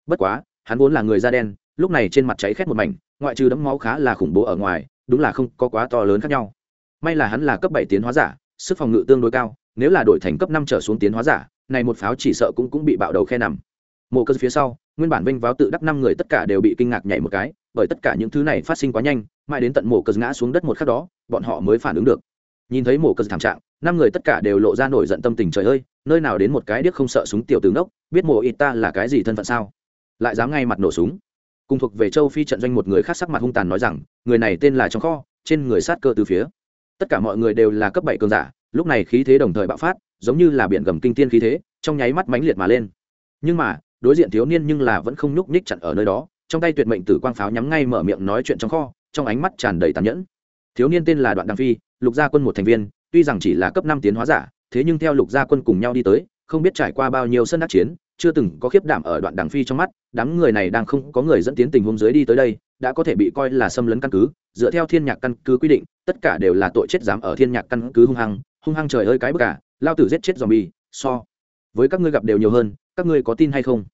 Bất quá, hắn vốn là người da đen, lúc này trên mặt cháy khét một mảnh, ngoại trừ đấm máu khá là khủng bố ở ngoài, đúng là không có quá to lớn khác nhau. May là hắn là cấp bảy tiến hóa giả, sức phòng ngự tương đối cao, nếu là đổi thành cấp năm trở xuống tiến hóa giả, này một pháo chỉ sợ cũng cũng bị bạo đầu khe nằm. Mộ cơ phía sau nguyên bản vinh váo tự đắc năm người tất cả đều bị kinh ngạc nhảy một cái, bởi tất cả những thứ này phát sinh quá nhanh, mãi đến tận mổ cờ ngã xuống đất một khắc đó, bọn họ mới phản ứng được. Nhìn thấy mổ cờ thảm trạng, năm người tất cả đều lộ ra nổi giận tâm tình trời ơi, nơi nào đến một cái điếc không sợ súng tiểu tướng đốc, biết mổ ít ta là cái gì thân phận sao? Lại dám ngay mặt nổ súng. Cùng thuộc về châu phi trận doanh một người khác sắc mặt hung tàn nói rằng, người này tên là trong kho, trên người sát cơ từ phía. Tất cả mọi người đều là cấp bảy cường giả, lúc này khí thế đồng thời bạo phát, giống như là biển gầm kinh tiên khí thế, trong nháy mắt mãnh liệt mà lên. Nhưng mà đối diện thiếu niên nhưng là vẫn không nhúc nhích chặn ở nơi đó, trong tay tuyệt mệnh tử quang pháo nhắm ngay mở miệng nói chuyện trong kho, trong ánh mắt tràn đầy tàn nhẫn. Thiếu niên tên là đoạn đăng phi, lục gia quân một thành viên, tuy rằng chỉ là cấp năm tiến hóa giả, thế nhưng theo lục gia quân cùng nhau đi tới, không biết trải qua bao nhiêu sân đắc chiến, chưa từng có khiếp đảm ở đoạn đằng phi trong mắt, đám người này đang không có người dẫn tiến tình huống dưới đi tới đây, đã có thể bị coi là xâm lấn căn cứ, dựa theo thiên nhạc căn cứ quy định, tất cả đều là tội chết dám ở thiên nhạc căn cứ hung hăng hung hăng trời ơi cái bất cả, lao tử giết chết zombie, so với các ngươi gặp đều nhiều hơn, các ngươi có tin hay không?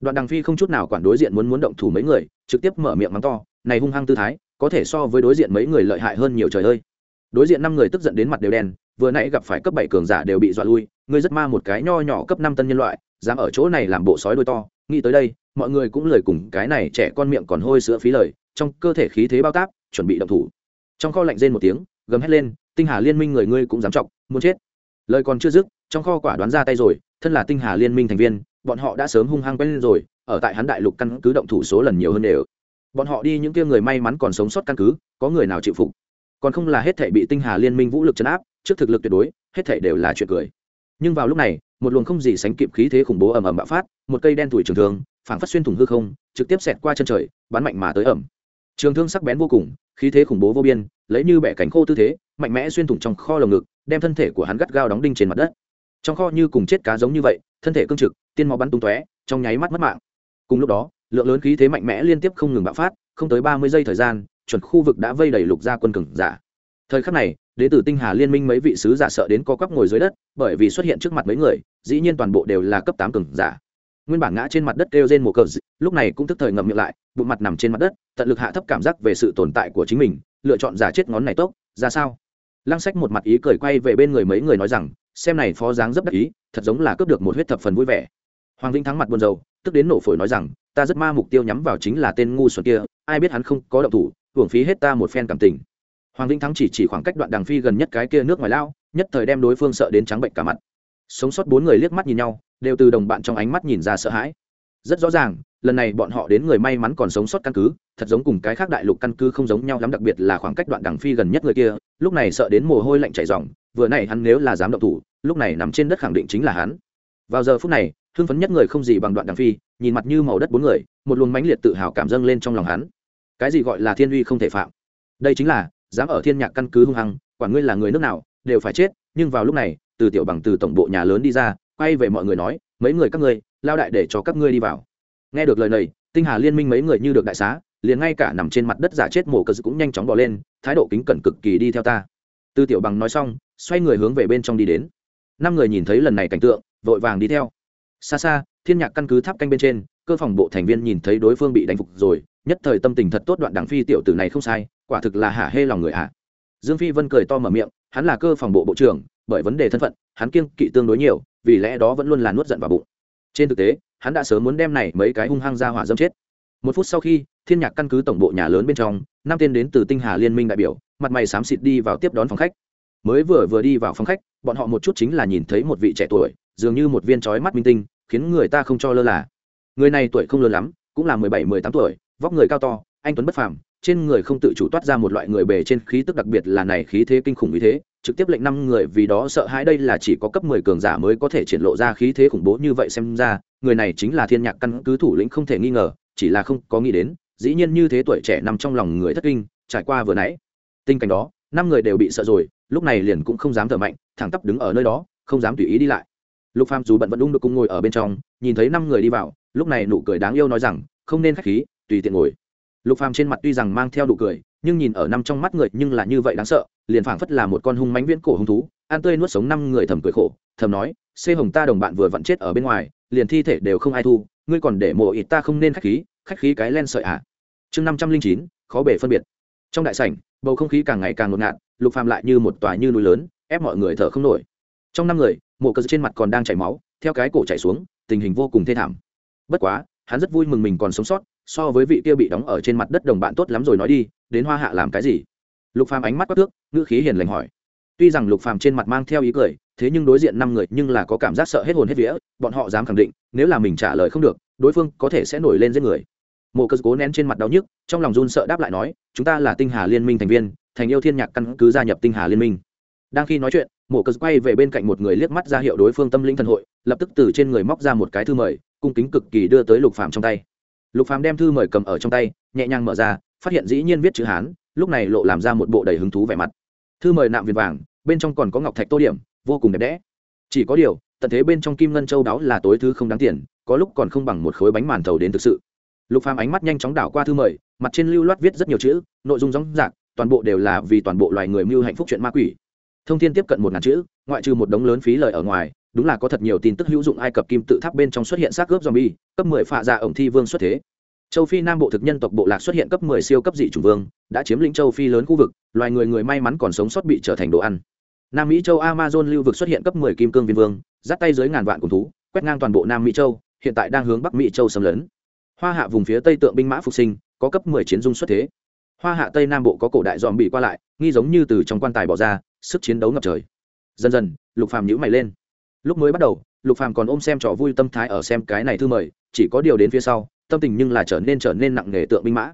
Đoạn đằng phi không chút nào quản đối diện muốn muốn động thủ mấy người, trực tiếp mở miệng mắng to, này hung hăng tư thái, có thể so với đối diện mấy người lợi hại hơn nhiều trời ơi. Đối diện năm người tức giận đến mặt đều đen, vừa nãy gặp phải cấp bảy cường giả đều bị dọa lui, ngươi rất ma một cái nho nhỏ cấp năm tân nhân loại, dám ở chỗ này làm bộ sói đôi to, nghĩ tới đây, mọi người cũng lời cùng cái này trẻ con miệng còn hôi sữa phí lời, trong cơ thể khí thế bao tác, chuẩn bị động thủ. Trong kho lạnh rên một tiếng, gầm hét lên, tinh hà liên minh người ngươi cũng dám trọng muốn chết. Lời còn chưa dứt, trong kho quả đoán ra tay rồi, thân là tinh hà liên minh thành viên bọn họ đã sớm hung hăng quen lên rồi, ở tại hắn đại lục căn cứ động thủ số lần nhiều hơn đều. Bọn họ đi những kia người may mắn còn sống sót căn cứ, có người nào chịu phục? Còn không là hết thể bị tinh hà liên minh vũ lực chấn áp, trước thực lực tuyệt đối, hết thể đều là chuyện cười. Nhưng vào lúc này, một luồng không gì sánh kịp khí thế khủng bố ầm ầm bạo phát, một cây đen tuổi trường thương, phảng phất xuyên thủng hư không, trực tiếp xẹt qua chân trời, bắn mạnh mà tới ẩm. Trường thương sắc bén vô cùng, khí thế khủng bố vô biên, lấy như bẻ cánh khô tư thế, mạnh mẽ xuyên thủng trong kho lồng ngực, đem thân thể của hắn gắt gao đóng đinh trên mặt đất. Trong kho như cùng chết cá giống như vậy, thân thể cương trực tiên máu bắn tung tóe, trong nháy mắt mất mạng. Cùng lúc đó, lượng lớn khí thế mạnh mẽ liên tiếp không ngừng bạo phát, không tới ba mươi giây thời gian, chuẩn khu vực đã vây đầy lục gia quân cường giả. Thời khắc này đệ tử tinh hà liên minh mấy vị sứ giả sợ đến co quắp ngồi dưới đất, bởi vì xuất hiện trước mặt mấy người, dĩ nhiên toàn bộ đều là cấp tám cường giả. Nguyên bản ngã trên mặt đất kêu trên một cờ, lúc này cũng tức thời ngậm miệng lại, bụng mặt nằm trên mặt đất, tận lực hạ thấp cảm giác về sự tồn tại của chính mình, lựa chọn giả chết ngón này tốt ra sao? Lăng sách một mặt ý cười quay về bên người mấy người nói rằng, xem này phó dáng rất đắc ý, thật giống là cướp được một huyết thập phần vui vẻ hoàng vĩnh thắng mặt buồn rầu, tức đến nổ phổi nói rằng, ta rất ma mục tiêu nhắm vào chính là tên ngu xuẩn kia, ai biết hắn không có động thủ, hưởng phí hết ta một phen cảm tình. Hoàng vĩnh thắng chỉ chỉ khoảng cách đoạn đằng phi gần nhất cái kia nước ngoài lao, nhất thời đem đối phương sợ đến trắng bệnh cả mặt. Sống sót bốn người liếc mắt nhìn nhau, đều từ đồng bạn trong ánh mắt nhìn ra sợ hãi. Rất rõ ràng, lần này bọn họ đến người may mắn còn sống sót căn cứ, thật giống cùng cái khác đại lục căn cứ không giống nhau lắm, đặc biệt là khoảng cách đoạn đằng phi gần nhất người kia, lúc này sợ đến mồ hôi lạnh chảy ròng, vừa này hắn nếu là dám động thủ, lúc này nằm trên đất khẳng định chính là hắn. Vào giờ phút này hưng phấn nhất người không gì bằng đoạn đằng phi, nhìn mặt như màu đất bốn người, một luồng mãnh liệt tự hào cảm dâng lên trong lòng hắn. Cái gì gọi là thiên uy không thể phạm? Đây chính là, dám ở thiên nhạc căn cứ hung hăng, quản ngươi là người nước nào, đều phải chết, nhưng vào lúc này, từ tiểu bằng từ tổng bộ nhà lớn đi ra, quay về mọi người nói, mấy người các ngươi, lao đại để cho các ngươi đi vào. Nghe được lời này, tinh hà liên minh mấy người như được đại xá, liền ngay cả nằm trên mặt đất giả chết mổ cờ cũng nhanh chóng bỏ lên, thái độ kính cẩn cực kỳ đi theo ta. Từ tiểu bằng nói xong, xoay người hướng về bên trong đi đến. Năm người nhìn thấy lần này cảnh tượng, vội vàng đi theo xa xa, thiên nhạc căn cứ tháp canh bên trên, cơ phòng bộ thành viên nhìn thấy đối phương bị đánh phục rồi, nhất thời tâm tình thật tốt đoạn đảng phi tiểu tử này không sai, quả thực là hả hê lòng người ạ. Dương phi vân cười to mở miệng, hắn là cơ phòng bộ bộ trưởng, bởi vấn đề thân phận, hắn kiêng kỵ tương đối nhiều, vì lẽ đó vẫn luôn là nuốt giận vào bụng. Trên thực tế, hắn đã sớm muốn đem này mấy cái hung hăng ra hỏa dâm chết. Một phút sau khi, thiên nhạc căn cứ tổng bộ nhà lớn bên trong, năm tên đến từ tinh hà liên minh đại biểu, mặt mày xám xịt đi vào tiếp đón phòng khách. Mới vừa vừa đi vào phòng khách, bọn họ một chút chính là nhìn thấy một vị trẻ tuổi dường như một viên trói mắt minh tinh, khiến người ta không cho lơ là. Người này tuổi không lớn lắm, cũng là mười bảy, mười tám tuổi, vóc người cao to, anh tuấn bất phàm, trên người không tự chủ toát ra một loại người bề trên khí tức đặc biệt là này khí thế kinh khủng như thế, trực tiếp lệnh năm người vì đó sợ hãi đây là chỉ có cấp mười cường giả mới có thể triển lộ ra khí thế khủng bố như vậy xem ra, người này chính là thiên nhạc căn cứ thủ lĩnh không thể nghi ngờ, chỉ là không có nghĩ đến, dĩ nhiên như thế tuổi trẻ nằm trong lòng người thất kinh, trải qua vừa nãy. Tình cảnh đó, năm người đều bị sợ rồi, lúc này liền cũng không dám thở mạnh, thẳng tắp đứng ở nơi đó, không dám tùy ý đi lại lục phàm dù bận vẫn ung được cùng ngồi ở bên trong, nhìn thấy năm người đi vào, lúc này nụ cười đáng yêu nói rằng, không nên khách khí, tùy tiện ngồi. Lục phàm trên mặt tuy rằng mang theo nụ cười, nhưng nhìn ở năm trong mắt người nhưng là như vậy đáng sợ, liền phảng phất là một con hung mãnh viễn cổ hung thú an tươi nuốt sống năm người thầm cười khổ, thầm nói, xê hồng ta đồng bạn vừa vặn chết ở bên ngoài, liền thi thể đều không ai thu, ngươi còn để mộ ít ta không nên khách khí khách khí cái len sợi ạ à. chương năm trăm linh chín, khó bể phân biệt. Trong đại sảnh, bầu không khí càng ngày càng ngột ngạt, lục phàm lại như một tòa như núi lớn, ép mọi người thở không nổi trong năm người, mộ cơ trên mặt còn đang chảy máu, theo cái cổ chảy xuống, tình hình vô cùng thê thảm. Bất quá, hắn rất vui mừng mình còn sống sót, so với vị kia bị đóng ở trên mặt đất đồng bạn tốt lắm rồi nói đi, đến hoa hạ làm cái gì? Lục phàm ánh mắt quát thước, ngữ khí hiền lành hỏi. Tuy rằng lục phàm trên mặt mang theo ý cười, thế nhưng đối diện năm người nhưng là có cảm giác sợ hết hồn hết vía, bọn họ dám khẳng định, nếu là mình trả lời không được, đối phương có thể sẽ nổi lên giết người. Mộ cơ cố nén trên mặt đau nhức, trong lòng run sợ đáp lại nói, chúng ta là tinh hà liên minh thành viên, thành yêu thiên nhạc căn cứ gia nhập tinh hà liên minh đang khi nói chuyện, mộ cơ quay về bên cạnh một người liếc mắt ra hiệu đối phương tâm linh thần hội, lập tức từ trên người móc ra một cái thư mời, cung kính cực kỳ đưa tới lục phàm trong tay. Lục phàm đem thư mời cầm ở trong tay, nhẹ nhàng mở ra, phát hiện dĩ nhiên viết chữ hán, lúc này lộ làm ra một bộ đầy hứng thú vẻ mặt. Thư mời nạm viền vàng, bên trong còn có ngọc thạch tô điểm, vô cùng đẹp đẽ. Chỉ có điều, tận thế bên trong kim ngân châu đáo là tối thứ không đáng tiền, có lúc còn không bằng một khối bánh màn thầu đến thực sự. Lục phàm ánh mắt nhanh chóng đảo qua thư mời, mặt trên lưu loát viết rất nhiều chữ, nội dung rõ ràng toàn bộ đều là vì toàn bộ loài người mưu hạnh phúc chuyện ma quỷ thông tin tiếp cận một ngàn chữ, ngoại trừ một đống lớn phí lời ở ngoài, đúng là có thật nhiều tin tức hữu dụng ai cập kim tự tháp bên trong xuất hiện xác cướp zombie, cấp 10 phạ ra ổng thi vương xuất thế. Châu phi nam bộ thực nhân tộc bộ lạc xuất hiện cấp 10 siêu cấp dị chủng vương, đã chiếm lĩnh châu phi lớn khu vực, loài người người may mắn còn sống sót bị trở thành đồ ăn. Nam mỹ châu amazon lưu vực xuất hiện cấp 10 kim cương viên vương, dắt tay dưới ngàn vạn cùng thú, quét ngang toàn bộ nam mỹ châu, hiện tại đang hướng bắc mỹ châu xâm lấn. Hoa hạ vùng phía tây tượng binh mã phục sinh, có cấp 10 chiến dung xuất thế. Hoa hạ tây nam bộ có cổ đại dòm bị qua lại, nghi giống như từ trong quan tài bỏ ra sức chiến đấu ngập trời. Dần dần, lục phàm nhíu mày lên. Lúc mới bắt đầu, lục phàm còn ôm xem trò vui tâm thái ở xem cái này thư mời, chỉ có điều đến phía sau, tâm tình nhưng là trở nên trở nên nặng nề tượng binh mã.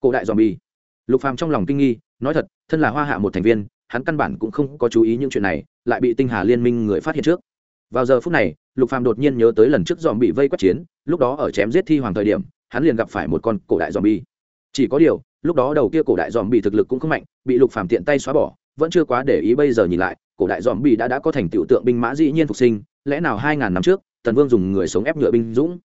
Cổ đại dòm bi lục phàm trong lòng kinh nghi, nói thật, thân là hoa hạ một thành viên, hắn căn bản cũng không có chú ý những chuyện này, lại bị tinh hà liên minh người phát hiện trước. Vào giờ phút này, lục phàm đột nhiên nhớ tới lần trước dòm bị vây quét chiến, lúc đó ở chém giết thi hoàng thời điểm, hắn liền gặp phải một con cổ đại dòm bi chỉ có điều, lúc đó đầu kia cổ đại dòm bị thực lực cũng không mạnh, bị lục phàm tiện tay xóa bỏ vẫn chưa quá để ý bây giờ nhìn lại, cổ đại dòm bị đã đã có thành tựu tượng binh mã dĩ nhiên phục sinh, lẽ nào hai ngàn năm trước, tần vương dùng người sống ép ngựa binh dũng?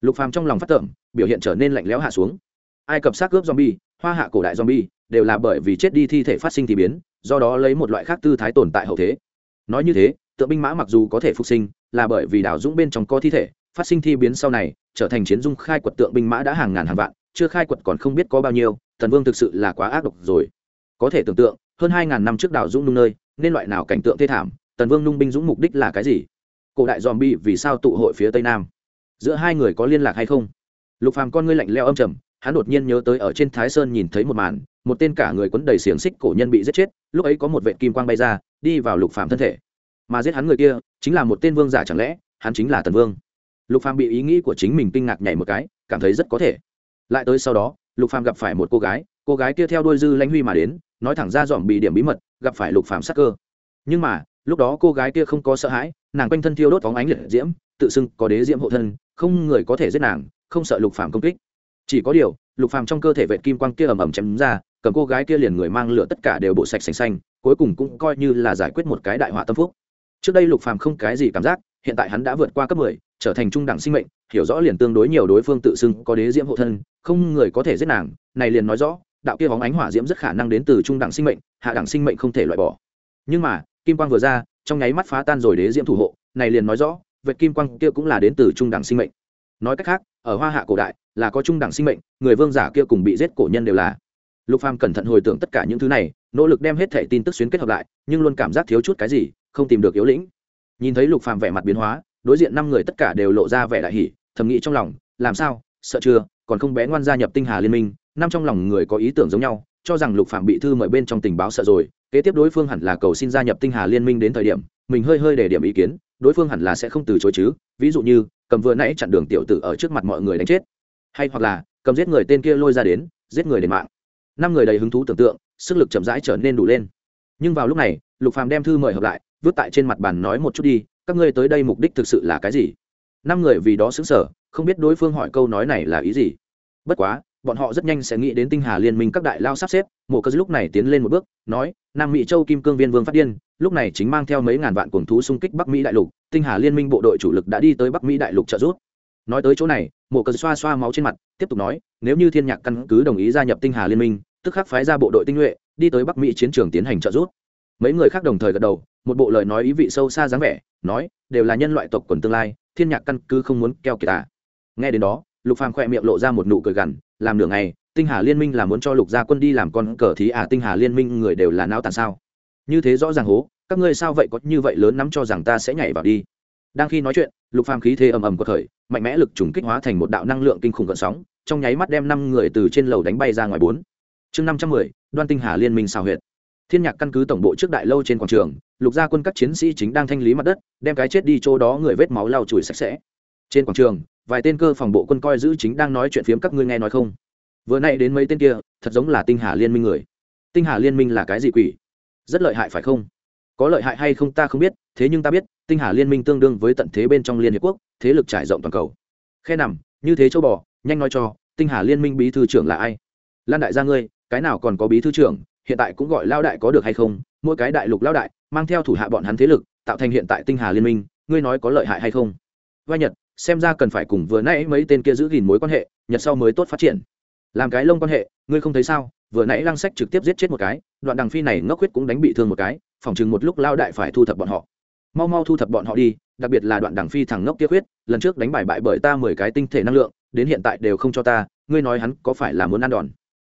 Lục phàm trong lòng phát tưởng biểu hiện trở nên lạnh lẽo hạ xuống. Ai cập xác cướp zombie, hoa hạ cổ đại zombie, đều là bởi vì chết đi thi thể phát sinh thì biến, do đó lấy một loại khác tư thái tồn tại hậu thế. Nói như thế, tượng binh mã mặc dù có thể phục sinh, là bởi vì đảo dũng bên trong có thi thể, phát sinh thi biến sau này, trở thành chiến dung khai quật tượng binh mã đã hàng ngàn hàng vạn, chưa khai quật còn không biết có bao nhiêu thần vương thực sự là quá ác độc rồi. Có thể tưởng tượng hơn hai ngàn năm trước đảo dũng nung nơi, nên loại nào cảnh tượng thê thảm, tần vương nung binh dũng mục đích là cái gì? Cổ đại dòm bi vì sao tụ hội phía tây nam? Giữa hai người có liên lạc hay không? Lục phàm con ngươi lạnh leo âm trầm, hắn đột nhiên nhớ tới ở trên thái sơn nhìn thấy một màn, một tên cả người quấn đầy xiềng xích cổ nhân bị giết chết, lúc ấy có một vệ kim quang bay ra, đi vào lục phàm thân thể. Mà giết hắn người kia, chính là một tên vương giả chẳng lẽ, hắn chính là tần vương. Lục phàm bị ý nghĩ của chính mình kinh ngạc nhảy một cái, cảm thấy rất có thể. Lại tới sau đó, lục phàm gặp phải một cô gái cô gái kia theo đôi dư lãnh huy mà đến nói thẳng ra dòm bị điểm bí mật gặp phải lục phàm sắc cơ. Nhưng mà lúc đó cô gái kia không có sợ hãi nàng quanh thân thiêu đốt phóng ánh liệt diễm tự xưng có đế diễm hộ thân không người có thể giết nàng không sợ lục phàm công kích. Chỉ có điều lục phàm trong cơ thể vệ kim quang kia ầm ầm chém ra cầm cô gái kia liền người mang lửa tất cả đều bộ sạch sành xanh cuối cùng cũng coi như là giải quyết một cái đại họa tâm phúc. Trước đây lục phàm không cái gì cảm giác hiện tại hắn đã vượt qua cấp 10, trở thành trung đẳng sinh mệnh hiểu rõ liền tương đối nhiều đối phương tự xưng có đế diễm hộ thân không người có thể giết nàng này liền nói rõ đạo kia bóng ánh hỏa diễm rất khả năng đến từ trung đẳng sinh mệnh, hạ đẳng sinh mệnh không thể loại bỏ. Nhưng mà, kim quang vừa ra, trong nháy mắt phá tan rồi đế diễm thủ hộ, này liền nói rõ, vệt kim quang kia cũng là đến từ trung đẳng sinh mệnh. Nói cách khác, ở hoa hạ cổ đại, là có trung đẳng sinh mệnh, người vương giả kia cùng bị giết cổ nhân đều là. Lục phàm cẩn thận hồi tưởng tất cả những thứ này, nỗ lực đem hết thể tin tức xuyến kết hợp lại, nhưng luôn cảm giác thiếu chút cái gì, không tìm được yếu lĩnh. Nhìn thấy lục phàm vẻ mặt biến hóa, đối diện năm người tất cả đều lộ ra vẻ đại hỉ, thầm nghĩ trong lòng, làm sao, sợ chưa, còn không bé ngoan gia nhập tinh hà liên minh năm trong lòng người có ý tưởng giống nhau, cho rằng lục phạm bị thư mời bên trong tình báo sợ rồi, kế tiếp đối phương hẳn là cầu xin gia nhập tinh hà liên minh đến thời điểm, mình hơi hơi để điểm ý kiến, đối phương hẳn là sẽ không từ chối chứ, ví dụ như, cầm vừa nãy chặn đường tiểu tử ở trước mặt mọi người đánh chết. Hay hoặc là, cầm giết người tên kia lôi ra đến, giết người đền mạng. Năm người đầy hứng thú tưởng tượng, sức lực chậm rãi trở nên đủ lên. Nhưng vào lúc này, lục phàm đem thư mời hợp lại, vứt tại trên mặt bàn nói một chút đi, các ngươi tới đây mục đích thực sự là cái gì? Năm người vì đó xứng sở không biết đối phương hỏi câu nói này là ý gì. Bất quá bọn họ rất nhanh sẽ nghĩ đến tinh hà liên minh các đại lao sắp xếp, mộ cơ lúc này tiến lên một bước, nói, nam mỹ châu kim cương viên vương phát điên, lúc này chính mang theo mấy ngàn vạn cuồng thú xung kích bắc mỹ đại lục, tinh hà liên minh bộ đội chủ lực đã đi tới bắc mỹ đại lục trợ giúp nói tới chỗ này, mộ cơ xoa xoa máu trên mặt, tiếp tục nói, nếu như thiên nhạc căn cứ đồng ý gia nhập tinh hà liên minh, tức khắc phái ra bộ đội tinh nhuệ, đi tới bắc mỹ chiến trường tiến hành trợ giúp mấy người khác đồng thời gật đầu, một bộ lời nói ý vị sâu xa dáng vẻ, nói, đều là nhân loại tộc quần tương lai, thiên nhạc căn cứ không muốn keo kiệt à. nghe đến đó, lục phàm khoe miệng lộ ra một nụ cười gằn làm nửa ngày, tinh hà liên minh là muốn cho lục gia quân đi làm con cờ thí. À tinh hà liên minh người đều là não tàn sao? Như thế rõ ràng hố, các ngươi sao vậy có như vậy lớn nắm cho rằng ta sẽ nhảy vào đi? Đang khi nói chuyện, lục phàm khí thế ầm ầm của thời mạnh mẽ lực trùng kích hóa thành một đạo năng lượng kinh khủng gợn sóng, trong nháy mắt đem năm người từ trên lầu đánh bay ra ngoài bốn. Chương năm trăm mười, đoan tinh hà liên minh xào huyệt. Thiên nhạc căn cứ tổng bộ trước đại lâu trên quảng trường, lục gia quân các chiến sĩ chính đang thanh lý mặt đất, đem cái chết đi chỗ đó người vết máu lau chùi sạch sẽ. Trên quảng trường vài tên cơ phòng bộ quân coi giữ chính đang nói chuyện phiếm các ngươi nghe nói không? Vừa nay đến mấy tên kia, thật giống là tinh hà liên minh người. Tinh hà liên minh là cái gì quỷ? Rất lợi hại phải không? Có lợi hại hay không ta không biết, thế nhưng ta biết, tinh hà liên minh tương đương với tận thế bên trong liên hiệp quốc, thế lực trải rộng toàn cầu. Khe nằm, như thế châu bò, nhanh nói cho, tinh hà liên minh bí thư trưởng là ai? Lan đại gia ngươi, cái nào còn có bí thư trưởng, hiện tại cũng gọi lao đại có được hay không? Mỗi cái đại lục lao đại, mang theo thủ hạ bọn hắn thế lực, tạo thành hiện tại tinh hà liên minh, ngươi nói có lợi hại hay không? Vai nhật xem ra cần phải cùng vừa nãy mấy tên kia giữ gìn mối quan hệ, nhật sau mới tốt phát triển. Làm cái lông quan hệ, ngươi không thấy sao? Vừa nãy lăng sách trực tiếp giết chết một cái, đoạn đằng phi này ngốc huyết cũng đánh bị thương một cái, phòng chừng một lúc lao đại phải thu thập bọn họ. Mau mau thu thập bọn họ đi, đặc biệt là đoạn đằng phi thằng ngốc kia huyết, lần trước đánh bại bại bởi ta mười cái tinh thể năng lượng, đến hiện tại đều không cho ta, ngươi nói hắn có phải là muốn ăn đòn?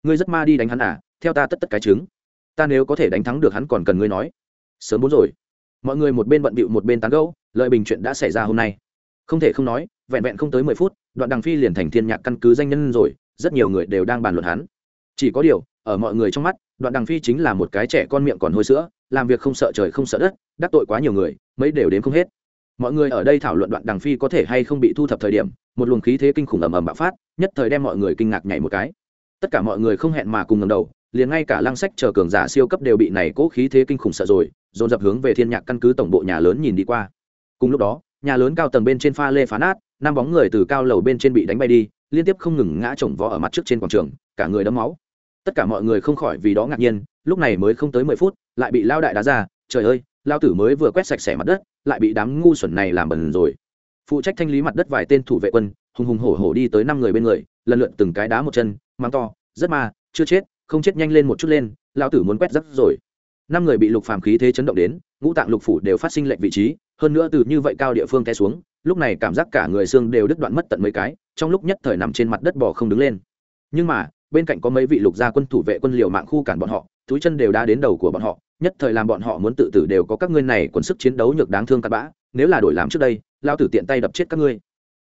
Ngươi rất ma đi đánh hắn à theo ta tất tất cái trứng. Ta nếu có thể đánh thắng được hắn còn cần ngươi nói. Sớm bốn rồi. Mọi người một bên bận bịu một bên tán gẫu, lợi bình chuyện đã xảy ra hôm nay không thể không nói, vẹn vẹn không tới mười phút, đoạn đằng phi liền thành thiên nhạc căn cứ danh nhân rồi, rất nhiều người đều đang bàn luận hắn. Chỉ có điều, ở mọi người trong mắt, đoạn đằng phi chính là một cái trẻ con miệng còn hôi sữa, làm việc không sợ trời không sợ đất, đắc tội quá nhiều người, mấy đều đến không hết. Mọi người ở đây thảo luận đoạn đằng phi có thể hay không bị thu thập thời điểm, một luồng khí thế kinh khủng ầm ầm bạo phát, nhất thời đem mọi người kinh ngạc nhảy một cái. Tất cả mọi người không hẹn mà cùng ngầm đầu, liền ngay cả lăng sách chờ cường giả siêu cấp đều bị này cố khí thế kinh khủng sợ rồi, dồn dập hướng về thiên nhạc căn cứ tổng bộ nhà lớn nhìn đi qua. Cùng lúc đó nhà lớn cao tầng bên trên pha lê phá nát, năm bóng người từ cao lầu bên trên bị đánh bay đi, liên tiếp không ngừng ngã chồng vó ở mặt trước trên quảng trường, cả người đấm máu. Tất cả mọi người không khỏi vì đó ngạc nhiên, lúc này mới không tới mười phút, lại bị lao đại đá ra, trời ơi, lao tử mới vừa quét sạch sẽ mặt đất, lại bị đám ngu xuẩn này làm bẩn rồi. Phụ trách thanh lý mặt đất vài tên thủ vệ quân, hùng hùng hổ hổ đi tới năm người bên người, lần lượt từng cái đá một chân mang to, rất ma, chưa chết, không chết nhanh lên một chút lên, lao tử muốn quét rắc rồi. Năm người bị lục phàm khí thế chấn động đến, ngũ tạng lục phủ đều phát sinh lệnh vị trí hơn nữa từ như vậy cao địa phương té xuống, lúc này cảm giác cả người xương đều đứt đoạn mất tận mấy cái, trong lúc nhất thời nằm trên mặt đất bò không đứng lên. Nhưng mà, bên cạnh có mấy vị lục gia quân thủ vệ quân liều mạng khu cản bọn họ, túi chân đều đã đến đầu của bọn họ, nhất thời làm bọn họ muốn tự tử đều có các ngươi này quần sức chiến đấu nhược đáng thương cặn bã, nếu là đổi làm trước đây, lao tử tiện tay đập chết các ngươi.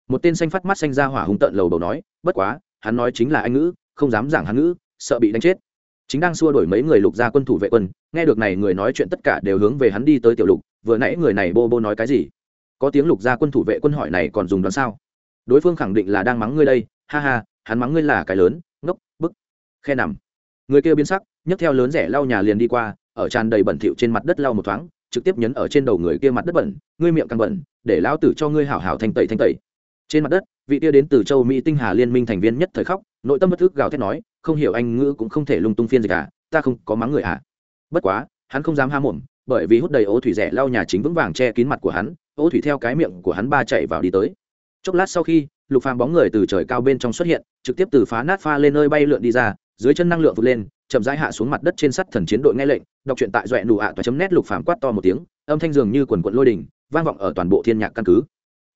Một tên xanh phát mắt xanh ra hỏa hung tận lầu đầu nói, bất quá, hắn nói chính là anh ngữ, không dám giảng hắn ngữ, sợ bị đánh chết chính đang xua đổi mấy người lục gia quân thủ vệ quân, nghe được này người nói chuyện tất cả đều hướng về hắn đi tới tiểu lục, vừa nãy người này bô bô nói cái gì? Có tiếng lục gia quân thủ vệ quân hỏi này còn dùng đoán sao? Đối phương khẳng định là đang mắng ngươi đây, ha ha, hắn mắng ngươi là cái lớn, ngốc, bức, khe nằm. Người kia biến sắc, nhấc theo lớn rẻ lau nhà liền đi qua, ở tràn đầy bẩn thỉu trên mặt đất lau một thoáng, trực tiếp nhấn ở trên đầu người kia mặt đất bẩn, ngươi miệng càng bẩn, để lão tử cho ngươi hảo hảo thanh tẩy thanh tẩy. Trên mặt đất, vị kia đến từ châu mỹ tinh hà liên minh thành viên nhất thời khóc, nội tâm bất thức gào thét nói không hiểu anh ngữ cũng không thể lung tung phiên dịch à ta không có mắng người à. Bất quá, hắn không dám ha mồm, bởi vì hút đầy ô thủy rẻ lau nhà chính vững vàng che kín mặt của hắn ô thủy theo cái miệng của hắn ba chạy vào đi tới. Chốc lát sau khi, lục phàm bóng người từ trời cao bên trong xuất hiện, trực tiếp từ phá nát pha lên nơi bay lượn đi ra, dưới chân năng lượng vụt lên, chậm rãi hạ xuống mặt đất trên sắt thần chiến đội nghe lệnh, đọc truyện tại doẹn nụ ạ toa chấm nét lục phàm quát to một tiếng, âm thanh dường như quần quận lôi đình, vang vọng ở toàn bộ thiên nhạc căn cứ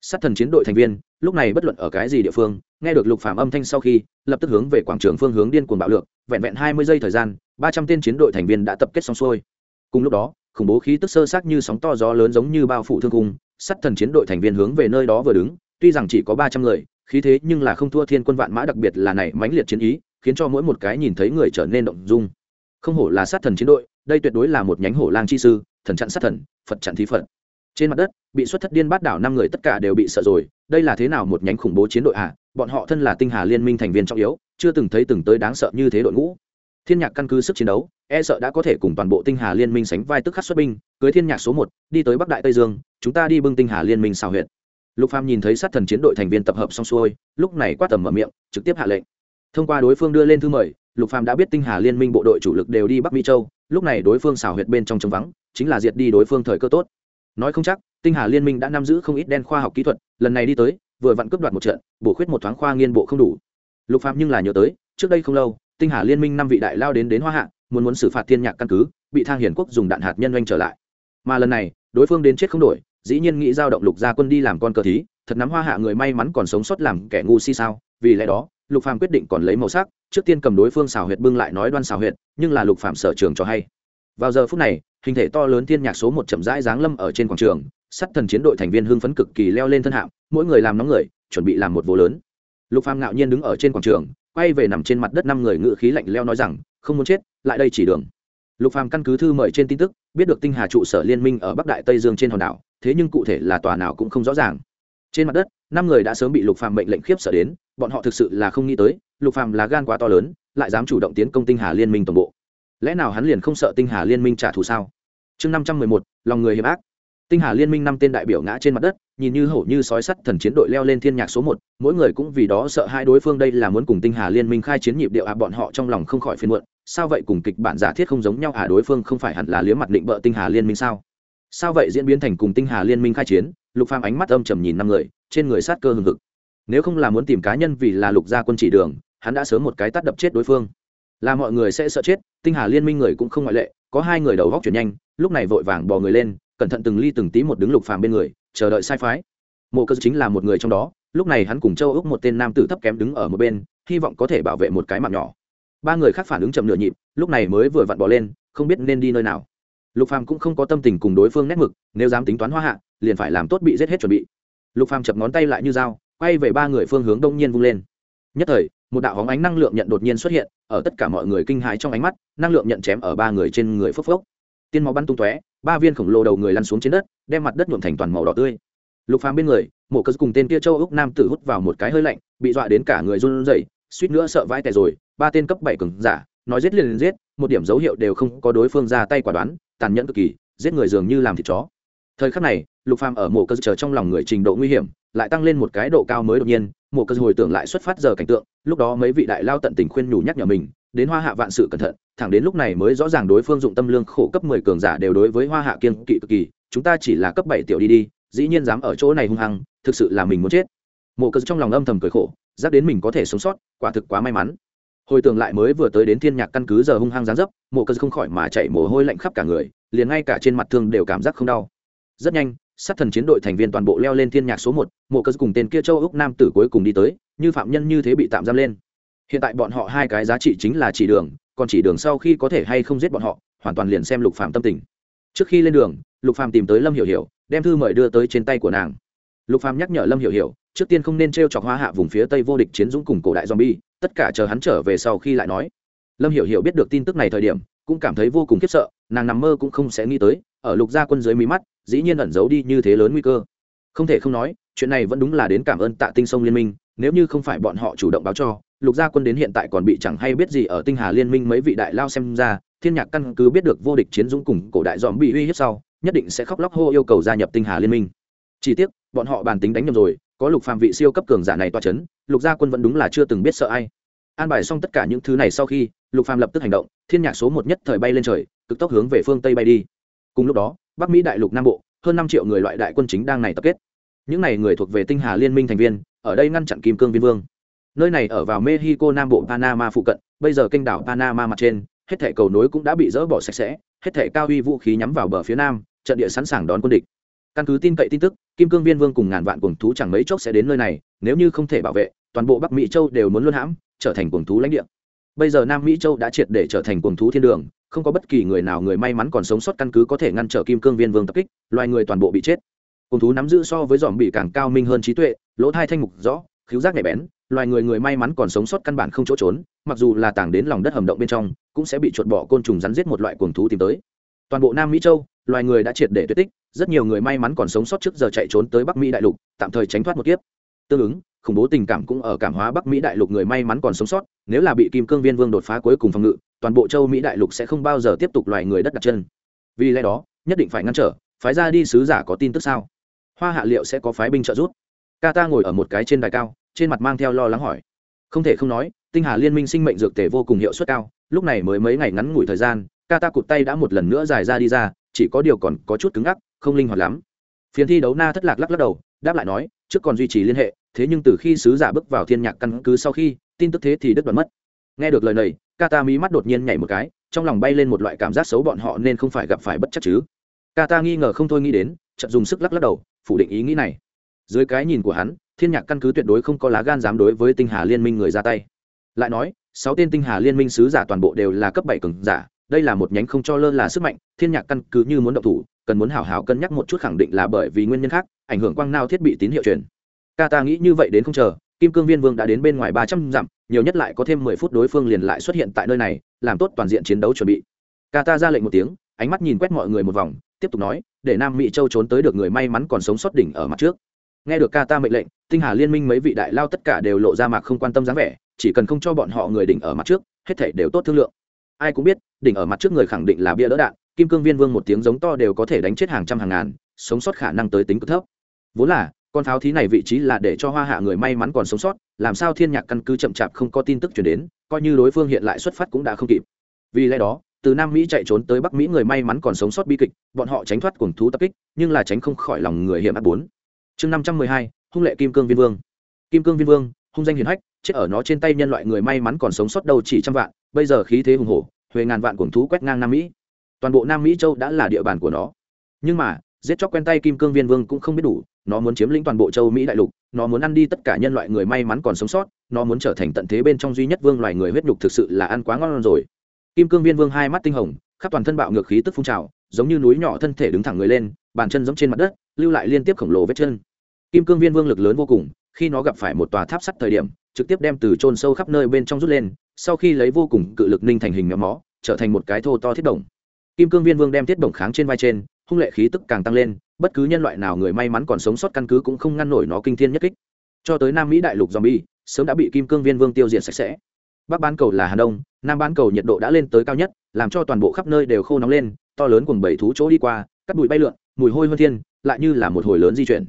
sát thần chiến đội thành viên, lúc này bất luận ở cái gì địa phương, nghe được lục phàm âm thanh sau khi, lập tức hướng về quảng trường phương hướng điên cuồng bạo lượng vẹn vẹn hai mươi giây thời gian, ba trăm tên chiến đội thành viên đã tập kết xong xuôi. Cùng lúc đó, khủng bố khí tức sơ sát như sóng to gió lớn giống như bao phủ thương cung, sát thần chiến đội thành viên hướng về nơi đó vừa đứng, tuy rằng chỉ có ba trăm người, khí thế nhưng là không thua thiên quân vạn mã đặc biệt là này mãnh liệt chiến ý, khiến cho mỗi một cái nhìn thấy người trở nên động dung. Không hổ là sát thần chiến đội, đây tuyệt đối là một nhánh hổ lang chi sư, thần chặn sát thần, phật chặn thí phật trên mặt đất, bị xuất thất điên bát đảo năm người tất cả đều bị sợ rồi. Đây là thế nào một nhánh khủng bố chiến đội ạ à? bọn họ thân là tinh hà liên minh thành viên trọng yếu, chưa từng thấy từng tới đáng sợ như thế đội ngũ. Thiên nhạc căn cứ sức chiến đấu e sợ đã có thể cùng toàn bộ tinh hà liên minh sánh vai tức khắc xuất binh, cưới thiên nhạc số một, đi tới bắc đại tây dương, chúng ta đi bưng tinh hà liên minh xào huyện lục phàm nhìn thấy sát thần chiến đội thành viên tập hợp xong xuôi, lúc này quát tầm mở miệng, trực tiếp hạ lệnh. Thông qua đối phương đưa lên thư mời, lục phàm đã biết tinh hà liên minh bộ đội chủ lực đều đi bắc mỹ châu, lúc này đối phương xào huyệt bên trong trống vắng, chính là diệt đi đối phương thời cơ tốt nói không chắc, tinh hà liên minh đã nắm giữ không ít đen khoa học kỹ thuật, lần này đi tới, vừa vặn cướp đoạt một trận, bổ khuyết một thoáng khoa nghiên bộ không đủ. Lục phàm nhưng là nhớ tới, trước đây không lâu, tinh hà liên minh năm vị đại lao đến đến hoa hạ, muốn muốn xử phạt thiên nhạc căn cứ, bị thang hiển quốc dùng đạn hạt nhân oanh trở lại. Mà lần này, đối phương đến chết không đổi, dĩ nhiên nghĩ giao động lục gia quân đi làm con cờ thí, thật nắm hoa hạ người may mắn còn sống sót làm kẻ ngu si sao? Vì lẽ đó, lục phàm quyết định còn lấy màu sắc, trước tiên cầm đối phương xào huyệt bưng lại nói đoan xào huyệt, nhưng là lục phàm sở trường cho hay vào giờ phút này, hình thể to lớn thiên nhạc số một chậm rãi giáng lâm ở trên quảng trường, sắt thần chiến đội thành viên hưng phấn cực kỳ leo lên thân hạm mỗi người làm nóng người, chuẩn bị làm một vô lớn. Lục phàm ngạo nhiên đứng ở trên quảng trường, quay về nằm trên mặt đất năm người ngự khí lạnh leo nói rằng, không muốn chết, lại đây chỉ đường. Lục phàm căn cứ thư mời trên tin tức, biết được tinh hà trụ sở liên minh ở bắc đại tây dương trên hòn đảo, thế nhưng cụ thể là tòa nào cũng không rõ ràng. Trên mặt đất, năm người đã sớm bị lục phàm mệnh lệnh khiếp sợ đến, bọn họ thực sự là không nghĩ tới, lục phàm là gan quá to lớn, lại dám chủ động tiến công tinh hà liên minh tổng bộ lẽ nào hắn liền không sợ tinh hà liên minh trả thù sao? Chương năm trăm mười một, lòng người hiểm ác. Tinh hà liên minh năm tên đại biểu ngã trên mặt đất, nhìn như hổ như sói sắt thần chiến đội leo lên thiên nhạc số một, mỗi người cũng vì đó sợ hai đối phương đây là muốn cùng tinh hà liên minh khai chiến nhịp điệu à bọn họ trong lòng không khỏi phiền muộn. Sao vậy cùng kịch bản giả thiết không giống nhau à đối phương không phải hẳn là liếm mặt định bợ tinh hà liên minh sao? Sao vậy diễn biến thành cùng tinh hà liên minh khai chiến? Lục phàm ánh mắt âm trầm nhìn năm người, trên người sát cơ hừng hực. Nếu không là muốn tìm cá nhân vì là lục gia quân chỉ đường, hắn đã sớm một cái tát đập chết đối phương là mọi người sẽ sợ chết, tinh hà liên minh người cũng không ngoại lệ, có hai người đầu góc chuyển nhanh, lúc này vội vàng bò người lên, cẩn thận từng ly từng tí một đứng lục phàm bên người, chờ đợi sai phái. Mộ cơ chính là một người trong đó, lúc này hắn cùng châu úc một tên nam tử thấp kém đứng ở một bên, hy vọng có thể bảo vệ một cái mạng nhỏ. Ba người khác phản ứng chậm nửa nhịp, lúc này mới vừa vặn bỏ lên, không biết nên đi nơi nào. Lục phàm cũng không có tâm tình cùng đối phương nét mực, nếu dám tính toán hoa hạ, liền phải làm tốt bị giết hết chuẩn bị. Lục phàm chập ngón tay lại như dao, quay về ba người phương hướng đông nhiên vung lên. Nhất thời một đạo hóng ánh năng lượng nhận đột nhiên xuất hiện, ở tất cả mọi người kinh hãi trong ánh mắt, năng lượng nhận chém ở ba người trên người phốc phốc. Tiên máu bắn tung tóe, ba viên khổng lồ đầu người lăn xuống trên đất, đem mặt đất nhuộm thành toàn màu đỏ tươi. Lục phàm bên người mộ cơ cùng tên kia châu úc nam tử hút vào một cái hơi lạnh, bị dọa đến cả người run rẩy, suýt nữa sợ vãi tè rồi, ba tên cấp bảy cường giả, nói giết liền giết, một điểm dấu hiệu đều không có đối phương ra tay quả đoán, tàn nhẫn cực kỳ, giết người dường như làm thịt chó. Thời khắc này, lục phàm ở mộ cơ chờ trong lòng người trình độ nguy hiểm lại tăng lên một cái độ cao mới đột nhiên, mộ cơ hồi tưởng lại xuất phát giờ cảnh tượng, lúc đó mấy vị đại lao tận tình khuyên nhủ nhắc nhở mình, đến hoa hạ vạn sự cẩn thận, thẳng đến lúc này mới rõ ràng đối phương dụng tâm lương khổ cấp mười cường giả đều đối với hoa hạ kiên kỵ cực kỳ, chúng ta chỉ là cấp bảy tiểu đi đi, dĩ nhiên dám ở chỗ này hung hăng, thực sự là mình muốn chết. Mộ cơ trong lòng âm thầm cười khổ, giác đến mình có thể sống sót, quả thực quá may mắn. Hồi tưởng lại mới vừa tới đến thiên nhạc căn cứ giờ hung hăng gián dấp, mộ cơ không khỏi mà chạy mồ hôi lạnh khắp cả người, liền ngay cả trên mặt thương đều cảm giác không đau. Rất nhanh sát thần chiến đội thành viên toàn bộ leo lên thiên nhạc số một, mộ cơ cùng tên kia châu úc nam tử cuối cùng đi tới, như phạm nhân như thế bị tạm giam lên. Hiện tại bọn họ hai cái giá trị chính là chỉ đường, còn chỉ đường sau khi có thể hay không giết bọn họ, hoàn toàn liền xem lục phạm tâm tình. Trước khi lên đường, lục phạm tìm tới lâm hiểu hiểu, đem thư mời đưa tới trên tay của nàng. Lục phạm nhắc nhở lâm hiểu hiểu, trước tiên không nên trêu chọc hoa hạ vùng phía tây vô địch chiến dũng cùng cổ đại zombie, tất cả chờ hắn trở về sau khi lại nói. Lâm hiểu hiểu biết được tin tức này thời điểm, cũng cảm thấy vô cùng khiếp sợ, nàng nằm mơ cũng không sẽ nghĩ tới ở lục gia quân dưới mí mắt, dĩ nhiên ẩn giấu đi như thế lớn nguy cơ. Không thể không nói, chuyện này vẫn đúng là đến cảm ơn tạ tinh sông liên minh, nếu như không phải bọn họ chủ động báo cho, lục gia quân đến hiện tại còn bị chẳng hay biết gì ở tinh hà liên minh mấy vị đại lao xem ra, thiên nhạc căn cứ biết được vô địch chiến dũng cùng cổ đại dòm bị uy hiếp sau, nhất định sẽ khóc lóc hô yêu cầu gia nhập tinh hà liên minh. Chỉ tiếc, bọn họ bàn tính đánh nhầm rồi, có lục phàm vị siêu cấp cường giả này toa chấn, lục gia quân vẫn đúng là chưa từng biết sợ ai. An bài xong tất cả những thứ này sau khi, lục phàm lập tức hành động, thiên nhạc số một nhất thời bay lên trời, cực tốc hướng về phương tây bay đi cùng lúc đó, bắc mỹ đại lục nam bộ, hơn năm triệu người loại đại quân chính đang này tập kết. Những này người thuộc về tinh hà liên minh thành viên, ở đây ngăn chặn kim cương viên vương. Nơi này ở vào mexico nam bộ panama phụ cận, bây giờ kênh đảo panama mặt trên, hết thẻ cầu nối cũng đã bị dỡ bỏ sạch sẽ, hết thẻ cao uy vũ khí nhắm vào bờ phía nam, trận địa sẵn sàng đón quân địch. Căn cứ tin cậy tin tức, kim cương viên vương cùng ngàn vạn cuồng thú chẳng mấy chốc sẽ đến nơi này, nếu như không thể bảo vệ, toàn bộ bắc mỹ châu đều muốn luân hãm, trở thành cuồng thú lãnh địa. Bây giờ nam mỹ châu đã triệt để trở thành cuồng thú thiên đường không có bất kỳ người nào người may mắn còn sống sót căn cứ có thể ngăn trở kim cương viên vương tập kích, loài người toàn bộ bị chết. Cùng thú nắm giữ so với dòm bị càng cao minh hơn trí tuệ, lỗ thai thanh mục rõ khiếu giác nhạy bén, loài người người may mắn còn sống sót căn bản không chỗ trốn, mặc dù là tảng đến lòng đất hầm động bên trong, cũng sẽ bị chuột bỏ côn trùng rắn giết một loại cuồng thú tìm tới. Toàn bộ nam mỹ châu, loài người đã triệt để tuyệt tích, rất nhiều người may mắn còn sống sót trước giờ chạy trốn tới bắc mỹ đại lục, tạm thời tránh thoát một kiếp. Tương ứng, khủng bố tình cảm cũng ở cảm hóa bắc mỹ đại lục người may mắn còn sống sót, nếu là bị kim cương viên vương đột phá cuối cùng phòng ngự toàn bộ châu mỹ đại lục sẽ không bao giờ tiếp tục loài người đất đặt chân. Vì lẽ đó, nhất định phải ngăn trở, phái ra đi sứ giả có tin tức sao? Hoa hạ liệu sẽ có phái binh trợ giúp? Ca ta ngồi ở một cái trên đài cao, trên mặt mang theo lo lắng hỏi. Không thể không nói, tinh hà liên minh sinh mệnh dược tề vô cùng hiệu suất cao, lúc này mới mấy ngày ngắn ngủi thời gian ca ta cụt tay đã một lần nữa dài ra đi ra, chỉ có điều còn có chút cứng ngắc, không linh hoạt lắm. Phiến thi đấu na thất lạc lắc lắc đầu, đáp lại nói, trước còn duy trì liên hệ, thế nhưng từ khi sứ giả bước vào thiên nhạc căn cứ sau khi, tin tức thế thì đứt đoạn mất nghe được lời này kata mí mắt đột nhiên nhảy một cái, trong lòng bay lên một loại cảm giác xấu bọn họ nên không phải gặp phải bất chắc chứ. Kata nghi ngờ không thôi nghĩ đến, chợt dùng sức lắc lắc đầu, phủ định ý nghĩ này. Dưới cái nhìn của hắn, thiên nhạc căn cứ tuyệt đối không có lá gan dám đối với tinh hà liên minh người ra tay. Lại nói, sáu tên tinh hà liên minh sứ giả toàn bộ đều là cấp bảy cường giả, đây là một nhánh không cho lơ là sức mạnh, thiên nhạc căn cứ như muốn động thủ, cần muốn hảo hảo cân nhắc một chút khẳng định là bởi vì nguyên nhân khác, ảnh hưởng quang nao thiết bị tín hiệu truyền. Ca ta nghĩ như vậy đến không chờ kim cương viên vương đã đến bên ngoài ba trăm dặm, nhiều nhất lại có thêm mười phút đối phương liền lại xuất hiện tại nơi này, làm tốt toàn diện chiến đấu chuẩn bị. Ca ta ra lệnh một tiếng, ánh mắt nhìn quét mọi người một vòng, tiếp tục nói, để nam mỹ châu trốn tới được người may mắn còn sống sót đỉnh ở mặt trước. Nghe được ca ta mệnh lệnh, tinh hà liên minh mấy vị đại lao tất cả đều lộ ra mạc không quan tâm dáng vẻ, chỉ cần không cho bọn họ người đỉnh ở mặt trước, hết thảy đều tốt thương lượng. Ai cũng biết, đỉnh ở mặt trước người khẳng định là bia đỡ đạn, kim cương viên vương một tiếng giống to đều có thể đánh chết hàng trăm hàng ngàn, sống sót khả năng tới tính cực thấp. Vốn là con pháo thí này vị trí là để cho hoa hạ người may mắn còn sống sót, làm sao thiên nhạc căn cứ chậm chạp không có tin tức chuyển đến, coi như đối phương hiện lại xuất phát cũng đã không kịp. Vì lẽ đó, từ nam mỹ chạy trốn tới bắc mỹ người may mắn còn sống sót bi kịch, bọn họ tránh thoát cuồng thú tập kích, nhưng là tránh không khỏi lòng người hiểm ác bốn. Chương năm trăm mười hai, hung lệ kim cương viên vương. Kim cương viên vương, hung danh hiền hách, chết ở nó trên tay nhân loại người may mắn còn sống sót đâu chỉ trăm vạn, bây giờ khí thế hùng hổ, huề ngàn vạn cuồng thú quét ngang nam mỹ. Toàn bộ nam mỹ châu đã là địa bàn của nó. Nhưng mà, giết chóc quen tay kim cương viên vương cũng không biết đủ nó muốn chiếm lĩnh toàn bộ châu mỹ đại lục, nó muốn ăn đi tất cả nhân loại người may mắn còn sống sót, nó muốn trở thành tận thế bên trong duy nhất vương loài người huyết nhục thực sự là ăn quá ngon rồi. Kim cương viên vương hai mắt tinh hồng, khắp toàn thân bạo ngược khí tức phun trào, giống như núi nhỏ thân thể đứng thẳng người lên, bàn chân giống trên mặt đất, lưu lại liên tiếp khổng lồ vết chân. Kim cương viên vương lực lớn vô cùng, khi nó gặp phải một tòa tháp sắt thời điểm, trực tiếp đem từ trôn sâu khắp nơi bên trong rút lên, sau khi lấy vô cùng cự lực ninh thành hình méo mó, trở thành một cái thô to thiết đồng kim cương viên vương đem thiết đồng kháng trên vai trên, hung lệ khí tức càng tăng lên bất cứ nhân loại nào người may mắn còn sống sót căn cứ cũng không ngăn nổi nó kinh thiên nhất kích. Cho tới nam mỹ đại lục zombie, sớm đã bị kim cương viên vương tiêu diệt sạch sẽ. Bắc bán cầu là hà đông, nam bán cầu nhiệt độ đã lên tới cao nhất, làm cho toàn bộ khắp nơi đều khô nóng lên, to lớn cùng bảy thú chỗ đi qua, cắt bụi bay lượn, mùi hôi hơn thiên, lại như là một hồi lớn di chuyển.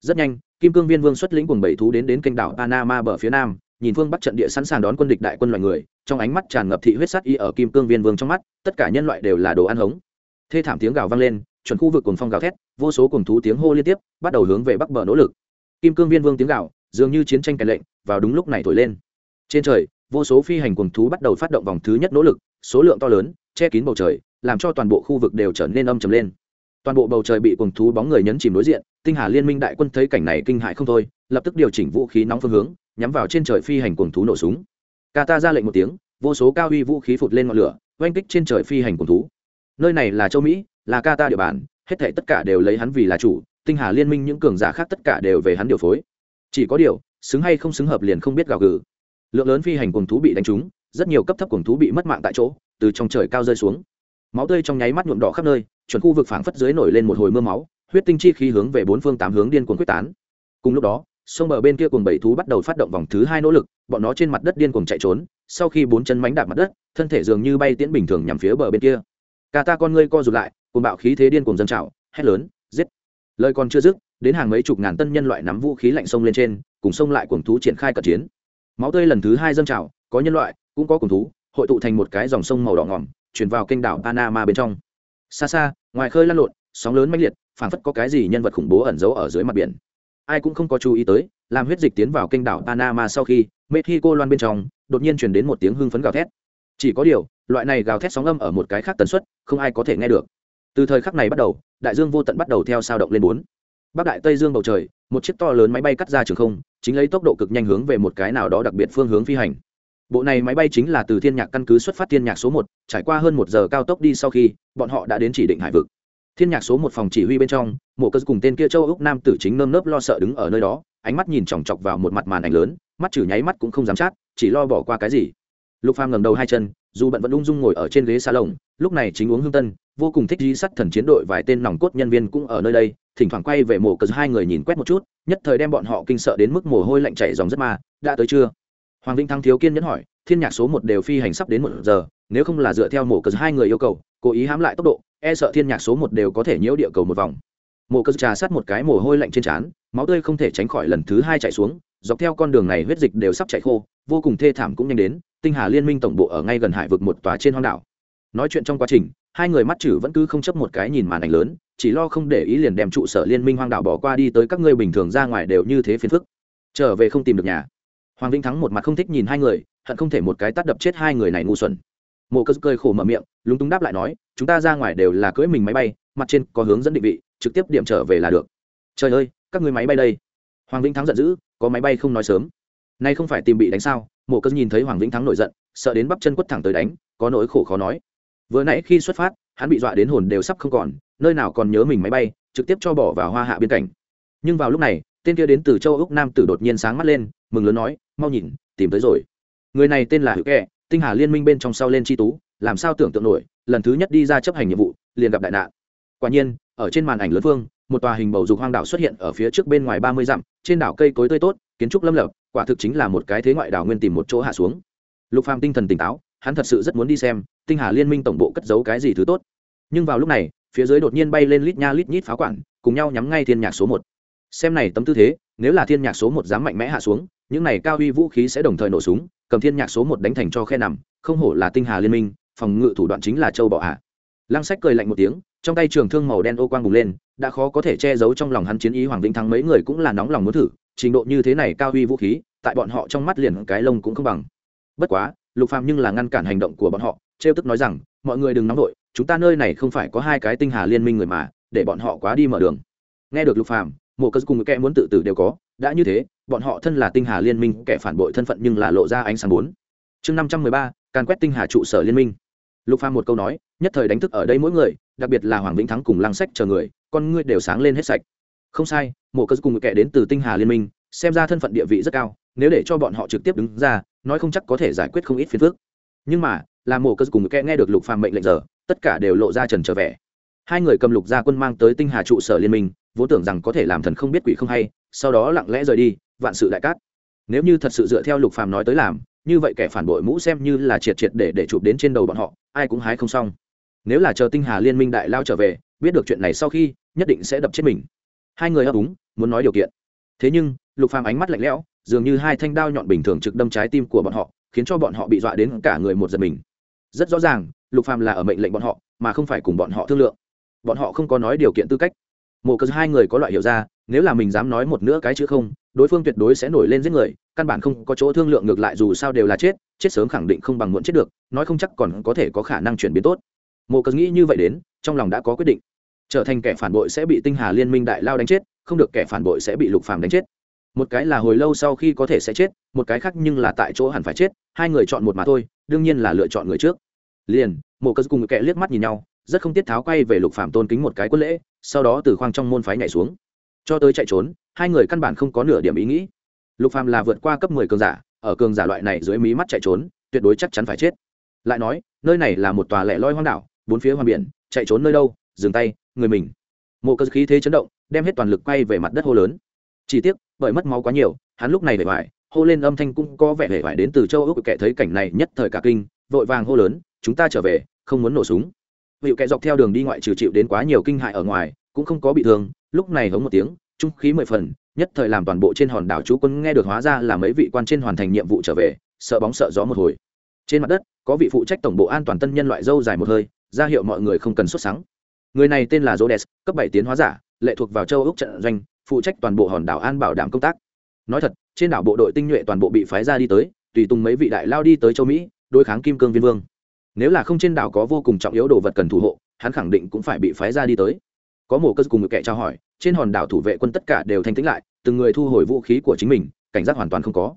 Rất nhanh, kim cương viên vương xuất lĩnh cùng bảy thú đến đến kênh đảo panama bờ phía nam, nhìn phương bắc trận địa sẵn sàng đón quân địch đại quân loài người, trong ánh mắt tràn ngập thị huyết sắt y ở kim cương viên vương trong mắt, tất cả nhân loại đều là đồ ăn hống. Thê thảm tiếng gào vang lên chuẩn khu vực cuồng phong gào thét, vô số cuồng thú tiếng hô liên tiếp, bắt đầu hướng về bắc bờ nỗ lực. Kim cương viên vương tiếng gào, dường như chiến tranh cái lệnh, vào đúng lúc này thổi lên. Trên trời, vô số phi hành cuồng thú bắt đầu phát động vòng thứ nhất nỗ lực, số lượng to lớn, che kín bầu trời, làm cho toàn bộ khu vực đều trở nên âm trầm lên. Toàn bộ bầu trời bị cuồng thú bóng người nhấn chìm đối diện, tinh hà liên minh đại quân thấy cảnh này kinh hãi không thôi, lập tức điều chỉnh vũ khí nóng phương hướng, nhắm vào trên trời phi hành cuồng thú nổ súng. Kata ra lệnh một tiếng, vô số cao uy vũ khí phụt lên ngọn lửa, oanh kích trên trời phi hành cuồng thú. Nơi này là châu mỹ là Kata địa bàn, hết thảy tất cả đều lấy hắn vì là chủ, tinh hà liên minh những cường giả khác tất cả đều về hắn điều phối. Chỉ có điều, xứng hay không xứng hợp liền không biết gào gừ. Lượng lớn phi hành cùng thú bị đánh trúng, rất nhiều cấp thấp cùng thú bị mất mạng tại chỗ, từ trong trời cao rơi xuống. Máu tươi trong nháy mắt nhuộm đỏ khắp nơi, chuẩn khu vực phảng phất dưới nổi lên một hồi mưa máu, huyết tinh chi khí hướng về bốn phương tám hướng điên cuồng quyết tán. Cùng lúc đó, sông bờ bên kia cùng bảy thú bắt đầu phát động vòng thứ hai nỗ lực, bọn nó trên mặt đất điên cuồng chạy trốn, sau khi bốn chân mánh đạp mặt đất, thân thể dường như bay tiễn bình thường nhằm phía bờ bên kia. Cả ta con ngươi co rụt lại cùng bạo khí thế điên cuồng dân trào, hét lớn, giết. Lời còn chưa dứt, đến hàng mấy chục ngàn tân nhân loại nắm vũ khí lạnh sông lên trên, cùng sông lại cuồng thú triển khai cận chiến. Máu tươi lần thứ hai dân trào, có nhân loại, cũng có cuồng thú, hội tụ thành một cái dòng sông màu đỏ ngỏm chuyển vào kênh đảo panama bên trong. Xa xa, ngoài khơi lăn lộn, sóng lớn mãnh liệt, phảng phất có cái gì nhân vật khủng bố ẩn giấu ở dưới mặt biển. Ai cũng không có chú ý tới, làm huyết dịch tiến vào kênh đảo panama sau khi, mexico loan bên trong, đột nhiên truyền đến một tiếng hưng phấn gào thét. Chỉ có điều, loại này gào thét sóng âm ở một cái khác tần suất, không ai có thể nghe được từ thời khắc này bắt đầu, đại dương vô tận bắt đầu theo sao động lên bốn. Bắc đại tây dương bầu trời, một chiếc to lớn máy bay cắt ra trường không, chính lấy tốc độ cực nhanh hướng về một cái nào đó đặc biệt phương hướng phi hành. Bộ này máy bay chính là từ thiên nhạc căn cứ xuất phát thiên nhạc số một, trải qua hơn một giờ cao tốc đi sau khi, bọn họ đã đến chỉ định hải vực. Thiên nhạc số một phòng chỉ huy bên trong, mộ cơ cùng tên kia châu úc nam tử chính nơm nớp lo sợ đứng ở nơi đó, ánh mắt nhìn chòng chọc vào một mặt màn ảnh lớn, mắt chử nháy mắt cũng không dám chát, chỉ lo bỏ qua cái gì. Lục phàm ngẩng đầu hai chân, dù bận vẫn ung dung ngồi ở trên ghế xa lồng lúc này chính uống hương tân vô cùng thích di sắt thần chiến đội vài tên nòng cốt nhân viên cũng ở nơi đây, thỉnh thoảng quay về mộ cờ hai người nhìn quét một chút, nhất thời đem bọn họ kinh sợ đến mức mồ hôi lạnh chảy dòng rất ma, đã tới chưa? Hoàng vinh thăng thiếu kiên nhẫn hỏi, thiên nhạc số một đều phi hành sắp đến một giờ, nếu không là dựa theo mổ cờ hai người yêu cầu, cố ý hãm lại tốc độ e sợ thiên nhạc số một đều có thể nhiễu địa cầu một vòng. Mổ cờ trà sát một cái mồ hôi lạnh trên trán, máu tươi không thể tránh khỏi lần thứ hai chạy xuống, dọc theo con đường này huyết dịch đều sắp chạy khô, vô cùng thê thảm cũng nhanh đến, tinh hà liên minh tổng bộ ở ngay gần hải vực một tòa trên hoang đảo. Nói chuyện trong quá trình hai người mắt chử vẫn cứ không chấp một cái nhìn màn ảnh lớn, chỉ lo không để ý liền đem trụ sở liên minh hoang đảo bỏ qua đi tới các ngươi bình thường ra ngoài đều như thế phiền phức. Trở về không tìm được nhà. Hoàng vĩnh thắng một mặt không thích nhìn hai người, hận không thể một cái tắt đập chết hai người này ngu xuẩn. Mộ cơ cười khổ mở miệng, lúng túng đáp lại nói, chúng ta ra ngoài đều là cưỡi mình máy bay, mặt trên có hướng dẫn định vị, trực tiếp điểm trở về là được. Trời ơi, các người máy bay đây. Hoàng vĩnh thắng giận dữ, có máy bay không nói sớm. Nay không phải tìm bị đánh sao? Mộ cơ nhìn thấy hoàng vĩnh thắng nổi giận, sợ đến bắp chân quất thẳng tới đánh, có nỗi khổ khó nói vừa nãy khi xuất phát, hắn bị dọa đến hồn đều sắp không còn, nơi nào còn nhớ mình máy bay, trực tiếp cho bỏ vào hoa hạ biên cảnh. Nhưng vào lúc này, tên kia đến từ châu úc nam tử đột nhiên sáng mắt lên, mừng lớn nói, mau nhìn, tìm tới rồi. Người này tên là hữu kẹ tinh hà liên minh bên trong sau lên tri tú, làm sao tưởng tượng nổi, lần thứ nhất đi ra chấp hành nhiệm vụ, liền gặp đại nạn. Quả nhiên, ở trên màn ảnh lớn phương một tòa hình bầu dục hoang đảo xuất hiện ở phía trước bên ngoài ba mươi dặm, trên đảo cây cối tươi tốt, kiến trúc lâm lập quả thực chính là một cái thế ngoại đảo nguyên tìm một chỗ hạ xuống. Lục phàm tinh thần tỉnh táo hắn thật sự rất muốn đi xem, tinh hà liên minh tổng bộ cất giấu cái gì thứ tốt. Nhưng vào lúc này, phía dưới đột nhiên bay lên lít nha lít nhít pháo quản cùng nhau nhắm ngay thiên nhạc số một. Xem này tấm tư thế, nếu là thiên nhạc số một dám mạnh mẽ hạ xuống, những này cao uy vũ khí sẽ đồng thời nổ súng, cầm thiên nhạc số một đánh thành cho khe nằm, không hổ là tinh hà liên minh, phòng ngự thủ đoạn chính là châu bọ hạ lăng sách cười lạnh một tiếng, trong tay trường thương màu đen ô quang bùng lên, đã khó có thể che giấu trong lòng hắn chiến ý hoàng vĩnh thắng mấy người cũng là nóng lòng muốn thử, trình độ như thế này cao uy vũ khí, tại bọn họ trong mắt liền cái lông cũng không bằng. Bất quá lục phàm nhưng là ngăn cản hành động của bọn họ, trêu tức nói rằng, mọi người đừng nóng vội, chúng ta nơi này không phải có hai cái tinh hà liên minh người mà, để bọn họ quá đi mở đường. Nghe được lục phàm một cơ cùng kẻ muốn tự tử đều có, đã như thế, bọn họ thân là tinh hà liên minh, kẻ phản bội thân phận nhưng là lộ ra ánh sáng bốn. Chương năm trăm mười ba, càn quét tinh hà trụ sở liên minh. Lục phàm một câu nói, nhất thời đánh thức ở đây mỗi người, đặc biệt là hoàng vĩnh thắng cùng lăng sách chờ người, con ngươi đều sáng lên hết sạch. Không sai một cơ cùng kẻ đến từ tinh hà liên minh, xem ra thân phận địa vị rất cao nếu để cho bọn họ trực tiếp đứng ra, nói không chắc có thể giải quyết không ít phiền phức. Nhưng mà, là mổ cơ cùng kẽ nghe được lục phàm mệnh lệnh giờ, tất cả đều lộ ra trần trở vẻ. Hai người cầm lục gia quân mang tới tinh hà trụ sở liên minh, vốn tưởng rằng có thể làm thần không biết quỷ không hay, sau đó lặng lẽ rời đi, vạn sự đại cát. Nếu như thật sự dựa theo lục phàm nói tới làm, như vậy kẻ phản bội mũ xem như là triệt triệt để để chụp đến trên đầu bọn họ, ai cũng hái không xong. Nếu là chờ tinh hà liên minh đại lao trở về, biết được chuyện này sau khi, nhất định sẽ đập chết mình. Hai người ấp úng, muốn nói điều kiện. Thế nhưng, lục phàm ánh mắt lạnh lẽo dường như hai thanh đao nhọn bình thường trực đâm trái tim của bọn họ, khiến cho bọn họ bị dọa đến cả người một giật mình. Rất rõ ràng, lục phàm là ở mệnh lệnh bọn họ, mà không phải cùng bọn họ thương lượng. Bọn họ không có nói điều kiện tư cách. Mộ cờ hai người có loại hiểu ra, nếu là mình dám nói một nữa cái chữ không, đối phương tuyệt đối sẽ nổi lên giết người, căn bản không có chỗ thương lượng ngược lại dù sao đều là chết chết sớm khẳng định không bằng muộn chết được, nói không chắc còn có thể có khả năng chuyển biến tốt. Mộ cờ nghĩ như vậy đến, trong lòng đã có quyết định. Trở thành kẻ phản bội sẽ bị tinh hà liên minh đại lao đánh chết, không được kẻ phản bội sẽ bị lục phàm đánh chết một cái là hồi lâu sau khi có thể sẽ chết, một cái khác nhưng là tại chỗ hẳn phải chết, hai người chọn một mà thôi, đương nhiên là lựa chọn người trước. Liền, mộ cờ cùng kẻ liếc mắt nhìn nhau, rất không tiết tháo quay về lục phạm tôn kính một cái quân lễ, sau đó từ khoang trong môn phái nhảy xuống. Cho tới chạy trốn, hai người căn bản không có nửa điểm ý nghĩ. Lục phạm là vượt qua cấp mười cường giả, ở cường giả loại này dưới mí mắt chạy trốn, tuyệt đối chắc chắn phải chết. Lại nói, nơi này là một tòa lẻ loi hoang đảo, bốn phía hoang biển, chạy trốn nơi đâu, dừng tay, người mình. Mộ cơ khí thế chấn động, đem hết toàn lực quay về mặt đất hô lớn chỉ tiếc, bởi mất máu quá nhiều, hắn lúc này vẻ vải, hô lên âm thanh cũng có vẻ vẻ vải đến từ châu ước kẻ thấy cảnh này nhất thời cả kinh, vội vàng hô lớn, chúng ta trở về, không muốn nổ súng. Vị kẻ dọc theo đường đi ngoại trừ chịu đến quá nhiều kinh hại ở ngoài, cũng không có bị thương, lúc này hống một tiếng, trung khí mười phần, nhất thời làm toàn bộ trên hòn đảo chú quân nghe được hóa ra là mấy vị quan trên hoàn thành nhiệm vụ trở về, sợ bóng sợ gió một hồi. Trên mặt đất, có vị phụ trách tổng bộ an toàn tân nhân loại dâu dài một hơi, ra hiệu mọi người không cần xuất sáng người này tên là Jodes cấp bảy tiến hóa giả, lệ thuộc vào châu úc trận doanh phụ trách toàn bộ hòn đảo an bảo đảm công tác. Nói thật, trên đảo bộ đội tinh nhuệ toàn bộ bị phái ra đi tới, tùy tùng mấy vị đại lao đi tới châu mỹ, đối kháng kim cương viên vương. Nếu là không trên đảo có vô cùng trọng yếu đồ vật cần thủ hộ, hắn khẳng định cũng phải bị phái ra đi tới. Có một cơ cùng một kẻ trao hỏi, trên hòn đảo thủ vệ quân tất cả đều thanh tĩnh lại, từng người thu hồi vũ khí của chính mình, cảnh giác hoàn toàn không có.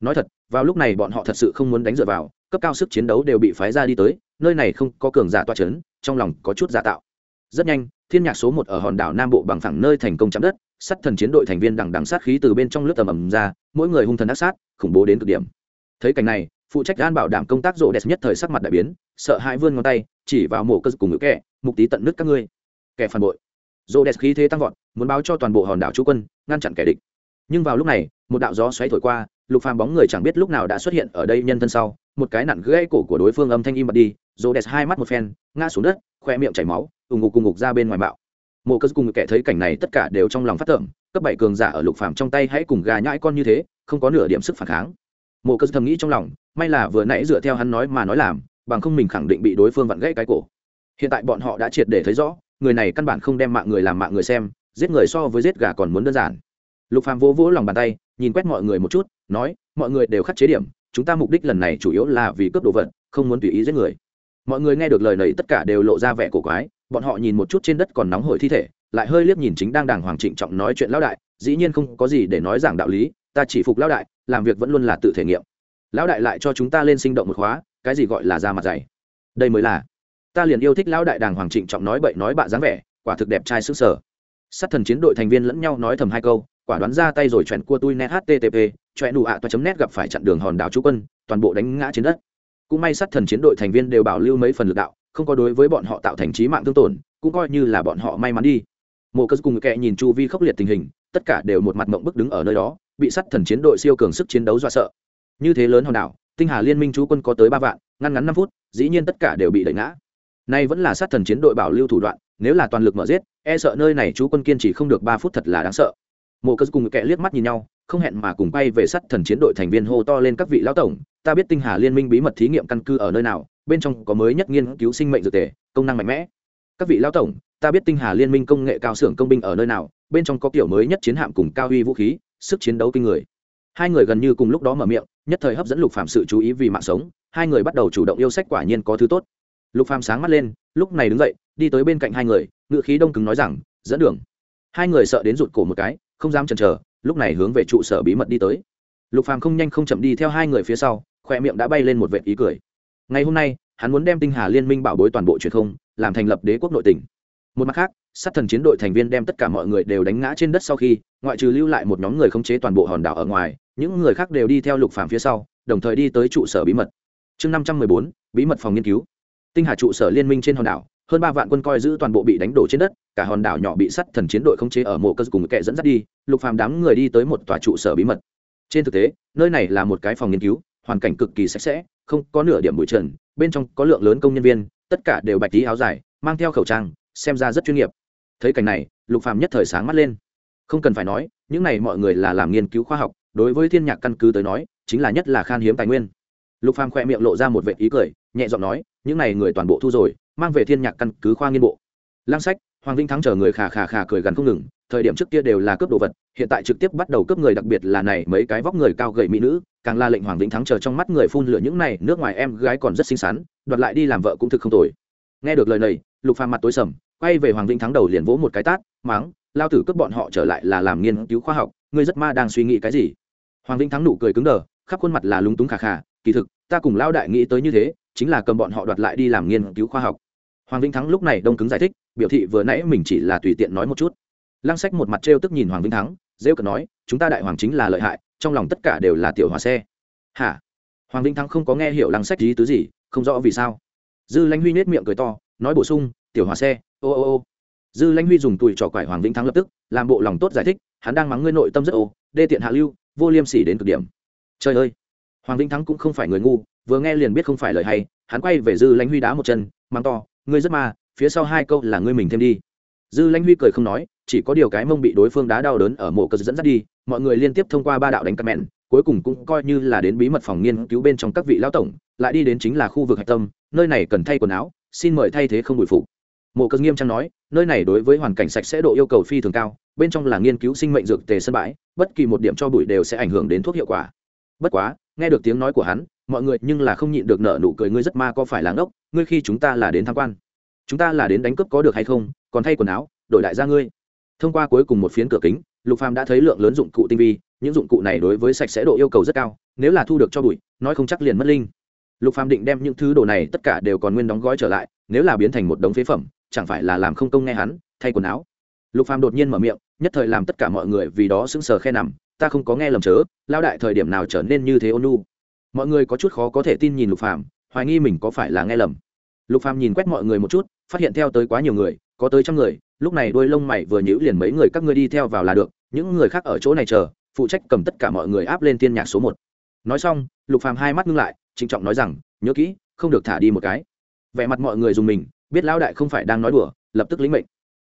Nói thật, vào lúc này bọn họ thật sự không muốn đánh dựa vào, cấp cao sức chiến đấu đều bị phái ra đi tới, nơi này không có cường giả toa c h ấ n trong lòng có chút giả tạo. Rất nhanh, thiên nhạc số một ở hòn đảo nam bộ bằng phẳng nơi thành công chạm đất sắt thần chiến đội thành viên đằng đằng sát khí từ bên trong lớp tầm ầm ra, mỗi người hung thần ác sát, khủng bố đến cực điểm. Thấy cảnh này, phụ trách an bảo đảm công tác rộ đẹp nhất thời sắc mặt đại biến, sợ hãi vươn ngón tay, chỉ vào mổ cơ cùng ngữ kẻ, mục tí tận nước các ngươi. Kẻ phản bội. Rộ đẹp khí thế tăng vọt, muốn báo cho toàn bộ hòn đảo chú quân, ngăn chặn kẻ địch. Nhưng vào lúc này, một đạo gió xoáy thổi qua, lục phàm bóng người chẳng biết lúc nào đã xuất hiện ở đây nhân thân sau, một cái nặng gãy cổ của đối phương âm thanh im bật đi rô đẹp hai mắt một phen, ngã xuống đất, khoe miệng chảy máu ủng ngục cùng ngục ra bên ngoài bạo mộ cơ cùng kẻ thấy cảnh này tất cả đều trong lòng phát tưởng cấp bảy cường giả ở lục phàm trong tay hãy cùng gà nhãi con như thế, không có nửa điểm sức phản kháng. Mộ cơ thầm nghĩ trong lòng, may là vừa nãy dựa theo hắn nói mà nói làm, bằng không mình khẳng định bị đối phương vặn gãy cái cổ. Hiện tại bọn họ đã triệt để thấy rõ, người này căn bản không đem mạng người làm mạng người xem, giết người so với giết gà còn muốn đơn giản. Lục phàm vỗ vỗ lòng bàn tay, nhìn quét mọi người một chút, nói, mọi người đều khắc chế điểm, chúng ta mục đích lần này chủ yếu là vì cướp đồ vật, không muốn tùy ý giết người. Mọi người nghe được lời này tất cả đều lộ ra vẻ cổ quái bọn họ nhìn một chút trên đất còn nóng hổi thi thể, lại hơi liếc nhìn chính đang đàng hoàng trịnh trọng nói chuyện lão đại, dĩ nhiên không có gì để nói giảng đạo lý, ta chỉ phục lão đại, làm việc vẫn luôn là tự thể nghiệm. Lão đại lại cho chúng ta lên sinh động một khóa, cái gì gọi là ra mặt dày. Đây mới là, ta liền yêu thích lão đại đàng hoàng trịnh trọng nói bậy nói bạ dáng vẻ, quả thực đẹp trai sức sở sát thần chiến đội thành viên lẫn nhau nói thầm hai câu, quả đoán ra tay rồi chuyển cua tui net http choẹ đủ ạ toa chấm net gặp phải chặn đường hòn đảo chú quân, toàn bộ đánh ngã trên đất. Cũng may sát thần chiến đội thành viên đều bảo lưu mấy phần lực đạo không có đối với bọn họ tạo thành trí mạng thương tổn, cũng coi như là bọn họ may mắn đi. Mộ cơ cùng kệ nhìn chu vi khốc liệt tình hình, tất cả đều một mặt mộng bức đứng ở nơi đó, bị sát thần chiến đội siêu cường sức chiến đấu do sợ. Như thế lớn hòn đảo, tinh hà liên minh chú quân có tới ba vạn, ngăn ngắn năm phút, dĩ nhiên tất cả đều bị đẩy ngã. Nay vẫn là sát thần chiến đội bảo lưu thủ đoạn, nếu là toàn lực mở giết e sợ nơi này chú quân kiên trì không được ba phút thật là đáng sợ. Mộ cơ cùng kệ liếc mắt nhìn nhau, không hẹn mà cùng bay về sát thần chiến đội thành viên hô to lên các vị lão tổng, ta biết tinh hà liên minh bí mật thí nghiệm căn cứ ở nơi nào bên trong có mới nhất nghiên cứu sinh mệnh dược tề, công năng mạnh mẽ. Các vị lão tổng, ta biết tinh hà liên minh công nghệ cao xưởng công binh ở nơi nào, bên trong có kiểu mới nhất chiến hạm cùng cao uy vũ khí, sức chiến đấu kinh người. Hai người gần như cùng lúc đó mở miệng, nhất thời hấp dẫn lục phạm sự chú ý vì mạng sống, hai người bắt đầu chủ động yêu sách quả nhiên có thứ tốt. Lục phàm sáng mắt lên, lúc này đứng dậy, đi tới bên cạnh hai người, ngựa khí đông cứng nói rằng, dẫn đường. Hai người sợ đến rụt cổ một cái, không dám chần chờ, lúc này hướng về trụ sở bí mật đi tới. Lục phàm không nhanh không chậm đi theo hai người phía sau, khoe miệng đã bay lên một vệt ý cười ngày hôm nay, hắn muốn đem tinh hà liên minh bảo bối toàn bộ truyền không, làm thành lập đế quốc nội tỉnh. Một mặt khác, sát thần chiến đội thành viên đem tất cả mọi người đều đánh ngã trên đất sau khi, ngoại trừ lưu lại một nhóm người khống chế toàn bộ hòn đảo ở ngoài, những người khác đều đi theo lục phàm phía sau, đồng thời đi tới trụ sở bí mật. Chương năm trăm mười bốn, bí mật phòng nghiên cứu. Tinh hà trụ sở liên minh trên hòn đảo, hơn ba vạn quân coi giữ toàn bộ bị đánh đổ trên đất, cả hòn đảo nhỏ bị sắt thần chiến đội khống chế ở mộ cơ cùng kẻ dẫn dắt đi, lục phàm đám người đi tới một tòa trụ sở bí mật. Trên thực tế, nơi này là một cái phòng nghiên cứu, hoàn cảnh cực kỳ sạch sẽ không có nửa điểm bụi trần, bên trong có lượng lớn công nhân viên, tất cả đều bạch tí áo dài, mang theo khẩu trang, xem ra rất chuyên nghiệp. Thấy cảnh này, lục phàm nhất thời sáng mắt lên. Không cần phải nói, những này mọi người là làm nghiên cứu khoa học, đối với thiên nhạc căn cứ tới nói, chính là nhất là khan hiếm tài nguyên. Lục phàm khoe miệng lộ ra một vệ ý cười, nhẹ giọng nói, những này người toàn bộ thu rồi, mang về thiên nhạc căn cứ khoa nghiên bộ. Lăng sách hoàng vinh thắng chờ người khà khà khà cười gần không ngừng, thời điểm trước kia đều là cướp đồ vật, hiện tại trực tiếp bắt đầu cướp người, đặc biệt là này mấy cái vóc người cao gầy mỹ nữ, càng là lệnh hoàng vĩnh thắng chờ trong mắt người phun lửa những này, nước ngoài em gái còn rất xinh xắn, đoạt lại đi làm vợ cũng thực không tồi. Nghe được lời này, lục phàm mặt tối sầm, quay về hoàng vĩnh thắng đầu liền vỗ một cái tát mắng lao tử cướp bọn họ trở lại là làm nghiên cứu khoa học, ngươi rất ma đang suy nghĩ cái gì? Hoàng vĩnh thắng nụ cười cứng đờ, khắp khuôn mặt là lúng túng khà khà, kỳ thực, ta cùng lao đại nghĩ tới như thế, chính là cầm bọn họ đoạt lại đi làm nghiên cứu khoa học hoàng vĩnh thắng lúc này đông cứng giải thích, biểu thị vừa nãy mình chỉ là tùy tiện nói một chút. Lăng sách một mặt trêu tức nhìn hoàng vĩnh thắng, rêu cờ nói, chúng ta đại hoàng chính là lợi hại, trong lòng tất cả đều là tiểu hòa xe. Hả? Hoàng vĩnh thắng không có nghe hiểu lăng sách lý tứ gì, không rõ vì sao. Dư lãnh huy nết miệng cười to, nói bổ sung, tiểu hòa xe, ô ô ô. Dư lãnh huy dùng tùi trò quải hoàng vĩnh thắng lập tức, làm bộ lòng tốt giải thích, hắn đang mắng ngươi nội tâm rất ô, đê tiện hạ lưu, vô liêm sỉ đến cực điểm. Trời ơi! Hoàng vĩnh thắng cũng không phải người ngu, vừa nghe liền biết không phải lời hay, hắn quay về dư lãnh huy đá một chân, mắng to ngươi rất ma, phía sau hai câu là ngươi mình thêm đi. Dư lãnh huy cười không nói, chỉ có điều cái mông bị đối phương đá đau đớn ở mộ cờ dẫn dắt đi, mọi người liên tiếp thông qua ba đạo đánh cắt mẹn, cuối cùng cũng coi như là đến bí mật phòng nghiên cứu bên trong các vị lão tổng, lại đi đến chính là khu vực hạch tâm, nơi này cần thay quần áo, xin mời thay thế không bụi phục mộ cờ nghiêm trang nói, nơi này đối với hoàn cảnh sạch sẽ độ yêu cầu phi thường cao, bên trong là nghiên cứu sinh mệnh dược tề sân bãi, bất kỳ một điểm cho bụi đều sẽ ảnh hưởng đến thuốc hiệu quả. Bất quá, nghe được tiếng nói của hắn mọi người nhưng là không nhịn được nợ nụ cười, ngươi rất ma, có phải là ngốc? Ngươi khi chúng ta là đến tham quan, chúng ta là đến đánh cướp có được hay không? Còn thay quần áo, đổi đại gia ngươi. Thông qua cuối cùng một phiến cửa kính, lục phàm đã thấy lượng lớn dụng cụ tinh vi, những dụng cụ này đối với sạch sẽ độ yêu cầu rất cao, nếu là thu được cho bụi, nói không chắc liền mất linh. Lục phàm định đem những thứ đồ này tất cả đều còn nguyên đóng gói trở lại, nếu là biến thành một đống phế phẩm, chẳng phải là làm không công nghe hắn, thay quần áo. Lục phàm đột nhiên mở miệng, nhất thời làm tất cả mọi người vì đó sững sờ khe nằm, ta không có nghe lầm chớ lao đại thời điểm nào trở nên như thế ôn nu mọi người có chút khó có thể tin nhìn lục phàm, hoài nghi mình có phải là nghe lầm. Lục phàm nhìn quét mọi người một chút, phát hiện theo tới quá nhiều người, có tới trăm người, lúc này đôi lông mày vừa nhíu liền mấy người các ngươi đi theo vào là được, những người khác ở chỗ này chờ, phụ trách cầm tất cả mọi người áp lên tiên nhạc số một. Nói xong, lục phàm hai mắt ngưng lại, trịnh trọng nói rằng, nhớ kỹ, không được thả đi một cái. Vẻ mặt mọi người dùng mình, biết lão đại không phải đang nói đùa, lập tức lĩnh mệnh.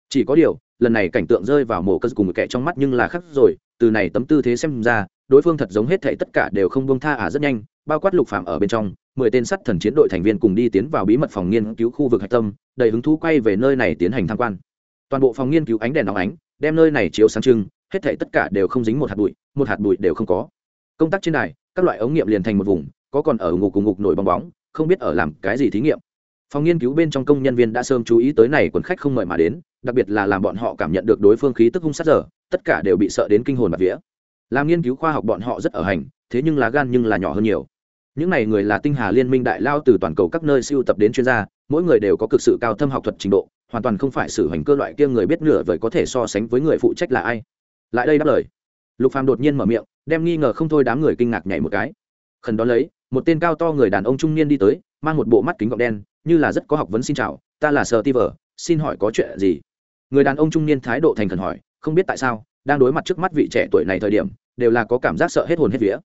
Chỉ có điều, lần này cảnh tượng rơi vào mổ cơ cùng một kẻ trong mắt nhưng là khắc rồi, từ này tấm tư thế xem ra, đối phương thật giống hết thảy tất cả đều không buông tha à rất nhanh bao quát lục phạm ở bên trong, mười tên sắt thần chiến đội thành viên cùng đi tiến vào bí mật phòng nghiên cứu khu vực hạch tâm, đầy hứng thú quay về nơi này tiến hành tham quan. Toàn bộ phòng nghiên cứu ánh đèn nóng ánh, đem nơi này chiếu sáng trưng, hết thảy tất cả đều không dính một hạt bụi, một hạt bụi đều không có. Công tác trên này các loại ống nghiệm liền thành một vùng, có còn ở ngục cùng ngục nổi bong bóng, không biết ở làm cái gì thí nghiệm. Phòng nghiên cứu bên trong công nhân viên đã sớm chú ý tới này quần khách không mời mà đến, đặc biệt là làm bọn họ cảm nhận được đối phương khí tức hung sát giờ, tất cả đều bị sợ đến kinh hồn bạt vía. Làm nghiên cứu khoa học bọn họ rất ở hành, thế nhưng lá gan nhưng là nhỏ hơn nhiều những này người là tinh hà liên minh đại lao từ toàn cầu các nơi siêu tập đến chuyên gia mỗi người đều có cực sự cao thâm học thuật trình độ hoàn toàn không phải sử hành cơ loại kia người biết nửa vời có thể so sánh với người phụ trách là ai. Lại đây đáp lời. Lục phàm đột nhiên mở miệng đem nghi ngờ không thôi đám người kinh ngạc nhảy một cái. Khẩn đó lấy một tên cao to người đàn ông trung niên đi tới mang một bộ mắt kính gọng đen như là rất có học vấn xin chào ta là sờ ti Vở, xin hỏi có chuyện gì? Người đàn ông trung niên thái độ thành khẩn hỏi không biết tại sao đang đối mặt trước mắt vị trẻ tuổi này thời điểm đều là có cảm giác sợ hết hồn hết vía.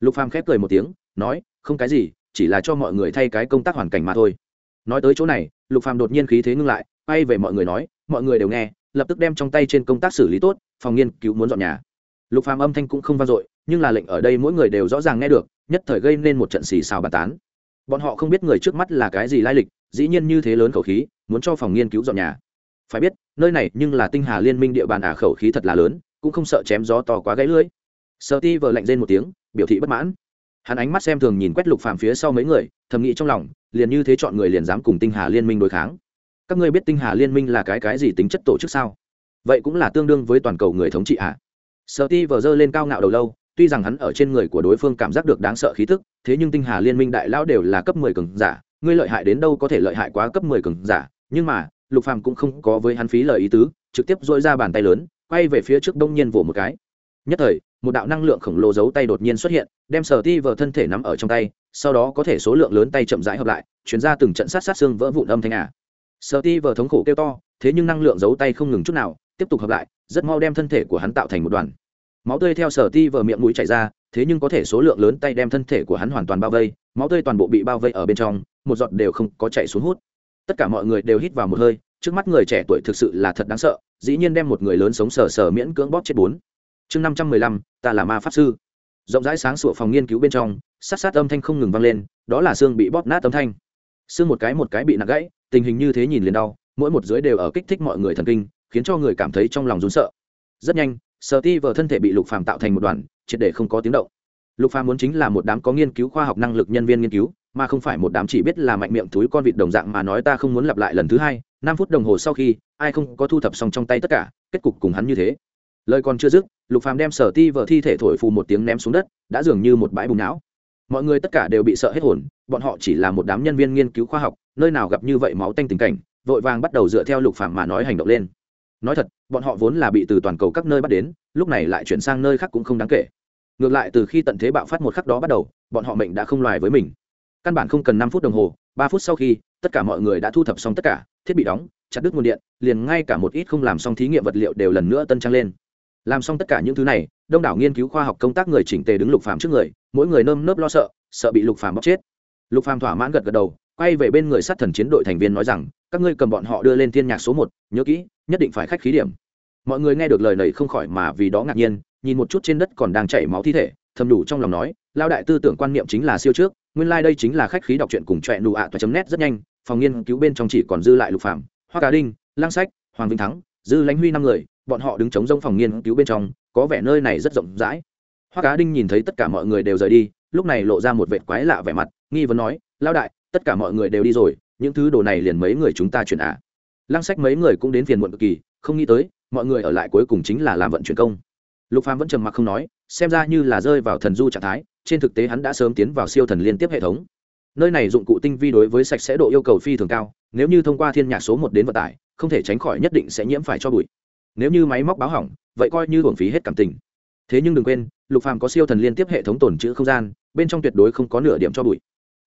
Lục phàm khép cười một tiếng nói không cái gì, chỉ là cho mọi người thay cái công tác hoàn cảnh mà thôi. Nói tới chỗ này, lục phàm đột nhiên khí thế ngưng lại, quay về mọi người nói, mọi người đều nghe, lập tức đem trong tay trên công tác xử lý tốt, phòng nghiên cứu muốn dọn nhà. Lục phàm âm thanh cũng không vang dội, nhưng là lệnh ở đây mỗi người đều rõ ràng nghe được, nhất thời gây nên một trận xì xào bàn tán. Bọn họ không biết người trước mắt là cái gì lai lịch, dĩ nhiên như thế lớn khẩu khí, muốn cho phòng nghiên cứu dọn nhà. Phải biết, nơi này nhưng là tinh hà liên minh địa bàn ả khẩu khí thật là lớn, cũng không sợ chém gió to quá gãy lưỡi. Sợ ti vờ lạnh rên một tiếng, biểu thị bất mãn hắn ánh mắt xem thường nhìn quét lục phàm phía sau mấy người, thầm nghĩ trong lòng, liền như thế chọn người liền dám cùng tinh hà liên minh đối kháng. Các ngươi biết tinh hà liên minh là cái cái gì tính chất tổ chức sao? Vậy cũng là tương đương với toàn cầu người thống trị ạ. À? sợ ti vờ dơ lên cao ngạo đầu lâu, tuy rằng hắn ở trên người của đối phương cảm giác được đáng sợ khí tức, thế nhưng tinh hà liên minh đại lão đều là cấp mười cường giả, ngươi lợi hại đến đâu có thể lợi hại quá cấp mười cường giả, nhưng mà, lục phàm cũng không có với hắn phí lời ý tứ, trực tiếp dội ra bàn tay lớn, quay về phía trước đông nhiên vỗ một cái. Nhất thời một đạo năng lượng khổng lồ giấu tay đột nhiên xuất hiện, đem sở ti vờ thân thể nắm ở trong tay, sau đó có thể số lượng lớn tay chậm rãi hợp lại, chuyển ra từng trận sát sát xương vỡ vụn âm thanh à. Sở ti vờ thống khổ kêu to, thế nhưng năng lượng giấu tay không ngừng chút nào, tiếp tục hợp lại, rất mau đem thân thể của hắn tạo thành một đoàn. Máu tươi theo sở ti vờ miệng mũi chảy ra, thế nhưng có thể số lượng lớn tay đem thân thể của hắn hoàn toàn bao vây, máu tươi toàn bộ bị bao vây ở bên trong, một giọt đều không có chạy xuống hút. Tất cả mọi người đều hít vào một hơi, trước mắt người trẻ tuổi thực sự là thật đáng sợ, dĩ nhiên đem một người lớn sống sờ sờ miễn cưỡng bóp chết bốn chương năm trăm mười lăm, ta là ma pháp sư. Rộng rãi sáng sủa phòng nghiên cứu bên trong, sát sát âm thanh không ngừng vang lên, đó là xương bị bóp nát âm thanh. Xương một cái một cái bị nặng gãy, tình hình như thế nhìn liền đau, mỗi một dưới đều ở kích thích mọi người thần kinh, khiến cho người cảm thấy trong lòng rún sợ. Rất nhanh, sở ti vờ thân thể bị lục phàm tạo thành một đoàn, triệt để không có tiếng động. Lục phàm muốn chính là một đám có nghiên cứu khoa học năng lực nhân viên nghiên cứu, mà không phải một đám chỉ biết là mạnh miệng túi con vịt đồng dạng mà nói ta không muốn lặp lại lần thứ hai, năm phút đồng hồ sau khi, ai không có thu thập xong trong tay tất cả, kết cục cùng hắn như thế lời còn chưa dứt, lục phàm đem sở ti vợ thi thể thổi phù một tiếng ném xuống đất, đã dường như một bãi bùn não. Mọi người tất cả đều bị sợ hết hồn, bọn họ chỉ là một đám nhân viên nghiên cứu khoa học, nơi nào gặp như vậy máu tanh tình cảnh, vội vàng bắt đầu dựa theo lục phàm mà nói hành động lên. Nói thật, bọn họ vốn là bị từ toàn cầu các nơi bắt đến, lúc này lại chuyển sang nơi khác cũng không đáng kể. Ngược lại, từ khi tận thế bạo phát một khắc đó bắt đầu, bọn họ mệnh đã không loài với mình. Căn bản không cần năm phút đồng hồ, ba phút sau khi, tất cả mọi người đã thu thập xong tất cả, thiết bị đóng, chặt đứt nguồn điện, liền ngay cả một ít không làm xong thí nghiệm vật liệu đều lần nữa tân trang lên làm xong tất cả những thứ này, đông đảo nghiên cứu khoa học công tác người chỉnh tề đứng lục phàm trước người, mỗi người nơm nớp lo sợ sợ bị lục phàm bóc chết. Lục phàm thỏa mãn gật gật đầu, quay về bên người sát thần chiến đội thành viên nói rằng, các ngươi cầm bọn họ đưa lên thiên nhạc số một, nhớ kỹ, nhất định phải khách khí điểm. Mọi người nghe được lời này không khỏi mà vì đó ngạc nhiên, nhìn một chút trên đất còn đang chảy máu thi thể, thầm đủ trong lòng nói lao đại tư tưởng quan niệm chính là siêu trước, nguyên lai đây chính là khách khí đọc truyện cùng trọe nụ ạ toa chấm nét rất nhanh, phòng nghiên cứu bên trong chỉ còn dư lại lục phạm hoa cá đinh lang sách, hoàng vĩnh thắng, dư lãnh huy năm người bọn họ đứng chống rông phòng nghiên cứu bên trong, có vẻ nơi này rất rộng rãi. Hoa cá đinh nhìn thấy tất cả mọi người đều rời đi, lúc này lộ ra một vệ quái lạ vẻ mặt, nghi vấn nói lao đại, tất cả mọi người đều đi rồi, những thứ đồ này liền mấy người chúng ta chuyển à. lăng sách mấy người cũng đến phiền muộn cực kỳ, không nghĩ tới, mọi người ở lại cuối cùng chính là làm vận chuyển công. Lục phàm vẫn trầm mặc không nói, xem ra như là rơi vào thần du trạng thái, trên thực tế hắn đã sớm tiến vào siêu thần liên tiếp hệ thống. Nơi này dụng cụ tinh vi đối với sạch sẽ độ yêu cầu phi thường cao, nếu như thông qua thiên nhạc số một đến vận tải, không thể tránh khỏi nhất định sẽ nhiễm phải cho bụi nếu như máy móc báo hỏng, vậy coi như hưởng phí hết cảm tình. Thế nhưng đừng quên, lục phàm có siêu thần liên tiếp hệ thống tồn trữ không gian, bên trong tuyệt đối không có nửa điểm cho bụi.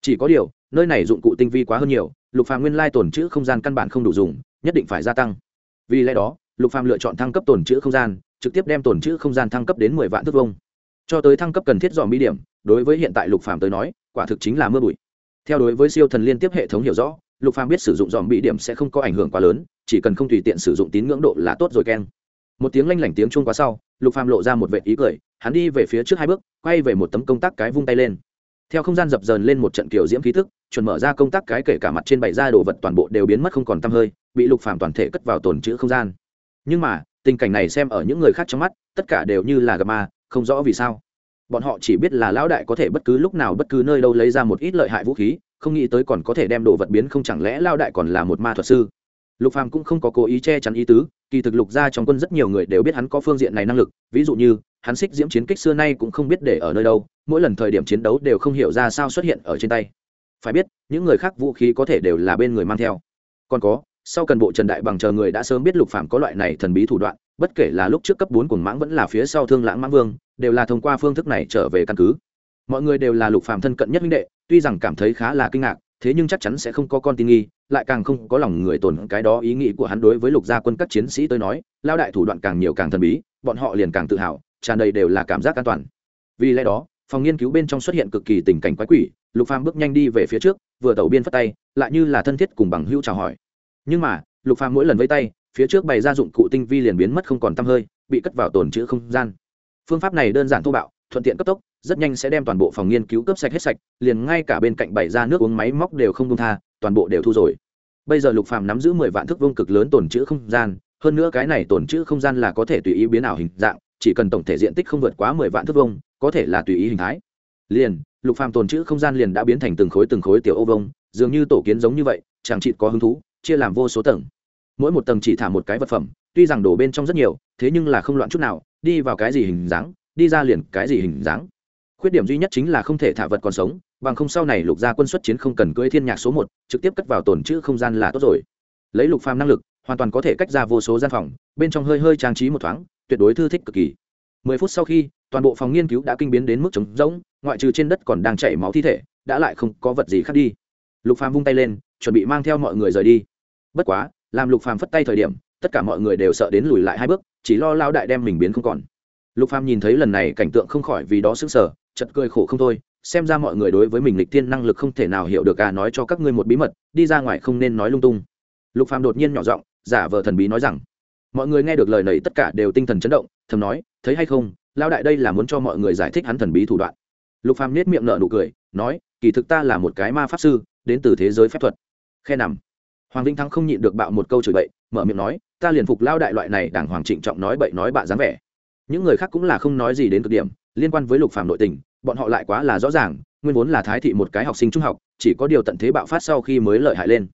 Chỉ có điều, nơi này dụng cụ tinh vi quá hơn nhiều, lục phàm nguyên lai tồn trữ không gian căn bản không đủ dùng, nhất định phải gia tăng. Vì lẽ đó, lục phàm lựa chọn thăng cấp tồn trữ không gian, trực tiếp đem tồn trữ không gian thăng cấp đến mười vạn thước vông cho tới thăng cấp cần thiết dòm bi điểm, đối với hiện tại lục phàm tới nói, quả thực chính là mưa bụi. Theo đối với siêu thần liên tiếp hệ thống hiểu rõ, lục phàm biết sử dụng dòm bị điểm sẽ không có ảnh hưởng quá lớn chỉ cần không tùy tiện sử dụng tín ngưỡng độ là tốt rồi keng. Một tiếng lanh lảnh tiếng chuông quá sau, lục phàm lộ ra một vệ ý cười, hắn đi về phía trước hai bước, quay về một tấm công tác cái vung tay lên. Theo không gian dập dờn lên một trận kiểu diễm khí thức chuẩn mở ra công tác cái kể cả mặt trên bảy da đồ vật toàn bộ đều biến mất không còn tăm hơi, bị lục phàm toàn thể cất vào tồn chữ không gian. Nhưng mà, tình cảnh này xem ở những người khác trong mắt, tất cả đều như là gặp ma, không rõ vì sao. Bọn họ chỉ biết là lão đại có thể bất cứ lúc nào bất cứ nơi đâu lấy ra một ít lợi hại vũ khí, không nghĩ tới còn có thể đem đồ vật biến không chẳng lẽ lao đại còn là một ma thuật sư lục phàm cũng không có cố ý che chắn ý tứ, kỳ thực lục gia trong quân rất nhiều người đều biết hắn có phương diện này năng lực, ví dụ như, hắn xích diễm chiến kích xưa nay cũng không biết để ở nơi đâu, mỗi lần thời điểm chiến đấu đều không hiểu ra sao xuất hiện ở trên tay. Phải biết, những người khác vũ khí có thể đều là bên người mang theo. Còn có, sau cần bộ trần đại bằng chờ người đã sớm biết lục phàm có loại này thần bí thủ đoạn, bất kể là lúc trước cấp bốn của mãng vẫn là phía sau thương lãng mãng vương, đều là thông qua phương thức này trở về căn cứ. Mọi người đều là lục phàm thân cận nhất minh đệ, tuy rằng cảm thấy khá là kinh ngạc thế nhưng chắc chắn sẽ không có con tin nghi, lại càng không có lòng người tồn cái đó ý nghĩ của hắn đối với lục gia quân các chiến sĩ tới nói, lao đại thủ đoạn càng nhiều càng thần bí, bọn họ liền càng tự hào, tràn đầy đều là cảm giác an toàn. Vì lẽ đó, phòng nghiên cứu bên trong xuất hiện cực kỳ tình cảnh quái quỷ, lục phàm bước nhanh đi về phía trước, vừa tẩu biên phát tay, lại như là thân thiết cùng bằng hữu chào hỏi. Nhưng mà, lục phàm mỗi lần vây tay, phía trước bày ra dụng cụ tinh vi liền biến mất không còn tăm hơi, bị cất vào tồn chữ không gian. Phương pháp này đơn giản thô bạo, thuận tiện cấp tốc rất nhanh sẽ đem toàn bộ phòng nghiên cứu cấp sạch hết sạch, liền ngay cả bên cạnh bày ra nước uống máy móc đều không công tha, toàn bộ đều thu rồi. Bây giờ lục phàm nắm giữ mười vạn thước vương cực lớn tồn trữ không gian, hơn nữa cái này tồn trữ không gian là có thể tùy ý biến ảo hình dạng, chỉ cần tổng thể diện tích không vượt quá mười vạn thước vông có thể là tùy ý hình thái. Liền, lục phàm tồn trữ không gian liền đã biến thành từng khối từng khối tiểu ô vông dường như tổ kiến giống như vậy, chẳng chị có hứng thú, chia làm vô số tầng. Mỗi một tầng chỉ thả một cái vật phẩm, tuy rằng đổ bên trong rất nhiều, thế nhưng là không loạn chút nào, đi vào cái gì hình dáng, đi ra liền cái gì hình dáng khuyết điểm duy nhất chính là không thể thả vật còn sống, bằng không sau này lục gia quân xuất chiến không cần cưỡi thiên nhạc số một, trực tiếp cất vào tồn chữ không gian là tốt rồi. Lấy lục phàm năng lực, hoàn toàn có thể cách ra vô số gian phòng, bên trong hơi hơi trang trí một thoáng, tuyệt đối thư thích cực kỳ. Mười phút sau khi, toàn bộ phòng nghiên cứu đã kinh biến đến mức trống rỗng, ngoại trừ trên đất còn đang chảy máu thi thể, đã lại không có vật gì khác đi. Lục phàm vung tay lên, chuẩn bị mang theo mọi người rời đi. Bất quá, làm lục phàm phất tay thời điểm, tất cả mọi người đều sợ đến lùi lại hai bước, chỉ lo lao đại đem mình biến không còn. Lục phàm nhìn thấy lần này cảnh tượng không khỏi vì đó sững sờ chật cười khổ không thôi, xem ra mọi người đối với mình lịch tiên năng lực không thể nào hiểu được à nói cho các ngươi một bí mật, đi ra ngoài không nên nói lung tung. Lục phàm đột nhiên nhỏ giọng, giả vờ thần bí nói rằng, mọi người nghe được lời này tất cả đều tinh thần chấn động, thầm nói, thấy hay không lao đại đây là muốn cho mọi người giải thích hắn thần bí thủ đoạn. Lục phàm nết miệng nở nụ cười, nói, kỳ thực ta là một cái ma pháp sư, đến từ thế giới phép thuật. Khe nằm. Hoàng vĩnh thắng không nhịn được bạo một câu chửi bậy, mở miệng nói, ta liền phục lao đại loại này đảng hoàng trịnh trọng nói bậy nói bạ dáng vẻ. Những người khác cũng là không nói gì đến cực điểm liên quan với lục phàm nội tình, bọn họ lại quá là rõ ràng, nguyên vốn là thái thị một cái học sinh trung học, chỉ có điều tận thế bạo phát sau khi mới lợi hại lên.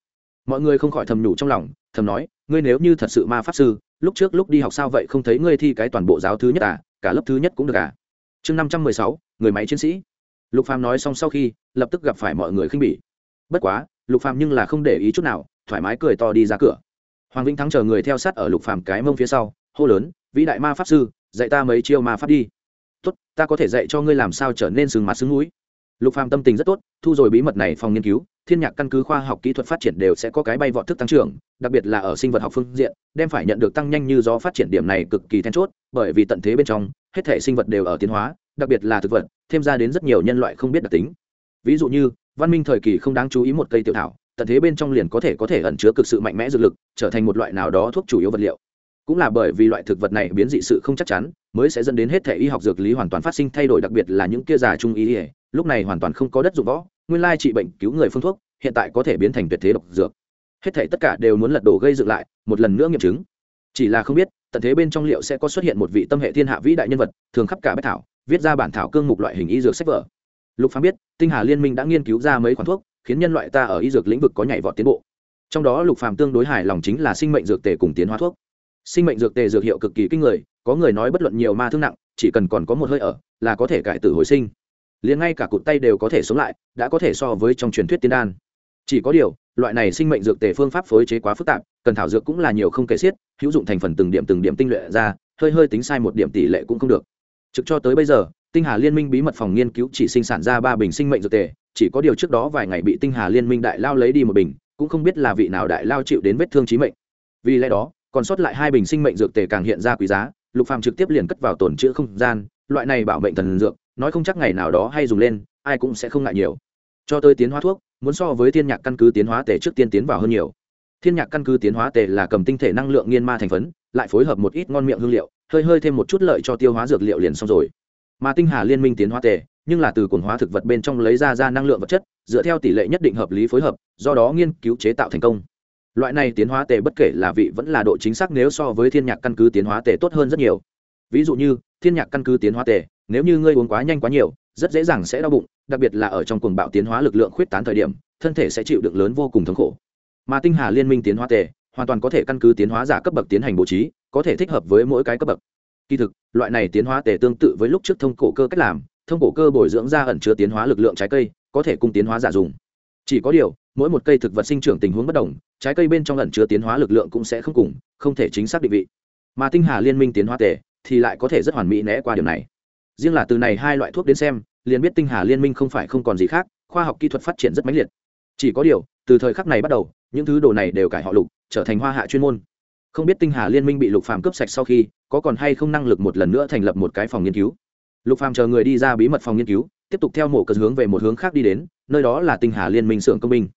Mọi người không khỏi thầm nhủ trong lòng, thầm nói, ngươi nếu như thật sự ma pháp sư, lúc trước lúc đi học sao vậy không thấy ngươi thi cái toàn bộ giáo thứ nhất à cả lớp thứ nhất cũng được à? Chương năm trăm mười sáu, người máy chiến sĩ. Lục phàm nói xong sau khi, lập tức gặp phải mọi người khinh bỉ. Bất quá, lục phàm nhưng là không để ý chút nào, thoải mái cười to đi ra cửa. Hoàng vĩnh thắng chờ người theo sát ở lục phàm cái mông phía sau, hô lớn, vĩ đại ma pháp sư, dạy ta mấy chiêu ma pháp đi tốt, ta có thể dạy cho ngươi làm sao trở nên sừng mặt sừng mũi. Lục phàm tâm tình rất tốt, thu rồi bí mật này phòng nghiên cứu, thiên nhạc căn cứ khoa học kỹ thuật phát triển đều sẽ có cái bay vọt thức tăng trưởng, đặc biệt là ở sinh vật học phương diện, đem phải nhận được tăng nhanh như do phát triển điểm này cực kỳ then chốt, bởi vì tận thế bên trong, hết thể sinh vật đều ở tiến hóa, đặc biệt là thực vật, thêm ra đến rất nhiều nhân loại không biết đặc tính. Ví dụ như, văn minh thời kỳ không đáng chú ý một cây tiểu thảo, tận thế bên trong liền có thể có thể ẩn chứa cực sự mạnh mẽ dược lực, trở thành một loại nào đó thuốc chủ yếu vật liệu cũng là bởi vì loại thực vật này biến dị sự không chắc chắn, mới sẽ dẫn đến hết thể y học dược lý hoàn toàn phát sinh thay đổi, đặc biệt là những kia già trung ý lúc này hoàn toàn không có đất dụng võ, nguyên lai trị bệnh cứu người phương thuốc, hiện tại có thể biến thành tuyệt thế độc dược. Hết thể tất cả đều muốn lật đổ gây dựng lại, một lần nữa nghiệm chứng. Chỉ là không biết, tận thế bên trong liệu sẽ có xuất hiện một vị tâm hệ thiên hạ vĩ đại nhân vật, thường khắp cả bách thảo, viết ra bản thảo cương mục loại hình y dược sách vở. Lục phán biết, tinh hà liên minh đã nghiên cứu ra mấy khoản thuốc, khiến nhân loại ta ở y dược lĩnh vực có nhảy vọt tiến bộ. Trong đó lục phàm tương đối hài lòng chính là sinh mệnh dược tề cùng tiến hóa thuốc sinh mệnh dược tề dược hiệu cực kỳ kinh người, có người nói bất luận nhiều ma thương nặng, chỉ cần còn có một hơi ở, là có thể cải tử hồi sinh. Liền ngay cả cụt tay đều có thể sống lại, đã có thể so với trong truyền thuyết tiên đan. Chỉ có điều, loại này sinh mệnh dược tề phương pháp phối chế quá phức tạp, cần thảo dược cũng là nhiều không kể xiết, hữu dụng thành phần từng điểm từng điểm tinh luyện ra, hơi hơi tính sai một điểm tỷ lệ cũng không được. Trực cho tới bây giờ, tinh hà liên minh bí mật phòng nghiên cứu chỉ sinh sản ra ba bình sinh mệnh dược tề, chỉ có điều trước đó vài ngày bị tinh hà liên minh đại lao lấy đi một bình, cũng không biết là vị nào đại lao chịu đến vết thương trí mệnh. Vì lẽ đó còn sót lại hai bình sinh mệnh dược tề càng hiện ra quý giá, lục phàm trực tiếp liền cất vào tổn chữ không gian, loại này bảo mệnh thần dược, nói không chắc ngày nào đó hay dùng lên, ai cũng sẽ không ngại nhiều. Cho tới tiến hóa thuốc, muốn so với thiên nhạc căn cứ tiến hóa tề trước tiên tiến vào hơn nhiều. Thiên nhạc căn cứ tiến hóa tề là cầm tinh thể năng lượng nghiên ma thành phấn, lại phối hợp một ít ngon miệng hương liệu, hơi hơi thêm một chút lợi cho tiêu hóa dược liệu liền xong rồi. Mà tinh hà liên minh tiến hóa tề, nhưng là từ cuồng hóa thực vật bên trong lấy ra ra năng lượng vật chất, dựa theo tỷ lệ nhất định hợp lý phối hợp, do đó nghiên cứu chế tạo thành công loại này tiến hóa tề bất kể là vị vẫn là độ chính xác nếu so với thiên nhạc căn cứ tiến hóa tề tốt hơn rất nhiều. Ví dụ như, thiên nhạc căn cứ tiến hóa tề, nếu như ngươi uống quá nhanh quá nhiều, rất dễ dàng sẽ đau bụng, đặc biệt là ở trong cuồng bạo tiến hóa lực lượng khuyết tán thời điểm, thân thể sẽ chịu đựng lớn vô cùng thống khổ. Mà tinh hà liên minh tiến hóa tề, hoàn toàn có thể căn cứ tiến hóa giả cấp bậc tiến hành bố trí, có thể thích hợp với mỗi cái cấp bậc. Kỳ thực, loại này tiến hóa tề tương tự với lúc trước thông cổ cơ cách làm, thông cổ cơ bồi dưỡng ra ẩn chứa tiến hóa lực lượng trái cây, có thể cung tiến hóa giả dùng chỉ có điều, mỗi một cây thực vật sinh trưởng tình huống bất đồng, trái cây bên trong ẩn chứa tiến hóa lực lượng cũng sẽ không cùng, không thể chính xác định vị. Mà tinh hà liên minh tiến hóa tề thì lại có thể rất hoàn mỹ né qua điều này. Riêng là từ này hai loại thuốc đến xem, liền biết tinh hà liên minh không phải không còn gì khác, khoa học kỹ thuật phát triển rất mãnh liệt. Chỉ có điều, từ thời khắc này bắt đầu, những thứ đồ này đều cải họ lục, trở thành hoa hạ chuyên môn. Không biết tinh hà liên minh bị lục phàm cướp sạch sau khi, có còn hay không năng lực một lần nữa thành lập một cái phòng nghiên cứu? Lục phàm chờ người đi ra bí mật phòng nghiên cứu, tiếp tục theo mổ cờ hướng về một hướng khác đi đến, nơi đó là tinh hà liên minh xưởng công binh.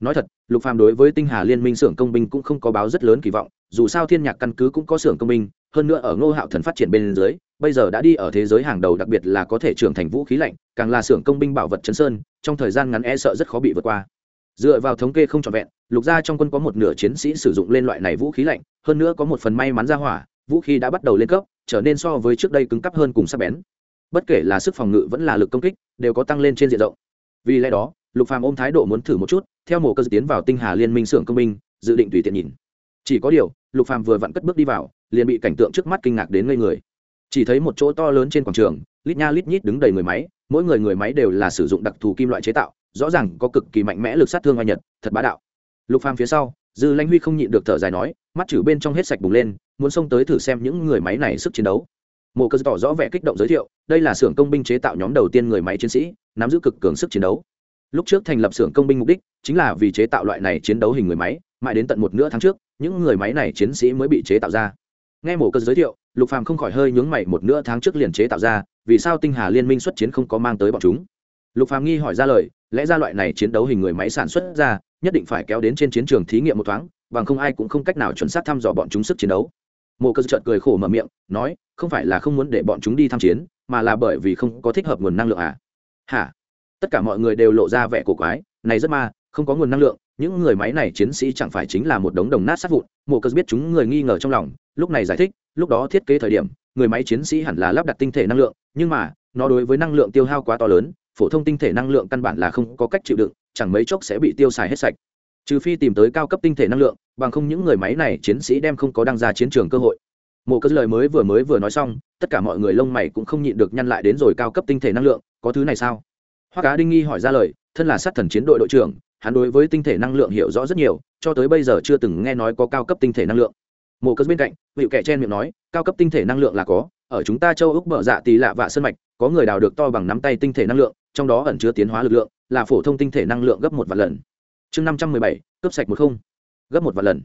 Nói thật, lục phàm đối với tinh hà liên minh xưởng công binh cũng không có báo rất lớn kỳ vọng, dù sao thiên nhạc căn cứ cũng có xưởng công binh, hơn nữa ở ngô hạo thần phát triển bên dưới, bây giờ đã đi ở thế giới hàng đầu đặc biệt là có thể trưởng thành vũ khí lạnh, càng là xưởng công binh bảo vật chấn sơn, trong thời gian ngắn e sợ rất khó bị vượt qua. Dựa vào thống kê không trọn vẹn, lục gia trong quân có một nửa chiến sĩ sử dụng lên loại này vũ khí lạnh, hơn nữa có một phần may mắn ra hỏa, vũ khí đã bắt đầu lên cấp, trở nên so với trước đây cứng cắp hơn cùng sắc bén bất kể là sức phòng ngự vẫn là lực công kích, đều có tăng lên trên diện rộng. Vì lẽ đó, lục phàm ôm thái độ muốn thử một chút, theo mổ cơ tiến vào tinh hà liên minh xưởng công binh, dự định tùy tiện nhìn. Chỉ có điều, lục phàm vừa vặn cất bước đi vào, liền bị cảnh tượng trước mắt kinh ngạc đến ngây người. Chỉ thấy một chỗ to lớn trên quảng trường, lít nha lít nhít đứng đầy người máy, mỗi người người máy đều là sử dụng đặc thù kim loại chế tạo, rõ ràng có cực kỳ mạnh mẽ lực sát thương hoa nhật, thật bá đạo. Lục phàm phía sau, dư lãnh huy không nhịn được thở dài nói, mắt chử bên trong hết sạch bùng lên, muốn xông tới thử xem những người máy này sức chiến đấu mộ cơ tỏ rõ vẻ kích động giới thiệu, đây là xưởng công binh chế tạo nhóm đầu tiên người máy chiến sĩ, nắm giữ cực cường sức chiến đấu. Lúc trước thành lập xưởng công binh mục đích chính là vì chế tạo loại này chiến đấu hình người máy, mãi đến tận một nửa tháng trước, những người máy này chiến sĩ mới bị chế tạo ra. Nghe mổ cơ giới thiệu, lục phàm không khỏi hơi nhướng mày một nửa tháng trước liền chế tạo ra, vì sao tinh hà liên minh xuất chiến không có mang tới bọn chúng? Lục phàm nghi hỏi ra lời, lẽ ra loại này chiến đấu hình người máy sản xuất ra, nhất định phải kéo đến trên chiến trường thí nghiệm một thoáng, bằng không ai cũng không cách nào chuẩn xác thăm dò bọn chúng sức chiến đấu mộ cơ trợt cười khổ mở miệng, nói, không phải là không muốn để bọn chúng đi tham chiến, mà là bởi vì không có thích hợp nguồn năng lượng à? Hả? Tất cả mọi người đều lộ ra vẻ cổ quái, này rất ma, không có nguồn năng lượng, những người máy này chiến sĩ chẳng phải chính là một đống đồng nát sát vụn. Mộ cơ biết chúng người nghi ngờ trong lòng, lúc này giải thích, lúc đó thiết kế thời điểm, người máy chiến sĩ hẳn là lắp đặt tinh thể năng lượng, nhưng mà, nó đối với năng lượng tiêu hao quá to lớn, phổ thông tinh thể năng lượng căn bản là không có cách chịu đựng, chẳng mấy chốc sẽ bị tiêu xài hết sạch trừ phi tìm tới cao cấp tinh thể năng lượng, bằng không những người máy này chiến sĩ đem không có đăng ra chiến trường cơ hội. Mộ cất lời mới vừa mới vừa nói xong, tất cả mọi người lông mày cũng không nhịn được nhăn lại đến rồi cao cấp tinh thể năng lượng, có thứ này sao? Hoa cá đinh nghi hỏi ra lời, thân là sát thần chiến đội đội trưởng, hắn đối với tinh thể năng lượng hiểu rõ rất nhiều, cho tới bây giờ chưa từng nghe nói có cao cấp tinh thể năng lượng. Mộ cất bên cạnh, vị kẻ chen miệng nói, cao cấp tinh thể năng lượng là có, ở chúng ta châu úc mở dạ tì lạ vạ sân mạch, có người đào được to bằng nắm tay tinh thể năng lượng, trong đó ẩn chứa tiến hóa lực lượng, là phổ thông tinh thể năng lượng gấp một vạn lần chương năm trăm mười bảy, cướp sạch một không. Gấp một vạn lần.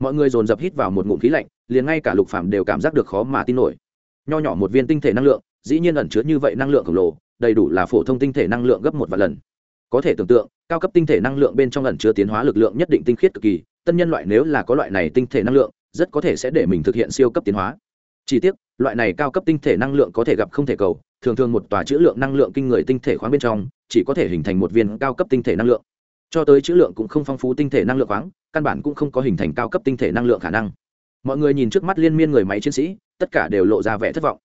Mọi người dồn dập hít vào một ngụm khí lạnh, liền ngay cả lục phạm đều cảm giác được khó mà tin nổi. Nho nhỏ một viên tinh thể năng lượng, dĩ nhiên ẩn chứa như vậy năng lượng khổng lồ, đầy đủ là phổ thông tinh thể năng lượng gấp một vạn lần. Có thể tưởng tượng, cao cấp tinh thể năng lượng bên trong ẩn chứa tiến hóa lực lượng nhất định tinh khiết cực kỳ, tân nhân loại nếu là có loại này tinh thể năng lượng, rất có thể sẽ để mình thực hiện siêu cấp tiến hóa. Chỉ tiếc, loại này cao cấp tinh thể năng lượng có thể gặp không thể cầu, thường thường một tòa chữ lượng năng lượng kinh người tinh thể khoáng bên trong, chỉ có thể hình thành một viên cao cấp tinh thể năng lượng cho tới chữ lượng cũng không phong phú tinh thể năng lượng khoáng, căn bản cũng không có hình thành cao cấp tinh thể năng lượng khả năng. Mọi người nhìn trước mắt liên miên người máy chiến sĩ, tất cả đều lộ ra vẻ thất vọng.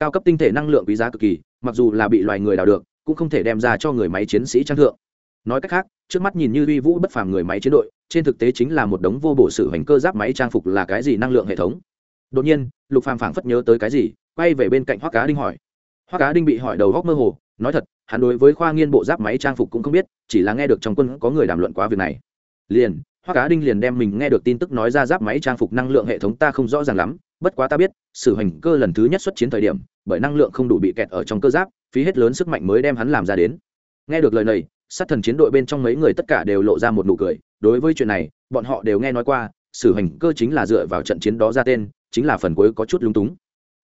Cao cấp tinh thể năng lượng quý giá cực kỳ, mặc dù là bị loài người đào được, cũng không thể đem ra cho người máy chiến sĩ trang thượng. Nói cách khác, trước mắt nhìn như uy vũ bất phàm người máy chiến đội, trên thực tế chính là một đống vô bổ sự hành cơ giáp máy trang phục là cái gì năng lượng hệ thống. Đột nhiên, lục phàm phảng phất nhớ tới cái gì, quay về bên cạnh hoắc cá đinh hỏi. Hoắc cá đinh bị hỏi đầu góc mơ hồ, nói thật hắn đối với khoa nghiên bộ giáp máy trang phục cũng không biết, chỉ là nghe được trong quân có người đàm luận quá việc này. Liền, hoa cá đinh liền đem mình nghe được tin tức nói ra giáp máy trang phục năng lượng hệ thống ta không rõ ràng lắm, bất quá ta biết, sử hành cơ lần thứ nhất xuất chiến thời điểm, bởi năng lượng không đủ bị kẹt ở trong cơ giáp, phí hết lớn sức mạnh mới đem hắn làm ra đến. Nghe được lời này, sát thần chiến đội bên trong mấy người tất cả đều lộ ra một nụ cười, đối với chuyện này, bọn họ đều nghe nói qua, sử hành cơ chính là dựa vào trận chiến đó ra tên, chính là phần cuối có chút lung túng.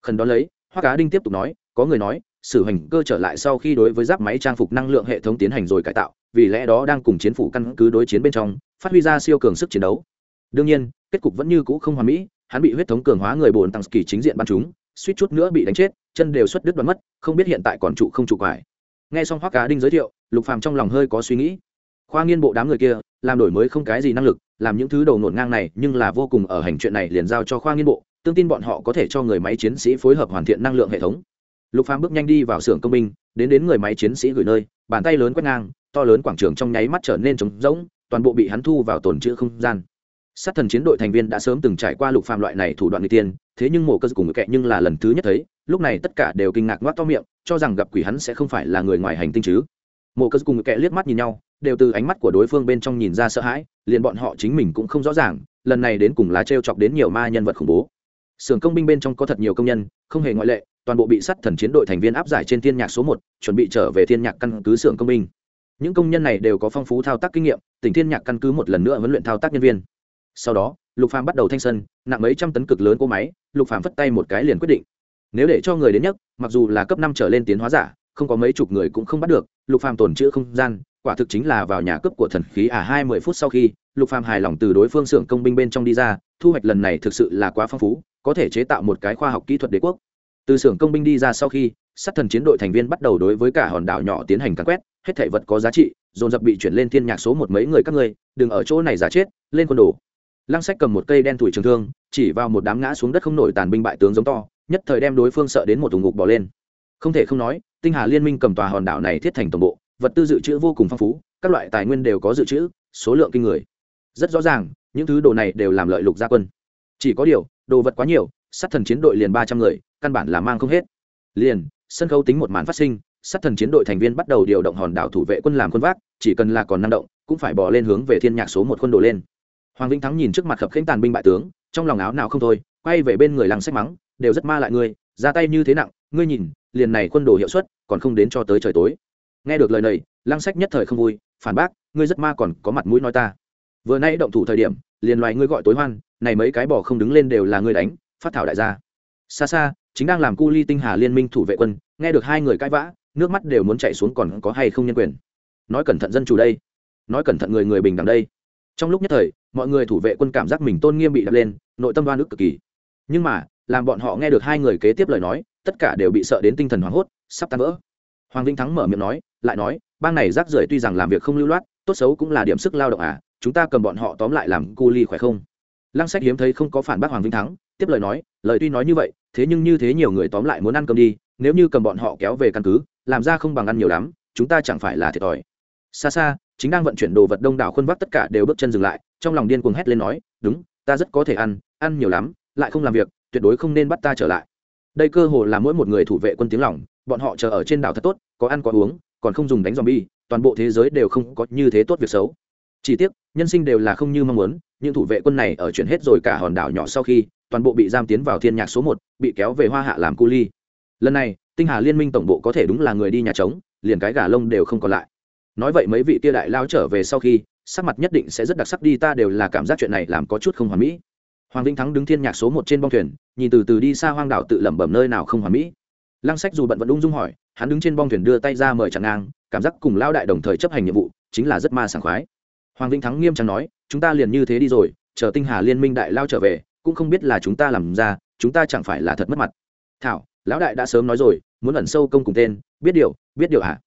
Khẩn đó lấy, hoa cá đinh tiếp tục nói, có người nói sử hành cơ trở lại sau khi đối với giáp máy trang phục năng lượng hệ thống tiến hành rồi cải tạo, vì lẽ đó đang cùng chiến phủ căn cứ đối chiến bên trong, phát huy ra siêu cường sức chiến đấu. Đương nhiên, kết cục vẫn như cũ không hoàn mỹ, hắn bị huyết thống cường hóa người bồn tăng kỳ chính diện bắn chúng suýt chút nữa bị đánh chết, chân đều xuất đứt đoán mất, không biết hiện tại còn trụ không trụ quải. Nghe xong hoắc cá đinh giới thiệu, lục phàm trong lòng hơi có suy nghĩ. Khoa nghiên bộ đám người kia, làm đổi mới không cái gì năng lực, làm những thứ đầu nổn ngang này, nhưng là vô cùng ở hành chuyện này liền giao cho khoa nghiên bộ, tương tin bọn họ có thể cho người máy chiến sĩ phối hợp hoàn thiện năng lượng hệ thống lục phàm bước nhanh đi vào xưởng công binh, đến đến người máy chiến sĩ gửi nơi, bàn tay lớn quét ngang, to lớn quảng trường trong nháy mắt trở nên trống rỗng, toàn bộ bị hắn thu vào tồn trữ không gian. Sát thần chiến đội thành viên đã sớm từng trải qua lục phàm loại này thủ đoạn người tiên, thế nhưng mổ cơ cùng người kệ nhưng là lần thứ nhất thấy, lúc này tất cả đều kinh ngạc ngoác to miệng, cho rằng gặp quỷ hắn sẽ không phải là người ngoài hành tinh chứ. Mổ cơ cùng người kệ liếc mắt nhìn nhau, đều từ ánh mắt của đối phương bên trong nhìn ra sợ hãi, liền bọn họ chính mình cũng không rõ ràng, lần này đến cùng lá trêu chọc đến nhiều ma nhân vật khủng bố. Xưởng công binh bên trong có thật nhiều công nhân, không hề ngoại lệ toàn bộ bị sát thần chiến đội thành viên áp giải trên thiên nhạc số một, chuẩn bị trở về thiên nhạc căn cứ xưởng công binh. Những công nhân này đều có phong phú thao tác kinh nghiệm, tỉnh thiên nhạc căn cứ một lần nữa huấn luyện thao tác nhân viên. Sau đó, lục phàm bắt đầu thanh sân, nặng mấy trăm tấn cực lớn cỗ máy, lục phàm vất tay một cái liền quyết định. Nếu để cho người đến nhất mặc dù là cấp năm trở lên tiến hóa giả, không có mấy chục người cũng không bắt được, lục phàm tổn chữa không gian, quả thực chính là vào nhà cướp của thần khí à hai mươi phút sau khi, lục phàm hài lòng từ đối phương xưởng công binh bên trong đi ra, thu hoạch lần này thực sự là quá phong phú, có thể chế tạo một cái khoa học kỹ thuật đế quốc từ xưởng công binh đi ra sau khi, sát thần chiến đội thành viên bắt đầu đối với cả hòn đảo nhỏ tiến hành cắn quét, hết thảy vật có giá trị, dồn dập bị chuyển lên thiên nhạc số một mấy người các ngươi, đừng ở chỗ này giả chết, lên quân đồ. Lăng sách cầm một cây đen thủi trường thương, chỉ vào một đám ngã xuống đất không nổi tàn binh bại tướng giống to, nhất thời đem đối phương sợ đến một thùng ngục bỏ lên. Không thể không nói, tinh hà liên minh cầm tòa hòn đảo này thiết thành tổng bộ, vật tư dự trữ vô cùng phong phú, các loại tài nguyên đều có dự trữ, số lượng kinh người. Rất rõ ràng, những thứ đồ này đều làm lợi lục gia quân. Chỉ có điều, đồ vật quá nhiều, sát thần chiến đội liền ba trăm người căn bản là mang không hết. Liền, sân khấu tính một màn phát sinh, sát thần chiến đội thành viên bắt đầu điều động hòn đảo thủ vệ quân làm quân vác, chỉ cần là còn năng động, cũng phải bỏ lên hướng về thiên nhạc số một quân đồ lên. Hoàng vĩnh thắng nhìn trước mặt khập khênh tàn binh bại tướng, trong lòng áo nào không thôi, quay về bên người lăng sách mắng, đều rất ma lại ngươi, ra tay như thế nặng, ngươi nhìn, liền này quân đồ hiệu suất, còn không đến cho tới trời tối. Nghe được lời này, lăng sách nhất thời không vui, phản bác, ngươi rất ma còn có mặt mũi nói ta. Vừa nay động thủ thời điểm, liền loài ngươi gọi tối hoan, này mấy cái bỏ không đứng lên đều là ngươi đánh, phát thảo đại gia. Xa xa chính đang làm cu ly tinh hà liên minh thủ vệ quân, nghe được hai người cãi vã, nước mắt đều muốn chạy xuống còn có hay không nhân quyền. Nói cẩn thận dân chủ đây. Nói cẩn thận người người bình đẳng đây. Trong lúc nhất thời, mọi người thủ vệ quân cảm giác mình tôn nghiêm bị đập lên, nội tâm đoan ức cực kỳ. Nhưng mà, làm bọn họ nghe được hai người kế tiếp lời nói, tất cả đều bị sợ đến tinh thần hoảng hốt, sắp tan vỡ. Hoàng vinh thắng mở miệng nói, lại nói, bang này rác rưởi tuy rằng làm việc không lưu loát, tốt xấu cũng là điểm sức lao động à chúng ta cầm bọn họ tóm lại làm cu ly khỏe không? Lăng sách hiếm thấy không có phản bác hoàng vinh thắng, tiếp lời nói, lời tuy nói như vậy thế nhưng như thế nhiều người tóm lại muốn ăn cơm đi, nếu như cầm bọn họ kéo về căn cứ, làm ra không bằng ăn nhiều lắm, chúng ta chẳng phải là thiệt thòi. Xa xa, chính đang vận chuyển đồ vật đông đảo khuân vác tất cả đều bước chân dừng lại, trong lòng điên cuồng hét lên nói, đúng, ta rất có thể ăn ăn nhiều lắm, lại không làm việc, tuyệt đối không nên bắt ta trở lại. Đây cơ hồ là mỗi một người thủ vệ quân tiếng lòng, bọn họ chờ ở trên đảo thật tốt, có ăn có uống, còn không dùng đánh dòm bi toàn bộ thế giới đều không có như thế tốt việc xấu. Chỉ tiếc, nhân sinh đều là không như mong muốn, những thủ vệ quân này ở chuyển hết rồi cả hòn đảo nhỏ sau khi toàn bộ bị giam tiến vào thiên nhạc số một, bị kéo về hoa hạ làm cu ly. Lần này, tinh hà liên minh tổng bộ có thể đúng là người đi nhà trống, liền cái gà lông đều không còn lại. Nói vậy mấy vị tia đại lao trở về sau khi, sắc mặt nhất định sẽ rất đặc sắc đi, ta đều là cảm giác chuyện này làm có chút không hoàn mỹ. Hoàng Vinh thắng đứng thiên nhạc số một trên bong thuyền, nhìn từ từ đi xa hoang đảo tự lẩm bẩm nơi nào không hoàn mỹ. Lăng sách dù bận vẫn ung dung hỏi, hắn đứng trên bong thuyền đưa tay ra mời chẳng ngang, cảm giác cùng lao đại đồng thời chấp hành nhiệm vụ, chính là rất ma sảng khoái. Hoàng Vinh thắng nghiêm trang nói, chúng ta liền như thế đi rồi, chờ tinh hà liên minh đại lao trở về cũng không biết là chúng ta làm ra, chúng ta chẳng phải là thật mất mặt. Thảo, lão đại đã sớm nói rồi, muốn ẩn sâu công cùng tên, biết điều biết điều hả?